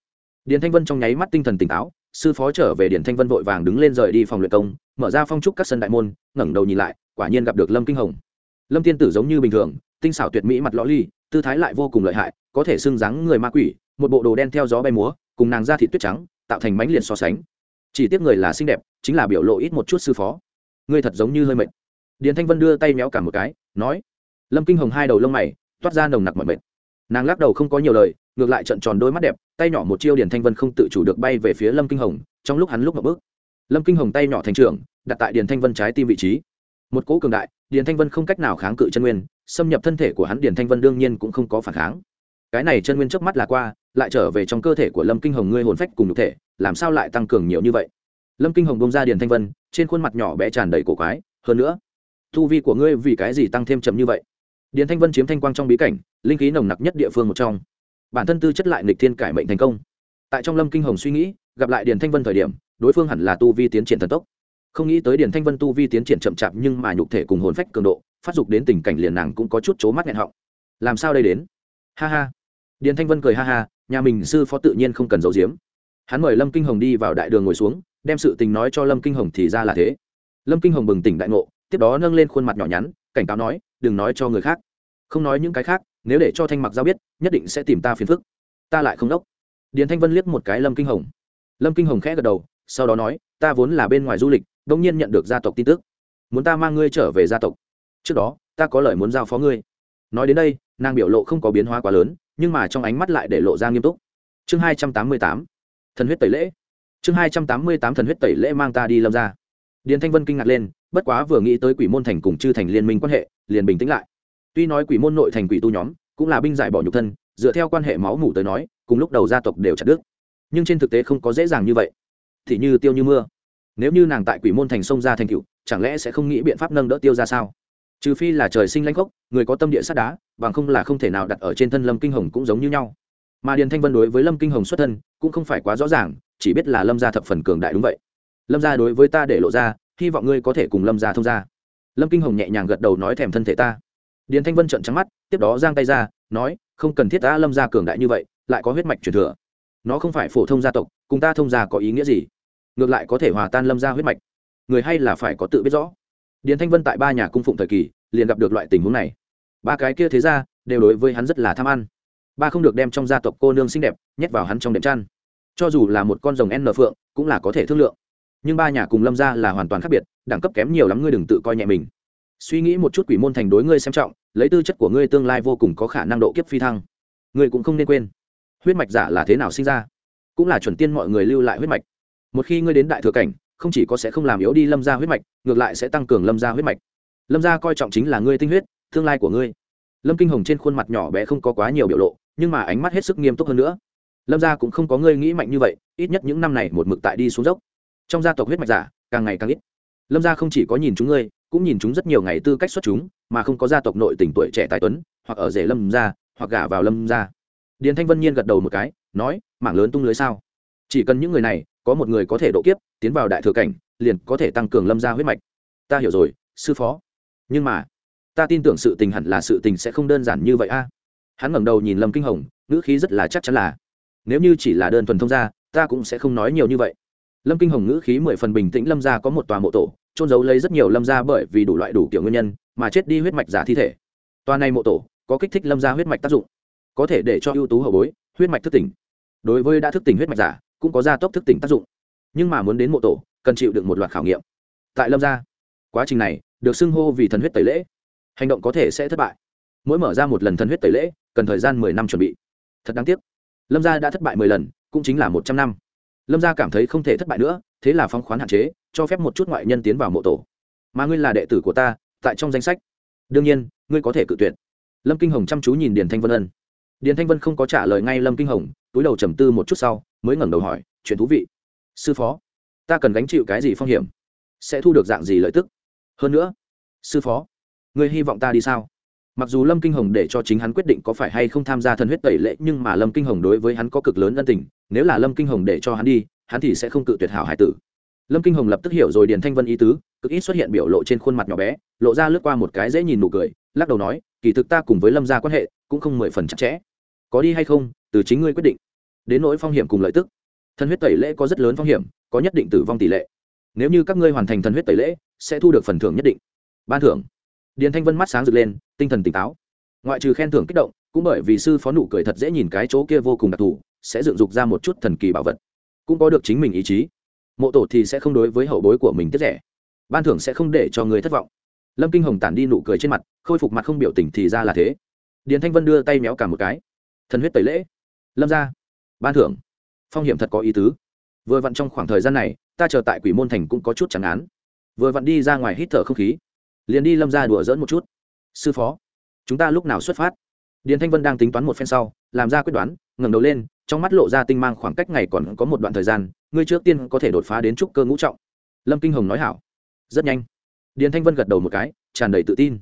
Speaker 1: điền thanh vân trong nháy mắt tinh thần tỉnh táo, sư phó trở về điền thanh vân vội vàng đứng lên rời đi phòng luyện công, mở ra phong trúc các sân đại môn, ngẩng đầu nhìn lại, quả nhiên gặp được lâm kinh hồng. Lâm tiên tử giống như bình thường, tinh xảo tuyệt mỹ mặt lõ ly, tư thái lại vô cùng lợi hại, có thể xưng dáng người ma quỷ, một bộ đồ đen theo gió bay múa, cùng nàng da thịt tuyết trắng, tạo thành mãnh liệt so sánh. Chỉ tiếc người là xinh đẹp, chính là biểu lộ ít một chút sư phó. Ngươi thật giống như hơi mệt. Điền thanh vân đưa tay méo cả một cái, nói. Lâm kinh hồng hai đầu lông mày, toát ra nồng nặc mọi mệt. Nàng lắc đầu không có nhiều lời ngược lại trận tròn đôi mắt đẹp, tay nhỏ một chiêu điền thanh vân không tự chủ được bay về phía lâm kinh hồng, trong lúc hắn lúc ngập bước. Lâm kinh hồng tay nhỏ thành trưởng, đặt tại điền thanh vân trái tim vị trí. Một cỗ cường đại, điền thanh vân không cách nào kháng cự chân nguyên, xâm nhập thân thể của hắn điền thanh vân đương nhiên cũng không có phản kháng. Cái này chân nguyên trước mắt là qua, lại trở về trong cơ thể của lâm kinh hồng ngươi hồn phách cùng nhục thể, làm sao lại tăng cường nhiều như vậy? Lâm kinh hồng bông ra điền thanh vân, trên khuôn mặt nhỏ bé tràn đầy cổ quái, hơn nữa thu vi của ngươi vì cái gì tăng thêm chậm như vậy? Điền thanh vân chiếm thanh quang trong bí cảnh, linh khí nồng nặc nhất địa phương một trong bản thân tư chất lại nghịch thiên cải mệnh thành công. Tại trong lâm kinh hồng suy nghĩ, gặp lại điền thanh vân thời điểm, đối phương hẳn là tu vi tiến triển thần tốc. Không nghĩ tới điền thanh vân tu vi tiến triển chậm chạp nhưng mà nhục thể cùng hồn phách cường độ, phát dục đến tình cảnh liền nàng cũng có chút c mắt nghẹn họng. Làm sao đây đến? Ha ha. Điền thanh vân cười ha ha, nhà mình sư phó tự nhiên không cần giấu giếm. Hắn mời lâm kinh hồng đi vào đại đường ngồi xuống, đem sự tình nói cho lâm kinh hồng thì ra là thế. Lâm kinh hồng bừng tỉnh đại ngộ, tiếp đó nâng lên khuôn mặt nhỏ nhắn, cảnh cáo nói, đừng nói cho người khác. Không nói những cái khác nếu để cho thanh mặc giao biết, nhất định sẽ tìm ta phiền phức. Ta lại không đốc. Điền thanh vân liếc một cái lâm kinh hồng. Lâm kinh hồng khẽ gật đầu, sau đó nói, ta vốn là bên ngoài du lịch, đông nhiên nhận được gia tộc tin tức. Muốn ta mang ngươi trở về gia tộc. Trước đó, ta có lời muốn giao phó ngươi. Nói đến đây, nàng biểu lộ không có biến hóa quá lớn, nhưng mà trong ánh mắt lại để lộ ra nghiêm túc. Chương hai trăm tám mươi tám. Thần huyết tẩy lễ. Chương hai trăm tám mươi tám thần huyết tẩy lễ mang ta đi lâm ra điền thanh vân kinh ngạc lên, bất quá vừa nghĩ tới quỷ môn thành cùng chư thành liên minh quan hệ, liền bình tĩnh lại tuy nói quỷ môn nội thành quỷ tu nhóm cũng là binh giải bỏ nhục thân, dựa theo quan hệ máu mủ tới nói, cùng lúc đầu gia tộc đều chặt đứt. Nhưng trên thực tế không có dễ dàng như vậy. Thì như tiêu như mưa, nếu như nàng tại quỷ môn thành sông ra thành cựu, chẳng lẽ sẽ không nghĩ biện pháp nâng đỡ tiêu ra sao? Trừ phi là trời sinh lãnh gốc, người có tâm địa sắt đá, bằng không là không thể nào đặt ở trên thân lâm kinh hồng cũng giống như nhau. Mà điền thanh vân đối với lâm kinh hồng xuất thân cũng không phải quá rõ ràng, chỉ biết là lâm gia thập phần cường đại đúng vậy. Lâm gia đối với ta để lộ ra, hy vọng ngươi có thể cùng lâm gia thông gia. Lâm kinh hồng nhẹ nhàng gật đầu nói thèm thân thể ta điền thanh vân trợn trắng mắt, tiếp đó giang tay ra, nói, không cần thiết ta lâm gia cường đại như vậy, lại có huyết mạch truyền thừa. Nó không phải phổ thông gia tộc, cùng ta thông gia có ý nghĩa gì? Ngược lại có thể hòa tan lâm gia huyết mạch. Người hay là phải có tự biết rõ. Điền thanh vân tại ba nhà cung phụng thời kỳ, liền gặp được loại tình huống này. Ba cái kia thế ra đều đối với hắn rất là tham ăn. Ba không được đem trong gia tộc cô nương xinh đẹp nhét vào hắn trong đệm chăn. Cho dù là một con rồng n phượng, cũng là có thể thương lượng. Nhưng ba nhà cùng lâm gia là hoàn toàn khác biệt, đẳng cấp kém nhiều lắm, ngươi đừng tự coi nhẹ mình suy nghĩ một chút quỷ môn thành đối ngươi xem trọng, lấy tư chất của ngươi tương lai vô cùng có khả năng độ kiếp phi thăng. Ngươi cũng không nên quên. Huyết mạch giả là thế nào sinh ra? Cũng là chuẩn tiên mọi người lưu lại huyết mạch. Một khi ngươi đến đại thừa cảnh, không chỉ có sẽ không làm yếu đi lâm gia huyết mạch, ngược lại sẽ tăng cường lâm gia huyết mạch. Lâm gia coi trọng chính là ngươi tinh huyết, tương lai của ngươi. Lâm kinh hồng trên khuôn mặt nhỏ bé không có quá nhiều biểu lộ, nhưng mà ánh mắt hết sức nghiêm túc hơn nữa. Lâm gia cũng không có ngươi nghĩ mạnh như vậy, ít nhất những năm này một mực tại đi xuống dốc. Trong gia tộc huyết mạch giả, càng ngày càng ít. Lâm gia không chỉ có nhìn chúng ngươi cũng nhìn chúng rất nhiều ngày tư cách xuất chúng, mà không có gia tộc nội tỉnh tuổi trẻ tài tuấn, hoặc ở rể lâm gia hoặc gả vào lâm gia điền thanh vân nhiên gật đầu một cái, nói mảng lớn tung lưới sao? Chỉ cần những người này, có một người có thể độ kiếp, tiến vào đại thừa cảnh, liền có thể tăng cường lâm gia huyết mạch. Ta hiểu rồi, sư phó. Nhưng mà, ta tin tưởng sự tình hẳn là sự tình sẽ không đơn giản như vậy a. Hắn ngẩng đầu nhìn lâm kinh hồng, ngữ khí rất là chắc chắn là, nếu như chỉ là đơn thuần thông gia, ta cũng sẽ không nói nhiều như vậy. Lâm kinh hồng ngữ khí mười phần bình tĩnh, lâm gia có một tòa mộ tổ trôn giấu lấy rất nhiều lâm gia bởi vì đủ loại đủ kiểu nguyên nhân mà chết đi huyết mạch giả thi thể. Toàn này mộ tổ có kích thích lâm gia huyết mạch tác dụng, có thể để cho ưu tú hậu bối huyết mạch thức tỉnh. Đối với đã thức tỉnh huyết mạch giả, cũng có gia tốc thức tỉnh tác dụng. Nhưng mà muốn đến mộ tổ, cần chịu được một loạt khảo nghiệm. Tại lâm gia, quá trình này được xưng hô vì thần huyết tẩy lễ. Hành động có thể sẽ thất bại. Mỗi mở ra một lần thần huyết tẩy lễ, cần thời gian mười năm chuẩn bị. Thật đáng tiếc, lâm gia đã thất bại mười lần, cũng chính là một trăm năm lâm gia cảm thấy không thể thất bại nữa, thế là phóng khoán hạn chế, cho phép một chút ngoại nhân tiến vào mộ tổ. Mà ngươi là đệ tử của ta, tại trong danh sách. Đương nhiên, ngươi có thể cự tuyệt. Lâm kinh hồng chăm chú nhìn điền thanh vân ân. Điền thanh vân không có trả lời ngay lâm kinh hồng, túi đầu trầm tư một chút sau, mới ngẩng đầu hỏi, chuyện thú vị. Sư phó, ta cần gánh chịu cái gì phong hiểm? Sẽ thu được dạng gì lợi tức? Hơn nữa, sư phó, ngươi hy vọng ta đi sao? Mặc dù lâm kinh hồng để cho chính hắn quyết định có phải hay không tham gia thần huyết tẩy lễ nhưng mà lâm kinh hồng đối với hắn có cực lớn ân tình, nếu là lâm kinh hồng để cho hắn đi, hắn thì sẽ không cự tuyệt hảo hải tử. Lâm kinh hồng lập tức hiểu rồi điền thanh vân ý tứ, cực ít xuất hiện biểu lộ trên khuôn mặt nhỏ bé, lộ ra lướt qua một cái dễ nhìn nụ cười, lắc đầu nói, kỳ thực ta cùng với lâm gia quan hệ cũng không mười phần chặt chẽ. Có đi hay không, từ chính ngươi quyết định. Đến nỗi phong hiểm cùng lợi tức, thần huyết tẩy lễ có rất lớn phong hiểm, có nhất định tử vong tỷ lệ. Nếu như các ngươi hoàn thành thần huyết tẩy lễ, sẽ thu được phần thưởng nhất định. Ban thưởng điền thanh vân mắt sáng rực lên, tinh thần tỉnh táo. Ngoại trừ khen thưởng kích động, cũng bởi vì sư phó nụ cười thật dễ nhìn cái chỗ kia vô cùng đặc thù, sẽ dựng dục ra một chút thần kỳ bảo vật. Cũng có được chính mình ý chí. Mộ tổ thì sẽ không đối với hậu bối của mình tiết rẻ. Ban thưởng sẽ không để cho người thất vọng. Lâm kinh hồng tản đi nụ cười trên mặt, khôi phục mặt không biểu tình thì ra là thế. Điền thanh vân đưa tay méo cả một cái. Thần huyết tẩy lễ. Lâm ra ban thưởng. Phong hiểm thật có ý tứ. Vừa vặn trong khoảng thời gian này, ta chờ tại quỷ môn thành cũng có chút chẳng án. Vừa vặn đi ra ngoài hít thở không khí liền đi lâm ra đùa dỡn một chút. Sư phó, chúng ta lúc nào xuất phát? Điền thanh vân đang tính toán một phen sau, làm ra quyết đoán, ngẩng đầu lên, trong mắt lộ ra tinh mang khoảng cách ngày còn có một đoạn thời gian, ngươi trước tiên có thể đột phá đến trúc cơ ngũ trọng. Lâm kinh hồng nói hảo. Rất nhanh. Điền thanh vân gật đầu một cái, tràn đầy tự tin.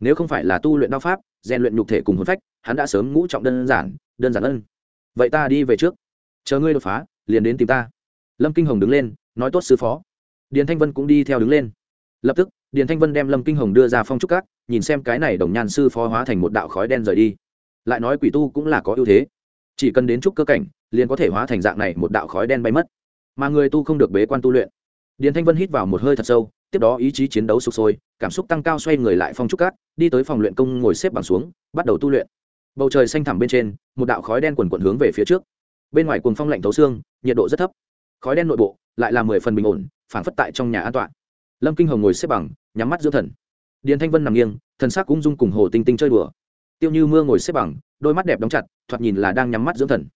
Speaker 1: Nếu không phải là tu luyện đao pháp, rèn luyện nhục thể cùng hồn phách, hắn đã sớm ngũ trọng đơn giản đơn giản ân. Vậy ta đi về trước. Chờ ngươi đột phá, liền đến tìm ta. Lâm kinh hồng đứng lên, nói tốt sư phó. Điền thanh vân cũng đi theo đứng lên. Lập tức điền thanh vân đem lâm kinh hồng đưa ra phong trúc cát nhìn xem cái này đồng nhan sư phó hóa thành một đạo khói đen rời đi. Lại nói quỷ tu cũng là có ưu thế. Chỉ cần đến trúc cơ cảnh, liền có thể hóa thành dạng này một đạo khói đen bay mất. Mà người tu không được bế quan tu luyện. Điền thanh vân hít vào một hơi thật sâu, tiếp đó ý chí chiến đấu sụp sôi, cảm xúc tăng cao xoay người lại phong trúc cát đi tới phòng luyện công ngồi xếp bằng xuống, bắt đầu tu luyện. Bầu trời xanh thẳm bên trên, một đạo khói đen quần quận hướng về phía trước. Bên ngoài cuồng phong lạnh thấu xương, nhiệt độ rất thấp. Khói đen nội bộ, lại là mười phần bình ổn phản phất tại trong nhà an toàn lâm kinh hồng ngồi xếp bằng, nhắm mắt dưỡng thần. Điền thanh vân nằm nghiêng, thần sắc cũng dung cùng hồ tinh tinh chơi đùa. Tiêu như mưa ngồi xếp bằng, đôi mắt đẹp đóng chặt, thoạt nhìn là đang nhắm mắt dưỡng thần.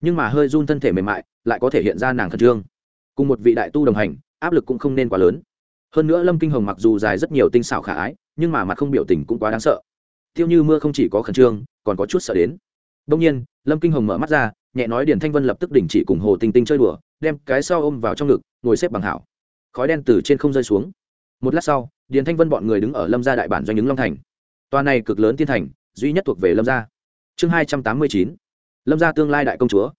Speaker 1: Nhưng mà hơi run thân thể mềm mại, lại có thể hiện ra nàng khẩn trương. Cùng một vị đại tu đồng hành, áp lực cũng không nên quá lớn. Hơn nữa lâm kinh hồng mặc dù dài rất nhiều tinh xảo khả ái, nhưng mà mặt không biểu tình cũng quá đáng sợ. Tiêu như mưa không chỉ có khẩn trương, còn có chút sợ đến. Đông nhiên, lâm kinh hồng mở mắt ra, nhẹ nói điền thanh vân lập tức đình chỉ cùng hồ tinh tinh chơi đùa, đem cái sau ôm vào trong ngực, ngồi xếp bằng hảo khói đen từ trên không rơi xuống. Một lát sau, điền thanh vân bọn người đứng ở lâm gia đại bản doanh ứng long thành. Toàn này cực lớn tiên thành, duy nhất thuộc về lâm gia. Chương hai trăm tám mươi chín, lâm gia tương lai đại công chúa.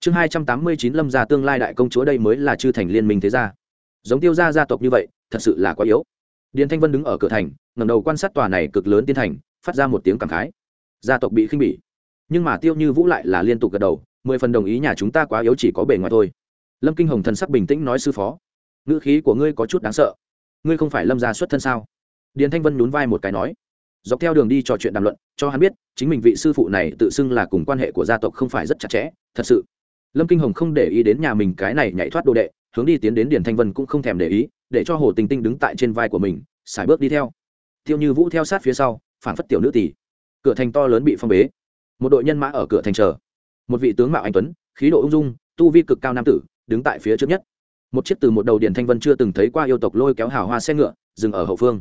Speaker 1: Chương hai trăm tám mươi chín, lâm gia tương lai đại công chúa đây mới là chư thành liên minh thế gia. Giống tiêu gia gia tộc như vậy, thật sự là quá yếu. Điền thanh vân đứng ở cửa thành ngầm đầu quan sát tòa này cực lớn tiên thành, phát ra một tiếng cảm khái. Gia tộc bị khinh bỉ. Nhưng mà tiêu như vũ lại là liên tục gật đầu, mười phần đồng ý nhà chúng ta quá yếu chỉ có bề ngoài thôi. Lâm kinh hồng thần sắc bình tĩnh nói sư phó ngữ khí của ngươi có chút đáng sợ. Ngươi không phải lâm gia xuất thân sao? Điền thanh vân nhún vai một cái nói. Dọc theo đường đi trò chuyện đàm luận, cho hắn biết, chính mình vị sư phụ này tự xưng là cùng quan hệ của gia tộc không phải rất chặt chẽ, thật sự. Lâm kinh hồng không để ý đến nhà mình cái này nhảy thoát đồ đệ, hướng đi tiến đến điền thanh vân cũng không thèm để ý, để cho hồ tình tinh đứng tại trên vai của mình xài bước đi theo. Tiêu như vũ theo sát phía sau phản phất tiểu nữ tỷ cửa thành to lớn bị phong bế. Một đội nhân mã ở cửa thành chờ. Một vị tướng mạo anh tuấn, khí độ ung dung, tu vi cực cao nam tử, đứng tại phía trước nhất một chiếc từ một đầu điện thanh vân chưa từng thấy qua yêu tộc lôi kéo hào hoa xe ngựa, dừng ở hậu phương.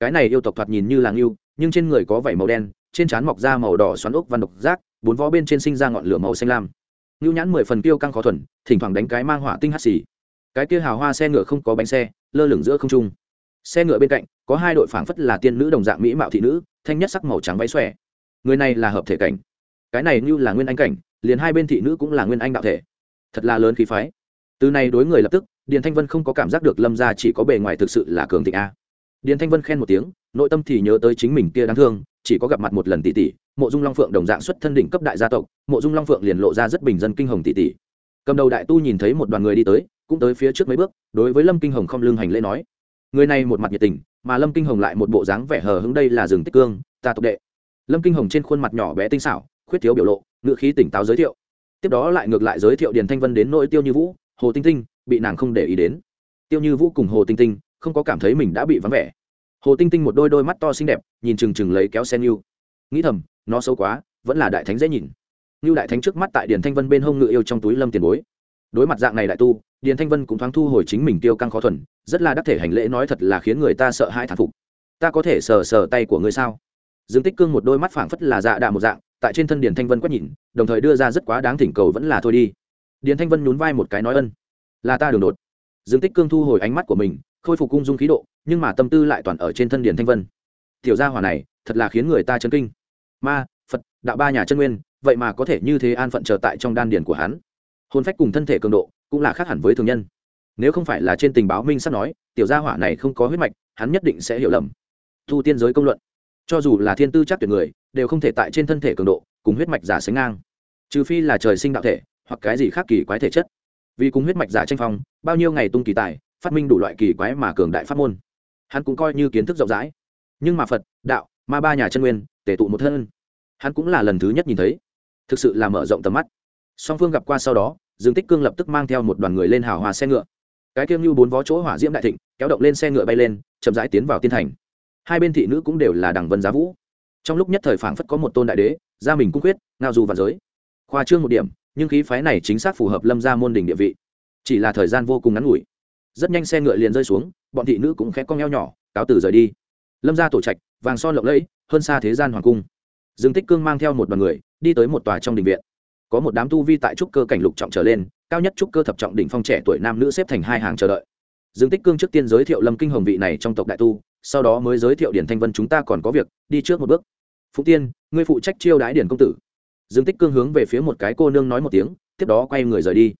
Speaker 1: Cái này yêu tộc thoạt nhìn như làng yêu, nhưng trên người có vảy màu đen, trên trán mọc da màu đỏ xoắn ốc văn độc giác, bốn vó bên trên sinh ra ngọn lửa màu xanh lam. Ngưu nhãn mười phần tiêu căng khó thuần, thỉnh thoảng đánh cái mang hỏa tinh hắt xì. Cái kia hào hoa xe ngựa không có bánh xe, lơ lửng giữa không trung. Xe ngựa bên cạnh, có hai đội phảng phất là tiên nữ đồng dạng mỹ mạo thị nữ, thanh nhất sắc màu trắng váy xòe. Người này là hợp thể cảnh. Cái này như là nguyên anh cảnh, liền hai bên thị nữ cũng là nguyên anh đạo thể. Thật là lớn khí phái từ này đối người lập tức, điền thanh vân không có cảm giác được lâm gia chỉ có bề ngoài thực sự là cường thịnh a. Điền thanh vân khen một tiếng, nội tâm thì nhớ tới chính mình kia đáng thương, chỉ có gặp mặt một lần tỷ tỷ, mộ dung long phượng đồng dạng xuất thân đỉnh cấp đại gia tộc, mộ dung long phượng liền lộ ra rất bình dân kinh hồng tỷ tỷ. Cầm đầu đại tu nhìn thấy một đoàn người đi tới, cũng tới phía trước mấy bước, đối với lâm kinh hồng không lưng hành lễ nói, người này một mặt nhiệt tình, mà lâm kinh hồng lại một bộ dáng vẻ hờ hững đây là rừng tích cương, ta tộc đệ. Lâm kinh hồng trên khuôn mặt nhỏ bé tinh xảo, khuyết thiếu biểu lộ ngựa khí tỉnh táo giới thiệu. Tiếp đó lại ngược lại giới thiệu điền thanh vân đến nỗi tiêu như vũ hồ tinh tinh, bị nàng không để ý đến. Tiêu như vũ cùng hồ tinh tinh, không có cảm thấy mình đã bị vắng vẻ. Hồ tinh tinh một đôi đôi mắt to xinh đẹp, nhìn chừng chừng lấy kéo sen yêu nghĩ thầm, nó xấu quá, vẫn là đại thánh dễ nhìn. Như đại thánh trước mắt tại điền thanh vân bên hông ngự yêu trong túi lâm tiền bối. Đối mặt dạng này đại tu, điền thanh vân cũng thoáng thu hồi chính mình tiêu căng khó thuần, rất là đắc thể hành lễ nói thật là khiến người ta sợ hãi thản phục. Ta có thể sờ sờ tay của ngươi sao? Dương tích cương một đôi mắt phảng phất là dạ đạ một dạng, tại trên thân điền thanh vân quét nhìn, đồng thời đưa ra rất quá đáng thỉnh cầu vẫn là thôi đi điền thanh vân nhún vai một cái nói ân. Là ta đường đột. Dương tích cương thu hồi ánh mắt của mình, khôi phục cung dung khí độ, nhưng mà tâm tư lại toàn ở trên thân điền thanh vân. Tiểu gia hỏa này, thật là khiến người ta chấn kinh. Ma, phật, đạo ba nhà chân nguyên, vậy mà có thể như thế an phận chờ tại trong đan điền của hắn. Hồn phách cùng thân thể cường độ, cũng là khác hẳn với thường nhân. Nếu không phải là trên tình báo minh sắp nói, tiểu gia hỏa này không có huyết mạch, hắn nhất định sẽ hiểu lầm. Thu tiên giới công luận. Cho dù là thiên tư chắc tuyệt người, đều không thể tại trên thân thể cường độ, cùng huyết mạch giả sánh ngang. Trừ phi là trời sinh đạo thể hoặc cái gì khác kỳ quái thể chất. Vì cùng huyết mạch giả tranh phong, bao nhiêu ngày tung kỳ tài, phát minh đủ loại kỳ quái mà cường đại pháp môn. Hắn cũng coi như kiến thức rộng rãi. Nhưng mà phật, đạo, ma ba nhà chân nguyên tể tụ một thân. Hắn cũng là lần thứ nhất nhìn thấy. Thực sự là mở rộng tầm mắt. Song phương gặp qua sau đó, dương tích cương lập tức mang theo một đoàn người lên hào hòa xe ngựa. Cái kiêng như bốn vó chỗ hỏa diễm đại thịnh, kéo động lên xe ngựa bay lên, chậm rãi tiến vào tiên thành. Hai bên thị nữ cũng đều là đằng vân giá vũ. Trong lúc nhất thời phảng phất có một tôn đại đế gia mình cung quyết ngao dù và giới. Khoa trương một điểm nhưng khí phái này chính xác phù hợp lâm gia môn đình địa vị. Chỉ là thời gian vô cùng ngắn ngủi. Rất nhanh xe ngựa liền rơi xuống, bọn thị nữ cũng khẽ cong eo nhỏ, cáo từ rời đi. Lâm gia tổ trạch, vàng son lộng lẫy, hơn xa thế gian hoàng cung. Dương tích cương mang theo một đoàn người, đi tới một tòa trong đình viện. Có một đám tu vi tại trúc cơ cảnh lục trọng trở lên, cao nhất trúc cơ thập trọng đỉnh phong trẻ tuổi nam nữ xếp thành hai hàng chờ đợi. Dương tích cương trước tiên giới thiệu lâm kinh hồng vị này trong tộc đại tu, sau đó mới giới thiệu điển thanh vân, chúng ta còn có việc, đi trước một bước. Phụ tiên, ngươi phụ trách chiêu đái điển công tử dương tích cương hướng về phía một cái cô nương nói một tiếng, tiếp đó quay người rời đi.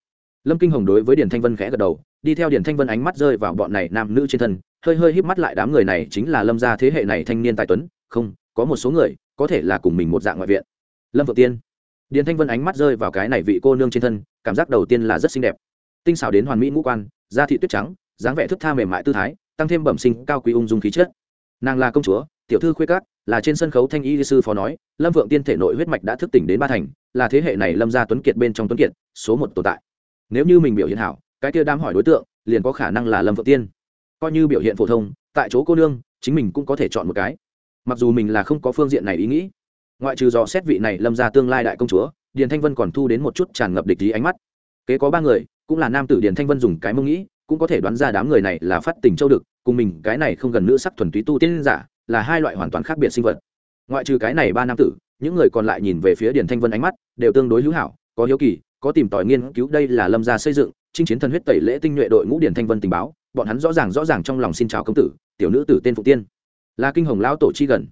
Speaker 1: Lâm kinh hồng đối với điển thanh vân khẽ gật đầu, đi theo điển thanh vân ánh mắt rơi vào bọn này nam nữ trên thân, hơi hơi híp mắt lại đám người này chính là lâm gia thế hệ này thanh niên tài tuấn, không, có một số người, có thể là cùng mình một dạng ngoại viện. Lâm phượng tiên. Điển thanh vân ánh mắt rơi vào cái này vị cô nương trên thân, cảm giác đầu tiên là rất xinh đẹp. Tinh xảo đến hoàn mỹ ngũ quan, da thị tuyết trắng, dáng vẻ thức tha mềm mại tư thái, tăng thêm bẩm sinh cao quý ung dung khí chất. Nàng là công chúa tiểu thư khuê cát là trên sân khấu thanh y sư phó nói, lâm vượng tiên thể nội huyết mạch đã thức tỉnh đến ba thành, là thế hệ này lâm gia tuấn kiệt bên trong tuấn kiệt, số một tồn tại. Nếu như mình biểu hiện hảo, cái kia đam hỏi đối tượng, liền có khả năng là lâm vượng tiên. Coi như biểu hiện phổ thông, tại chỗ cô nương, chính mình cũng có thể chọn một cái. Mặc dù mình là không có phương diện này ý nghĩ, ngoại trừ do xét vị này lâm gia tương lai đại công chúa, điền thanh vân còn thu đến một chút tràn ngập địch ý ánh mắt. Kế có ba người, cũng là nam tử điền thanh vân dùng cái mông nghĩ, cũng có thể đoán ra đám người này là phát tình châu được cùng mình cái này không gần nữ sắc thuần túy tu tiên giả là hai loại hoàn toàn khác biệt sinh vật. Ngoại trừ cái này ba nam tử, những người còn lại nhìn về phía điền thanh vân ánh mắt đều tương đối hữu hảo, có hiếu kỳ, có tìm tòi nghiên cứu đây là lâm gia xây dựng, chinh chiến thần huyết tẩy lễ tinh nhuệ đội ngũ điền thanh vân tình báo, bọn hắn rõ ràng rõ ràng trong lòng xin chào công tử, tiểu nữ tử tên phụ tiên. Là kinh hồng lão tổ chi gần.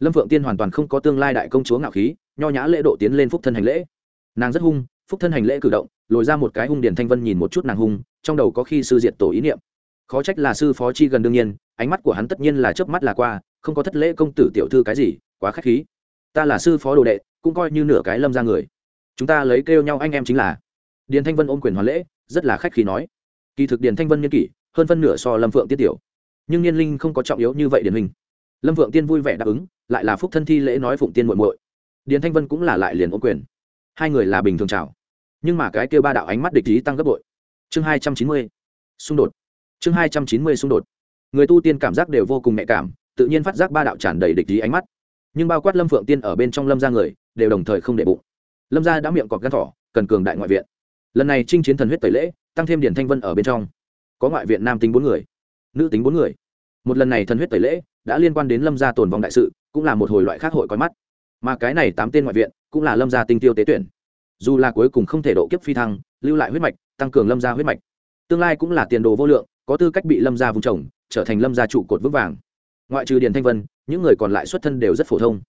Speaker 1: Lâm phượng tiên hoàn toàn không có tương lai đại công chúa ngạo khí, nho nhã lễ độ tiến lên phúc thân hành lễ. Nàng rất hung, phúc thân hành lễ cử động, lồi ra một cái hung điền thanh vân nhìn một chút nàng hung, trong đầu có khi sư diệt tổ ý niệm. Khó trách là sư phó chi gần đương nhiên, ánh mắt của hắn tất nhiên là chớp mắt là qua không có thất lễ công tử tiểu thư cái gì, quá khách khí. Ta là sư phó đồ đệ, cũng coi như nửa cái lâm ra người. Chúng ta lấy kêu nhau anh em chính là. Điền thanh vân ôm quyền hoàn lễ, rất là khách khí nói. Kỳ thực điền thanh vân nhân kỷ, hơn phân nửa so lâm phượng tiết tiểu. Nhưng niên linh không có trọng yếu như vậy điển hình lâm phượng tiên vui vẻ đáp ứng, lại là phúc thân thi lễ nói phụng tiên muội muội. Điền thanh vân cũng là lại liền ôm quyền. Hai người là bình thường chào. Nhưng mà cái kêu ba đạo ánh mắt địch ý tăng gấp bội. Chương hai trăm chín mươi, xung đột. Chương hai trăm chín mươi xung đột. Người tu tiên cảm giác đều vô cùng nhạy cảm tự nhiên phát giác ba đạo tràn đầy địch ý ánh mắt. Nhưng bao quát lâm phượng tiên ở bên trong lâm ra người, đều đồng thời không để bụng. Lâm gia đã miệng cọp gắn thỏ, cần cường đại ngoại viện. Lần này chinh chiến thần huyết tẩy lễ, tăng thêm điển thanh vân ở bên trong. Có ngoại viện nam tính bốn người, nữ tính bốn người. Một lần này thần huyết tẩy lễ đã liên quan đến lâm gia tồn vong đại sự, cũng là một hồi loại khác hội coi mắt. Mà cái này tám tên ngoại viện cũng là lâm gia tinh tiêu tế tuyển. Dù là cuối cùng không thể độ kiếp phi thăng, lưu lại huyết mạch, tăng cường lâm gia huyết mạch. Tương lai cũng là tiền đồ vô lượng, có tư cách bị lâm gia vùng trồng, trở thành lâm gia trụ cột vững vàng ngoại trừ điền thanh vân những người còn lại xuất thân đều rất phổ thông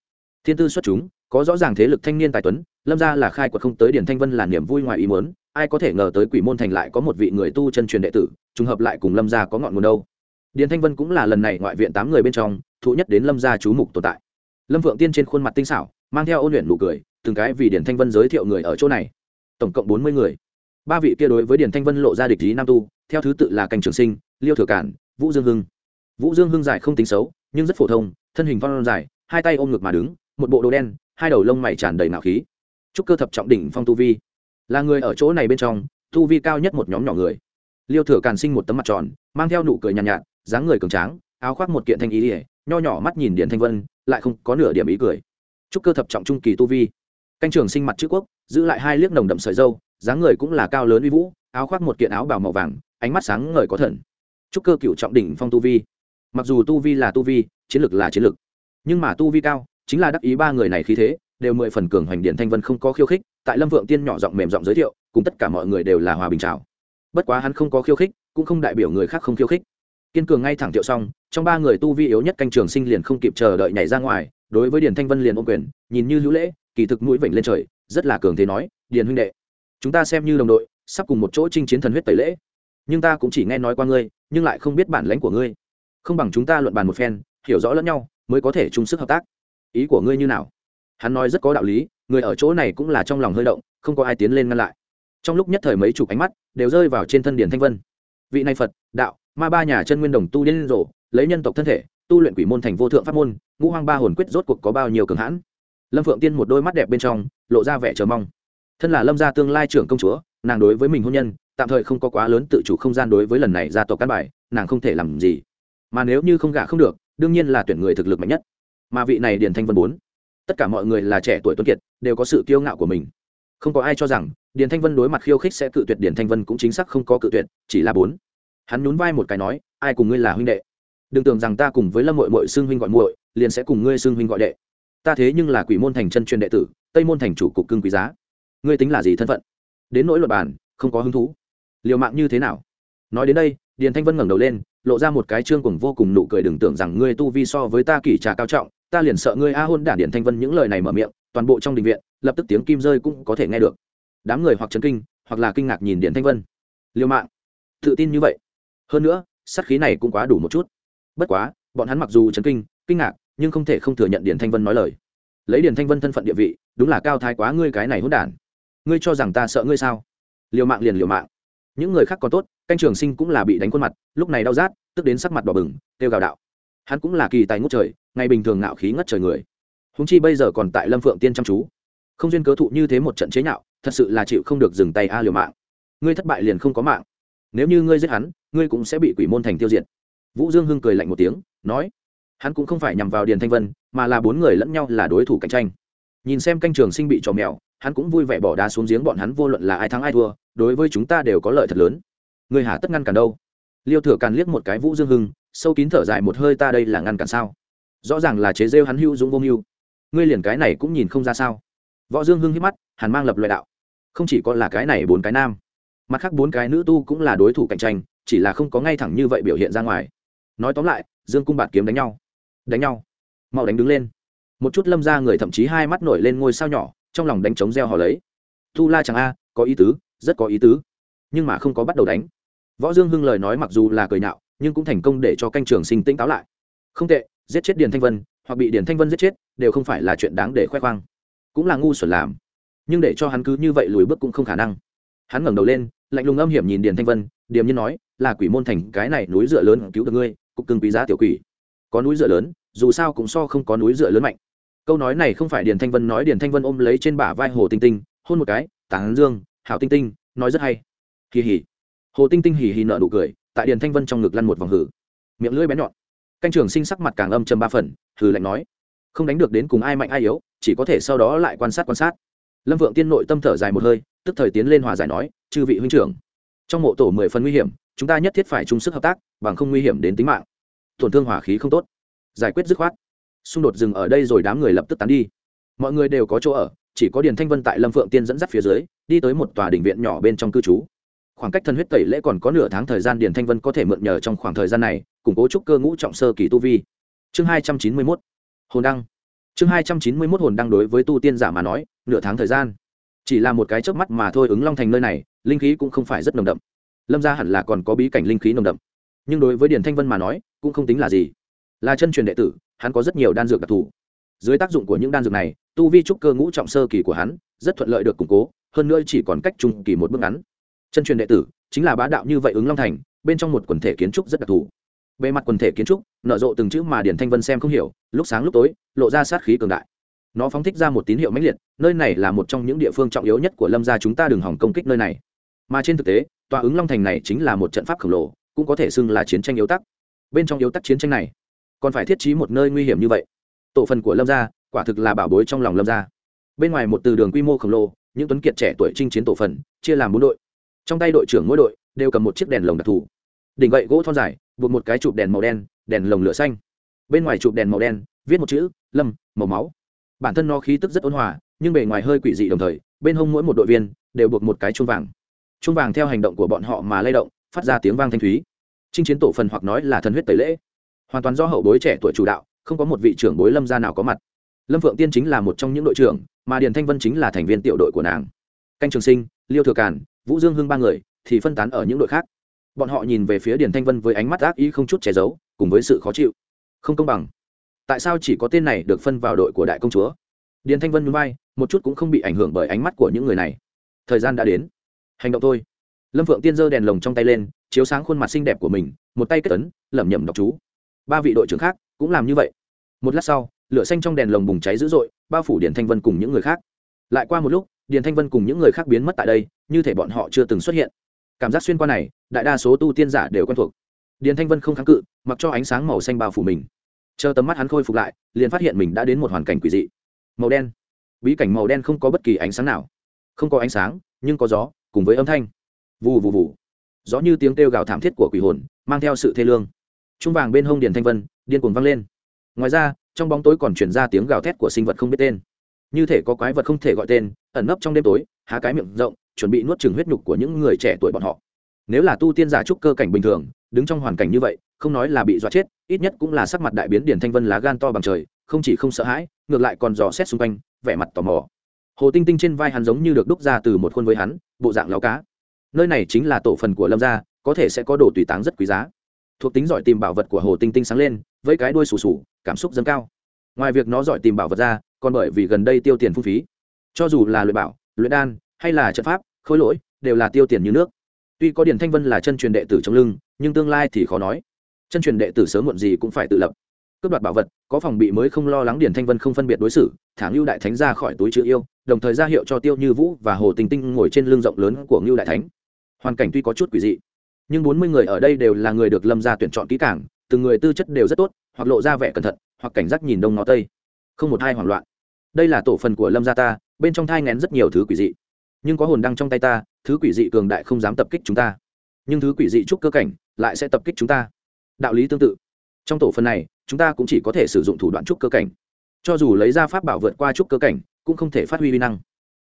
Speaker 1: thiên tư xuất chúng có rõ ràng thế lực thanh niên tài tuấn lâm gia là khai quật không tới điền thanh vân là niềm vui ngoài ý muốn ai có thể ngờ tới quỷ môn thành lại có một vị người tu chân truyền đệ tử trùng hợp lại cùng lâm gia có ngọn nguồn đâu điền thanh vân cũng là lần này ngoại viện tám người bên trong thụ nhất đến lâm gia chú mục tồn tại lâm vượng tiên trên khuôn mặt tinh xảo mang theo ôn luyện nụ cười từng cái vì Điền thanh vân giới thiệu người ở chỗ này tổng cộng bốn mươi người ba vị kia đối với Điền thanh vân lộ ra địch lý nam tu theo thứ tự là cành trường sinh liêu thừa cản vũ dương hưng vũ dương hưng dài không tính xấu nhưng rất phổ thông thân hình văn dài hai tay ôm ngực mà đứng một bộ đồ đen hai đầu lông mày tràn đầy nạo khí. Trúc cơ thập trọng đỉnh phong tu vi. Là người ở chỗ này bên trong tu vi cao nhất một nhóm nhỏ người. Liêu thừa càn sinh một tấm mặt tròn mang theo nụ cười nhàn nhạt, nhạt dáng người cường tráng áo khoác một kiện thanh ý ỉa nho nhỏ mắt nhìn điện thanh vân lại không có nửa điểm ý cười. Trúc cơ thập trọng trung kỳ tu vi. Canh trường sinh mặt chữ quốc giữ lại hai liếc nồng đậm sợi dâu dáng người cũng là cao lớn uy vũ áo khoác một kiện áo bào màu vàng ánh mắt sáng ngời có thần. Trúc cơ cựu trọng đỉnh phong tu vi mặc dù tu vi là tu vi, chiến lược là chiến lược nhưng mà tu vi cao chính là đắc ý ba người này khí thế, đều mười phần cường hoành điện thanh vân không có khiêu khích, tại lâm vượng tiên nhỏ giọng mềm giọng giới thiệu, cùng tất cả mọi người đều là hòa bình chào. Bất quá hắn không có khiêu khích, cũng không đại biểu người khác không khiêu khích. Kiên cường ngay thẳng thiệu xong trong ba người tu vi yếu nhất canh trường sinh liền không kịp chờ đợi nhảy ra ngoài, đối với điền thanh vân liền ôm quyền, nhìn như hữu lễ, kỳ thực mũi vểnh lên trời, rất là cường thế nói, điền huynh đệ, chúng ta xem như đồng đội, sắp cùng một chỗ chinh chiến thần huyết tẩy lễ. Nhưng ta cũng chỉ nghe nói qua ngươi, nhưng lại không biết bản lãnh của ngươi không bằng chúng ta luận bàn một phen, hiểu rõ lẫn nhau, mới có thể chung sức hợp tác. Ý của ngươi như nào? Hắn nói rất có đạo lý, người ở chỗ này cũng là trong lòng hơi động, không có ai tiến lên ngăn lại. Trong lúc nhất thời mấy chục ánh mắt đều rơi vào trên thân điển thanh vân. Vị này phật, đạo, ma ba nhà chân nguyên đồng tu liên rộ lấy nhân tộc thân thể, tu luyện quỷ môn thành vô thượng pháp môn, ngũ hoang ba hồn quyết rốt cuộc có bao nhiêu cường hãn? Lâm phượng tiên một đôi mắt đẹp bên trong lộ ra vẻ chờ mong. Thân là lâm gia tương lai trưởng công chúa, nàng đối với mình hôn nhân tạm thời không có quá lớn tự chủ không gian đối với lần này gia tộc căn bài, nàng không thể làm gì mà nếu như không gả không được, đương nhiên là tuyển người thực lực mạnh nhất. Mà vị này điền thanh vân bốn, tất cả mọi người là trẻ tuổi tuấn kiệt, đều có sự kiêu ngạo của mình. Không có ai cho rằng, điền thanh vân đối mặt khiêu khích sẽ cự tuyệt điền thanh vân cũng chính xác không có cự tuyệt, chỉ là bốn. Hắn nhún vai một cái nói, ai cùng ngươi là huynh đệ? Đừng tưởng rằng ta cùng với lâm mội mội xưng huynh gọi muội, liền sẽ cùng ngươi xưng huynh gọi đệ. Ta thế nhưng là quỷ môn thành chân truyền đệ tử, tây môn thành chủ cục cưng quý giá. Ngươi tính là gì thân phận? Đến nỗi luật bản không có hứng thú. Liều mạng như thế nào? Nói đến đây điền thanh vân ngẩng đầu lên, lộ ra một cái trương cùng vô cùng nụ cười đừng tưởng rằng ngươi tu vi so với ta kỷ trà cao trọng, ta liền sợ ngươi a hôn đản điền thanh vân những lời này mở miệng, toàn bộ trong đình viện, lập tức tiếng kim rơi cũng có thể nghe được. Đám người hoặc chấn kinh, hoặc là kinh ngạc nhìn Điền thanh vân. Liêu mạng tự tin như vậy. Hơn nữa, sát khí này cũng quá đủ một chút. Bất quá, bọn hắn mặc dù chấn kinh kinh ngạc, nhưng không thể không thừa nhận Điền thanh vân nói lời. Lấy Điền thanh vân thân phận địa vị, đúng là cao thái quá ngươi cái này hôn đản. Ngươi cho rằng ta sợ ngươi sao? Liều mạng liền liều mạng những người khác còn tốt, canh trường sinh cũng là bị đánh khuôn mặt, lúc này đau rát, tức đến sắc mặt đỏ bừng, kêu gào đạo. Hắn cũng là kỳ tài ngút trời, ngày bình thường ngạo khí ngất trời người. Húng chi bây giờ còn tại lâm phượng tiên chăm chú. Không duyên cớ thụ như thế một trận chế nhạo, thật sự là chịu không được dừng tay a liều mạng. Ngươi thất bại liền không có mạng. Nếu như ngươi giết hắn, ngươi cũng sẽ bị quỷ môn thành tiêu diệt. Vũ dương hưng cười lạnh một tiếng, nói, hắn cũng không phải nhằm vào điền thanh vân, mà là bốn người lẫn nhau là đối thủ cạnh tranh. Nhìn xem canh trường sinh bị trò mèo, hắn cũng vui vẻ bỏ đá xuống giếng bọn hắn vô luận là ai thắng ai thua đối với chúng ta đều có lợi thật lớn. Người hà tất ngăn cản đâu? Liêu thừa càn liếc một cái vũ dương hưng, sâu kín thở dài một hơi, ta đây là ngăn cản sao? Rõ ràng là chế rêu hắn hưu dũng vô mưu. Ngươi liền cái này cũng nhìn không ra sao? Võ dương hưng hít mắt, hàn mang lập loại đạo. Không chỉ có là cái này bốn cái nam, mặt khác bốn cái nữ tu cũng là đối thủ cạnh tranh, chỉ là không có ngay thẳng như vậy biểu hiện ra ngoài. Nói tóm lại, dương cung bạt kiếm đánh nhau. Đánh nhau. Mau đánh đứng lên. Một chút lâm ra người thậm chí hai mắt nổi lên ngôi sao nhỏ, trong lòng đánh trống reo hò lấy. Tu la chẳng a, có ý tứ rất có ý tứ. Nhưng mà không có bắt đầu đánh. Võ dương hưng lời nói mặc dù là cười nhạo nhưng cũng thành công để cho canh trường sinh tĩnh táo lại. Không tệ, giết chết điền thanh vân, hoặc bị điền thanh vân giết chết, đều không phải là chuyện đáng để khoe khoang. Cũng là ngu xuẩn làm. Nhưng để cho hắn cứ như vậy lùi bước cũng không khả năng. Hắn ngẩng đầu lên, lạnh lùng âm hiểm nhìn điền thanh vân, điềm nhiên nói, là quỷ môn thành, cái này núi dựa lớn cứu được ngươi, cục cưng quý giá tiểu quỷ. Có núi dựa lớn, dù sao cũng so không có núi dựa lớn mạnh. Câu nói này không phải điền thanh vân nói, điền thanh vân ôm lấy trên bả vai hồ tinh tinh, hôn một cái, tán dương hảo tinh tinh, nói rất hay. Kỳ hỉ hồ tinh tinh hỉ hỉ nợ nụ cười, tại điền thanh vân trong ngực lăn một vòng hử. Miệng lưỡi bén nhọn. Canh trường sinh sắc mặt càng âm châm ba phần, hừ lạnh nói. Không đánh được đến cùng ai mạnh ai yếu, chỉ có thể sau đó lại quan sát quan sát. Lâm vượng tiên nội tâm thở dài một hơi, tức thời tiến lên hòa giải nói, chư vị huynh trưởng, trong mộ tổ mười phần nguy hiểm, chúng ta nhất thiết phải chung sức hợp tác, bằng không nguy hiểm đến tính mạng. Tổn thương hỏa khí không tốt. Giải quyết dứt khoát. Xung đột dừng ở đây rồi đám người lập tức tán đi. Mọi người đều có chỗ ở, chỉ có điền thanh vân tại lâm phượng tiên dẫn dắt phía dưới đi tới một tòa đình viện nhỏ bên trong cư trú. Khoảng cách thân huyết tẩy lễ còn có nửa tháng thời gian điền thanh vân có thể mượn nhờ trong khoảng thời gian này, củng cố trúc cơ ngũ trọng sơ kỳ tu vi. Chương hai trăm chín mươi mốt, hồn đăng. Chương hai trăm chín mươi mốt hồn đăng đối với tu tiên giả mà nói, nửa tháng thời gian. Chỉ là một cái chớp mắt mà thôi ứng long thành nơi này, linh khí cũng không phải rất nồng đậm. Lâm ra hẳn là còn có bí cảnh linh khí nồng đậm. Nhưng đối với điền thanh vân mà nói, cũng không tính là gì. Là chân truyền đệ tử, hắn có rất nhiều đan dược đặc thù. Dưới tác dụng của những đan dược này, tu vi trúc cơ ngũ trọng sơ kỳ của hắn, rất thuận lợi được củng cố hơn nữa chỉ còn cách trung kỳ một bước ngắn. Chân truyền đệ tử chính là bá đạo như vậy ứng long thành, bên trong một quần thể kiến trúc rất đặc thù. Bề mặt quần thể kiến trúc, nở rộ từng chữ mà điển thanh vân xem không hiểu, lúc sáng lúc tối, lộ ra sát khí cường đại. Nó phóng thích ra một tín hiệu mãnh liệt, nơi này là một trong những địa phương trọng yếu nhất của lâm gia chúng ta đừng hỏng công kích nơi này. Mà trên thực tế, tòa ứng long thành này chính là một trận pháp khổng lồ, cũng có thể xưng là chiến tranh yếu tắc. Bên trong yếu tắc chiến tranh này, còn phải thiết trí một nơi nguy hiểm như vậy. Tổ phần của lâm gia quả thực là bảo bối trong lòng lâm gia. Bên ngoài một từ đường quy mô khổng lồ những tuấn kiệt trẻ tuổi chinh chiến tổ phần, chia làm bốn đội. Trong tay đội trưởng mỗi đội đều cầm một chiếc đèn lồng đặc thù. Đỉnh gậy gỗ thon dài, buộc một cái chụp đèn màu đen, đèn lồng lửa xanh. Bên ngoài chụp đèn màu đen, viết một chữ, lâm, màu máu. Bản thân nó khí tức rất ôn hòa, nhưng bề ngoài hơi quỷ dị đồng thời, bên hông mỗi một đội viên đều buộc một cái chuông vàng. Chuông vàng theo hành động của bọn họ mà lay động, phát ra tiếng vang thanh thúy. Chinh chiến tổ phần hoặc nói là thần huyết tẩy lễ. Hoàn toàn do hậu bối trẻ tuổi chủ đạo, không có một vị trưởng bối lâm gia nào có mặt. Lâm phượng tiên chính là một trong những đội trưởng mà điền thanh vân chính là thành viên tiểu đội của nàng canh trường sinh liêu thừa càn vũ dương hưng ba người thì phân tán ở những đội khác bọn họ nhìn về phía điền thanh vân với ánh mắt ác ý không chút che giấu cùng với sự khó chịu không công bằng tại sao chỉ có tên này được phân vào đội của đại công chúa điền thanh vân núi bay một chút cũng không bị ảnh hưởng bởi ánh mắt của những người này thời gian đã đến hành động thôi lâm phượng tiên giơ đèn lồng trong tay lên chiếu sáng khuôn mặt xinh đẹp của mình một tay kết tấn, lẩm nhẩm đọc chú ba vị đội trưởng khác cũng làm như vậy một lát sau lửa xanh trong đèn lồng bùng cháy dữ dội bao phủ điền thanh vân cùng những người khác. Lại qua một lúc, điền thanh vân cùng những người khác biến mất tại đây, như thể bọn họ chưa từng xuất hiện. Cảm giác xuyên qua này, đại đa số tu tiên giả đều quen thuộc. Điền thanh vân không kháng cự, mặc cho ánh sáng màu xanh bao phủ mình. Chờ tầm mắt hắn khôi phục lại, liền phát hiện mình đã đến một hoàn cảnh quỷ dị. Màu đen. Bí cảnh màu đen không có bất kỳ ánh sáng nào. Không có ánh sáng, nhưng có gió, cùng với âm thanh. Vù vù vù. Gió như tiếng kêu gào thảm thiết của quỷ hồn, mang theo sự thê lương. Trung vàng bên hông điền thanh vân, điên cuồng vang lên ngoài ra, trong bóng tối còn chuyển ra tiếng gào thét của sinh vật không biết tên. Như thể có quái vật không thể gọi tên, ẩn nấp trong đêm tối, há cái miệng rộng, chuẩn bị nuốt chừng huyết nhục của những người trẻ tuổi bọn họ. Nếu là tu tiên giả trúc cơ cảnh bình thường, đứng trong hoàn cảnh như vậy, không nói là bị dọa chết, ít nhất cũng là sắc mặt đại biến điển thanh vân lá gan to bằng trời, không chỉ không sợ hãi, ngược lại còn dò xét xung quanh, vẻ mặt tò mò. Hồ tinh tinh trên vai hắn giống như được đúc ra từ một khuôn với hắn, bộ dạng láo cá. Nơi này chính là tổ phần của lâm gia, có thể sẽ có đồ tùy táng rất quý giá. Thuộc tính giỏi tìm bảo vật của hồ tinh tinh sáng lên với cái đuôi sù sù cảm xúc dâng cao. Ngoài việc nó giỏi tìm bảo vật ra, còn bởi vì gần đây tiêu tiền phung phí. Cho dù là luyện bảo, luyện đan, hay là trận pháp, khối lỗi, đều là tiêu tiền như nước. Tuy có điển thanh vân là chân truyền đệ tử trong lưng, nhưng tương lai thì khó nói. Chân truyền đệ tử sớm muộn gì cũng phải tự lập. Cướp đoạt bảo vật, có phòng bị mới không lo lắng điển thanh vân không phân biệt đối xử, thả ngưu đại thánh ra khỏi túi chữ yêu, đồng thời ra hiệu cho tiêu như vũ và hồ tình tinh ngồi trên lưng rộng lớn của ngưu đại thánh. Hoàn cảnh tuy có chút quỷ dị, nhưng bốn mươi người ở đây đều là người được lâm ra tuyển chọn kỹ cảng từng người tư chất đều rất tốt, hoặc lộ ra vẻ cẩn thận, hoặc cảnh giác nhìn đông ngó tây. Không một hai hoảng loạn. Đây là tổ phần của lâm gia ta, bên trong thai ngén rất nhiều thứ quỷ dị. Nhưng có hồn đăng trong tay ta, thứ quỷ dị cường đại không dám tập kích chúng ta. Nhưng thứ quỷ dị trúc cơ cảnh lại sẽ tập kích chúng ta. Đạo lý tương tự. Trong tổ phần này, chúng ta cũng chỉ có thể sử dụng thủ đoạn trúc cơ cảnh. Cho dù lấy ra pháp bảo vượt qua trúc cơ cảnh, cũng không thể phát huy vi năng.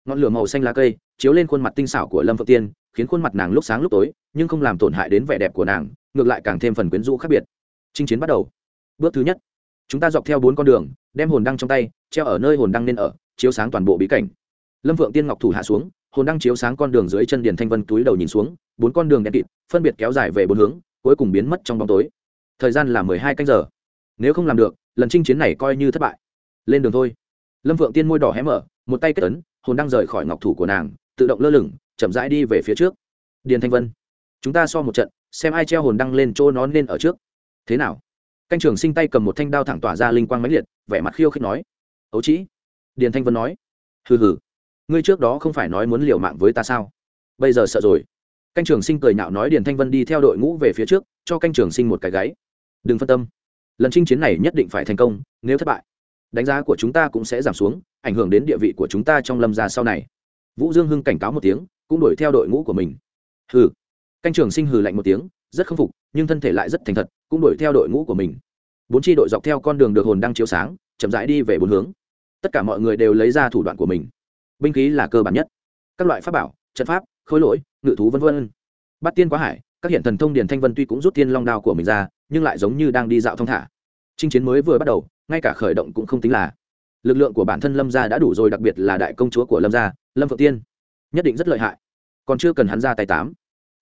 Speaker 1: Ngọn lửa màu xanh lá cây chiếu lên khuôn mặt tinh xảo của lâm phượng tiên, khiến khuôn mặt nàng lúc sáng lúc tối, nhưng không làm tổn hại đến vẻ đẹp của nàng, ngược lại càng thêm phần quyến rũ khác biệt chinh chiến bắt đầu. Bước thứ nhất, chúng ta dọc theo bốn con đường, đem hồn đăng trong tay, treo ở nơi hồn đăng nên ở, chiếu sáng toàn bộ bí cảnh. Lâm Vượng tiên ngọc thủ hạ xuống, hồn đăng chiếu sáng con đường dưới chân điền thanh vân túi đầu nhìn xuống, bốn con đường đen kịt, phân biệt kéo dài về bốn hướng, cuối cùng biến mất trong bóng tối. Thời gian là mười hai canh giờ. Nếu không làm được, lần chinh chiến này coi như thất bại. Lên đường thôi. Lâm Vượng tiên môi đỏ hé mở, một tay kết ấn, hồn đăng rời khỏi ngọc thủ của nàng, tự động lơ lửng, chậm rãi đi về phía trước. Điền thanh vân, chúng ta so một trận, xem ai treo hồn đăng lên chỗ nó nên ở trước thế nào? Canh trường sinh tay cầm một thanh đao thẳng tỏa ra linh quang mãnh liệt, vẻ mặt khiêu khích nói. Ấu trĩ, điền thanh vân nói. Hừ hừ, ngươi trước đó không phải nói muốn liều mạng với ta sao? Bây giờ sợ rồi. Canh trường sinh cười nhạo nói điền thanh vân đi theo đội ngũ về phía trước, cho canh trường sinh một cái gáy. Đừng phân tâm. Lần chinh chiến này nhất định phải thành công, nếu thất bại, đánh giá của chúng ta cũng sẽ giảm xuống, ảnh hưởng đến địa vị của chúng ta trong lâm gia sau này. Vũ dương hưng cảnh cáo một tiếng, cũng đuổi theo đội ngũ của mình. Hừ. Canh trường sinh hừ lạnh một tiếng rất khâm phục, nhưng thân thể lại rất thành thật, cũng đuổi theo đội ngũ của mình. Bốn tri đội dọc theo con đường được hồn đang chiếu sáng, chậm rãi đi về bốn hướng. Tất cả mọi người đều lấy ra thủ đoạn của mình. Binh khí là cơ bản nhất. Các loại pháp bảo, trận pháp, khối lỗi, ngự thú v v bắt tiên quá hải, các hiện thần thông điền thanh vân tuy cũng rút tiên long đao của mình ra, nhưng lại giống như đang đi dạo thong thả. Chinh chiến mới vừa bắt đầu, ngay cả khởi động cũng không tính là. Lực lượng của bản thân lâm gia đã đủ rồi, đặc biệt là đại công chúa của lâm gia, lâm phượng tiên. Nhất định rất lợi hại. Còn chưa cần hắn ra tay tám,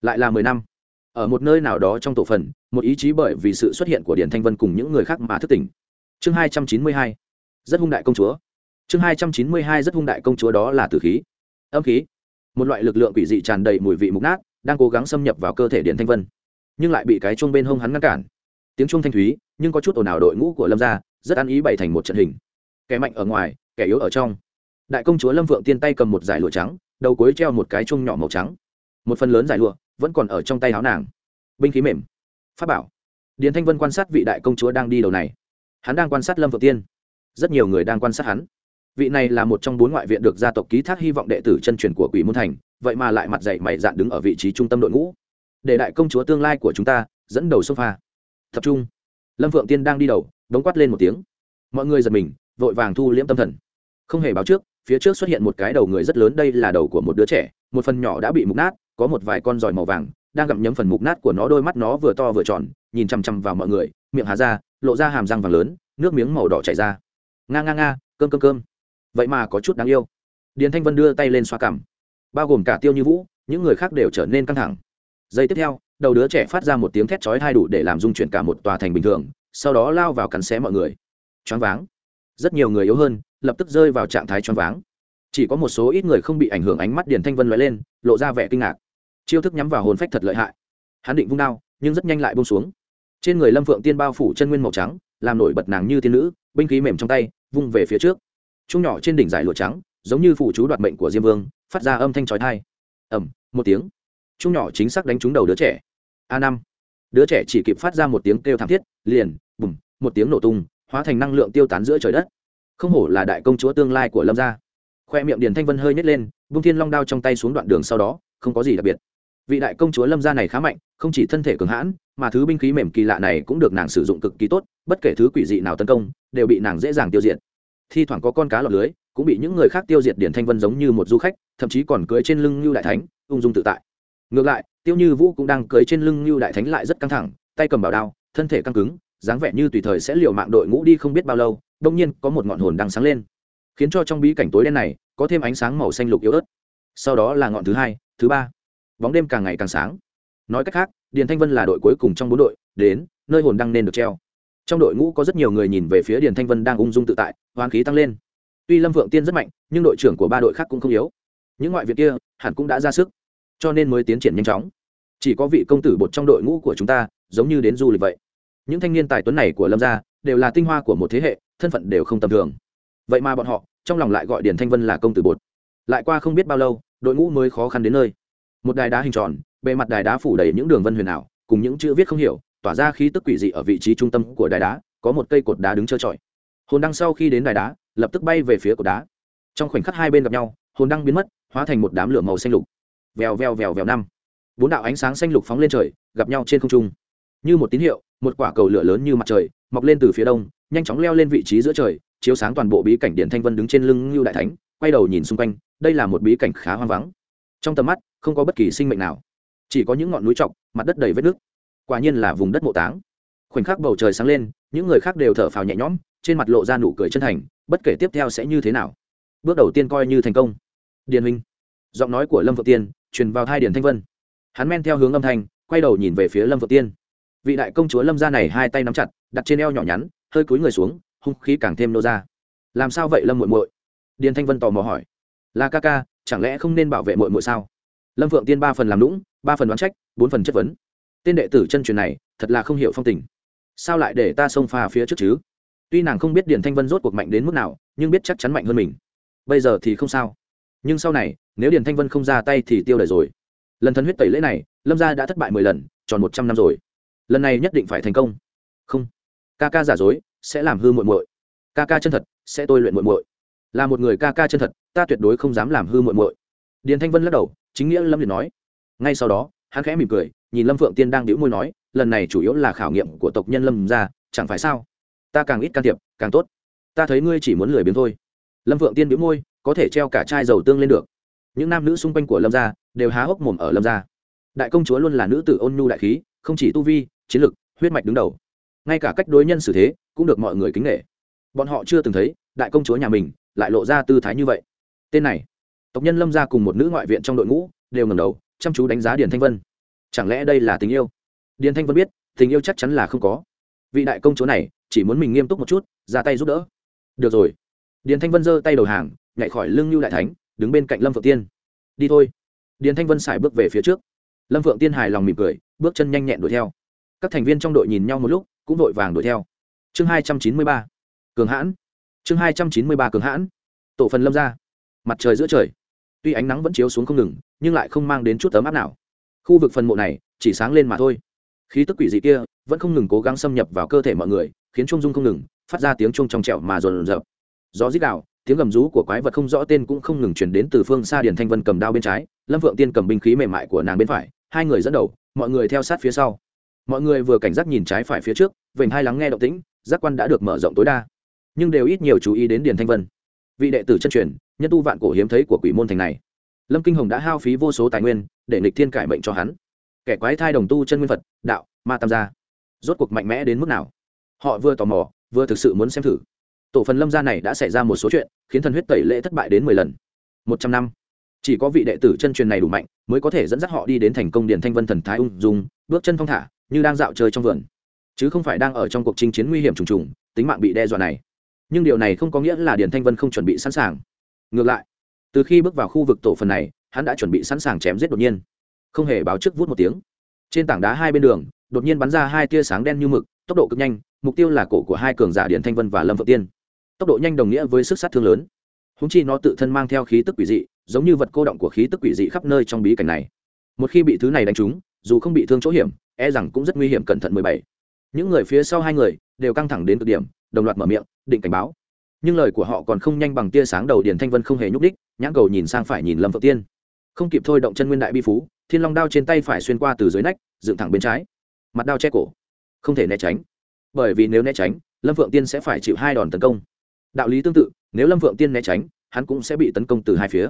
Speaker 1: lại là mười năm ở một nơi nào đó trong tổ phần, một ý chí bởi vì sự xuất hiện của điển thanh vân cùng những người khác mà thức tỉnh. Chương hai trăm chín mươi hai, rất hung đại công chúa. Chương hai trăm chín mươi hai, rất hung đại công chúa đó là tử khí. Âm khí. Một loại lực lượng quỷ dị tràn đầy mùi vị mục nát, đang cố gắng xâm nhập vào cơ thể điện thanh vân. Nhưng lại bị cái chuông bên hông hắn ngăn cản. Tiếng chuông thanh thúy, nhưng có chút ồn ào đội ngũ của lâm gia, rất ăn ý bày thành một trận hình. Kẻ mạnh ở ngoài, kẻ yếu ở trong. Đại công chúa lâm vượng tiên tay cầm một giải lụa trắng, đầu cuối treo một cái chuông nhỏ màu trắng. Một phần lớn giải lụa vẫn còn ở trong tay áo nàng. Binh khí mềm. Pháp bảo. Điền thanh vân quan sát vị đại công chúa đang đi đầu này. Hắn đang quan sát lâm vượng tiên. Rất nhiều người đang quan sát hắn. Vị này là một trong bốn ngoại viện được gia tộc ký thác hy vọng đệ tử chân truyền của quỷ môn thành, vậy mà lại mặt dạy mày dạn đứng ở vị trí trung tâm đội ngũ. Để đại công chúa tương lai của chúng ta dẫn đầu sofa tập trung. Lâm vượng tiên đang đi đầu, đống quát lên một tiếng. Mọi người giật mình, vội vàng thu liễm tâm thần. Không hề báo trước, phía trước xuất hiện một cái đầu người rất lớn, đây là đầu của một đứa trẻ, một phần nhỏ đã bị mục nát có một vài con giòi màu vàng, đang gặm nhấm phần mục nát của nó, đôi mắt nó vừa to vừa tròn, nhìn chằm chằm vào mọi người, miệng hà ra, lộ ra hàm răng vàng lớn, nước miếng màu đỏ chảy ra. Nga nga nga, cơm cơm cơm. Vậy mà có chút đáng yêu. Điền thanh vân đưa tay lên xoa cằm bao gồm cả tiêu như vũ, những người khác đều trở nên căng thẳng. Giây tiếp theo, đầu đứa trẻ phát ra một tiếng thét chói hai đủ để làm dung chuyển cả một tòa thành bình thường, sau đó lao vào cắn xé mọi người. Choáng váng. Rất nhiều người yếu hơn, lập tức rơi vào trạng thái choáng váng. Chỉ có một số ít người không bị ảnh hưởng, ánh mắt điền thanh vân loại lên, lộ ra vẻ kinh ngạc chiêu thức nhắm vào hồn phách thật lợi hại. Hắn định vung đao, nhưng rất nhanh lại bông xuống. Trên người lâm phượng tiên bao phủ chân nguyên màu trắng, làm nổi bật nàng như tiên nữ, binh khí mềm trong tay, vung về phía trước. Trung nhỏ trên đỉnh giải lụa trắng, giống như phụ chú đoạt mệnh của diêm vương, phát ra âm thanh trói thai ẩm một tiếng. Trung nhỏ chính xác đánh trúng đầu đứa trẻ. A năm. Đứa trẻ chỉ kịp phát ra một tiếng kêu thảm thiết, liền, bùm, một tiếng nổ tung, hóa thành năng lượng tiêu tán giữa trời đất. Không hổ là đại công chúa tương lai của lâm gia. Khoe miệng điền thanh vân hơi nhét lên bung thiên long đao trong tay xuống đoạn đường sau đó, không có gì đặc biệt vị đại công chúa lâm gia này khá mạnh, không chỉ thân thể cường hãn, mà thứ binh khí mềm kỳ lạ này cũng được nàng sử dụng cực kỳ tốt, bất kể thứ quỷ dị nào tấn công, đều bị nàng dễ dàng tiêu diệt. Thi thoảng có con cá lọt lưới, cũng bị những người khác tiêu diệt điển thanh vân giống như một du khách, thậm chí còn cưới trên lưng như đại thánh, ung dung tự tại. Ngược lại, tiêu như vũ cũng đang cưới trên lưng như đại thánh lại rất căng thẳng, tay cầm bảo đao, thân thể căng cứng, dáng vẻ như tùy thời sẽ liều mạng đội ngũ đi không biết bao lâu đông nhiên có một ngọn hồn đang sáng lên. Khiến cho trong bí cảnh tối đen này, có thêm ánh sáng màu xanh lục yếu ớt. Sau đó là ngọn thứ hai, thứ ba bóng đêm càng ngày càng sáng. Nói cách khác, điền thanh vân là đội cuối cùng trong bốn đội, đến, nơi hồn đăng nên được treo. Trong đội ngũ có rất nhiều người nhìn về phía điền thanh vân đang ung dung tự tại, hoán khí tăng lên. Tuy lâm vượng tiên rất mạnh, nhưng đội trưởng của ba đội khác cũng không yếu. Những ngoại viện kia, hẳn cũng đã ra sức, cho nên mới tiến triển nhanh chóng. Chỉ có vị công tử bột trong đội ngũ của chúng ta, giống như đến du lịch vậy. Những thanh niên tài tuấn này của lâm gia, đều là tinh hoa của một thế hệ, thân phận đều không tầm thường. Vậy mà bọn họ, trong lòng lại gọi điền thanh vân là công tử bột. Lại qua không biết bao lâu, đội ngũ mới khó khăn đến nơi một đài đá hình tròn, bề mặt đài đá phủ đầy những đường vân huyền ảo, cùng những chữ viết không hiểu, tỏa ra khí tức quỷ dị ở vị trí trung tâm của đài đá, có một cây cột đá đứng trơ trọi. Hồn đăng sau khi đến đài đá, lập tức bay về phía cột đá. Trong khoảnh khắc hai bên gặp nhau, hồn đăng biến mất, hóa thành một đám lửa màu xanh lục. Vèo vèo vèo vèo năm. Bốn đạo ánh sáng xanh lục phóng lên trời, gặp nhau trên không trung. Như một tín hiệu, một quả cầu lửa lớn như mặt trời, mọc lên từ phía đông, nhanh chóng leo lên vị trí giữa trời, chiếu sáng toàn bộ bí cảnh điện thanh vân đứng trên lưng ngưu đại thánh, quay đầu nhìn xung quanh, đây là một bí cảnh khá hoang vắng trong tầm mắt không có bất kỳ sinh mệnh nào chỉ có những ngọn núi trọc mặt đất đầy vết nước quả nhiên là vùng đất mộ táng khoảnh khắc bầu trời sáng lên những người khác đều thở phào nhẹ nhõm trên mặt lộ ra nụ cười chân thành bất kể tiếp theo sẽ như thế nào bước đầu tiên coi như thành công điền minh giọng nói của lâm phượng tiên truyền vào hai điền thanh vân hắn men theo hướng âm thanh quay đầu nhìn về phía lâm phượng tiên vị đại công chúa lâm gia này hai tay nắm chặt đặt trên eo nhỏ nhắn hơi cúi người xuống hung khí càng thêm nô ra làm sao vậy lâm muội muội điền thanh vân tò mò hỏi là ca ca chẳng lẽ không nên bảo vệ muội muội sao? Lâm phượng tiên ba phần làm lũng ba phần đoán trách, bốn phần chất vấn. Tên đệ tử chân truyền này, thật là không hiểu phong tình. Sao lại để ta xông pha phía trước chứ? Tuy nàng không biết điền thanh vân rốt cuộc mạnh đến mức nào, nhưng biết chắc chắn mạnh hơn mình. Bây giờ thì không sao. Nhưng sau này, nếu điền thanh vân không ra tay thì tiêu đời rồi. Lần thân huyết tẩy lễ này, lâm gia đã thất bại mười lần, tròn một trăm năm rồi. Lần này nhất định phải thành công. Không. Ca ca giả dối, sẽ làm hư muội muội. Ca ca chân thật, sẽ tôi luyện muội muội là một người ca ca chân thật, ta tuyệt đối không dám làm hư muội muội. Điền thanh vân lắc đầu, chính nghĩa lâm liền nói. Ngay sau đó, hắn khẽ mỉm cười, nhìn lâm phượng tiên đang đĩu môi nói, lần này chủ yếu là khảo nghiệm của tộc nhân lâm ra chẳng phải sao? Ta càng ít can thiệp, càng tốt. Ta thấy ngươi chỉ muốn lười biếng thôi. Lâm phượng tiên đĩu môi, có thể treo cả chai dầu tương lên được. Những nam nữ xung quanh của lâm gia đều há hốc mồm ở lâm gia. Đại công chúa luôn là nữ tử ôn nhu đại khí, không chỉ tu vi, chiến lực, huyết mạch đứng đầu. Ngay cả cách đối nhân xử thế cũng được mọi người kính nghệ bọn họ chưa từng thấy đại công chúa nhà mình lại lộ ra tư thái như vậy. Tên này, tộc nhân lâm gia cùng một nữ ngoại viện trong đội ngũ, đều ngầm đầu, chăm chú đánh giá điền thanh vân. Chẳng lẽ đây là tình yêu? Điền thanh vân biết, tình yêu chắc chắn là không có. Vị đại công chúa này, chỉ muốn mình nghiêm túc một chút, ra tay giúp đỡ. Được rồi. Điền thanh vân giơ tay đầu hàng, nhảy khỏi lưng lưu đại thánh, đứng bên cạnh lâm phượng tiên. Đi thôi. Điền thanh vân xài bước về phía trước. Lâm phượng tiên hài lòng mỉm cười, bước chân nhanh nhẹn đuổi theo. Các thành viên trong đội nhìn nhau một lúc, cũng vội vàng đuổi theo. Chương hai trăm chín mươi ba. Cường hãn chương hai trăm chín mươi ba cường hãn. Tổ phần lâm ra. Mặt trời giữa trời. Tuy ánh nắng vẫn chiếu xuống không ngừng, nhưng lại không mang đến chút ấm áp nào. Khu vực phần mộ này chỉ sáng lên mà thôi. Khí tức quỷ dị kia vẫn không ngừng cố gắng xâm nhập vào cơ thể mọi người, khiến trung dung không ngừng, phát ra tiếng trung trong trẹo mà rồn rợp gió rít đạo tiếng gầm rú của quái vật không rõ tên cũng không ngừng chuyển đến từ phương xa điền thanh vân cầm đao bên trái, lâm vượng tiên cầm binh khí mềm mại của nàng bên phải, hai người dẫn đầu, mọi người theo sát phía sau. Mọi người vừa cảnh giác nhìn trái phải phía trước vểnh hai lắng nghe động tĩnh, giác quan đã được mở rộng tối đa nhưng đều ít nhiều chú ý đến điền thanh vân. Vị đệ tử chân truyền, nhân tu vạn cổ hiếm thấy của quỷ môn thành này. Lâm kinh hồng đã hao phí vô số tài nguyên để nghịch thiên cải mệnh cho hắn. Kẻ quái thai đồng tu chân nguyên phật, đạo, ma tam gia. Rốt cuộc mạnh mẽ đến mức nào? Họ vừa tò mò, vừa thực sự muốn xem thử. Tổ phần lâm gia này đã xảy ra một số chuyện, khiến thần huyết tẩy lễ thất bại đến mười lần. Một trăm năm. Chỉ có vị đệ tử chân truyền này đủ mạnh, mới có thể dẫn dắt họ đi đến thành công Điền thanh vân thần thái ung dung, bước chân thong thả, như đang dạo chơi trong vườn. Chứ không phải đang ở trong cuộc chinh chiến nguy hiểm trùng trùng, tính mạng bị đe dọa này nhưng điều này không có nghĩa là điền thanh vân không chuẩn bị sẵn sàng. Ngược lại, từ khi bước vào khu vực tổ phần này, hắn đã chuẩn bị sẵn sàng chém giết đột nhiên. Không hề báo trước vút một tiếng. Trên tảng đá hai bên đường, đột nhiên bắn ra hai tia sáng đen như mực, tốc độ cực nhanh, mục tiêu là cổ của hai cường giả điền thanh vân và lâm phượng tiên. Tốc độ nhanh đồng nghĩa với sức sát thương lớn. Húng chi nó tự thân mang theo khí tức quỷ dị, giống như vật cô động của khí tức quỷ dị khắp nơi trong bí cảnh này. Một khi bị thứ này đánh trúng, dù không bị thương chỗ hiểm e rằng cũng rất nguy hiểm cẩn thận mười bảy. Những người phía sau hai người đều căng thẳng đến cực điểm đồng loạt mở miệng, định cảnh báo. Nhưng lời của họ còn không nhanh bằng tia sáng đầu điền thanh vân không hề nhúc đích nhãn cầu nhìn sang phải nhìn lâm phượng tiên. Không kịp thôi động chân nguyên đại bi phú, thiên long đao trên tay phải xuyên qua từ dưới nách, dựng thẳng bên trái. Mặt đao che cổ. Không thể né tránh. Bởi vì nếu né tránh, lâm phượng tiên sẽ phải chịu hai đòn tấn công. Đạo lý tương tự, nếu lâm phượng tiên né tránh, hắn cũng sẽ bị tấn công từ hai phía.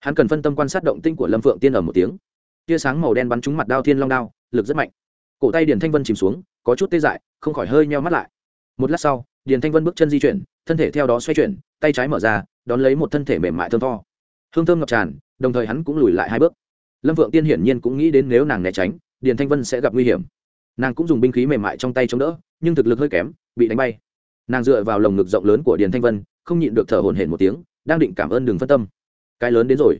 Speaker 1: Hắn cần phân tâm quan sát động tinh của lâm phượng tiên ở một tiếng. Tia sáng màu đen bắn trúng mặt đao thiên long đao, lực rất mạnh. Cổ tay điền thanh vân chìm xuống, có chút tê dại, không khỏi hơi nheo mắt lại. Một lát sau điền thanh vân bước chân di chuyển, thân thể theo đó xoay chuyển, tay trái mở ra, đón lấy một thân thể mềm mại thơm tho. Hương thơm ngập tràn, đồng thời hắn cũng lùi lại hai bước. Lâm vượng tiên hiển nhiên cũng nghĩ đến nếu nàng né tránh, điền thanh vân sẽ gặp nguy hiểm. Nàng cũng dùng binh khí mềm mại trong tay chống đỡ, nhưng thực lực hơi kém, bị đánh bay. Nàng dựa vào lồng ngực rộng lớn của điền thanh vân, không nhịn được thở hổn hển một tiếng, đang định cảm ơn đừng phân tâm. Cái lớn đến rồi.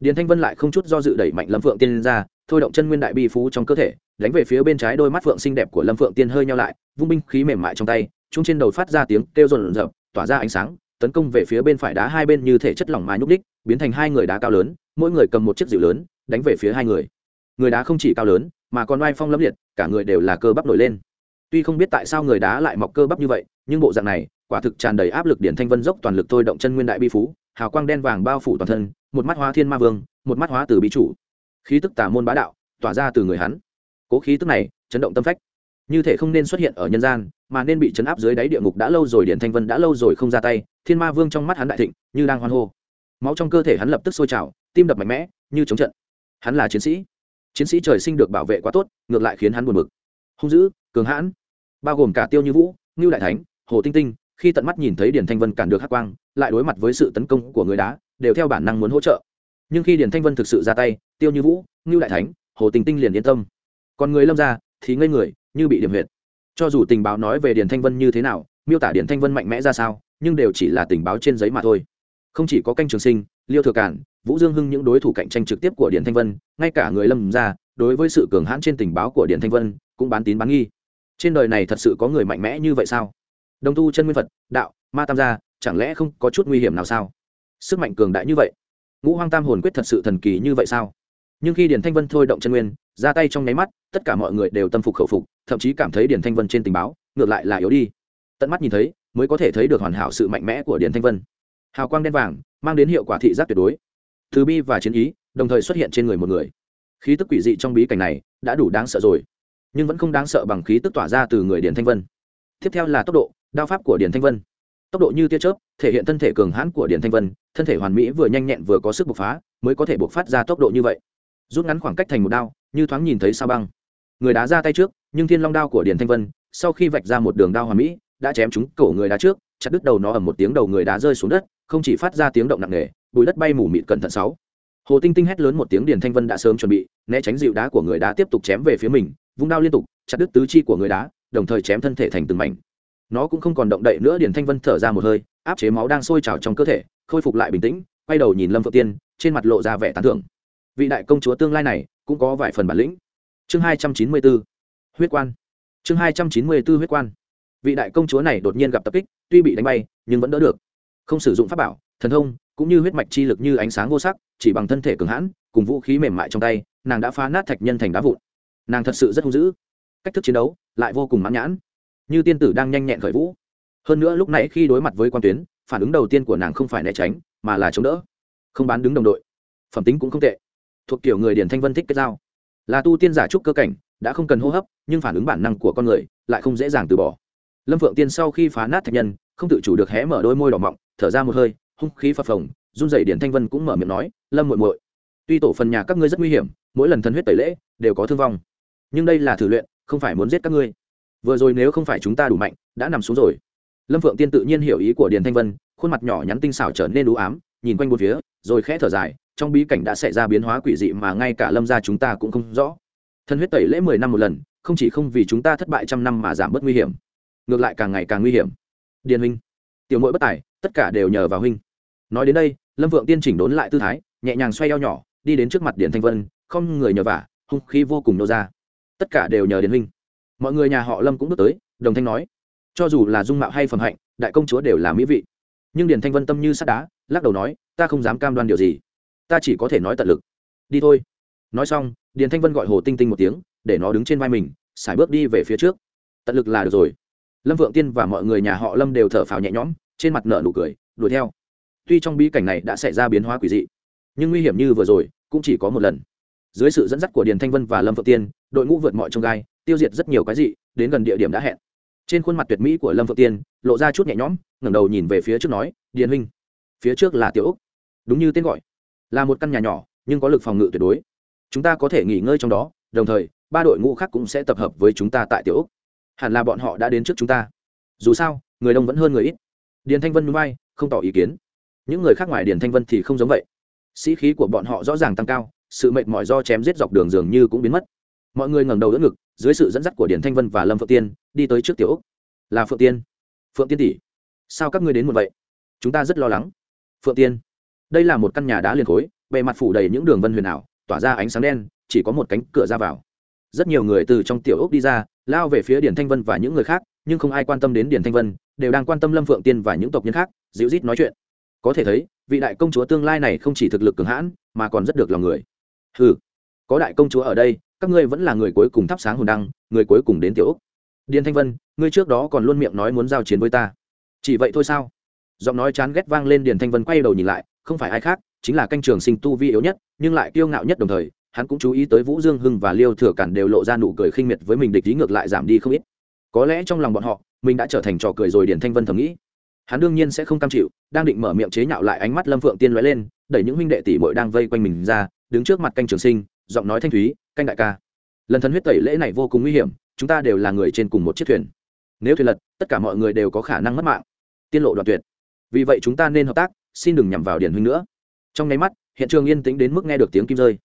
Speaker 1: Điền thanh vân lại không chút do dự đẩy mạnh lâm phượng tiên ra, thôi động chân nguyên đại bi phú trong cơ thể, đánh về phía bên trái đôi mắt phượng xinh đẹp của lâm phượng tiên hơi nhau lại, vung binh khí mềm mại trong tay chung trên đầu phát ra tiếng kêu rộn rợp tỏa ra ánh sáng, tấn công về phía bên phải đá hai bên như thể chất lỏng mà nhúc đích biến thành hai người đá cao lớn, mỗi người cầm một chiếc dịu lớn, đánh về phía hai người. Người đá không chỉ cao lớn, mà còn oai phong lẫm liệt, cả người đều là cơ bắp nổi lên. Tuy không biết tại sao người đá lại mọc cơ bắp như vậy, nhưng bộ dạng này, quả thực tràn đầy áp lực điển thanh vân dốc toàn lực thôi động chân nguyên đại bi phú, hào quang đen vàng bao phủ toàn thân, một mắt hóa thiên ma vương, một mắt hóa từ bí chủ. Khí tức tà môn bá đạo, tỏa ra từ người hắn. Cố khí tức này, chấn động tâm phách như thể không nên xuất hiện ở nhân gian, mà nên bị chấn áp dưới đáy địa ngục đã lâu rồi, điển thanh vân đã lâu rồi không ra tay, thiên ma vương trong mắt hắn đại thịnh, như đang hoan hô. Máu trong cơ thể hắn lập tức sôi trào, tim đập mạnh mẽ, như chống trận. Hắn là chiến sĩ. Chiến sĩ trời sinh được bảo vệ quá tốt, ngược lại khiến hắn buồn bực. Hung dữ, cường hãn, bao gồm cả tiêu như vũ, ngưu đại thánh, hồ tinh tinh, khi tận mắt nhìn thấy điển thanh vân cản được hắc quang, lại đối mặt với sự tấn công của người đá, đều theo bản năng muốn hỗ trợ. Nhưng khi điển thanh vân thực sự ra tay, tiêu như vũ, ngưu đại thánh, hồ tinh tinh liền yên tâm. Còn người lâm ra, thì ngây người như bị điểm huyệt. Cho dù tình báo nói về Điền thanh vân như thế nào, miêu tả Điền thanh vân mạnh mẽ ra sao, nhưng đều chỉ là tình báo trên giấy mà thôi. Không chỉ có canh trường sinh, liêu thừa cản, vũ dương hưng những đối thủ cạnh tranh trực tiếp của Điền thanh vân, ngay cả người lâm ra, đối với sự cường hãn trên tình báo của Điền thanh vân, cũng bán tín bán nghi. Trên đời này thật sự có người mạnh mẽ như vậy sao? Đồng tu chân nguyên phật, đạo, ma tam gia, chẳng lẽ không có chút nguy hiểm nào sao? Sức mạnh cường đại như vậy, ngũ hoang tam hồn quyết thật sự thần kỳ như vậy sao? Nhưng khi Điền thanh vân thôi động chân nguyên, ra tay trong nháy mắt, tất cả mọi người đều tâm phục khẩu phục thậm chí cảm thấy điển thanh vân trên tình báo, ngược lại là yếu đi. Tận mắt nhìn thấy, mới có thể thấy được hoàn hảo sự mạnh mẽ của điển thanh vân. Hào quang đen vàng, mang đến hiệu quả thị giác tuyệt đối. Thứ bi và chiến ý, đồng thời xuất hiện trên người một người. Khí tức quỷ dị trong bí cảnh này, đã đủ đáng sợ rồi, nhưng vẫn không đáng sợ bằng khí tức tỏa ra từ người điển thanh vân. Tiếp theo là tốc độ, đao pháp của điển thanh vân. Tốc độ như tia chớp, thể hiện thân thể cường hãn của điển thanh vân, thân thể hoàn mỹ vừa nhanh nhẹn vừa có sức bộc phá, mới có thể bộc phát ra tốc độ như vậy. Rút ngắn khoảng cách thành một đao, như thoáng nhìn thấy sao băng. Người đá ra tay trước nhưng thiên long đao của Điền thanh vân, sau khi vạch ra một đường đao hòa mỹ, đã chém trúng cổ người đá trước, chặt đứt đầu nó ở một tiếng đầu người đá rơi xuống đất, không chỉ phát ra tiếng động nặng nề, bụi đất bay mù mịt cẩn thận sáu. Hồ tinh tinh hét lớn một tiếng, điền thanh vân đã sớm chuẩn bị, né tránh dịu đá của người đá tiếp tục chém về phía mình, vung đao liên tục, chặt đứt tứ chi của người đá, đồng thời chém thân thể thành từng mảnh. Nó cũng không còn động đậy nữa, điền thanh vân thở ra một hơi, áp chế máu đang sôi trào trong cơ thể, khôi phục lại bình tĩnh, quay đầu nhìn lâm phượng tiên, trên mặt lộ ra vẻ tán thưởng. Vị đại công chúa tương lai này cũng có vài phần bản lĩnh. Chương hai trăm chín mươi bốn huyết quan. Chương hai trăm chín mươi bốn huyết quan. Vị đại công chúa này đột nhiên gặp tập kích, tuy bị đánh bay, nhưng vẫn đỡ được. Không sử dụng pháp bảo, thần thông, cũng như huyết mạch chi lực như ánh sáng vô sắc, chỉ bằng thân thể cường hãn, cùng vũ khí mềm mại trong tay, nàng đã phá nát thạch nhân thành đá vụn. Nàng thật sự rất hung dữ. Cách thức chiến đấu lại vô cùng mãn nhãn, như tiên tử đang nhanh nhẹn khởi vũ. Hơn nữa lúc nãy khi đối mặt với quan tuyến, phản ứng đầu tiên của nàng không phải né tránh, mà là chống đỡ. Không bán đứng đồng đội. Phẩm tính cũng không tệ. Thuộc kiểu người điển thanh vân thích kết giao. Là tu tiên giả trúc cơ cảnh đã không cần hô hấp, nhưng phản ứng bản năng của con người lại không dễ dàng từ bỏ. Lâm phượng tiên sau khi phá nát thạch nhân, không tự chủ được hé mở đôi môi đỏ mọng, thở ra một hơi, hung khí phập phồng, run dày điển thanh vân cũng mở miệng nói, lâm muội muội, tuy tổ phần nhà các ngươi rất nguy hiểm, mỗi lần thân huyết tẩy lễ đều có thương vong, nhưng đây là thử luyện, không phải muốn giết các ngươi. Vừa rồi nếu không phải chúng ta đủ mạnh, đã nằm xuống rồi. Lâm phượng tiên tự nhiên hiểu ý của điền thanh vân, khuôn mặt nhỏ nhắn tinh xảo trở nên đủ ám, nhìn quanh một phía, rồi khẽ thở dài, trong bí cảnh đã xảy ra biến hóa quỷ dị mà ngay cả lâm gia chúng ta cũng không rõ thần huyết tẩy lễ mười năm một lần, không chỉ không vì chúng ta thất bại trăm năm mà giảm bớt nguy hiểm, ngược lại càng ngày càng nguy hiểm. Điền huynh, tiểu mội bất tài, tất cả đều nhờ vào huynh. Nói đến đây, lâm vượng tiên chỉnh đốn lại tư thái, nhẹ nhàng xoay eo nhỏ, đi đến trước mặt điền thanh vân, không người nhờ vả, hung khí vô cùng nô ra. Tất cả đều nhờ điền huynh. Mọi người nhà họ lâm cũng bước tới, đồng thanh nói, cho dù là dung mạo hay phẩm hạnh, đại công chúa đều là mỹ vị. Nhưng điền thanh vân tâm như sắt đá, lắc đầu nói, ta không dám cam đoan điều gì. Ta chỉ có thể nói tận lực. Đi thôi. Nói xong điền thanh vân gọi hồ tinh tinh một tiếng, để nó đứng trên vai mình sải bước đi về phía trước. Tận lực là được rồi. Lâm vượng tiên và mọi người nhà họ lâm đều thở phào nhẹ nhõm, trên mặt nở nụ cười, đuổi theo. Tuy trong bí cảnh này đã xảy ra biến hóa quỷ dị, nhưng nguy hiểm như vừa rồi, cũng chỉ có một lần. Dưới sự dẫn dắt của điền thanh vân và lâm Vượng tiên, đội ngũ vượt mọi trông gai, tiêu diệt rất nhiều cái dị, đến gần địa điểm đã hẹn. Trên khuôn mặt tuyệt mỹ của lâm Vượng tiên, lộ ra chút nhẹ nhõm, ngẩng đầu nhìn về phía trước nói, điền huynh, phía trước là tiểu úc. Đúng như tên gọi, là một căn nhà nhỏ, nhưng có lực phòng ngự tuyệt đối chúng ta có thể nghỉ ngơi trong đó, đồng thời, ba đội ngũ khác cũng sẽ tập hợp với chúng ta tại tiểu úc. Hẳn là bọn họ đã đến trước chúng ta. Dù sao, người đông vẫn hơn người ít. Điền thanh vân núi bay không tỏ ý kiến. Những người khác ngoài điền thanh vân thì không giống vậy. Sĩ khí của bọn họ rõ ràng tăng cao, sự mệt mỏi do chém giết dọc đường dường như cũng biến mất. Mọi người ngẩng đầu đỡ ngực, dưới sự dẫn dắt của điền thanh vân và lâm phượng tiên, đi tới trước tiểu úc. Là phượng tiên. Phượng tiên tỷ, sao các ngươi đến một vậy? Chúng ta rất lo lắng. Phượng tiên, đây là một căn nhà đá liền khối, bề mặt phủ đầy những đường vân huyền ảo tỏa ra ánh sáng đen, chỉ có một cánh cửa ra vào. Rất nhiều người từ trong tiểu ốc đi ra, lao về phía điển thanh vân và những người khác, nhưng không ai quan tâm đến điển thanh vân, đều đang quan tâm lâm phượng tiên và những tộc nhân khác, dịu rít nói chuyện. Có thể thấy, vị đại công chúa tương lai này không chỉ thực lực cường hãn, mà còn rất được lòng người. Ừ có đại công chúa ở đây, các ngươi vẫn là người cuối cùng thắp sáng hồn đăng, người cuối cùng đến tiểu úc điền thanh vân, ngươi trước đó còn luôn miệng nói muốn giao chiến với ta. Chỉ vậy thôi sao? Giọng nói chán ghét vang lên điền thanh vân quay đầu nhìn lại, không phải ai khác chính là canh trường sinh tu vi yếu nhất, nhưng lại kiêu ngạo nhất đồng thời, hắn cũng chú ý tới vũ dương hưng và liêu thừa cản đều lộ ra nụ cười khinh miệt với mình địch ý ngược lại giảm đi không ít. Có lẽ trong lòng bọn họ, mình đã trở thành trò cười rồi điển thanh vân thầm nghĩ. Hắn đương nhiên sẽ không cam chịu, đang định mở miệng chế nhạo lại ánh mắt lâm phượng tiên lóe lên, đẩy những huynh đệ tỷ muội đang vây quanh mình ra, đứng trước mặt canh trường sinh, giọng nói thanh thúy, canh đại ca, lần thân huyết tẩy lễ này vô cùng nguy hiểm, chúng ta đều là người trên cùng một chiếc thuyền. Nếu thuyền lật, tất cả mọi người đều có khả năng mất mạng. Tiên lộ đoạn tuyệt. Vì vậy chúng ta nên hợp tác, xin đừng nhằm vào điển huynh nữa trong nháy mắt, hiện trường yên tĩnh đến mức nghe được tiếng kim rơi.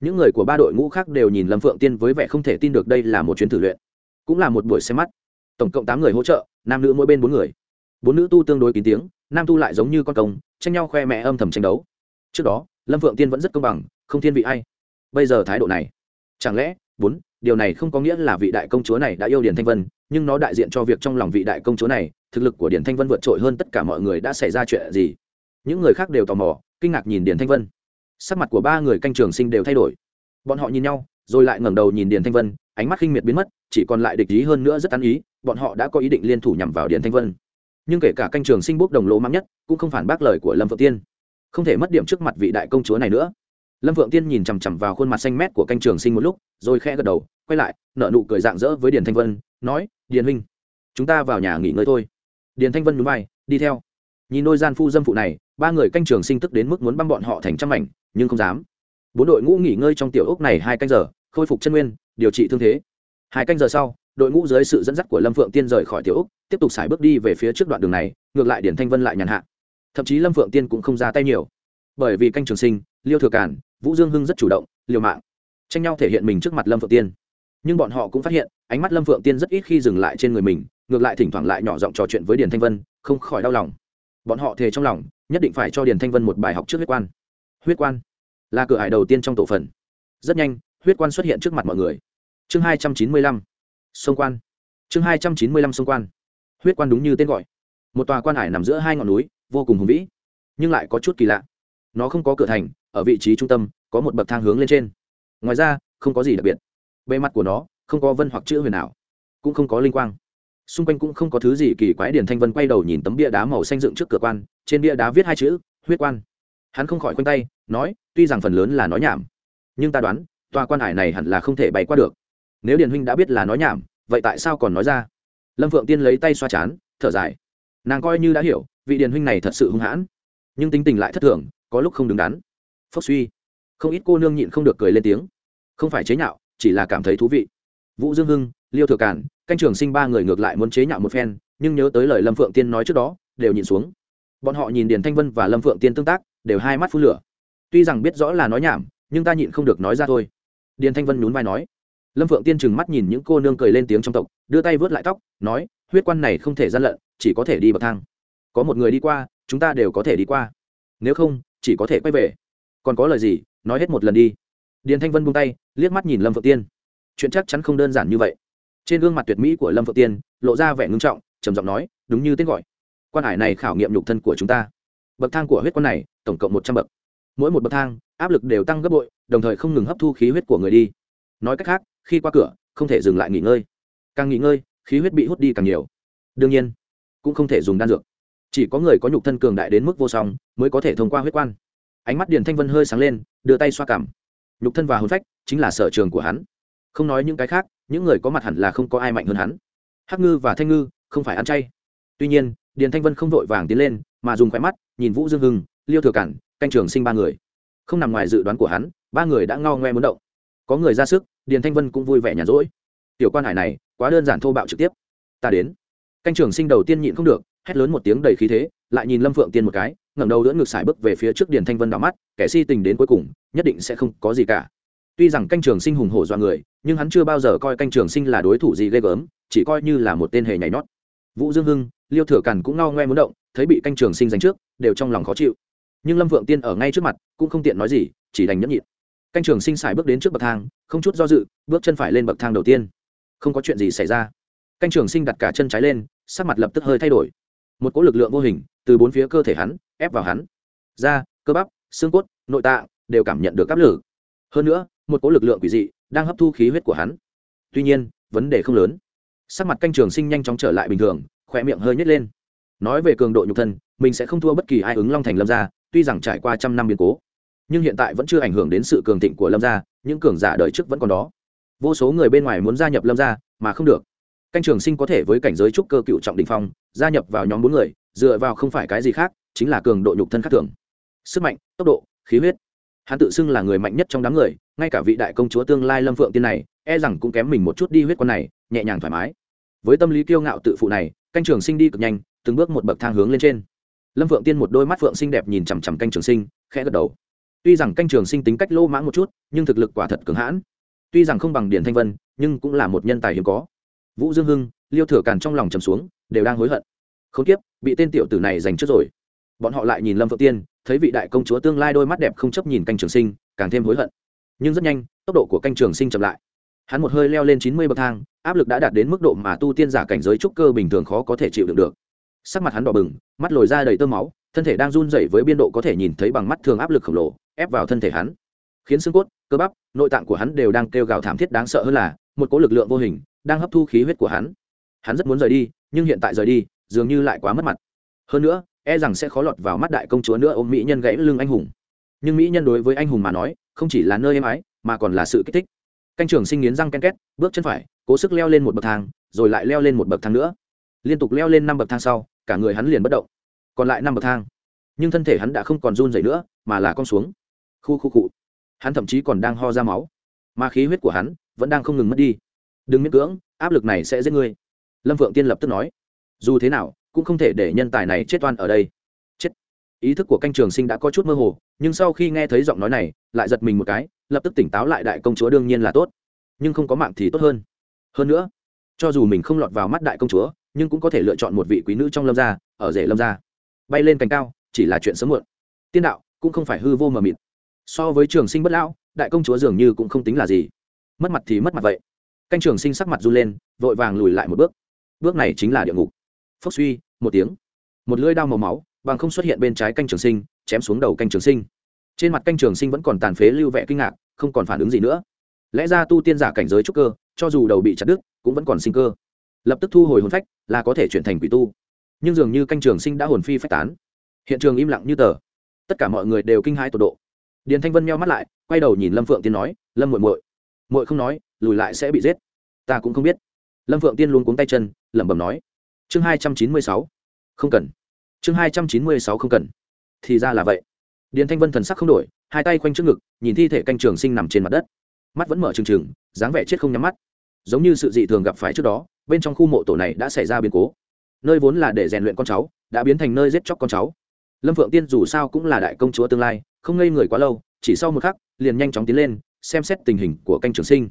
Speaker 1: Những người của ba đội ngũ khác đều nhìn lâm phượng tiên với vẻ không thể tin được đây là một chuyến thử luyện. Cũng là một buổi xem mắt. Tổng cộng tám người hỗ trợ, nam nữ mỗi bên bốn người. Bốn nữ tu tương đối kín tiếng, nam tu lại giống như con công, tranh nhau khoe mẹ âm thầm tranh đấu. Trước đó, lâm phượng tiên vẫn rất công bằng, không thiên vị ai. Bây giờ thái độ này, chẳng lẽ bốn, điều này không có nghĩa là vị đại công chúa này đã yêu điền thanh vân, nhưng nó đại diện cho việc trong lòng vị đại công chúa này, thực lực của điền thanh vân vượt trội hơn tất cả mọi người đã xảy ra chuyện gì? Những người khác đều tò mò kinh ngạc nhìn điền thanh vân. Sắc mặt của ba người canh trường sinh đều thay đổi. Bọn họ nhìn nhau, rồi lại ngẩng đầu nhìn điền thanh vân, ánh mắt khinh miệt biến mất, chỉ còn lại địch ý hơn nữa rất tán ý, bọn họ đã có ý định liên thủ nhằm vào điền thanh vân. Nhưng kể cả canh trường sinh bốc đồng lỗ mắng nhất, cũng không phản bác lời của lâm phượng tiên. Không thể mất điểm trước mặt vị đại công chúa này nữa. Lâm phượng tiên nhìn chằm chằm vào khuôn mặt xanh mét của canh trường sinh một lúc, rồi khẽ gật đầu, quay lại nợ nụ cười dạng dỡ với điền thanh vân, nói, điền huynh, chúng ta vào nhà nghỉ ngơi thôi. Điền thanh vân núi bay đi theo nhìn đôi gian phu dâm phụ này, ba người canh trường sinh tức đến mức muốn băm bọn họ thành trăm mảnh, nhưng không dám. Bốn đội ngũ nghỉ ngơi trong tiểu ốc này hai canh giờ, khôi phục chân nguyên, điều trị thương thế. Hai canh giờ sau, đội ngũ dưới sự dẫn dắt của lâm phượng tiên rời khỏi tiểu ốc, tiếp tục xài bước đi về phía trước đoạn đường này, ngược lại điển thanh vân lại nhàn hạ. Thậm chí lâm phượng tiên cũng không ra tay nhiều. Bởi vì canh trường sinh, liêu thừa cản vũ dương hưng rất chủ động, liều mạng, tranh nhau thể hiện mình trước mặt lâm phượng tiên. Nhưng bọn họ cũng phát hiện, ánh mắt lâm phượng tiên rất ít khi dừng lại trên người mình, ngược lại thỉnh thoảng lại nhỏ giọng trò chuyện với điền thanh vân, không khỏi đau lòng bọn họ thề trong lòng, nhất định phải cho điền thanh vân một bài học trước huyết quan. Huyết quan là cửa hải đầu tiên trong tổ phần. Rất nhanh, huyết quan xuất hiện trước mặt mọi người. Chương hai trăm chín mươi lăm, sông quan. Chương hai trăm chín mươi lăm, sông quan. Huyết quan đúng như tên gọi. Một tòa quan hải nằm giữa hai ngọn núi, vô cùng hùng vĩ, nhưng lại có chút kỳ lạ. Nó không có cửa thành, ở vị trí trung tâm, có một bậc thang hướng lên trên. Ngoài ra, không có gì đặc biệt. Bề mặt của nó, không có vân hoặc chữ huyền ảo, cũng không có linh quang xung quanh cũng không có thứ gì kỳ quái, Điền thanh vân quay đầu nhìn tấm bia đá màu xanh dựng trước cửa quan, trên bia đá viết hai chữ, huyết quan. Hắn không khỏi khoanh tay, nói, tuy rằng phần lớn là nói nhảm, nhưng ta đoán, tòa quan hải này hẳn là không thể bay qua được. Nếu điền huynh đã biết là nói nhảm, vậy tại sao còn nói ra? Lâm phượng tiên lấy tay xoa chán, thở dài. Nàng coi như đã hiểu, vị điền huynh này thật sự hung hãn, nhưng tính tình lại thất thường, có lúc không đứng đắn. Phốc suy. Không ít cô nương nhịn không được cười lên tiếng. Không phải chế nhạo, chỉ là cảm thấy thú vị. Vũ dương hưng, liêu thừa cản canh trường sinh ba người ngược lại muốn chế nhạo một phen, nhưng nhớ tới lời lâm phượng tiên nói trước đó, đều nhìn xuống. Bọn họ nhìn điền thanh vân và lâm phượng tiên tương tác, đều hai mắt phun lửa. Tuy rằng biết rõ là nói nhảm, nhưng ta nhịn không được nói ra thôi. Điền thanh vân nhún vai nói. Lâm phượng tiên trừng mắt nhìn những cô nương cười lên tiếng trong tộc, đưa tay vớt lại tóc, nói, huyết quan này không thể gian lận, chỉ có thể đi bậc thang. Có một người đi qua, chúng ta đều có thể đi qua. Nếu không, chỉ có thể quay về. Còn có lời gì, nói hết một lần đi. Điền thanh vân buông tay, liếc mắt nhìn lâm phượng tiên. Chuyện chắc chắn không đơn giản như vậy trên gương mặt tuyệt mỹ của lâm phượng tiên, lộ ra vẻ ngưng trọng, trầm giọng nói, đúng như tên gọi. Quan hải này khảo nghiệm nhục thân của chúng ta. Bậc thang của huyết quan này, tổng cộng một trăm bậc. Mỗi một bậc thang, áp lực đều tăng gấp bội, đồng thời không ngừng hấp thu khí huyết của người đi. Nói cách khác, khi qua cửa, không thể dừng lại nghỉ ngơi. Càng nghỉ ngơi, khí huyết bị hút đi càng nhiều. Đương nhiên, cũng không thể dùng đan dược. Chỉ có người có nhục thân cường đại đến mức vô song mới có thể thông qua huyết quan. Ánh mắt điền thanh vân hơi sáng lên, đưa tay xoa cảm. Nhục thân và hồn phách chính là sở trường của hắn không nói những cái khác, những người có mặt hẳn là không có ai mạnh hơn hắn. Hắc ngư và thanh ngư không phải ăn chay. Tuy nhiên, điền thanh vân không vội vàng tiến lên, mà dùng khỏe mắt nhìn vũ dương hưng, liêu thừa cản, canh trường sinh ba người. Không nằm ngoài dự đoán của hắn, ba người đã ngao ngoe muốn động. Có người ra sức, điền thanh vân cũng vui vẻ nhàn rỗi. Tiểu quan hải này, quá đơn giản thô bạo trực tiếp. Ta đến. Canh trường sinh đầu tiên nhịn không được, hét lớn một tiếng đầy khí thế, lại nhìn lâm phượng tiên một cái, ngẩng đầu đỡ ngực xài bước về phía trước điền thanh vân đỏ mắt, kẻ si tình đến cuối cùng, nhất định sẽ không có gì cả tuy rằng canh trường sinh hùng hổ dọa người, nhưng hắn chưa bao giờ coi canh trường sinh là đối thủ gì ghê gớm, chỉ coi như là một tên hề nhảy nhót. Vũ dương hưng, liêu thừa cằn cũng ngao ngoe muốn động, thấy bị canh trường sinh giành trước, đều trong lòng khó chịu. Nhưng lâm Vượng tiên ở ngay trước mặt, cũng không tiện nói gì, chỉ đành nhẫn nhịn. Canh trường sinh xài bước đến trước bậc thang, không chút do dự, bước chân phải lên bậc thang đầu tiên. Không có chuyện gì xảy ra. Canh trường sinh đặt cả chân trái lên, sắc mặt lập tức hơi thay đổi. Một cỗ lực lượng vô hình, từ bốn phía cơ thể hắn, ép vào hắn. Da, cơ bắp, xương cốt, nội tạng, đều cảm nhận được áp lực. Hơn nữa một cỗ lực lượng quỷ dị đang hấp thu khí huyết của hắn. Tuy nhiên, vấn đề không lớn. Sắc mặt canh trường sinh nhanh chóng trở lại bình thường khỏe miệng hơi nhét lên. Nói về cường độ nhục thân, mình sẽ không thua bất kỳ ai ứng long thành lâm gia, tuy rằng trải qua trăm năm biến cố, nhưng hiện tại vẫn chưa ảnh hưởng đến sự cường thịnh của lâm gia, những cường giả đời trước vẫn còn đó. Vô số người bên ngoài muốn gia nhập lâm gia, mà không được. Canh trường sinh có thể với cảnh giới trúc cơ cựu trọng đình phong, gia nhập vào nhóm bốn người, dựa vào không phải cái gì khác, chính là cường độ nhục thân khác thường. Sức mạnh, tốc độ, khí huyết hắn tự xưng là người mạnh nhất trong đám người, ngay cả vị đại công chúa tương lai lâm phượng tiên này e rằng cũng kém mình một chút đi huyết con này, nhẹ nhàng thoải mái. Với tâm lý kiêu ngạo tự phụ này, canh trường sinh đi cực nhanh, từng bước một bậc thang hướng lên trên. Lâm phượng tiên một đôi mắt phượng xinh đẹp nhìn chằm chằm canh trường sinh, khẽ gật đầu. Tuy rằng canh trường sinh tính cách lô mãng một chút, nhưng thực lực quả thật cường hãn. Tuy rằng không bằng điển thanh vân, nhưng cũng là một nhân tài hiếm có. Vũ dương hưng, liêu thừa càn trong lòng trầm xuống, đều đang hối hận. Không tiếp bị tên tiểu tử này giành trước rồi bọn họ lại nhìn lâm phượng tiên, thấy vị đại công chúa tương lai đôi mắt đẹp không chấp nhìn canh trường sinh, càng thêm hối hận. Nhưng rất nhanh, tốc độ của canh trường sinh chậm lại. Hắn một hơi leo lên chín mươi bậc thang, áp lực đã đạt đến mức độ mà tu tiên giả cảnh giới trúc cơ bình thường khó có thể chịu đựng được. Sắc mặt hắn đỏ bừng, mắt lồi ra đầy tơ máu, thân thể đang run rẩy với biên độ có thể nhìn thấy bằng mắt thường áp lực khổng lồ, ép vào thân thể hắn. Khiến xương cốt, cơ bắp, nội tạng của hắn đều đang kêu gào thảm thiết đáng sợ hơn là, một cỗ lực lượng vô hình đang hấp thu khí huyết của hắn. Hắn rất muốn rời đi, nhưng hiện tại rời đi, dường như lại quá mất mặt. Hơn nữa e rằng sẽ khó lọt vào mắt đại công chúa nữa, ôm mỹ nhân gãy lưng anh hùng. Nhưng mỹ nhân đối với anh hùng mà nói, không chỉ là nơi êm ái, mà còn là sự kích thích. Canh trường sinh nghiến răng ken két, bước chân phải, cố sức leo lên một bậc thang, rồi lại leo lên một bậc thang nữa. Liên tục leo lên năm bậc thang sau, cả người hắn liền bất động. Còn lại năm bậc thang. Nhưng thân thể hắn đã không còn run dậy nữa, mà là con xuống. Khu khu cụ hắn thậm chí còn đang ho ra máu. Mà khí huyết của hắn vẫn đang không ngừng mất đi. Đừng miễn cưỡng, áp lực này sẽ giết ngươi. Lâm phượng tiên lập tức nói. Dù thế nào cũng không thể để nhân tài này chết oan ở đây. Chết. Ý thức của canh trường sinh đã có chút mơ hồ, nhưng sau khi nghe thấy giọng nói này, lại giật mình một cái, lập tức tỉnh táo lại đại công chúa đương nhiên là tốt. Nhưng không có mạng thì tốt hơn. Hơn nữa, cho dù mình không lọt vào mắt đại công chúa, nhưng cũng có thể lựa chọn một vị quý nữ trong lâm gia, ở rể lâm gia. Bay lên cành cao, chỉ là chuyện sớm muộn. Tiên đạo cũng không phải hư vô mờ mịt. So với trường sinh bất lão, đại công chúa dường như cũng không tính là gì. Mất mặt thì mất mặt vậy. Canh trường sinh sắc mặt run lên, vội vàng lùi lại một bước. Bước này chính là địa ngục phốc suy, một tiếng. Một lưỡi đao màu máu, bằng không xuất hiện bên trái canh trường sinh, chém xuống đầu canh trường sinh. Trên mặt canh trường sinh vẫn còn tàn phế lưu vẽ kinh ngạc, không còn phản ứng gì nữa. Lẽ ra tu tiên giả cảnh giới trúc cơ, cho dù đầu bị chặt đứt, cũng vẫn còn sinh cơ. Lập tức thu hồi hồn phách, là có thể chuyển thành quỷ tu. Nhưng dường như canh trường sinh đã hồn phi phách tán. Hiện trường im lặng như tờ. Tất cả mọi người đều kinh hãi tột độ. Điền thanh vân meo mắt lại, quay đầu nhìn lâm phượng tiên nói, lâm muội muội muội không nói, lùi lại sẽ bị giết. Ta cũng không biết. Lâm phượng tiên luôn cuống tay chân, lẩm bẩm nói chương hai trăm chín mươi sáu. Không cần. Chương hai trăm chín mươi sáu không cần. Thì ra là vậy. Điền thanh vân thần sắc không đổi, hai tay quanh trước ngực, nhìn thi thể canh trường sinh nằm trên mặt đất. Mắt vẫn mở trừng trừng, dáng vẻ chết không nhắm mắt. Giống như sự dị thường gặp phải trước đó, bên trong khu mộ tổ này đã xảy ra biến cố. Nơi vốn là để rèn luyện con cháu, đã biến thành nơi giết chóc con cháu. Lâm phượng tiên dù sao cũng là đại công chúa tương lai, không ngây người quá lâu, chỉ sau một khắc, liền nhanh chóng tiến lên, xem xét tình hình của canh trường sinh.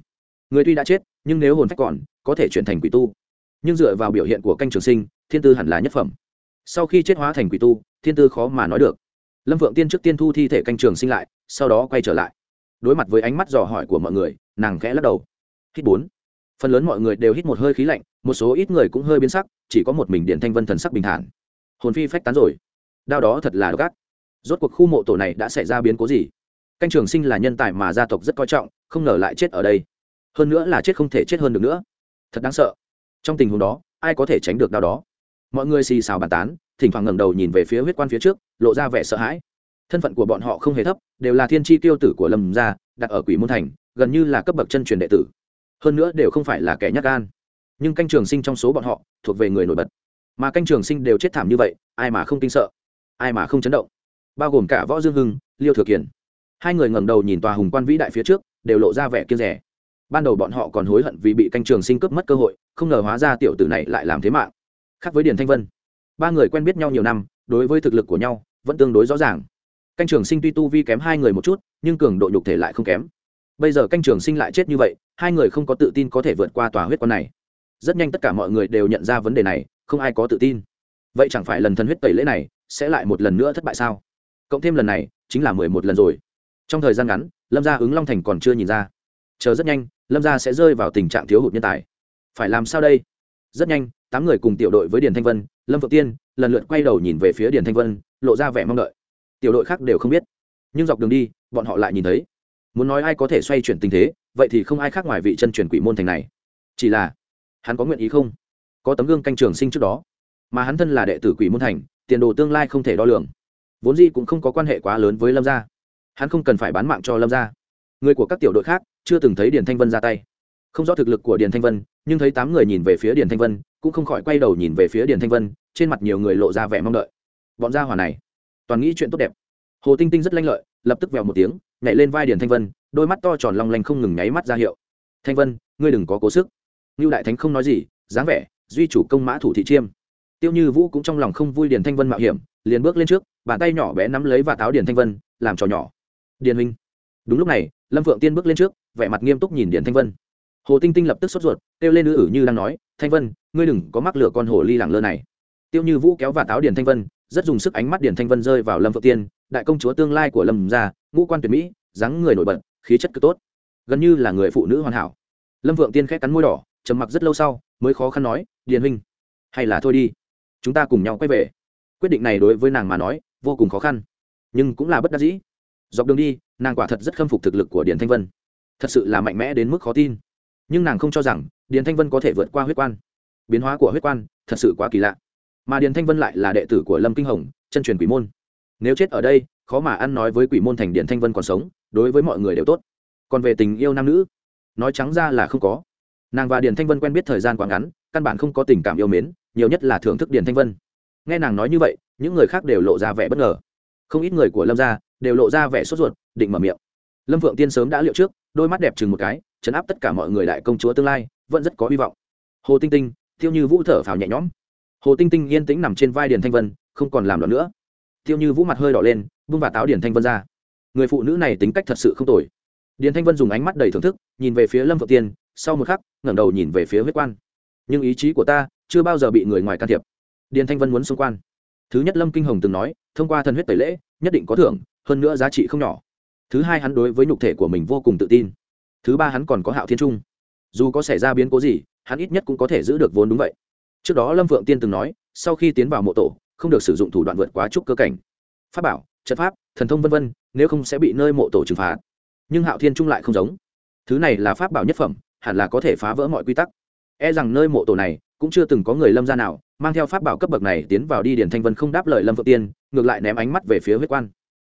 Speaker 1: Người tuy đã chết, nhưng nếu hồn phách còn, có thể chuyển thành quỷ tu nhưng dựa vào biểu hiện của canh trường sinh, thiên tư hẳn là nhất phẩm. Sau khi chết hóa thành quỷ tu, thiên tư khó mà nói được. Lâm phượng tiên trước tiên thu thi thể canh trường sinh lại, sau đó quay trở lại. Đối mặt với ánh mắt dò hỏi của mọi người, nàng khẽ lắc đầu. Hít bốn. Phần lớn mọi người đều hít một hơi khí lạnh, một số ít người cũng hơi biến sắc, chỉ có một mình điện thanh vân thần sắc bình thản. Hồn phi phách tán rồi. Đao đó thật là gác rốt cuộc khu mộ tổ này đã xảy ra biến cố gì? Canh trường sinh là nhân tài mà gia tộc rất coi trọng, không ngờ lại chết ở đây. Hơn nữa là chết không thể chết hơn được nữa. Thật đáng sợ trong tình huống đó, ai có thể tránh được đau đó? Mọi người xì xào bàn tán, thỉnh thoảng ngẩng đầu nhìn về phía huyết quan phía trước, lộ ra vẻ sợ hãi. Thân phận của bọn họ không hề thấp, đều là thiên tri tiêu tử của lâm gia, đặt ở quỷ môn thành, gần như là cấp bậc chân truyền đệ tử. Hơn nữa đều không phải là kẻ nhát gan. Nhưng canh trường sinh trong số bọn họ, thuộc về người nổi bật. Mà canh trường sinh đều chết thảm như vậy, ai mà không kinh sợ? Ai mà không chấn động? Bao gồm cả võ dương hưng, liêu thừa kiền. Hai người ngẩng đầu nhìn tòa hùng quan vĩ đại phía trước, đều lộ ra vẻ kiên rẻ ban đầu bọn họ còn hối hận vì bị canh trường sinh cướp mất cơ hội, không ngờ hóa ra tiểu tử này lại làm thế mạng. Khác với điền thanh vân, ba người quen biết nhau nhiều năm, đối với thực lực của nhau vẫn tương đối rõ ràng. Canh trường sinh tuy tu vi kém hai người một chút, nhưng cường độ nhục thể lại không kém. Bây giờ canh trường sinh lại chết như vậy, hai người không có tự tin có thể vượt qua tòa huyết quan này. Rất nhanh tất cả mọi người đều nhận ra vấn đề này, không ai có tự tin. Vậy chẳng phải lần thần huyết tẩy lễ này sẽ lại một lần nữa thất bại sao? Cộng thêm lần này, chính là mười một lần rồi. Trong thời gian ngắn, lâm gia ứng long thành còn chưa nhìn ra. Chờ rất nhanh lâm gia sẽ rơi vào tình trạng thiếu hụt nhân tài. Phải làm sao đây? Rất nhanh, tám người cùng tiểu đội với điền thanh vân, lâm phượng tiên, lần lượt quay đầu nhìn về phía điền thanh vân, lộ ra vẻ mong đợi. Tiểu đội khác đều không biết. Nhưng dọc đường đi, bọn họ lại nhìn thấy. Muốn nói ai có thể xoay chuyển tình thế, vậy thì không ai khác ngoài vị chân truyền quỷ môn thành này. Chỉ là, hắn có nguyện ý không? Có tấm gương canh trường sinh trước đó. Mà hắn thân là đệ tử quỷ môn thành, tiền đồ tương lai không thể đo lường. Vốn gì cũng không có quan hệ quá lớn với lâm gia. Hắn không cần phải bán mạng cho lâm gia. Người của các tiểu đội khác chưa từng thấy điền thanh vân ra tay. Không rõ thực lực của điền thanh vân, nhưng thấy tám người nhìn về phía điền thanh vân, cũng không khỏi quay đầu nhìn về phía điền thanh vân, trên mặt nhiều người lộ ra vẻ mong đợi. Bọn gia hỏa này, toàn nghĩ chuyện tốt đẹp. Hồ tinh tinh rất lanh lợi, lập tức vèo một tiếng, nhảy lên vai điền thanh vân, đôi mắt to tròn long lanh không ngừng nháy mắt ra hiệu. Thanh vân, ngươi đừng có cố sức. Như đại thánh không nói gì, dáng vẻ, duy chủ công mã thủ thị chiêm. Tiêu như vũ cũng trong lòng không vui điền thanh vân mạo hiểm, liền bước lên trước, bàn tay nhỏ bé nắm lấy và táo điền thanh vân, làm trò nhỏ. Điền huynh. Đúng lúc này, lâm phượng tiên bước lên trước vẻ mặt nghiêm túc nhìn điền thanh vân. Hồ tinh tinh lập tức sốt ruột, kêu lên ư ử như đang nói, thanh vân, ngươi đừng có mắc lửa con hồ ly lẳng lơ này. Tiêu như vũ kéo và táo điền thanh vân, rất dùng sức ánh mắt điền thanh vân rơi vào lâm phượng tiên, đại công chúa tương lai của lâm gia, ngũ quan tuyệt mỹ, dáng người nổi bật, khí chất cực tốt, gần như là người phụ nữ hoàn hảo. Lâm phượng tiên khét cắn môi đỏ, trầm mặc rất lâu sau, mới khó khăn nói, điền huynh, hay là thôi đi, chúng ta cùng nhau quay về. Quyết định này đối với nàng mà nói, vô cùng khó khăn, nhưng cũng là bất đắc dĩ. Dọc đường đi, nàng quả thật rất khâm phục thực lực của điền thanh vân thật sự là mạnh mẽ đến mức khó tin. Nhưng nàng không cho rằng điền thanh vân có thể vượt qua huyết quan. Biến hóa của huyết quan thật sự quá kỳ lạ. Mà điền thanh vân lại là đệ tử của lâm kinh hồng, chân truyền quỷ môn. Nếu chết ở đây, khó mà ăn nói với quỷ môn thành điền thanh vân còn sống, đối với mọi người đều tốt. Còn về tình yêu nam nữ, nói trắng ra là không có. Nàng và điền thanh vân quen biết thời gian quá ngắn, căn bản không có tình cảm yêu mến, nhiều nhất là thưởng thức điền thanh vân. Nghe nàng nói như vậy, những người khác đều lộ ra vẻ bất ngờ. Không ít người của lâm gia đều lộ ra vẻ sốt ruột, định mở miệng lâm vượng tiên sớm đã liệu trước, đôi mắt đẹp chừng một cái, chấn áp tất cả mọi người đại công chúa tương lai, vẫn rất có hy vọng. Hồ tinh tinh, tiêu như vũ thở phào nhẹ nhõm. Hồ tinh tinh yên tĩnh nằm trên vai điền thanh vân, không còn làm loạn nữa. Tiêu như vũ mặt hơi đỏ lên bung và táo điền thanh vân ra. Người phụ nữ này tính cách thật sự không tồi. Điền thanh vân dùng ánh mắt đầy thưởng thức, nhìn về phía lâm phượng tiên, sau một khắc, ngẩng đầu nhìn về phía huyết quan. Nhưng ý chí của ta chưa bao giờ bị người ngoài can thiệp. Điền thanh vân muốn xung quan. Thứ nhất lâm kinh hồng từng nói, thông qua thần huyết tẩy lễ, nhất định có thưởng, hơn nữa giá trị không nhỏ thứ hai hắn đối với nhục thể của mình vô cùng tự tin. Thứ ba hắn còn có hạo thiên trung. Dù có xảy ra biến cố gì, hắn ít nhất cũng có thể giữ được vốn đúng vậy. Trước đó lâm phượng tiên từng nói, sau khi tiến vào mộ tổ, không được sử dụng thủ đoạn vượt quá trúc cơ cảnh. Pháp bảo, trận pháp, thần thông v v nếu không sẽ bị nơi mộ tổ trừng phạt. Nhưng hạo thiên trung lại không giống. Thứ này là pháp bảo nhất phẩm, hẳn là có thể phá vỡ mọi quy tắc. E rằng nơi mộ tổ này, cũng chưa từng có người lâm gia nào, mang theo pháp bảo cấp bậc này tiến vào đi điền thanh vân không đáp lời lâm phượng tiên, ngược lại ném ánh mắt về phía huyết quan.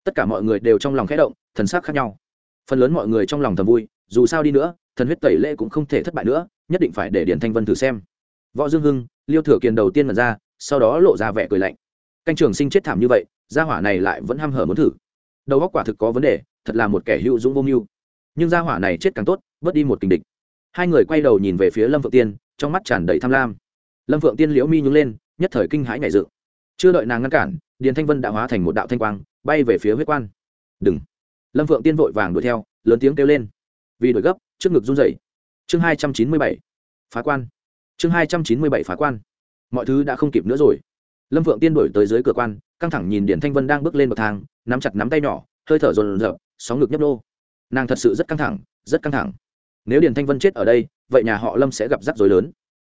Speaker 1: Tất cả mọi người đều trong lòng khẽ động thần sắc khác nhau. Phần lớn mọi người trong lòng thầm vui, dù sao đi nữa, thần huyết tẩy lễ cũng không thể thất bại nữa, nhất định phải để điển thanh vân thử xem. Võ dương hưng, liêu thừa kiền đầu tiên mật ra, sau đó lộ ra vẻ cười lạnh. Canh trường sinh chết thảm như vậy, gia hỏa này lại vẫn ham hở muốn thử. Đầu góc quả thực có vấn đề, thật là một kẻ hữu dũng vô mưu. Nhưng gia hỏa này chết càng tốt, bớt đi một kình địch. Hai người quay đầu nhìn về phía lâm phượng tiên, trong mắt tràn đầy tham lam. Lâm phượng tiên liễu mi nhúng lên, nhất thời kinh hãi nhảy dựng. Chưa đợi nàng ngăn cản, điền thanh vân đã hóa thành một đạo thanh quang, bay về phía huyết quan. Đừng lâm phượng tiên vội vàng đuổi theo, lớn tiếng kêu lên. Vì đuổi gấp, trước ngực run rẩy. Chương hai trăm chín mươi bảy. Phá quan. Chương hai trăm chín mươi bảy phá quan. Mọi thứ đã không kịp nữa rồi. Lâm phượng tiên đổi tới dưới cửa quan, căng thẳng nhìn điển thanh vân đang bước lên bậc thang, nắm chặt nắm tay nhỏ, hơi thở rồn rợp sóng ngực nhấp đô nàng thật sự rất căng thẳng, rất căng thẳng. Nếu điển thanh vân chết ở đây, vậy nhà họ lâm sẽ gặp rắc rối lớn.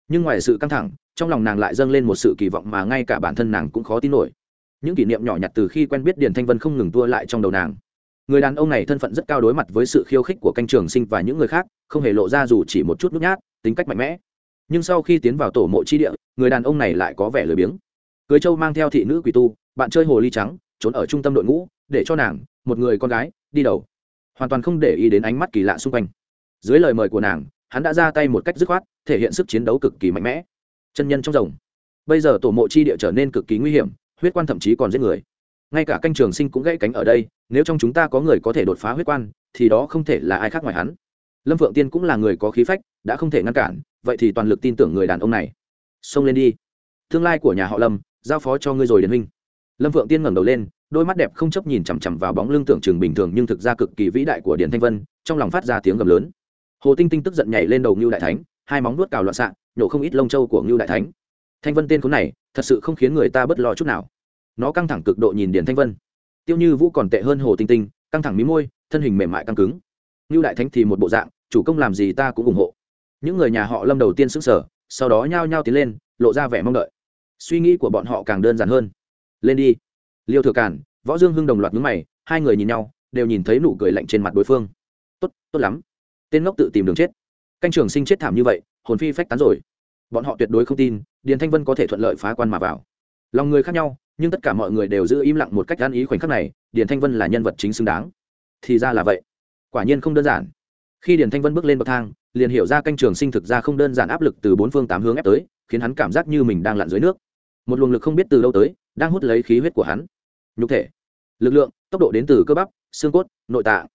Speaker 1: Nhưng ngoài sự căng thẳng, trong lòng nàng lại dâng lên một sự kỳ vọng mà ngay cả bản thân nàng cũng khó tin nổi. Những kỷ niệm nhỏ nhặt từ khi quen biết điền thanh vân không ngừng tua lại trong đầu nàng người đàn ông này thân phận rất cao đối mặt với sự khiêu khích của canh trường sinh và những người khác, không hề lộ ra dù chỉ một chút nhút nhát, tính cách mạnh mẽ. Nhưng sau khi tiến vào tổ mộ chi địa, người đàn ông này lại có vẻ lười biếng. Cưới châu mang theo thị nữ quỷ tu, bạn chơi hồ ly trắng, trốn ở trung tâm đội ngũ, để cho nàng, một người con gái, đi đầu. Hoàn toàn không để ý đến ánh mắt kỳ lạ xung quanh. Dưới lời mời của nàng, hắn đã ra tay một cách dứt khoát, thể hiện sức chiến đấu cực kỳ mạnh mẽ. Chân nhân trong rồng. Bây giờ tổ mộ chi địa trở nên cực kỳ nguy hiểm, huyết quan thậm chí còn giết người ngay cả canh trường sinh cũng gãy cánh ở đây, nếu trong chúng ta có người có thể đột phá huyết quan, thì đó không thể là ai khác ngoài hắn. Lâm phượng tiên cũng là người có khí phách, đã không thể ngăn cản, vậy thì toàn lực tin tưởng người đàn ông này. Xông lên đi. Tương lai của nhà họ lâm, giao phó cho ngươi rồi điển hình. lâm phượng tiên ngẩng đầu lên, đôi mắt đẹp không chấp nhìn chằm chằm vào bóng lưng tưởng chừng bình thường nhưng thực ra cực kỳ vĩ đại của điển thanh vân, trong lòng phát ra tiếng gầm lớn. Hồ tinh tinh tức giận nhảy lên đầu ngưu đại thánh, hai móng nuốt cào loạn xạ, nhổ không ít lông trâu của ngưu đại thánh. Thanh vân tên khốn này, thật sự không khiến người ta bất lo chút nào nó căng thẳng cực độ nhìn điển thanh vân. Tiêu như vũ còn tệ hơn hồ tinh tinh, căng thẳng mí môi, thân hình mềm mại căng cứng. Như đại thánh thì một bộ dạng, chủ công làm gì ta cũng ủng hộ. Những người nhà họ lâm đầu tiên xứng sở sau đó nhao nhao tiến lên, lộ ra vẻ mong đợi. Suy nghĩ của bọn họ càng đơn giản hơn. Lên đi. Liêu thừa cản võ dương hưng đồng loạt ngứng mày, hai người nhìn nhau, đều nhìn thấy nụ cười lạnh trên mặt đối phương. Tốt tốt lắm. Tên ngốc tự tìm đường chết. Canh trường sinh chết thảm như vậy, hồn phi phách tán rồi. Bọn họ tuyệt đối không tin, điền thanh vân có thể thuận lợi phá quan mà vào lòng người khác nhau, nhưng tất cả mọi người đều giữ im lặng một cách gan ý khoảnh khắc này, điền thanh vân là nhân vật chính xứng đáng. Thì ra là vậy. Quả nhiên không đơn giản. Khi điền thanh vân bước lên bậc thang, liền hiểu ra canh trường sinh thực ra không đơn giản áp lực từ bốn phương tám hướng ép tới, khiến hắn cảm giác như mình đang lặn dưới nước. Một luồng lực không biết từ đâu tới, đang hút lấy khí huyết của hắn. Nhục thể, lực lượng, tốc độ đến từ cơ bắp, xương cốt, nội tạng,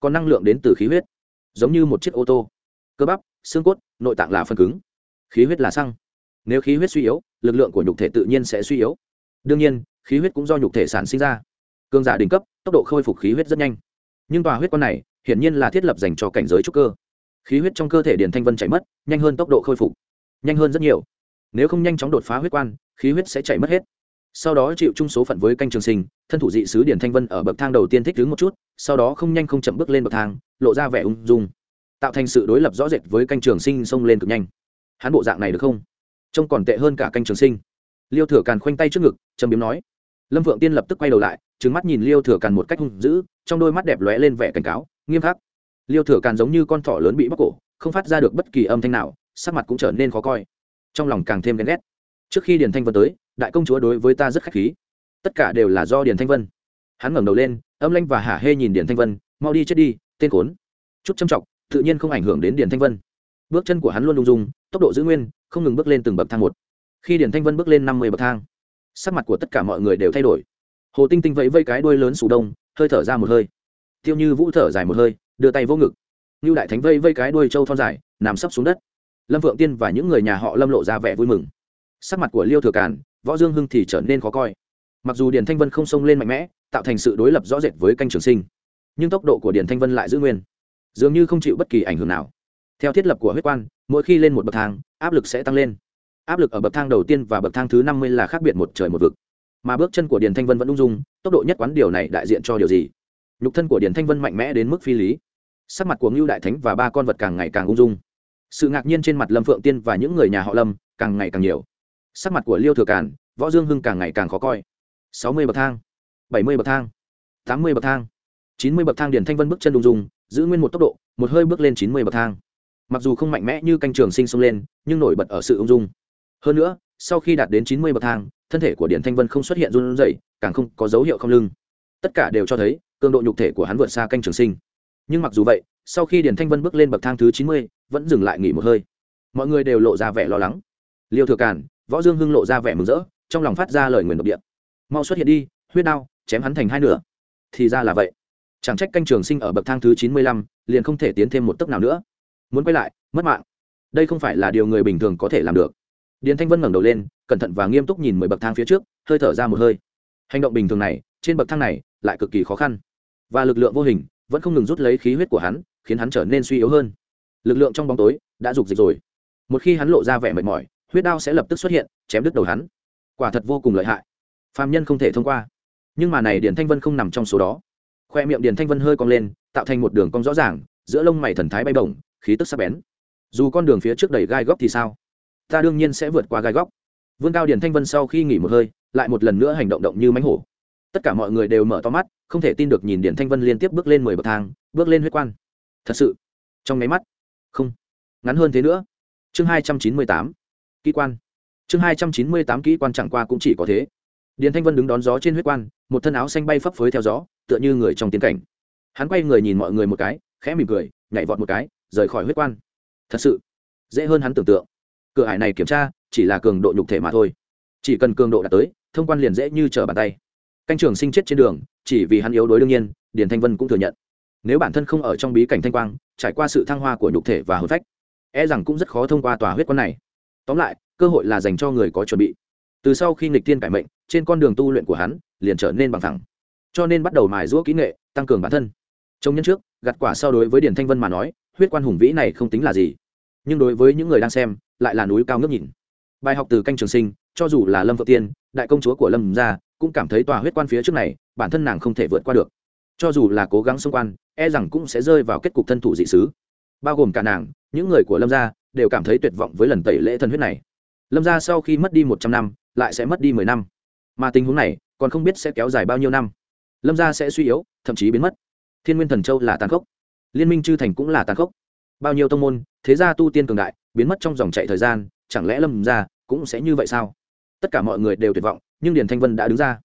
Speaker 1: còn năng lượng đến từ khí huyết. Giống như một chiếc ô tô. Cơ bắp, xương cốt, nội tạng là phần cứng. Khí huyết là xăng. Nếu khí huyết suy yếu lực lượng của nhục thể tự nhiên sẽ suy yếu. Đương nhiên, khí huyết cũng do nhục thể sản sinh ra. Cương giả đỉnh cấp, tốc độ khôi phục khí huyết rất nhanh. Nhưng tòa huyết quan này, hiển nhiên là thiết lập dành cho cảnh giới trúc cơ. Khí huyết trong cơ thể điền thanh vân chảy mất, nhanh hơn tốc độ khôi phục. Nhanh hơn rất nhiều. Nếu không nhanh chóng đột phá huyết quan, khí huyết sẽ chảy mất hết. Sau đó chịu chung số phận với canh trường sinh, thân thủ dị sứ điển thanh vân ở bậc thang đầu tiên thích đứng một chút, sau đó không nhanh không chậm bước lên bậc thang, lộ ra vẻ ung dung. Tạo thành sự đối lập rõ rệt với canh trường sinh xông lên cực nhanh. Hắn bộ dạng này được không? Trông còn tệ hơn cả canh trường sinh. Liêu thừa càn khoanh tay trước ngực, trầm biếm nói. Lâm vượng tiên lập tức quay đầu lại trứng mắt nhìn liêu thừa càn một cách hung dữ, trong đôi mắt đẹp lóe lên vẻ cảnh cáo, nghiêm khắc. Liêu thừa càn giống như con thỏ lớn bị bóc cổ, không phát ra được bất kỳ âm thanh nào, sắc mặt cũng trở nên khó coi. Trong lòng càng thêm ghen ghét. Trước khi điền thanh vân tới, đại công chúa đối với ta rất khách khí. Tất cả đều là do điền thanh vân. Hắn ngẩng đầu lên, âm lanh và hả hê nhìn điền thanh vân, mau đi chết đi, tên khốn. Chút châm trọng tự nhiên không ảnh hưởng đến điền thanh vân. Bước chân của hắn luôn lung dung tốc độ giữ nguyên, không ngừng bước lên từng bậc thang một. Khi điền thanh vân bước lên năm mươi bậc thang, sắc mặt của tất cả mọi người đều thay đổi. Hồ tinh tinh vẫy vây cái đuôi lớn sủ đông, hơi thở ra một hơi. Tiêu như vũ thở dài một hơi, đưa tay vô ngực. Như đại thánh vây vây cái đuôi trâu thon dài, nằm sấp xuống đất. Lâm phượng tiên và những người nhà họ lâm lộ ra vẻ vui mừng. Sắc mặt của liêu thừa càn, võ dương hưng thì trở nên khó coi. Mặc dù điền thanh vân không xông lên mạnh mẽ, tạo thành sự đối lập rõ rệt với canh trường sinh, nhưng tốc độ của điền thanh vân lại giữ nguyên, dường như không chịu bất kỳ ảnh hưởng nào theo thiết lập của huyết quan, mỗi khi lên một bậc thang, áp lực sẽ tăng lên. Áp lực ở bậc thang đầu tiên và bậc thang thứ năm mươi là khác biệt một trời một vực. Mà bước chân của điền thanh vân vẫn ung dung, tốc độ nhất quán điều này đại diện cho điều gì? Nhục thân của điền thanh vân mạnh mẽ đến mức phi lý. Sắc mặt của ngưu đại thánh và ba con vật càng ngày càng ung dung. Sự ngạc nhiên trên mặt lâm phượng tiên và những người nhà họ lâm càng ngày càng nhiều. Sắc mặt của liêu thừa cản võ dương hưng càng ngày càng khó coi. Sáu mươi bậc thang, bảy mươi bậc thang, tám mươi bậc thang, chín mươi bậc thang điền thanh vân bước chân ung dung, giữ nguyên một tốc độ, một hơi bước lên chín mươi bậc thang mặc dù không mạnh mẽ như canh trường sinh xông lên, nhưng nổi bật ở sự ung dung. Hơn nữa, sau khi đạt đến chín mươi bậc thang, thân thể của điển thanh vân không xuất hiện run rẩy, càng không có dấu hiệu không lưng. Tất cả đều cho thấy, cường độ nhục thể của hắn vượt xa canh trường sinh. Nhưng mặc dù vậy, sau khi điển thanh vân bước lên bậc thang thứ chín mươi, vẫn dừng lại nghỉ một hơi. Mọi người đều lộ ra vẻ lo lắng. Liêu thừa cản võ dương hưng lộ ra vẻ mừng rỡ, trong lòng phát ra lời nguyền độc địa. Mau xuất hiện đi, huyết đao, chém hắn thành hai nửa. Thì ra là vậy. Chẳng trách canh trường sinh ở bậc thang thứ chín mươi lăm, liền không thể tiến thêm một tấc nào nữa muốn quay lại, mất mạng. Đây không phải là điều người bình thường có thể làm được. Điền thanh vân ngẩng đầu lên, cẩn thận và nghiêm túc nhìn mười bậc thang phía trước, hơi thở ra một hơi. Hành động bình thường này, trên bậc thang này, lại cực kỳ khó khăn. Và lực lượng vô hình, vẫn không ngừng rút lấy khí huyết của hắn, khiến hắn trở nên suy yếu hơn. Lực lượng trong bóng tối, đã rục dịch rồi. Một khi hắn lộ ra vẻ mệt mỏi, huyết đao sẽ lập tức xuất hiện, chém đứt đầu hắn. Quả thật vô cùng lợi hại. Phạm nhân không thể thông qua. Nhưng mà này điền thanh vân không nằm trong số đó. Khoe miệng điền thanh vân hơi cong lên, tạo thành một đường cong rõ ràng, giữa lông mày thần thái bay bổng khí tức sắc bén. Dù con đường phía trước đầy gai góc thì sao? Ta đương nhiên sẽ vượt qua gai góc. Vương cao điển thanh vân sau khi nghỉ một hơi, lại một lần nữa hành động động như mánh hổ. Tất cả mọi người đều mở to mắt, không thể tin được nhìn điển thanh vân liên tiếp bước lên mười bậc thang, bước lên huyết quan. Thật sự, trong máy mắt, không, ngắn hơn thế nữa. Chương hai trăm chín mươi tám, kỹ quan. Chương hai trăm chín mươi tám kỹ quan chẳng qua cũng chỉ có thế. Điển thanh vân đứng đón gió trên huyết quan, một thân áo xanh bay phấp phới theo gió, tựa như người trong tiến cảnh. Hắn quay người nhìn mọi người một cái, khẽ mỉm cười, nhảy vọt một cái rời khỏi huyết quan. Thật sự, dễ hơn hắn tưởng tượng. Cửa hải này kiểm tra, chỉ là cường độ nhục thể mà thôi. Chỉ cần cường độ đạt tới, thông quan liền dễ như trở bàn tay. Canh trường sinh chết trên đường, chỉ vì hắn yếu đối đương nhiên, điền thanh vân cũng thừa nhận. Nếu bản thân không ở trong bí cảnh thanh quang, trải qua sự thăng hoa của nhục thể và hồn phách e rằng cũng rất khó thông qua tòa huyết quan này. Tóm lại, cơ hội là dành cho người có chuẩn bị. Từ sau khi nghịch tiên cải mệnh, trên con đường tu luyện của hắn, liền trở nên bằng thẳng cho nên bắt đầu mài giũa kỹ nghệ, tăng cường bản thân. Trong nhân trước, gặt quả sau đối với điền thanh vân mà nói huyết quan hùng vĩ này không tính là gì. Nhưng đối với những người đang xem, lại là núi cao ngước nhìn. Bài học từ canh trường sinh, cho dù là lâm vợ tiên, đại công chúa của lâm gia, cũng cảm thấy tòa huyết quan phía trước này, bản thân nàng không thể vượt qua được. Cho dù là cố gắng xung quan e rằng cũng sẽ rơi vào kết cục thân thủ dị sứ. Bao gồm cả nàng, những người của lâm gia đều cảm thấy tuyệt vọng với lần tẩy lễ thân huyết này. Lâm gia sau khi mất đi một trăm năm, lại sẽ mất đi mười năm. Mà tình huống này, còn không biết sẽ kéo dài bao nhiêu năm. Lâm gia sẽ suy yếu, thậm chí biến mất. Thiên nguyên thần châu là tàn khốc liên minh chư thành cũng là tàn khốc. Bao nhiêu tông môn, thế gia tu tiên cường đại, biến mất trong dòng chạy thời gian, chẳng lẽ lâm gia cũng sẽ như vậy sao? Tất cả mọi người đều tuyệt vọng, nhưng điền thanh vân đã đứng ra,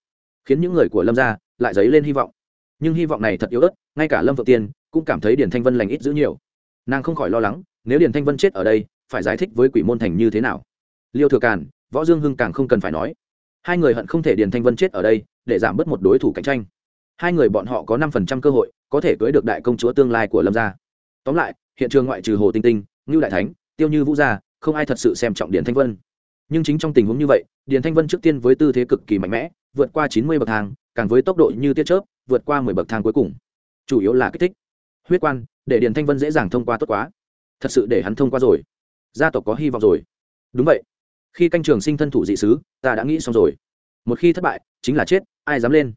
Speaker 1: khiến những người của lâm gia lại dấy lên hy vọng. Nhưng hy vọng này thật yếu ớt, ngay cả lâm vợ tiên cũng cảm thấy điền thanh vân lành ít giữ nhiều. Nàng không khỏi lo lắng, nếu điền thanh vân chết ở đây, phải giải thích với quỷ môn thành như thế nào? Liêu thừa càn, võ dương hưng càng không cần phải nói. Hai người hận không thể điền thanh vân chết ở đây, để giảm bớt một đối thủ cạnh tranh hai người bọn họ có năm phần trăm cơ hội, có thể cưới được đại công chúa tương lai của lâm gia. Tóm lại, hiện trường ngoại trừ hồ tinh tinh, ngưu đại thánh, tiêu như vũ gia, không ai thật sự xem trọng điền thanh vân. Nhưng chính trong tình huống như vậy, điền thanh vân trước tiên với tư thế cực kỳ mạnh mẽ, vượt qua chín mươi bậc thang, càng với tốc độ như tiết chớp, vượt qua mười bậc thang cuối cùng. Chủ yếu là kích thích. Huyết quan, để điền thanh vân dễ dàng thông qua tốt quá. Thật sự để hắn thông qua rồi. Gia tộc có hy vọng rồi. Đúng vậy. Khi canh trường sinh thân thủ dị sứ, ta đã nghĩ xong rồi. Một khi thất bại, chính là chết, ai dám lên?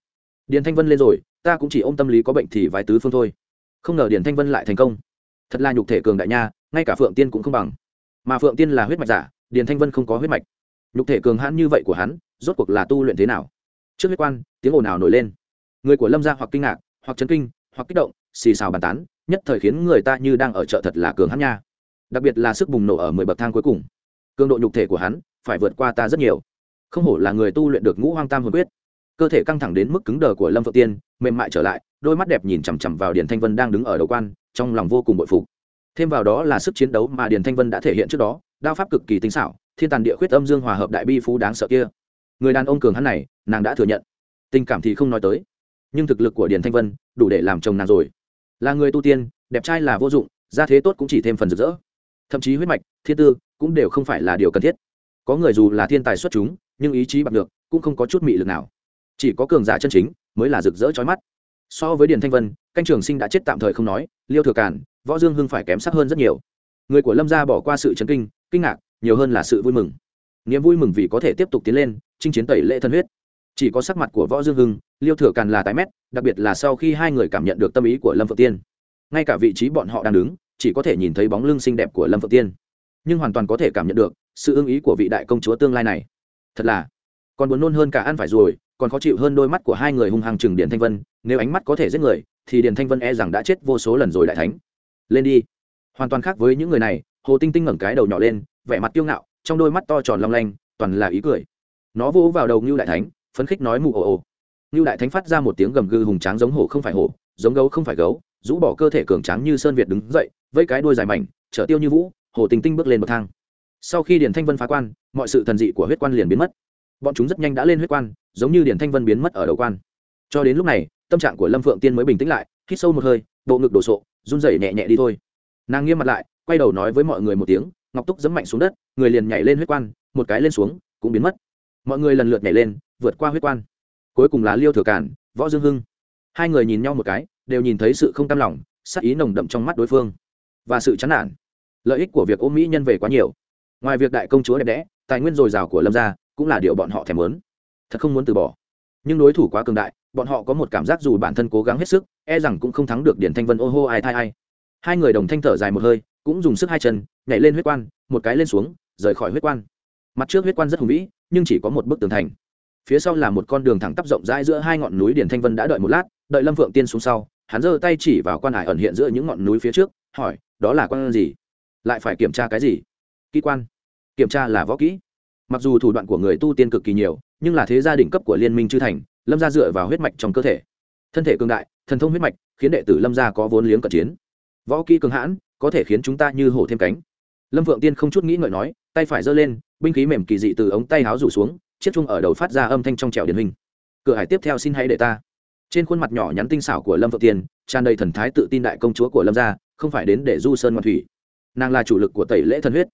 Speaker 1: Điền thanh vân lên rồi, ta cũng chỉ ôm tâm lý có bệnh thì vài tứ phương thôi. Không ngờ điền thanh vân lại thành công. Thật là nhục thể cường đại nha, ngay cả phượng tiên cũng không bằng. Mà phượng tiên là huyết mạch giả, điền thanh vân không có huyết mạch. Nhục thể cường hãn như vậy của hắn, rốt cuộc là tu luyện thế nào? Trước huyết quan, tiếng ồn ào nổi lên. Người của lâm gia hoặc kinh ngạc, hoặc chấn kinh, hoặc kích động, xì xào bàn tán, nhất thời khiến người ta như đang ở chợ thật là cường hãn nha. Đặc biệt là sức bùng nổ ở mười bậc thang cuối cùng. Cường độ nhục thể của hắn phải vượt qua ta rất nhiều. Không hổ là người tu luyện được ngũ hoang tam hồn quyết cơ thể căng thẳng đến mức cứng đờ của lâm phượng tiên, mềm mại trở lại, đôi mắt đẹp nhìn chằm chằm vào điền thanh vân đang đứng ở đầu quan, trong lòng vô cùng bội phục. Thêm vào đó là sức chiến đấu mà điền thanh vân đã thể hiện trước đó, đao pháp cực kỳ tinh xảo, thiên tàn địa khuyết âm dương hòa hợp đại bi phú đáng sợ kia. Người đàn ông cường hắn này, nàng đã thừa nhận. Tình cảm thì không nói tới, nhưng thực lực của điền thanh vân đủ để làm chồng nàng rồi. Là người tu tiên, đẹp trai là vô dụng, gia thế tốt cũng chỉ thêm phần rực rỡ. Thậm chí huyết mạch, thiên tư cũng đều không phải là điều cần thiết. Có người dù là thiên tài xuất chúng, nhưng ý chí bạc được cũng không có chút mị lực nào chỉ có cường giả chân chính mới là rực rỡ trói mắt. So với điền thanh vân, canh trường sinh đã chết tạm thời không nói, liêu thừa cản võ dương hưng phải kém sắc hơn rất nhiều. Người của lâm gia bỏ qua sự chấn kinh kinh ngạc, nhiều hơn là sự vui mừng. Niềm vui mừng vì có thể tiếp tục tiến lên, chinh chiến tẩy lễ thân huyết. Chỉ có sắc mặt của võ dương hưng, liêu thừa càn là tái mét, đặc biệt là sau khi hai người cảm nhận được tâm ý của lâm phượng tiên. Ngay cả vị trí bọn họ đang đứng, chỉ có thể nhìn thấy bóng lưng xinh đẹp của lâm phượng tiên. Nhưng hoàn toàn có thể cảm nhận được sự ưng ý của vị đại công chúa tương lai này. Thật là còn buồn nôn hơn cả ăn phải rồi còn khó chịu hơn đôi mắt của hai người hung hăng chừng điền thanh vân, nếu ánh mắt có thể giết người, thì điền thanh vân e rằng đã chết vô số lần rồi đại thánh. Lên đi. Hoàn toàn khác với những người này, hồ tinh tinh ngẩng cái đầu nhỏ lên, vẻ mặt kiêu ngạo, trong đôi mắt to tròn long lanh, toàn là ý cười. Nó vỗ vào đầu ngưu đại thánh, phấn khích nói mù ồ ồ. Ngưu đại thánh phát ra một tiếng gầm gừ hùng tráng giống hổ không phải hổ, giống gấu không phải gấu, rũ bỏ cơ thể cường tráng như sơn việt đứng dậy với cái đuôi dài mảnh trở tiêu như vũ, hồ tinh tinh bước lên bậc thang. Sau khi điền thanh vân phá quan, mọi sự thần dị của huyết quan liền biến mất bọn chúng rất nhanh đã lên huyết quan, giống như điền thanh vân biến mất ở đầu quan. Cho đến lúc này, tâm trạng của lâm phượng tiên mới bình tĩnh lại, hít sâu một hơi, bộ ngực đổ sộ, run rẩy nhẹ nhẹ đi thôi. Nàng nghiêm mặt lại, quay đầu nói với mọi người một tiếng, ngọc túc giấm mạnh xuống đất, người liền nhảy lên huyết quan, một cái lên xuống, cũng biến mất. Mọi người lần lượt nhảy lên, vượt qua huyết quan. Cuối cùng là liêu thừa cản, võ dương hưng. Hai người nhìn nhau một cái, đều nhìn thấy sự không cam lòng, sắc ý nồng đậm trong mắt đối phương. Và sự chán nản. Lợi ích của việc ôm mỹ nhân về quá nhiều. Ngoài việc đại công chúa đẹp đẽ, tài nguyên dồi dào của lâm gia cũng là điều bọn họ thèm muốn. Thật không muốn từ bỏ. Nhưng đối thủ quá cường đại, bọn họ có một cảm giác dù bản thân cố gắng hết sức e rằng cũng không thắng được điển thanh vân ô hô ai thai ai. Hai người đồng thanh thở dài một hơi, cũng dùng sức hai chân, nhảy lên huyết quan, một cái lên xuống, rời khỏi huyết quan. Mặt trước huyết quan rất hùng vĩ, nhưng chỉ có một bức tường thành. Phía sau là một con đường thẳng tắp rộng rãi giữa hai ngọn núi điển thanh vân đã đợi một lát, đợi lâm phượng tiên xuống sau, hắn giơ tay chỉ vào quan hải ẩn hiện giữa những ngọn núi phía trước, hỏi, đó là quan gì? Lại phải kiểm tra cái gì? Kỹ quan. Kiểm tra là võ kỹ mặc dù thủ đoạn của người tu tiên cực kỳ nhiều, nhưng là thế gia đỉnh cấp của liên minh chư thành, lâm gia dựa vào huyết mạch trong cơ thể. Thân thể cường đại, thần thông huyết mạch, khiến đệ tử lâm gia có vốn liếng cận chiến. Võ kỹ cường hãn, có thể khiến chúng ta như hổ thêm cánh. Lâm vượng tiên không chút nghĩ ngợi nói, tay phải giơ lên, binh khí mềm kỳ dị từ ống tay háo rủ xuống, chiếc chung ở đầu phát ra âm thanh trong trẻo điển hình. Cửa hải tiếp theo xin hãy để ta. Trên khuôn mặt nhỏ nhắn tinh xảo của lâm vượng tiên, tràn đầy thần thái tự tin đại công chúa của lâm gia, không phải đến để du sơn ngoan thủy. Nàng là chủ lực của tẩy lễ thần huyết.